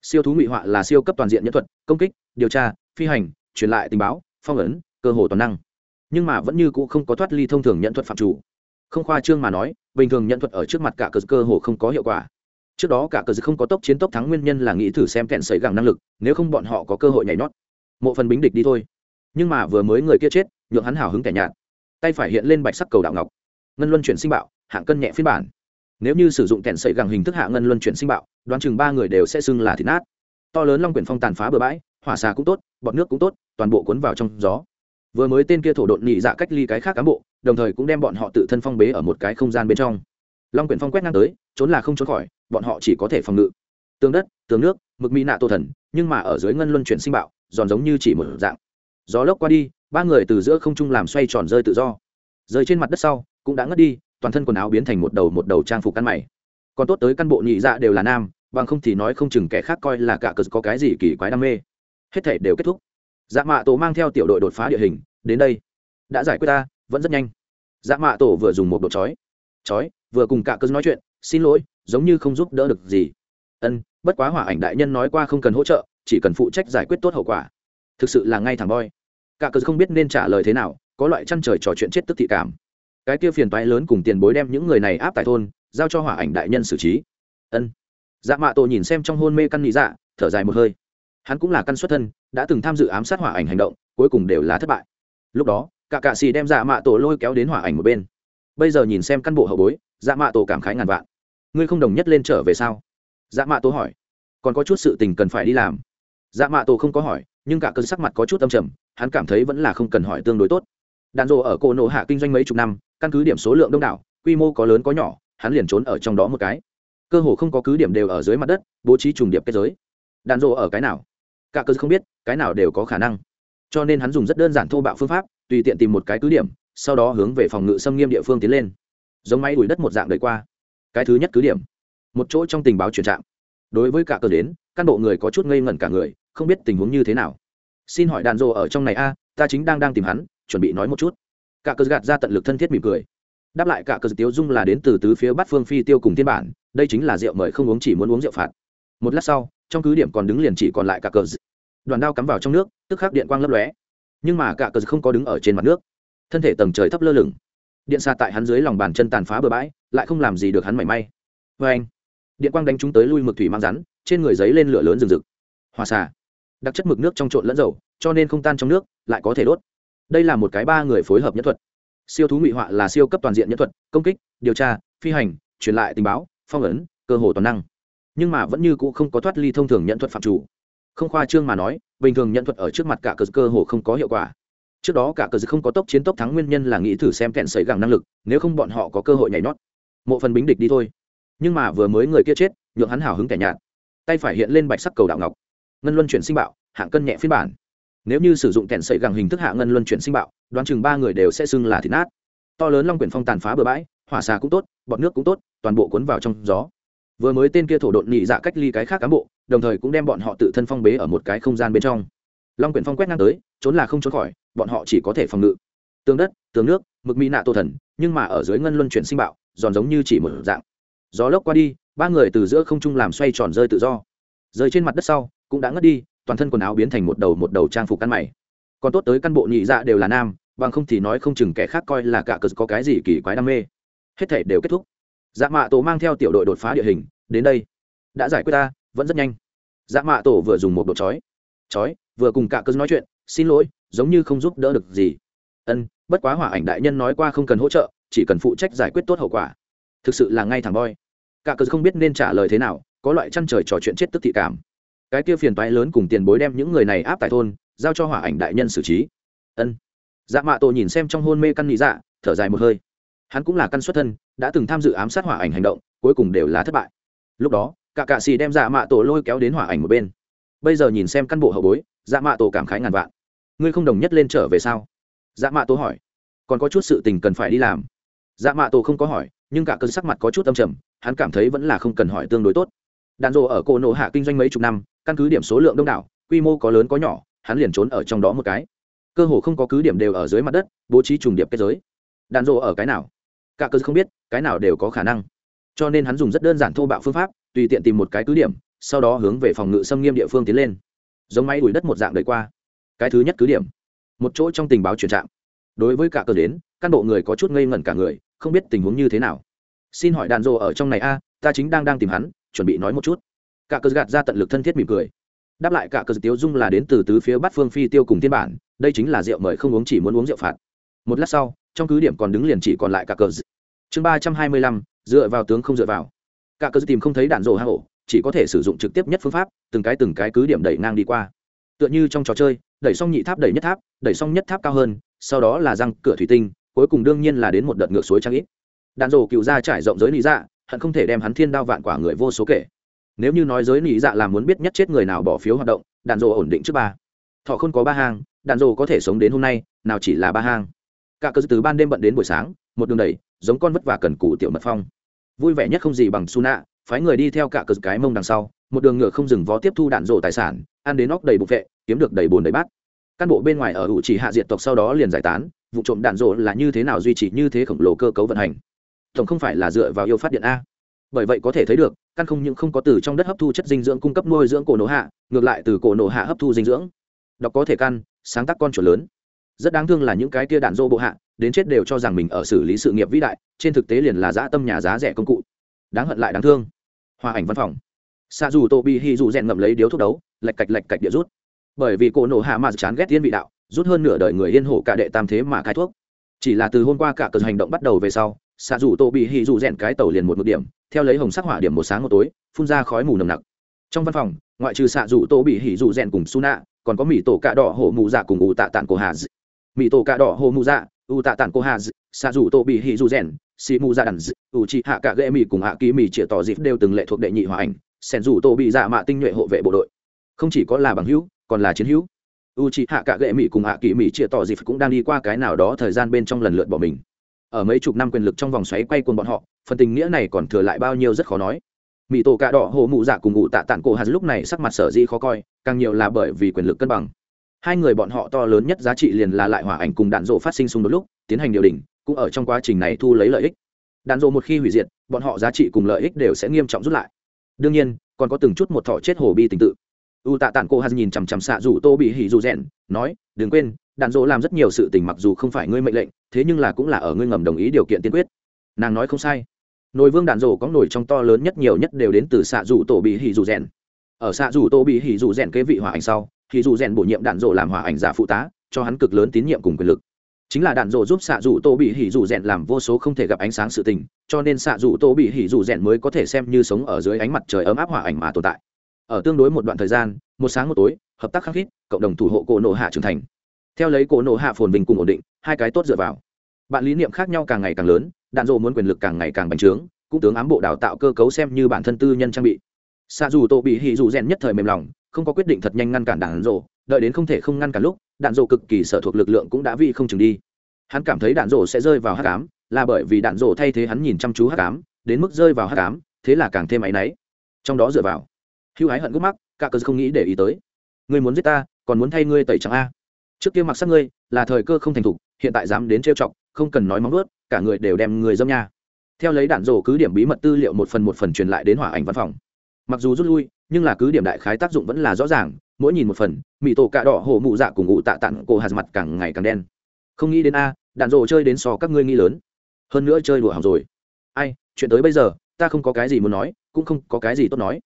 Siêu thú ngụy họa là siêu cấp toàn diện nhân thuật, công kích, điều tra, phi hành, truyền lại tình báo, phong ấn, cơ hồ toàn năng. Nhưng mà vẫn như c ũ không có thoát ly thông thường nhận thuật phạm chủ. Không khoa trương mà nói, bình thường nhận thuật ở trước mặt cả cơ cơ hồ không có hiệu quả trước đó cả cơ không có tốc chiến tốc thắng nguyên nhân là nghĩ thử xem kẹn sấy gẳng năng lực, nếu không bọn họ có cơ hội nhảy nhót. Mộ phần bính địch đi thôi. Nhưng mà vừa mới người kia chết, nhượng hắn hào hứng kẻ nhạt. Tay phải hiện lên bạch sắc cầu đạo ngọc. Ngân luân chuyển sinh bạo, hạng cân nhẹ phiên bản. Nếu như sử dụng kẹn sậy gẳng hình thức hạ ngân luân chuyển sinh bạo, đoán chừng ba người đều sẽ xưng là thịt nát. To lớn long quyển phong tàn phá bừa bãi, hỏa xà cũng tốt, bọt nước cũng tốt, toàn bộ cuốn vào trong gió. Vừa mới tên kia thổ độn nhị dạ cách ly cái khác cán bộ, đồng thời cũng đem bọn họ tự thân phong bế ở một cái không gian bên trong. Long quyển phong quét ngang tới, trốn là không trốn khỏi bọn họ chỉ có thể phòng ngự. Tường đất, tường nước, mực mỹ nạ tô thần, nhưng mà ở dưới ngân luân chuyển sinh bạo, giòn giống như chỉ một dạng. Gió lốc qua đi, ba người từ giữa không trung làm xoay tròn rơi tự do. Rơi trên mặt đất sau, cũng đã ngất đi, toàn thân quần áo biến thành một đầu một đầu trang phục căn mày. Còn tốt tới căn bộ nhị dạ đều là nam, bằng không thì nói không chừng kẻ khác coi là cả cờ có cái gì kỳ quái đam mê. Hết thể đều kết thúc. Dạ mạ tổ mang theo tiểu đội đột phá địa hình, đến đây. Đã giải quyết ta, vẫn rất nhanh. Dạ mạ tổ vừa dùng một đột chói. Chói, vừa cùng cả cờ nói chuyện, xin lỗi giống như không giúp đỡ được gì. Ân, bất quá hỏa ảnh đại nhân nói qua không cần hỗ trợ, chỉ cần phụ trách giải quyết tốt hậu quả. Thực sự là ngay thẳng voi cả cớ không biết nên trả lời thế nào, có loại chăn trời trò chuyện chết tức thị cảm. Cái kia phiền toái lớn cùng tiền bối đem những người này áp tại thôn, giao cho hỏa ảnh đại nhân xử trí. Ân. Dạ mạ tổ nhìn xem trong hôn mê căn nghĩ dạ thở dài một hơi. Hắn cũng là căn xuất thân, đã từng tham dự ám sát hỏa ảnh hành động, cuối cùng đều là thất bại. Lúc đó, cả cạ xì đem dạ mạ tổ lôi kéo đến hỏa ảnh một bên. Bây giờ nhìn xem căn bộ hậu bối dạ mạ tổ cảm khái ngàn vạn ngươi không đồng nhất lên trở về sao? Dạ mạ tổ hỏi. Còn có chút sự tình cần phải đi làm. Dạ mạ tổ không có hỏi, nhưng cả cơn sắc mặt có chút âm trầm, hắn cảm thấy vẫn là không cần hỏi tương đối tốt. Đàn rộ ở cổ nộ hạ kinh doanh mấy chục năm, căn cứ điểm số lượng đông đảo, quy mô có lớn có nhỏ, hắn liền trốn ở trong đó một cái. Cơ hồ không có cứ điểm đều ở dưới mặt đất, bố trí trùng điệp kết giới. Đàn rộ ở cái nào? Cả cơ không biết, cái nào đều có khả năng. Cho nên hắn dùng rất đơn giản thô bạo phương pháp, tùy tiện tìm một cái cứ điểm, sau đó hướng về phòng ngự xâm nghiêm địa phương tiến lên. Giống máy đuổi đất một dạng đời qua cái thứ nhất cứ điểm. Một chỗ trong tình báo truyền trạm. Đối với cả cơ đến căn bộ người có chút ngây ngẩn cả người, không biết tình huống như thế nào. Xin hỏi đàn rồ ở trong này a, ta chính đang đang tìm hắn, chuẩn bị nói một chút. Cả cơ gạt ra tận lực thân thiết mỉm cười. Đáp lại cả cơ tiêu dung là đến từ tứ phía bát phương phi tiêu cùng thiên bản, đây chính là rượu mời không uống chỉ muốn uống rượu phạt. Một lát sau, trong cứ điểm còn đứng liền chỉ còn lại cả cờ đoàn đao cắm vào trong nước, tức khắc điện quang lấp lóe. Nhưng mà cả cờ không có đứng ở trên mặt nước. Thân thể tầng trời thấp lơ lửng điện xa tại hắn dưới lòng bàn chân tàn phá bừa bãi, lại không làm gì được hắn mảy may. Vê anh, điện quang đánh chúng tới lui mực thủy mang rắn, trên người giấy lên lửa lớn rừng rực. Hòa xà, đặc chất mực nước trong trộn lẫn dầu, cho nên không tan trong nước, lại có thể đốt. Đây là một cái ba người phối hợp nhất thuật. Siêu thú ngụy họa là siêu cấp toàn diện nhất thuật, công kích, điều tra, phi hành, truyền lại tình báo, phong ấn, cơ hồ toàn năng. Nhưng mà vẫn như cũ không có thoát ly thông thường nhận thuật phạm chủ. Không khoa trương mà nói, bình thường nhận thuật ở trước mặt cả cơ hồ không có hiệu quả trước đó cả cờ không có tốc chiến tốc thắng nguyên nhân là nghĩ thử xem kẹn sấy gẳng năng lực, nếu không bọn họ có cơ hội nhảy nhót. Mộ phần bính địch đi thôi. Nhưng mà vừa mới người kia chết, nhượng hắn hào hứng kẻ nhạt. Tay phải hiện lên bạch sắc cầu đạo ngọc. Ngân luân chuyển sinh bạo, hạng cân nhẹ phiên bản. Nếu như sử dụng kẹn sấy gẳng hình thức hạ ngân luân chuyển sinh bạo, đoán chừng ba người đều sẽ xưng là thịt nát. To lớn long quyển phong tàn phá bừa bãi, hỏa xà cũng tốt bọn nước cũng tốt, toàn bộ cuốn vào trong gió. Vừa mới tên kia thổ độn nhị dạ cách ly cái khác cán bộ, đồng thời cũng đem bọn họ tự thân phong bế ở một cái không gian bên trong long quyển phong quét ngang tới, trốn là không trốn khỏi, bọn họ chỉ có thể phòng ngự. Tường đất, tường nước, mực mỹ nạ tô thần, nhưng mà ở dưới ngân luân chuyển sinh bạo, giòn giống như chỉ một dạng. Gió lốc qua đi, ba người từ giữa không trung làm xoay tròn rơi tự do. Rơi trên mặt đất sau, cũng đã ngất đi, toàn thân quần áo biến thành một đầu một đầu trang phục căn mày. Còn tốt tới căn bộ nhị dạ đều là nam, bằng không thì nói không chừng kẻ khác coi là cả cờ có cái gì kỳ quái đam mê. Hết thể đều kết thúc. Dạ mạ tổ mang theo tiểu đội đột phá địa hình, đến đây. Đã giải quyết ta, vẫn rất nhanh. Dạ mạ tổ vừa dùng một độ chói. Chói vừa cùng cả cơn nói chuyện, xin lỗi, giống như không giúp đỡ được gì. Ân, bất quá hỏa ảnh đại nhân nói qua không cần hỗ trợ, chỉ cần phụ trách giải quyết tốt hậu quả. Thực sự là ngay thẳng voi cả cơn không biết nên trả lời thế nào, có loại chăn trời trò chuyện chết tức thị cảm. Cái kia phiền toái lớn cùng tiền bối đem những người này áp tại thôn, giao cho hỏa ảnh đại nhân xử trí. Ân. Dạ mạ tổ nhìn xem trong hôn mê căn nghĩ dạ thở dài một hơi. Hắn cũng là căn xuất thân, đã từng tham dự ám sát hỏa ảnh hành động, cuối cùng đều là thất bại. Lúc đó, cả cạ xì đem dạ mạ tổ lôi kéo đến hỏa ảnh một bên. Bây giờ nhìn xem căn bộ hậu bối dạ mạ tổ cảm khái ngàn vạn. Ngươi không đồng nhất lên trở về sao? Dạ mạ tổ hỏi. Còn có chút sự tình cần phải đi làm. Dạ mạ tổ không có hỏi, nhưng cả cơn sắc mặt có chút âm trầm, hắn cảm thấy vẫn là không cần hỏi tương đối tốt. Đàn rộ ở cổ nộ hạ kinh doanh mấy chục năm, căn cứ điểm số lượng đông đảo, quy mô có lớn có nhỏ, hắn liền trốn ở trong đó một cái. Cơ hồ không có cứ điểm đều ở dưới mặt đất, bố trí trùng điệp kết giới. Đàn rộ ở cái nào? Cả cơ không biết, cái nào đều có khả năng. Cho nên hắn dùng rất đơn giản thô bạo phương pháp, tùy tiện tìm một cái cứ điểm, sau đó hướng về phòng ngự xâm nghiêm địa phương tiến lên giống máy đuổi đất một dạng đời qua. Cái thứ nhất cứ điểm. Một chỗ trong tình báo truyền trạm đối với cả cơ đến căn bộ người có chút ngây ngẩn cả người, không biết tình huống như thế nào. Xin hỏi đàn rô ở trong này a, ta chính đang đang tìm hắn, chuẩn bị nói một chút. Cả cơ gạt ra tận lực thân thiết mỉm cười. Đáp lại cả cơ tiêu dung là đến từ tứ phía bát phương phi tiêu cùng thiên bản, đây chính là rượu mời không uống chỉ muốn uống rượu phạt. Một lát sau, trong cứ điểm còn đứng liền chỉ còn lại cả cờ. Chương ba trăm hai mươi lăm, dựa vào tướng không dựa vào. Cả cờ tìm không thấy đạn rổ hạ hổ chỉ có thể sử dụng trực tiếp nhất phương pháp, từng cái từng cái cứ điểm đẩy ngang đi qua. Tựa như trong trò chơi, đẩy xong nhị tháp đẩy nhất tháp, đẩy xong nhất tháp cao hơn, sau đó là răng cửa thủy tinh, cuối cùng đương nhiên là đến một đợt ngược suối trang ít. Đạn rổ cựu ra trải rộng giới lý dạ hận không thể đem hắn thiên đao vạn quả người vô số kể. Nếu như nói giới lý dạ là muốn biết nhất chết người nào bỏ phiếu hoạt động, đạn rổ ổn định trước ba. Thọ không có ba hang, đạn rổ có thể sống đến hôm nay, nào chỉ là ba hang. Cả cơ từ ban đêm bận đến buổi sáng, một đường đầy giống con vất vả cần cù tiểu mật phong. Vui vẻ nhất không gì bằng su nạ phái người đi theo cả cờ cái mông đằng sau, một đường ngựa không dừng vó tiếp thu đạn rổ tài sản, ăn đến óc đầy bục vệ, kiếm được đầy bồn đầy bát. Căn bộ bên ngoài ở hữu chỉ hạ diệt tộc sau đó liền giải tán, vụ trộm đạn rổ là như thế nào duy trì như thế khổng lồ cơ cấu vận hành? Tổng không phải là dựa vào yêu phát điện a. Bởi vậy có thể thấy được, căn không những không có từ trong đất hấp thu chất dinh dưỡng cung cấp nuôi dưỡng cổ nổ hạ, ngược lại từ cổ nổ hạ hấp thu dinh dưỡng. Đọc có thể căn, sáng tác con chuột lớn. Rất đáng thương là những cái tia đạn rô bộ hạ, đến chết đều cho rằng mình ở xử lý sự nghiệp vĩ đại, trên thực tế liền là dã tâm nhà giá rẻ công cụ đáng hận lại đáng thương. Hòa ảnh văn phòng. Xa dù tô bị hi dù rèn ngậm lấy điếu thuốc đấu, lạch cạch lạch cạch địa rút. Bởi vì cổ nổ hạ mà chán ghét tiên vị đạo, rút hơn nửa đời người yên hổ cả đệ tam thế mà khai thuốc. Chỉ là từ hôm qua cả cờ hành động bắt đầu về sau xa dù tô bị hi dù rèn cái tàu liền một một điểm, theo lấy hồng sắc hỏa điểm một sáng một tối, phun ra khói mù nồng nặc. Trong văn phòng, ngoại trừ xạ dù tô bị hỉ dù rèn cùng su nạ còn có mỹ tổ cạ đỏ hổ mù dạ cùng ủ tạ tản cổ hà mỹ tổ cạ đỏ hổ mù dạ u tạ tản cổ hà xạ dù tổ bị hỉ dù rèn, xì mù dạ đàn u chị hạ cả ghệ mì cùng hạ ký mì chĩa tỏ dịp đều từng lệ thuộc đệ nhị hòa ảnh sẻn dù tổ bị dạ mạ tinh nhuệ hộ vệ bộ đội. Không chỉ có là bằng hữu, còn là chiến hữu. U chị hạ cả ghệ mì cùng hạ ký mì chĩa tỏ dịp cũng đang đi qua cái nào đó thời gian bên trong lần lượt bỏ mình. Ở mấy chục năm quyền lực trong vòng xoáy quay cuồng bọn họ, phần tình nghĩa này còn thừa lại bao nhiêu rất khó nói. Mỹ tổ cạ đỏ hồ mụ dạ cùng ngụ tạ tản cổ hạt lúc này sắc mặt sở dĩ khó coi, càng nhiều là bởi vì quyền lực cân bằng hai người bọn họ to lớn nhất giá trị liền là lại hỏa ảnh cùng đạn dộ phát sinh xung đột lúc, tiến hành điều đình cũng ở trong quá trình này thu lấy lợi ích. Đạn dộ một khi hủy diệt, bọn họ giá trị cùng lợi ích đều sẽ nghiêm trọng rút lại. Đương nhiên, còn có từng chút một thọ chết hồ bi tình tự. U tạ tản cô hạt nhìn chằm chằm xạ dù tô bị hỉ dù rèn, nói, đừng quên, đạn dỗ làm rất nhiều sự tình mặc dù không phải ngươi mệnh lệnh, thế nhưng là cũng là ở ngươi ngầm đồng ý điều kiện tiên quyết. Nàng nói không sai. Nồi vương đạn dỗ có nổi trong to lớn nhất nhiều nhất đều đến từ xạ dù tổ bị hỉ dù rèn. Ở xạ dù tô bị hỉ dù rèn kế vị hỏa ảnh sau thì dù rèn bổ nhiệm đạn dộ làm hỏa ảnh giả phụ tá, cho hắn cực lớn tín nhiệm cùng quyền lực. Chính là đạn dộ giúp xạ dù tô bị hỉ dù rèn làm vô số không thể gặp ánh sáng sự tình, cho nên xạ dù tô bị hỉ dù rèn mới có thể xem như sống ở dưới ánh mặt trời ấm áp hỏa ảnh mà tồn tại. Ở tương đối một đoạn thời gian, một sáng một tối, hợp tác khắc khít, cộng đồng thủ hộ cổ nổ hạ trưởng thành. Theo lấy cổ nổ hạ phồn vinh cùng ổn định, hai cái tốt dựa vào. Bạn lý niệm khác nhau càng ngày càng lớn, đạn dộ muốn quyền lực càng ngày càng bành trướng, cũng tướng ám bộ đào tạo cơ cấu xem như bản thân tư nhân trang bị. Xạ dù tô bị hỉ dù rèn nhất thời mềm lòng không có quyết định thật nhanh ngăn cản đạn dộ đợi đến không thể không ngăn cản lúc, đạn dộ cực kỳ sở thuộc lực lượng cũng đã vi không chừng đi. Hắn cảm thấy đạn dộ sẽ rơi vào hát cám là bởi vì đạn dộ thay thế hắn nhìn chăm chú hát cám đến mức rơi vào hát cám thế là càng thêm áy náy. Trong đó dựa vào hữu ái hận gốc mắc, cả cơ không nghĩ để ý tới. Ngươi muốn giết ta, còn muốn thay ngươi tẩy trắng a? Trước kia mặc sắc ngươi, là thời cơ không thành thục, hiện tại dám đến trêu chọc, không cần nói móng ướt cả người đều đem người dâm nha. Theo lấy đạn rổ cứ điểm bí mật tư liệu một phần một phần truyền lại đến hỏa ảnh văn phòng. Mặc dù rút lui nhưng là cứ điểm đại khái tác dụng vẫn là rõ ràng, mỗi nhìn một phần mỹ tổ cạ đỏ hổ mụ dạ cùng ngụ tạ tặng cổ hạt mặt càng ngày càng đen. Không nghĩ đến a, đạn rộ chơi đến so các ngươi nghĩ lớn. Hơn nữa chơi đùa hỏng rồi. Ai, chuyện tới bây giờ, ta không có cái gì muốn nói, cũng không có cái gì tốt nói.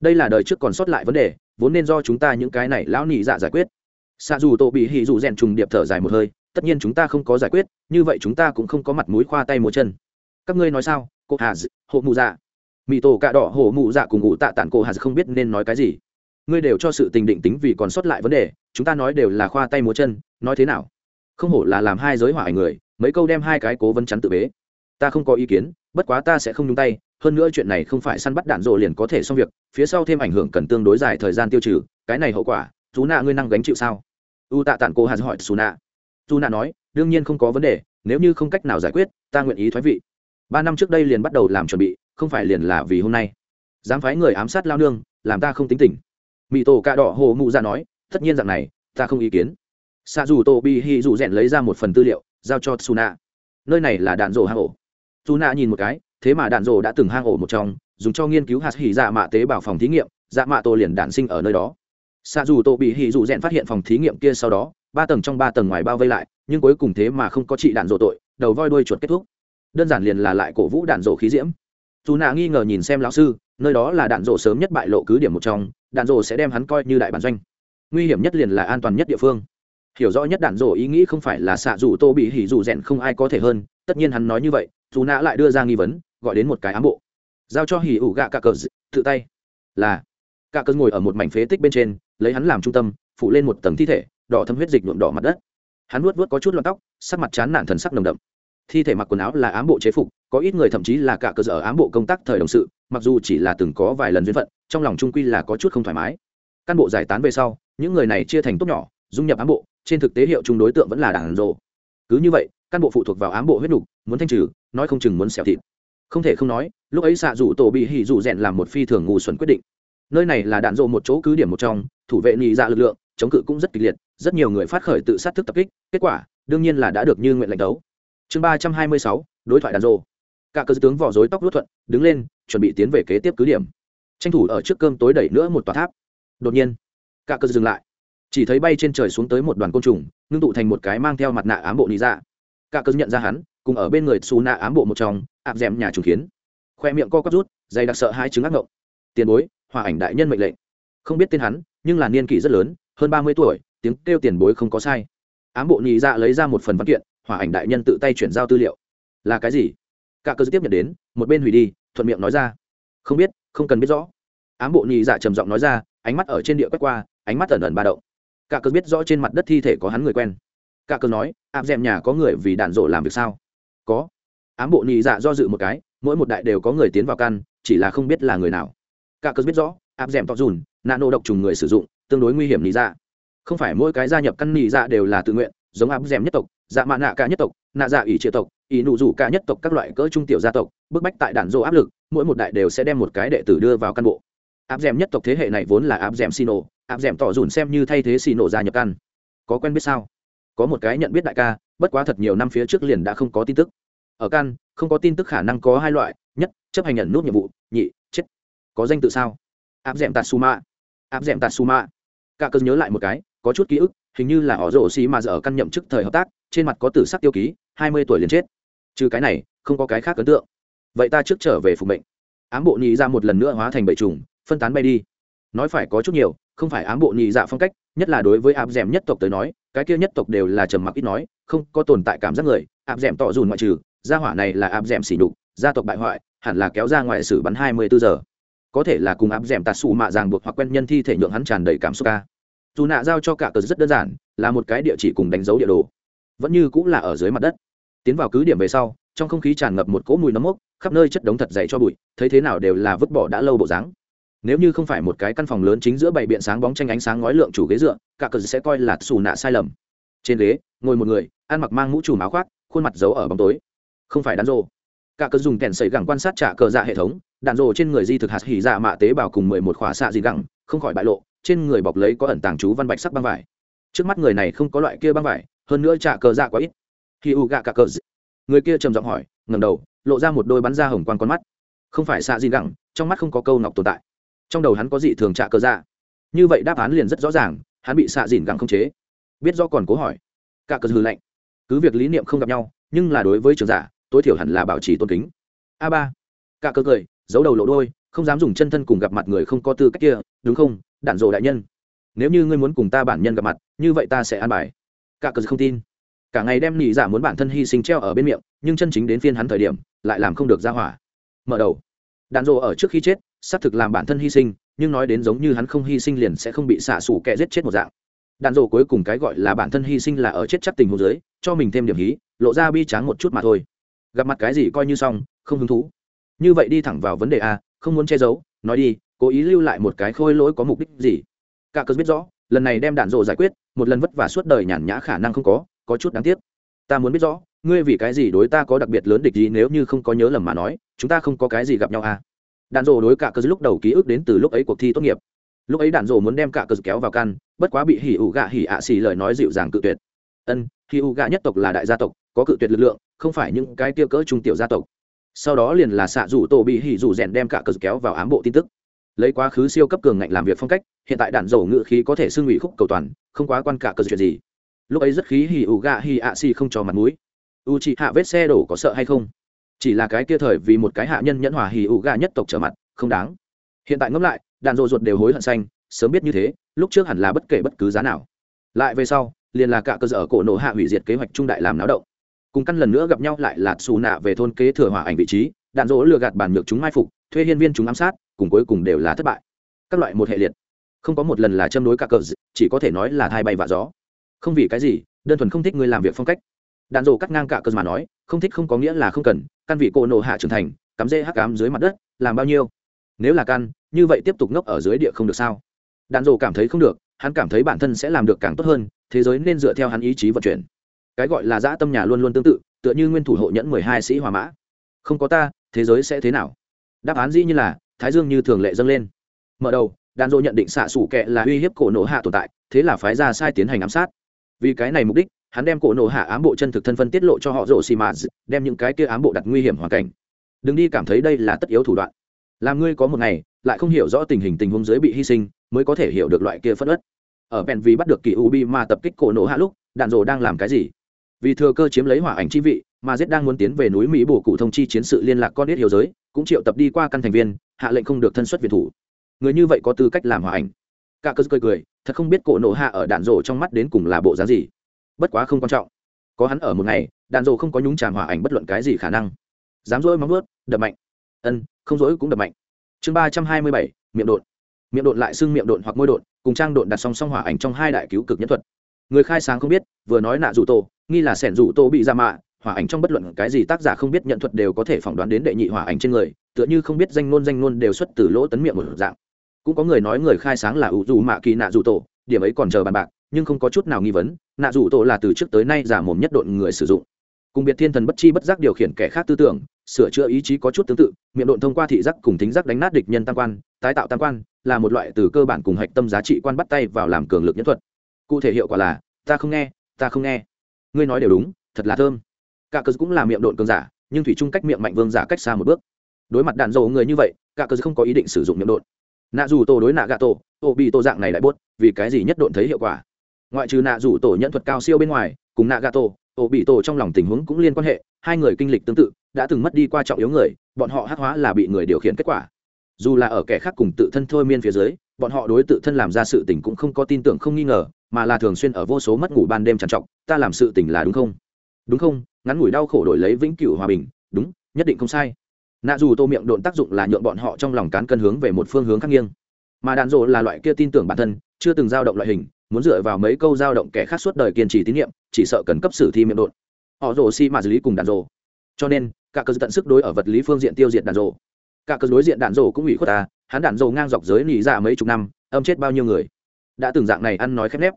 Đây là đời trước còn sót lại vấn đề, vốn nên do chúng ta những cái này lão nị dạ giải quyết. Xa dù tổ bị hỉ dù rèn trùng điệp thở dài một hơi, tất nhiên chúng ta không có giải quyết, như vậy chúng ta cũng không có mặt mũi khoa tay múa chân. Các ngươi nói sao, cô hà d... hộ mụ dạ? Mỹ tổ cạ đỏ hổ mụ dạ cùng ngụ tạ tản cô hạt không biết nên nói cái gì. Ngươi đều cho sự tình định tính vì còn sót lại vấn đề, chúng ta nói đều là khoa tay múa chân, nói thế nào? Không hổ là làm hai giới hỏa ảnh người, mấy câu đem hai cái cố vấn chắn tự bế. Ta không có ý kiến, bất quá ta sẽ không nhúng tay, hơn nữa chuyện này không phải săn bắt đạn rộ liền có thể xong việc, phía sau thêm ảnh hưởng cần tương đối dài thời gian tiêu trừ, cái này hậu quả chú nạ ngươi năng gánh chịu sao? U tạ tản cô hạt hỏi xù nạ dù nạ nói, đương nhiên không có vấn đề, nếu như không cách nào giải quyết, ta nguyện ý thoái vị. Ba năm trước đây liền bắt đầu làm chuẩn bị không phải liền là vì hôm nay. Dám phái người ám sát lao nương, làm ta không tính tình. Mỹ tổ cạ đỏ hồ mụ ra nói, tất nhiên rằng này, ta không ý kiến. Xa dù tô bi hi dù rèn lấy ra một phần tư liệu, giao cho suna nơi này là đạn rổ hang ổ. Suna nhìn một cái, thế mà đạn rổ đã từng hang ổ một trong, dùng cho nghiên cứu hạt hỉ dạ mạ tế bào phòng thí nghiệm dạ mạ tổ liền đạn sinh ở nơi đó. Xa dù tô bị hỉ dù rèn phát hiện phòng thí nghiệm kia sau đó, ba tầng trong ba tầng ngoài bao vây lại, nhưng cuối cùng thế mà không có trị đạn rổ tội, đầu voi đuôi chuột kết thúc. Đơn giản liền là lại cổ vũ đạn rổ khí diễm dù nạ nghi ngờ nhìn xem lão sư, nơi đó là đạn rổ sớm nhất bại lộ cứ điểm một trong, đạn rổ sẽ đem hắn coi như đại bản doanh. Nguy hiểm nhất liền là an toàn nhất địa phương. Hiểu rõ nhất đạn rổ ý nghĩ không phải là xạ dù tô bị hỉ dù rèn không ai có thể hơn, tất nhiên hắn nói như vậy dù nạ lại đưa ra nghi vấn, gọi đến một cái ám bộ. Giao cho hỉ ủ gạ cả cờ tự tay. Là. Cả cờ ngồi ở một mảnh phế tích bên trên, lấy hắn làm trung tâm phụ lên một tầng thi thể, đỏ thâm huyết dịch nhuộm đỏ mặt đất. Hắn nuốt vớt có chút lọn tóc, sắc mặt chán nản thần sắc nồng đậm thi thể mặc quần áo là ám bộ chế phục, có ít người thậm chí là cả cơ sở ám bộ công tác thời đồng sự, mặc dù chỉ là từng có vài lần duyên phận, trong lòng trung quy là có chút không thoải mái. Căn bộ giải tán về sau, những người này chia thành tốt nhỏ, dung nhập ám bộ, trên thực tế hiệu chung đối tượng vẫn là đảng rộ. Cứ như vậy, căn bộ phụ thuộc vào ám bộ huyết nục, muốn thanh trừ, nói không chừng muốn xẻo thịt. Không thể không nói, lúc ấy xạ rủ tổ bị hỉ rủ rèn làm một phi thường ngu xuẩn quyết định. Nơi này là đạn rộ một chỗ cứ điểm một trong, thủ vệ nhị dạ lực lượng, chống cự cũng rất kịch liệt, rất nhiều người phát khởi tự sát thức tập kích, kết quả, đương nhiên là đã được như nguyện lãnh đấu chương ba trăm hai mươi sáu, đối thoại đàn rô cả cơ tướng vỏ dối tóc luốt thuận, đứng lên, chuẩn bị tiến về kế tiếp cứ điểm. Tranh thủ ở trước cơm tối đẩy nữa một tòa tháp. Đột nhiên, cả cơ dừng lại. Chỉ thấy bay trên trời xuống tới một đoàn côn trùng, ngưng tụ thành một cái mang theo mặt nạ ám bộ lý ra dạ. cả cơ nhận ra hắn, cùng ở bên người xù nạ ám bộ một trong áp d nhà trùng kiến. Khoe miệng co quắp rút, dày đặc sợ hai chứng ác ngộng. Tiền bối, hòa ảnh đại nhân mệnh lệnh. Không biết tên hắn, nhưng là niên kỷ rất lớn, hơn ba mươi tuổi, tiếng kêu tiền bối không có sai. Ám bộ nhị dạ lấy ra một phần văn kiện hòa ảnh đại nhân tự tay chuyển giao tư liệu. Là cái gì? Cả cơ tiếp nhận đến, một bên hủy đi, thuận miệng nói ra. Không biết, không cần biết rõ. Ám bộ nhị dạ trầm giọng nói ra, ánh mắt ở trên địa quét qua, ánh mắt ẩn ẩn ba động. Cả cớ biết rõ trên mặt đất thi thể có hắn người quen. Cả cớ nói áp dèm nhà có người vì đạn rộ làm việc sao? Có. Ám bộ nhị dạ do dự một cái, mỗi một đại đều có người tiến vào căn, chỉ là không biết là người nào. Cả cớ biết rõ áp dèm to dùn nô độc trùng người sử dụng, tương đối nguy hiểm nhị dạ. Không phải mỗi cái gia nhập căn nhị dạ đều là tự nguyện, giống áp dèm nhất tộc dạ mạ nạ cả nhất tộc, nạ dạ ỷ triệu tộc, ỷ nụ rủ cả nhất tộc các loại cỡ trung tiểu gia tộc, bức bách tại đạn dỗ áp lực, mỗi một đại đều sẽ đem một cái đệ tử đưa vào căn bộ. Áp d nhất tộc thế hệ này vốn là áp d xì nổ áp d tỏ dùn xem như thay thế xì nổ gia nhập căn. Có quen biết sao? Có một cái nhận biết đại ca, bất quá thật nhiều năm phía trước liền đã không có tin tức. Ở căn, không có tin tức khả năng có hai loại, nhất, chấp hành nhận nút nhiệm vụ, nhị, chết. Có danh tự sao? Áp d tatsuma áp d tatsuma cả cơn nhớ lại một cái có chút ký ức, hình như là họ rổ xì mà giờ căn nhậm chức thời hợp tác, trên mặt có tử sắc tiêu ký, hai mươi tuổi liền chết. Trừ cái này, không có cái khác ấn tượng. Vậy ta trước trở về phục mệnh. Ám bộ nhị ra một lần nữa hóa thành bệ trùng, phân tán bay đi. Nói phải có chút nhiều, không phải ám bộ nhị dạ phong cách, nhất là đối với áp d nhất tộc tới nói, cái kia nhất tộc đều là trầm mặc ít nói, không có tồn tại cảm giác người, áp d tỏ dùn ngoại trừ, gia hỏa này là áp d xỉ đục gia tộc bại hoại, hẳn là kéo ra ngoài xử bắn hai mươi bốn giờ. Có thể là cùng áp d tạt xù mạ ràng buộc hoặc quen nhân thi thể nhượng hắn tràn đầy cảm xúc ca dù nạ giao cho cả cờ rất đơn giản, là một cái địa chỉ cùng đánh dấu địa đồ. Vẫn như cũng là ở dưới mặt đất. Tiến vào cứ điểm về sau, trong không khí tràn ngập một cỗ mùi nấm mốc, khắp nơi chất đống thật dày cho bụi, thấy thế nào đều là vứt bỏ đã lâu bộ dáng. Nếu như không phải một cái căn phòng lớn chính giữa bảy biện sáng bóng tranh ánh sáng ngói lượng chủ ghế dựa, cả cờ sẽ coi là xù nạ sai lầm. Trên ghế, ngồi một người, ăn mặc mang mũ trùm áo khoác, khuôn mặt giấu ở bóng tối. Không phải đàn rồ. Cả cờ dùng kèn sấy gẳng quan sát trả cờ dạ hệ thống đạn rồ trên người di thực hạt hỉ dạ mạ tế bào cùng mười một khỏa xạ dị gẳng, không khỏi bại lộ trên người bọc lấy có ẩn tàng chú văn bạch sắc băng vải. Trước mắt người này không có loại kia băng vải, hơn nữa trả cờ dạ quá ít. Khi u gạ cả cờ người kia trầm giọng hỏi ngầm đầu, lộ ra một đôi bắn ra hồng quan con mắt. Không phải xạ gì gẳng, trong mắt không có câu ngọc tồn tại. Trong đầu hắn có dị thường trả cờ dạ. Như vậy đáp án liền rất rõ ràng, hắn bị xạ dìn gẳng không chế. Biết do còn cố hỏi. Cả cờ hư lạnh. Cứ việc lý niệm không gặp nhau, nhưng là đối với trường giả, tối thiểu hẳn là bảo trì tôn kính. A ba. Cả cờ cười, giấu đầu lộ đôi, không dám dùng chân thân cùng gặp mặt người không có tư cách kia, đúng không? Đạn dộ đại nhân. Nếu như ngươi muốn cùng ta bản nhân gặp mặt, như vậy ta sẽ an bài. Cả cờ không tin. Cả ngày đem nỉ giả muốn bản thân hy sinh treo ở bên miệng, nhưng chân chính đến phiên hắn thời điểm, lại làm không được ra hỏa. Mở đầu. Đạn dộ ở trước khi chết, xác thực làm bản thân hy sinh, nhưng nói đến giống như hắn không hy sinh liền sẽ không bị xả sủ kẻ giết chết một dạng. Đạn dộ cuối cùng cái gọi là bản thân hy sinh là ở chết chắc tình hồ dưới, cho mình thêm điểm hí, lộ ra bi tráng một chút mà thôi. Gặp mặt cái gì coi như xong, không hứng thú. Như vậy đi thẳng vào vấn đề a, không muốn che giấu, nói đi cố ý lưu lại một cái khôi lỗi có mục đích gì? Cả cớ biết rõ, lần này đem đạn dộ giải quyết, một lần vất vả suốt đời nhàn nhã khả năng không có có chút đáng tiếc. Ta muốn biết rõ, ngươi vì cái gì đối ta có đặc biệt lớn địch gì nếu như không có nhớ lầm mà nói, chúng ta không có cái gì gặp nhau à? Đạn dộ đối cả cớ lúc đầu ký ức đến từ lúc ấy cuộc thi tốt nghiệp. Lúc ấy đạn dộ muốn đem cả cớ kéo vào căn bất quá bị hỉ ủ gạ hỉ ạ xì lời nói dịu dàng cự tuyệt. Ân, hỉ ủ gạ nhất tộc là đại gia tộc, có cự tuyệt lực lượng, không phải những cái tiêu cỡ trung tiểu gia tộc. Sau đó liền là xạ rủ tổ bị hỉ rủ rèn đem cả cớ kéo vào ám bộ tin tức lấy quá khứ siêu cấp cường ngạnh làm việc phong cách, hiện tại đạn dầu ngự khí có thể xưng ủy khúc cầu toàn, không quá quan cả cơ chuyện gì. Lúc ấy rất khí hỉ ủ gạ hỉ ạ xì không cho mặt mũi. U chị hạ vết xe đổ có sợ hay không? Chỉ là cái kia thời vì một cái hạ nhân nhẫn hòa hì ủ gạ nhất tộc trở mặt, không đáng. Hiện tại ngẫm lại, đạn dầu ruột đều hối hận xanh, sớm biết như thế, lúc trước hẳn là bất kể bất cứ giá nào. Lại về sau, liền là cả cơ sở cổ nổ hạ hủy diệt kế hoạch trung đại làm náo động. Cùng căn lần nữa gặp nhau lại là xù nạ về thôn kế thừa hỏa ảnh vị trí, đạn dỗ lừa gạt bản nhược chúng mai phục, thuê hiên viên chúng ám sát cùng cuối cùng đều là thất bại. Các loại một hệ liệt. Không có một lần là châm đối cả cờ chỉ có thể nói là thai bay và gió. Không vì cái gì, đơn thuần không thích người làm việc phong cách. Đạn dồ cắt ngang cả cờ mà nói, không thích không có nghĩa là không cần, căn vị cô nổ hạ trưởng thành, cắm dê hắc cám dưới mặt đất, làm bao nhiêu? Nếu là căn, như vậy tiếp tục ngốc ở dưới địa không được sao? Đạn dồ cảm thấy không được, hắn cảm thấy bản thân sẽ làm được càng tốt hơn, thế giới nên dựa theo hắn ý chí vận chuyển. Cái gọi là dã tâm nhà luôn luôn tương tự, tựa như nguyên thủ hộ nhẫn mười hai sĩ hòa mã. Không có ta, thế giới sẽ thế nào? Đáp án dĩ như là thái dương như thường lệ dâng lên. Mở đầu đàn dộ nhận định xạ xủ kệ là uy hiếp cổ nổ hạ tồn tại, thế là phái ra sai tiến hành ám sát. Vì cái này mục đích, hắn đem cổ nổ hạ ám bộ chân thực thân phân tiết lộ cho họ rổ xì mạt đem những cái kia ám bộ đặt nguy hiểm hoàn cảnh. Đừng đi cảm thấy đây là tất yếu thủ đoạn. Làm ngươi có một ngày, lại không hiểu rõ tình hình tình huống dưới bị hy sinh, mới có thể hiểu được loại kia phất ất ở bèn vì bắt được kỳ ubi mà tập kích cổ nổ hạ lúc đạn rồ đang làm cái gì? Vì thừa cơ chiếm lấy hỏa ảnh chi vị, mà giết đang muốn tiến về núi mỹ bổ cụ thông chi chiến sự liên lạc con ít hiểu giới, cũng triệu tập đi qua căn thành viên hạ lệnh không được thân xuất việt thủ. Người như vậy có tư cách làm hỏa ảnh. Cả cơ cười cười, thật không biết cổ nổ hạ ở đạn rổ trong mắt đến cùng là bộ dáng gì. Bất quá không quan trọng. Có hắn ở một ngày, đạn rổ không có nhúng tràn hỏa ảnh bất luận cái gì khả năng. Dám dỗi móng vớt đập mạnh. Ân, không dỗi cũng đập mạnh. Chương ba trăm hai mươi bảy, miệng đột miệng đột lại xưng miệng đột hoặc môi đột cùng trang đột đặt song song hỏa ảnh trong hai đại cứu cực nhất thuật. Người khai sáng không biết, vừa nói nạ rủ tổ, nghi là sẻn rủ tổ bị ra mạ hỏa ảnh trong bất luận cái gì tác giả không biết nhận thuật đều có thể phỏng đoán đến đệ nhị hỏa ảnh trên người tựa như không biết danh ngôn danh ngôn đều xuất từ lỗ tấn miệng một dạng. Cũng có người nói người khai sáng là ủ dù mạ kỳ nạ rủ tổ, điểm ấy còn chờ bàn bạc, nhưng không có chút nào nghi vấn, nạ rủ tổ là từ trước tới nay giả mồm nhất độn người sử dụng. Cùng biệt thiên thần bất chi bất giác điều khiển kẻ khác tư tưởng, sửa chữa ý chí có chút tương tự, miệng độn thông qua thị giác cùng tính giác đánh nát địch nhân tam quan, tái tạo tam quan, là một loại từ cơ bản cùng hạch tâm giá trị quan bắt tay vào làm cường lực nhân thuật. Cụ thể hiệu quả là, ta không nghe, ta không nghe. Ngươi nói đều đúng, thật là thơm. Cả cớ cũng là miệng độn cường giả, nhưng thủy chung cách miệng mạnh vương giả cách xa một bước đối mặt đạn dầu người như vậy, cả cơ không có ý định sử dụng miệng độn. Nạ dù tổ đối nạ gà tổ tổ bị tổ dạng này lại bốt vì cái gì nhất độn thấy hiệu quả? Ngoại trừ nạ dù tổ nhận thuật cao siêu bên ngoài, cùng nạ gà tổ tổ bị tổ trong lòng tình huống cũng liên quan hệ, hai người kinh lịch tương tự, đã từng mất đi qua trọng yếu người, bọn họ hắc hóa là bị người điều khiển kết quả. Dù là ở kẻ khác cùng tự thân thôi miên phía dưới, bọn họ đối tự thân làm ra sự tình cũng không có tin tưởng không nghi ngờ, mà là thường xuyên ở vô số mất ngủ ban đêm trằn trọc, ta làm sự tình là đúng không? Đúng không? Ngắn ngủi đau khổ đổi lấy vĩnh cửu hòa bình, đúng, nhất định không sai nạ dù tô miệng độn tác dụng là nhượng bọn họ trong lòng cán cân hướng về một phương hướng khác nghiêng. Mà đạn dỗ là loại kia tin tưởng bản thân, chưa từng dao động loại hình, muốn dựa vào mấy câu dao động kẻ khác suốt đời kiên trì tín nhiệm, chỉ sợ cần cấp sử thi miệng độn. Họ rồ si mà xử lý cùng đạn dỗ cho nên, cả cơ tận sức đối ở vật lý phương diện tiêu diệt đạn dỗ cả cơ đối diện đạn dỗ cũng ủy khuất ta, hắn đạn dỗ ngang dọc giới nỉ ra mấy chục năm, âm chết bao nhiêu người. Đã từng dạng này ăn nói khép nép.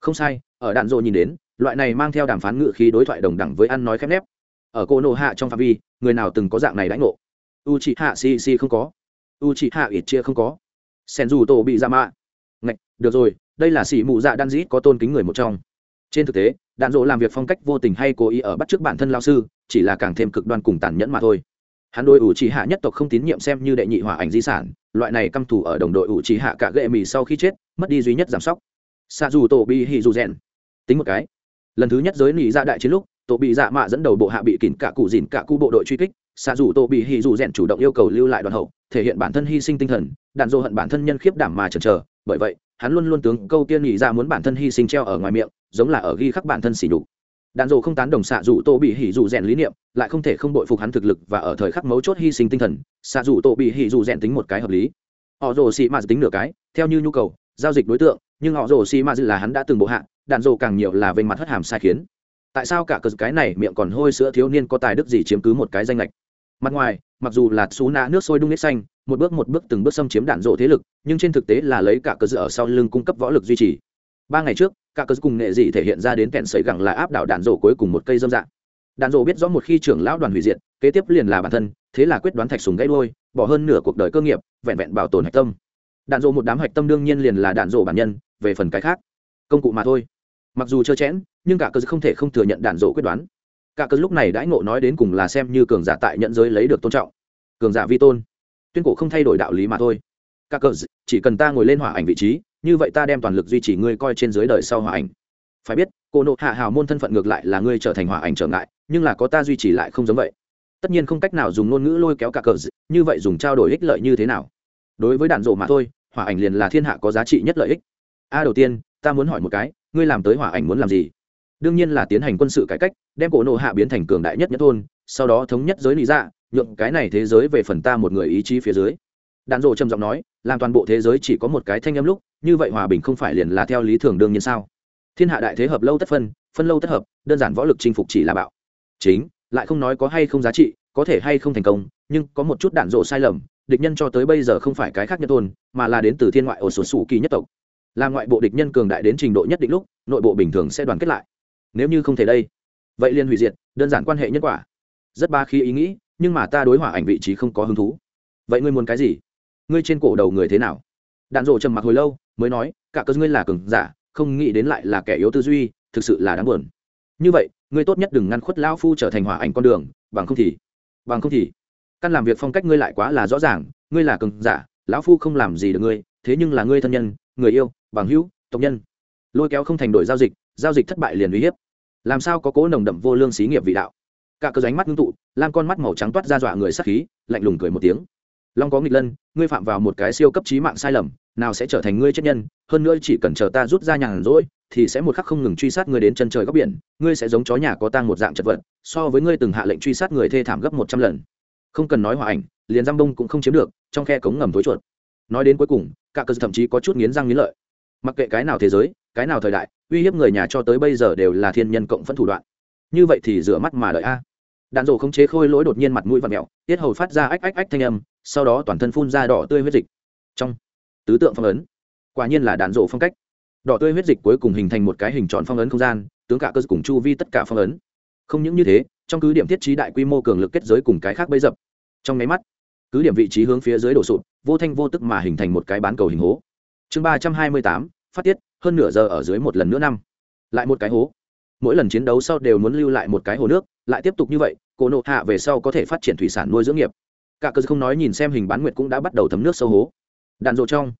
Không sai, ở đạn dỗ nhìn đến, loại này mang theo đàm phán ngự khí đối thoại đồng đẳng với ăn nói khép nép. Ở cô nô hạ trong phạm vi, người nào từng có dạng này đánh ngộ? U chị hạ xì xì không có. U chị hạ ít chia không có. Sen dù tổ bị ra mạ ngạch, được rồi, đây là xỉ mụ dạ đan dĩ có tôn kính người một trong. Trên thực tế, đạn dỗ làm việc phong cách vô tình hay cố ý ở bắt chước bản thân lao sư, chỉ là càng thêm cực đoan cùng tàn nhẫn mà thôi. Hắn đôi ủ trì hạ nhất tộc không tín nhiệm xem như đệ nhị hỏa ảnh di sản, loại này căm thù ở đồng đội ủ trì hạ cả gệ mì sau khi chết, mất đi duy nhất giảm sóc. Xa dù tổ bị hì dù rèn tính một cái, lần thứ nhất giới nỉ ra dạ đại chiến lúc tổ bị dạ mạ dẫn đầu bộ hạ bị kỉn cả cụ dìn cả cụ bộ đội truy kích xạ dù tô bị hì dù rèn chủ động yêu cầu lưu lại đoàn hậu, thể hiện bản thân hy sinh tinh thần, đạn dô hận bản thân nhân khiếp đảm mà chần chờ. Bởi vậy, hắn luôn luôn tướng câu tiên nghĩ ra muốn bản thân hy sinh treo ở ngoài miệng, giống là ở ghi khắc bản thân xỉ nhục. Đạn dô không tán đồng xạ dù tô bị hỉ dù rèn lý niệm, lại không thể không bội phục hắn thực lực và ở thời khắc mấu chốt hy sinh tinh thần, xạ dù tô bị hỉ dù rèn tính một cái hợp lý. Họ rồ xị mạt tính nửa cái, theo như nhu cầu, giao dịch đối tượng, nhưng họ rồ xị mạt là hắn đã từng bộ hạ, đạn dô càng nhiều là về mặt hất hàm sai khiến. Tại sao cả cờ cái này miệng còn hôi sữa thiếu niên có tài đức gì chiếm cứ một cái danh lệch? Mặt ngoài, mặc dù là xú nạ nước sôi đung nít xanh, một bước một bước từng bước xâm chiếm đạn rộ thế lực, nhưng trên thực tế là lấy cả cơ dự ở sau lưng cung cấp võ lực duy trì. Ba ngày trước, cả cơ cùng nghệ dị thể hiện ra đến kẹn sấy gẳng là áp đảo đạn rộ cuối cùng một cây dâm dạng. Đạn rộ biết rõ một khi trưởng lão đoàn hủy diệt, kế tiếp liền là bản thân, thế là quyết đoán thạch sùng gãy đôi bỏ hơn nửa cuộc đời cơ nghiệp, vẹn vẹn bảo tồn hạch tâm. Đạn rộ một đám hạch tâm đương nhiên liền là đạn rộ bản nhân, về phần cái khác, công cụ mà thôi. Mặc dù trơ chẽn, nhưng cả cơ không thể không thừa nhận đạn rộ quyết đoán cả cơ lúc này đãi ngộ nói đến cùng là xem như cường giả tại nhận giới lấy được tôn trọng. Cường giả vi tôn. Tuyên cổ không thay đổi đạo lý mà thôi. Cả cờ chỉ cần ta ngồi lên hỏa ảnh vị trí, như vậy ta đem toàn lực duy trì ngươi coi trên dưới đời sau hỏa ảnh. Phải biết, cô nộ hạ hào môn thân phận ngược lại là ngươi trở thành hỏa ảnh trở ngại, nhưng là có ta duy trì lại không giống vậy. Tất nhiên không cách nào dùng ngôn ngữ lôi kéo cả cờ như vậy dùng trao đổi ích lợi như thế nào? Đối với đạn rộ mà thôi, hỏa ảnh liền là thiên hạ có giá trị nhất lợi ích. A đầu tiên, ta muốn hỏi một cái, ngươi làm tới hỏa ảnh muốn làm gì? Đương nhiên là tiến hành quân sự cải cách, đem cổ nộ hạ biến thành cường đại nhất nhất thôn, sau đó thống nhất giới lý dạ nhượng cái này thế giới về phần ta một người ý chí phía dưới. Đạn dộ trầm giọng nói, làm toàn bộ thế giới chỉ có một cái thanh âm lúc, như vậy hòa bình không phải liền là theo lý thường đương nhiên sao? Thiên hạ đại thế hợp lâu tất phân phân lâu tất hợp, đơn giản võ lực chinh phục chỉ là bạo. Chính, lại không nói có hay không giá trị, có thể hay không thành công, nhưng có một chút đạn dộ sai lầm, địch nhân cho tới bây giờ không phải cái khác nhất thôn, mà là đến từ thiên ngoại ổ sổ sủ kỳ nhất tộc. Là ngoại bộ địch nhân cường đại đến trình độ nhất định lúc, nội bộ bình thường sẽ đoàn kết lại nếu như không thể đây, vậy liền hủy diệt, đơn giản quan hệ nhân quả. Rất ba khi ý nghĩ, nhưng mà ta đối hỏa ảnh vị trí không có hứng thú. Vậy ngươi muốn cái gì? Ngươi trên cổ đầu người thế nào? Đạn rộ trầm mặc hồi lâu, mới nói, cả cơ ngươi là cường giả, không nghĩ đến lại là kẻ yếu tư duy, thực sự là đáng buồn. Như vậy, ngươi tốt nhất đừng ngăn khuất lão phu trở thành hỏa ảnh con đường, bằng không thì, bằng không thì, căn làm việc phong cách ngươi lại quá là rõ ràng, ngươi là cường giả, lão phu không làm gì được ngươi, thế nhưng là ngươi thân nhân, người yêu, bằng hữu, tộc nhân lôi kéo không thành đổi giao dịch giao dịch thất bại liền uy hiếp. Làm sao có cố nồng đậm vô lương xí nghiệp vị đạo? Cả cơ ránh mắt ngưng tụ, lam con mắt màu trắng toát ra dọa người sắc khí, lạnh lùng cười một tiếng. Long có nghịch lân, ngươi phạm vào một cái siêu cấp trí mạng sai lầm, nào sẽ trở thành ngươi chết nhân, hơn nữa chỉ cần chờ ta rút ra nhàn rỗi, thì sẽ một khắc không ngừng truy sát ngươi đến chân trời góc biển, ngươi sẽ giống chó nhà có tang một dạng chật vật, so với ngươi từng hạ lệnh truy sát người thê thảm gấp một trăm lần. Không cần nói hòa ảnh, liền giam bông cũng không chiếm được, trong khe cống ngầm tối chuột. Nói đến cuối cùng, cả cơ thậm chí có chút nghiến răng nghiến lợi mặc kệ cái nào thế giới, cái nào thời đại, uy hiếp người nhà cho tới bây giờ đều là thiên nhân cộng phẫn thủ đoạn. Như vậy thì rửa mắt mà đợi a. Đạn rổ khống chế khôi lỗi đột nhiên mặt mũi và mẹo tiết hầu phát ra ách ách ách thanh âm, sau đó toàn thân phun ra đỏ tươi huyết dịch. Trong tứ tượng phong ấn, quả nhiên là đạn rổ phong cách. Đỏ tươi huyết dịch cuối cùng hình thành một cái hình tròn phong ấn không gian, tướng cả cơ cùng chu vi tất cả phong ấn. Không những như thế, trong cứ điểm thiết trí đại quy mô cường lực kết giới cùng cái khác bấy dập. Trong máy mắt, cứ điểm vị trí hướng phía dưới đổ sụp, vô thanh vô tức mà hình thành một cái bán cầu hình hố chương ba trăm hai mươi tám, phát tiết, hơn nửa giờ ở dưới một lần nữa năm. Lại một cái hố. Mỗi lần chiến đấu sau đều muốn lưu lại một cái hồ nước, lại tiếp tục như vậy, cổ nộ hạ về sau có thể phát triển thủy sản nuôi dưỡng nghiệp. Cả cơ không nói nhìn xem hình bán nguyệt cũng đã bắt đầu thấm nước sâu hố. Đạn rộ trong.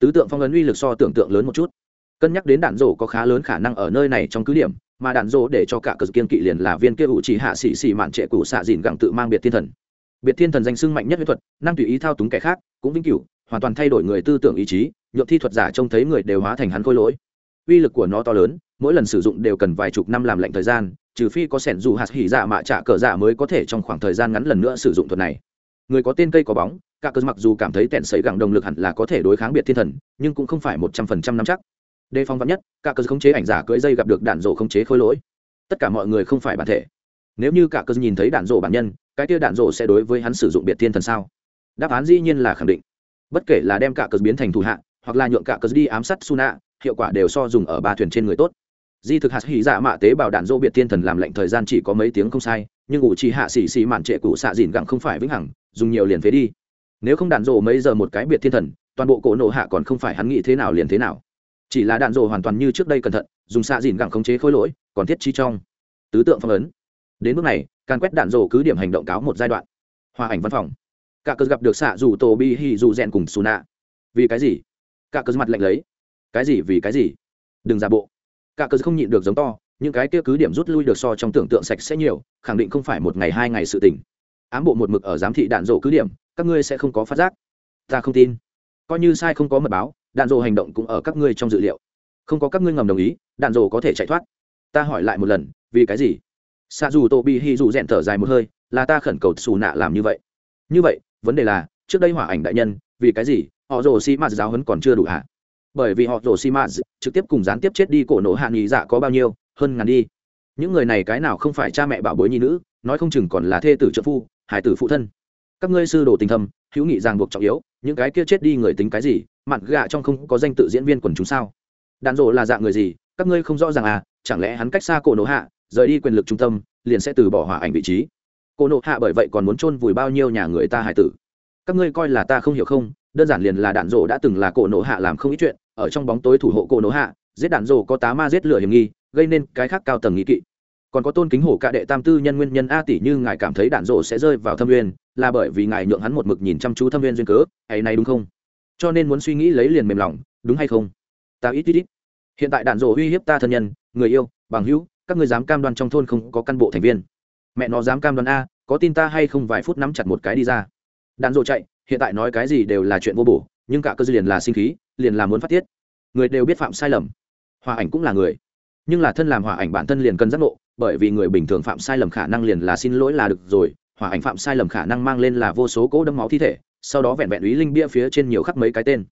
Tứ tượng phong ấn uy lực so tưởng tượng lớn một chút. Cân nhắc đến đạn rổ có khá lớn khả năng ở nơi này trong cứ điểm, mà đạn rổ để cho cả cờ kiên kỵ liền là viên kia ủ chỉ hạ xỉ xỉ mạn trệ cụ xạ dìn gặng tự mang biệt thiên thần. Biệt thiên thần danh sưng mạnh nhất huyết thuật, năng tùy ý thao túng kẻ khác, cũng vĩnh cửu, hoàn toàn thay đổi người tư tưởng ý chí nhượng thi thuật giả trông thấy người đều hóa thành hắn khôi lỗi. Uy lực của nó to lớn, mỗi lần sử dụng đều cần vài chục năm làm lệnh thời gian, trừ phi có sẻn dù hạt hỉ dạ mạ trả cờ dạ mới có thể trong khoảng thời gian ngắn lần nữa sử dụng thuật này. Người có tên cây có bóng, cả cơ mặc dù cảm thấy tẹn sấy gẳng động lực hẳn là có thể đối kháng biệt thiên thần, nhưng cũng không phải một trăm phần trăm nắm chắc. Đề phòng vắn nhất, cả cơ khống chế ảnh giả cưỡi dây gặp được đạn rổ khống chế khôi lỗi. Tất cả mọi người không phải bản thể. Nếu như cả cơ nhìn thấy đạn rổ bản nhân, cái kia đạn rổ sẽ đối với hắn sử dụng biệt thiên thần sao? Đáp án dĩ nhiên là khẳng định. Bất kể là đem cả cơ biến thành thủ hạ hoặc là nhượng cả cờ đi ám sát suna, hiệu quả đều so dùng ở ba thuyền trên người tốt. Di thực hạt hỉ dạ mạ tế bảo đạn dỗ biệt thiên thần làm lệnh thời gian chỉ có mấy tiếng không sai, nhưng ủ chỉ hạ xỉ xỉ mạn trệ cụ xạ dìn gặng không phải vĩnh hằng, dùng nhiều liền phế đi. Nếu không đạn dỗ mấy giờ một cái biệt thiên thần, toàn bộ cổ nộ hạ còn không phải hắn nghĩ thế nào liền thế nào. Chỉ là đạn dỗ hoàn toàn như trước đây cẩn thận, dùng xạ dìn gặng khống chế khối lỗi, còn thiết chi trong. Tứ tượng phong ấn. Đến bước này, càn quét đạn dỗ cứ điểm hành động cáo một giai đoạn. Hòa ảnh văn phòng. Cả cớ gặp được xạ dù tổ bi hi dù rèn cùng xù nạ vì cái gì? Cả cớ mặt lạnh lấy. Cái gì vì cái gì? Đừng giả bộ. Cả cớ không nhịn được giống to, những cái kia cứ điểm rút lui được so trong tưởng tượng sạch sẽ nhiều, khẳng định không phải một ngày hai ngày sự tỉnh ám bộ một mực ở giám thị đạn dỗ cứ điểm, các ngươi sẽ không có phát giác. Ta không tin. Coi như sai không có mật báo, đạn dỗ hành động cũng ở các ngươi trong dự liệu. Không có các ngươi ngầm đồng ý, đạn dỗ có thể chạy thoát. Ta hỏi lại một lần, vì cái gì? Xa dù tô bị hy dù rẽn thở dài một hơi, là ta khẩn cầu xù nạ làm như vậy. Như vậy, vấn đề là, trước đây hỏa ảnh đại nhân, vì cái gì họ rồ xi mạt giáo hấn còn chưa đủ hạ bởi vì họ rồ xi mạt trực tiếp cùng gián tiếp chết đi cổ nổ hạ nghỉ dạ có bao nhiêu? Hơn ngàn đi. Những người này cái nào không phải cha mẹ bảo bối nhi nữ, nói không chừng còn là thê tử trợ phu hải tử phụ thân. Các ngươi sư đồ tình thâm, hữu nghị ràng buộc trọng yếu, những cái kia chết đi người tính cái gì? Mặn gạ trong không có danh tự diễn viên quần chúng sao? Đàn rộ là dạng người gì? Các ngươi không rõ ràng à chẳng lẽ hắn cách xa cổ nổ hạ, rời đi quyền lực trung tâm, liền sẽ từ bỏ hỏa ảnh vị trí? Cổ nổ hạ bởi vậy còn muốn chôn vùi bao nhiêu nhà người ta hải tử? Các ngươi coi là ta không hiểu không? Đơn giản liền là đạn rổ đã từng là cổ nổ hạ làm không ít chuyện, ở trong bóng tối thủ hộ cổ nổ hạ, giết đạn rổ có tá ma giết lửa hiểm nghi, gây nên cái khác cao tầng nghi kỵ. Còn có tôn kính hổ cả đệ tam tư nhân nguyên nhân a tỷ như ngài cảm thấy đạn rổ sẽ rơi vào thâm nguyên, là bởi vì ngài nhượng hắn một mực nhìn chăm chú thâm nguyên duyên cớ hay này đúng không? Cho nên muốn suy nghĩ lấy liền mềm lòng, đúng hay không? Ta ít ít ít. Hiện tại đạn rổ uy hiếp ta thân nhân, người yêu, bằng hữu, các người dám cam đoan trong thôn không có căn bộ thành viên. Mẹ nó dám cam đoan a, có tin ta hay không vài phút nắm chặt một cái đi ra. Đạn rổ chạy hiện tại nói cái gì đều là chuyện vô bổ, nhưng cả cơ dư liền là sinh khí, liền là muốn phát tiết. Người đều biết phạm sai lầm. Hòa ảnh cũng là người. Nhưng là thân làm hòa ảnh bản thân liền cần giác ngộ, bởi vì người bình thường phạm sai lầm khả năng liền là xin lỗi là được rồi, hòa ảnh phạm sai lầm khả năng mang lên là vô số cỗ đâm máu thi thể, sau đó vẹn vẹn ý linh bia phía trên nhiều khắc mấy cái tên.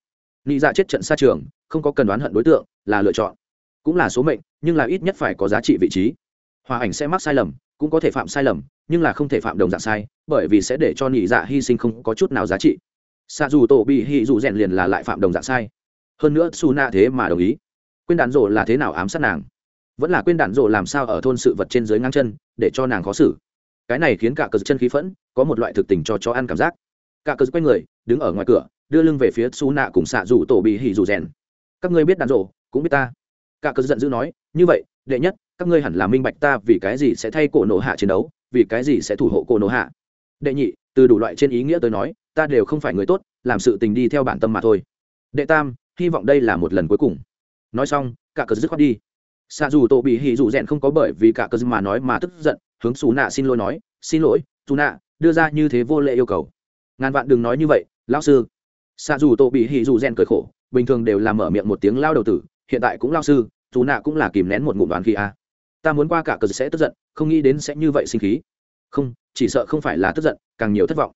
Nghĩ dạ chết trận xa trường, không có cần đoán hận đối tượng, là lựa chọn. Cũng là số mệnh, nhưng là ít nhất phải có giá trị vị trí. Hòa ảnh sẽ mắc sai lầm, cũng có thể phạm sai lầm nhưng là không thể phạm đồng dạng sai, bởi vì sẽ để cho nhị dạ hy sinh không có chút nào giá trị. Xa dù tổ bị hy dù rèn liền là lại phạm đồng dạng sai. Hơn nữa su na thế mà đồng ý. Quên đạn rộ là thế nào ám sát nàng? Vẫn là quên đạn rộ làm sao ở thôn sự vật trên dưới ngang chân, để cho nàng khó xử. Cái này khiến cả cờ chân khí phẫn, có một loại thực tình cho chó ăn cảm giác. Cả cờ quay người, đứng ở ngoài cửa, đưa lưng về phía su nạ cùng xạ rủ tổ bị hỉ rủ rèn. Các ngươi biết đạn rộ, cũng biết ta. Cả cờ giận dữ nói, như vậy, đệ nhất, các ngươi hẳn là minh bạch ta vì cái gì sẽ thay cổ nổ hạ chiến đấu vì cái gì sẽ thủ hộ cô nô hạ? Đệ nhị, từ đủ loại trên ý nghĩa tôi nói, ta đều không phải người tốt, làm sự tình đi theo bản tâm mà thôi. Đệ tam, hy vọng đây là một lần cuối cùng. Nói xong, cả cờ dứt khoát đi. Xa dù tổ bị hỉ dù rèn không có bởi vì cả cờ mà nói mà tức giận, hướng xù nạ xin lỗi nói, xin lỗi, xù nạ, đưa ra như thế vô lệ yêu cầu. Ngàn vạn đừng nói như vậy, lão sư. Xa dù tổ bị hỉ dù rèn cười khổ, bình thường đều làm mở miệng một tiếng lao đầu tử, hiện tại cũng lao sư dù nạ cũng là kìm nén một ngụm đoán khi a ta muốn qua cả cờ sẽ tức giận, không nghĩ đến sẽ như vậy sinh khí. Không, chỉ sợ không phải là tức giận, càng nhiều thất vọng.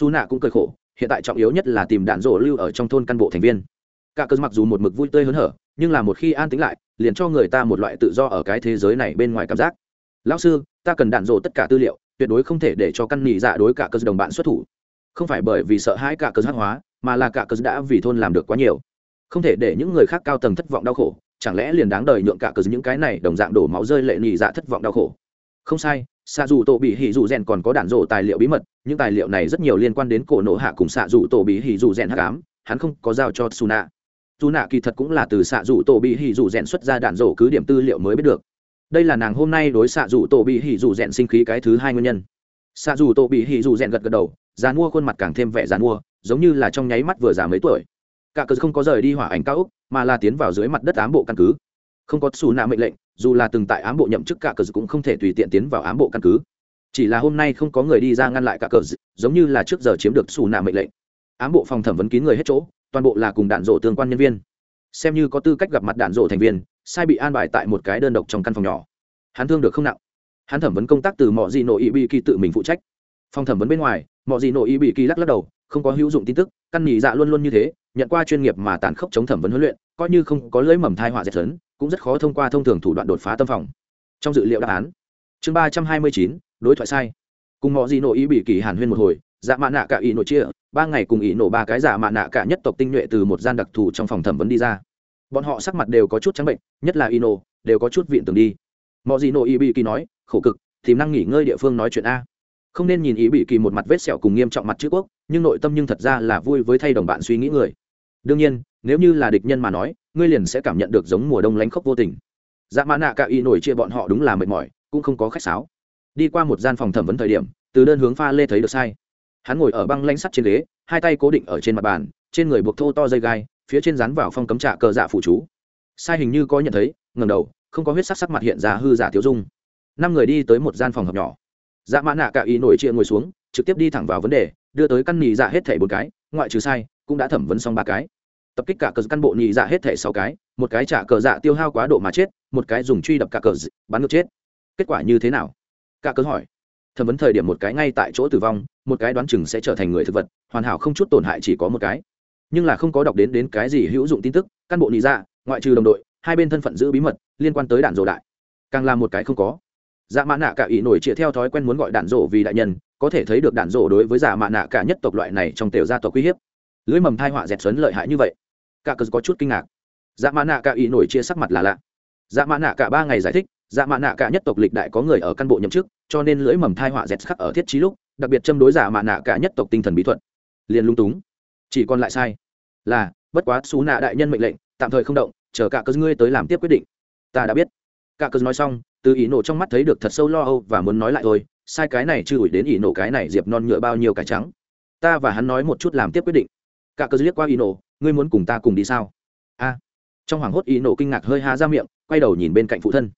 Dù nạ cũng cười khổ, hiện tại trọng yếu nhất là tìm đạn rổ lưu ở trong thôn căn bộ thành viên. Cả cờ mặc dù một mực vui tươi hớn hở, nhưng là một khi an tính lại, liền cho người ta một loại tự do ở cái thế giới này bên ngoài cảm giác. Lão sư, ta cần đạn rổ tất cả tư liệu, tuyệt đối không thể để cho căn nỉ dạ đối cả cờ đồng bạn xuất thủ. Không phải bởi vì sợ hãi cả cờ hắc hóa, mà là cả cờ đã vì thôn làm được quá nhiều. Không thể để những người khác cao tầng thất vọng đau khổ chẳng lẽ liền đáng đời nhượng cả cờ những cái này đồng dạng đổ máu rơi lệ nhị dạ thất vọng đau khổ? Không sai xạ dù tổ bị hỉ dù rèn còn có đạn rộ tài liệu bí mật, những tài liệu này rất nhiều liên quan đến cổ nổ hạ cùng xạ dù tổ bị hỉ dù rèn hạ cám hắn không có giao cho suna dù nạ kỳ thật cũng là từ xạ dù tổ bị hỉ dù rèn xuất ra đạn rổ cứ điểm tư liệu mới biết được. Đây là nàng hôm nay đối xạ dù tổ bị hỉ dù rèn sinh khí cái thứ hai nguyên nhân. Xạ dù tổ bị hỉ dù rèn gật gật đầu, dàn mua khuôn mặt càng thêm vẻ dàn mua, giống như là trong nháy mắt vừa già mấy tuổi. Cả cờ không có rời đi hỏa ảnh cao úc mà là tiến vào dưới mặt đất ám bộ căn cứ. Không có xù nạ mệnh lệnh, dù là từng tại ám bộ nhậm chức cả cờ cũng không thể tùy tiện tiến vào ám bộ căn cứ. Chỉ là hôm nay không có người đi ra ngăn lại cả cờ giống như là trước giờ chiếm được xù nạ mệnh lệnh. Ám bộ phòng thẩm vấn kín người hết chỗ, toàn bộ là cùng đạn rộ tương quan nhân viên. Xem như có tư cách gặp mặt đạn rộ thành viên, sai bị an bài tại một cái đơn độc trong căn phòng nhỏ. Hắn thương được không nặng. Hắn thẩm vấn công tác từ mọi gì nội ý bị kỳ tự mình phụ trách. Phòng thẩm vấn bên ngoài mọi gì nội ý bị kỳ lắc lắc đầu, không có hữu dụng tin tức, căn nhị dạ luôn luôn như thế nhận qua chuyên nghiệp mà tàn khốc chống thẩm vấn huấn luyện, coi như không có lưỡi mầm thai họa dệt lớn cũng rất khó thông qua thông thường thủ đoạn đột phá tâm phòng. Trong dự liệu đáp án, chương ba trăm hai mươi chín, đối thoại sai. Cùng mọi gì nội ý bị kỳ hàn huyên một hồi dạ mạ nạ cả ý nội chia, ba ngày cùng ý nổ ba cái dạ mạ nạ cả nhất tộc tinh nhuệ từ một gian đặc thù trong phòng thẩm vấn đi ra. Bọn họ sắc mặt đều có chút trắng bệnh, nhất là ý nổ, đều có chút viện tường đi. Mọi gì nội ý bị kỳ nói, khổ cực, tìm năng nghỉ ngơi địa phương nói chuyện a không nên nhìn ý bị kỳ một mặt vết sẹo cùng nghiêm trọng mặt chữ quốc, nhưng nội tâm nhưng thật ra là vui với thay đồng bạn suy nghĩ người. Đương nhiên, nếu như là địch nhân mà nói, ngươi liền sẽ cảm nhận được giống mùa đông lánh khốc vô tình. Dạ mã nạ cả y nổi chia bọn họ đúng là mệt mỏi, cũng không có khách sáo. Đi qua một gian phòng thẩm vấn thời điểm, từ đơn hướng pha lê thấy được sai. Hắn ngồi ở băng lanh sắt trên ghế, hai tay cố định ở trên mặt bàn, trên người buộc thô to dây gai, phía trên rán vào phong cấm trạ cờ dạ phụ chú. Sai hình như có nhận thấy ngầm đầu, không có huyết sắc sắc mặt hiện ra hư giả thiếu dung. Năm người đi tới một gian phòng hợp nhỏ dạ mã nạ cả ý nổi chia ngồi xuống, trực tiếp đi thẳng vào vấn đề, đưa tới căn nhì dạ hết thẻ một cái, ngoại trừ sai, cũng đã thẩm vấn xong ba cái. Tập kích cả cờ căn bộ nhị dạ hết thẻ sáu cái, một cái trả cờ dạ tiêu hao quá độ mà chết, một cái dùng truy đập cả cờ bắn ngược chết. Kết quả như thế nào? Cả cờ hỏi. Thẩm vấn thời điểm một cái ngay tại chỗ tử vong, một cái đoán chừng sẽ trở thành người thực vật, hoàn hảo không chút tổn hại chỉ có một cái. Nhưng là không có đọc đến đến cái gì hữu dụng tin tức, căn bộ nhị dạ ngoại trừ đồng đội, hai bên thân phận giữ bí mật, liên quan tới đạn dồ đại. Càng là một cái không có dạ mã nạ cả ý nổi trịa theo thói quen muốn gọi đạn rộ vì đại nhân, có thể thấy được đạn rộ đối với dạ mã nạ cả nhất tộc loại này trong tiểu gia tộc uy hiếp. Lưới mầm thai họa dẹt xuấn lợi hại như vậy. Cả cờ có chút kinh ngạc. Dạ mã nạ cả ý nổi chia sắc mặt là lạ. Dạ mã nạ cả ba ngày giải thích dạ mã nạ cả nhất tộc lịch đại có người ở căn bộ nhậm chức, cho nên lưới mầm thai họa dẹt khắc ở thiết trí lúc, đặc biệt châm đối dạ mã nạ cả nhất tộc tinh thần bí thuật. Liền lung túng. Chỉ còn lại sai là, bất quá xú nạ đại nhân mệnh lệnh, tạm thời không động, chờ cả cớ ngươi tới làm tiếp quyết định. Ta đã biết. Cả cớ nói xong từ ý nổ trong mắt thấy được thật sâu lo âu và muốn nói lại thôi, sai cái này chưa ủi đến ý nổ cái này diệp non nhựa bao nhiêu cải trắng. Ta và hắn nói một chút làm tiếp quyết định. Cả cơ liếc qua ý nổ, ngươi muốn cùng ta cùng đi sao? A. Trong hoảng hốt ý nổ kinh ngạc hơi há ra miệng, quay đầu nhìn bên cạnh phụ thân.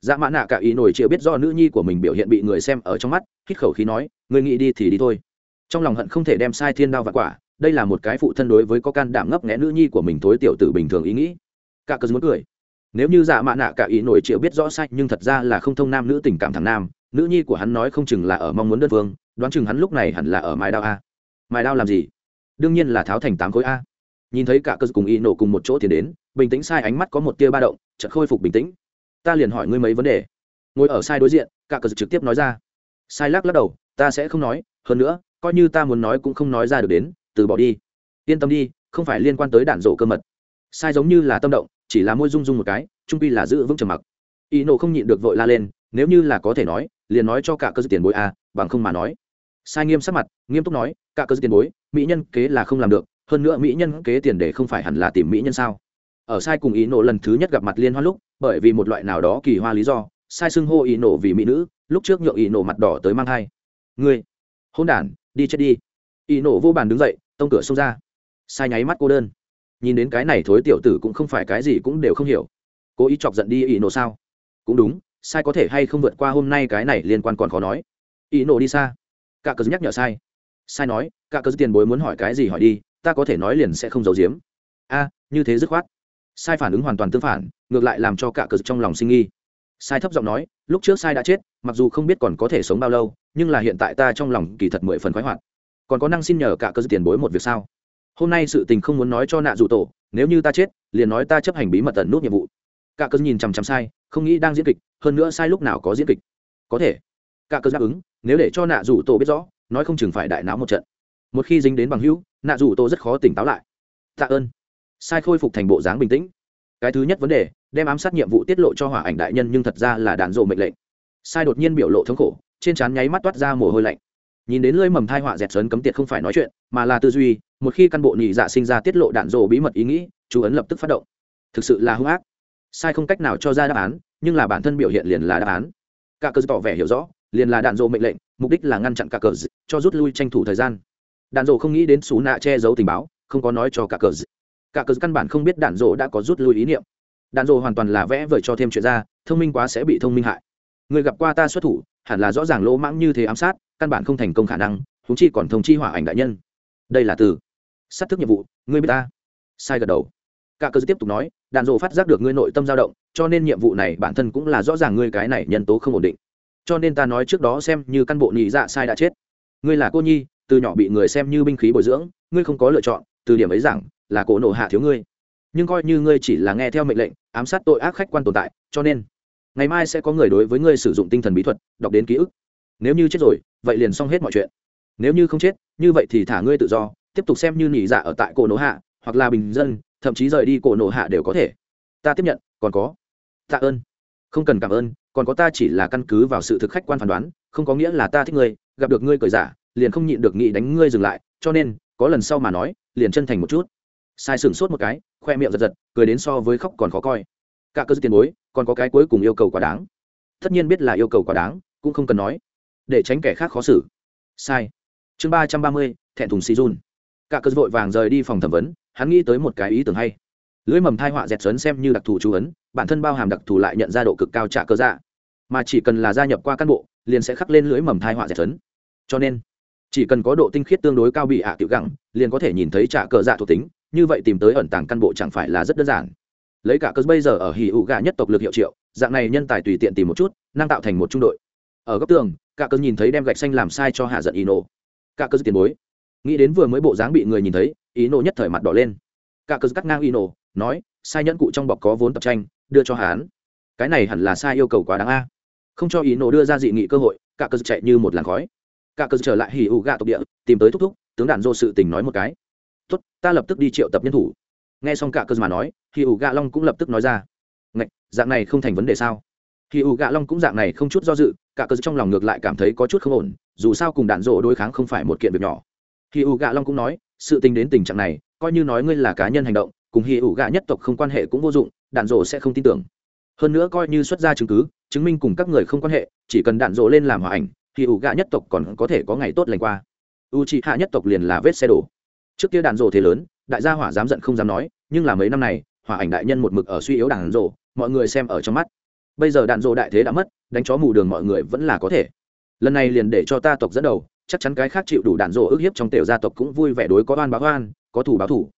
Dạ mã nạ cả ý nổi chịu biết do nữ nhi của mình biểu hiện bị người xem ở trong mắt, hít khẩu khí nói, ngươi nghĩ đi thì đi thôi. Trong lòng hận không thể đem sai thiên đao và quả, đây là một cái phụ thân đối với có can đảm ngấp nghẽ nữ nhi của mình thối tiểu tử bình thường ý nghĩ. Cả cớ muốn cười nếu như dạ mạ nạ cả ý nổi triệu biết rõ sai, nhưng thật ra là không thông nam nữ tình cảm thằng nam. Nữ nhi của hắn nói không chừng là ở mong muốn đơn phương, đoán chừng hắn lúc này hẳn là ở mài đao a. Mài đao làm gì? Đương nhiên là tháo thành tám khối a. Nhìn thấy cả cơ cùng ý nổ cùng một chỗ thì đến, bình tĩnh sai ánh mắt có một tia ba động, chợt khôi phục bình tĩnh. Ta liền hỏi ngươi mấy vấn đề. Ngồi ở sai đối diện, cả cơ trực tiếp nói ra. Sai lắc lắc đầu, ta sẽ không nói, hơn nữa, coi như ta muốn nói cũng không nói ra được đến, từ bỏ đi. Yên tâm đi, không phải liên quan tới đạn rổ cơ mật. Sai giống như là tâm động chỉ là môi rung rung một cái, trung pi là giữ vững trầm mặc. Y nổ không nhịn được vội la lên, nếu như là có thể nói, liền nói cho cả cơ tiền bối a bằng không mà nói. Sai nghiêm sắc mặt, nghiêm túc nói, cả cơ tiền bối, mỹ nhân kế là không làm được, hơn nữa mỹ nhân kế tiền để không phải hẳn là tìm mỹ nhân sao? Ở sai cùng ý nổ lần thứ nhất gặp mặt liên hoa lúc, bởi vì một loại nào đó kỳ hoa lý do, sai xưng hô ý nổ vì mỹ nữ, lúc trước nhượng ý nổ mặt đỏ tới mang hai ngươi hôn đản, đi chết đi. Ý nổ vô bàn đứng dậy, tông cửa xông ra. Sai nháy mắt cô đơn nhìn đến cái này thối tiểu tử cũng không phải cái gì cũng đều không hiểu. Cố ý chọc giận đi, ý nổ sao? Cũng đúng, sai có thể hay không vượt qua hôm nay cái này liên quan còn khó nói. Ý nổ đi xa. Cả cớ nhắc nhở sai. Sai nói, cả cớ tiền bối muốn hỏi cái gì hỏi đi, ta có thể nói liền sẽ không giấu giếm. A, như thế dứt khoát. Sai phản ứng hoàn toàn tương phản, ngược lại làm cho cả cớ trong lòng sinh nghi. Sai thấp giọng nói, lúc trước sai đã chết, mặc dù không biết còn có thể sống bao lâu, nhưng là hiện tại ta trong lòng kỳ thật mười phần khoái hoạt. Còn có năng xin nhờ cả cơ tiền bối một việc sao? Hôm nay sự tình không muốn nói cho nạ dù tổ, nếu như ta chết, liền nói ta chấp hành bí mật tận nút nhiệm vụ. Cả cơn nhìn chằm chằm sai, không nghĩ đang diễn kịch, hơn nữa sai lúc nào có diễn kịch. Có thể. Cả cơn đáp ứng, nếu để cho nạ rủ tổ biết rõ, nói không chừng phải đại náo một trận. Một khi dính đến bằng hữu, nạ rủ tổ rất khó tỉnh táo lại. Tạ ơn. Sai khôi phục thành bộ dáng bình tĩnh. Cái thứ nhất vấn đề, đem ám sát nhiệm vụ tiết lộ cho hỏa ảnh đại nhân nhưng thật ra là đạn dộ mệnh lệnh. Sai đột nhiên biểu lộ thống khổ, trên trán nháy mắt toát ra mồ hôi lạnh nhìn đến lưỡi mầm thai họa dẹt sớn cấm tiệt không phải nói chuyện, mà là tư duy, một khi căn bộ nhị dạ sinh ra tiết lộ đạn dồ bí mật ý nghĩ, chú ấn lập tức phát động. Thực sự là hung ác. Sai không cách nào cho ra đáp án, nhưng là bản thân biểu hiện liền là đáp án. Cả cờ tỏ vẻ hiểu rõ, liền là đạn dồ mệnh lệnh, mục đích là ngăn chặn cả cờ cho rút lui tranh thủ thời gian. Đạn dồ không nghĩ đến xú nạ che giấu tình báo, không có nói cho cả cờ cả cờ căn bản không biết đạn dồ đã có rút lui ý niệm. Đạn dồ hoàn toàn là vẽ vời cho thêm chuyện ra, thông minh quá sẽ bị thông minh hại. Người gặp qua ta xuất thủ, hẳn là rõ ràng lỗ mãng như thế ám sát căn bản không thành công khả năng húng chi còn thông chi hỏa ảnh đại nhân. Đây là từ sát thức nhiệm vụ, ngươi biết ta? Sai gật đầu. Cả cơ tiếp tục nói, đạn dộ phát giác được ngươi nội tâm dao động, cho nên nhiệm vụ này bản thân cũng là rõ ràng ngươi cái này nhân tố không ổn định. Cho nên ta nói trước đó xem như căn bộ nhị dạ sai đã chết. Ngươi là cô nhi, từ nhỏ bị người xem như binh khí bồi dưỡng, ngươi không có lựa chọn, từ điểm ấy rằng, là cổ nộ hạ thiếu ngươi. Nhưng coi như ngươi chỉ là nghe theo mệnh lệnh, ám sát tội ác khách quan tồn tại, cho nên ngày mai sẽ có người đối với ngươi sử dụng tinh thần bí thuật, đọc đến ký ức nếu như chết rồi, vậy liền xong hết mọi chuyện. Nếu như không chết, như vậy thì thả ngươi tự do, tiếp tục xem như nỉ dạ ở tại cổ nổ hạ, hoặc là bình dân, thậm chí rời đi cổ nổ hạ đều có thể. Ta tiếp nhận, còn có. Tạ ơn. Không cần cảm ơn, còn có ta chỉ là căn cứ vào sự thực khách quan phán đoán, không có nghĩa là ta thích ngươi, gặp được ngươi cởi giả, liền không nhịn được nghị đánh ngươi dừng lại, cho nên, có lần sau mà nói, liền chân thành một chút. Sai sửng sốt một cái, khoe miệng giật giật, cười đến so với khóc còn khó coi. Cả cơ tiền bối, còn có cái cuối cùng yêu cầu quá đáng. Tất nhiên biết là yêu cầu quá đáng, cũng không cần nói để tránh kẻ khác khó xử. Sai. Chương ba trăm ba mươi, thẹn thùng Sijun. cả cơ vội vàng rời đi phòng thẩm vấn, hắn nghĩ tới một cái ý tưởng hay. Lưỡi mầm thai họa dẹt sớn xem như đặc thù chú ấn, bản thân bao hàm đặc thù lại nhận ra độ cực cao trả cơ dạ. Mà chỉ cần là gia nhập qua cán bộ, liền sẽ khắc lên lưỡi mầm thai họa dẹt sớn. Cho nên, chỉ cần có độ tinh khiết tương đối cao bị ạ à tiểu gẳng, liền có thể nhìn thấy trả cờ dạ thuộc tính, như vậy tìm tới ẩn tàng căn bộ chẳng phải là rất đơn giản. Lấy cả cơ bây giờ ở hì ụ gà nhất tộc lực hiệu triệu, dạng này nhân tài tùy tiện tìm một chút, năng tạo thành một trung đội ở góc tường cả cơ nhìn thấy đem gạch xanh làm sai cho hạ giận ý nổ cả cơ tiền bối. Nghĩ đến vừa mới bộ dáng bị người nhìn thấy ý nổ nhất thời mặt đỏ lên. Cả cơ cắt ngang ý nổ nói sai nhẫn cụ trong bọc có vốn tập tranh đưa cho hắn, cái này hẳn là sai yêu cầu quá đáng a. Không cho ý nổ đưa ra dị nghị cơ hội cả cơ chạy như một làn khói. Cả cơ trở lại hỉ ủ gạ tộc địa tìm tới thúc thúc tướng đàn dô sự tình nói một cái. Tốt ta lập tức đi triệu tập nhân thủ. Nghe xong cả cơ mà nói hỉ ủ gạ long cũng lập tức nói ra. Ngạch dạng này không thành vấn đề sao? Hỉ ụ gà long cũng dạng này không chút do dự cả cơ trong lòng ngược lại cảm thấy có chút không ổn dù sao cùng đạn rồ đối kháng không phải một kiện việc nhỏ. Hỉ ụ gà long cũng nói sự tình đến tình trạng này coi như nói ngươi là cá nhân hành động cùng Hỉ ụ gà nhất tộc không quan hệ cũng vô dụng đạn rồ sẽ không tin tưởng. Hơn nữa coi như xuất ra chứng cứ chứng minh cùng các người không quan hệ chỉ cần đạn rồ lên làm hòa ảnh Hỉ ủ gạ nhất tộc còn có thể có ngày tốt lành qua. U hạ nhất tộc liền là vết xe đổ. Trước kia đạn rồ thế lớn đại gia hỏa dám giận không dám nói nhưng là mấy năm này hỏa ảnh đại nhân một mực ở suy yếu đạn rồ, mọi người xem ở trong mắt bây giờ đạn dỗ đại thế đã mất, đánh chó mù đường mọi người vẫn là có thể. Lần này liền để cho ta tộc dẫn đầu, chắc chắn cái khác chịu đủ đạn dỗ ức hiếp trong tiểu gia tộc cũng vui vẻ đối có oan báo oan, có thủ báo thủ.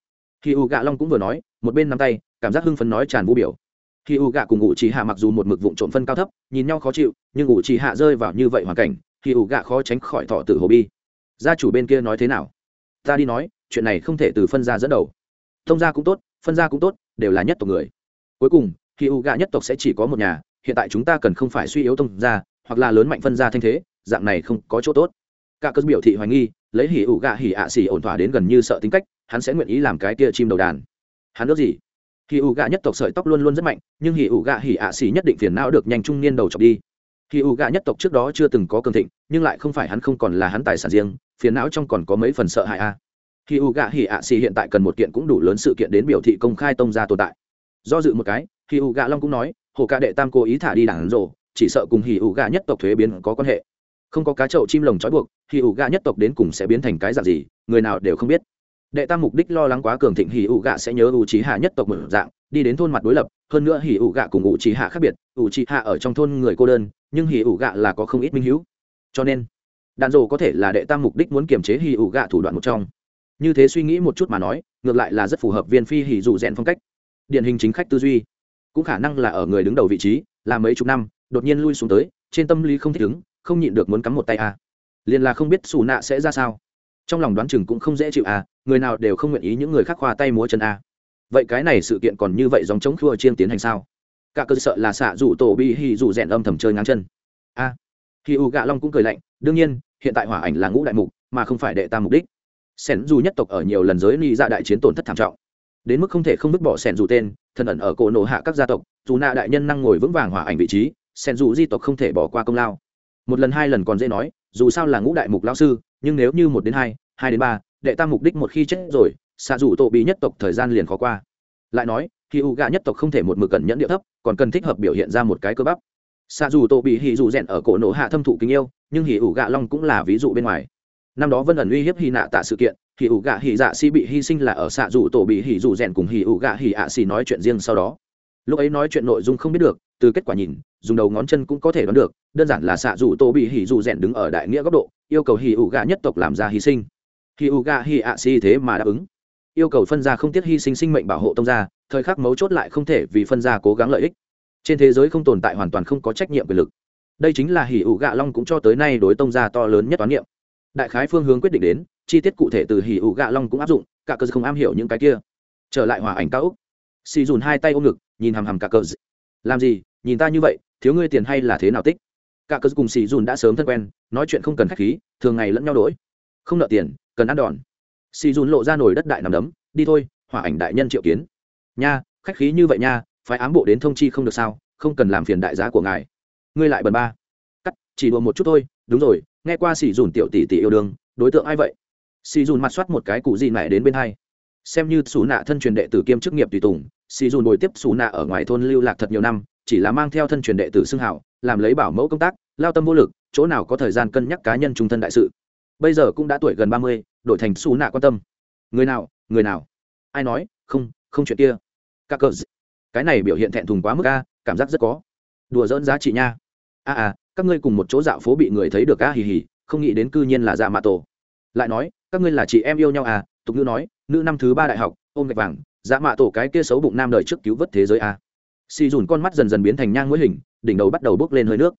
Khi u gạ long cũng vừa nói, một bên nắm tay, cảm giác hưng phấn nói tràn vũ biểu. Khi u gạ cùng ngụ chỉ hạ mặc dù một mực vụn trộm phân cao thấp, nhìn nhau khó chịu, nhưng ngụ chỉ hạ rơi vào như vậy hoàn cảnh, khi u gạ khó tránh khỏi thọ tử hồ bi. Gia chủ bên kia nói thế nào? Ta đi nói, chuyện này không thể từ phân gia dẫn đầu. Thông gia cũng tốt, phân gia cũng tốt, đều là nhất tộc người. Cuối cùng, khi u gạ nhất tộc sẽ chỉ có một nhà hiện tại chúng ta cần không phải suy yếu tông gia, hoặc là lớn mạnh phân gia thanh thế, dạng này không có chỗ tốt. Cả cơn biểu thị hoài nghi, lấy hỉ ủ gạ hỉ ạ xỉ ổn thỏa đến gần như sợ tính cách, hắn sẽ nguyện ý làm cái kia chim đầu đàn. Hắn ước gì? Hỉ ủ gạ nhất tộc sợi tóc luôn luôn rất mạnh, nhưng hỉ ủ gạ hỉ ạ xỉ nhất định phiền não được nhanh trung niên đầu chọc đi. Hỉ ủ gạ nhất tộc trước đó chưa từng có cường thịnh, nhưng lại không phải hắn không còn là hắn tài sản riêng, phiền não trong còn có mấy phần sợ hãi a. Hỉ ủ gạ hỉ ạ xì hiện tại cần một kiện cũng đủ lớn sự kiện đến biểu thị công khai tông ra tồn tại. Do dự một cái, hỉ ủ gạ long cũng nói hồ ca đệ tam cố ý thả đi đảng rồ, chỉ sợ cùng hỉ u gà nhất tộc thuế biến có quan hệ. Không có cá chậu chim lồng trói buộc, hỉ u gà nhất tộc đến cùng sẽ biến thành cái dạng gì, người nào đều không biết. Đệ tam mục đích lo lắng quá cường thịnh hỉ ủ gà sẽ nhớ u trí hạ nhất tộc một dạng, đi đến thôn mặt đối lập, hơn nữa hỉ ủ gà cùng u trí hạ khác biệt u trí hạ ở trong thôn người cô đơn, nhưng hỉ ủ gà là có không ít minh hữu. Cho nên, đạn dồ có thể là đệ tam mục đích muốn kiềm chế hỉ ủ gà thủ đoạn một trong. Như thế suy nghĩ một chút mà nói, ngược lại là rất phù hợp viên phi hỉ dù rèn phong cách. Điển hình chính khách tư duy cũng khả năng là ở người đứng đầu vị trí là mấy chục năm đột nhiên lui xuống tới trên tâm lý không thích ứng không nhịn được muốn cắm một tay a. À. liền là không biết xù nạ sẽ ra sao. Trong lòng đoán chừng cũng không dễ chịu à người nào đều không nguyện ý những người khác khoa tay múa chân à. vậy cái này sự kiện còn như vậy dòng chống khua chiên tiến hành sao? Cả cơ sợ là xạ rủ tổ bi hì rủ rèn âm thầm chơi ngang chân. A. À, hì gạ long cũng cười lạnh đương nhiên hiện tại hỏa ảnh là ngũ đại mục mà không phải đệ tam mục đích. Sẻn dù nhất tộc ở nhiều lần giới ni ra đại chiến tổn thất thảm trọng. Đến mức không thể không vứt bỏ sẻn dù tên thần ẩn ở cổ nổ hạ các gia tộc, dù nạ đại nhân năng ngồi vững vàng hỏa ảnh vị trí sẻn dù di tộc không thể bỏ qua công lao. Một lần hai lần còn dễ nói, dù sao là ngũ đại mục lao sư, nhưng nếu như một đến hai hai đến ba, đệ tam mục đích một khi chết rồi, xạ dù tổ bị nhất tộc thời gian liền khó qua. Lại nói, khi u gạ nhất tộc không thể một mực cẩn nhẫn địa thấp, còn cần thích hợp biểu hiện ra một cái cơ bắp. Xạ dù tổ bị hì dù rèn ở cổ nổ hạ thâm thụ kính yêu, nhưng hì ủ gạ long cũng là ví dụ bên ngoài. Năm đó vân ẩn uy hiếp hy nạ tạ sự kiện hì ủ gạ hì dạ si bị hy sinh là ở xạ dù tổ bị hì dù rèn cùng hì ủ gạ hì ạ xì nói chuyện riêng sau đó. Lúc ấy nói chuyện nội dung không biết được, từ kết quả nhìn, dùng đầu ngón chân cũng có thể đoán được, đơn giản là xạ dù tổ bị hì dù rèn đứng ở đại nghĩa góc độ, yêu cầu hì ủ gạ nhất tộc làm ra hy sinh. Hì ủ gạ hì ạ xì thế mà đáp ứng. Yêu cầu phân gia không tiếc hy sinh sinh mệnh bảo hộ tông gia, thời khắc mấu chốt lại không thể vì phân gia cố gắng lợi ích. Trên thế giới không tồn tại hoàn toàn không có trách nhiệm quyền lực. Đây chính là hỉ ủ gạ long cũng cho tới nay đối tông gia to lớn nhất toán niệm đại khái phương hướng quyết định đến, chi tiết cụ thể từ hỉ ủ gạ long cũng áp dụng, cả cờ không am hiểu những cái kia. Trở lại hòa ảnh cao úc xì dùn hai tay ôm ngực, nhìn hằm hằm cả cờ làm gì, nhìn ta như vậy, thiếu ngươi tiền hay là thế nào tích? Cả cờ cùng xì dùn đã sớm thân quen, nói chuyện không cần khách khí, thường ngày lẫn nhau đổi không nợ tiền, cần ăn đòn. Xì dùn lộ ra nổi đất đại nằm đấm, đi thôi hỏa ảnh đại nhân triệu kiến. Nha, khách khí như vậy nha phải ám bộ đến thông chi không được sao, không cần làm phiền đại giá của ngài. Ngươi lại bần ba. Cắt, chỉ đùa một chút thôi, đúng rồi nghe qua xì dùn tiểu tỷ tỷ yêu đương đối tượng ai vậy? Xì dùn mặt soát một cái cụ gì này đến bên hai. Xem như xù nạ thân truyền đệ tử kiêm chức nghiệp tùy tùng xì dùn bồi tiếp xù nạ ở ngoài thôn lưu lạc thật nhiều năm chỉ là mang theo thân truyền đệ tử xưng hảo làm lấy bảo mẫu công tác lao tâm vô lực chỗ nào có thời gian cân nhắc cá nhân trung thân đại sự. Bây giờ cũng đã tuổi gần ba mươi đổi thành xù nạ quan tâm. Người nào người nào? Ai nói? Không không chuyện kia. Các cờ cái này biểu hiện thẹn thùng quá mức a cảm giác rất có. Đùa dỡn giá trị nha. A à, à các ngươi cùng một chỗ dạo phố bị người thấy được a hì hì, không nghĩ đến cư nhiên là dạ mạ tổ. Lại nói, các ngươi là chị em yêu nhau à? Tục ngữ nói, nữ năm thứ ba đại học, ôm gạch vàng dạ mạ tổ cái kia xấu bụng nam đời trước cứu vớt thế giới à? xì dùn con mắt dần dần biến thành nhang mũi hình, đỉnh đầu bắt đầu bốc lên hơi nước.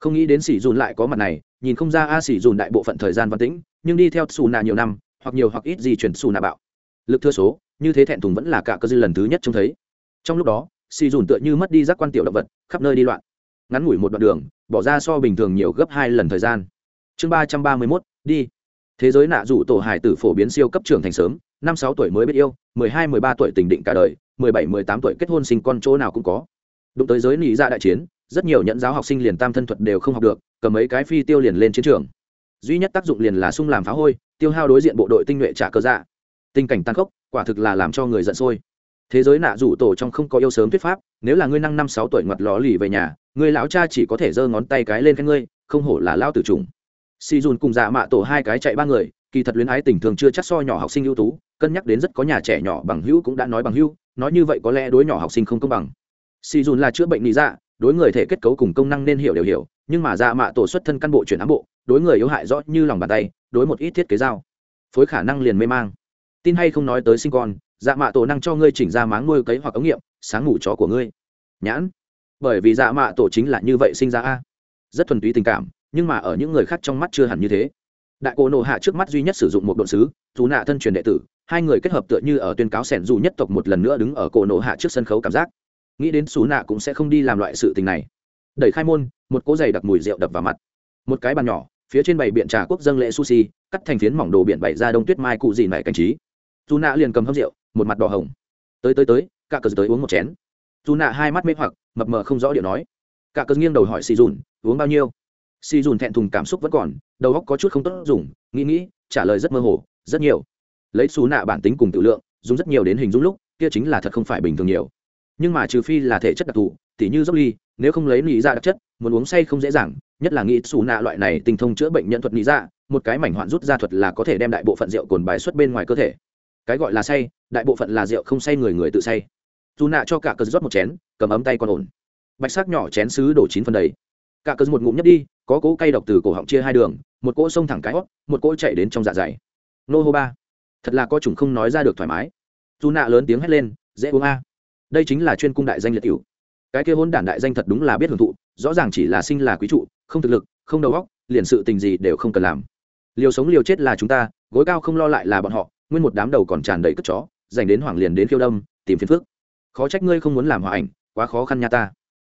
Không nghĩ đến xì dùn lại có mặt này, nhìn không ra a xì dùn đại bộ phận thời gian văn tĩnh, nhưng đi theo xù nạ nhiều năm, hoặc nhiều hoặc ít gì chuyển xù nạ bạo. Lực thưa số, như thế thẹn thùng vẫn là cả cơ dư lần thứ nhất trông thấy. Trong lúc đó, xì dùn tựa như mất đi giác quan tiểu động vật, khắp nơi đi loạn ngắn ngủi một đoạn đường, bỏ ra so bình thường nhiều gấp hai lần thời gian. Chương ba trăm ba mươi mốt, đi. Thế giới nạ dụ tổ hải tử phổ biến siêu cấp trưởng thành sớm, năm sáu tuổi mới biết yêu, mười hai, mười ba tuổi tình định cả đời, mười bảy, mười tám tuổi kết hôn sinh con chỗ nào cũng có. Đụng tới giới nị ra dạ đại chiến, rất nhiều nhận giáo học sinh liền tam thân thuật đều không học được, cầm mấy cái phi tiêu liền lên chiến trường. Duy nhất tác dụng liền là sung làm phá hôi, tiêu hao đối diện bộ đội tinh nhuệ trả cơ dạ. Tình cảnh tăng khốc, quả thực là làm cho người giận sôi. Thế giới nạ rủ tổ trong không có yêu sớm thuyết pháp, nếu là ngươi năng năm sáu tuổi ngoặt ló lì về nhà người lão cha chỉ có thể giơ ngón tay cái lên khen ngươi, không hổ là lao tử trùng. Si dùn cùng dạ mạ tổ hai cái chạy ba người, kỳ thật luyến ái tình thường chưa chắc so nhỏ học sinh ưu tú, cân nhắc đến rất có nhà trẻ nhỏ bằng hữu cũng đã nói bằng hữu, nói như vậy có lẽ đối nhỏ học sinh không công bằng. Si dùn là chữa bệnh lý dạ đối người thể kết cấu cùng công năng nên hiểu đều hiểu, nhưng mà dạ mạ tổ xuất thân căn bộ chuyển ám bộ, đối người yếu hại rõ như lòng bàn tay, đối một ít thiết kế dao. Phối khả năng liền mê mang. Tin hay không nói tới sinh con dạ mạ tổ năng cho ngươi chỉnh ra máng nuôi cấy hoặc ống nghiệm, sáng ngủ chó của ngươi. Nhãn bởi vì dạ mạ tổ chính là như vậy sinh ra a. Rất thuần túy tình cảm, nhưng mà ở những người khác trong mắt chưa hẳn như thế. Đại cổ nộ hạ trước mắt duy nhất sử dụng một độn sứ, dù nạ thân truyền đệ tử, hai người kết hợp tựa như ở tuyên cáo sẻn dù nhất tộc một lần nữa đứng ở cổ nộ hạ trước sân khấu cảm giác. Nghĩ đến xú nạ cũng sẽ không đi làm loại sự tình này. Đẩy khai môn, một cỗ giày đặc mùi rượu đập vào mặt. Một cái bàn nhỏ, phía trên bày biện trà quốc dân lễ sushi, cắt thành phiến mỏng đồ biển bày ra đông tuyết mai cụ gì mẹ cảnh trí. Dù nạ liền cầm hâm rượu, một mặt đỏ hồng. Tới tới tới, cả cờ tới uống một chén. Dù nạ hai mắt mê hoặc mập mờ không rõ điệu nói. Cả cơn nghiêng đầu hỏi xì dùn, uống bao nhiêu? Xì dùn thẹn thùng cảm xúc vẫn còn, đầu óc có chút không tốt dùng, nghĩ nghĩ, trả lời rất mơ hồ, rất nhiều. Lấy xú nạ bản tính cùng tự lượng, dùng rất nhiều đến hình dung lúc, kia chính là thật không phải bình thường nhiều. Nhưng mà trừ phi là thể chất đặc thù, tỉ như dốc ly, nếu không lấy nghĩ ra dạ đặc chất, muốn uống say không dễ dàng, nhất là nghĩ xù nạ loại này tinh thông chữa bệnh nhân thuật nghĩ ra dạ, một cái mảnh hoạn rút ra thuật là có thể đem đại bộ phận rượu cồn bài xuất bên ngoài cơ thể. Cái gọi là say, đại bộ phận là rượu không say người người tự say. Dù nạ cho cả cờ rót một chén cầm ấm tay còn ổn. Bạch sắc nhỏ chén xứ đổ chín phần đầy. Cả cơn một ngụm nhấp đi, có cỗ cay độc từ cổ họng chia hai đường, một cỗ xông thẳng cái hót, một cỗ chạy đến trong dạ dày. Nô hô ba. Thật là có chủng không nói ra được thoải mái. Dù nạ lớn tiếng hét lên, dễ uống a. Đây chính là chuyên cung đại danh liệt cửu. Cái kia hôn đản đại danh thật đúng là biết hưởng thụ, rõ ràng chỉ là sinh là quý trụ, không thực lực, không đầu óc, liền sự tình gì đều không cần làm. Liều sống liều chết là chúng ta, gối cao không lo lại là bọn họ, nguyên một đám đầu còn tràn đầy cất chó, dành đến hoàng liền đến khiêu đâm, tìm phiền phức. Khó trách ngươi không muốn làm hòa ảnh quá khó khăn nha ta.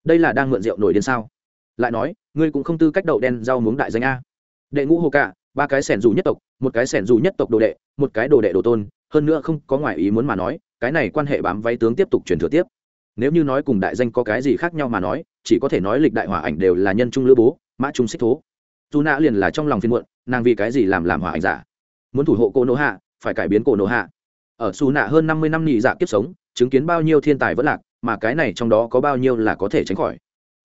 Đây là đang mượn rượu nổi điên sao? Lại nói, ngươi cũng không tư cách đậu đen rau muống đại danh a. Đệ ngũ hồ cả, ba cái sẻn dù nhất tộc, một cái sẻn dù nhất tộc đồ đệ, một cái đồ đệ đồ tôn, hơn nữa không có ngoại ý muốn mà nói, cái này quan hệ bám váy tướng tiếp tục truyền thừa tiếp. Nếu như nói cùng đại danh có cái gì khác nhau mà nói, chỉ có thể nói lịch đại hỏa ảnh đều là nhân trung lữ bố, mã trung xích thố. Dù nạ liền là trong lòng phiên muộn, nàng vì cái gì làm làm hỏa ảnh giả? Muốn thủ hộ cô nô hạ, phải cải biến cổ nô hạ. Ở xù nạ hơn năm mươi năm nhị dạ kiếp sống, chứng kiến bao nhiêu thiên tài vẫn lạc mà cái này trong đó có bao nhiêu là có thể tránh khỏi.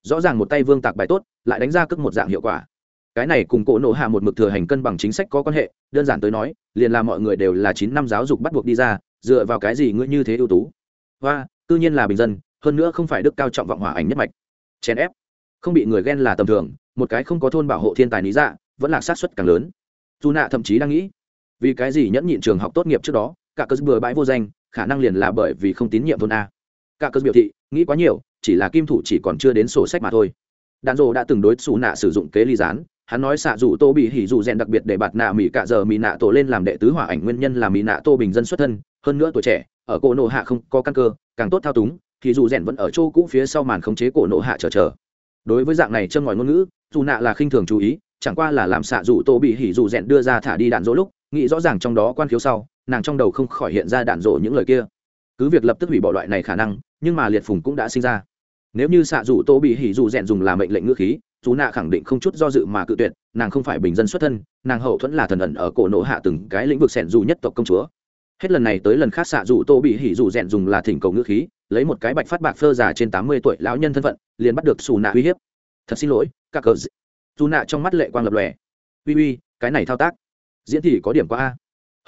Rõ ràng một tay vương tạc bài tốt, lại đánh ra cước một dạng hiệu quả. Cái này cùng cổ nổ hạ một mực thừa hành cân bằng chính sách có quan hệ, đơn giản tới nói, liền là mọi người đều là chín năm giáo dục bắt buộc đi ra, dựa vào cái gì ngươi như thế ưu tú? Và tự nhiên là bình dân, hơn nữa không phải đức cao trọng vọng hỏa ảnh nhất mạch. Chèn ép. Không bị người ghen là tầm thường, một cái không có thôn bảo hộ thiên tài lý dạ vẫn là sát xuất càng lớn. Dù nạ thậm chí đang nghĩ, vì cái gì nhẫn nhịn trường học tốt nghiệp trước đó, cả cơ bừa bãi vô danh, khả năng liền là bởi vì không tín nhiệm thôn a cả cơ biểu thị, nghĩ quá nhiều, chỉ là kim thủ chỉ còn chưa đến sổ sách mà thôi. Đạn dộ đã từng đối xù nạ sử dụng kế ly gián, hắn nói xạ dù tô bị hỉ dù rèn đặc biệt để bạt nạ mỹ cả giờ mỹ nạ tổ lên làm đệ tứ hỏa ảnh nguyên nhân là mỹ nạ tô bình dân xuất thân, hơn nữa tuổi trẻ, ở cổ nộ hạ không có căn cơ, càng tốt thao túng, thì dù rèn vẫn ở chỗ cũ phía sau màn khống chế cổ nộ hạ chờ chờ. Đối với dạng này châm ngòi ngôn ngữ, dù nạ là khinh thường chú ý, chẳng qua là làm xạ dù tô bị hỉ dù rèn đưa ra thả đi đạn dỗ lúc, nghĩ rõ ràng trong đó quan khiếu sau, nàng trong đầu không khỏi hiện ra đạn dỗ những lời kia. Cứ việc lập tức hủy bỏ loại này khả năng nhưng mà liệt phùng cũng đã sinh ra. Nếu như xạ dù tô bị hỉ dù rèn dùng làm mệnh lệnh ngữ khí, dù nạ khẳng định không chút do dự mà cự tuyệt, nàng không phải bình dân xuất thân, nàng hậu thuẫn là thần ẩn ở cổ nộ hạ từng cái lĩnh vực sẻn dù nhất tộc công chúa. Hết lần này tới lần khác xạ dù tô bị hỉ dù rèn dùng là thỉnh cầu ngữ khí, lấy một cái bạch phát bạc phơ già trên tám mươi tuổi lão nhân thân phận, liền bắt được xù nạ uy hiếp. Thật xin lỗi, các cờ dù nạ trong mắt lệ quang lập lòe. Uy uy, cái này thao tác. Diễn thì có điểm qua a.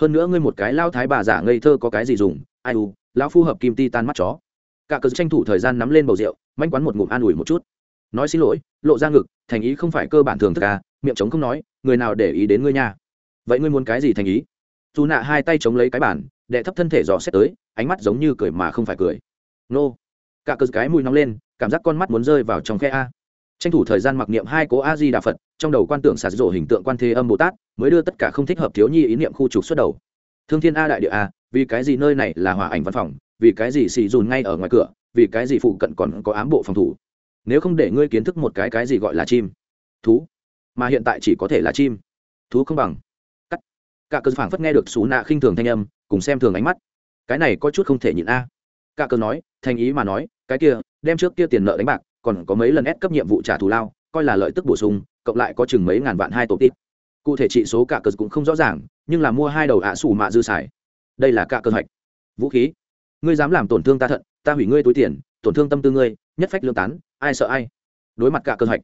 Hơn nữa ngươi một cái lao thái bà giả ngây thơ có cái gì dùng? Ai u, lão phu hợp kim ti tan mắt chó cả cờ tranh thủ thời gian nắm lên bầu rượu, manh quán một ngụm an ủi một chút. Nói xin lỗi, lộ ra ngực, thành ý không phải cơ bản thường thức à miệng chống không nói, người nào để ý đến ngươi nha. Vậy ngươi muốn cái gì thành ý? Dù nạ hai tay chống lấy cái bản đệ thấp thân thể dò xét tới, ánh mắt giống như cười mà không phải cười. Nô. Cả cờ cái mùi nóng lên, cảm giác con mắt muốn rơi vào trong khe a. Tranh thủ thời gian mặc niệm hai cố a di đà phật, trong đầu quan tượng xả rổ hình tượng quan thế âm bồ tát, mới đưa tất cả không thích hợp thiếu nhi ý niệm khu trục xuất đầu. Thương thiên a đại địa a, vì cái gì nơi này là hòa ảnh văn phòng vì cái gì xì dùn ngay ở ngoài cửa, vì cái gì phụ cận còn có ám bộ phòng thủ? Nếu không để ngươi kiến thức một cái cái gì gọi là chim? Thú. Mà hiện tại chỉ có thể là chim. Thú không bằng. Cắt. Cả cơn phảng phất nghe được xú nạ khinh thường thanh âm, cùng xem thường ánh mắt. Cái này có chút không thể nhịn a. Cả cơn nói, thành ý mà nói, cái kia, đem trước kia tiền nợ đánh bạc, còn có mấy lần ép cấp nhiệm vụ trả thù lao, coi là lợi tức bổ sung, cộng lại có chừng mấy ngàn vạn hai tổ tít. Cụ thể trị số cả cờ cũng không rõ ràng, nhưng là mua hai đầu ạ sủ mạ dư xài. Đây là cả cơn hoạch. Vũ khí ngươi dám làm tổn thương ta thận ta hủy ngươi túi tiền tổn thương tâm tư ngươi nhất phách lương tán ai sợ ai? Đối mặt cả cơ hạch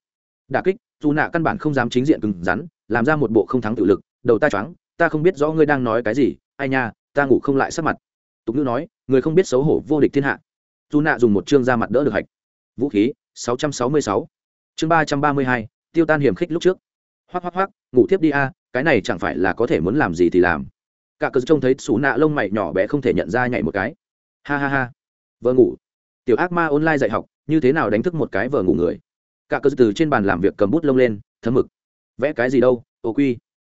đả kích dù nạ căn bản không dám chính diện cứng rắn làm ra một bộ không thắng tự lực đầu ta choáng ta không biết rõ ngươi đang nói cái gì ai nha ta ngủ không lại sắc mặt. Tục ngữ nói người không biết xấu hổ vô địch thiên hạ. Dù nạ dùng một chương ra mặt đỡ được hạch. Vũ khí 666. chương 332, tiêu tan hiểm khích lúc trước. Hoác hoác hoác ngủ tiếp đi a cái này chẳng phải là có thể muốn làm gì thì làm. Cả cờ trông thấy xù nạ lông mày nhỏ bé không thể nhận ra nhảy một cái ha ha ha. Vợ ngủ. Tiểu ác ma online dạy học, như thế nào đánh thức một cái vợ ngủ người? Cả cơ từ trên bàn làm việc cầm bút lông lên, thấm mực. Vẽ cái gì đâu, ô quy.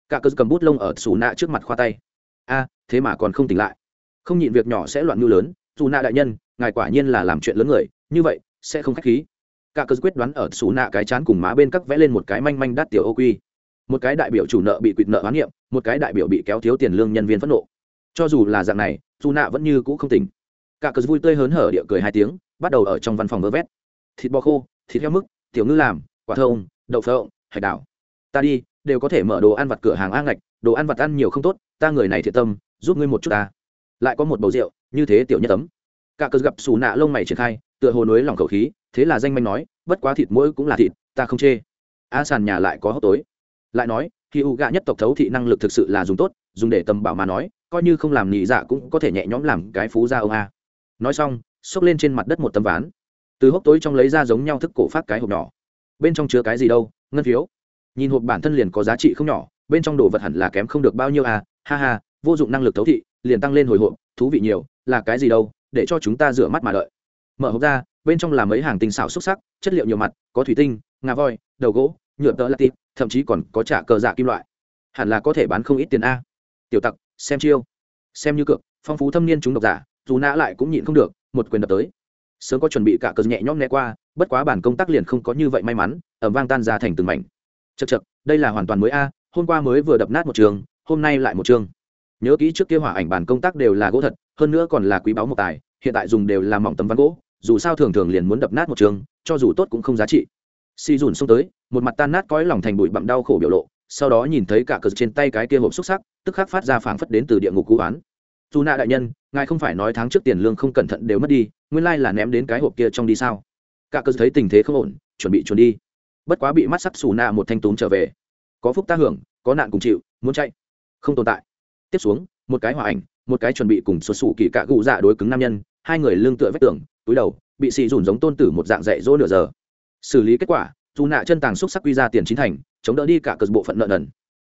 Cả cơ cầm bút lông ở xù nạ trước mặt khoa tay. A, thế mà còn không tỉnh lại. Không nhịn việc nhỏ sẽ loạn như lớn. Dù nạ đại nhân, ngài quả nhiên là làm chuyện lớn người, như vậy, sẽ không khách khí. Cả cơ quyết đoán ở xù nạ cái chán cùng má bên cắt vẽ lên một cái manh manh đắt tiểu ô quy. Một cái đại biểu chủ nợ bị quỵt nợ hoán niệm một cái đại biểu bị kéo thiếu tiền lương nhân viên phẫn nộ. Cho dù là dạng này dù nạ vẫn như cũ không tỉnh cả cờ vui tươi hớn hở địa cười hai tiếng, bắt đầu ở trong văn phòng vơ vét. Thịt bò khô, thịt heo mức tiểu ngư làm, quả thơm đậu phộng hải đảo ta đi, đều có thể mở đồ ăn vặt cửa hàng a ngạch, đồ ăn vặt ăn nhiều không tốt, ta người này thiệt tâm, giúp ngươi một chút ta. Lại có một bầu rượu, như thế tiểu nhất tấm cả cờ gặp xù nạ lông mày triển khai, tựa hồ núi lòng khẩu khí, thế là danh manh nói, bất quá thịt mỗi cũng là thịt, ta không chê. A sàn nhà lại có hốc tối. Lại nói, khi u gạ nhất tộc thấu thị năng lực thực sự là dùng tốt, dùng để tầm bảo mà nói, coi như không làm nhị dạ cũng có thể nhẹ nhõm làm cái phú gia ông a nói xong, xốc lên trên mặt đất một tấm ván. Từ hốc tối trong lấy ra giống nhau thức cổ phát cái hộp nhỏ. Bên trong chứa cái gì đâu, ngân phiếu. Nhìn hộp bản thân liền có giá trị không nhỏ, bên trong đồ vật hẳn là kém không được bao nhiêu à? Ha ha, vô dụng năng lực thấu thị, liền tăng lên hồi hộp, thú vị nhiều, là cái gì đâu, để cho chúng ta rửa mắt mà đợi. Mở hộp ra, bên trong là mấy hàng tinh xảo xúc sắc, chất liệu nhiều mặt, có thủy tinh, ngà voi, đầu gỗ, nhựa tợ latit thậm chí còn có trả cờ dạ kim loại. Hẳn là có thể bán không ít tiền a. Tiểu tặc, xem chiêu. Xem như cược, phong phú thâm niên chúng độc giả dù nã lại cũng nhịn không được, một quyền đập tới. Sớm có chuẩn bị cả cờ nhẹ nhõm né qua, bất quá bản công tác liền không có như vậy may mắn ẩm vang tan ra thành từng mảnh. Chật chật đây là hoàn toàn mới a à, hôm qua mới vừa đập nát một trường, hôm nay lại một trường. Nhớ kỹ trước kia hỏa ảnh bản công tác đều là gỗ thật, hơn nữa còn là quý báu một tài, hiện tại dùng đều là mỏng tấm ván gỗ, dù sao thường thường liền muốn đập nát một trường, cho dù tốt cũng không giá trị. Si dùn xông tới, một mặt tan nát cõi lòng thành bụi bặm đau khổ biểu lộ, sau đó nhìn thấy cả cờ trên tay cái kia hộp xúc sắc, tức khắc phát ra phảng phất đến từ địa ngục cú oán. Dù nạ đại nhân ngài không phải nói tháng trước tiền lương không cẩn thận đều mất đi, nguyên lai là ném đến cái hộp kia trong đi sao? Cả cơ thấy tình thế không ổn, chuẩn bị chuẩn đi. Bất quá bị mắt sắc xù nạ một thanh túm trở về. Có phúc ta hưởng, có nạn cùng chịu, muốn chạy. Không tồn tại. Tiếp xuống, một cái hòa ảnh, một cái chuẩn bị cùng xuất xù kỳ cạ gù dạ đối cứng nam nhân, hai người lương tựa vách tường, túi đầu, bị xì dùn giống tôn tử một dạng dạy dỗ nửa giờ. Xử lý kết quả, dù nạ chân tàng xúc sắc quy ra tiền chính thành, chống đỡ đi cả cơ bộ phận nợ nần.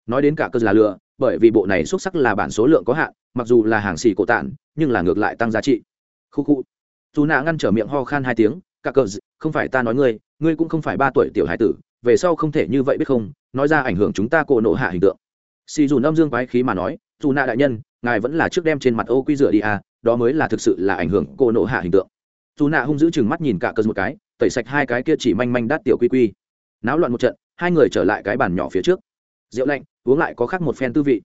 Nói đến cả cơ là lừa bởi vì bộ này xúc sắc là bản số lượng có hạn mặc dù là hàng xì cổ tản nhưng là ngược lại tăng giá trị. Khu khu. Dù nạ ngăn trở miệng ho khan hai tiếng cả cờ, không phải ta nói ngươi ngươi cũng không phải ba tuổi tiểu hải tử về sau không thể như vậy biết không nói ra ảnh hưởng chúng ta cổ nộ hạ hình tượng. Xì dù âm dương quái khí mà nói dù nạ đại nhân ngài vẫn là trước đem trên mặt ô quy rửa đi à đó mới là thực sự là ảnh hưởng cổ nộ hạ hình tượng. Dù nạ hung giữ chừng mắt nhìn cả cờ một cái tẩy sạch hai cái kia chỉ manh manh đắt tiểu quy quy. Náo loạn một trận hai người trở lại cái bàn nhỏ phía trước. Rượu lạnh uống lại có khác một phen tư vị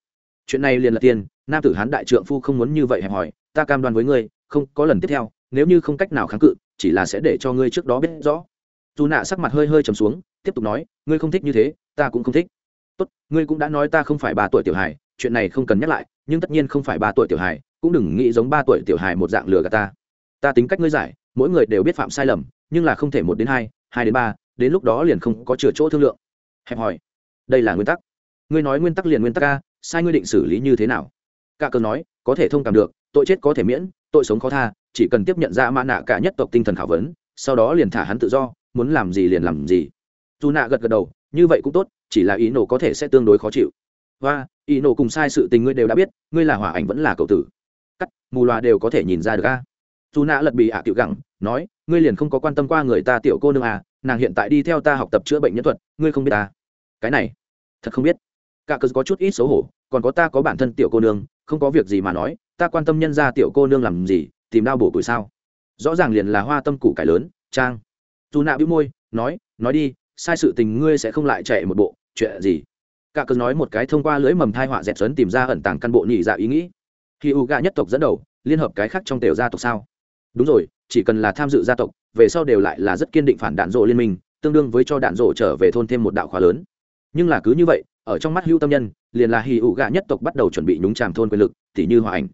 chuyện này liền là tiền nam tử hán đại trượng phu không muốn như vậy hẹp hỏi, ta cam đoan với ngươi, không, có lần tiếp theo, nếu như không cách nào kháng cự, chỉ là sẽ để cho ngươi trước đó biết rõ. Dù nạ sắc mặt hơi hơi trầm xuống, tiếp tục nói, ngươi không thích như thế, ta cũng không thích. Tốt, ngươi cũng đã nói ta không phải ba tuổi tiểu hài, chuyện này không cần nhắc lại, nhưng tất nhiên không phải ba tuổi tiểu hài, cũng đừng nghĩ giống ba tuổi tiểu hài một dạng lừa gạt ta. Ta tính cách ngươi giải, mỗi người đều biết phạm sai lầm, nhưng là không thể một đến hai hai đến ba, đến lúc đó liền không có chừa chỗ thương lượng. Hẹp hỏi, đây là nguyên tắc. Ngươi nói nguyên tắc liền nguyên tắc a sai ngươi định xử lý như thế nào? Cả cờ nói, có thể thông cảm được, tội chết có thể miễn, tội sống khó tha, chỉ cần tiếp nhận ra mã nạ cả nhất tộc tinh thần khảo vấn, sau đó liền thả hắn tự do, muốn làm gì liền làm gì. Dù nạ gật gật đầu, như vậy cũng tốt, chỉ là ý nổ có thể sẽ tương đối khó chịu. Và, ý nổ cùng sai sự tình ngươi đều đã biết, ngươi là hỏa ảnh vẫn là cậu tử. Cắt, mù loà đều có thể nhìn ra được a. Dù nạ lật bị ạ à tiểu gẳng, nói, ngươi liền không có quan tâm qua người ta tiểu cô nương à nàng hiện tại đi theo ta học tập chữa bệnh nhân thuật, ngươi không biết ta. Cái này, thật không biết cả cớ có chút ít xấu hổ, còn có ta có bản thân tiểu cô nương, không có việc gì mà nói, ta quan tâm nhân ra tiểu cô nương làm gì, tìm đau bổ củi sao? Rõ ràng liền là hoa tâm củ cải lớn, trang. Dù nạ bĩu môi, nói nói đi, sai sự tình ngươi sẽ không lại chạy một bộ, chuyện gì? Cả cớ nói một cái thông qua lưới mầm thai họa dẹp sấn tìm ra ẩn tàng căn bộ nhị dạ ý nghĩ. Khi u gà nhất tộc dẫn đầu, liên hợp cái khác trong tiểu gia tộc sao? Đúng rồi, chỉ cần là tham dự gia tộc, về sau đều lại là rất kiên định phản đạn rộ liên minh, tương đương với cho đạn rộ trở về thôn thêm một đạo khóa lớn. Nhưng là cứ như vậy ở trong mắt hưu tâm nhân liền là hì ủ gạ nhất tộc bắt đầu chuẩn bị nhúng tràm thôn quyền lực tỉ như hòa ảnh.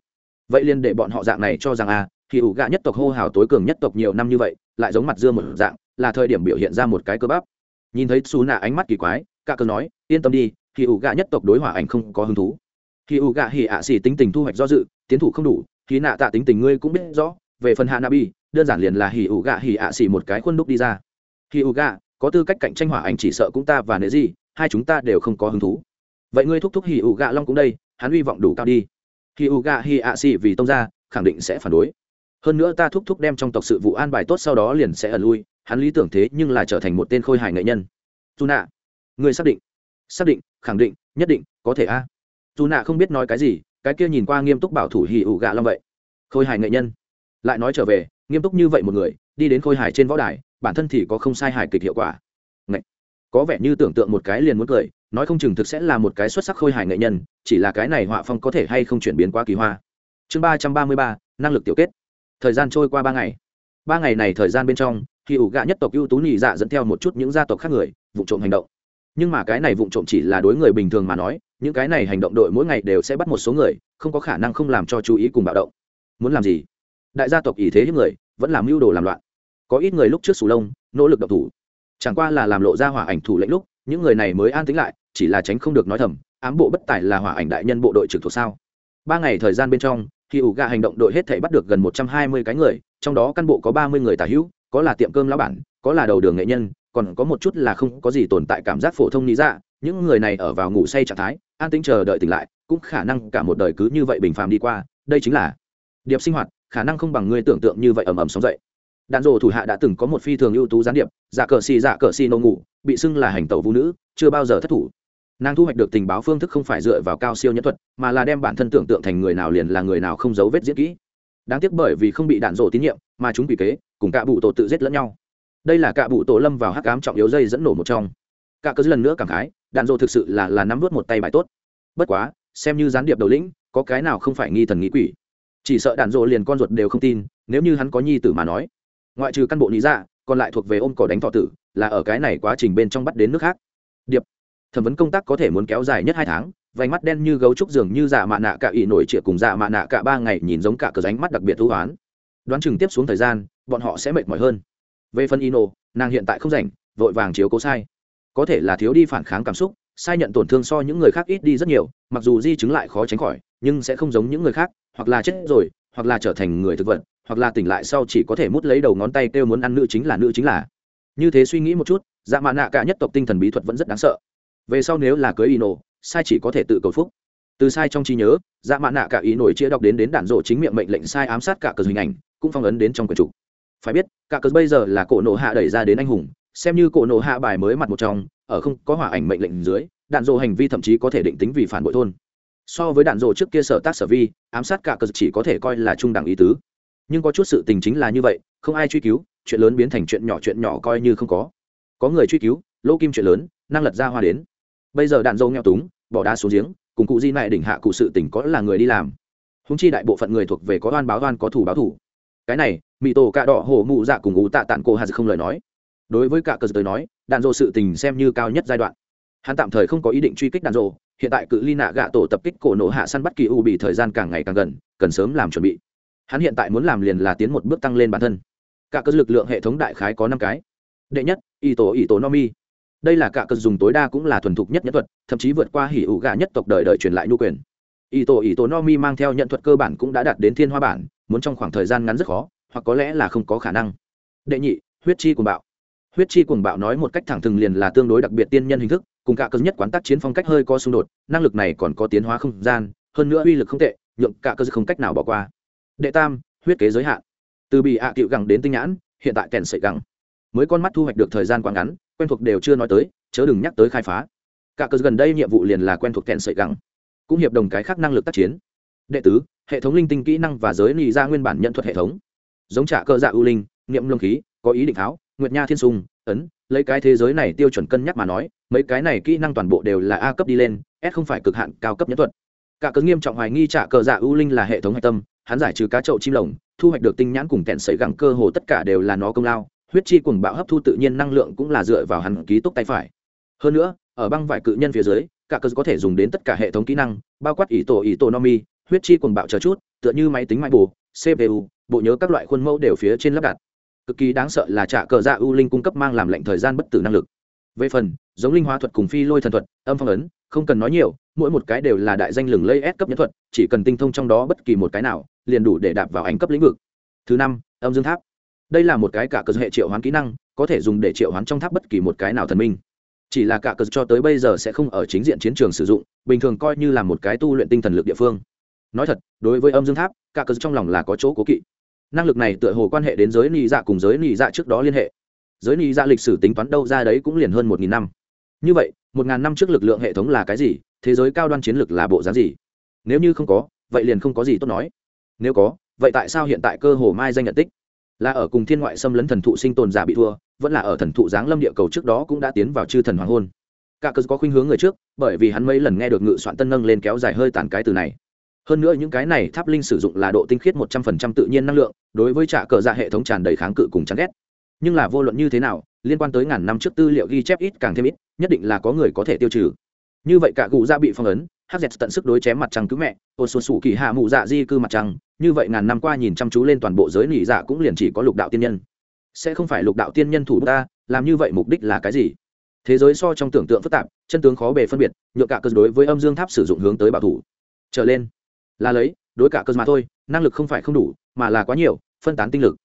Vậy liền để bọn họ dạng này cho rằng a à, hì ủ gạ nhất tộc hô hào tối cường nhất tộc nhiều năm như vậy lại giống mặt dưa một dạng là thời điểm biểu hiện ra một cái cơ bắp. Nhìn thấy xù nạ ánh mắt kỳ quái cả cơ nói yên tâm đi hì ủ gạ nhất tộc đối hòa ảnh không có hứng thú. Hì ủ gạ hì ạ xì tính tình thu hoạch do dự tiến thủ không đủ hì nạ tạ tính tình ngươi cũng biết rõ về phần hạ nabi đơn giản liền là hì ủ gạ hì ạ xì một cái khuôn đúc đi ra. Hì ủ gạ có tư cách cạnh tranh hỏa ảnh chỉ sợ cũng ta và nế gì hai chúng ta đều không có hứng thú. Vậy ngươi thúc thúc hì ụ gạ long cũng đây, hắn hy vọng đủ cao đi. Hì ụ gạ hì ạ xì vì tông ra khẳng định sẽ phản đối. Hơn nữa ta thúc thúc đem trong tộc sự vụ an bài tốt sau đó liền sẽ ẩn lui, hắn lý tưởng thế nhưng là trở thành một tên khôi hài nghệ nhân. Dù nạ ngươi xác định? Xác định, khẳng định, nhất định, có thể a. Dù nạ không biết nói cái gì, cái kia nhìn qua nghiêm túc bảo thủ hì ụ gạ long vậy. Khôi hài nghệ nhân. Lại nói trở về, nghiêm túc như vậy một người, đi đến khôi hài trên võ đài, bản thân thì có không sai hài kịch hiệu quả có vẻ như tưởng tượng một cái liền muốn cười, nói không chừng thực sẽ là một cái xuất sắc khôi hài nghệ nhân, chỉ là cái này họa phong có thể hay không chuyển biến quá kỳ hoa. Chương ba trăm ba mươi ba, năng lực tiểu kết. Thời gian trôi qua ba ngày. Ba ngày này thời gian bên trong, khi ủ gạ nhất tộc ưu tú nhị dạ dẫn theo một chút những gia tộc khác người, vụ trộm hành động. Nhưng mà cái này vụ trộm chỉ là đối người bình thường mà nói, những cái này hành động đội mỗi ngày đều sẽ bắt một số người, không có khả năng không làm cho chú ý cùng bạo động. Muốn làm gì? Đại gia tộc ý thế hiếp người, vẫn làm mưu đồ làm loạn. Có ít người lúc trước sù lông, nỗ lực độc thủ chẳng qua là làm lộ ra hỏa ảnh thủ lệnh lúc, những người này mới an tính lại, chỉ là tránh không được nói thầm, ám bộ bất tài là hỏa ảnh đại nhân bộ đội trực thuộc sao? Ba ngày thời gian bên trong khi ủ gà hành động đội hết thể bắt được gần một trăm hai mươi cái người, trong đó căn bộ có ba mươi người tả hữu, có là tiệm cơm lão bản, có là đầu đường nghệ nhân, còn có một chút là không có gì tồn tại cảm giác phổ thông lý ra những người này ở vào ngủ say trạng thái, an tính chờ đợi tỉnh lại, cũng khả năng cả một đời cứ như vậy bình phàm đi qua. Đây chính là điệp sinh hoạt, khả năng không bằng ngươi tưởng tượng như vậy ầm ầm sống dậy đạn rồ thủ hạ đã từng có một phi thường ưu tú gián điệp dạ cờ xì dạ cờ xì nô ngủ, bị xưng là hành tẩu vũ nữ, chưa bao giờ thất thủ. Nàng thu hoạch được tình báo phương thức không phải dựa vào cao siêu nhân thuật, mà là đem bản thân tưởng tượng thành người nào liền là người nào không giấu vết diễn kỹ. Đáng tiếc bởi vì không bị đạn rổ tín nhiệm, mà chúng bị kế, cùng cả bụ tổ tự giết lẫn nhau. Đây là cả bụ tổ lâm vào hắc ám trọng yếu dây dẫn nổ một trong. Cả cơ lần nữa cảm khái, đạn rổ thực sự là là nắm vớt một tay bài tốt. Bất quá, xem như gián điệp đầu lĩnh, có cái nào không phải nghi thần nghĩ quỷ. Chỉ sợ đạn rổ liền con ruột đều không tin, nếu như hắn có nhi tử mà nói ngoại trừ căn bộ lý ra dạ, còn lại thuộc về ôm cỏ đánh thọ tử, là ở cái này quá trình bên trong bắt đến nước khác. Điệp. Thẩm vấn công tác có thể muốn kéo dài nhất hai tháng, vành mắt đen như gấu trúc dường như dạ mạ nạ cả ỉ nổi trịa cùng dạ mạ nạ cả ba ngày nhìn giống cả cờ ránh mắt đặc biệt thú hoán. Đoán chừng tiếp xuống thời gian, bọn họ sẽ mệt mỏi hơn. Về phần ino, nàng hiện tại không rảnh, vội vàng chiếu cố sai. Có thể là thiếu đi phản kháng cảm xúc, sai nhận tổn thương so những người khác ít đi rất nhiều, mặc dù di chứng lại khó tránh khỏi, nhưng sẽ không giống những người khác, hoặc là chết rồi, hoặc là trở thành người thực vật hoặc là tỉnh lại sau chỉ có thể mút lấy đầu ngón tay kêu muốn ăn nữ chính là nữ chính là. Như thế suy nghĩ một chút dạ mạ nạ cả nhất tộc tinh thần bí thuật vẫn rất đáng sợ. Về sau nếu là cưới ino, sai chỉ có thể tự cầu phúc. Từ sai trong trí nhớ dạ mạ nạ cả ý nổi chia đọc đến đến đạn rộ chính miệng mệnh lệnh sai ám sát cả cờ hình ảnh, cũng phong ấn đến trong quyển trục phải biết, cả cờ bây giờ là cổ nộ hạ đẩy ra đến anh hùng, xem như cổ nộ hạ bài mới mặt một trong, ở không có hỏa ảnh mệnh lệnh dưới, đạn rộ hành vi thậm chí có thể định tính vì phản bội thôn. So với đạn rộ trước kia sở tác sở vi, ám sát cả cờ chỉ có thể coi là trung đẳng ý tứ nhưng có chút sự tình chính là như vậy, không ai truy cứu, chuyện lớn biến thành chuyện nhỏ chuyện nhỏ coi như không có. Có người truy cứu, lỗ kim chuyện lớn, năng lật ra hoa đến. Bây giờ đạn dâu nghèo túng, bỏ đá xuống giếng, cùng cụ di này đỉnh hạ cụ sự tỉnh có là người đi làm. Húng chi đại bộ phận người thuộc về có oan báo oan, có thủ báo thủ. Cái này mỹ tổ cạ đỏ hổ mụ dạ cùng ngũ tạ tạn cô hà không lời nói. Đối với cả cờ tới nói, đạn dô sự tình xem như cao nhất giai đoạn. Hắn tạm thời không có ý định truy kích đạn dô hiện tại cự ly nạ gạ tổ tập kích cổ nổ hạ săn bắt kỳ u bị thời gian càng ngày càng gần, cần sớm làm chuẩn bị hắn hiện tại muốn làm liền là tiến một bước tăng lên bản thân. Cả cơ lực lượng hệ thống đại khái có năm cái. Đệ nhất y tổ y tổ No mi, đây là cả cơ dùng tối đa cũng là thuần thục nhất nhân thuật thậm chí vượt qua hỉ ủ gà nhất tộc đời đời truyền lại nhu quyền. Y tổ y tổ No mi mang theo nhận thuật cơ bản cũng đã đạt đến thiên hoa bản muốn trong khoảng thời gian ngắn rất khó hoặc có lẽ là không có khả năng. Đệ nhị huyết chi cuồng bạo. Huyết chi cuồng bạo nói một cách thẳng thừng liền là tương đối đặc biệt tiên nhân hình thức cùng cả cơ nhất quán tác chiến phong cách hơi có xung đột năng lực này còn có tiến hóa không gian hơn nữa uy lực không tệ nhượng cả cơ không cách nào bỏ qua đệ tam huyết kế giới hạn. Từ bị ạ à cựu gẳng đến tinh nhãn hiện tại kèn sợi gẳng. Mới con mắt thu hoạch được thời gian quá ngắn quen thuộc đều chưa nói tới chớ đừng nhắc tới khai phá. Cả cơ gần đây nhiệm vụ liền là quen thuộc kèn sợi gẳng. Cũng hiệp đồng cái khác năng lực tác chiến. Đệ tứ hệ thống linh tinh kỹ năng và giới lì ra nguyên bản nhận thuật hệ thống. Giống trả cơ dạ ưu linh nghiệm lông khí có ý định tháo nguyệt nha thiên sùng, ấn lấy cái thế giới này tiêu chuẩn cân nhắc mà nói mấy cái này kỹ năng toàn bộ đều là a cấp đi lên s không phải cực hạn cao cấp nhất thuật. Cả cớ nghiêm trọng hoài nghi trả cờ dạ ưu linh là hệ thống hạch tâm hắn giải trừ cá chậu chim lồng, thu hoạch được tinh nhãn cùng kẹn sấy gẳng cơ hồ tất cả đều là nó công lao, huyết chi cùng bạo hấp thu tự nhiên năng lượng cũng là dựa vào hắn ký túc tay phải. Hơn nữa, ở băng vải cự nhân phía dưới, cả cơ có thể dùng đến tất cả hệ thống kỹ năng, bao quát ỷ tổ ỷ tổ nomi huyết chi cùng bạo chờ chút, tựa như máy tính máy bù cpu bộ nhớ các loại khuôn mẫu đều phía trên lắp đặt. Cực kỳ đáng sợ là trả cờ dạ ưu linh cung cấp mang làm lệnh thời gian bất tử năng lực. Về phần, giống linh hóa thuật cùng phi lôi thần thuật, âm phong ấn, không cần nói nhiều mỗi một cái đều là đại danh lừng lây S cấp nhân thuật, chỉ cần tinh thông trong đó bất kỳ một cái nào, liền đủ để đạp vào ảnh cấp lĩnh vực. Thứ năm, âm dương tháp. Đây là một cái cả cơ hệ triệu hoán kỹ năng, có thể dùng để triệu hoán trong tháp bất kỳ một cái nào thần minh. Chỉ là cả cơ cho tới bây giờ sẽ không ở chính diện chiến trường sử dụng, bình thường coi như là một cái tu luyện tinh thần lực địa phương. Nói thật, đối với âm dương tháp, cả cơ trong lòng là có chỗ cố kỵ. Năng lực này tựa hồ quan hệ đến giới nị dạ cùng giới nị dạ trước đó liên hệ. Giới nị dạ lịch sử tính toán đâu ra đấy cũng liền hơn một nghìn năm. Như vậy, một ngàn năm trước lực lượng hệ thống là cái gì thế giới cao đoan chiến lược là bộ dáng gì? Nếu như không có, vậy liền không có gì tốt nói. Nếu có, vậy tại sao hiện tại cơ hồ mai danh nhận tích? Là ở cùng thiên ngoại xâm lấn thần thụ sinh tồn giả bị thua, vẫn là ở thần thụ giáng lâm địa cầu trước đó cũng đã tiến vào chư thần hoàng hôn? Cả cơ có khuynh hướng người trước, bởi vì hắn mấy lần nghe được ngự soạn tân nâng lên kéo dài hơi tàn cái từ này. Hơn nữa những cái này tháp linh sử dụng là độ tinh khiết một trăm phần trăm tự nhiên năng lượng, đối với trả cờ dạ hệ thống tràn đầy kháng cự cùng chán ghét. Nhưng là vô luận như thế nào, liên quan tới ngàn năm trước tư liệu ghi chép ít càng thêm ít, nhất định là có người có thể tiêu trừ như vậy cả cụ dạ bị phong ấn hz tận sức đối chém mặt trăng cứu mẹ, ô xuân sủ kỳ hạ mụ dạ di cư mặt trăng, như vậy ngàn năm qua nhìn chăm chú lên toàn bộ giới nỉ dạ cũng liền chỉ có lục đạo tiên nhân. Sẽ không phải lục đạo tiên nhân thủ ta, làm như vậy mục đích là cái gì? Thế giới so trong tưởng tượng phức tạp, chân tướng khó bề phân biệt nhựa cả cơ đối với âm dương tháp sử dụng hướng tới bảo thủ. Trở lên, là lấy, đối cả cơ mà thôi, năng lực không phải không đủ, mà là quá nhiều, phân tán tinh lực.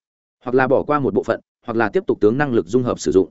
Hoặc là bỏ qua một bộ phận, hoặc là tiếp tục tướng năng lực dung hợp sử dụng.